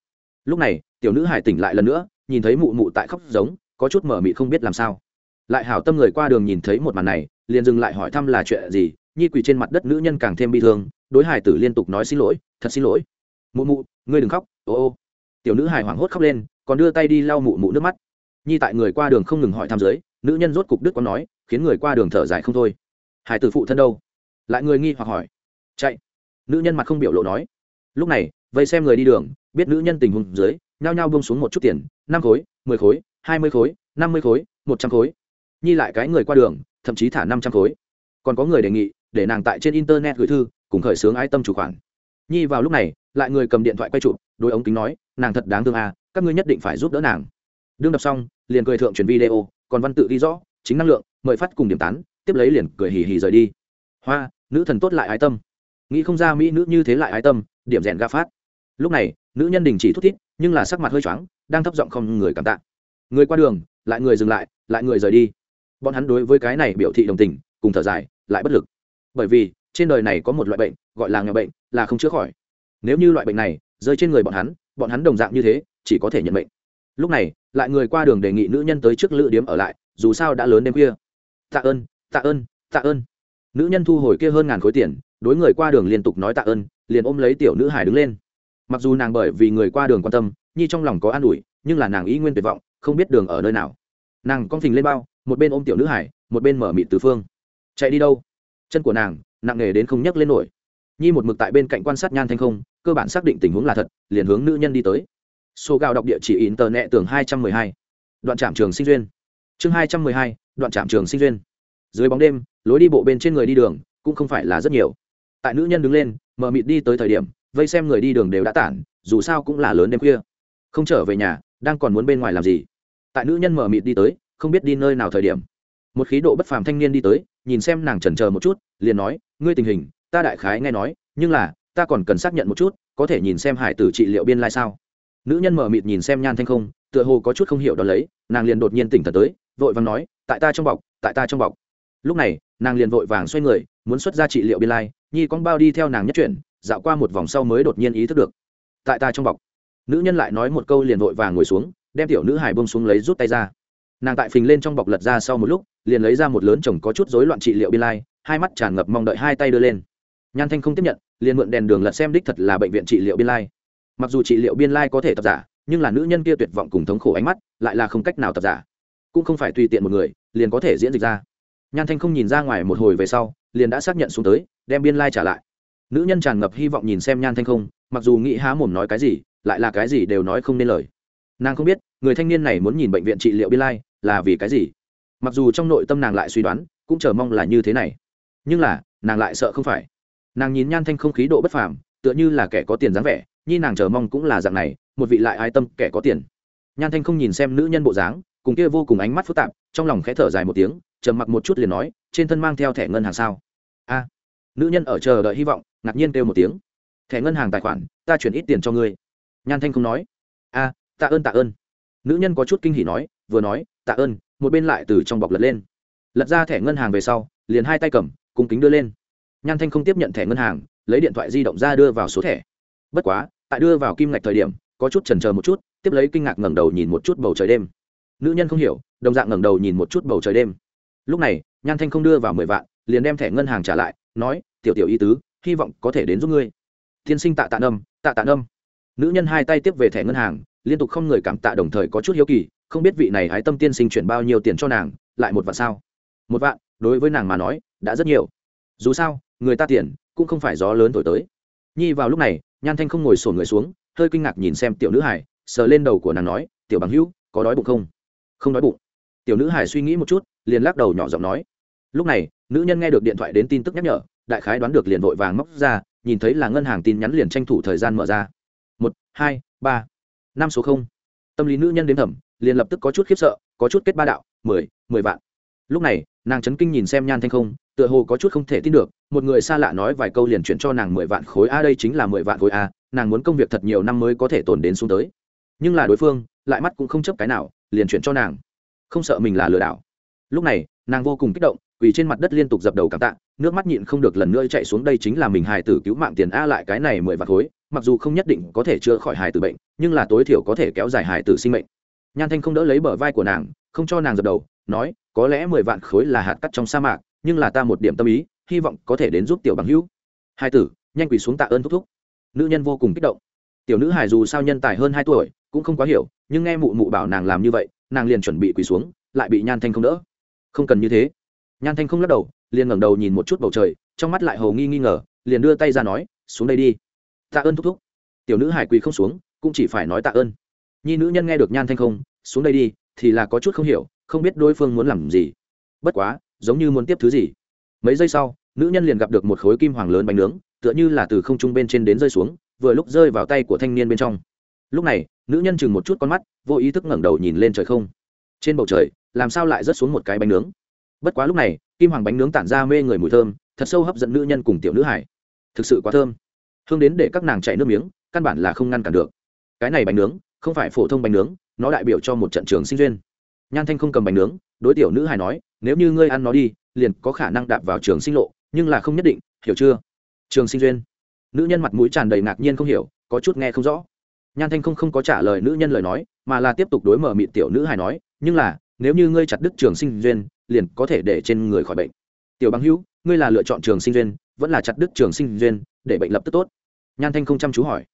Lúc này, tiểu nữ hải tỉnh lại lần nữa, nhìn thấy mụ mụ tại khóc giống, có chút mở mị không biết làm sao. Lại hảo tâm người qua đường nhìn thấy một màn này, liền dừng lại hỏi thăm là chuyện gì, nhi quỳ trên mặt đất nữ nhân càng thêm bi thương, đối hải tử liên tục nói xin lỗi, thật xin lỗi. Mụ mụ, ngươi đừng khóc, ô ô. Tiểu nữ hải hoảng hốt khóc lên, còn đưa tay đi lau mụ mụ nước mắt. Nhi tại người qua đường không ngừng hỏi thăm giới nữ nhân rốt cục đức có nói, khiến người qua đường thở dài không thôi. Hải tử phụ thân đâu? Lại người nghi hoặc hỏi. Chạy. Nữ nhân mặt không biểu lộ nói. Lúc này, vây xem người đi đường, biết nữ nhân tình huống dưới, nhao nhao bông xuống một chút tiền, năm khối, mười khối, hai mươi khối, năm mươi khối, một trăm khối. Nhi lại cái người qua đường, thậm chí thả năm trăm khối. Còn có người đề nghị, để nàng tại trên internet gửi thư, cùng khởi xướng ái tâm chủ khoản. Nhi vào lúc này, lại người cầm điện thoại quay chụp đôi ống kính nói, nàng thật đáng thương à các ngươi nhất định phải giúp đỡ nàng. Đương đọc xong, liền cười thượng truyền video còn văn tự ghi rõ, chính năng lượng, mời phát cùng điểm tán, tiếp lấy liền cười hì hì rời đi. Hoa, nữ thần tốt lại ái tâm. Nghĩ không ra mỹ nữ như thế lại ái tâm, điểm rèn ga phát. Lúc này, nữ nhân đình chỉ thút thít, nhưng là sắc mặt hơi choáng, đang thấp giọng không người cảm tạ. Người qua đường, lại người dừng lại lại người rời đi. Bọn hắn đối với cái này biểu thị đồng tình, cùng thở dài, lại bất lực. Bởi vì, trên đời này có một loại bệnh, gọi là nghèo bệnh, là không chữa khỏi. Nếu như loại bệnh này rơi trên người bọn hắn bọn hắn đồng dạng như thế, chỉ có thể nhận bệnh. Lúc này lại người qua đường đề nghị nữ nhân tới trước lữ điếm ở lại, dù sao đã lớn đêm khuya. Tạ ơn tạ ơn tạ ơn. Nữ nhân thu hồi kia hơn ngàn khối tiền, đối người qua đường liên tục nói tạ ơn, liền ôm lấy tiểu nữ hải đứng lên. Mặc dù nàng bởi vì người qua đường quan tâm, nhi trong lòng có an ủi, nhưng là nàng ý nguyên tuyệt vọng, không biết đường ở nơi nào. Nàng con phình lên bao, một bên ôm tiểu nữ hải một bên mở mịt từ phương. Chạy đi đâu? Chân của nàng, nặng nề đến không nhấc lên nổi. Nhi một mực tại bên cạnh quan sát nhan thanh không, cơ bản xác định tình huống là thật, liền hướng nữ nhân đi tới số gạo đọc địa chỉ in tờ nẹ tường hai trăm mười hai. Đoạn trạm trường sinh duyên. Chương hai trăm mười hai, đoạn trạm trường sinh duyên. Dưới bóng đêm, lối đi bộ bên trên người đi đường cũng không phải là rất nhiều. Tại nữ nhân đứng lên, mờ mịt đi tới thời điểm, vây xem người đi đường đều đã tản, dù sao cũng là lớn đêm khuya. Không trở về nhà, đang còn muốn bên ngoài làm gì? Tại nữ nhân mờ mịt đi tới, không biết đi nơi nào thời điểm. Một khí độ bất phàm thanh niên đi tới, nhìn xem nàng chần chờ một chút, liền nói, ngươi tình hình, ta đại khái nghe nói, nhưng là, ta còn cần xác nhận một chút, có thể nhìn xem hải tử trị liệu biên lai sao? Nữ nhân mở mịt nhìn xem nhan thanh không, tựa hồ có chút không hiểu đó lấy, nàng liền đột nhiên tỉnh thật tới, vội vàng nói, tại ta trong bọc, tại ta trong bọc. Lúc này, nàng liền vội vàng xoay người, muốn xuất ra trị liệu biên lai, nhi con bao đi theo nàng nhất chuyển, dạo qua một vòng sau mới đột nhiên ý thức được. Tại ta trong bọc. Nữ nhân lại nói một câu liền vội vàng ngồi xuống, đem tiểu nữ hải bông xuống lấy rút tay ra. Nàng tại phình lên trong bọc lật ra sau một lúc, liền lấy ra một lớn chồng có chút rối loạn trị liệu biên lai, hai mắt tràn ngập mong đợi hai tay đưa lên. Nhan thanh không tiếp nhận, liền mượn đèn đường lật xem đích thật là bệnh viện trị liệu biên lai mặc dù trị liệu biên lai có thể tập giả, nhưng là nữ nhân kia tuyệt vọng cùng thống khổ ánh mắt lại là không cách nào tập giả. Cũng không phải tùy tiện một người, liền có thể diễn dịch ra. Nhan thanh không nhìn ra ngoài một hồi về sau, liền đã xác nhận xuống tới, đem biên lai trả lại. Nữ nhân tràn ngập hy vọng nhìn xem nhan thanh không, mặc dù nghĩ há mồm nói cái gì, lại là cái gì đều nói không nên lời. Nàng không biết, người thanh niên này muốn nhìn bệnh viện trị liệu biên lai là vì cái gì. Mặc dù trong nội tâm nàng lại suy đoán, cũng chờ mong là như thế này. Nhưng là, nàng lại sợ không phải. Nàng nhìn nhan thanh không khí độ bất phàm, tựa như là kẻ có tiền dáng vẻ nhi nàng chờ mong cũng là dạng này, một vị lại ai tâm kẻ có tiền. Nhan thanh không nhìn xem nữ nhân bộ dáng, cùng kia vô cùng ánh mắt phức tạp, trong lòng khẽ thở dài một tiếng, trầm mặc một chút liền nói, trên thân mang theo thẻ ngân hàng sao? A. Nữ nhân ở chờ đợi hy vọng, ngạc nhiên kêu một tiếng. Thẻ ngân hàng tài khoản, ta chuyển ít tiền cho ngươi. Nhan thanh không nói. A, tạ ơn tạ ơn. Nữ nhân có chút kinh hỉ nói, vừa nói, tạ ơn, một bên lại từ trong bọc lật lên. Lật ra thẻ ngân hàng về sau, liền hai tay cầm, cung kính đưa lên. Nhan thanh không tiếp nhận thẻ ngân hàng, lấy điện thoại di động ra đưa vào số thẻ. Bất quá tại đưa vào kim ngạch thời điểm, có chút chần chờ một chút, tiếp lấy kinh ngạc ngẩng đầu nhìn một chút bầu trời đêm. Nữ nhân không hiểu, đồng dạng ngẩng đầu nhìn một chút bầu trời đêm. Lúc này, nhan thanh không đưa vào mười vạn, liền đem thẻ ngân hàng trả lại, nói, tiểu tiểu y tứ, hy vọng có thể đến giúp ngươi. Tiên sinh tạ tạ âm tạ tạ âm nữ nhân hai tay tiếp về thẻ ngân hàng, liên tục không người cảm tạ đồng thời có chút hiếu kỳ, không biết vị này hái tâm tiên sinh chuyển bao nhiêu tiền cho nàng, lại một vạn sao? Một vạn, đối với nàng mà nói, đã rất nhiều. Dù sao, người ta tiền, cũng không phải gió lớn thổi tới. Nhi vào lúc này nhan thanh không ngồi sổn người xuống, hơi kinh ngạc nhìn xem tiểu nữ hải sờ lên đầu của nàng nói, tiểu bằng hữu, có đói bụng không? Không đói bụng. Tiểu nữ hải suy nghĩ một chút, liền lắc đầu nhỏ giọng nói. Lúc này, nữ nhân nghe được điện thoại đến tin tức nhắc nhở, đại khái đoán được liền vội vàng móc ra, nhìn thấy là ngân hàng tin nhắn liền tranh thủ thời gian mở ra. Một, hai, ba. Năm số không. Tâm lý nữ nhân đến thẩm liền lập tức có chút khiếp sợ, có chút kết ba đạo, mười mười vạn. Lúc này, nàng chấn kinh nhìn xem nhan thanh không tựa hồ có chút không thể tin được, một người xa lạ nói vài câu liền chuyển cho nàng mười vạn khối, a, đây chính là mười vạn khối a, nàng muốn công việc thật nhiều năm mới có thể tồn đến xuống tới. Nhưng là đối phương, lại mắt cũng không chấp cái nào, liền chuyển cho nàng, không sợ mình là lừa đảo. Lúc này, nàng vô cùng kích động vì trên mặt đất liên tục dập đầu cảm tạ, nước mắt nhịn không được lần nữa chạy xuống, đây chính là mình hài tử cứu mạng tiền a lại cái này mười vạn khối, mặc dù không nhất định có thể chữa khỏi hài tử bệnh, nhưng là tối thiểu có thể kéo dài hài tử sinh mệnh. Nhan thanh không đỡ lấy bờ vai của nàng, không cho nàng dập đầu, nói, có lẽ mười vạn khối là hạt cắt trong sa mạc nhưng là ta một điểm tâm ý, hy vọng có thể đến giúp tiểu bằng hữu. Hai tử, nhanh quỳ xuống tạ ơn thúc thúc. Nữ nhân vô cùng kích động. Tiểu nữ hải dù sao nhân tài hơn hai tuổi, cũng không quá hiểu, nhưng nghe mụ mụ bảo nàng làm như vậy, nàng liền chuẩn bị quỳ xuống, lại bị nhan thanh không đỡ. Không cần như thế. Nhan thanh không lắc đầu, liền ngẩng đầu nhìn một chút bầu trời, trong mắt lại hầu nghi nghi ngờ, liền đưa tay ra nói, xuống đây đi. Tạ ơn thúc thúc. Tiểu nữ hải quỳ không xuống, cũng chỉ phải nói tạ ơn. Nhi nữ nhân nghe được nhan thanh không, xuống đây đi, thì là có chút không hiểu, không biết đối phương muốn làm gì. Bất quá giống như muốn tiếp thứ gì. Mấy giây sau, nữ nhân liền gặp được một khối kim hoàng lớn bánh nướng, tựa như là từ không trung bên trên đến rơi xuống, vừa lúc rơi vào tay của thanh niên bên trong. Lúc này, nữ nhân chừng một chút con mắt, vô ý thức ngẩng đầu nhìn lên trời không. Trên bầu trời, làm sao lại rớt xuống một cái bánh nướng? Bất quá lúc này, kim hoàng bánh nướng tản ra mê người mùi thơm, thật sâu hấp dẫn nữ nhân cùng tiểu nữ hải. Thực sự quá thơm. Hương đến để các nàng chạy nước miếng, căn bản là không ngăn cản được. Cái này bánh nướng, không phải phổ thông bánh nướng, nó đại biểu cho một trận trường sinh duyên. Nhan thanh không cầm bánh nướng, đối tiểu nữ hải nói nếu như ngươi ăn nó đi, liền có khả năng đạp vào trường sinh lộ, nhưng là không nhất định, hiểu chưa? Trường sinh duyên. Nữ nhân mặt mũi tràn đầy ngạc nhiên không hiểu, có chút nghe không rõ. Nhan thanh không không có trả lời nữ nhân lời nói, mà là tiếp tục đối mở mịt tiểu nữ hài nói, nhưng là, nếu như ngươi chặt đứt trường sinh duyên, liền có thể để trên người khỏi bệnh. Tiểu Băng hữu, ngươi là lựa chọn trường sinh duyên, vẫn là chặt đứt trường sinh duyên, để bệnh lập tức tốt. Nhan thanh không chăm chú hỏi.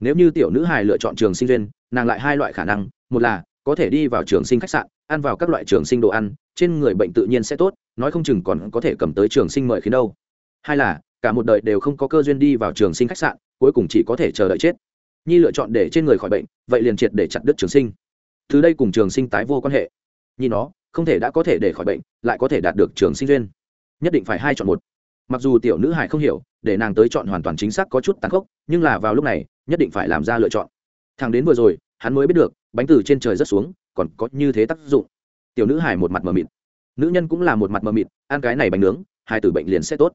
Nếu như tiểu nữ hài lựa chọn trường sinh duyên, nàng lại hai loại khả năng, một là có thể đi vào trường sinh khách sạn, ăn vào các loại trường sinh đồ ăn trên người bệnh tự nhiên sẽ tốt, nói không chừng còn có thể cầm tới trường sinh mời khiến đâu. Hai là, cả một đời đều không có cơ duyên đi vào trường sinh khách sạn, cuối cùng chỉ có thể chờ đợi chết. Nhi lựa chọn để trên người khỏi bệnh, vậy liền triệt để chặt đứt trường sinh. Từ đây cùng trường sinh tái vô quan hệ. Nhi nó, không thể đã có thể để khỏi bệnh, lại có thể đạt được trường sinh duyên. Nhất định phải hai chọn một. Mặc dù tiểu nữ hải không hiểu, để nàng tới chọn hoàn toàn chính xác có chút tàn khốc, nhưng là vào lúc này, nhất định phải làm ra lựa chọn. Thằng đến vừa rồi, hắn mới biết được, bánh từ trên trời rất xuống, còn có như thế tác dụng tiểu nữ hải một mặt mờ mịt. Nữ nhân cũng là một mặt mờ mịt, ăn cái này bánh nướng hai tử bệnh liền sẽ tốt.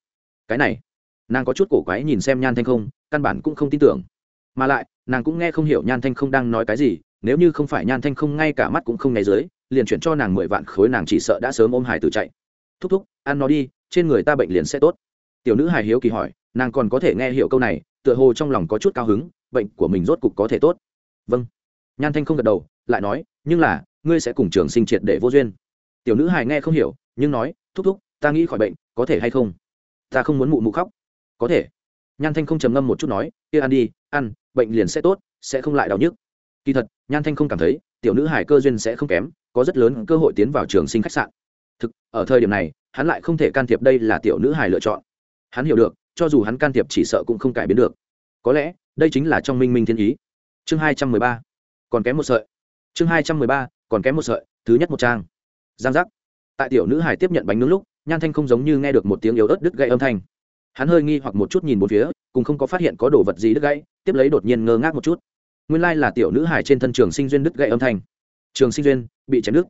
Cái này, nàng có chút cổ quái nhìn xem nhan thanh không, căn bản cũng không tin tưởng. Mà lại, nàng cũng nghe không hiểu nhan thanh không đang nói cái gì, nếu như không phải nhan thanh không ngay cả mắt cũng không ngay dưới, liền chuyển cho nàng mười vạn khối nàng chỉ sợ đã sớm ôm hải tử chạy. Thúc thúc, ăn nó đi, trên người ta bệnh liền sẽ tốt. Tiểu nữ hài hiếu kỳ hỏi, nàng còn có thể nghe hiểu câu này, tựa hồ trong lòng có chút cao hứng, bệnh của mình rốt cục có thể tốt. Vâng. Nhan thanh không gật đầu, lại nói, nhưng là ngươi sẽ cùng trường sinh triệt để vô duyên. Tiểu nữ hài nghe không hiểu, nhưng nói, thúc thúc, ta nghĩ khỏi bệnh, có thể hay không? Ta không muốn mụ mụ khóc. Có thể. Nhan thanh không trầm ngâm một chút nói, kia ăn đi, ăn, bệnh liền sẽ tốt, sẽ không lại đau nhức. Kỳ thật, nhan thanh không cảm thấy, tiểu nữ hải cơ duyên sẽ không kém, có rất lớn cơ hội tiến vào trường sinh khách sạn. Thực, ở thời điểm này, hắn lại không thể can thiệp đây là tiểu nữ hải lựa chọn. Hắn hiểu được, cho dù hắn can thiệp chỉ sợ cũng không cải biến được. Có lẽ, đây chính là trong minh minh thiên ý. Chương hai trăm mười ba. Còn kém một sợi. Chương hai trăm mười ba còn kém một sợi, thứ nhất một trang. Giang giác. Tại tiểu nữ hải tiếp nhận bánh nướng lúc, nhan thanh không giống như nghe được một tiếng yếu ớt đứt gãy âm thanh. Hắn hơi nghi hoặc một chút nhìn một phía, cùng không có phát hiện có đồ vật gì đứt gãy, tiếp lấy đột nhiên ngơ ngác một chút. Nguyên lai là tiểu nữ hải trên thân trường sinh duyên đứt gãy âm thanh. Trường sinh duyên, bị chém đứt.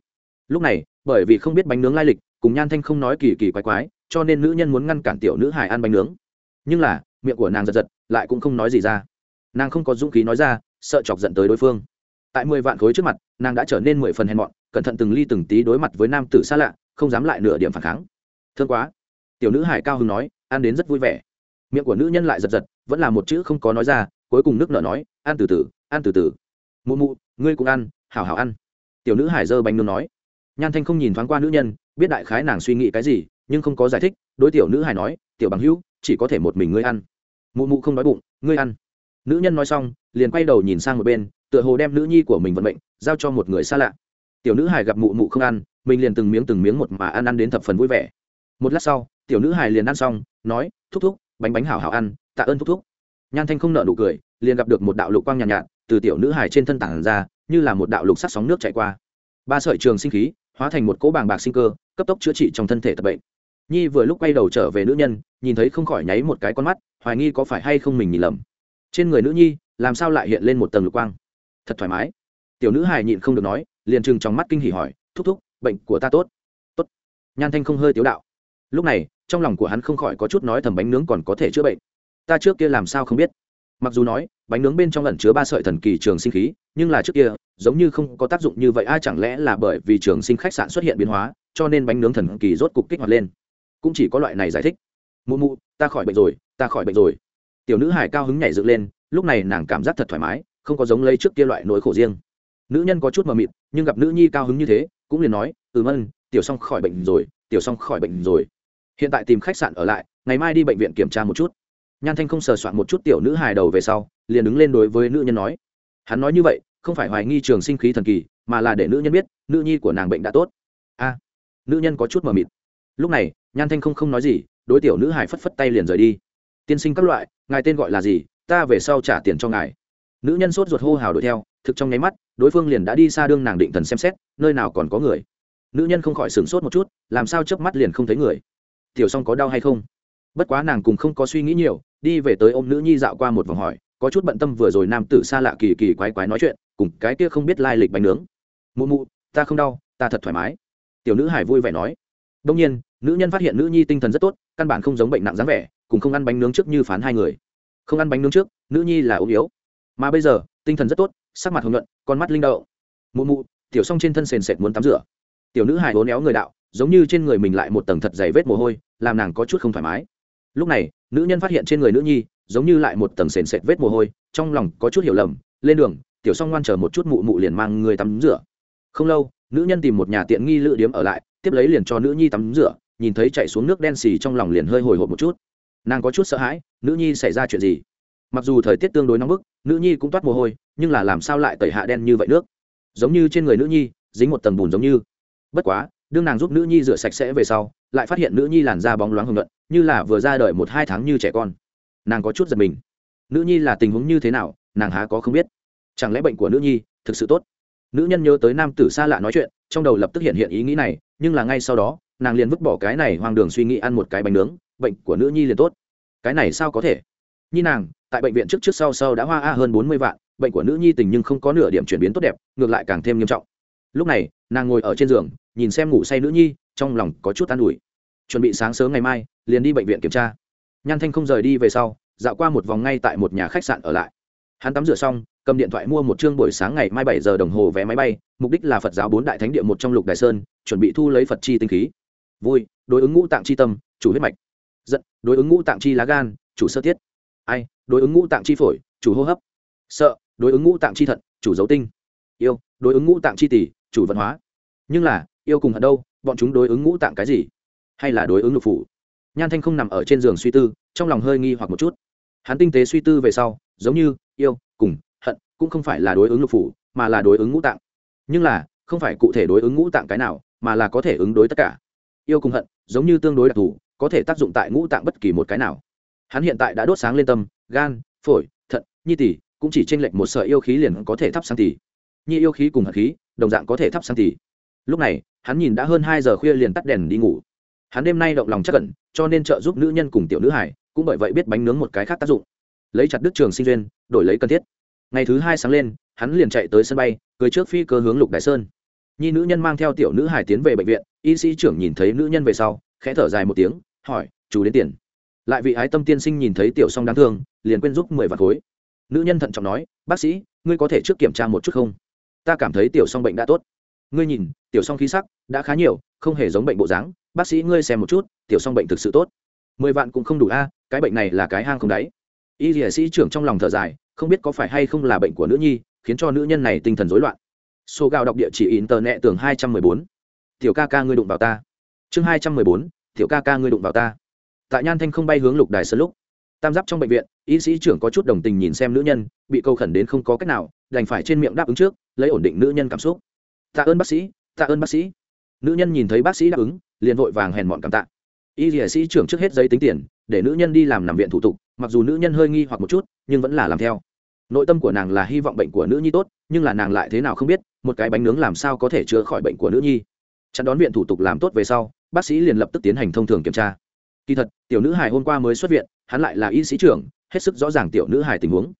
Lúc này, bởi vì không biết bánh nướng lai lịch, cùng nhan thanh không nói kỳ kỳ quái quái, cho nên nữ nhân muốn ngăn cản tiểu nữ hải ăn bánh nướng. Nhưng là, miệng của nàng giật giật, lại cũng không nói gì ra. Nàng không có dũng khí nói ra, sợ chọc giận tới đối phương tại mười vạn khối trước mặt, nàng đã trở nên mười phần hèn mọn, cẩn thận từng ly từng tí đối mặt với nam tử xa lạ, không dám lại nửa điểm phản kháng. Thương quá. Tiểu nữ hải cao hưng nói, ăn đến rất vui vẻ. Miệng của nữ nhân lại giật giật, vẫn là một chữ không có nói ra, cuối cùng nước nở nói, ăn từ từ, ăn từ từ. Mụ mụ, ngươi cũng ăn, hảo hảo ăn. Tiểu nữ hải giơ bánh nướng nói. Nhan thanh không nhìn thoáng qua nữ nhân, biết đại khái nàng suy nghĩ cái gì, nhưng không có giải thích, đối tiểu nữ hải nói, tiểu bằng hữu, chỉ có thể một mình ngươi ăn. Mụ mụ không đói bụng, ngươi ăn nữ nhân nói xong liền quay đầu nhìn sang một bên tựa hồ đem nữ nhi của mình vận mệnh giao cho một người xa lạ. Tiểu nữ hải gặp mụ mụ không ăn mình liền từng miếng từng miếng một mà ăn ăn đến thập phần vui vẻ. Một lát sau tiểu nữ hải liền ăn xong nói thúc thúc bánh bánh hảo hảo ăn tạ ơn thúc thúc. Nhan thanh không nợ nụ cười liền gặp được một đạo lục quang nhàn nhạt, nhạt từ tiểu nữ hải trên thân tảng ra như là một đạo lục sắc sóng nước chạy qua. Ba sợi trường sinh khí hóa thành một cỗ bàng bạc sinh cơ cấp tốc chữa trị trong thân thể tập bệnh. Nhi vừa lúc quay đầu trở về nữ nhân nhìn thấy không khỏi nháy một cái con mắt hoài nghi có phải hay không mình nhìn lầm trên người nữ nhi, làm sao lại hiện lên một tầng lục quang? Thật thoải mái. Tiểu nữ hài nhịn không được nói, liền chừng trong mắt kinh hỉ hỏi, thúc thúc, bệnh của ta tốt. Tốt. Nhan thanh không hơi tiếu đạo. Lúc này, trong lòng của hắn không khỏi có chút nói thầm bánh nướng còn có thể chữa bệnh. Ta trước kia làm sao không biết? Mặc dù nói, bánh nướng bên trong lẩn chứa ba sợi thần kỳ trường sinh khí, nhưng là trước kia, giống như không có tác dụng như vậy ai chẳng lẽ là bởi vì trường sinh khách sạn xuất hiện biến hóa, cho nên bánh nướng thần kỳ rốt cục kích hoạt lên? Cũng chỉ có loại này giải thích. Mụ mụ, ta khỏi bệnh rồi, ta khỏi bệnh rồi tiểu nữ hải cao hứng nhảy dựng lên, lúc này nàng cảm giác thật thoải mái, không có giống lấy trước kia loại nỗi khổ riêng. Nữ nhân có chút mờ mịt, nhưng gặp nữ nhi cao hứng như thế, cũng liền nói ừ mân tiểu xong khỏi bệnh rồi, tiểu xong khỏi bệnh rồi. Hiện tại tìm khách sạn ở lại, ngày mai đi bệnh viện kiểm tra một chút. Nhan thanh không sờ soạn một chút tiểu nữ hài đầu về sau, liền đứng lên đối với nữ nhân nói, hắn nói như vậy, không phải hoài nghi trường sinh khí thần kỳ, mà là để nữ nhân biết, nữ nhi của nàng bệnh đã tốt. A, nữ nhân có chút mờ mịt. Lúc này, nhan thanh không không nói gì, đối tiểu nữ hài phất phất tay liền rời đi tiên sinh các loại, ngài tên gọi là gì, ta về sau trả tiền cho ngài. Nữ nhân sốt ruột hô hào đuổi theo, thực trong nháy mắt, đối phương liền đã đi xa đương nàng định thần xem xét, nơi nào còn có người. Nữ nhân không khỏi sửng sốt một chút, làm sao chớp mắt liền không thấy người. Tiểu song có đau hay không? Bất quá nàng cùng không có suy nghĩ nhiều, đi về tới ôm nữ nhi dạo qua một vòng hỏi, có chút bận tâm vừa rồi nam tử xa lạ kỳ kỳ quái quái nói chuyện, cùng cái kia không biết lai lịch bánh nướng. Mụ mụ, ta không đau, ta thật thoải mái. Tiểu nữ hải vui vẻ nói. Đông nhiên, nữ nhân phát hiện nữ nhi tinh thần rất tốt, căn bản không giống bệnh nặng dáng vẻ cùng không ăn bánh nướng trước như phán hai người. Không ăn bánh nướng trước, nữ nhi là ốm yếu. Mà bây giờ, tinh thần rất tốt, sắc mặt hồng nhuận, con mắt linh đậu mụ mụ, tiểu s o n g trên thân sền sệt muốn tắm rửa. Tiểu nữ hài hố néo người đạo, giống như trên người mình lại một tầng thật dày vết mồ hôi, làm nàng có chút không thoải mái. Lúc này, nữ nhân phát hiện trên người nữ nhi, giống như lại một tầng sền sệt vết mồ hôi, trong lòng có chút hiểu lầm, lên đường, tiểu s o n g ngoan chờ một chút mụ mụ liền mang người tắm rửa. Không lâu, nữ nhân tìm một nhà tiện nghi lự điếm ở lại, tiếp lấy liền cho nữ nhi tắm rửa, nhìn thấy chạy xuống nước đen xì trong lòng liền hơi hồi hộp một chút nàng có chút sợ hãi, nữ nhi xảy ra chuyện gì? Mặc dù thời tiết tương đối nóng bức, nữ nhi cũng toát mồ hôi, nhưng là làm sao lại tẩy hạ đen như vậy nước? Giống như trên người nữ nhi, dính một tầng bùn giống như. Bất quá, đương nàng giúp nữ nhi rửa sạch sẽ về sau, lại phát hiện nữ nhi làn da bóng loáng hồng luận như là vừa ra đời một hai tháng như trẻ con. Nàng có chút giật mình. Nữ nhi là tình huống như thế nào, nàng há có không biết. Chẳng lẽ bệnh của nữ nhi thực sự tốt? Nữ nhân nhớ tới nam tử xa lạ nói chuyện, trong đầu lập tức hiện hiện ý nghĩ này, nhưng là ngay sau đó, nàng liền vứt bỏ cái này hoang đường suy nghĩ ăn một cái bánh nướng bệnh của nữ nhi liền tốt. Cái này sao có thể? Nhi nàng, tại bệnh viện trước trước sau sau đã hoa a hơn bốn mươi vạn, bệnh của nữ nhi tình nhưng không có nửa điểm chuyển biến tốt đẹp, ngược lại càng thêm nghiêm trọng. Lúc này, nàng ngồi ở trên giường, nhìn xem ngủ say nữ nhi, trong lòng có chút an ủi. Chuẩn bị sáng sớm ngày mai, liền đi bệnh viện kiểm tra. Nhan thanh không rời đi về sau, dạo qua một vòng ngay tại một nhà khách sạn ở lại. Hắn tắm rửa xong, cầm điện thoại mua một chương buổi sáng ngày mai bảy giờ đồng hồ vé máy bay, mục đích là phật giáo bốn đại thánh địa một trong lục đại sơn, chuẩn bị thu lấy phật chi tinh khí. Vui, đối ứng ngũ tạng chi tâm, chủ huyết mạch giận, đối ứng ngũ tạng chi lá gan, chủ sơ tiết. Ai, đối ứng ngũ tạng chi phổi, chủ hô hấp. Sợ, đối ứng ngũ tạng chi thận, chủ dấu tinh. Yêu, đối ứng ngũ tạng chi tỷ, chủ văn hóa. Nhưng là, yêu cùng hận đâu, bọn chúng đối ứng ngũ tạng cái gì? Hay là đối ứng lục phủ? Nhan thanh không nằm ở trên giường suy tư, trong lòng hơi nghi hoặc một chút. Hắn tinh tế suy tư về sau, giống như, yêu, cùng, hận, cũng không phải là đối ứng lục phủ, mà là đối ứng ngũ tạng. Nhưng là, không phải cụ thể đối ứng ngũ tạng cái nào, mà là có thể ứng đối tất cả. Yêu cùng hận, giống như tương đối đặc thù có thể tác dụng tại ngũ tạng bất kỳ một cái nào. Hắn hiện tại đã đốt sáng lên tâm, gan, phổi, thận, nhi tỷ cũng chỉ tranh lệch một sợi yêu khí liền có thể thắp sang tỷ nhi yêu khí cùng hạt khí, đồng dạng có thể thắp sang tỷ lúc này, hắn nhìn đã hơn hai giờ khuya liền tắt đèn đi ngủ. Hắn đêm nay động lòng chắc cẩn cho nên trợ giúp nữ nhân cùng tiểu nữ hải cũng bởi vậy biết bánh nướng một cái khác tác dụng. Lấy chặt đức trường sinh duyên, đổi lấy cần thiết. Ngày thứ hai sáng lên, hắn liền chạy tới sân bay, cưới trước phi cơ hướng lục đại sơn. Nhi nữ nhân mang theo tiểu nữ hải tiến về bệnh viện, y sĩ trưởng nhìn thấy nữ nhân về sau, khẽ thở dài một tiếng hỏi chú đến tiền. Lại vị ái tâm tiên sinh nhìn thấy tiểu song đáng thương, liền quên giúp mười vạt khối. Nữ nhân thận trọng nói, bác sĩ, ngươi có thể trước kiểm tra một chút không? Ta cảm thấy tiểu song bệnh đã tốt. Ngươi nhìn, tiểu song khí sắc đã khá nhiều, không hề giống bệnh bộ dáng. Bác sĩ, ngươi xem một chút, tiểu song bệnh thực sự tốt. Mười vạn cũng không đủ a à, cái bệnh này là cái hang không đáy. Y dĩa sĩ trưởng trong lòng thở dài, không biết có phải hay không là bệnh của nữ nhi, khiến cho nữ nhân này tinh thần rối loạn. Số gạo đọc địa chỉ in tờ nẹ tường hai trăm mười bốn. Tiểu ca ca ngươi đụng vào ta. Chương hai trăm mười bốn tiểu ca ca ngươi đụng vào ta. Tại nhan thanh không bay hướng lục đài sơn lúc, tam giáp trong bệnh viện, y sĩ trưởng có chút đồng tình nhìn xem nữ nhân, bị câu khẩn đến không có cách nào, đành phải trên miệng đáp ứng trước, lấy ổn định nữ nhân cảm xúc. Tạ ơn bác sĩ, tạ ơn bác sĩ. Nữ nhân nhìn thấy bác sĩ đáp ứng, liền vội vàng hèn mọn cảm tạ. Y dĩa sĩ trưởng trước hết giấy tính tiền, để nữ nhân đi làm nằm viện thủ tục, mặc dù nữ nhân hơi nghi hoặc một chút, nhưng vẫn là làm theo. Nội tâm của nàng là hy vọng bệnh của nữ nhi tốt, nhưng là nàng lại thế nào không biết, một cái bánh nướng làm sao có thể chữa khỏi bệnh của nữ nhi chặn đón viện thủ tục làm tốt về sau, bác sĩ liền lập tức tiến hành thông thường kiểm tra. Kỳ thật, tiểu nữ hải hôm qua mới xuất viện, hắn lại là y sĩ trưởng, hết sức rõ ràng tiểu nữ hải tình huống.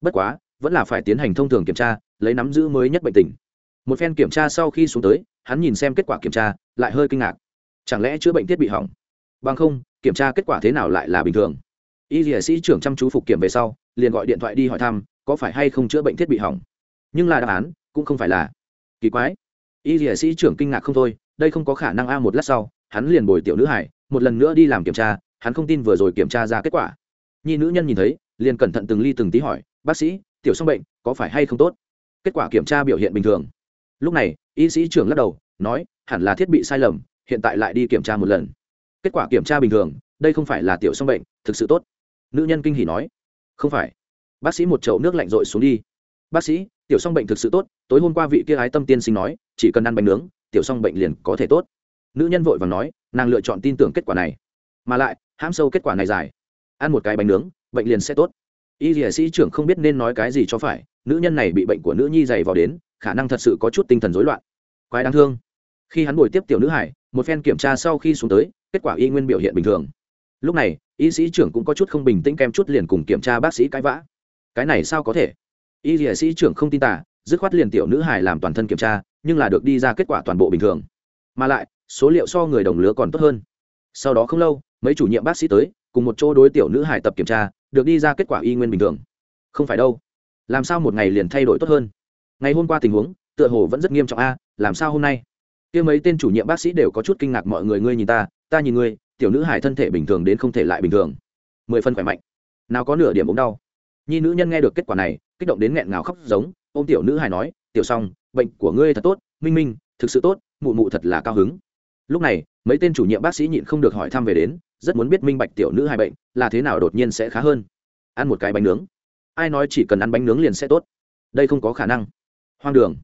Bất quá, vẫn là phải tiến hành thông thường kiểm tra, lấy nắm giữ mới nhất bệnh tình. Một phen kiểm tra sau khi xuống tới, hắn nhìn xem kết quả kiểm tra, lại hơi kinh ngạc. Chẳng lẽ chữa bệnh thiết bị hỏng? Bằng không, kiểm tra kết quả thế nào lại là bình thường? Y dĩa sĩ trưởng chăm chú phục kiểm về sau, liền gọi điện thoại đi hỏi thăm, có phải hay không chữa bệnh thiết bị hỏng? Nhưng là đáp án, cũng không phải là. Kỳ quái y dĩa sĩ trưởng kinh ngạc không thôi, đây không có khả năng a, một lát sau, hắn liền bồi tiểu nữ hải, một lần nữa đi làm kiểm tra, hắn không tin vừa rồi kiểm tra ra kết quả. Nhi nữ nhân nhìn thấy, liền cẩn thận từng ly từng tí hỏi, bác sĩ, tiểu song bệnh, có phải hay không tốt? Kết quả kiểm tra biểu hiện bình thường. Lúc này, y sĩ trưởng lắc đầu, nói, hẳn là thiết bị sai lầm, hiện tại lại đi kiểm tra một lần. Kết quả kiểm tra bình thường, đây không phải là tiểu song bệnh, thực sự tốt. Nữ nhân kinh hỉ nói, không phải. Bác sĩ một chậu nước lạnh rội xuống đi bác sĩ, tiểu song bệnh thực sự tốt, tối hôm qua vị kia ái tâm tiên sinh nói, chỉ cần ăn bánh nướng, tiểu song bệnh liền có thể tốt. Nữ nhân vội và nói, nàng lựa chọn tin tưởng kết quả này. Mà lại, hãm sâu kết quả này dài. Ăn một cái bánh nướng, bệnh liền sẽ tốt. Y dĩa sĩ trưởng không biết nên nói cái gì cho phải, nữ nhân này bị bệnh của nữ nhi dày vào đến, khả năng thật sự có chút tinh thần rối loạn. Quái đáng thương. Khi hắn bồi tiếp tiểu nữ hải, một phen kiểm tra sau khi xuống tới, kết quả y nguyên biểu hiện bình thường. Lúc này, y sĩ trưởng cũng có chút không bình tĩnh kem chút liền cùng kiểm tra bác sĩ cãi vã. Cái này sao có thể? Y dĩa sĩ trưởng không tin tả, dứt khoát liền tiểu nữ hải làm toàn thân kiểm tra, nhưng là được đi ra kết quả toàn bộ bình thường. Mà lại, số liệu so người đồng lứa còn tốt hơn. Sau đó không lâu, mấy chủ nhiệm bác sĩ tới, cùng một chỗ đối tiểu nữ hải tập kiểm tra, được đi ra kết quả y nguyên bình thường. Không phải đâu. Làm sao một ngày liền thay đổi tốt hơn? Ngày hôm qua tình huống, tựa hồ vẫn rất nghiêm trọng a, làm sao hôm nay? Kia mấy tên chủ nhiệm bác sĩ đều có chút kinh ngạc mọi người, ngươi nhìn ta ta nhìn ngươi, tiểu nữ hải thân thể bình thường đến không thể lại bình thường. Mười phân khỏe mạnh. Nào có nửa điểm ốm đau. Nhi nữ nhân nghe được kết quả này kích động đến nghẹn ngào khóc giống ô m tiểu nữ hải nói, tiểu s o n g bệnh của ngươi thật tốt, minh minh, thực sự tốt, mụ mụ thật là cao hứng. Lúc này, mấy tên chủ nhiệm bác sĩ nhịn không được hỏi thăm về đến, rất muốn biết minh bạch tiểu nữ hai bệnh là thế nào đột nhiên sẽ khá hơn. Ăn một cái bánh nướng. Ai nói chỉ cần ăn bánh nướng liền sẽ tốt? Đây không có khả năng. Hoang đường.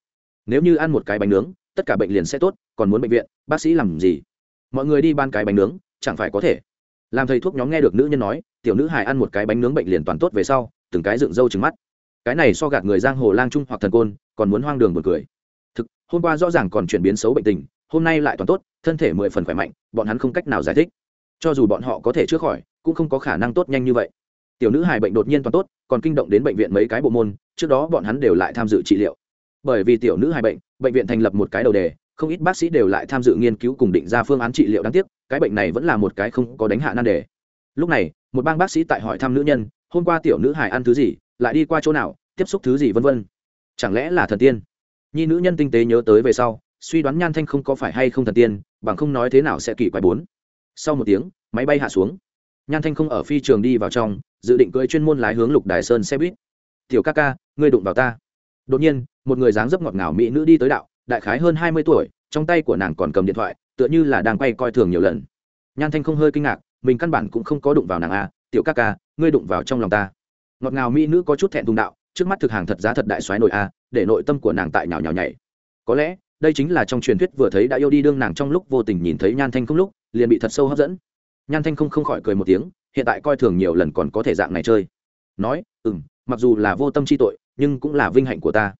Nếu như ăn một cái bánh nướng, tất cả bệnh liền sẽ tốt, còn muốn bệnh viện, bác sĩ làm gì? Mọi người đi ban cái bánh nướng, chẳng phải có thể. Làm thầy thuốc nhóm nghe được nữ nhân nói, tiểu nữ hài ăn một cái bánh nướng bệnh liền toàn tốt về sau, từng cái dựng râu trứng mắt cái này so gạt người giang hồ lang trung hoặc thần côn, còn muốn hoang đường một cười. Thực, hôm qua rõ ràng còn chuyển biến xấu bệnh tình, hôm nay lại toàn tốt, thân thể mười phần khỏe mạnh, bọn hắn không cách nào giải thích. Cho dù bọn họ có thể chữa khỏi, cũng không có khả năng tốt nhanh như vậy. Tiểu nữ hài bệnh đột nhiên toàn tốt, còn kinh động đến bệnh viện mấy cái bộ môn, trước đó bọn hắn đều lại tham dự trị liệu. Bởi vì tiểu nữ hài bệnh bệnh viện thành lập một cái đầu đề, không ít bác sĩ đều lại tham dự nghiên cứu cùng định ra phương án trị liệu đáng tiếc, cái bệnh này vẫn là một cái không có đánh hạ nan đề. Lúc này, một bang bác sĩ tại hỏi thăm nữ nhân, hôm qua tiểu nữ hài ăn thứ gì? Lại đi qua chỗ nào, tiếp xúc thứ gì vân vân. Chẳng lẽ là thần tiên? Nhi nữ nhân tinh tế nhớ tới về sau, suy đoán nhan thanh không có phải hay không thần tiên, bằng không nói thế nào sẽ kỳ quái bốn. Sau một tiếng, máy bay hạ xuống. Nhan thanh không ở phi trường đi vào trong, dự định cưỡi chuyên môn lái hướng lục đài sơn xe buýt. Tiểu ca ca, ngươi đụng vào ta. Đột nhiên, một người dáng dấp ngọt ngào mỹ nữ đi tới đạo, đại khái hơn hai mươi tuổi, trong tay của nàng còn cầm điện thoại, tựa như là đang quay coi thường nhiều lần. Nhan thanh không hơi kinh ngạc, mình căn bản cũng không có đụng vào nàng a à. tiểu ca ca, ngươi đụng vào trong lòng ta ngọt ngào mỹ nữ có chút thẹn thùng đạo, trước mắt thực hàng thật giá thật đại xoáy nội a, để nội tâm của nàng tại nhào nhào nhảy. Có lẽ, đây chính là trong truyền thuyết vừa thấy đã yêu đi đương nàng trong lúc vô tình nhìn thấy nhan thanh không lúc, liền bị thật sâu hấp dẫn. Nhan thanh không không khỏi cười một tiếng, hiện tại coi thường nhiều lần còn có thể dạng này chơi. Nói ừ m mặc dù là vô tâm chi tội, nhưng cũng là vinh hạnh của ta.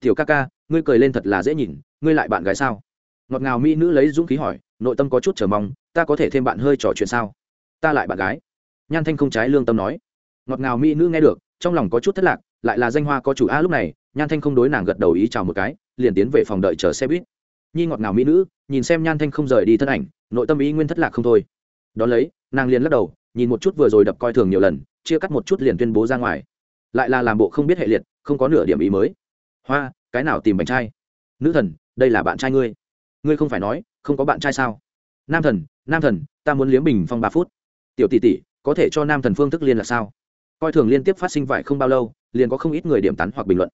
Tiểu ca ca, ngươi cười lên thật là dễ nhìn, ngươi lại bạn gái sao? Ngọt ngào mỹ nữ lấy dũng khí hỏi, nội tâm có chút chờ mong, ta có thể thêm bạn hơi trò chuyện sao? Ta lại bạn gái. Nhan thanh không trái lương tâm nói ngọt ngào mỹ nữ nghe được, trong lòng có chút thất lạc, lại là danh hoa có chủ a lúc này, nhan thanh không đối nàng gật đầu ý chào một cái, liền tiến về phòng đợi chờ xe buýt. Nhi ngọt ngào mỹ nữ, nhìn xem nhan thanh không rời đi thân ảnh, nội tâm ý nguyên thất lạc không thôi. Đón lấy, nàng liền lắc đầu, nhìn một chút vừa rồi đập coi thường nhiều lần, chia cắt một chút liền tuyên bố ra ngoài. Lại là làm bộ không biết hệ liệt, không có nửa điểm ý mới. Hoa, cái nào tìm bạn trai? Nữ thần, đây là bạn trai ngươi. Ngươi không phải nói, không có bạn trai sao? Nam thần nam thần, ta muốn liếm bình phong ba phút. Tiểu tỷ tỷ, có thể cho nam thần phương thức liên là sao? Coi thường liên tiếp phát sinh vải không bao lâu, liền có không ít người điểm tán hoặc bình luận.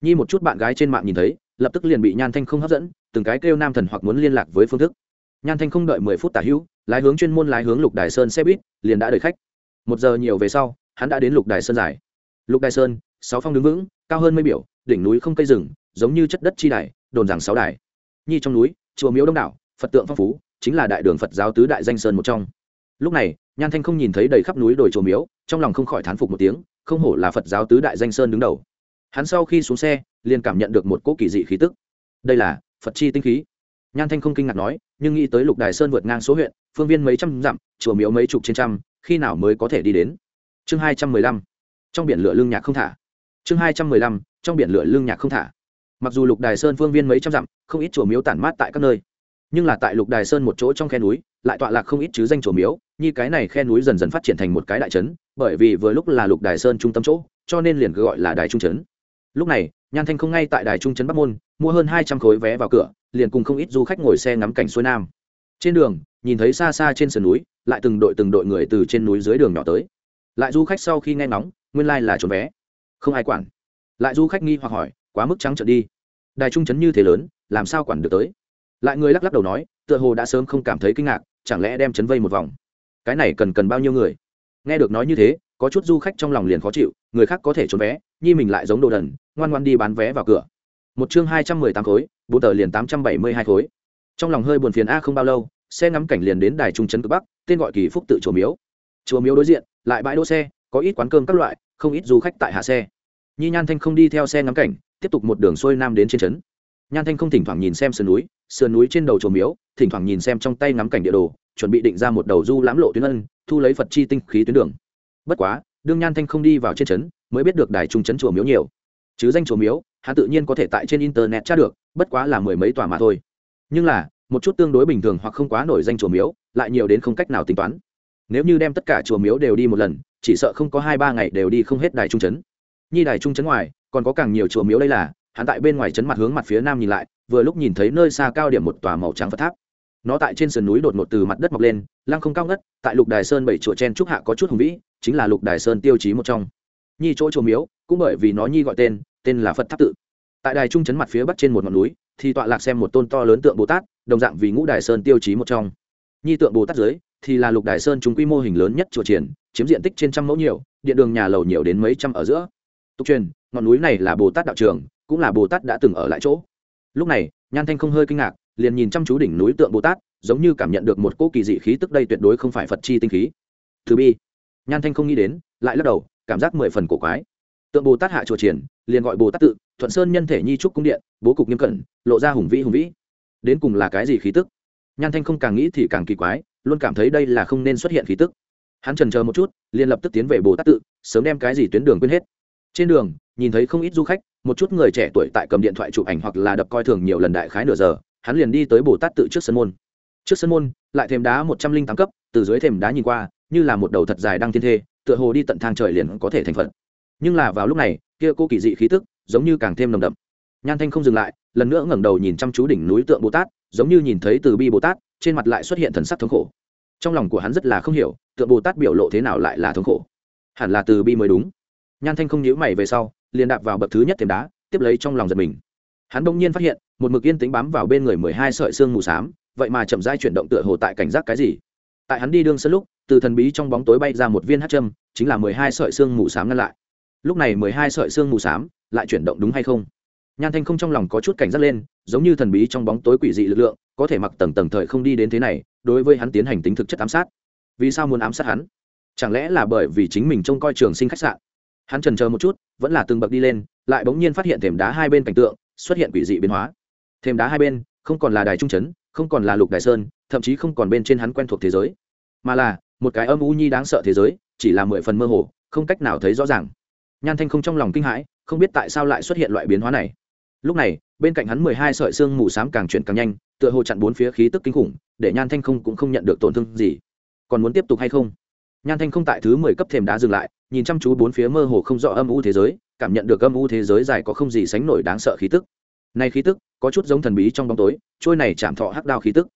Nhi một chút bạn gái trên mạng nhìn thấy, lập tức liền bị nhan thanh không hấp dẫn, từng cái kêu nam thần hoặc muốn liên lạc với phương thức. Nhan thanh không đợi mười phút tả hữu, lái hướng chuyên môn lái hướng lục đài sơn xe buýt, liền đã đợi khách. Một giờ nhiều về sau, hắn đã đến lục đài sơn giải. lục đài sơn, sáu phong đứng vững, cao hơn mây biểu, đỉnh núi không cây rừng, giống như chất đất chi đài, đồn rằng sáu đài. Nhi trong núi, chùa miếu đông đảo, phật tượng phong phú, chính là đại đường phật giáo tứ đại danh sơn một trong. Lúc này, nhan thanh không nhìn thấy đầy khắp núi đồi chùa miếu trong lòng không khỏi thán phục một tiếng, không hổ là phật giáo tứ đại danh sơn đứng đầu. Hắn sau khi xuống xe, liền cảm nhận được một cỗ kỳ dị khí tức. Đây là phật chi tinh khí. Nhan thanh không kinh ngạc nói, nhưng nghĩ tới lục đài sơn vượt ngang số huyện, phương viên mấy trăm dặm, chùa miếu mấy chục trên trăm, khi nào mới có thể đi đến? Chương hai trăm mười lăm. Trong biển lửa lương nhạc không thả. Chương hai trăm mười lăm. Trong biển lửa lương nhạc không thả. Mặc dù lục đài sơn phương viên mấy trăm dặm, không ít chùa miếu tản mát tại các nơi, nhưng là tại lục đài sơn một chỗ trong khe núi, lại tọa lạc không ít chứ danh chùa miếu như cái này khe núi dần dần phát triển thành một cái đại trấn, bởi vì vừa lúc là lục đài sơn trung tâm chỗ, cho nên liền gọi là đài trung trấn. Lúc này, nhan thanh không ngay tại đài trung trấn bắc môn, mua hơn hai trăm khối vé vào cửa, liền cùng không ít du khách ngồi xe ngắm cảnh xuôi nam. Trên đường, nhìn thấy xa xa trên sườn núi, lại từng đội từng đội người từ trên núi dưới đường nhỏ tới. Lại du khách sau khi nghe ngóng, nguyên lai、like、là trốn vé. Không ai quản. Lại du khách nghi hoặc hỏi, quá mức trắng trợn đi. Đài trung trấn như thế lớn, làm sao quản được tới? Lại người lắc lắc đầu nói, tựa hồ đã sớm không cảm thấy kinh ngạc, chẳng lẽ đem trấn vây một vòng? Cái này cần cần bao nhiêu người? Nghe được nói như thế, có chút du khách trong lòng liền khó chịu, người khác có thể trốn vé, nhi mình lại giống đồ đần, ngoan ngoan đi bán vé vào cửa. Một chương hai trăm mười tám khối, bốn tờ liền tám trăm bảy mươi hai khối. Trong lòng hơi buồn phiền a không bao lâu, xe ngắm cảnh liền đến đài trung trấn cực bắc, tên gọi kỳ phúc tự chùa miếu. Chùa miếu đối diện, lại bãi đỗ xe, có ít quán cơm các loại, không ít du khách tại hạ xe. Nhi nhan thanh không đi theo xe ngắm cảnh, tiếp tục một đường xuôi nam đến trên trấn. Nhan thanh không thỉnh thoảng nhìn xem sườn núi sườn núi trên đầu chùa miếu, thỉnh thoảng nhìn xem trong tay ngắm cảnh địa đồ chuẩn bị định ra một đầu du lãm lộ tuyến ân, thu lấy phật chi tinh khí tuyến đường. Bất quá, đương nhan thanh không đi vào trên trấn, mới biết được đài trung trấn chùa miếu nhiều. Chứ danh chùa miếu, hắn tự nhiên có thể tại trên internet tra được, bất quá là mười mấy tòa mà thôi. Nhưng là, một chút tương đối bình thường hoặc không quá nổi danh chùa miếu, lại nhiều đến không cách nào tính toán. Nếu như đem tất cả chùa miếu đều đi một lần, chỉ sợ không có hai ba ngày đều đi không hết đài trung trấn. Nhi đài trung trấn ngoài, còn có càng nhiều chùa miếu đây là, hắn tại bên ngoài trấn mặt hướng mặt phía nam nhìn lại, vừa lúc nhìn thấy nơi xa cao điểm một tòa màu trắng phật tháp nó tại trên sườn núi đột ngột từ mặt đất mọc lên, lăng không cao ngất, tại lục đài sơn bảy chùa chen trúc hạ có chút hùng vĩ, chính là lục đài sơn tiêu chí một trong. Nhi chỗ chùa miếu, cũng bởi vì nó nhi gọi tên tên là phật tháp tự. Tại đài trung trấn mặt phía bắc trên một ngọn núi, thì tọa lạc xem một tôn to lớn tượng bồ tát, đồng dạng vì ngũ đài sơn tiêu chí một trong. Nhi tượng bồ tát dưới, thì là lục đài sơn chúng quy mô hình lớn nhất chùa triển, chiếm diện tích trên trăm mẫu nhiều, điện đường nhà lầu nhiều đến mấy trăm ở giữa. Tục truyền, ngọn núi này là bồ tát đạo trường, cũng là bồ tát đã từng ở lại chỗ. Lúc này, nhan thanh không hơi kinh ngạc liền nhìn chăm chú đỉnh núi tượng bồ tát giống như cảm nhận được một cỗ kỳ dị khí tức đây tuyệt đối không phải phật chi tinh khí. Thứ bi. Nhan thanh không nghĩ đến, lại lắc đầu, cảm giác mười phần cổ quái. Tượng bồ tát hạ chùa triển, liền gọi bồ tát tự, thuận sơn nhân thể nhi trúc cung điện, bố cục nghiêm cẩn, lộ ra hùng vĩ hùng vĩ. Đến cùng là cái gì khí tức? Nhan thanh không càng nghĩ thì càng kỳ quái, luôn cảm thấy đây là không nên xuất hiện khí tức. Hắn trần chờ một chút, liền lập tức tiến về bồ tát tự, sớm đem cái gì tuyến đường quên hết. Trên đường, nhìn thấy không ít du khách, một chút người trẻ tuổi tại cầm điện thoại chụp ảnh hoặc là đập coi thường nhiều lần đại khái nửa giờ hắn liền đi tới bồ tát tự trước sân môn. Trước sân môn, lại thềm đá một trăm linh tám cấp, từ dưới thềm đá nhìn qua, như là một đầu thật dài đang thiên thê, tựa hồ đi tận thang trời liền có thể thành phật. nhưng là vào lúc này, kia cô kỳ dị khí tức, giống như càng thêm nồng đậm. Nhan thanh không dừng lại, lần nữa ngẩng đầu nhìn chăm chú đỉnh núi tượng bồ tát, giống như nhìn thấy từ bi bồ tát, trên mặt lại xuất hiện thần sắc thống khổ. Trong lòng của hắn rất là không hiểu, tượng bồ tát biểu lộ thế nào lại là thống khổ. Hẳn là từ bi mới đúng. Nhan thanh không nhíu mày về sau, liền đạp vào bậc thứ nhất thềm đá, tiếp lấy trong lòng giật mình hắn đông nhiên phát hiện, một mực yên tính bám vào bên người mười hai sợi xương mù s á m vậy mà chậm dai chuyển động tựa hồ tại cảnh giác cái gì. Tại hắn đi đương sân lúc, từ thần bí trong bóng tối bay ra một viên hát châm, chính là mười hai sợi xương mù s á m ngăn lại. Lúc này mười hai sợi xương mù s á m lại chuyển động đúng hay không? Nhan thanh không trong lòng có chút cảnh giác lên, giống như thần bí trong bóng tối quỷ dị lực lượng, có thể mặc tầng tầng thời không đi đến thế này, đối với hắn tiến hành tính thực chất ám sát. Vì sao muốn ám sát hắn? Chẳng lẽ là bởi vì chính mình trông coi trường sinh khách sạn? Hắn trần chờ một chút, vẫn là từng bậc đi lên, lại bỗng nhiên phát hiện thềm đá hai bên cảnh tượng xuất hiện quỷ dị biến hóa. Thêm đá hai bên, không còn là đài trung trấn, không còn là lục đài sơn, thậm chí không còn bên trên hắn quen thuộc thế giới. Mà là, một cái âm u nhi đáng sợ thế giới, chỉ là mười phần mơ hồ, không cách nào thấy rõ ràng. Nhan thanh không trong lòng kinh hãi, không biết tại sao lại xuất hiện loại biến hóa này. Lúc này, bên cạnh hắn mười hai sợi xương mù s á m càng chuyển càng nhanh, tựa hồ chặn bốn phía khí tức kinh khủng, để nhan thanh không cũng không nhận được tổn thương gì. Còn muốn tiếp tục hay không? Nhan thanh không tại thứ mười cấp thềm đá dừng lại nhìn chăm chú bốn phía mơ hồ không rõ âm u thế giới, cảm nhận được âm u thế giới dài có không gì sánh nổi đáng sợ khí tức. Nay khí tức, có chút giống thần bí trong bóng tối, trôi này chạm thọ hắc đao khí tức.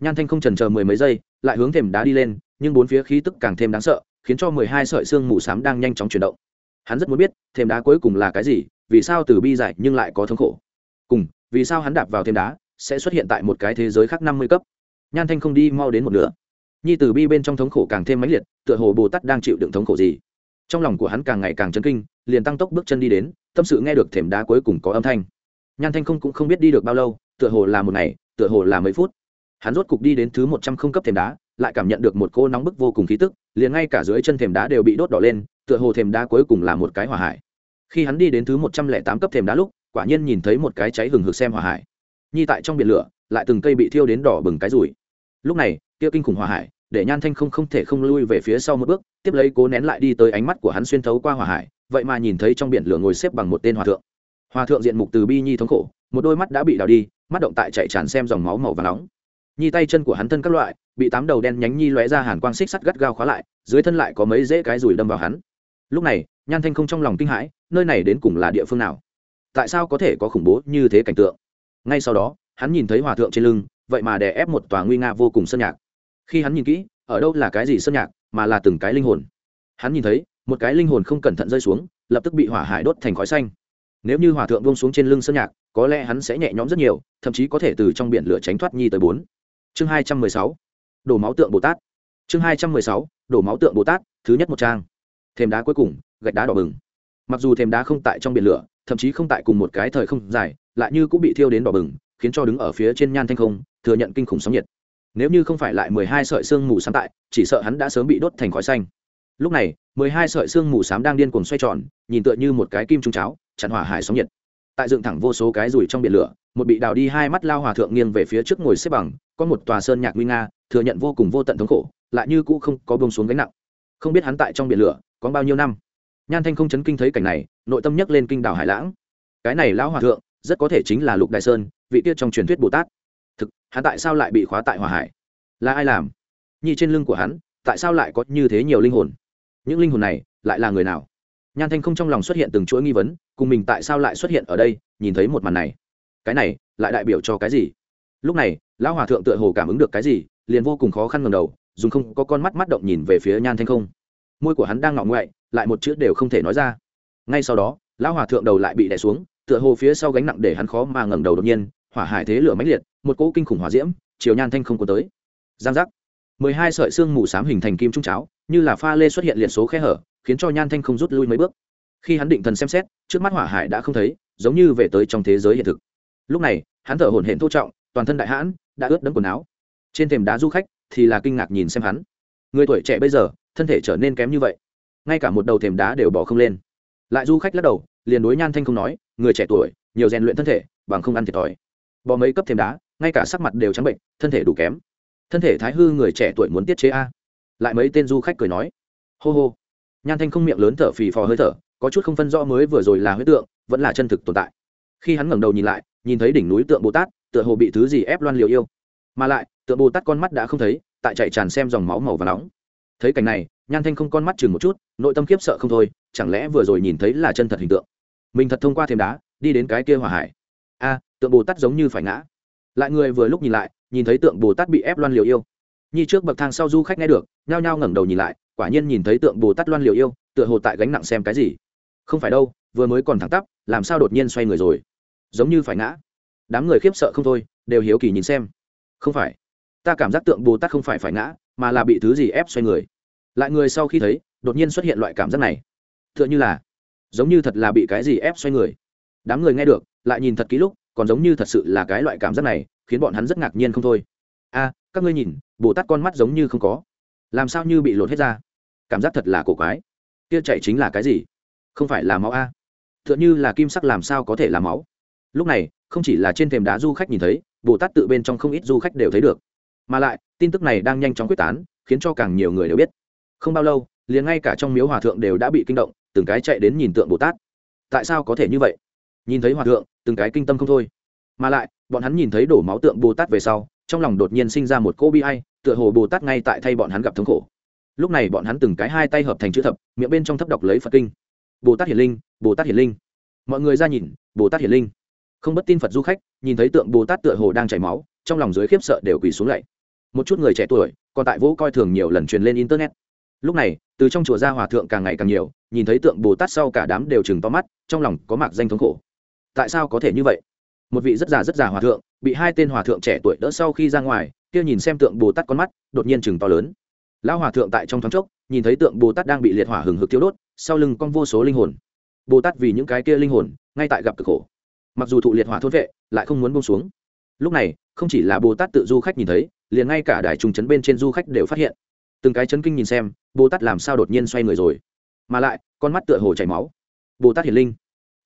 Nhan thanh không trần chờ mười mấy giây, lại hướng thềm đá đi lên, nhưng bốn phía khí tức càng thêm đáng sợ, khiến cho mười hai sợi xương mù xám đang nhanh chóng chuyển động. Hắn rất muốn biết, thềm đá cuối cùng là cái gì, vì sao từ bi dài nhưng lại có thống khổ. Cùng, vì sao hắn đạp vào thềm đá, sẽ xuất hiện tại một cái thế giới khác năm mươi cấp? Nhan thanh không đi mau đến một nửa. Nhi từ bi bên trong thống khổ càng thêm mãnh liệt, tựa hồ bồ tát đang chịu đựng thống khổ gì? Trong lòng của hắn càng ngày càng chấn kinh, liền tăng tốc bước chân đi đến, tâm sự nghe được thềm đá cuối cùng có âm thanh. Nhan thanh không cũng không biết đi được bao lâu, tựa hồ là một ngày, tựa hồ là mấy phút. Hắn rốt cục đi đến thứ một trăm không cấp thềm đá, lại cảm nhận được một cô nóng bức vô cùng khí tức, liền ngay cả dưới chân thềm đá đều bị đốt đỏ lên, tựa hồ thềm đá cuối cùng là một cái hỏa hải. Khi hắn đi đến thứ một trăm lẻ tám cấp thềm đá lúc, quả nhiên nhìn thấy một cái cháy hừng hực xem hỏa hải. Nhi tại trong biển lửa, lại từng cây bị thiêu đến đỏ bừng cái rủi. Lúc này, kia kinh khủng hỏa hải để nhan thanh không không thể không lui về phía sau một bước, tiếp lấy cố nén lại đi tới ánh mắt của hắn xuyên thấu qua hỏa hải, vậy mà nhìn thấy trong biển lửa ngồi xếp bằng một tên hòa thượng. Hòa thượng diện mục từ bi nhi thống khổ, một đôi mắt đã bị đào đi, mắt động tại chạy tràn xem dòng máu màu và nóng. Nhi tay chân của hắn thân các loại, bị tám đầu đen nhánh nhi lóe ra hàn quang xích sắt gắt gao khóa lại, dưới thân lại có mấy dễ cái rùi đâm vào hắn. Lúc này, nhan thanh không trong lòng kinh hãi, nơi này đến cùng là địa phương nào? Tại sao có thể có khủng bố như thế cảnh tượng? Ngay sau đó, hắn nhìn thấy hòa thượng trên lưng, vậy mà đè ép một tòa nguy nga vô cùng sơn nhạc khi hắn nhìn kỹ, ở đâu là cái gì sơn nhạc, mà là từng cái linh hồn. Hắn nhìn thấy, một cái linh hồn không cẩn thận rơi xuống, lập tức bị hỏa hải đốt thành khói xanh. Nếu như hòa thượng buông xuống trên lưng sơn nhạc, có lẽ hắn sẽ nhẹ nhõm rất nhiều, thậm chí có thể từ trong biển lửa tránh thoát nhi tới bốn. Chương hai trăm mười sáu, đổ máu tượng bồ tát. Chương hai trăm mười sáu, đổ máu tượng bồ tát, thứ nhất một trang. Thềm đá cuối cùng, gạch đá đỏ bừng. Mặc dù thềm đá không tại trong biển lửa, thậm chí không tại cùng một cái thời không dài, lại như cũng bị thiêu đến đỏ bừng, khiến cho đứng ở phía trên nhan thanh không, thừa nhận kinh khủng sóng nhiệt nếu như không phải lại mười hai sợi xương mù sám tại, chỉ sợ hắn đã sớm bị đốt thành khói xanh. Lúc này, mười hai sợi xương mù xám đang điên cuồng xoay tròn, nhìn tựa như một cái kim trung cháo, chặn hỏa hải sóng nhiệt. Tại dựng thẳng vô số cái rủi trong biển lửa, một bị đào đi hai mắt lao hòa thượng nghiêng về phía trước ngồi xếp bằng, có một tòa sơn nhạc nguy nga, thừa nhận vô cùng vô tận thống khổ, lại như cũ không có bông xuống gánh nặng. Không biết hắn tại trong biển lửa, có bao nhiêu năm? Nhan thanh không chấn kinh thấy cảnh này, nội tâm nhấc lên kinh đảo hải lãng. Cái này lão hòa thượng, rất có thể chính là lục đại sơn, vị tiết trong truyền thuyết bồ tát thực, hắn tại sao lại bị khóa tại hòa hải? Là ai làm? Nhi trên lưng của hắn, tại sao lại có như thế nhiều linh hồn? Những linh hồn này, lại là người nào? Nhan thanh không trong lòng xuất hiện từng chuỗi nghi vấn, cùng mình tại sao lại xuất hiện ở đây, nhìn thấy một màn này. Cái này, lại đại biểu cho cái gì? Lúc này, lão hòa thượng tựa hồ cảm ứng được cái gì, liền vô cùng khó khăn ngầm đầu, dùng không có con mắt mắt động nhìn về phía nhan thanh không. Môi của hắn đang ngọ ngoại, lại một chữ đều không thể nói ra. Ngay sau đó, lão hòa thượng đầu lại bị đè xuống, tựa hồ phía sau gánh nặng để hắn khó mà ngẩng đầu đột nhiên, hỏa hải thế lửa mãnh liệt một cỗ kinh khủng hỏa diễm, chiều nhan thanh không có tới. Giang giác. Mười hai sợi xương mù s hình thành kim trung cháo, như là pha lê xuất hiện liệt số khe hở, khiến cho nhan thanh không rút lui mấy bước. Khi hắn định thần xem xét, trước mắt hỏa hải đã không thấy, giống như về tới trong thế giới hiện thực. Lúc này, hắn thở hổn hển thô trọng, toàn thân đại hãn, đã ướt đẫm quần áo. Trên thềm đá du khách, thì là kinh ngạc nhìn xem hắn. Người tuổi trẻ bây giờ, thân thể trở nên kém như vậy. Ngay cả một đầu thềm đá đều bỏ không lên. Lại du khách lắc đầu, liền đối nhan thanh không nói, người trẻ tuổi, nhiều rèn luyện thân thể, bằng không ăn thiệt thòi. Bỏ mấy cấp thềm đá ngay cả sắc mặt đều trắng bệnh, thân thể đủ kém. Thân thể thái hư người trẻ tuổi muốn tiết chế a. Lại mấy tên du khách cười nói. Hô hô. Nhan thanh không miệng lớn thở phì phò hơi thở, có chút không phân rõ mới vừa rồi là huyết tượng, vẫn là chân thực tồn tại. Khi hắn ngẩng đầu nhìn lại, nhìn thấy đỉnh núi tượng bồ tát, tựa hồ bị thứ gì ép loan liều yêu. Mà lại, tượng bồ tát con mắt đã không thấy, tại chạy tràn xem dòng máu màu và nóng. Thấy cảnh này, nhan thanh không con mắt chừng một chút, nội tâm khiếp sợ không thôi, chẳng lẽ vừa rồi nhìn thấy là chân thật hình tượng? Mình thật thông qua thêm đá, đi đến cái kia hỏa hải. A, tượng bồ tát giống như phải ngã lại người vừa lúc nhìn lại, nhìn thấy tượng bồ tát bị ép loan liều yêu. Nhi trước bậc thang sau du khách nghe được, nhao nhao ngẩng đầu nhìn lại, quả nhiên nhìn thấy tượng bồ tát loan liều yêu, tựa hồ tại gánh nặng xem cái gì. Không phải đâu, vừa mới còn thẳng tắp, làm sao đột nhiên xoay người rồi? Giống như phải ngã. Đám người khiếp sợ không thôi, đều hiếu kỳ nhìn xem. Không phải. Ta cảm giác tượng bồ tát không phải phải ngã, mà là bị thứ gì ép xoay người. Lại người sau khi thấy, đột nhiên xuất hiện loại cảm giác này. T h ư ợ n h ư là, giống như thật là bị cái gì ép xoay người. Đám người nghe được, lại nhìn thật kỹ lúc còn giống như thật sự là cái loại cảm giác này, khiến bọn hắn rất ngạc nhiên không thôi. A, các ngươi nhìn, bồ tát con mắt giống như không có. Làm sao như bị lột hết ra? Cảm giác thật là cổ quái. Kia chạy chính là cái gì? Không phải là máu a. T h ư ợ n h ư là kim sắc làm sao có thể là máu? Lúc này, không chỉ là trên thềm đá du khách nhìn thấy, bồ tát tự bên trong không ít du khách đều thấy được. Mà lại, tin tức này đang nhanh chóng quyết tán, khiến cho càng nhiều người đều biết. Không bao lâu, liền ngay cả trong miếu hòa thượng đều đã bị kinh động, từng cái chạy đến nhìn tượng bồ tát. Tại sao có thể như vậy? Nhìn thấy hòa thượng, từng cái kinh tâm không thôi. Mà lại, bọn hắn nhìn thấy đổ máu tượng bồ tát về sau, trong lòng đột nhiên sinh ra một cô bi ai, tựa hồ bồ tát ngay tại thay bọn hắn gặp thống khổ. Lúc này bọn hắn từng cái hai tay hợp thành chữ thập, miệng bên trong thấp đọc lấy phật kinh. Bồ tát hiển linh, bồ tát hiển linh. Mọi người ra nhìn, bồ tát hiển linh. Không bất tin phật du khách, nhìn thấy tượng bồ tát tựa hồ đang chảy máu, trong lòng dưới khiếp sợ đều quỳ xuống lạy một chút người trẻ tuổi, còn tại vũ coi thường nhiều lần truyền lên internet. Lúc này, từ trong chùa ra hòa thượng càng ngày càng nhiều, nhìn thấy tượng bồ tát sau cả đám đều chừng to mắt, trong lòng có mạc danh thống khổ tại sao có thể như vậy? Một vị rất già rất già hòa thượng, bị hai tên hòa thượng trẻ tuổi đỡ sau khi ra ngoài, kia nhìn xem tượng bồ tát con mắt, đột nhiên chừng to lớn. Lão hòa thượng tại trong thoáng chốc, nhìn thấy tượng bồ tát đang bị liệt hỏa hừng hực thiếu đốt, sau lưng con vô số linh hồn. Bồ tát vì những cái kia linh hồn, ngay tại gặp cực khổ. Mặc dù thụ liệt hỏa thôn vệ, lại không muốn bông xuống. Lúc này, không chỉ là bồ tát tự du khách nhìn thấy, liền ngay cả đài trùng chấn bên trên du khách đều phát hiện. Từng cái chấn kinh nhìn xem, bồ tát làm sao đột nhiên xoay người rồi? Mà lại, con mắt tựa hồ chảy máu. Bồ tát hiển linh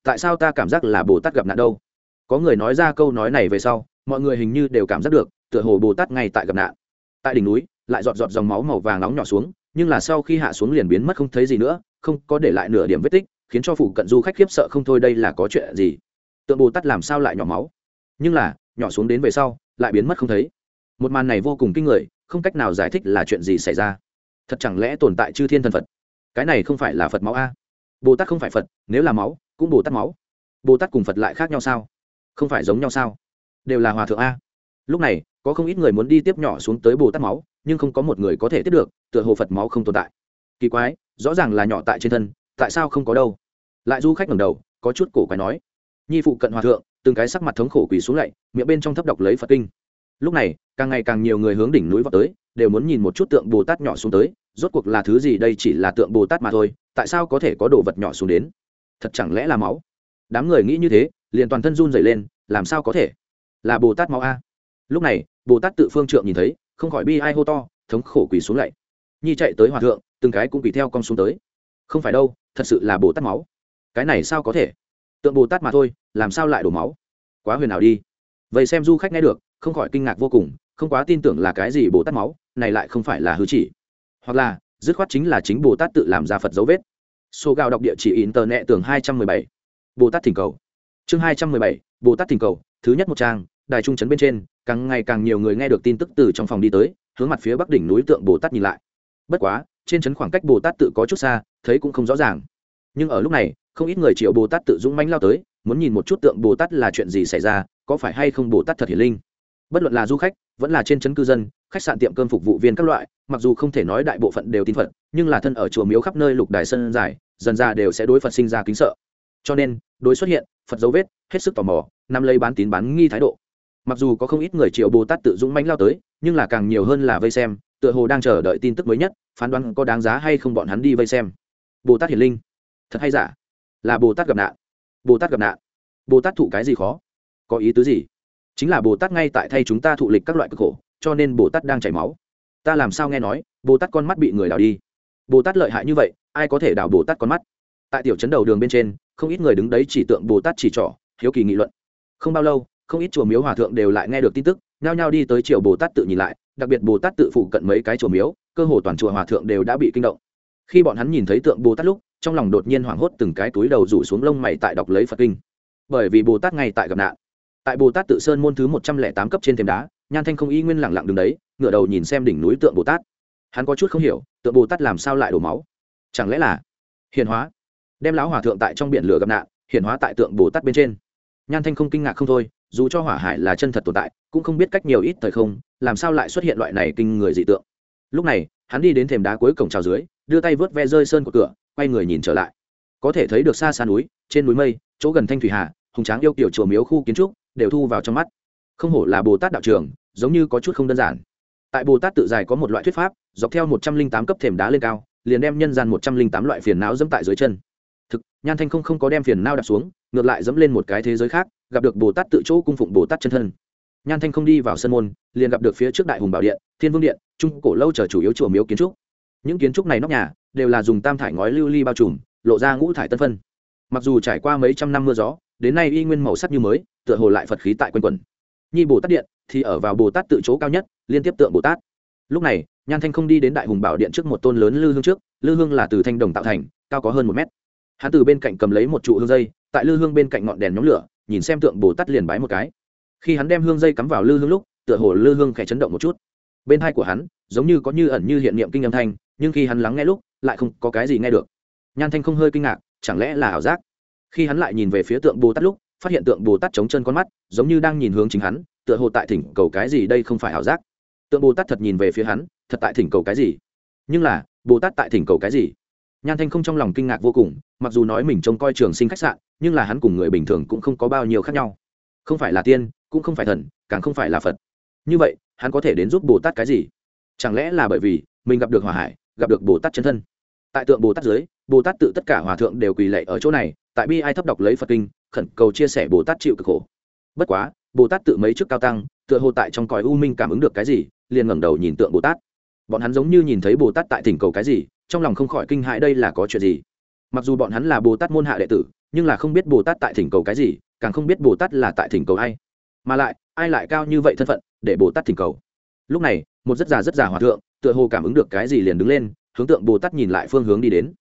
tại sao ta cảm giác là bồ tát gặp nạn đâu? Có người nói ra câu nói này về sau, mọi người hình như đều cảm giác được, tựa hồ bồ tát ngay tại gặp nạn. Tại đỉnh núi, lại giọt giọt dòng máu màu vàng nóng nhỏ xuống, nhưng là sau khi hạ xuống liền biến mất không thấy gì nữa, không có để lại nửa điểm vết tích, khiến cho phủ cận du khách khiếp sợ không thôi đây là có chuyện gì? Tượng bồ tát làm sao lại nhỏ máu? Nhưng là, nhỏ xuống đến về sau, lại biến mất không thấy. Một màn này vô cùng kinh người, không cách nào giải thích là chuyện gì xảy ra. Thật chẳng lẽ tồn tại chư thiên thần phật? Cái này không phải là phật máu a? Bồ tát không phải phật, nếu là máu cũng bồ tát máu. Bồ tát cùng phật lại khác nhau sao? Không phải giống nhau sao? Đều là hòa thượng a. Lúc này, có không ít người muốn đi tiếp nhỏ xuống tới bồ tát máu, nhưng không có một người có thể tiếp được, tựa hồ phật máu không tồn tại. Kỳ quái, rõ ràng là nhỏ tại trên thân, tại sao không có đâu? Lại du khách ngầm đầu, có chút cổ quái nói. Nhi phụ cận hòa thượng, từng cái sắc mặt thống khổ quỳ xuống lạy, miệng bên trong thấp đọc lấy phật kinh. Lúc này, càng ngày càng nhiều người hướng đỉnh núi vào tới, đều muốn nhìn một chút tượng bồ tát nhỏ xuống tới, rốt cuộc là thứ gì đây chỉ là tượng bồ tát mà thôi, tại sao có thể có đồ vật nhỏ xuống đến? Thật chẳng lẽ là máu? Đám người nghĩ như thế, liền toàn thân run dày lên, làm sao có thể? Là bồ tát máu a. Lúc này, bồ tát tự phương trượng nhìn thấy, không khỏi bi ai hô to, thống khổ quỳ xuống lạy nhi chạy tới hòa thượng, từng cái cũng quỳ theo con xuống tới. Không phải đâu, thật sự là bồ tát máu. Cái này sao có thể? Tượng bồ tát mà thôi, làm sao lại đổ máu? Quá huyền ảo đi. Vậy xem du khách nghe được, không khỏi kinh ngạc vô cùng, không quá tin tưởng là cái gì bồ tát máu, này lại không phải là hư chỉ. Hoặc là, dứt khoát chính là chính bồ tát tự làm ra phật dấu vết số gạo đọc địa chỉ in tờ nẹ tường hai trăm mười bảy. Bồ tát thỉnh cầu. Chương hai trăm mười bảy, bồ tát thỉnh cầu, thứ nhất một trang, đài trung trấn bên trên, càng ngày càng nhiều người nghe được tin tức từ trong phòng đi tới, hướng mặt phía bắc đỉnh núi tượng bồ tát nhìn lại. Bất quá, trên trấn khoảng cách bồ tát tự có chút xa, thấy cũng không rõ ràng. Nhưng ở lúc này, không ít người triệu bồ tát tự dũng mãnh lao tới, muốn nhìn một chút tượng bồ tát là chuyện gì xảy ra, có phải hay không bồ tát thật hiển linh. Bất luận là du khách vẫn là trên trấn cư dân, khách sạn tiệm cơm phục vụ viên các loại, mặc dù không thể nói đại bộ phận đều tin phật, nhưng là thân ở chùa miếu khắp nơi lục đài sân dài, dần ra đều sẽ đối phật sinh ra kính sợ. Cho nên, đối xuất hiện, phật dấu vết, hết sức tò mò nằm lấy bán tín bán nghi thái độ. Mặc dù có không ít người triệu bồ tát tự dũng mánh lao tới, nhưng là càng nhiều hơn là vây xem, tựa hồ đang chờ đợi tin tức mới nhất, phán đoán có đáng giá hay không bọn hắn đi vây xem. Bồ tát hiển linh, thật hay giả? Là bồ tát gặp nạn. Bồ tát gặp nạn. Bồ tát thụ cái gì khó? Có ý tứ gì? Chính là bồ tát ngay tại thay chúng ta thụ lịch các loại cực khổ, cho nên bồ tát đang chảy máu. Ta làm sao nghe nói, bồ tát con mắt bị người đào đi? Bồ tát lợi hại như vậy, ai có thể đào bồ tát con mắt? Tại tiểu trấn đầu đường bên trên, không ít người đứng đấy chỉ tượng bồ tát chỉ trỏ, hiếu kỳ nghị luận. Không bao lâu, không ít chùa miếu hòa thượng đều lại nghe được tin tức, nhao nhao đi tới triều bồ tát tự nhìn lại, đặc biệt bồ tát tự phụ cận mấy cái chùa miếu, cơ hồ toàn chùa hòa thượng đều đã bị kinh động. Khi bọn hắn nhìn thấy tượng bồ tát lúc, trong lòng đột nhiên hoảng hốt từng cái túi đầu rủ xuống lông mày tại đọc lấy phật kinh. Bởi vì bồ tát ngay tại gặp nạn tại bồ tát tự sơn môn thứ một trăm lẻ tám cấp trên thềm đá, nhan thanh không y nguyên lẳng lặng đứng đấy, ngửa đầu nhìn xem đỉnh núi tượng bồ tát. Hắn có chút không hiểu, tượng bồ tát làm sao lại đổ máu? Chẳng lẽ là hiền hóa? Đem lão hòa thượng tại trong biển lửa gặp nạn, hiển hóa tại tượng bồ tát bên trên. Nhan thanh không kinh ngạc không thôi, dù cho hỏa hải là chân thật tồn tại, cũng không biết cách nhiều ít thời không, làm sao lại xuất hiện loại này kinh người dị tượng. Lúc này, hắn đi đến thềm đá cuối cổng trào dưới, đưa tay vớt ve rơi sơn của cửa, quay người nhìn trở lại. Có thể thấy được xa xa núi, trên núi mây, chỗ gần thanh thủy hà, hùng tráng yêu kiểu chùa miếu khu kiến trúc đều thu vào trong mắt. Không hổ là bồ tát đạo trường, giống như có chút không đơn giản. Tại bồ tát tự dài có một loại thuyết pháp, dọc theo một trăm linh tám cấp thềm đá lên cao, liền đem nhân gian một trăm linh tám loại phiền não dẫm tại dưới chân. Thực, nhan thanh không không có đem phiền não đặt xuống, ngược lại dẫm lên một cái thế giới khác, gặp được bồ tát tự chỗ cung phụng bồ tát chân thân. Nhan thanh không đi vào sân môn, liền gặp được phía trước đại hùng bảo điện, thiên vương điện, trung cổ lâu chờ chủ yếu chùa miếu kiến trúc. Những kiến trúc này nóc nhà, đều là dùng tam thải ngói lưu ly bao trùm, lộ ra ngũ thải tân phân. Mặc dù trải qua mấy trăm năm mưa gió đến nay y nguyên màu sắc như mới, tựa hồ lại phật khí tại quanh quần nhi bồ tát điện thì ở vào bồ tát tự chỗ cao nhất, liên tiếp tượng bồ tát. Lúc này, nhan thanh không đi đến đại hùng bảo điện trước một tôn lớn lư hương trước, lư hương là từ thanh đồng tạo thành, cao có hơn một mét. Hắn từ bên cạnh cầm lấy một trụ hương dây, tại lư hương bên cạnh ngọn đèn nhóm lửa, nhìn xem tượng bồ tát liền bái một cái. Khi hắn đem hương dây cắm vào lư hương lúc, tựa hồ lư hương khẽ chấn động một chút. Bên hai của hắn, giống như có như ẩn như hiện niệm kinh âm thanh, nhưng khi hắn lắng nghe lúc, lại không có cái gì nghe được. Nhan thanh không hơi kinh ngạc, chẳng lẽ là ảo giác? Khi hắn lại nhìn về phía tượng bồ tát lúc, phát hiện tượng bồ tát chống chân con mắt, giống như đang nhìn hướng chính hắn, tựa hồ tại thỉnh cầu cái gì đây không phải ảo giác. Tượng bồ tát thật nhìn về phía hắn, thật tại thỉnh cầu cái gì? Nhưng là, bồ tát tại thỉnh cầu cái gì? Nhan thanh không trong lòng kinh ngạc vô cùng, mặc dù nói mình trông coi trường sinh khách sạn, nhưng là hắn cùng người bình thường cũng không có bao nhiêu khác nhau. Không phải là tiên, cũng không phải thần, càng không phải là phật. Như vậy, hắn có thể đến giúp bồ tát cái gì? Chẳng lẽ là bởi vì mình gặp được hòa hải, gặp được bồ tát chân thân? Tại tượng bồ tát dưới, bồ tát tự tất cả hòa thượng đều quỳ lạy ở chỗ này tại bi ai thấp đọc lấy phật kinh, khẩn cầu chia sẻ bồ tát chịu cực khổ. Bất quá, bồ tát tự mấy chức cao tăng, tựa hồ tại trong cõi u minh cảm ứng được cái gì, liền ngẩng đầu nhìn tượng bồ tát. Bọn hắn giống như nhìn thấy bồ tát tại thỉnh cầu cái gì, trong lòng không khỏi kinh hãi đây là có chuyện gì. Mặc dù bọn hắn là bồ tát môn hạ đệ tử, nhưng là không biết bồ tát tại thỉnh cầu cái gì, càng không biết bồ tát là tại thỉnh cầu ai. Mà lại, ai lại cao như vậy thân phận để bồ tát thỉnh cầu? Lúc này, một rất già rất già hòa thượng, tựa hồ cảm ứng được cái gì liền đứng lên, hướng tượng bồ tát nhìn lại phương hướng đi đến.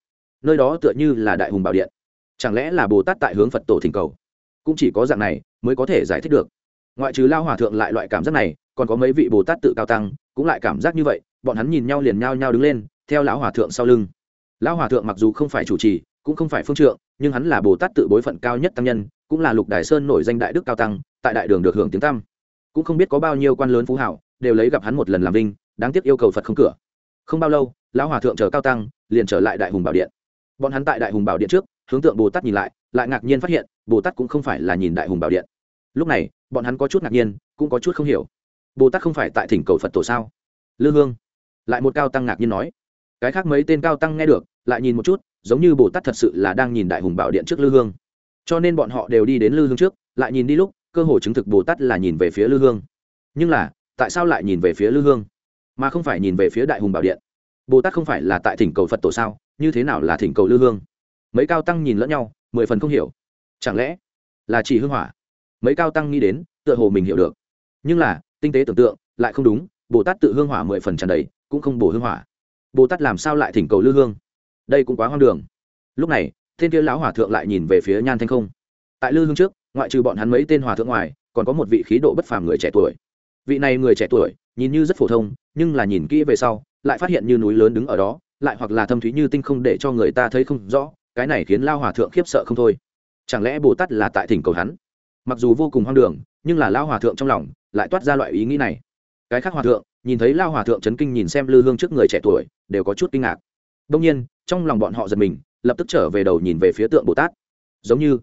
Nơi đó tựa như là đại hùng bảo điện chẳng lẽ là bồ tát tại hướng phật tổ thỉnh cầu? Cũng chỉ có dạng này mới có thể giải thích được. Ngoại trừ lao hòa thượng lại loại cảm giác này, còn có mấy vị bồ tát tự cao tăng cũng lại cảm giác như vậy, bọn hắn nhìn nhau liền nhao nhao đứng lên, theo lão hòa thượng sau lưng. Lão hòa thượng mặc dù không phải chủ trì, cũng không phải phương trượng, nhưng hắn là bồ tát tự bối phận cao nhất tăng nhân, cũng là lục đài sơn nổi danh đại đức cao tăng, tại đại đường được hưởng tiếng tăm. Cũng không biết có bao nhiêu quan lớn phú hảo, đều lấy gặp hắn một lần làm vinh, đáng tiếc yêu cầu phật không cửa. Không bao lâu, lão hòa thượng chờ cao tăng, liền trở lại đại hùng bảo điện. Bọn hắn tại đại hùng bảo điện trước hướng tượng bồ tát nhìn lại lại ngạc nhiên phát hiện, bồ tát cũng không phải là nhìn đại hùng bảo điện. Lúc này, bọn hắn có chút ngạc nhiên, cũng có chút không hiểu. Bồ tát không phải tại thỉnh cầu phật tổ sao? Lư hương, lại một cao tăng ngạc nhiên nói. Cái khác mấy tên cao tăng nghe được, lại nhìn một chút, giống như bồ tát thật sự là đang nhìn đại hùng bảo điện trước lư hương. Cho nên bọn họ đều đi đến lư hương trước, lại nhìn đi lúc, cơ hồ chứng thực bồ tát là nhìn về phía lư hương. Nhưng là, tại sao lại nhìn về phía lư hương? Mà không phải nhìn về phía đại hùng bảo điện. Bồ tát không phải là tại thỉnh cầu phật tổ sao? Như thế nào là thỉnh cầu lư hương? Mấy cao tăng nhìn lẫn nhau, mười phần không hiểu. Chẳng lẽ là chỉ hương hỏa? Mấy cao tăng nghĩ đến, tựa hồ mình hiểu được. Nhưng là, tinh tế tưởng tượng, lại không đúng, bồ tát tự hương hỏa mười phần tràn đầy, cũng không bổ hương hỏa. Bồ tát làm sao lại thỉnh cầu lư hương? Đây cũng quá hoang đường. Lúc này tên kia lão hòa thượng lại nhìn về phía nhan thanh không. Tại lư hương trước, ngoại trừ bọn hắn mấy tên hòa thượng ngoài, còn có một vị khí độ bất phàm người trẻ tuổi. Vị này người trẻ tuổi, nhìn như rất phổ thông, nhưng là nhìn kỹ về sau, lại phát hiện như núi lớn đứng ở đó, lại hoặc là thâm thúy như tinh không để cho người ta thấy không rõ cái này khiến lao hòa thượng khiếp sợ không thôi. Chẳng lẽ bồ tát là tại thỉnh cầu hắn? Mặc dù vô cùng hoang đường, nhưng là lao hòa thượng trong lòng lại toát ra loại ý nghĩ này. Cái khác hòa thượng, nhìn thấy lao hòa thượng chấn kinh nhìn xem lư hương trước người trẻ tuổi, đều có chút kinh ngạc. Đông nhiên, trong lòng bọn họ giật mình, lập tức trở về đầu nhìn về phía tượng bồ tát. Giống như,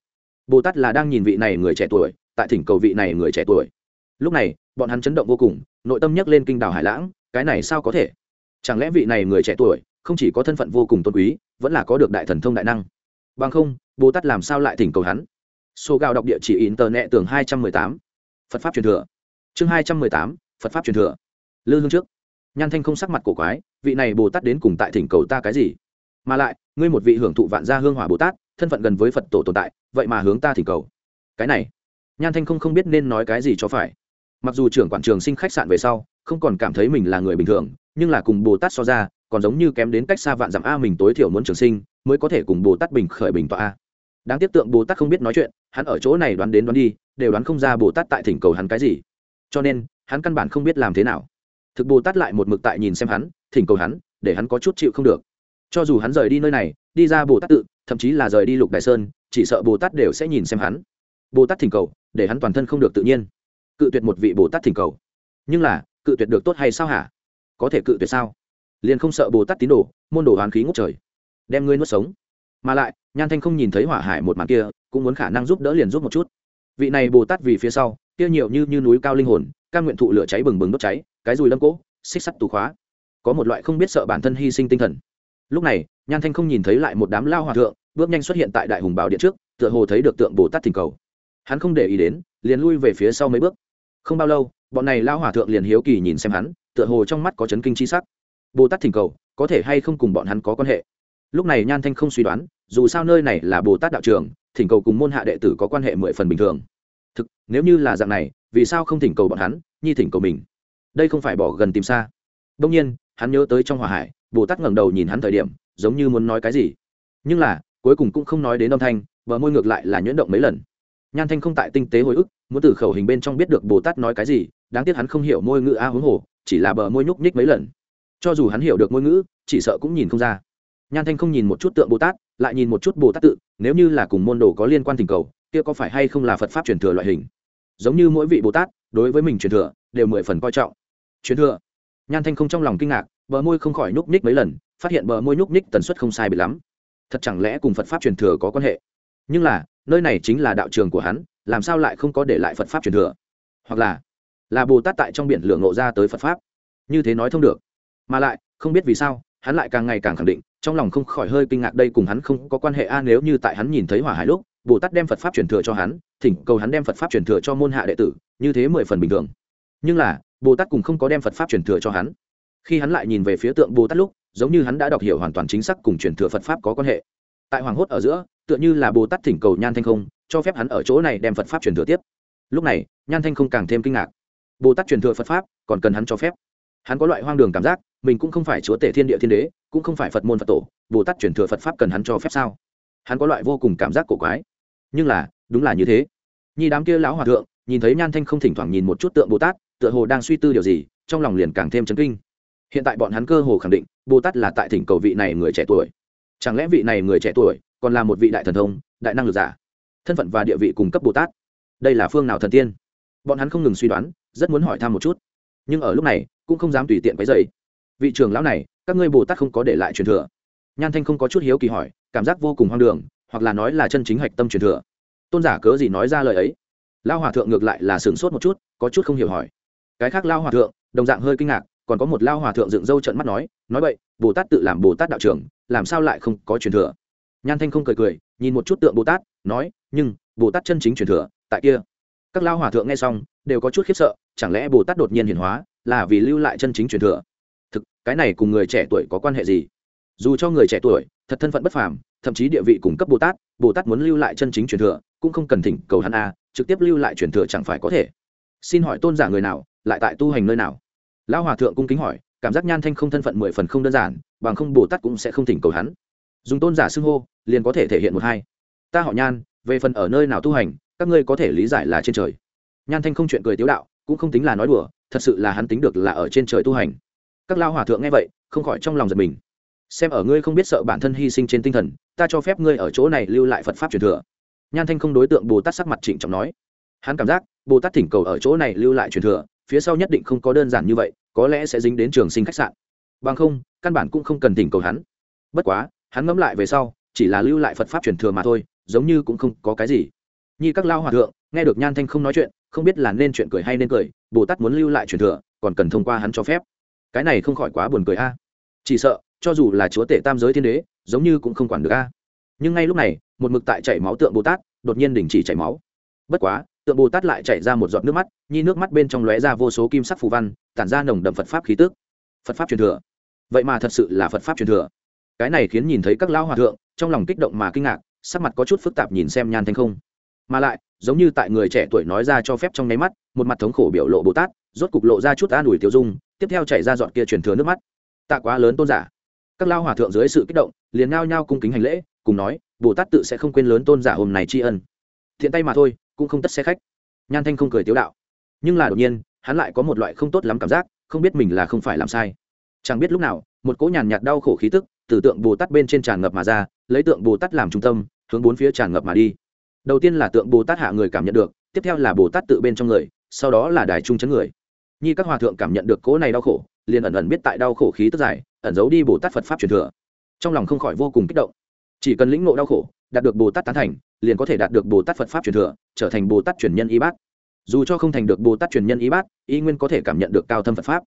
bồ tát là đang nhìn vị này người trẻ tuổi, tại thỉnh cầu vị này người trẻ tuổi. Lúc này, bọn hắn chấn động vô cùng, nội tâm nhắc lên kinh đảo hải lãng, cái này sao có thể? Chẳng lẽ vị này người trẻ tuổi không chỉ có thân phận vô cùng tôn quý, vẫn là có được đại thần thông đại năng. Bằng không, bồ tát làm sao lại thỉnh cầu hắn? Số gạo đọc địa chỉ in tờ nẹ tường hai trăm mười tám. Phật pháp truyền thừa. Chương hai trăm mười tám, phật pháp truyền thừa. Lư hương trước. Nhan thanh không sắc mặt cổ quái, vị này bồ tát đến cùng tại thỉnh cầu ta cái gì? Mà lại, ngươi một vị hưởng thụ vạn gia hương hỏa bồ tát, thân phận gần với phật tổ tồn tại, vậy mà hướng ta thỉnh cầu. Cái này, nhan thanh không không biết nên nói cái gì cho phải. Mặc dù trưởng quản trường sinh khách sạn về sau, không còn cảm thấy mình là người bình thường, nhưng là cùng bồ tát so ra còn giống như kém đến cách xa vạn dặm a mình tối thiểu muốn trường sinh, mới có thể cùng bồ tát bình khởi bình tọa a. Đáng tiếc tượng bồ tát không biết nói chuyện, hắn ở chỗ này đoán đến đoán đi, đều đoán không ra bồ tát tại thỉnh cầu hắn cái gì. Cho nên, hắn căn bản không biết làm thế nào. Thực bồ tát lại một mực tại nhìn xem hắn, thỉnh cầu hắn, để hắn có chút chịu không được. Cho dù hắn rời đi nơi này, đi ra bồ tát tự, thậm chí là rời đi lục đại sơn, chỉ sợ bồ tát đều sẽ nhìn xem hắn. Bồ tát thỉnh cầu, để hắn toàn thân không được tự nhiên. Cự tuyệt một vị bồ tát thỉnh cầu. Nhưng là, cự tuyệt được tốt hay sao hả? Có thể cự tuyệt sao? Liền không sợ bồ tát tín đồ, môn đồ hoán khí ngốc trời, đem ngươi nuốt sống. Mà lại, nhan thanh không nhìn thấy hỏa hải một màn kia, cũng muốn khả năng giúp đỡ liền giúp một chút. Vị này bồ tát vì phía sau, kia nhiều như như núi cao linh hồn căn nguyện thụ lửa cháy bừng bừng đốt cháy, cái dùi lâm cỗ, xích sắt tù khóa. Có một loại không biết sợ bản thân hy sinh tinh thần. Lúc này, nhan thanh không nhìn thấy lại một đám lao hòa thượng, bước nhanh xuất hiện tại đại hùng bảo điện trước, tựa hồ thấy được tượng bồ tát thỉnh cầu. Hắn không để ý đến, liền lui về phía sau mấy bước. Không bao lâu, bọn này lao hòa thượng liền hiếu kỳ nhìn xem hắn, tựa hồ trong mắt có chấn kinh c h i sắc bồ tát thỉnh cầu, có thể hay không cùng bọn hắn có quan hệ? Lúc này nhan thanh không suy đoán, dù sao nơi này là bồ tát đạo trường, thỉnh cầu cùng môn hạ đệ tử có quan hệ mười phần bình thường. Thực, nếu như là dạng này, vì sao không thỉnh cầu bọn hắn, nhi thỉnh cầu mình? Đây không phải bỏ gần tìm xa. Đông nhiên, hắn nhớ tới trong hỏa hải bồ tát ngẩng đầu nhìn hắn thời điểm, giống như muốn nói cái gì. Nhưng là, cuối cùng cũng không nói đến âm thanh, bờ môi ngược lại là nhuyễn động mấy lần. Nhan thanh không tại tinh tế hồi ức, muốn từ khẩu hình bên trong biết được bồ tát nói cái gì, đáng tiếc hắn không hiểu môi ngữ a huống hồ, chỉ là bờ môi nhúc nhích mấy lần cho dù hắn hiểu được ngôn ngữ, chỉ sợ cũng nhìn không ra. Nhan thanh không nhìn một chút tượng bồ tát, lại nhìn một chút bồ tát tự, nếu như là cùng môn đồ có liên quan tình cầu, kia có phải hay không là phật pháp truyền thừa loại hình? Giống như mỗi vị bồ tát, đối với mình truyền thừa, đều mười phần coi trọng. Truyền thừa. Nhan thanh không trong lòng kinh ngạc, bờ môi không khỏi nhúc nhích mấy lần, phát hiện bờ môi nhúc nhích tần suất không sai bị lắm. Thật chẳng lẽ cùng phật pháp truyền thừa có quan hệ? Nhưng là, nơi này chính là đạo trường của hắn, làm sao lại không có để lại phật pháp truyền thừa? Hoặc là là bồ tát tại trong biển lửa ngộ ra tới phật pháp? Như thế nói thông được mà lại, không biết vì sao, hắn lại càng ngày càng khẳng định, trong lòng không khỏi hơi kinh ngạc đây cùng hắn không có quan hệ a, nếu như tại hắn nhìn thấy hỏa hải lúc, bồ tát đem phật pháp truyền thừa cho hắn, thỉnh cầu hắn đem phật pháp truyền thừa cho môn hạ đệ tử, như thế mười phần bình thường. Nhưng là, bồ tát cùng không có đem phật pháp truyền thừa cho hắn. Khi hắn lại nhìn về phía tượng bồ tát lúc, giống như hắn đã đọc hiểu hoàn toàn chính xác cùng truyền thừa phật pháp có quan hệ. Tại hoàng hốt ở giữa, tựa như là bồ tát thỉnh cầu nhan thanh không, cho phép hắn ở chỗ này đem phật pháp truyền thừa tiếp. Lúc này, nhan thanh không càng thêm kinh ngạc. Bồ tát truyền thừa phật pháp, còn cần hắn cho phép. Hắn có loại hoang đường cảm giác mình cũng không phải chúa tể thiên địa thiên đế, cũng không phải phật môn phật tổ, bồ tát truyền thừa phật pháp cần hắn cho phép sao? Hắn có loại vô cùng cảm giác cổ quái. Nhưng là, đúng là như thế. Nhi đám kia lão hòa thượng, nhìn thấy nhan thanh không thỉnh thoảng nhìn một chút tượng bồ tát, tựa hồ đang suy tư điều gì, trong lòng liền càng thêm chấn kinh. Hiện tại bọn hắn cơ hồ khẳng định, bồ tát là tại thỉnh cầu vị này người trẻ tuổi. Chẳng lẽ vị này người trẻ tuổi còn là một vị đại thần thông, đại năng lực giả? Thân phận và địa vị cùng cấp bồ tát, đây là phương nào thần tiên? Bọn hắn không ngừng suy đoán, rất muốn hỏi thăm một chút. Nhưng ở lúc này, cũng không dám tùy tiện quấy dày vị trưởng lão này, các ngươi bồ tát không có để lại truyền thừa. Nhan thanh không có chút hiếu kỳ hỏi, cảm giác vô cùng hoang đường, hoặc là nói là chân chính hạch tâm truyền thừa. Tôn giả cớ gì nói ra lời ấy? Lao hòa thượng ngược lại là sửng sốt một chút, có chút không hiểu hỏi. Cái khác lao hòa thượng, đồng dạng hơi kinh ngạc, còn có một lao hòa thượng dựng râu trận mắt nói nói vậy, bồ tát tự làm bồ tát đạo trưởng, làm sao lại không có truyền thừa? Nhan thanh không cười cười, nhìn một chút tượng bồ tát, nói, nhưng, bồ tát chân chính truyền thừa, tại kia. Các lao hòa thượng nghe xong, đều có chút khiếp sợ, chẳng lẽ bồ tát đột nhiên hiển hóa, là vì lưu lại chân chính truyền thừa? Cái này cùng người trẻ tuổi có quan hệ gì? Dù cho người trẻ tuổi, thật thân phận bất phàm, thậm chí địa vị cung cấp bồ tát bồ tát muốn lưu lại chân chính truyền thừa, cũng không cần thỉnh cầu hắn a, trực tiếp lưu lại truyền thừa chẳng phải có thể. Xin hỏi tôn giả người nào, lại tại tu hành nơi nào? Lão hòa thượng cung kính hỏi, cảm giác nhan thanh không thân phận mười phần không đơn giản, bằng không bồ tát cũng sẽ không thỉnh cầu hắn. Dùng tôn giả xưng hô, liền có thể thể hiện một hai. Ta họ nhan, về phần ở nơi nào tu hành, các ngươi có thể lý giải là trên trời. Nhan thanh không chuyện cười tiếu đạo, cũng không tính là nói đùa, thật sự là hắn tính được là ở trên trời tu hành các lao hòa thượng nghe vậy, không khỏi trong lòng giật mình. Xem ở ngươi không biết sợ bản thân hy sinh trên tinh thần, ta cho phép ngươi ở chỗ này lưu lại phật pháp truyền thừa. Nhan thanh không đối tượng bồ tát sắc mặt trịnh trọng nói. Hắn cảm giác, bồ tát thỉnh cầu ở chỗ này lưu lại truyền thừa, phía sau nhất định không có đơn giản như vậy, có lẽ sẽ dính đến trường sinh khách sạn. Bằng không, căn bản cũng không cần thỉnh cầu hắn. Bất quá, hắn ngẫm lại về sau, chỉ là lưu lại phật pháp truyền thừa mà thôi, giống như cũng không có cái gì. Như các lao hòa thượng, nghe được nhan thanh không nói chuyện, không biết là nên chuyện cười hay nên cười, bồ tát muốn lưu lại truyền thừa, còn cần thông qua hắn cho phép cái này không khỏi quá buồn cười a. Chỉ sợ, cho dù là chúa tể tam giới thiên đế, giống như cũng không quản được a. Nhưng ngay lúc này, một mực tại chảy máu tượng bồ tát, đột nhiên đình chỉ chảy máu. Bất quá, tượng bồ tát lại chảy ra một giọt nước mắt, nhi nước mắt bên trong lóe ra vô số kim sắc phù văn, tản ra nồng đậm phật pháp khí tước phật pháp truyền thừa. Vậy mà thật sự là phật pháp truyền thừa. Cái này khiến nhìn thấy các lão hòa thượng, trong lòng kích động mà kinh ngạc, sắc mặt có chút phức tạp nhìn xem nhan thanh không. Mà lại giống như tại người trẻ tuổi nói ra cho phép trong nháy mắt, một mặt thống khổ biểu lộ bồ tát, rốt cục lộ ra chút an ủi tiêu dung, tiếp theo chảy ra dọn kia truyền thừa nước mắt. Tạ quá lớn tôn giả. Các lao hòa thượng dưới sự kích động, liền ngao nhao cung kính hành lễ, cùng nói, bồ tát tự sẽ không quên lớn tôn giả hôm này tri ân. Thiện tay mà thôi, cũng không tất xe khách. Nhan thanh không cười tiếu đạo. Nhưng là đột nhiên, hắn lại có một loại không tốt lắm cảm giác, không biết mình là không phải làm sai. Chẳng biết lúc nào, một cỗ nhàn nhạt đau khổ khí tức từ tượng bồ tát bên trên tràn ngập mà ra, lấy tượng bồ tát làm trung tâm, hướng bốn phía tràn ngập mà đi đầu tiên là tượng bồ tát hạ người cảm nhận được, tiếp theo là bồ tát tự bên trong người, sau đó là đài trung chấn người. Nhi các hòa thượng cảm nhận được cỗ này đau khổ, liền ẩn ẩn biết tại đau khổ khí tức dài ẩn giấu đi bồ tát phật pháp truyền thừa. Trong lòng không khỏi vô cùng kích động. Chỉ cần lĩnh ngộ đau khổ, đạt được bồ tát tán thành, liền có thể đạt được bồ tát phật pháp truyền thừa, trở thành bồ tát truyền nhân y bát. Dù cho không thành được bồ tát truyền nhân y bát, y nguyên có thể cảm nhận được cao thâm phật pháp.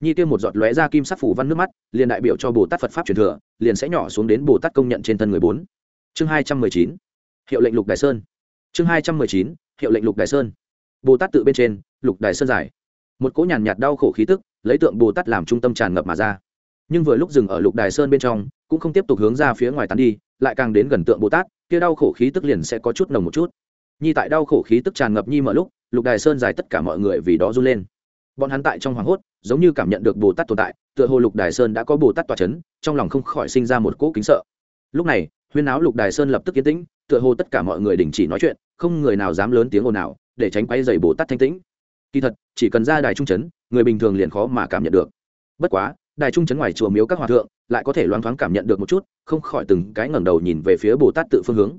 Nhi tiêu một giọt lóe ra kim sắc phủ văn nước mắt, liền đại biểu cho bồ tát phật pháp truyền thừa, liền sẽ nhỏ xuống đến bồ tát công nhận trên thân người bốn. Chương hai trăm mười chín hiệu lệnh lục đài sơn. Chương hai trăm mười chín, hiệu lệnh lục đài sơn. Bồ tát tự bên trên, lục đài sơn giải. Một cỗ nhàn nhạt đau khổ khí tức, lấy tượng bồ tát làm trung tâm tràn ngập mà ra. Nhưng vừa lúc dừng ở lục đài sơn bên trong, cũng không tiếp tục hướng ra phía ngoài tán đi, lại càng đến gần tượng bồ tát, kia đau khổ khí tức liền sẽ có chút nồng một chút. Nhi tại đau khổ khí tức tràn ngập nhi mở lúc, lục đài sơn dài tất cả mọi người vì đó run lên. Bọn hắn tại trong hoảng hốt, giống như cảm nhận được bồ tát tồn tại, tựa hồ lục đài sơn đã có bồ tát tòa c h ấ n trong lòng không khỏi sinh ra một cỗ kính sợ. Lúc này huyên áo lục đài sơn lập tức yên tĩnh, tựa hồ tất cả mọi người đình chỉ nói chuyện, không người nào dám lớn tiếng ồn nào để tránh quay dày bồ tát thanh tĩnh. Kỳ thật, chỉ cần ra đài trung chấn, người bình thường liền khó mà cảm nhận được. Bất quá, đài trung chấn ngoài chùa miếu các hòa thượng, lại có thể loáng thoáng cảm nhận được một chút, không khỏi từng cái ngẩng đầu nhìn về phía bồ tát tự phương hướng.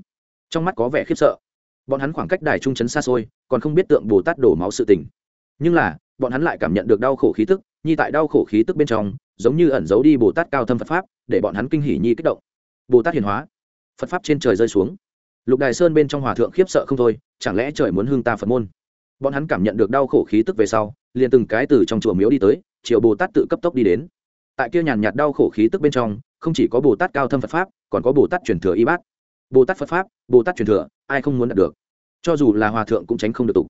Trong mắt có vẻ khiếp sợ. Bọn hắn khoảng cách đài trung chấn xa xôi, còn không biết tượng bồ tát đổ máu sự tình. Nhưng là, bọn hắn lại cảm nhận được đau khổ khí tức, nhi tại đau khổ khí tức bên trong, giống như ẩn giấu đi bồ tát cao thâm phật pháp, để bọn hắn kinh hỉ nhi kích động. Bồ tát hiền hóa phật pháp trên trời rơi xuống. Lục đài sơn bên trong hòa thượng khiếp sợ không thôi, chẳng lẽ trời muốn hương ta phật môn? Bọn hắn cảm nhận được đau khổ khí tức về sau, liền từng cái từ trong chùa miếu đi tới triệu bồ tát tự cấp tốc đi đến. Tại kia nhàn nhạt đau khổ khí tức bên trong, không chỉ có bồ tát cao thâm phật pháp, còn có bồ tát truyền thừa y bát. Bồ tát phật pháp, bồ tát truyền thừa, ai không muốn đạt được? Cho dù là hòa thượng cũng tránh không được tục.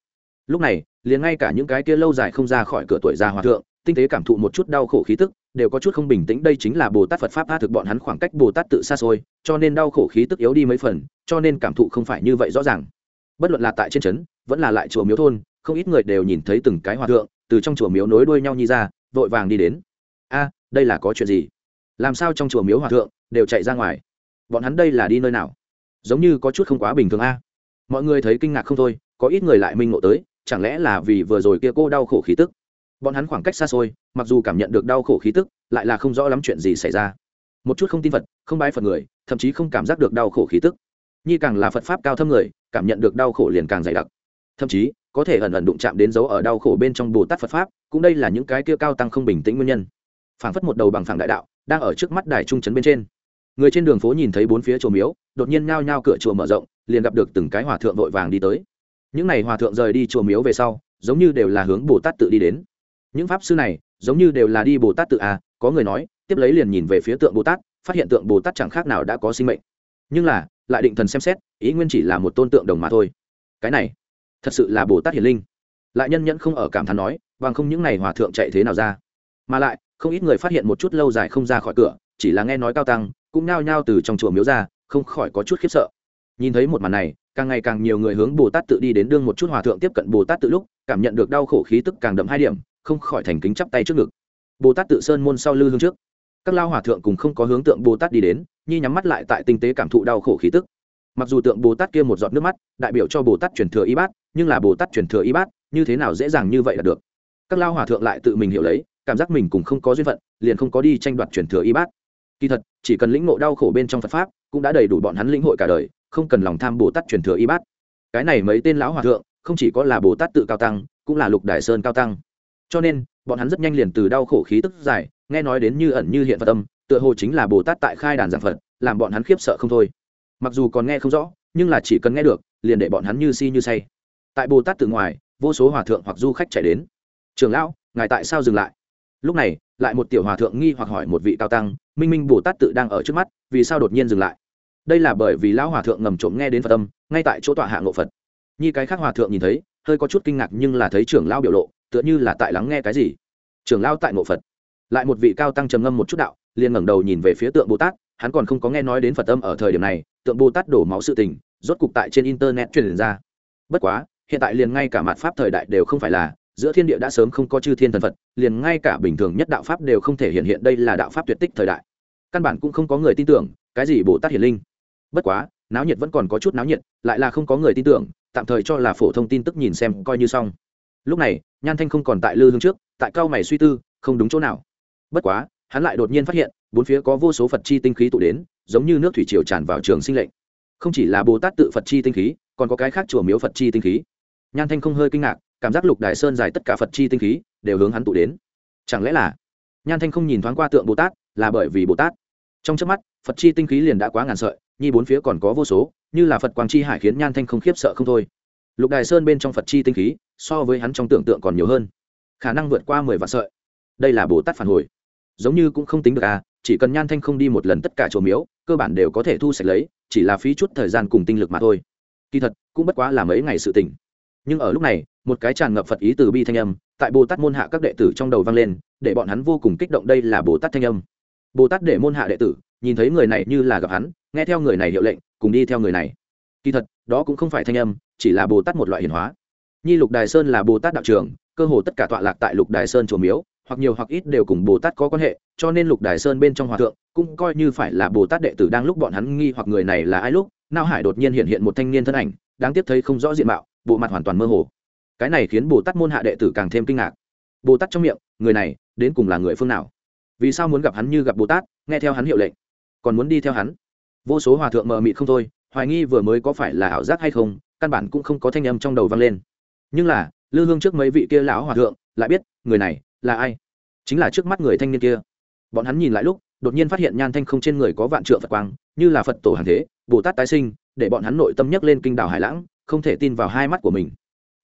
Lúc này, liền ngay cả những cái kia lâu dài không ra khỏi cửa tuổi già hòa thượng, tinh tế cảm thụ một chút đau khổ khí tức đều có chút không bình tĩnh, đây chính là bồ tát phật pháp, tha thực bọn hắn khoảng cách bồ tát tự xa xôi, cho nên đau khổ khí tức yếu đi mấy phần, cho nên cảm thụ không phải như vậy rõ ràng. Bất luận là tại trên trấn, vẫn là lại chùa miếu thôn, không ít người đều nhìn thấy từng cái hòa thượng, từ trong chùa miếu nối đuôi nhau nhi ra, vội vàng đi đến. A, đây là có chuyện gì? Làm sao trong chùa miếu hòa thượng đều chạy ra ngoài? Bọn hắn đây là đi nơi nào? Giống như có chút không quá bình thường a. Mọi người thấy kinh ngạc không thôi, có ít người lại minh ngộ tới, chẳng lẽ là vì vừa rồi kia cô đau khổ khí tức? Bọn hắn khoảng cách xa xôi mặc dù cảm nhận được đau khổ khí tức, lại là không rõ lắm chuyện gì xảy ra. Một chút không tin phật, không bái phật người, thậm chí không cảm giác được đau khổ khí tức. Nhi càng là phật pháp cao thâm người, cảm nhận được đau khổ liền càng dày đặc. Thậm chí, có thể ẩn ẩn đụng chạm đến dấu ở đau khổ bên trong bồ tát phật pháp, cũng đây là những cái kia cao tăng không bình tĩnh nguyên nhân. Phảng phất một đầu bằng phẳng đại đạo, đang ở trước mắt đài trung trấn bên trên. Người trên đường phố nhìn thấy bốn phía chùa miếu, đột nhiên nhao nhao cửa chùa mở rộng, liền gặp được từng cái hòa thượng vội vàng đi tới. Những n à y hòa thượng rời đi chùa miếu về sau, giống như đều là hướng bồ tát tự đi đến. Những pháp sư này giống như đều là đi bồ tát tự à có người nói, tiếp lấy liền nhìn về phía tượng bồ tát, phát hiện tượng bồ tát chẳng khác nào đã có sinh mệnh. Nhưng là, lại định thần xem xét, ý nguyên chỉ là một tôn tượng đồng mà thôi. Cái này, thật sự là bồ tát hiền linh. Lại nhân nhẫn không ở cảm thán nói bằng không những n à y hòa thượng chạy thế nào ra. Mà lại, không ít người phát hiện một chút lâu dài không ra khỏi cửa, chỉ là nghe nói cao tăng, cũng nao nhao từ trong chùa miếu ra, không khỏi có chút khiếp sợ. Nhìn thấy một màn này, càng ngày càng nhiều người hướng bồ tát tự đi đến đương một chút hòa thượng tiếp cận bồ tát tự lúc, cảm nhận được đau khổ khí tức càng đậm hai điểm không khỏi thành kính chắp tay trước ngực. Bồ tát tự sơn môn sau lư hương trước. Các lao hòa thượng cùng không có hướng tượng bồ tát đi đến, nhi nhắm mắt lại tại tinh tế cảm thụ đau khổ khí tức. Mặc dù tượng bồ tát kia một giọt nước mắt, đại biểu cho bồ tát truyền thừa y bát, nhưng là bồ tát truyền thừa y bát, như thế nào dễ dàng như vậy là được. Các lao hòa thượng lại tự mình hiểu lấy, cảm giác mình cũng không có duyên phận, liền không có đi tranh đoạt truyền thừa y bát. Kỳ thật, chỉ cần lĩnh ngộ đau khổ bên trong phật pháp, cũng đã đầy đủ bọn hắn lĩnh hội cả đời, không cần lòng tham bồ tát truyền thừa y bát. Cái này mấy tên lão hòa thượng, không chỉ có là bồ tát tự cao tăng, cũng là lục đại sơn cao tăng cho nên, bọn hắn rất nhanh liền từ đau khổ khí tức dài nghe nói đến như ẩn như hiện phật tâm tựa hồ chính là bồ tát tại khai đàn giảng phật, làm bọn hắn khiếp sợ không thôi. Mặc dù còn nghe không rõ, nhưng là chỉ cần nghe được, liền để bọn hắn như si như say. Tại bồ tát từ ngoài, vô số hòa thượng hoặc du khách chạy đến. Trường lão, ngài tại sao dừng lại? Lúc này, lại một tiểu hòa thượng nghi hoặc hỏi một vị cao tăng, minh minh bồ tát tự đang ở trước mắt, vì sao đột nhiên dừng lại? Đây là bởi vì lão hòa thượng ngầm trộm nghe đến phật tâm ngay tại chỗ tọa hạ ngộ phật. Như cái khác hòa thượng nhìn thấy, hơi có chút kinh ngạc nhưng là thấy trưởng lão biểu lộ tựa như là tại lắng nghe cái gì. Trưởng lao tại ngộ phật. Lại một vị cao tăng trầm ngâm một chút đạo, liền ngẩng đầu nhìn về phía tượng bồ tát, hắn còn không có nghe nói đến phật âm ở thời điểm này, tượng bồ tát đổ máu sự tình, rốt cục tại trên internet truyền ra. Bất quá, hiện tại liền ngay cả mặt pháp thời đại đều không phải là, giữa thiên địa đã sớm không có chư thiên thần phật, liền ngay cả bình thường nhất đạo pháp đều không thể hiện hiện đây là đạo pháp tuyệt tích thời đại. Căn bản cũng không có người tin tưởng, cái gì bồ tát hiển linh. Bất quá, náo nhiệt vẫn còn có chút náo nhiệt, lại là không có người tin tưởng, tạm thời cho là phổ thông tin tức nhìn xem coi như xong lúc này, nhan thanh không còn tại lư hương trước, tại cao mày suy tư, không đúng chỗ nào. Bất quá, hắn lại đột nhiên phát hiện, bốn phía có vô số phật chi tinh khí tụ đến, giống như nước thủy triều tràn vào trường sinh lệnh. Không chỉ là bồ tát tự phật chi tinh khí, còn có cái khác chùa miếu phật chi tinh khí. Nhan thanh không hơi kinh ngạc, cảm giác lục đài sơn dài tất cả phật chi tinh khí, đều hướng hắn tụ đến. Chẳng lẽ là nhan thanh không nhìn thoáng qua tượng bồ tát, là bởi vì bồ tát? Trong trước mắt, phật chi tinh khí liền đã quá ngàn sợi nhi bốn phía còn có vô số, như là phật quang chi hải khiến nhan thanh không khiếp sợ không thôi lục đài sơn bên trong phật chi tinh khí, so với hắn trong tưởng tượng còn nhiều hơn. Khả năng vượt qua mười vạn sợi. Đây là bồ tát phản hồi. Giống như cũng không tính được à chỉ cần nhan thanh không đi một lần tất cả chỗ miếu, cơ bản đều có thể thu sạch lấy, chỉ là phí chút thời gian cùng tinh lực mà thôi. Kỳ thật, cũng bất quá là mấy ngày sự tỉnh nhưng ở lúc này, một cái tràn ngập phật ý từ bi thanh âm, tại bồ tát môn hạ các đệ tử trong đầu vang lên, để bọn hắn vô cùng kích động đây là bồ tát thanh âm. Bồ tát để môn hạ đệ tử, nhìn thấy người này như là gặp hắn, nghe theo người này hiệu lệnh, cùng đi theo người này. Kỳ thật, đó cũng không phải thanh âm chỉ là bồ tát một loại hiển hóa. Nhi lục đài sơn là bồ tát đạo trường, cơ hồ tất cả tọa lạc tại lục đài sơn chùa miếu, hoặc nhiều hoặc ít đều cùng bồ tát có quan hệ, cho nên lục đài sơn bên trong hòa thượng cũng coi như phải là bồ tát đệ tử đang lúc bọn hắn nghi hoặc người này là ai lúc, nao hải đột nhiên hiện hiện một thanh niên thân ảnh, đáng tiếc thấy không rõ diện mạo, bộ mặt hoàn toàn mơ hồ. Cái này khiến bồ tát môn hạ đệ tử càng thêm kinh ngạc. Bồ tát trong miệng, người này đến cùng là người phương nào? Vì sao muốn gặp hắn như gặp bồ tát, nghe theo hắn hiệu lệnh, còn muốn đi theo hắn? Vô số hòa thượng mờ mịt không thôi, hoài nghi vừa mới có phải là ảo giác hay không căn bản cũng không có thanh âm trong đầu vang lên. Nhưng là, lư hương trước mấy vị kia lão hòa thượng lại biết, người này là ai? Chính là trước mắt người thanh niên kia. Bọn hắn nhìn lại lúc, đột nhiên phát hiện nhan thanh không trên người có vạn trượng phật quang, như là phật tổ hàng thế, bồ tát tái sinh, để bọn hắn nội tâm nhấc lên kinh đảo hải lãng, không thể tin vào hai mắt của mình.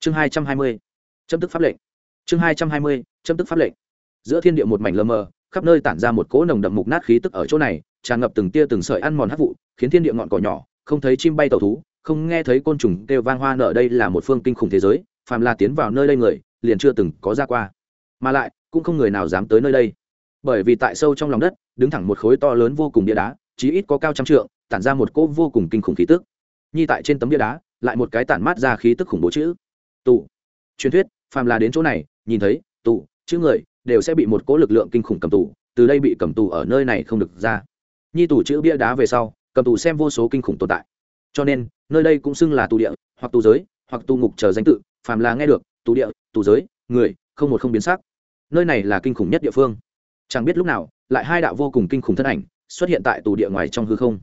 Chương hai trăm hai mươi châm tức pháp lệnh. Chương hai trăm hai mươi châm tức pháp lệnh. Giữa thiên địa một mảnh lờ mờ, khắp nơi tản ra một cỗ nồng đậm mục nát khí tức ở chỗ này, tràn ngập từng tia từng sợi ăn mòn hắc vụ, khiến thiên địa ngọn cỏ nhỏ, không thấy chim bay tàu thú không nghe thấy côn trùng kêu vang hoa nở đây là một phương kinh khủng thế giới, phàm là tiến vào nơi đây người, liền chưa từng có ra qua. Mà lại, cũng không người nào dám tới nơi đây. Bởi vì tại sâu trong lòng đất, đứng thẳng một khối to lớn vô cùng bia đá, chí ít có cao trăm trượng, tản ra một cỗ vô cùng kinh khủng khí tức. Nhi tại trên tấm bia đá, lại một cái tản mát ra khí tức khủng bố chữ, tụ. Truyền thuyết, phàm là đến chỗ này, nhìn thấy, tụ, chữ người, đều sẽ bị một cỗ lực lượng kinh khủng cầm tù từ đây bị cầm tù ở nơi này không được ra. Nhi tù chữ bia đá về sau, cầm tù xem vô số kinh khủng tồn tại cho nên, nơi đây cũng xưng là tù địa, hoặc tù giới, hoặc tù ngục chờ danh tự, phàm là nghe được, tù địa, tù giới, người, không một không biến sắc. Nơi này là kinh khủng nhất địa phương. Chẳng biết lúc nào, lại hai đạo vô cùng kinh khủng thân ảnh xuất hiện tại tù địa ngoài trong hư không.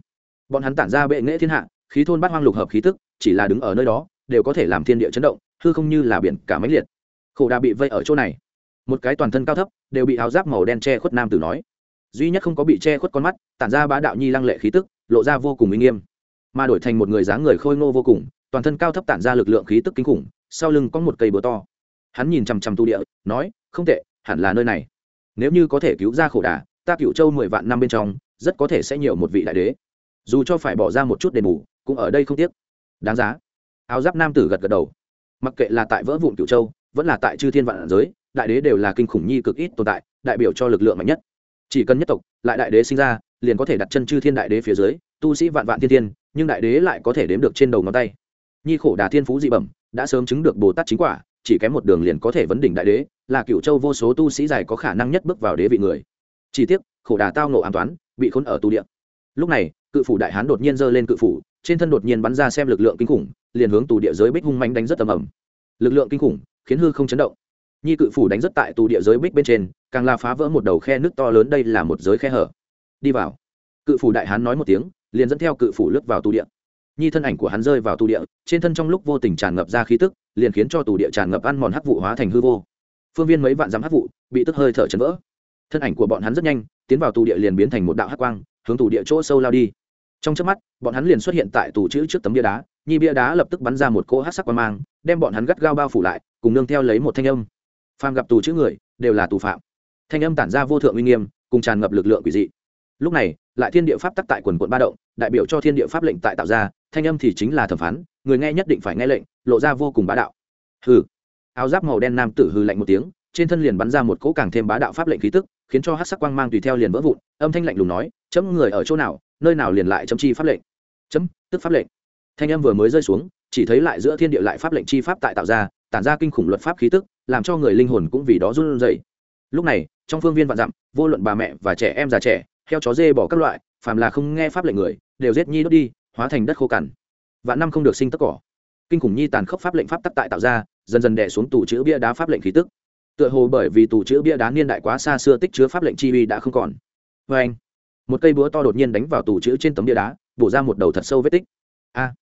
Bọn hắn tản ra bệ nghệ thiên hạ, khí thôn bát hoang lục hợp khí tức, chỉ là đứng ở nơi đó, đều có thể làm thiên địa chấn động, hư không như là biển cả máy liệt. Khổ đà bị vây ở chỗ này. Một cái toàn thân cao thấp, đều bị áo giáp màu đen che khuất nam tử nói. Duy nhất không có bị che khuất con mắt, tản ra bá đạo nhi lăng lệ khí tức, lộ ra vô cùng uy nghiêm mà đổi thành một người dáng người khôi ngô vô cùng, toàn thân cao thấp tản ra lực lượng khí tức kinh khủng, sau lưng có một cây búa to. Hắn nhìn chằm chằm tu địa, nói, không tệ, hẳn là nơi này. Nếu như có thể cứu ra khổ đà, ta cựu châu mười vạn năm bên trong, rất có thể sẽ nhiều một vị đại đế. Dù cho phải bỏ ra một chút đền bù, cũng ở đây không tiếc. Đáng giá. Áo giáp nam tử gật gật đầu. Mặc kệ là tại vỡ vụn cựu châu, vẫn là tại chư thiên vạn giới, đại đế đều là kinh khủng nhi cực ít tồn tại, đại biểu cho lực lượng mạnh nhất. Chỉ cần nhất tộc, lại đại đế sinh ra, liền có thể đặt chân chư thiên đại đế phía dưới tu sĩ vạn vạn thiên thiên nhưng đại đế lại có thể đếm được trên đầu ngón tay. Nhi khổ đà thiên phú dị bẩm, đã sớm chứng được bồ tát chính quả, chỉ kém một đường liền có thể vấn đỉnh đại đế, là cựu châu vô số tu sĩ dài có khả năng nhất bước vào đế vị người. Chỉ tiếc, khổ đà tao nộ an toán, bị khốn ở tu địa. Lúc này, cự phủ đại hán đột nhiên giơ lên cự phủ, trên thân đột nhiên bắn ra xem lực lượng kinh khủng, liền hướng tù địa giới bích hung manh đánh rất tầm ầm. lực lượng kinh khủng, khiến hư không chấn động. Nhi cự phủ đánh rất tại tù địa giới bích bên trên, càng là phá vỡ một đầu khe nước to lớn, đây là một giới khe hở. Đi vào. Cự phủ đại hán nói một tiếng liền dẫn theo cự phủ lướt vào tù địa. Nhi thân ảnh của hắn rơi vào tù địa, trên thân trong lúc vô tình tràn ngập ra khí tức, liền khiến cho tù địa tràn ngập ăn mòn hắc vụ hóa thành hư vô. Phương viên mấy vạn dám hắc vụ, bị tức hơi thở chấn vỡ. Thân ảnh của bọn hắn rất nhanh, tiến vào tù địa liền biến thành một đạo hắc quang, hướng tù địa chỗ sâu lao đi. Trong chớp mắt, bọn hắn liền xuất hiện tại tù chữ trước tấm bia đá, nhi bia đá lập tức bắn ra một cỗ hát sắc quang mang, đem bọn hắn gắt gao bao phủ lại, cùng nương theo lấy một thanh âm. Phàm gặp tù chữ người, đều là tù phạm. Thanh âm tản ra vô thượng uy nghiêm, cùng tràn ngập lực lượng quỷ dị. Lúc này, lại thiên địa pháp tắc tại quần quận ba động đại biểu cho thiên địa pháp lệnh tại tạo ra, thanh âm thì chính là thẩm phán, người nghe nhất định phải nghe lệnh, lộ ra vô cùng bá đạo. Hừ. Áo giáp màu đen nam tử hư lạnh một tiếng, trên thân liền bắn ra một cỗ càng thêm bá đạo pháp lệnh khí tức, khiến cho hát sắc quang mang tùy theo liền vỡ vụn, âm thanh lạnh lùng nói, chấm người ở chỗ nào, nơi nào liền lại chấm chi pháp lệnh? Chấm, tức pháp lệnh. Thanh âm vừa mới rơi xuống, chỉ thấy lại giữa thiên địa lại pháp lệnh chi pháp tại tạo ra, tản ra kinh khủng luật pháp khí tức, làm cho người linh hồn cũng vì đó run rẩy. Lúc này, trong phương viên vạn dặm, vô luận bà mẹ và trẻ em già trẻ, heo chó dê bỏ các loại phàm là không nghe pháp lệnh người, đều giết nhi đốt đi, hóa thành đất khô cằn. Vạn năm không được sinh tất cỏ. Kinh khủng nhi tàn khốc pháp lệnh pháp tắc tại tạo ra, dần dần đè xuống tủ chữ bia đá pháp lệnh khí tức. Tựa hồ bởi vì tủ chữ bia đá niên đại quá xa xưa tích chứa pháp lệnh chi uy đã không còn. Vê anh, một cây búa to đột nhiên đánh vào tủ chữ trên tấm bia đá, bổ ra một đầu thật sâu vết tích. A,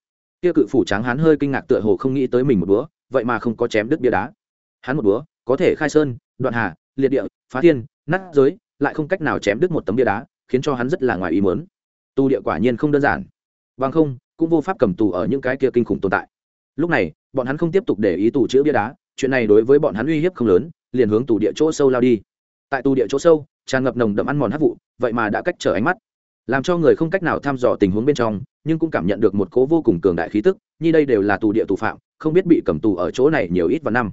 kia cự phủ tráng hán hơi kinh ngạc tựa hồ không nghĩ tới mình một búa, vậy mà không có chém đứt bia đá. Hắn một búa, có thể khai sơn, đoạn hà, liệt địa, phá thiên, nát giới, lại không cách nào chém đứt một tấm bia đá khiến cho hắn rất là ngoài ý muốn. Tu địa quả nhiên không đơn giản. Bằng không, cũng vô pháp cầm tù ở những cái kia kinh khủng tồn tại. Lúc này, bọn hắn không tiếp tục để ý tù chữ bia đá, chuyện này đối với bọn hắn uy hiếp không lớn, liền hướng tù địa chỗ sâu lao đi. Tại tù địa chỗ sâu, tràn ngập nồng đậm ăn mòn hát vụ, vậy mà đã cách trở ánh mắt. Làm cho người không cách nào thăm dò tình huống bên trong, nhưng cũng cảm nhận được một cố vô cùng cường đại khí tức, như đây đều là tù địa tù phạm, không biết bị cầm tù ở chỗ này nhiều ít và năm.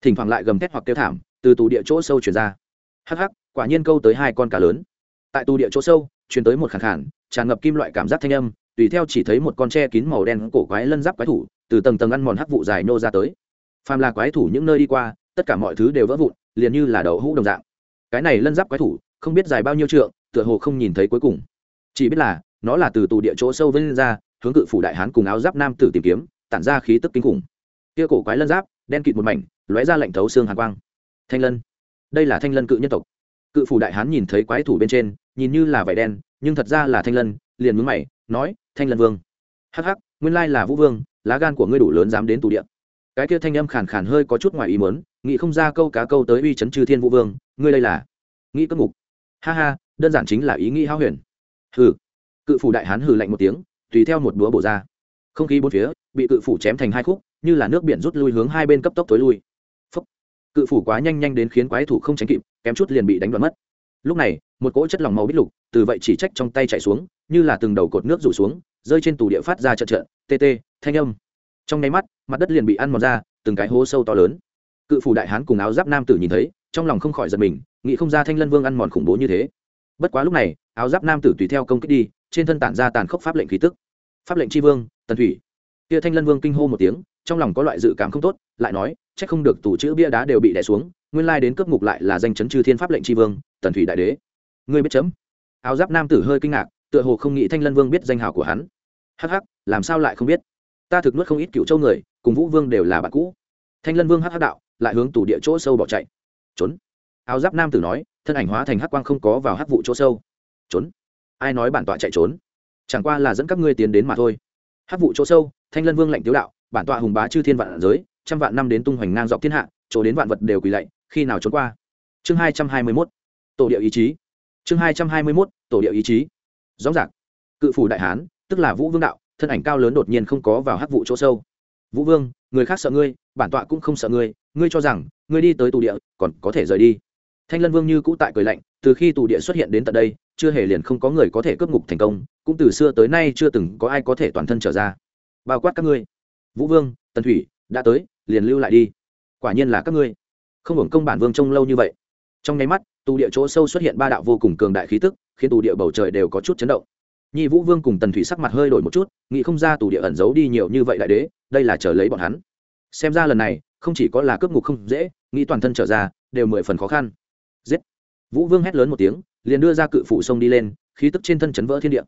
Thỉnh thoảng lại gầm thét hoặc kêu thảm, từ tù địa chỗ sâu chuyển ra. Hắc hắc, quả nhiên câu tới hai con cá lớn tại tu địa chỗ sâu chuyển tới một khẳng khản tràn ngập kim loại cảm giác thanh âm, tùy theo chỉ thấy một con tre kín màu đen cổ quái lân giáp quái thủ, từ tầng tầng ăn mòn hắc vụ dài nô ra tới. Phàm là quái thủ những nơi đi qua, tất cả mọi thứ đều vỡ vụn, liền như là đậu hũ đồng dạng. Cái này lân giáp quái thủ, không biết dài bao nhiêu trượng, tựa hồ không nhìn thấy cuối cùng. Chỉ biết là, nó là từ tù địa chỗ sâu vân ra, hướng cự phủ đại hán cùng áo giáp nam tử tìm kiếm, tản ra khí tức kinh khủng. Kia cổ quái lân giáp, đen kịt một mảnh, lóe ra lạnh thấu xương hàn quang. Thanh lân. Đây là thanh lân cự nhân tộc cự phủ đại hán nhìn thấy quái thủ bên trên, nhìn như là vải đen, nhưng thật ra là thanh lân, liền mướn mày, nói, thanh lân vương. Hắc hắc, nguyên lai là vũ vương, lá gan của ngươi đủ lớn dám đến tù điện cái kia thanh âm khàn khàn hơi có chút ngoài ý muốn, nghĩ không ra câu cá câu tới uy chấn trừ thiên vũ vương, ngươi đây là nghĩ cất ngục. Ha ha, đơn giản chính là ý nghĩ hao huyền. Hừ. Cự phủ đại hán hừ lạnh một tiếng, tùy theo một búa bổ ra. Không khí bốn phía, bị cự phủ chém thành hai khúc, như là nước biển rút lui hướng hai bên cấp tốc tối lui cự phủ quá nhanh nhanh đến khiến quái thủ không tránh kịp, kém chút liền bị đánh đoán mất. Lúc này, một cỗ chất lỏng màu bít lục, từ vậy chỉ trách trong tay chạy xuống, như là từng đầu cột nước rủ xuống, rơi trên tủ địa phát ra trận trận tê tê, thanh âm. Trong nháy mắt, mặt đất liền bị ăn mòn ra, từng cái hố sâu to lớn. Cự phủ đại hán cùng áo giáp nam tử nhìn thấy, trong lòng không khỏi giật mình, nghĩ không ra thanh lân vương ăn mòn khủng bố như thế. Bất quá lúc này, áo giáp nam tử tùy theo công kích đi, trên thân tản ra tàn khốc pháp lệnh khí tức. Pháp lệnh tri vương, tần thủy. Kia thanh lân vương kinh hô một tiếng, trong lòng có loại dự cảm không tốt, lại nói Chắc không được tủ chữ bia đá đều bị đè xuống, nguyên lai đến cướp ngục lại là danh chấn chư thiên pháp lệnh tri vương, tần thủy đại đế. Ngươi biết chấm? Áo giáp nam tử hơi kinh ngạc, tựa hồ không nghĩ thanh lân vương biết danh hào của hắn. Hắc hắc, làm sao lại không biết? Ta thực nuốt không ít cựu châu người, cùng vũ vương đều là bạn cũ. Thanh lân vương hắc hắc đạo, lại hướng tủ địa chỗ sâu bỏ chạy. Trốn. Áo giáp nam tử nói, thân ảnh hóa thành hắc quang không có vào hắc vụ chỗ sâu. Trốn. Ai nói bản tọa chạy trốn? Chẳng qua là dẫn các ngươi tiến đến mà thôi. Hắc vụ chỗ sâu, thanh lân vương lệnh tiếu đạo, bản tọa hùng bá chư thiên vạn giới trăm vạn năm đến tung hoành ngang dọc thiên hạ, chỗ đến vạn vật đều quỳ lạy, khi nào trốn qua? Chương hai trăm hai mươi mốt, tổ điệu ý chí. Chương hai trăm hai mươi mốt, tổ điệu ý chí. Rõ ràng, cự phủ đại hán, tức là vũ vương đạo, thân ảnh cao lớn đột nhiên không có vào hắc vụ chỗ sâu. Vũ vương, người khác sợ ngươi, bản tọa cũng không sợ ngươi ngươi cho rằng, ngươi đi tới tù địa, còn có thể rời đi. Thanh lân vương như cũ tại cười lạnh, từ khi tù địa xuất hiện đến tận đây, chưa hề liền không có người có thể cướp ngục thành công, cũng từ xưa tới nay chưa từng có ai có thể toàn thân trở ra. Bao quát các ngươi. Vũ vương, tần thủy, đã tới liền lưu lại đi. Quả nhiên là các ngươi. Không hưởng công bản vương trông lâu như vậy. Trong nháy mắt, tù địa chỗ sâu xuất hiện ba đạo vô cùng cường đại khí tức, khiến tù địa bầu trời đều có chút chấn động. Nhi vũ vương cùng tần thủy sắc mặt hơi đổi một chút, nghĩ không ra tù địa ẩn giấu đi nhiều như vậy đại đế, đây là chờ lấy bọn hắn. Xem ra lần này, không chỉ có là cướp ngục không dễ, nghĩ toàn thân trở ra, đều mười phần khó khăn. Giết! Vũ vương hét lớn một tiếng, liền đưa ra cự phủ sông đi lên, khí tức trên thân chấn vỡ thiên địa.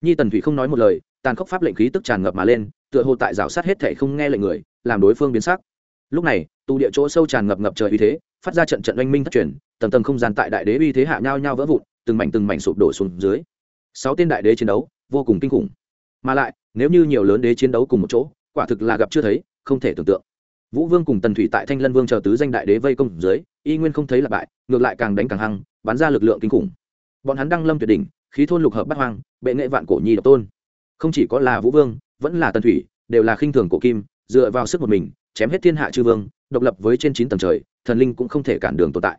Nhi tần thủy không nói một lời tàn khốc pháp lệnh khí tức tràn ngập mà lên, tựa hồ tại rào sát hết thể không nghe lệnh người, làm đối phương biến sắc. Lúc này, tù địa chỗ sâu tràn ngập ngập trời uy thế, phát ra trận trận oanh minh thất truyền, tầng tầng không gian tại đại đế uy thế hạ nhau nhau vỡ vụn, từng mảnh từng mảnh sụp đổ xuống dưới. Sáu tên đại đế chiến đấu, vô cùng kinh khủng. Mà lại, nếu như nhiều lớn đế chiến đấu cùng một chỗ, quả thực là gặp chưa thấy, không thể tưởng tượng. Vũ vương cùng tần thủy tại thanh lân vương chờ tứ danh đại đế vây công dưới, y nguyên không thấy là bại, ngược lại càng đánh càng hăng, bắn ra lực lượng kinh khủng. Bọn hắn đăng lâm tuyệt đỉnh, khí thôn lục hợp bắt hoang, bệ nghệ vạn cổ nhi độc tôn không chỉ có là vũ vương, vẫn là tần thủy, đều là khinh thường cổ kim, dựa vào sức một mình, chém hết thiên hạ chư vương, độc lập với trên chín tầng trời, thần linh cũng không thể cản đường tồn tại.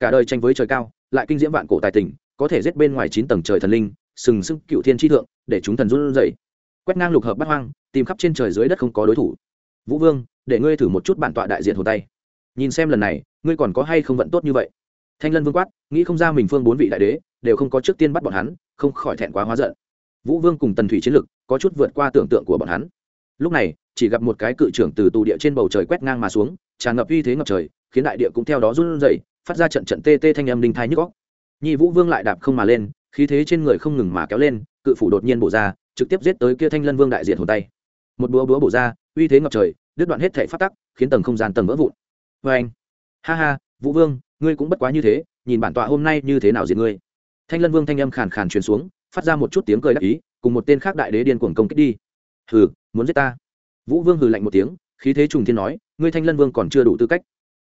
Cả đời tranh với trời cao, lại kinh diễm vạn cổ tài tình, có thể giết bên ngoài chín tầng trời thần linh, sừng sững cựu thiên tri thượng, để chúng thần run rẩy. Quét ngang lục hợp bắt hoang, tìm khắp trên trời dưới đất không có đối thủ. Vũ vương, để ngươi thử một chút bản tọa đại diện hồ tay. Nhìn xem lần này, ngươi còn có hay không vận tốt như vậy? Thanh lân vương quát, nghĩ không ra mình phương bốn vị đại đế, đều không có trước tiên bắt bọn hắn, không khỏi thẹn quá hóa giận vũ vương cùng tần thủy chiến lực có chút vượt qua tưởng tượng của bọn hắn. Lúc này, chỉ gặp một cái cự trưởng từ tù địa trên bầu trời quét ngang mà xuống, tràn ngập uy thế ngập trời, khiến đại địa cũng theo đó run rẩy, phát ra trận trận tê tê thanh âm đinh thai nhức góc nhi vũ vương lại đạp không mà lên, khí thế trên người không ngừng mà kéo lên, cự phủ đột nhiên bổ ra, trực tiếp giết tới kia thanh lân vương đại diện hồn tay. Một búa búa bổ ra, uy thế ngập trời, đứt đoạn hết thể phát tắc, khiến tầng không gian tầng vỡ vụn. Vê anh ha ha, vũ vương, ngươi cũng bất quá như thế, nhìn bản tọa hôm nay như thế nào diệt ngươi? Thanh lân vương thanh âm khàn khàn truyền xuống phát ra một chút tiếng cười đắc ý, cùng một tên khác đại đế điên cuồng công kích đi. Hừ, muốn giết ta. Vũ vương hừ lạnh một tiếng, khí thế trùng thiên nói, ngươi thanh lân vương còn chưa đủ tư cách.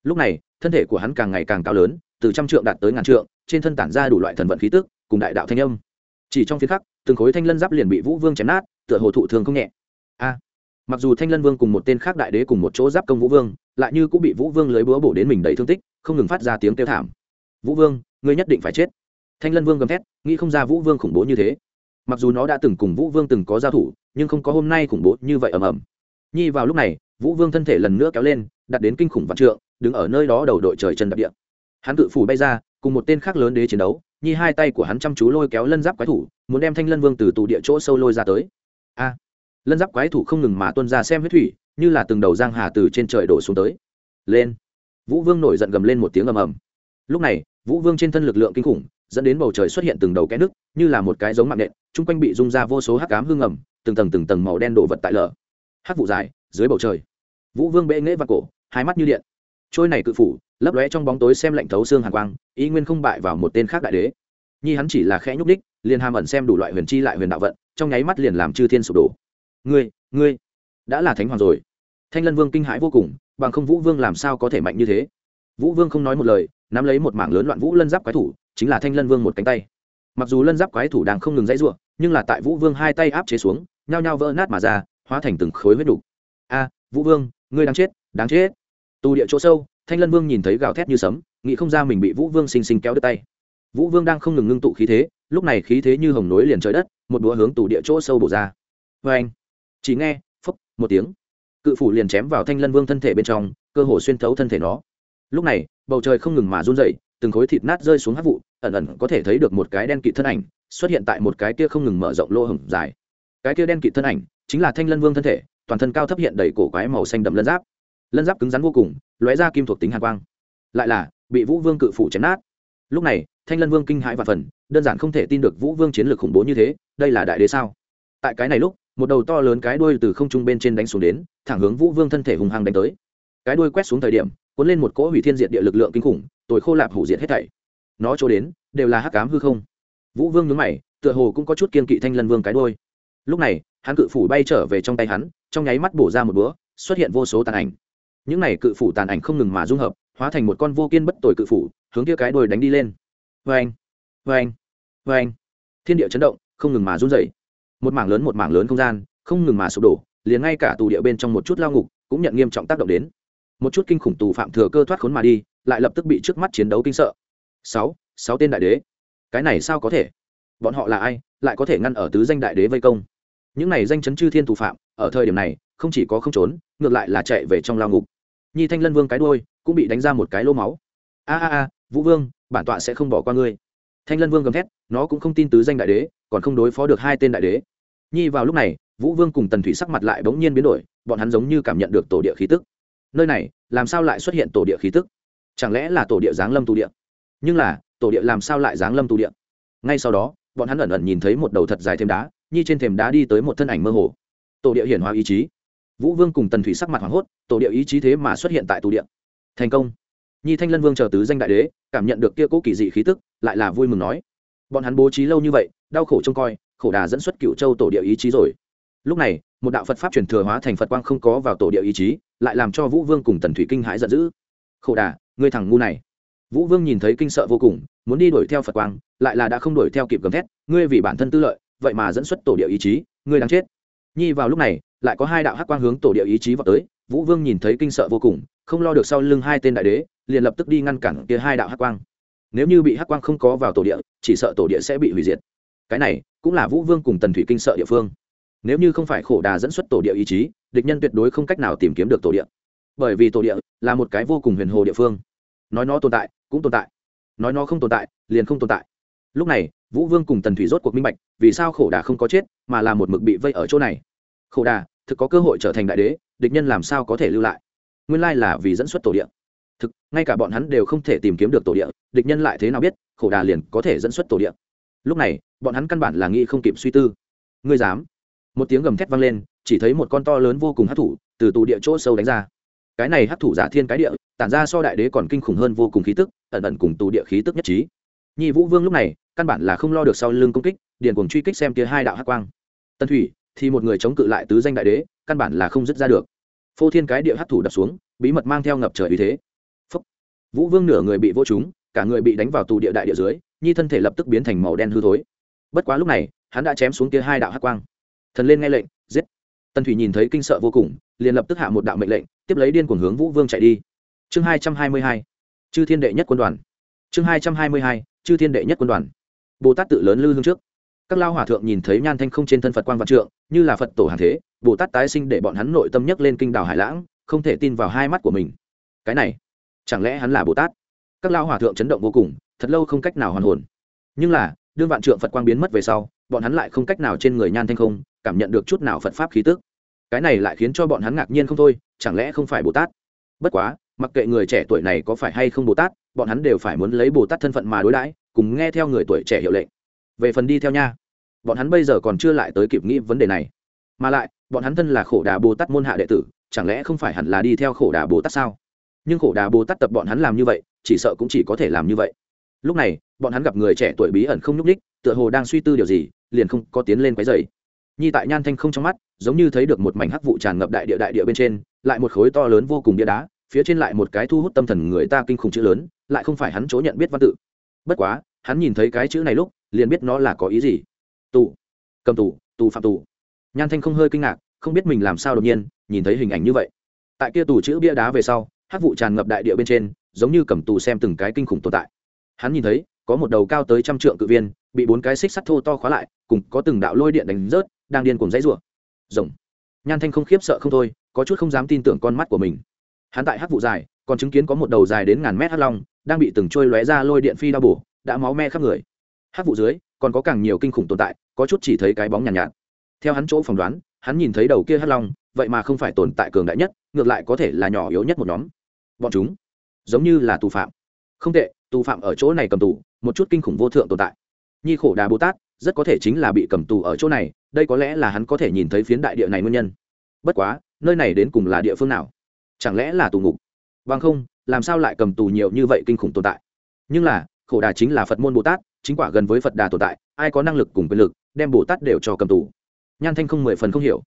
Lúc này, thân thể của hắn càng ngày càng cao lớn, từ trăm trượng đạt tới ngàn trượng, trên thân tản ra đủ loại thần vận khí tức, cùng đại đạo thanh âm. Chỉ trong phiên khắc, từng khối thanh lân giáp liền bị vũ vương chém nát, tựa hồ thụ thường không nhẹ. A! Mặc dù thanh lân vương cùng một tên khác đại đế cùng một chỗ giáp công vũ vương, lại như cũng bị vũ vương lưới búa bổ đến mình đầy thương tích, không ngừng phát ra tiếng kêu thảm. Vũ vương, ngươi nhất định phải chết thanh lân vương gầm thét, nghĩ không ra vũ vương khủng bố như thế. Mặc dù nó đã từng cùng vũ vương từng có giao thủ, nhưng không có hôm nay khủng bố như vậy ầm ầm. Nhi vào lúc này, vũ vương thân thể lần nữa kéo lên, đặt đến kinh khủng vạn trượng, đứng ở nơi đó đầu đội trời chân đặc địa. Hắn tự phủ bay ra, cùng một tên khác lớn đế chiến đấu, nhi hai tay của hắn chăm chú lôi kéo lân giáp quái thủ, muốn đem thanh lân vương từ tù địa chỗ sâu lôi ra tới. A! Lân giáp quái thủ không ngừng mà tuân ra xem huyết thủy, như là từng đầu giang hà từ trên trời đổ xuống tới. Lên! Vũ vương nổi giận gầm lên một tiếng ầm ầm. Lúc này, vũ vương trên thân lực lượng kinh khủng dẫn đến bầu trời xuất hiện từng đầu kẽ nước, như là một cái giống mạng nện, chung quanh bị rung ra vô số hắc cám hương ẩm, từng tầng từng tầng màu đen đổ vật tại lở. Hắc vụ dài, dưới bầu trời. Vũ vương bệ nghễ và cổ, hai mắt như điện. Trôi này cự phủ, lấp lóe trong bóng tối xem lạnh thấu xương hàn quang, ý nguyên không bại vào một tên khác đại đế. Nhi hắn chỉ là khẽ nhúc đích liền hàm ẩn xem đủ loại huyền chi lại huyền đạo vận, trong nháy mắt liền làm chư thiên sụp đổ. Ngươi ngươi, đã là thánh hoàng rồi. Thanh lân vương kinh hãi vô cùng, bằng không vũ vương làm sao có thể mạnh như thế? Vũ vương không nói một lời, nắm lấy một mảng lớn loạn vũ lân giáp quái thủ chính là thanh lân vương một cánh tay. Mặc dù lân giáp quái thủ đang không ngừng dãy ruộng nhưng là tại vũ vương hai tay áp chế xuống, nhao nhao vỡ nát mà ra, hóa thành từng khối huyết đục. A, vũ vương, ngươi đang chết, đáng chết. Tù địa chỗ sâu, thanh lân vương nhìn thấy gào thét như sấm, nghĩ không ra mình bị vũ vương xinh xinh kéo đứt tay. Vũ vương đang không ngừng ngưng tụ khí thế, lúc này khí thế như hồng nối liền trời đất, một đũa hướng tù địa chỗ sâu bổ ra. Vê anh, chỉ nghe phấp một tiếng. Cự phủ liền chém vào thanh lân vương thân thể bên trong, cơ hồ xuyên thấu thân thể nó. Lúc này, bầu trời không ngừng mà run dậy từng khối thịt nát rơi xuống hát vụ, ẩn ẩn có thể thấy được một cái đen kịt thân ảnh xuất hiện tại một cái kia không ngừng mở rộng lô hổng dài. Cái kia đen kịt thân ảnh chính là thanh lân vương thân thể, toàn thân cao thấp hiện đầy cổ quái màu xanh đậm lân giáp. Lân giáp cứng rắn vô cùng, lóe ra kim thuộc tính hàn quang. Lại là, bị vũ vương cự phủ chém nát. Lúc này, thanh lân vương kinh hãi và phần, đơn giản không thể tin được vũ vương chiến lược khủng bố như thế, đây là đại đế sao? Tại cái này lúc, một đầu to lớn cái đuôi từ không trung bên trên đánh xuống đến, thẳng hướng vũ vương thân thể hùng hăng đánh tới. Cái đuôi quét xuống thời điểm cuốn lên một cỗ hủy thiên diệt địa lực lượng kinh khủng tồi khô lạp hủ diệt hết thảy. Nó chỗ đến, đều là hắc cám hư không. Vũ vương nhướng mày, tựa hồ cũng có chút kiên kỵ thanh lân vương cái đuôi. Lúc này, hắn cự phủ bay trở về trong tay hắn, trong nháy mắt bổ ra một búa xuất hiện vô số tàn ảnh. Những này cự phủ tàn ảnh không ngừng mà dung hợp, hóa thành một con vô kiên bất tội cự phủ, hướng kia cái đuôi đánh đi lên. Vê anh vê anh vê anh thiên địa chấn động, không ngừng mà run dày một mảng lớn một mảng lớn không gian, không ngừng mà sụp đổ, liền ngay cả tù địa bên trong một chút lao ngục, cũng nhận nghiêm trọng tác động đến một chút kinh khủng tù phạm thừa cơ thoát khốn mà đi, lại lập tức bị trước mắt chiến đấu kinh sợ. Sáu sáu tên đại đế. Cái này sao có thể? Bọn họ là ai, lại có thể ngăn ở tứ danh đại đế vây công? Những này danh chấn chư thiên tù phạm, ở thời điểm này, không chỉ có không trốn, ngược lại là chạy về trong lao ngục. Nhi thanh lân vương cái đôi cũng bị đánh ra một cái lô máu. A a a, vũ vương, bản tọa sẽ không bỏ qua ngươi. Thanh lân vương gầm thét, nó cũng không tin tứ danh đại đế, còn không đối phó được hai tên đại đế. Nhi vào lúc này, vũ vương cùng tần thủy sắc mặt lại bỗng nhiên biến đổi, bọn hắn giống như cảm nhận được tổ địa khí tức nơi này, làm sao lại xuất hiện tổ địa khí tức? Chẳng lẽ là tổ địa giáng lâm tù địa? Nhưng là, tổ địa làm sao lại giáng lâm tù địa? Ngay sau đó, bọn hắn ẩn ẩn nhìn thấy một đầu thật dài thêm đá nhi trên thềm đá đi tới một thân ảnh mơ hồ. Tổ địa hiển hóa ý chí. Vũ vương cùng tần thủy sắc mặt hoảng hốt, tổ địa ý chí thế mà xuất hiện tại tù địa. Thành công. Nhi thanh lân vương chờ tứ danh đại đế, cảm nhận được kia cố kỳ dị khí tức, lại là vui mừng nói. Bọn hắn bố trí lâu như vậy, đau khổ trông coi, khổ đà dẫn xuất cựu châu tổ địa ý chí rồi. Lúc này, một đạo phật pháp truyền thừa hóa thành phật quang không có vào tổ địa ý chí lại làm cho vũ vương cùng tần thủy kinh hãi giận dữ. Khổ đà, ngươi thằng ngu này. Vũ vương nhìn thấy kinh sợ vô cùng, muốn đi đuổi theo phật quang, lại là đã không đuổi theo kịp gầm thét, ngươi vì bản thân tư lợi, vậy mà dẫn xuất tổ địa ý chí, ngươi đang chết. Nhi vào lúc này, lại có hai đạo hắc quang hướng tổ địa ý chí vào tới, vũ vương nhìn thấy kinh sợ vô cùng, không lo được sau lưng hai tên đại đế, liền lập tức đi ngăn cản kia hai đạo hắc quang. Nếu như bị hắc quang không có vào tổ địa, chỉ sợ tổ địa sẽ bị hủy diệt. Cái này cũng là vũ vương cùng tần thủy kinh sợ địa phương nếu như không phải khổ đà dẫn xuất tổ địa ý chí, địch nhân tuyệt đối không cách nào tìm kiếm được tổ địa. Bởi vì tổ địa là một cái vô cùng huyền hồ địa phương. Nói nó tồn tại, cũng tồn tại. Nói nó không tồn tại, liền không tồn tại. Lúc này, vũ vương cùng tần thủy rốt cuộc minh bạch, vì sao khổ đà không có chết, mà là một mực bị vây ở chỗ này. Khổ đà, thực có cơ hội trở thành đại đế, địch nhân làm sao có thể lưu lại? Nguyên lai là vì dẫn xuất tổ địa. Thực, ngay cả bọn hắn đều không thể tìm kiếm được tổ địa, địch nhân lại thế nào biết, khổ đà liền có thể dẫn xuất tổ địa. Lúc này, bọn hắn căn bản là nghĩ không kịp suy tư. Ngươi dám? Một tiếng gầm thét vang lên, chỉ thấy một con to lớn vô cùng hát thủ từ tù địa chỗ sâu đánh ra. Cái này hát thủ giả thiên cái địa, tản ra so đại đế còn kinh khủng hơn vô cùng khí tức, ẩn ẩn cùng tù địa khí tức nhất trí. Nhi vũ vương lúc này, căn bản là không lo được sau lưng công kích, điền cùng truy kích xem kia hai đạo hát quang. Tân thủy, thì một người chống cự lại tứ danh đại đế, căn bản là không dứt ra được. Phô thiên cái địa hát thủ đập xuống, bí mật mang theo ngập trời uy thế. Phúc. vũ vương nửa người bị vô chúng cả người bị đánh vào tù địa đại địa dưới, nhi thân thể lập tức biến thành màu đen hư thối. Bất quá lúc này, hắn đã chém xuống kia hai đạo hát quang thần lên nghe lệnh, giết. Tần thủy nhìn thấy kinh sợ vô cùng, liền lập tức hạ một đạo mệnh lệnh, tiếp lấy điên cuồng hướng vũ vương chạy đi. Chương hai trăm hai mươi hai, chư thiên đệ nhất quân đoàn. Chương hai trăm hai mươi hai, chư thiên đệ nhất quân đoàn. Bồ tát tự lớn lư hương trước. Các lao hòa thượng nhìn thấy nhan thanh không trên thân phật quan vạn trượng, như là phật tổ hàng thế, bồ tát tái sinh để bọn hắn nội tâm nhấc lên kinh đảo hải lãng, không thể tin vào hai mắt của mình. Cái này, chẳng lẽ hắn là bồ tát? Các lao hòa thượng chấn động vô cùng, thật lâu không cách nào hoàn hồn. Nhưng là, đương vạn trượng phật quang biến mất về sau, bọn hắn lại không cách nào trên người nhan thanh không cảm nhận được chút nào phật pháp khí tức. Cái này lại khiến cho bọn hắn ngạc nhiên không thôi, chẳng lẽ không phải bồ tát? Bất quá, mặc kệ người trẻ tuổi này có phải hay không bồ tát, bọn hắn đều phải muốn lấy bồ tát thân phận mà đối đãi, cùng nghe theo người tuổi trẻ hiệu lệnh. Về phần đi theo nha, bọn hắn bây giờ còn chưa lại tới kịp nghĩ vấn đề này. Mà lại, bọn hắn thân là khổ đà bồ tát môn hạ đệ tử, chẳng lẽ không phải hẳn là đi theo khổ đà bồ tát sao? Nhưng khổ đà bồ tát tập bọn hắn làm như vậy, chỉ sợ cũng chỉ có thể làm như vậy. Lúc này, bọn hắn gặp người trẻ tuổi bí ẩn không nhúc ních tựa hồ đang suy tư điều gì, liền không có tiến lên quấy dày nhi tại nhan thanh không trong mắt, giống như thấy được một mảnh hắc vụ tràn ngập đại địa đại địa bên trên, lại một khối to lớn vô cùng địa đá, phía trên lại một cái thu hút tâm thần người ta kinh khủng chữ lớn, lại không phải hắn chỗ nhận biết văn tự. Bất quá, hắn nhìn thấy cái chữ này lúc, liền biết nó là có ý gì. Tù, cầm tù tù phạm tù. Nhan thanh không hơi kinh ngạc, không biết mình làm sao đột nhiên, nhìn thấy hình ảnh như vậy. Tại kia tù chữ bia đá về sau, hắc vụ tràn ngập đại địa bên trên, giống như cầm tù xem từng cái kinh khủng tồn tại. Hắn nhìn thấy, có một đầu cao tới trăm trượng cự viên, bị bốn cái xích sắt thô to khóa lại, cùng có từng đạo lôi điện đánh rớt đang điên cuồng dãy rủa. Rồng. Nhan thanh không khiếp sợ không thôi có chút không dám tin tưởng con mắt của mình. Hắn tại hắc vụ dài còn chứng kiến có một đầu dài đến ngàn mét hắc long đang bị từng trôi lóe ra lôi điện phi đao bổ đã máu me khắp người. Hắc vụ dưới còn có càng nhiều kinh khủng tồn tại có chút chỉ thấy cái bóng nhàn nhạt, nhạt. Theo hắn chỗ phỏng đoán hắn nhìn thấy đầu kia hắc long vậy mà không phải tồn tại cường đại nhất ngược lại có thể là nhỏ yếu nhất một nhóm. Bọn chúng giống như là tù phạm. Không tệ tù phạm ở chỗ này cầm tù một chút kinh khủng vô thượng tồn tại. Nhi khổ đà bồ tát rất có thể chính là bị cầm tù ở chỗ này, đây có lẽ là hắn có thể nhìn thấy phiến đại địa này nguyên nhân. Bất quá, nơi này đến cùng là địa phương nào? Chẳng lẽ là tù ngục? Vâng không, làm sao lại cầm tù nhiều như vậy kinh khủng tồn tại? Nhưng là, khổ đà chính là phật môn bồ tát, chính quả gần với phật đà tồn tại, ai có năng lực cùng quyền lực, đem bồ tát đều cho cầm tù. Nhan thanh không mười phần không hiểu.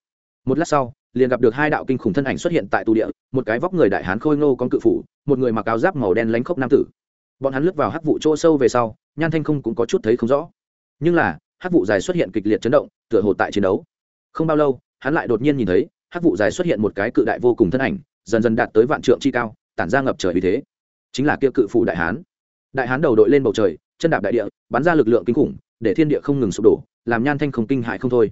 Một lát sau, liền gặp được hai đạo kinh khủng thân ảnh xuất hiện tại tù địa, một cái vóc người đại hán khôi ngô con cự phủ, một người mặc áo giáp màu đen lánh khốc nam tử. Bọn hắn lướt vào hắc vụ chỗ sâu về sau, nhan thanh không cũng có chút thấy không rõ nhưng là hắc vụ dài xuất hiện kịch liệt chấn động, tựa hồ tại chiến đấu. Không bao lâu, hắn lại đột nhiên nhìn thấy hắc vụ dài xuất hiện một cái cự đại vô cùng thân ảnh, dần dần đạt tới vạn trượng chi cao, tản ra ngập trời vì thế. Chính là kia cự phủ đại hán. Đại hán đầu đội lên bầu trời, chân đạp đại địa, bắn ra lực lượng kinh khủng, để thiên địa không ngừng sụp đổ, làm nhan thanh không kinh hại không thôi.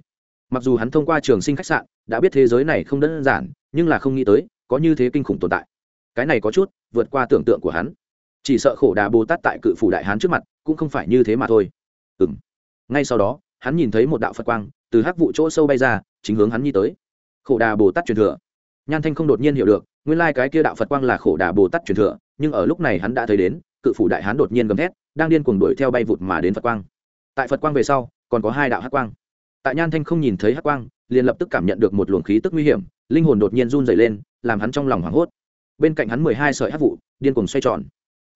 Mặc dù hắn thông qua trường sinh khách sạn, đã biết thế giới này không đơn giản, nhưng là không nghĩ tới, có như thế kinh khủng tồn tại. Cái này có chút, vượt qua tưởng tượng của hắn. Chỉ sợ khổ đà bồ tát tại cự phủ đại hán trước mặt, cũng không phải như thế mà thôi. Ừ m ngay sau đó, hắn nhìn thấy một đạo phật quang từ hắc vụ chỗ sâu bay ra, chính hướng hắn nhi tới. Khổ đà bồ tát truyền thừa. Nhan thanh không đột nhiên hiểu được, nguyên lai cái kia đạo phật quang là khổ đà bồ tát truyền thừa, nhưng ở lúc này hắn đã thấy đến, cự phủ đại hán đột nhiên gầm thét, đang điên cuồng đuổi theo bay vụt mà đến phật quang. Tại phật quang về sau, còn có hai đạo hắc quang. Tại nhan thanh không nhìn thấy hắc quang, liền lập tức cảm nhận được một luồng khí tức nguy hiểm, linh hồn đột nhiên run dày lên, làm hắn trong lòng hoảng hốt. Bên cạnh hắn mười hai sợi hắc vụ, điên cuồng xoay tròn.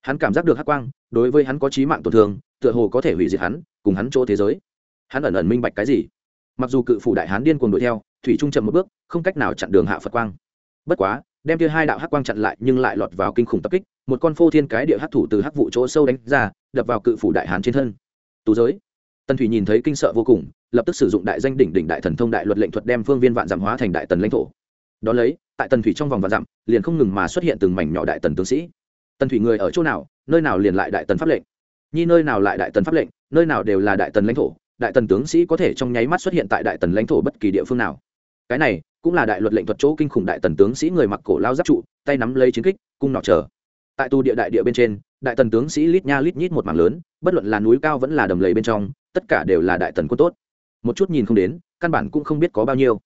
Hắn cảm giác được hắc quang, đối với hắn có trí mạng tổn thương, tựa hồ có thể hủy diệt hắn cùng hắn chỗ thế giới. Hắn ẩn ẩn minh bạch cái gì? Mặc dù cự phủ đại hán điên cuồng đuổi theo, thủy trung chậm một bước, không cách nào chặn đường hạ phật quang. Bất quá, đem kia hai đạo hắc quang chặn lại nhưng lại lọt vào kinh khủng tập kích, một con phô thiên cái địa hắc thủ từ hắc vụ chỗ sâu đánh ra, đập vào cự phủ đại hán trên thân. Tú giới. Tần thủy nhìn thấy kinh sợ vô cùng, lập tức sử dụng đại danh đỉnh đỉnh đại thần thông đại luật lệnh thuật đem phương viên vạn giảm hóa thành đại tần lãnh thổ. Đón lấy, tại tần thủy trong vòng vạn dặm, liền không ngừng mà xuất hiện từng mảnh nhỏ đại tần tướng sĩ. Tần thủy người ở chỗ nào, nơi nào liền lại đại tần pháp lệnh? Nhi nơi nào lại đại tần pháp lệnh? Nơi nào đều là đại tần lãnh thổ, đại tần tướng sĩ có thể trong nháy mắt xuất hiện tại đại tần lãnh thổ bất kỳ địa phương nào. Cái này cũng là đại luật lệnh thuật chỗ kinh khủng đại tần tướng sĩ người mặc cổ lao giáp trụ, tay nắm lấy chiến kích, cung nọ chờ. Tại tu địa đại địa bên trên, đại tần tướng sĩ lít nha lít nhít một mảng lớn, bất luận là núi cao vẫn là đầm lầy bên trong, tất cả đều là đại tần quân tốt. Một chút nhìn không đến, căn bản cũng không biết có bao nhiêu.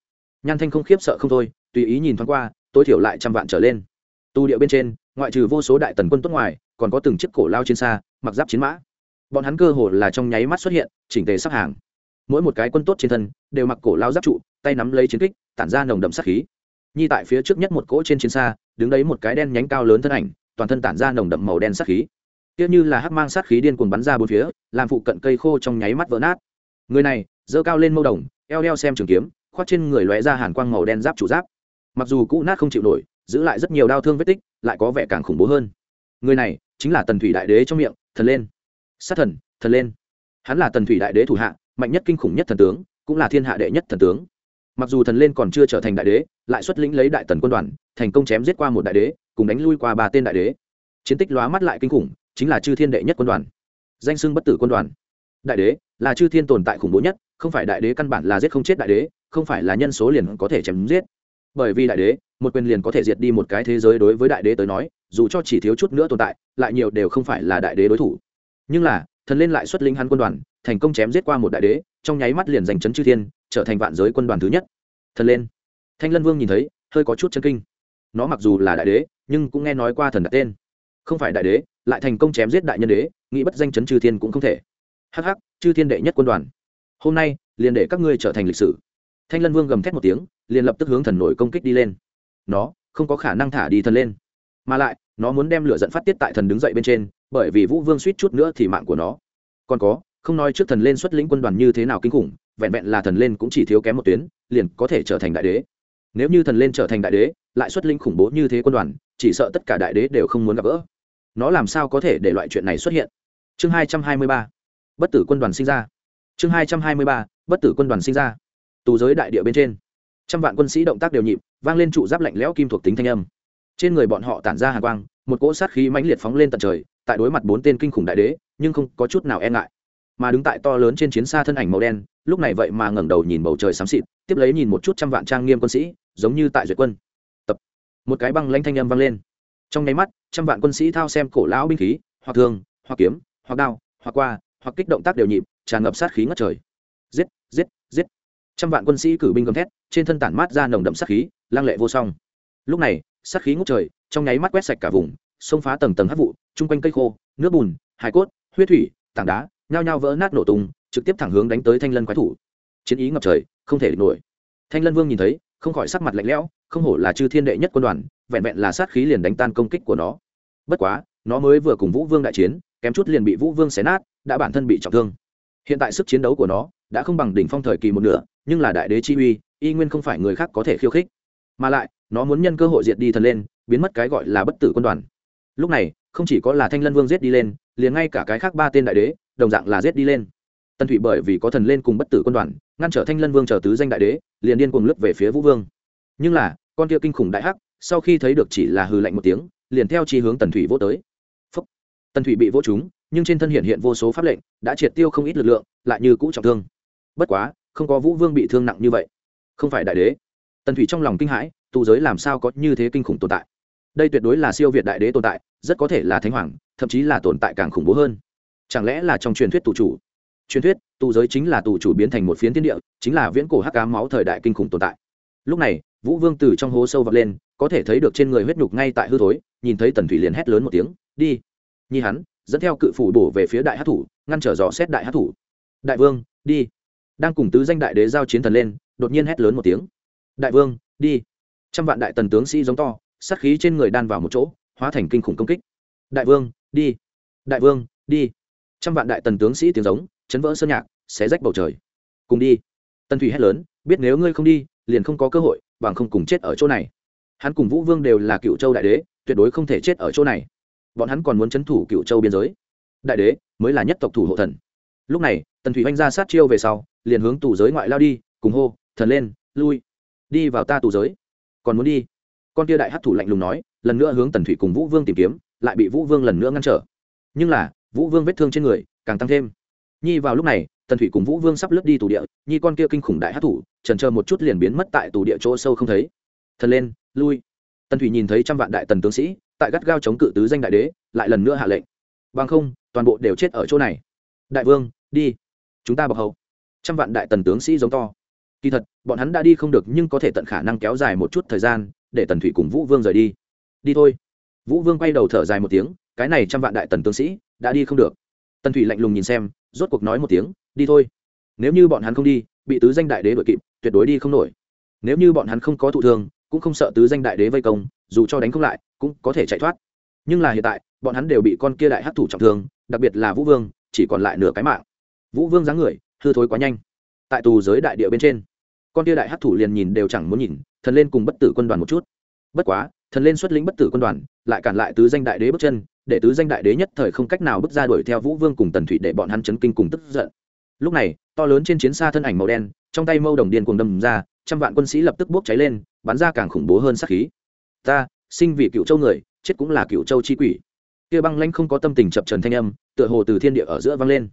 Nhan thanh không khiếp sợ không thôi, tùy ý nhìn thoáng qua, tối thiểu lại trăm vạn trở lên. Tu địa bên trên, ngoại trừ vô số đại tần quân tốt ngoài, còn có từng chiếc cổ lao trên xa, mặc giáp chiến mã bọn hắn cơ hồ là trong nháy mắt xuất hiện, chỉnh tề sắp hàng. Mỗi một cái quân tốt trên thân, đều mặc cổ lao giáp trụ, tay nắm lấy chiến kích, tản ra nồng đậm sát khí. Nhi tại phía trước nhất một cỗ trên chiến xa, đứng đấy một cái đen nhánh cao lớn thân ảnh, toàn thân tản ra nồng đậm màu đen sát khí. Tiếc như là hắc mang sát khí điên cuồng bắn ra bốn phía, làm phụ cận cây khô trong nháy mắt vỡ nát. Người này, giơ cao lên mâu đồng, eo đeo xem trường kiếm, khoác trên người lóe ra hàn quang màu đen giáp trụ giáp. Mặc dù cũ nát không chịu nổi, giữ lại rất nhiều đau thương vết tích, lại có vẻ càng khủng bố hơn. Người này, chính là tần thủy đại đế trong miệng, thần lên sát thần thần lên. Hắn là tần thủy đại đế thủ hạ, mạnh nhất kinh khủng nhất thần tướng, cũng là thiên hạ đệ nhất thần tướng. Mặc dù thần lên còn chưa trở thành đại đế, lại xuất lĩnh lấy đại tần quân đoàn, thành công chém giết qua một đại đế, cùng đánh lui qua ba tên đại đế. Chiến tích lóa mắt lại kinh khủng, chính là chư thiên đệ nhất quân đoàn. Danh xưng bất tử quân đoàn. Đại đế, là chư thiên tồn tại khủng bố nhất, không phải đại đế căn bản là giết không chết đại đế, không phải là nhân số liền có thể chém giết. Bởi vì đại đế, một quyền liền có thể diệt đi một cái thế giới đối với đại đế tới nói, dù cho chỉ thiếu chút nữa tồn tại, lại nhiều đều không phải là đại đế đối thủ nhưng là, thần lên lại xuất linh hắn quân đoàn, thành công chém giết qua một đại đế, trong nháy mắt liền giành chấn chư thiên, trở thành vạn giới quân đoàn thứ nhất. Thần lên. Thanh lân vương nhìn thấy, hơi có chút chân kinh. Nó mặc dù là đại đế, nhưng cũng nghe nói qua thần đặt tên. Không phải đại đế, lại thành công chém giết đại nhân đế, nghĩ bất danh chấn chư thiên cũng không thể. Hh chư thiên đệ nhất quân đoàn. Hôm nay, liền để các ngươi trở thành lịch sử. Thanh lân vương gầm thét một tiếng, liền lập tức hướng thần nổi công kích đi lên. Nó, không có khả năng thả đi thần lên. Mà lại, nó muốn đem lửa dẫn phát tiết tại thần đứng dậy bên trên bởi vì vũ vương suýt chút nữa thì mạng của nó. Còn có, không nói trước thần lên xuất lĩnh quân đoàn như thế nào kinh khủng, vẹn vẹn là thần lên cũng chỉ thiếu kém một tuyến, liền có thể trở thành đại đế. Nếu như thần lên trở thành đại đế, lại xuất lĩnh khủng bố như thế quân đoàn, chỉ sợ tất cả đại đế đều không muốn gặp gỡ. Nó làm sao có thể để loại chuyện này xuất hiện? Chương hai trăm hai mươi ba. Bất tử quân đoàn sinh ra. Chương hai trăm hai mươi ba. Bất tử quân đoàn sinh ra. Tù giới đại địa bên trên. Trăm vạn quân sĩ động tác đều nhịp, vang lên trụ giáp lạnh lẽo kim thuộc tính thanh âm. Trên người bọn họ tản ra hàng quang, một cỗ sát khí mãnh liệt phóng lên tận trời tại đối mặt bốn tên kinh khủng đại đế, nhưng không có chút nào e ngại. Mà đứng tại to lớn trên chiến xa thân ảnh màu đen, lúc này vậy mà ngẩng đầu nhìn bầu trời xám xịt, tiếp lấy nhìn một chút trăm vạn trang nghiêm quân sĩ, giống như tại duyệt quân. Tập. Một cái băng lanh thanh âm vang lên. Trong nháy mắt, trăm vạn quân sĩ thao xem cổ lão binh khí, hoặc thương, hoặc kiếm, hoặc đao, hoặc qua, hoặc kích động tác đều nhịp, tràn ngập sát khí ngất trời. Giết giết giết. Trăm vạn quân sĩ cử binh gầm thét, trên thân tản mát ra nồng đậm sát khí lang lệ vô song. Lúc này, sát khí ngút trời, trong nháy mắt quét sạch cả vùng xông phá tầng tầng hắc vụ, chung quanh cây khô, nước bùn, hải cốt, huyết thủy, tảng đá, nhao nhao vỡ nát nổ tung, trực tiếp thẳng hướng đánh tới thanh lân quái thủ. Chiến ý ngập trời, không thể địch nổi. Thanh lân vương nhìn thấy, không khỏi sắc mặt lạnh lẽo, không hổ là chư thiên đệ nhất quân đoàn, vẹn vẹn là sát khí liền đánh tan công kích của nó. Bất quá, nó mới vừa cùng vũ vương đại chiến, kém chút liền bị vũ vương xé nát, đã bản thân bị trọng thương. Hiện tại sức chiến đấu của nó đã không bằng đỉnh phong thời kỳ một nửa, nhưng là đại đế chi uy, y nguyên không phải người khác có thể khiêu khích. Mà lại, nó muốn nhân cơ hội diệt đi thần lên, biến mất cái gọi là bất tử quân đoàn lúc này, không chỉ có là thanh lân vương giết đi lên, liền ngay cả cái khác ba tên đại đế, đồng dạng là giết đi lên. Tân thủy bởi vì có thần lên cùng bất tử quân đoàn, ngăn trở thanh lân vương chờ tứ danh đại đế, liền điên cuồng lướt về phía vũ vương. Nhưng là, con kia kinh khủng đại hắc, sau khi thấy được chỉ là hư lạnh một tiếng, liền theo chi hướng tần thủy vô tới. Phúc. tần thủy bị vỗ trúng, nhưng trên thân hiện hiện vô số pháp lệnh, đã triệt tiêu không ít lực lượng, lại như cũ trọng thương. Bất quá, không có vũ vương bị thương nặng như vậy. Không phải đại đế. Tần thủy trong lòng kinh hãi, tù giới làm sao có như thế kinh khủng tồn tại? Đây tuyệt đối là siêu việt đại đế tồn tại, rất có thể là thánh hoàng, thậm chí là tồn tại càng khủng bố hơn. Chẳng lẽ là trong truyền thuyết tù chủ? Truyền thuyết, tù giới chính là tù chủ biến thành một phiến thiên địa, chính là viễn cổ hắc cá máu thời đại kinh khủng tồn tại. Lúc này, vũ vương từ trong hố sâu vọt lên, có thể thấy được trên người huyết nhục ngay tại hư thối, nhìn thấy tần thủy liền hét lớn một tiếng, đi! Nhi hắn, dẫn theo cự phủ bổ về phía đại hát thủ, ngăn trở dò xét đại hát thủ. Đại vương, đi! Đang cùng tứ danh đại đế giao chiến thần lên, đột nhiên hét lớn một tiếng. Đại vương, đi! Trăm vạn đại tần tướng sĩ giống to sát khí trên người đan vào một chỗ, hóa thành kinh khủng công kích. Đại vương, đi. Đại vương, đi. Trăm vạn đại tần tướng sĩ tiếng giống, chấn vỡ sơn nhạc, xé rách bầu trời. Cùng đi. Tân thủy hét lớn, biết nếu ngươi không đi, liền không có cơ hội, bằng không cùng chết ở chỗ này. Hắn cùng vũ vương đều là cựu châu đại đế, tuyệt đối không thể chết ở chỗ này. Bọn hắn còn muốn c h ấ n thủ cựu châu biên giới. Đại đế, mới là nhất tộc thủ hộ thần. Lúc này, tần thủy oanh ra sát chiêu về sau, liền hướng tù giới ngoại lao đi, cùng hô, thần lên, lui. Đi vào ta tù giới. Còn muốn đi? Con tia đại hát thủ lạnh lùng nói, lần nữa hướng tần thủy cùng vũ vương tìm kiếm, lại bị vũ vương lần nữa ngăn trở. Nhưng là, vũ vương vết thương trên người càng tăng thêm. Nhi vào lúc này, tần thủy cùng vũ vương sắp lướt đi tù địa, nhi con kia kinh khủng đại hát thủ trần chờ một chút liền biến mất tại tù địa chỗ sâu không thấy. Thần lên, lui. Tần thủy nhìn thấy trăm vạn đại tần tướng sĩ, tại gắt gao chống cự tứ danh đại đế, lại lần nữa hạ lệnh. Bằng không, toàn bộ đều chết ở chỗ này. Đại vương, đi. Chúng ta bọc hậu. Trăm vạn đại tần tướng sĩ giống to. Kỳ thật, bọn hắn đã đi không được nhưng có thể tận khả năng kéo dài một chút thời gian để tần thủy cùng vũ vương rời đi. Đi thôi. Vũ vương quay đầu thở dài một tiếng, cái này trăm vạn đại tần tướng sĩ đã đi không được. Tần thủy lạnh lùng nhìn xem, rốt cuộc nói một tiếng, đi thôi. Nếu như bọn hắn không đi, bị tứ danh đại đế đội kịp, tuyệt đối đi không nổi. Nếu như bọn hắn không có thụ thương, cũng không sợ tứ danh đại đế vây công, dù cho đánh không lại, cũng có thể chạy thoát. Nhưng là hiện tại, bọn hắn đều bị con kia đại hát thủ trọng thương, đặc biệt là vũ vương, chỉ còn lại nửa cái mạng. Vũ vương dáng người, hư thối quá nhanh. Tại tù giới đại địa bên trên con tia đại hát thủ liền nhìn đều chẳng muốn nhìn, thần lên cùng bất tử quân đoàn một chút. Bất quá, thần lên xuất lĩnh bất tử quân đoàn, lại cản lại tứ danh đại đế bước chân, để tứ danh đại đế nhất thời không cách nào bước ra đuổi theo vũ vương cùng tần thủy để bọn hắn chấn kinh cùng tức giận. Lúc này, to lớn trên chiến xa thân ảnh màu đen, trong tay mâu đồng điên cuồng đâm ra, trăm vạn quân sĩ lập tức bốc cháy lên, bắn ra càng khủng bố hơn sát khí. Ta, sinh vì cựu châu người, chết cũng là cựu châu chi quỷ. Kia băng lanh không có tâm tình chập trần thanh âm, tựa hồ từ thiên địa ở giữa vang lên.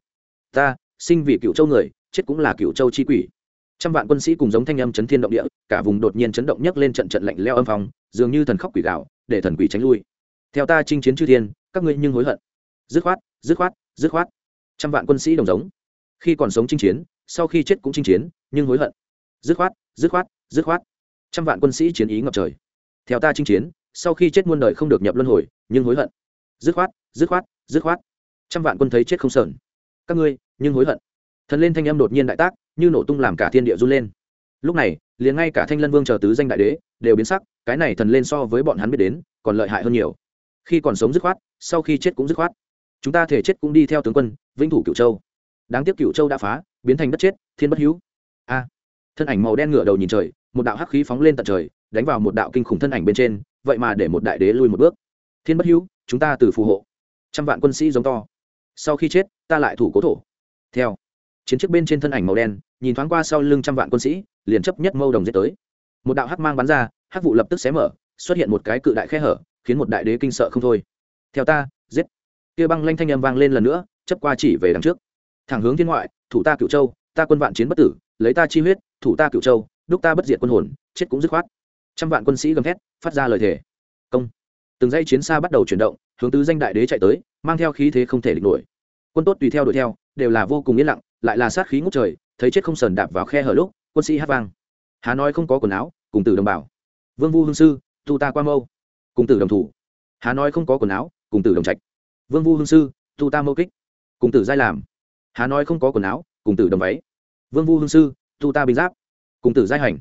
Ta, sinh vì cựu châu người, chết cũng là cựu châu chi quỷ trăm vạn quân sĩ cùng giống thanh âm chấn thiên động địa, cả vùng đột nhiên chấn động nhấc lên trận trận lạnh leo âm phong, dường như thần khóc quỷ gạo để thần quỷ tránh lui. Theo ta chinh chiến chư thiên, các ngươi nhưng hối hận. Dứt khoát dứt khoát dứt khoát. Trăm vạn quân sĩ đồng giống. Khi còn sống chinh chiến, sau khi chết cũng chinh chiến, nhưng hối hận. Dứt khoát dứt khoát dứt khoát. Trăm vạn quân sĩ chiến ý ngập trời. Theo ta chinh chiến, sau khi chết muôn đời không được nhập luân hồi, nhưng hối hận. Dứt khoát dứt khoát dứt khoát. Trăm vạn quân thấy chết không sờn. Các ngươi, nhưng hối hận thần lên thanh âm đột nhiên đại tác, như nổ tung làm cả thiên địa run lên. Lúc này, liền ngay cả thanh lân vương chờ tứ danh đại đế, đều biến sắc, cái này thần lên so với bọn hắn biết đến, còn lợi hại hơn nhiều. Khi còn sống dứt khoát, sau khi chết cũng dứt khoát. Chúng ta thể chết cũng đi theo tướng quân, vĩnh thủ cựu châu. Đáng tiếc cựu châu đã phá, biến thành đất chết, thiên bất hữu. A. Thân ảnh màu đen ngựa đầu nhìn trời, một đạo hắc khí phóng lên tận trời, đánh vào một đạo kinh khủng thân ảnh bên trên, vậy mà để một đại đế lui một bước. Thiên bất hữu, chúng ta từ phù hộ. Trăm vạn quân sĩ giống to. Sau khi chết, ta lại thủ cố thổ. Theo chiến trước bên trên thân ảnh màu đen, nhìn thoáng qua sau lưng trăm vạn quân sĩ, liền chấp nhất mâu đồng giết tới. Một đạo hắc mang bắn ra, hắc vụ lập tức xé mở, xuất hiện một cái cự đại khe hở, khiến một đại đế kinh sợ không thôi. Theo ta, giết! Kia băng lanh thanh âm vang lên lần nữa, chấp qua chỉ về đằng trước. Thẳng hướng thiên ngoại, thủ ta cựu châu, ta quân vạn chiến bất tử, lấy ta chi huyết, thủ ta cựu châu, đúc ta bất diệt quân hồn, chết cũng dứt khoát. Trăm vạn quân sĩ gầm thét, phát ra lời thề. Công. Từng dây chiến xa bắt đầu chuyển động, hướng tứ danh đại đế chạy tới, mang theo khí thế không thể địch nổi. Quân tốt tùy theo đuổi theo, đều là vô cùng yên lặng lại là sát khí ngút trời, thấy chết không sờn đạp vào khe hở lúc, quân sĩ hát vang. Há nói không có quần áo, cùng tử đồng bào vương vu hương sư, tu ta qua mâu. Cùng tử đồng thủ. Há nói không có quần áo, cùng tử đồng trạch. Vương vu hương sư, tu ta mâu kích. Cùng tử giai làm. Há nói không có quần áo, cùng tử đồng váy. Vương vu hương sư, tu ta binh giáp. Cùng tử giai hành.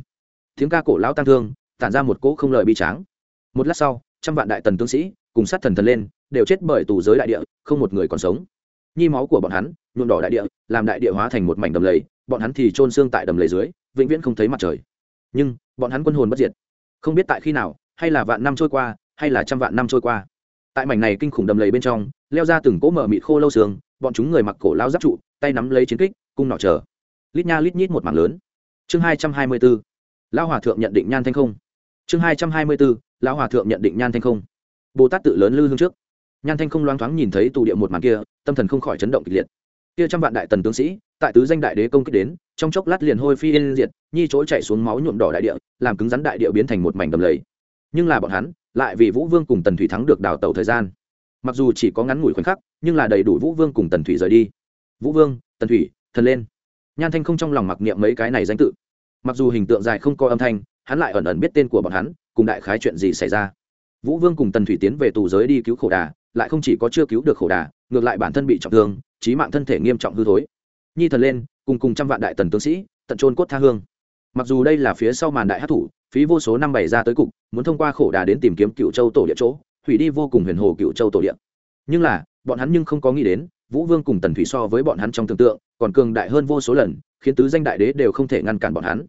Tiếng ca cổ lão tăng thương, tản ra một cỗ không lợi bi tráng. Một lát sau, trăm vạn đại tần tướng sĩ, cùng sát thần thần lên, đều chết bởi tù giới đại địa, không một người còn sống nhi máu của bọn hắn, nhuộm đỏ đại địa, làm đại địa hóa thành một mảnh đầm lầy, bọn hắn thì trôn xương tại đầm lầy dưới, vĩnh viễn không thấy mặt trời. Nhưng, bọn hắn quân hồn bất diệt. Không biết tại khi nào, hay là vạn năm trôi qua, hay là trăm vạn năm trôi qua. Tại mảnh này kinh khủng đầm lầy bên trong, leo ra từng cỗ mở mịt khô lâu xương, bọn chúng người mặc cổ lao giáp trụ, tay nắm lấy chiến kích, cung nọ chờ. Lít nha lít nhít một mảng lớn. Chương hai trăm hai mươi b ố lão hòa thượng nhận định nhan thanh không. Chương hai trăm hai mươi b ố lão hòa thượng nhận định nhan thanh không. Bồ tát tự lớn lư hương trước nhan thanh không loáng thoáng nhìn thấy tù địa một màn kia, tâm thần không khỏi chấn động kịch liệt. Kia trăm vạn đại tần tướng sĩ, tại tứ danh đại đế công kích đến, trong chốc lát liền hôi phi yên diệt, nhi chỗ chạy xuống máu nhuộm đỏ đại địa, làm cứng rắn đại địa biến thành một mảnh đầm lầy. Nhưng là bọn hắn, lại vì vũ vương cùng tần thủy thắng được đào tẩu thời gian. Mặc dù chỉ có ngắn ngủi khoảnh khắc, nhưng là đầy đủ vũ vương cùng tần thủy rời đi. Vũ vương, tần thủy, thần lên. Nhan thanh không trong lòng mặc niệm mấy cái này danh tự. Mặc dù hình tượng dài không có âm thanh, hắn lại ẩn ẩn biết tên của bọn hắn, cùng đại khái chuyện gì xảy ra. Vũ vương cùng tần thủy tiến về tù giới đi cứu khổ đà lại không chỉ có chưa cứu được khổ đà, ngược lại bản thân bị trọng thương trí mạng thân thể nghiêm trọng hư thối. Nhi thần lên, cùng cùng trăm vạn đại tần tướng sĩ, tận trôn cốt tha hương. Mặc dù đây là phía sau màn đại hát thủ, phí vô số năm bày ra tới cục, muốn thông qua khổ đà đến tìm kiếm cựu châu tổ địa chỗ, hủy đi vô cùng huyền hồ cựu châu tổ địa. Nhưng là, bọn hắn nhưng không có nghĩ đến, vũ vương cùng tần thủy so với bọn hắn trong tưởng tượng, còn cường đại hơn vô số lần, khiến tứ danh đại đế đều không thể ngăn cản bọn hắn.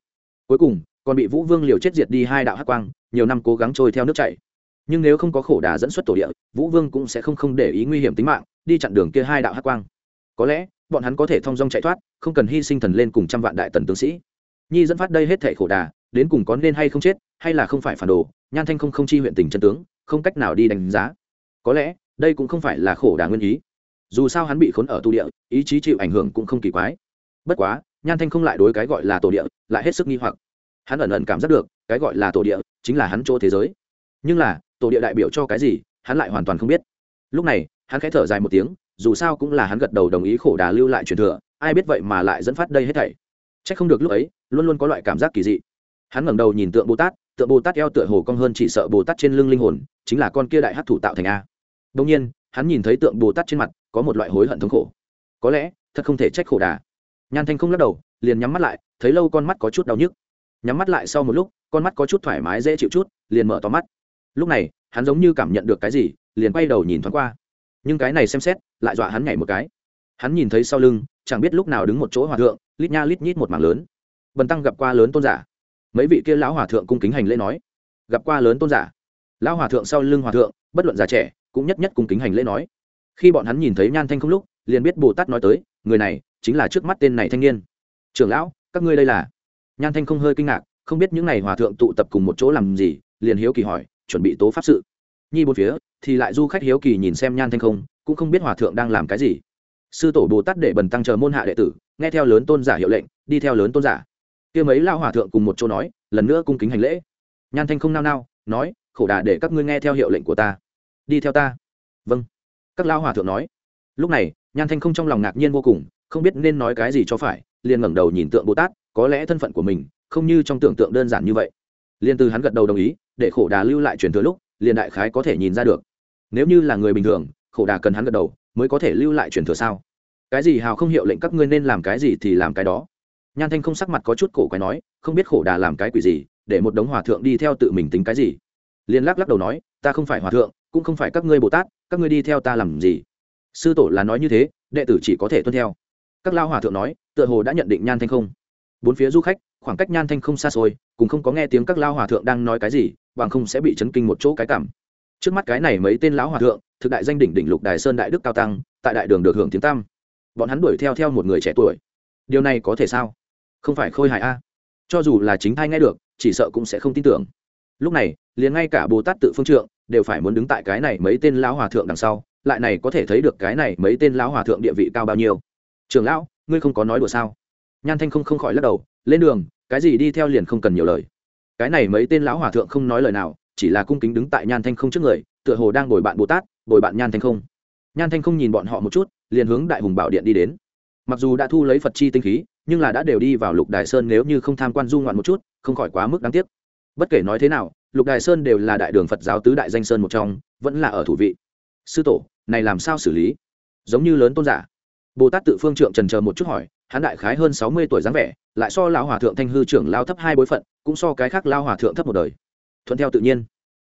Cuối cùng, còn bị vũ vương liều chết diệt đi hai đạo hắc quang, nhiều năm cố gắng trôi theo nước chảy nhưng nếu không có khổ đà dẫn xuất tổ địa, vũ vương cũng sẽ không không để ý nguy hiểm tính mạng, đi chặn đường kia hai đạo hắc quang. Có lẽ, bọn hắn có thể thong dong chạy thoát, không cần hy sinh thần lên cùng trăm vạn đại tần tướng sĩ. Nhi dẫn phát đây hết thể khổ đà, đến cùng có nên hay không chết, hay là không phải phản đồ, nhan thanh không không chi huyện tình chân tướng, không cách nào đi đánh giá. Có lẽ, đây cũng không phải là khổ đà nguyên ý. Dù sao hắn bị khốn ở tu địa, ý chí chịu ảnh hưởng cũng không kỳ quái. Bất quá, nhan thanh không lại đối cái gọi là tổ địa, lại hết sức nghi hoặc. Hắn ẩn ẩn cảm giác được, cái gọi là tổ địa, chính là hắn chỗ thế giới. Nhưng là tổ địa đại biểu cho cái gì, hắn lại hoàn toàn không biết. Lúc này, hắn khẽ thở dài một tiếng, dù sao cũng là hắn gật đầu đồng ý khổ đà lưu lại truyền thừa, ai biết vậy mà lại dẫn phát đây hết thảy. C h ắ c không được lúc ấy, luôn luôn có loại cảm giác kỳ dị. Hắn ngẩng đầu nhìn tượng bồ tát, tượng bồ tát eo tựa hồ cong hơn chỉ sợ bồ tát trên lưng linh hồn, chính là con kia đại hát thủ tạo thành a. Đông nhiên, hắn nhìn thấy tượng bồ tát trên mặt, có một loại hối hận thống khổ. Có lẽ, thật không thể trách khổ đà. Nhan thanh không lắc đầu, liền nhắm mắt lại, thấy lâu con mắt có chút đau nhức. Nhắm mắt lại sau một lúc, con mắt có chút thoải mái dễ chịu chút, liền mở to mắt lúc này, hắn giống như cảm nhận được cái gì, liền quay đầu nhìn thoáng qua. Nhưng cái này xem xét, lại dọa hắn nhảy một cái. Hắn nhìn thấy sau lưng, chẳng biết lúc nào đứng một chỗ hòa thượng, lít nha lít nhít một mảng lớn. Bần tăng gặp qua lớn tôn giả. Mấy vị kia lão hòa thượng cung kính hành lễ nói. Gặp qua lớn tôn giả. Lão hòa thượng sau lưng hòa thượng, bất luận già trẻ, cũng nhất nhất cung kính hành lễ nói. Khi bọn hắn nhìn thấy nhan thanh không lúc, liền biết bồ tát nói tới, người này chính là trước mắt tên này thanh niên. Trưởng lão, các ngươi đây là? Nhan thanh không hơi kinh ngạc, không biết những n à y hòa thượng tụ tập cùng một chỗ làm gì, liền hiếu kỳ hỏi chuẩn bị tố pháp sự. Nhi bốn phía, thì lại du khách hiếu kỳ nhìn xem nhan thanh không, cũng không biết hòa thượng đang làm cái gì. Sư tổ bồ tát để bần tăng chờ môn hạ đệ tử, nghe theo lớn tôn giả hiệu lệnh, đi theo lớn tôn giả. Kia mấy lao hòa thượng cùng một chỗ nói, lần nữa cung kính hành lễ. Nhan thanh không nao nao, nói, khổ đà để các ngươi nghe theo hiệu lệnh của ta. Đi theo ta. Vâng. Các lao hòa thượng nói. Lúc này, nhan thanh không trong lòng ngạc nhiên vô cùng, không biết nên nói cái gì cho phải, liền ngẩng đầu nhìn tượng bồ tát, có lẽ thân phận của mình, không như trong tưởng tượng đơn giản như vậy. Liền từ hắn gật đầu đồng ý để khổ đà lưu lại truyền thừa lúc, liền đại khái có thể nhìn ra được. Nếu như là người bình thường, khổ đà cần hắn gật đầu, mới có thể lưu lại truyền thừa sao? Cái gì hào không hiệu lệnh các ngươi nên làm cái gì thì làm cái đó. Nhan thanh không sắc mặt có chút cổ quái nói, không biết khổ đà làm cái quỷ gì, để một đống hòa thượng đi theo tự mình tính cái gì. Liền lắc lắc đầu nói, ta không phải hòa thượng, cũng không phải các ngươi bồ tát, các ngươi đi theo ta làm gì? Sư tổ là nói như thế, đệ tử chỉ có thể tuân theo. Các lao hòa thượng nói, tựa hồ đã nhận định nhan thanh không? Bốn phía du khách khoảng cách nhan thanh không xa xôi, cùng không có nghe tiếng các lao hòa thượng đang nói cái gì, bằng không sẽ bị chấn kinh một chỗ cái cảm. Trước mắt cái này mấy tên lão hòa thượng, thực đại danh đỉnh đỉnh lục đài sơn đại đức cao tăng, tại đại đường được hưởng tiếng tam bọn hắn đuổi theo theo một người trẻ tuổi. Điều này có thể sao? Không phải khôi hài a. Cho dù là chính thai nghe được, chỉ sợ cũng sẽ không tin tưởng. Lúc này, liền ngay cả bồ tát tự phương trượng, đều phải muốn đứng tại cái này mấy tên lão hòa thượng đằng sau, lại này có thể thấy được cái này mấy tên lão hòa thượng địa vị cao bao nhiêu. Trường lão, ngươi không có nói đùa sao? Nhan thanh không không khỏi lắc đầu lên đường, cái gì đi theo liền không cần nhiều lời. Cái này mấy tên lão hòa thượng không nói lời nào, chỉ là cung kính đứng tại nhan thanh không trước người, tựa hồ đang bồi bạn bồ tát, bồi bạn nhan thanh không. Nhan thanh không nhìn bọn họ một chút, liền hướng đại hùng bảo điện đi đến. Mặc dù đã thu lấy phật chi tinh khí, nhưng là đã đều đi vào lục đài sơn nếu như không tham quan du ngoạn một chút, không khỏi quá mức đáng tiếc. Bất kể nói thế nào, lục đài sơn đều là đại đường phật giáo tứ đại danh sơn một trong, vẫn là ở thủ vị. Sư tổ, này làm sao xử lý? Giống như lớn tôn giả. Bồ tát tự phương trượng trần chờ một chút hỏi hắn đại khái hơn sáu mươi tuổi dáng vẻ, lại so lão hòa thượng thanh hư trưởng lao thấp hai bối phận, cũng so cái khác lao hòa thượng thấp một đời. Thuận theo tự nhiên,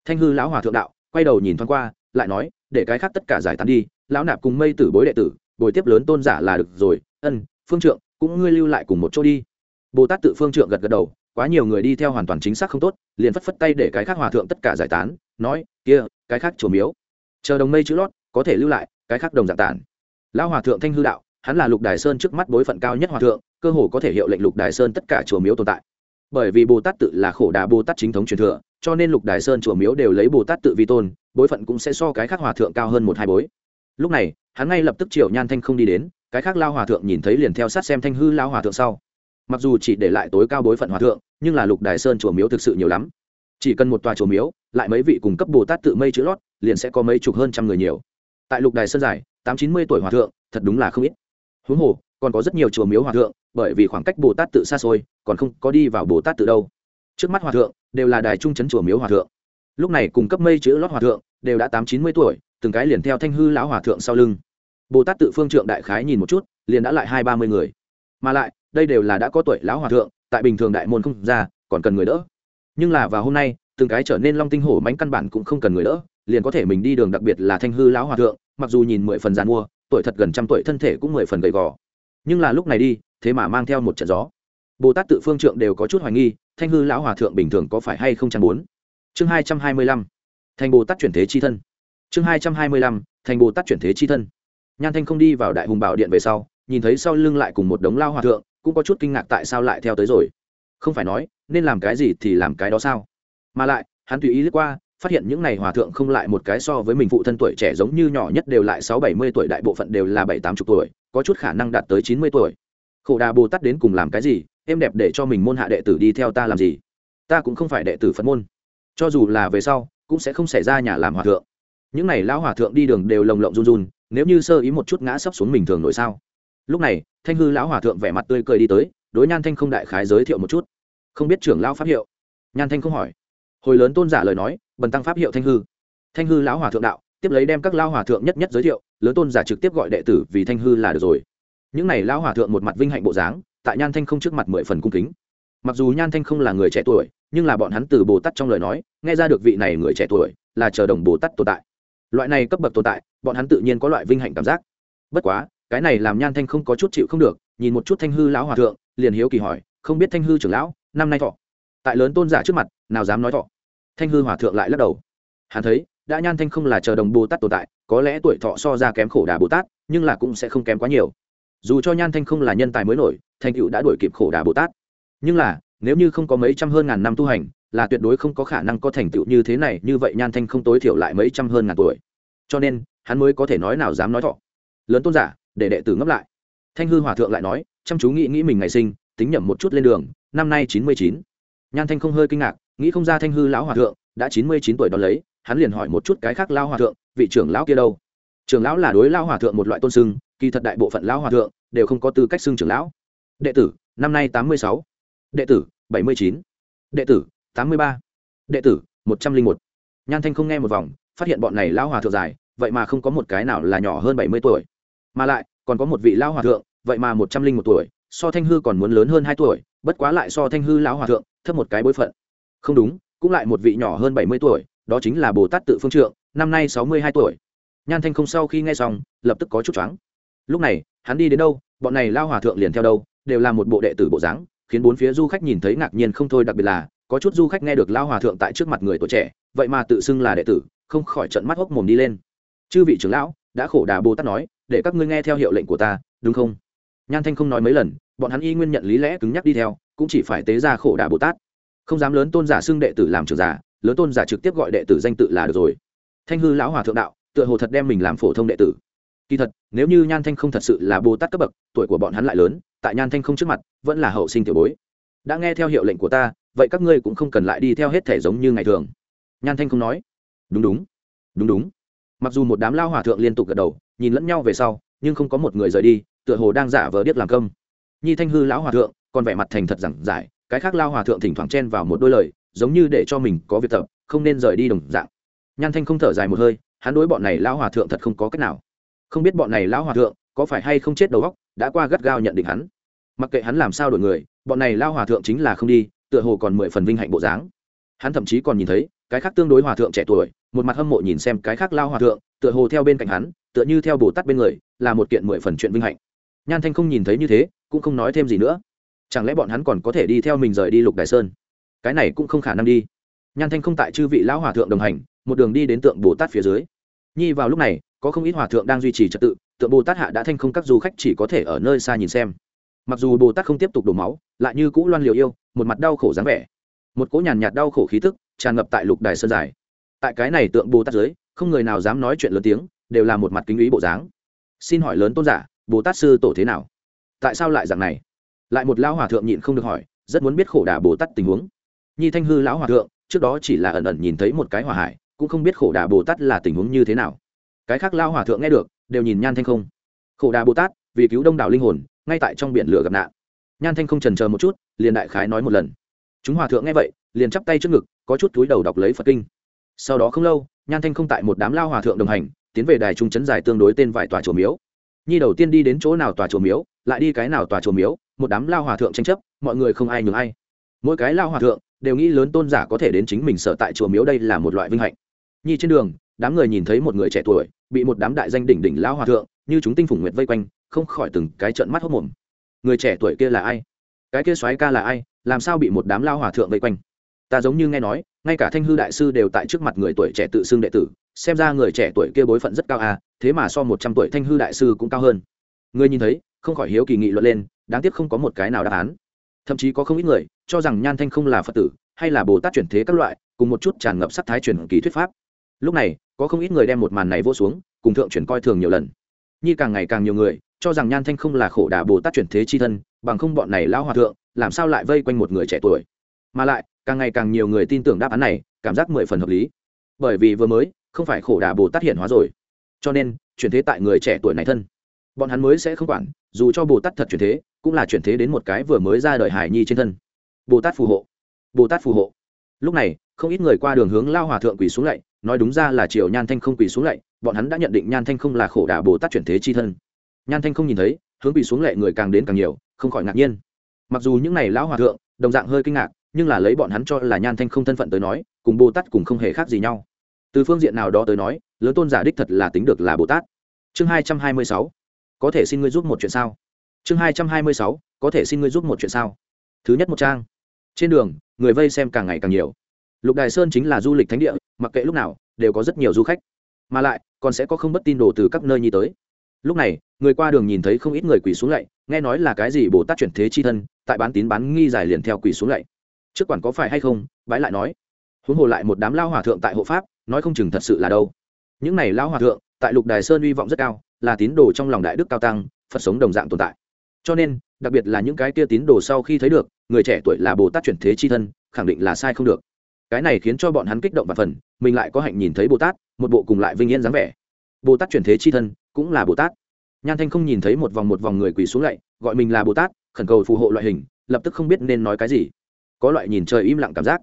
thanh hư lão hòa thượng đạo, quay đầu nhìn thoáng qua, lại nói, để cái khác tất cả giải tán đi, lão nạp cùng mây tử bối đệ tử, bồi tiếp lớn tôn giả là được rồi, ân, phương trượng, cũng ngươi lưu lại cùng một chỗ đi. Bồ tát tự phương trượng gật gật đầu, quá nhiều người đi theo hoàn toàn chính xác không tốt, liền phất phất tay để cái khác hòa thượng tất cả giải tán, nói, kia, cái khác chùa miếu. Chờ đồng mây chữ lót, có thể lưu lại, cái khác đồng dạng tản. Lão hòa thượng thanh hư đạo hắn là lục đài sơn trước mắt bối phận cao nhất hòa thượng, cơ hồ có thể hiệu lệnh lục đài sơn tất cả chùa miếu tồn tại. Bởi vì bồ tát tự là khổ đà bồ tát chính thống truyền thừa, cho nên lục đài sơn chùa miếu đều lấy bồ tát tự vi tôn, bối phận cũng sẽ so cái khác hòa thượng cao hơn một hai bối. Lúc này, hắn ngay lập tức triệu nhan thanh không đi đến, cái khác lao hòa thượng nhìn thấy liền theo sát xem thanh hư lao hòa thượng sau. Mặc dù chỉ để lại tối cao bối phận hòa thượng, nhưng là lục đài sơn chùa miếu thực sự nhiều lắm. Chỉ cần một tòa chùa miếu, lại mấy vị cung cấp bồ tát tự mây chữ lót, liền sẽ có mấy chục hơn trăm người nhiều. Tại lục đài sơn dài tám chín mươi tuổi hòa thượng, thật đúng là không ít huống hồ, còn có rất nhiều chùa miếu hòa thượng, bởi vì khoảng cách bồ tát tự xa xôi, còn không có đi vào bồ tát tự đâu. Trước mắt hòa thượng, đều là đài trung chấn chùa miếu hòa thượng. Lúc này cùng cấp mây chữ lót hòa thượng, đều đã tám chín mươi tuổi, từng cái liền theo thanh hư lão hòa thượng sau lưng. Bồ tát tự phương trượng đại khái nhìn một chút, liền đã lại hai ba mươi người. Mà lại, đây đều là đã có tuổi lão hòa thượng, tại bình thường đại môn không ra, còn cần người đỡ. Nhưng là vào hôm nay, từng cái trở nên long tinh hổ mánh căn bản cũng không cần người đỡ, liền có thể mình đi đường đặc biệt là thanh hư lão hòa thượng, mặc dù nhìn mười phần g mua tuổi thật gần trăm tuổi thân thể cũng mười phần gầy gò. Nhưng là lúc này đi, thế mà mang theo một trận gió. Bồ tát tự phương trượng đều có chút hoài nghi, thanh hư lão hòa thượng bình thường có phải hay không chẳng muốn? Chương hai trăm hai mươi lăm thành bồ tát chuyển thế chi thân. Chương hai trăm hai mươi lăm thành bồ tát chuyển thế chi thân. Nhan thanh không đi vào đại hùng bảo điện về sau, nhìn thấy sau lưng lại cùng một đống lao hòa thượng, cũng có chút kinh ngạc tại sao lại theo tới rồi. Không phải nói, nên làm cái gì thì làm cái đó sao? Mà lại, hắn tùy ý lướt qua phát hiện những này hòa thượng không lại một cái so với mình phụ thân tuổi trẻ giống như nhỏ nhất đều lại sáu bảy mươi tuổi, đại bộ phận đều là bảy tám chục tuổi, có chút khả năng đạt tới chín mươi tuổi. Khổ đà bồ tát đến cùng làm cái gì? Em đẹp để cho mình môn hạ đệ tử đi theo ta làm gì? Ta cũng không phải đệ tử phật môn. Cho dù là về sau, cũng sẽ không xảy ra nhà làm hòa thượng. Những n à y lão hòa thượng đi đường đều lồng lộng run run, nếu như sơ ý một chút ngã sấp xuống mình thường nổi sao? Lúc này, thanh hư lão hòa thượng vẻ mặt tươi cười đi tới, đối nhan thanh không đại khái giới thiệu một chút. Không biết trưởng lão pháp hiệu. Nhan thanh không hỏi hồi lớn tôn giả lời nói, bần tăng pháp hiệu thanh hư. Thanh hư lão hòa thượng đạo, tiếp lấy đem các lao hòa thượng nhất nhất giới thiệu, lớn tôn giả trực tiếp gọi đệ tử vì thanh hư là được rồi. Những n à y lão hòa thượng một mặt vinh hạnh bộ dáng, tại nhan thanh không trước mặt mười phần cung kính. Mặc dù nhan thanh không là người trẻ tuổi, nhưng là bọn hắn từ bồ tát trong lời nói, nghe ra được vị này người trẻ tuổi là chờ đồng bồ tát tồn tại. Loại này cấp bậc tồn tại, bọn hắn tự nhiên có loại vinh hạnh cảm giác. Bất quá, cái này làm nhan thanh không có chút chịu không được, nhìn một chút thanh hư lão hòa thượng, liền hiếu kỳ hỏi, không biết thanh hư trưởng lão, năm nay thọ? Tại lớn tôn giả trước mặt, nào dám nói thọ. Thanh hư hòa thượng lại lắc đầu. Hắn thấy, đã nhan thanh không là chờ đồng bồ tát tồn tại, có lẽ tuổi thọ so ra kém khổ đà bồ tát, nhưng là cũng sẽ không kém quá nhiều. Dù cho nhan thanh không là nhân tài mới nổi, thanh cựu đã đuổi kịp khổ đà bồ tát. Nhưng là, nếu như không có mấy trăm hơn ngàn năm tu hành, là tuyệt đối không có khả năng có thành tựu như thế này, như vậy nhan thanh không tối thiểu lại mấy trăm hơn ngàn tuổi. Cho nên, hắn mới có thể nói nào dám nói thọ. Lớn tôn giả, để đệ tử ngấp lại. Thanh hư hòa thượng lại nói, chăm chú nghĩ nghĩ mình ngày sinh, tính nhẩm một chút lên đường, năm nay chín mươi chín nhan thanh không hơi kinh ngạc, nghĩ không ra thanh hư lão hòa thượng đã chín mươi chín tuổi đ ó lấy, hắn liền hỏi một chút cái khác lao hòa thượng, vị trưởng lão kia đâu? Trưởng lão là đối lao hòa thượng một loại tôn sưng, kỳ thật đại bộ phận lão hòa thượng đều không có tư cách xưng trưởng lão. Đệ tử, năm nay tám mươi sáu. Đệ tử, bảy mươi chín. Đệ tử, tám mươi ba. Đệ tử, một trăm linh một. Nhan thanh không nghe một vòng, phát hiện bọn này lão hòa thượng dài, vậy mà không có một cái nào là nhỏ hơn bảy mươi tuổi. Mà lại, còn có một vị lão hòa thượng, vậy mà một trăm linh một tuổi, so thanh hư còn muốn lớn hơn hai tuổi bất quá lại so thanh hư lão hòa thượng, thấp một cái bối phận. Không đúng, cũng lại một vị nhỏ hơn bảy mươi tuổi, đó chính là bồ tát tự phương trượng, năm nay sáu mươi hai tuổi. Nhan thanh không sau khi nghe xong, lập tức có chút choáng. Lúc này, hắn đi đến đâu, bọn này lao hòa thượng liền theo đâu, đều là một bộ đệ tử bộ dáng, khiến bốn phía du khách nhìn thấy ngạc nhiên không thôi, đặc biệt là, có chút du khách nghe được lao hòa thượng tại trước mặt người tuổi trẻ, vậy mà tự xưng là đệ tử, không khỏi trận mắt hốc mồm đi lên. Chư vị trưởng lão, đã khổ đà bồ tát nói, để các ngươi nghe theo hiệu lệnh của ta, đúng không? Nhan thanh không nói mấy lần bọn hắn y nguyên nhận lý lẽ cứng nhắc đi theo, cũng chỉ phải tế ra khổ đà bồ tát. Không dám lớn tôn giả xưng đệ tử làm trưởng giả, lớn tôn giả trực tiếp gọi đệ tử danh tự là được rồi. Thanh hư lão hòa thượng đạo, tựa hồ thật đem mình làm phổ thông đệ tử. Kỳ thật, nếu như nhan thanh không thật sự là bồ tát cấp bậc, tuổi của bọn hắn lại lớn, tại nhan thanh không trước mặt, vẫn là hậu sinh tiểu bối. Đã nghe theo hiệu lệnh của ta, vậy các ngươi cũng không cần lại đi theo hết thể giống như ngày thường. Nhan thanh không nói. Đúng đúng. Đúng đúng. Mặc dù một đám lao hòa thượng liên tục gật đầu, nhìn lẫn nhau về sau, nhưng không có một người rời đi, tựa hồ đang giả vờ điếc làm công nhi thanh hư lão hòa thượng, còn vẻ mặt thành thật giảng giải, cái khác lao hòa thượng thỉnh thoảng chen vào một đôi lời, giống như để cho mình có việc tập, không nên rời đi đồng dạng. Nhan thanh không thở dài một hơi, hắn đối bọn này lao hòa thượng thật không có cách nào. Không biết bọn này lão hòa thượng có phải hay không chết đầu óc, đã qua gắt gao nhận định hắn. Mặc kệ hắn làm sao đổi người, bọn này lao hòa thượng chính là không đi, tựa hồ còn mười phần vinh hạnh bộ dáng. Hắn thậm chí còn nhìn thấy, cái khác tương đối hòa thượng trẻ tuổi, một mặt hâm mộ nhìn xem cái khác lao hòa thượng, tựa hồ theo bên cạnh hắn, tựa như theo bồ tát bên người, là một kiện mười phần chuyện vinh hạnh. Nhan thanh không nhìn thấy như thế cũng không nói thêm gì nữa. Chẳng lẽ bọn hắn còn có thể đi theo mình rời đi lục đại sơn? Cái này cũng không khả năng đi. Nhan thanh không tại chư vị lão hòa thượng đồng hành, một đường đi đến tượng bồ tát phía dưới. Nhi vào lúc này, có không ít hòa thượng đang duy trì trật tự, tượng bồ tát hạ đã thanh không các du khách chỉ có thể ở nơi xa nhìn xem. Mặc dù bồ tát không tiếp tục đổ máu, lại như cũ loan liều yêu, một mặt đau khổ dáng vẻ. Một cỗ nhàn nhạt đau khổ khí tức tràn ngập tại lục đài sơn dài. Tại cái này tượng bồ tát dưới, không người nào dám nói chuyện lớn tiếng, đều là một mặt kính ý bộ dáng. Xin hỏi lớn tôn giả, bồ tát sư tổ thế nào? Tại sao lại dạng này? Lại một lão hòa thượng nhịn không được hỏi, rất muốn biết khổ đà bồ tát tình huống. Nhi thanh hư lão hòa thượng, trước đó chỉ là ẩn ẩn nhìn thấy một cái hòa hải, cũng không biết khổ đà bồ tát là tình huống như thế nào. Cái khác lao hòa thượng nghe được, đều nhìn nhan thanh không. Khổ đà bồ tát, vì cứu đông đảo linh hồn, ngay tại trong biển lửa gặp nạn. Nhan thanh không trần chờ một chút, liền đại khái nói một lần. Chúng hòa thượng nghe vậy, liền chắp tay trước ngực, có chút túi đầu đọc lấy phật kinh. Sau đó không lâu, nhan thanh không tại một đám lao hòa thượng đồng hành, tiến về đài trung trấn dài tương đối tên vài tòa chùa miếu nhi đầu tiên đi đến chỗ nào tòa chùa miếu, lại đi cái nào tòa chùa miếu, một đám lao hòa thượng tranh chấp, mọi người không ai nhường ai. Mỗi cái lao hòa thượng đều nghĩ lớn tôn giả có thể đến chính mình sợ tại chùa miếu đây là một loại vinh hạnh. Nhi trên đường, đám người nhìn thấy một người trẻ tuổi, bị một đám đại danh đỉnh đỉnh lao hòa thượng, như chúng tinh phủng nguyệt vây quanh, không khỏi từng cái trận mắt hốc mồm. Người trẻ tuổi kia là ai? Cái kia soái ca là ai? Làm sao bị một đám lao hòa thượng vây quanh? Ta giống như nghe nói, ngay cả thanh hư đại sư đều tại trước mặt người tuổi trẻ tự xưng đệ tử, xem ra người trẻ tuổi kia bối phận rất cao à thế mà so một trăm tuổi thanh hư đại sư cũng cao hơn. Người nhìn thấy, không khỏi hiếu kỳ nghị luận lên, đáng tiếc không có một cái nào đáp án. Thậm chí có không ít người cho rằng nhan thanh không là phật tử, hay là bồ tát chuyển thế các loại, cùng một chút tràn ngập sắc thái truyền kỳ thuyết pháp. Lúc này, có không ít người đem một màn này vô xuống, cùng thượng chuyển coi thường nhiều lần. Nhi càng ngày càng nhiều người, cho rằng nhan thanh không là khổ đà bồ tát chuyển thế chi thân, bằng không bọn này lão hòa thượng, làm sao lại vây quanh một người trẻ tuổi. Mà lại, càng ngày càng nhiều người tin tưởng đáp án này, cảm giác mười phần hợp lý. Bởi vì vừa mới, không phải khổ đà bồ tát hiện hóa rồi cho nên, chuyển thế tại người trẻ tuổi này thân. Bọn hắn mới sẽ không quản, dù cho bồ tát thật chuyển thế, cũng là chuyển thế đến một cái vừa mới ra đời hải nhi trên thân. Bồ tát phù hộ. Bồ tát phù hộ. Lúc này, không ít người qua đường hướng lao hòa thượng quỳ xuống lạy nói đúng ra là triều nhan thanh không quỳ xuống lạy bọn hắn đã nhận định nhan thanh không là khổ đà bồ tát chuyển thế chi thân. Nhan thanh không nhìn thấy, hướng quỳ xuống lạy người càng đến càng nhiều, không khỏi ngạc nhiên. Mặc dù những n à y lão hòa thượng, đồng dạng hơi kinh ngạc, nhưng là lấy bọn hắn cho là nhan thanh không thân phận tới nói, cùng bồ tát cùng không hề khác gì nhau. Từ phương diện nào đó tới nói lớn tôn giả đích thật là tính được là bồ tát. Chương hai trăm hai mươi sáu. Có thể xin ngươi giúp một chuyện sao? Chương hai trăm hai mươi sáu. Có thể xin ngươi giúp một chuyện sao? Thứ nhất một trang. Trên đường, người vây xem càng ngày càng nhiều. Lục đài sơn chính là du lịch thánh địa, mặc kệ lúc nào, đều có rất nhiều du khách. Mà lại, còn sẽ có không bất tin đồ từ các nơi nhi tới. Lúc này, người qua đường nhìn thấy không ít người quỳ xuống lạy, nghe nói là cái gì bồ tát chuyển thế chi thân, tại bán tín bán nghi giải liền theo quỳ xuống lạy. Trước quản có phải hay không, bái lại nói. Huống hồ lại một đám lao hòa thượng tại hộ pháp, nói không chừng thật sự là đâu những này lao hòa thượng, tại lục đài sơn hy vọng rất cao, là tín đồ trong lòng đại đức cao tăng, phật sống đồng dạng tồn tại. Cho nên, đặc biệt là những cái tia tín đồ sau khi thấy được, người trẻ tuổi là bồ tát chuyển thế chi thân, khẳng định là sai không được. Cái này khiến cho bọn hắn kích động và phần, mình lại có hạnh nhìn thấy bồ tát, một bộ cùng lại vinh yên dáng vẻ. Bồ tát chuyển thế chi thân, cũng là bồ tát. Nhan thanh không nhìn thấy một vòng một vòng người quỳ xuống lạy gọi mình là bồ tát, khẩn cầu phù hộ loại hình, lập tức không biết nên nói cái gì. Có loại nhìn trời im lặng cảm giác.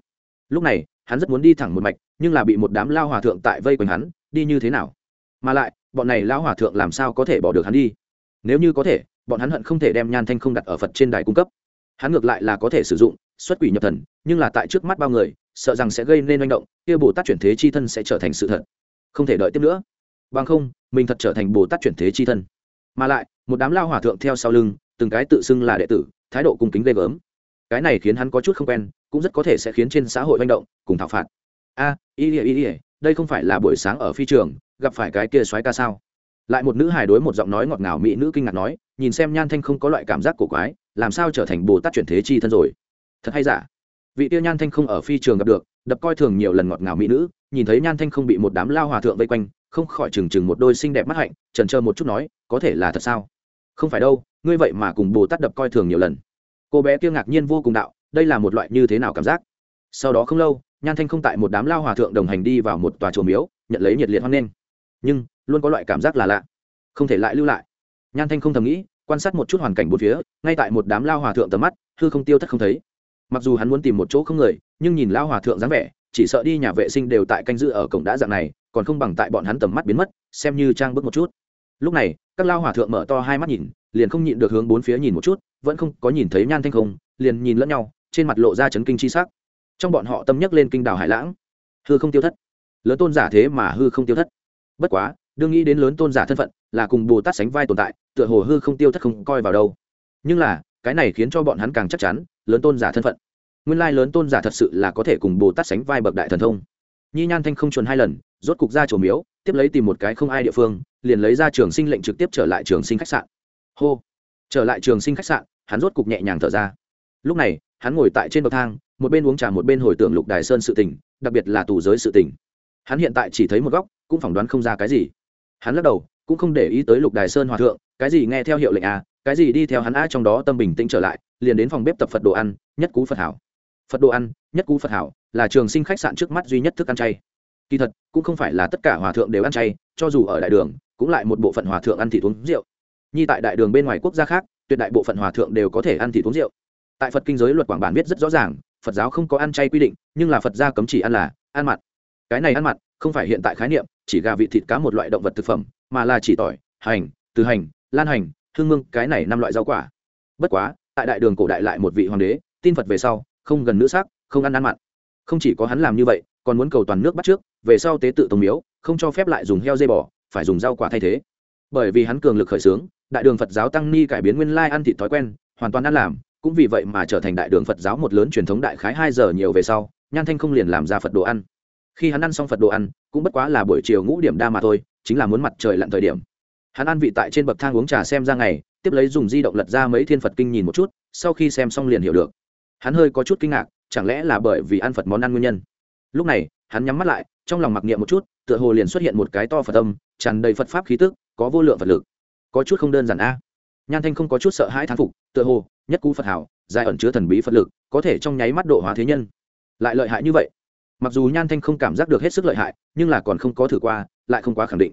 Lúc này, hắn rất muốn đi thẳng một mạch, nhưng là bị một đám lao hòa thượng tại vây quanh hắn đi như thế nào? Mà lại, bọn này lão hòa thượng làm sao có thể bỏ được hắn đi? Nếu như có thể, bọn hắn hận không thể đem nhan thanh không đặt ở phật trên đài cung cấp. Hắn ngược lại là có thể sử dụng, xuất quỷ nhập thần, nhưng là tại trước mắt bao người, sợ rằng sẽ gây nên manh động, kia bồ tát chuyển thế chi thân sẽ trở thành sự thật. Không thể đợi tiếp nữa. Bằng không, mình thật trở thành bồ tát chuyển thế chi thân. Mà lại, một đám lao hòa thượng theo sau lưng, từng cái tự xưng là đệ tử, thái độ cung kính ghê gớm. Cái này khiến hắn có chút không quen, cũng rất có thể sẽ khiến trên xã hội manh động, cùng thảo phạt. A ý ỉa ý ỉa đây không phải là buổi sáng ở phi trường, gặp phải cái kia soái ca sao? Lại một nữ hài đối một giọng nói ngọt ngào mỹ nữ kinh ngạc nói, nhìn xem nhan thanh không có loại cảm giác cổ quái, làm sao trở thành bồ tát chuyển thế chi thân rồi? Thật hay giả? Vị tiêu nhan thanh không ở phi trường gặp được, đập coi thường nhiều lần ngọt ngào mỹ nữ, nhìn thấy nhan thanh không bị một đám lao hòa thượng vây quanh, không khỏi trừng trừng một đôi xinh đẹp mắt hạnh, trần trơ một chút nói, có thể là thật sao? Không phải đâu, ngươi vậy mà cùng bồ tát đập coi thường nhiều lần. Cô bé kia ngạc nhiên vô cùng đạo, đây là một loại như thế nào cảm giác? Sau đó không lâu nhan thanh không tại một đám lao hòa thượng đồng hành đi vào một tòa chùa miếu, nhận lấy nhiệt liệt hoan nghênh. Nhưng, luôn có loại cảm giác là lạ. Không thể lại lưu lại. Nhan thanh không thầm nghĩ, quan sát một chút hoàn cảnh bốn phía, ngay tại một đám lao hòa thượng tầm mắt, hư không tiêu thất không thấy. Mặc dù hắn muốn tìm một chỗ không người, nhưng nhìn lao hòa thượng dáng vẻ, chỉ sợ đi nhà vệ sinh đều tại canh giữ ở cổng đã dạng này, còn không bằng tại bọn hắn tầm mắt biến mất, xem như trang bước một chút. Lúc này, các lao hòa thượng mở to hai mắt nhìn, liền không nhịn được hướng bốn phía nhìn một chút, vẫn không có nhìn thấy nhan thanh không, liền nhìn lẫn nhau, trên mặt lộ ra chấn kinh chi sắc trong bọn họ tâm nhắc lên kinh đảo hải lãng. Hư không tiêu thất. Lớn tôn giả thế mà hư không tiêu thất. Bất quá, đương nghĩ đến lớn tôn giả thân phận, là cùng bồ tát sánh vai tồn tại, tựa hồ hư không tiêu thất không coi vào đâu. Nhưng là, cái này khiến cho bọn hắn càng chắc chắn, lớn tôn giả thân phận. Nguyên lai lớn tôn giả thật sự là có thể cùng bồ tát sánh vai bậc đại thần thông. Nhi nhan thanh không chuẩn hai lần, rốt cục ra chỗ miếu, tiếp lấy tìm một cái không ai địa phương, liền lấy ra trường sinh lệnh trực tiếp trở lại trường sinh khách sạn. Hô! Trở lại trường sinh khách sạn, hắn rốt cục nhẹ nhàng thở ra. Lúc này, hắn ngồi tại trên bậc thang một bên uống trà một bên hồi tưởng lục đài sơn sự tình, đặc biệt là tù giới sự tình. Hắn hiện tại chỉ thấy một góc, cũng phỏng đoán không ra cái gì. Hắn lắc đầu, cũng không để ý tới lục đài sơn hòa thượng, cái gì nghe theo hiệu lệnh a cái gì đi theo hắn a trong đó tâm bình tĩnh trở lại, liền đến phòng bếp tập phật đồ ăn, nhất cú phật hảo. Phật đồ ăn, nhất cú phật hảo, là trường sinh khách sạn trước mắt duy nhất thức ăn chay. Kỳ thật, cũng không phải là tất cả hòa thượng đều ăn chay, cho dù ở đại đường, cũng lại một bộ phận hòa thượng ăn thịt uống rượu. Nhi tại đại đường bên ngoài quốc gia khác, tuyệt đại bộ phận hòa thượng đều có thể ăn thịt uống rượu. Tại phật kinh giới luật quảng bản viết rất rõ ràng phật giáo không có ăn chay quy định, nhưng là phật gia cấm chỉ ăn là ăn mặn. Cái này ăn mặn không phải hiện tại khái niệm, chỉ gà, vị thịt cá một loại động vật thực phẩm, mà là chỉ tỏi, hành, từ hành, lan hành, hương mương cái này năm loại rau quả. Bất quá, tại đại đường cổ đại lại một vị hoàng đế, tin phật về sau, không gần nữ sắc, không ăn ăn mặn. Không chỉ có hắn làm như vậy, còn muốn cầu toàn nước bắt trước, về sau tế tự tông miếu, không cho phép lại dùng heo dây bò, phải dùng rau quả thay thế. Bởi vì hắn cường lực khởi xướng, đại đường phật giáo tăng ni cải biến nguyên lai ăn thịt thói quen, hoàn toàn ăn làm cũng vì vậy mà trở thành đại đường phật giáo một lớn truyền thống đại khái hai giờ nhiều về sau, nhan thanh không liền làm ra phật đồ ăn. Khi hắn ăn xong phật đồ ăn, cũng bất quá là buổi chiều ngũ điểm đa mà thôi, chính là muốn mặt trời lặn thời điểm. Hắn ăn vị tại trên bậc thang uống trà xem ra ngày, tiếp lấy dùng di động lật ra mấy thiên phật kinh nhìn một chút, sau khi xem xong liền hiểu được. Hắn hơi có chút kinh ngạc, chẳng lẽ là bởi vì ăn phật món ăn nguyên nhân? Lúc này, hắn nhắm mắt lại, trong lòng mặc niệm một chút, tựa hồ liền xuất hiện một cái to phật tâm tràn đầy phật pháp khí tức, có vô lượng phật lực. Có chút không đơn giản a. Nhan thanh không có chút sợ hãi thán phục, tựa hồ nhất cú phật hảo dài ẩn chứa thần bí phật lực, có thể trong nháy mắt độ hóa thế nhân. Lại lợi hại như vậy. Mặc dù nhan thanh không cảm giác được hết sức lợi hại, nhưng là còn không có thử qua, lại không quá khẳng định.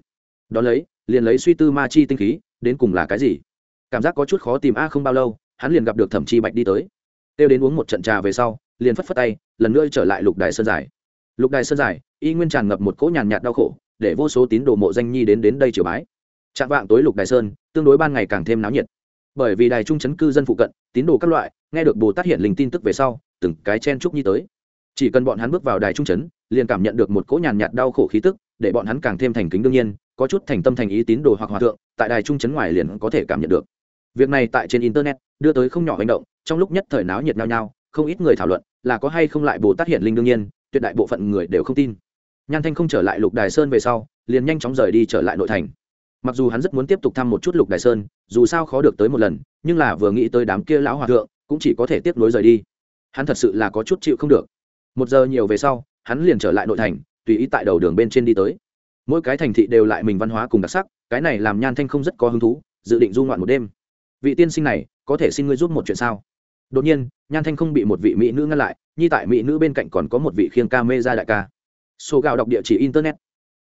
Đón lấy, liền lấy suy tư ma chi tinh khí, đến cùng là cái gì? Cảm giác có chút khó tìm a không bao lâu, hắn liền gặp được thẩm chi bạch đi tới. Têu đến uống một trận trà về sau, liền phất phất tay, lần nữa trở lại lục đài sơn giải. Lục đài sơn giải, y nguyên tràn ngập một cỗ nhàn nhạt đau khổ, để vô số tín đồ mộ danh nhi đến đến đây chiều bái. Trạng vạng tối lục đài sơn, tương đối ban ngày càng thêm náo nhiệt bởi vì đài trung chấn cư dân phụ cận, tín đồ các loại, nghe được bồ tát hiện linh tin tức về sau, từng cái chen trúc nhi tới. Chỉ cần bọn hắn bước vào đài trung chấn, liền cảm nhận được một cỗ nhàn nhạt đau khổ khí tức, để bọn hắn càng thêm thành kính đương nhiên, có chút thành tâm thành ý tín đồ hoặc hòa thượng, tại đài trung chấn ngoài liền có thể cảm nhận được. Việc này tại trên internet, đưa tới không nhỏ hành động, trong lúc nhất thời náo nhiệt nhau nhau không ít người thảo luận, là có hay không lại bồ tát hiện linh đương nhiên, tuyệt đại bộ phận người đều không tin. Nhan thanh không trở lại lục đài sơn về sau, liền nhanh chóng rời đi trở lại nội thành mặc dù hắn rất muốn tiếp tục thăm một chút lục Đại sơn, dù sao khó được tới một lần, nhưng là vừa nghĩ tới đám kia lão hòa thượng, cũng chỉ có thể tiếp nối rời đi. Hắn thật sự là có chút chịu không được. Một giờ nhiều về sau, hắn liền trở lại nội thành, tùy ý tại đầu đường bên trên đi tới. Mỗi cái thành thị đều lại mình văn hóa cùng đặc sắc, cái này làm nhan thanh không rất có hứng thú, dự định du ngoạn một đêm. Vị tiên sinh này, có thể xin ngươi giúp một chuyện sao? Đột nhiên, nhan thanh không bị một vị mỹ nữ ngăn lại nhi tại mỹ nữ bên cạnh còn có một vị khiêng ca mê ra đại ca. Số gạo đọc địa chỉ internet.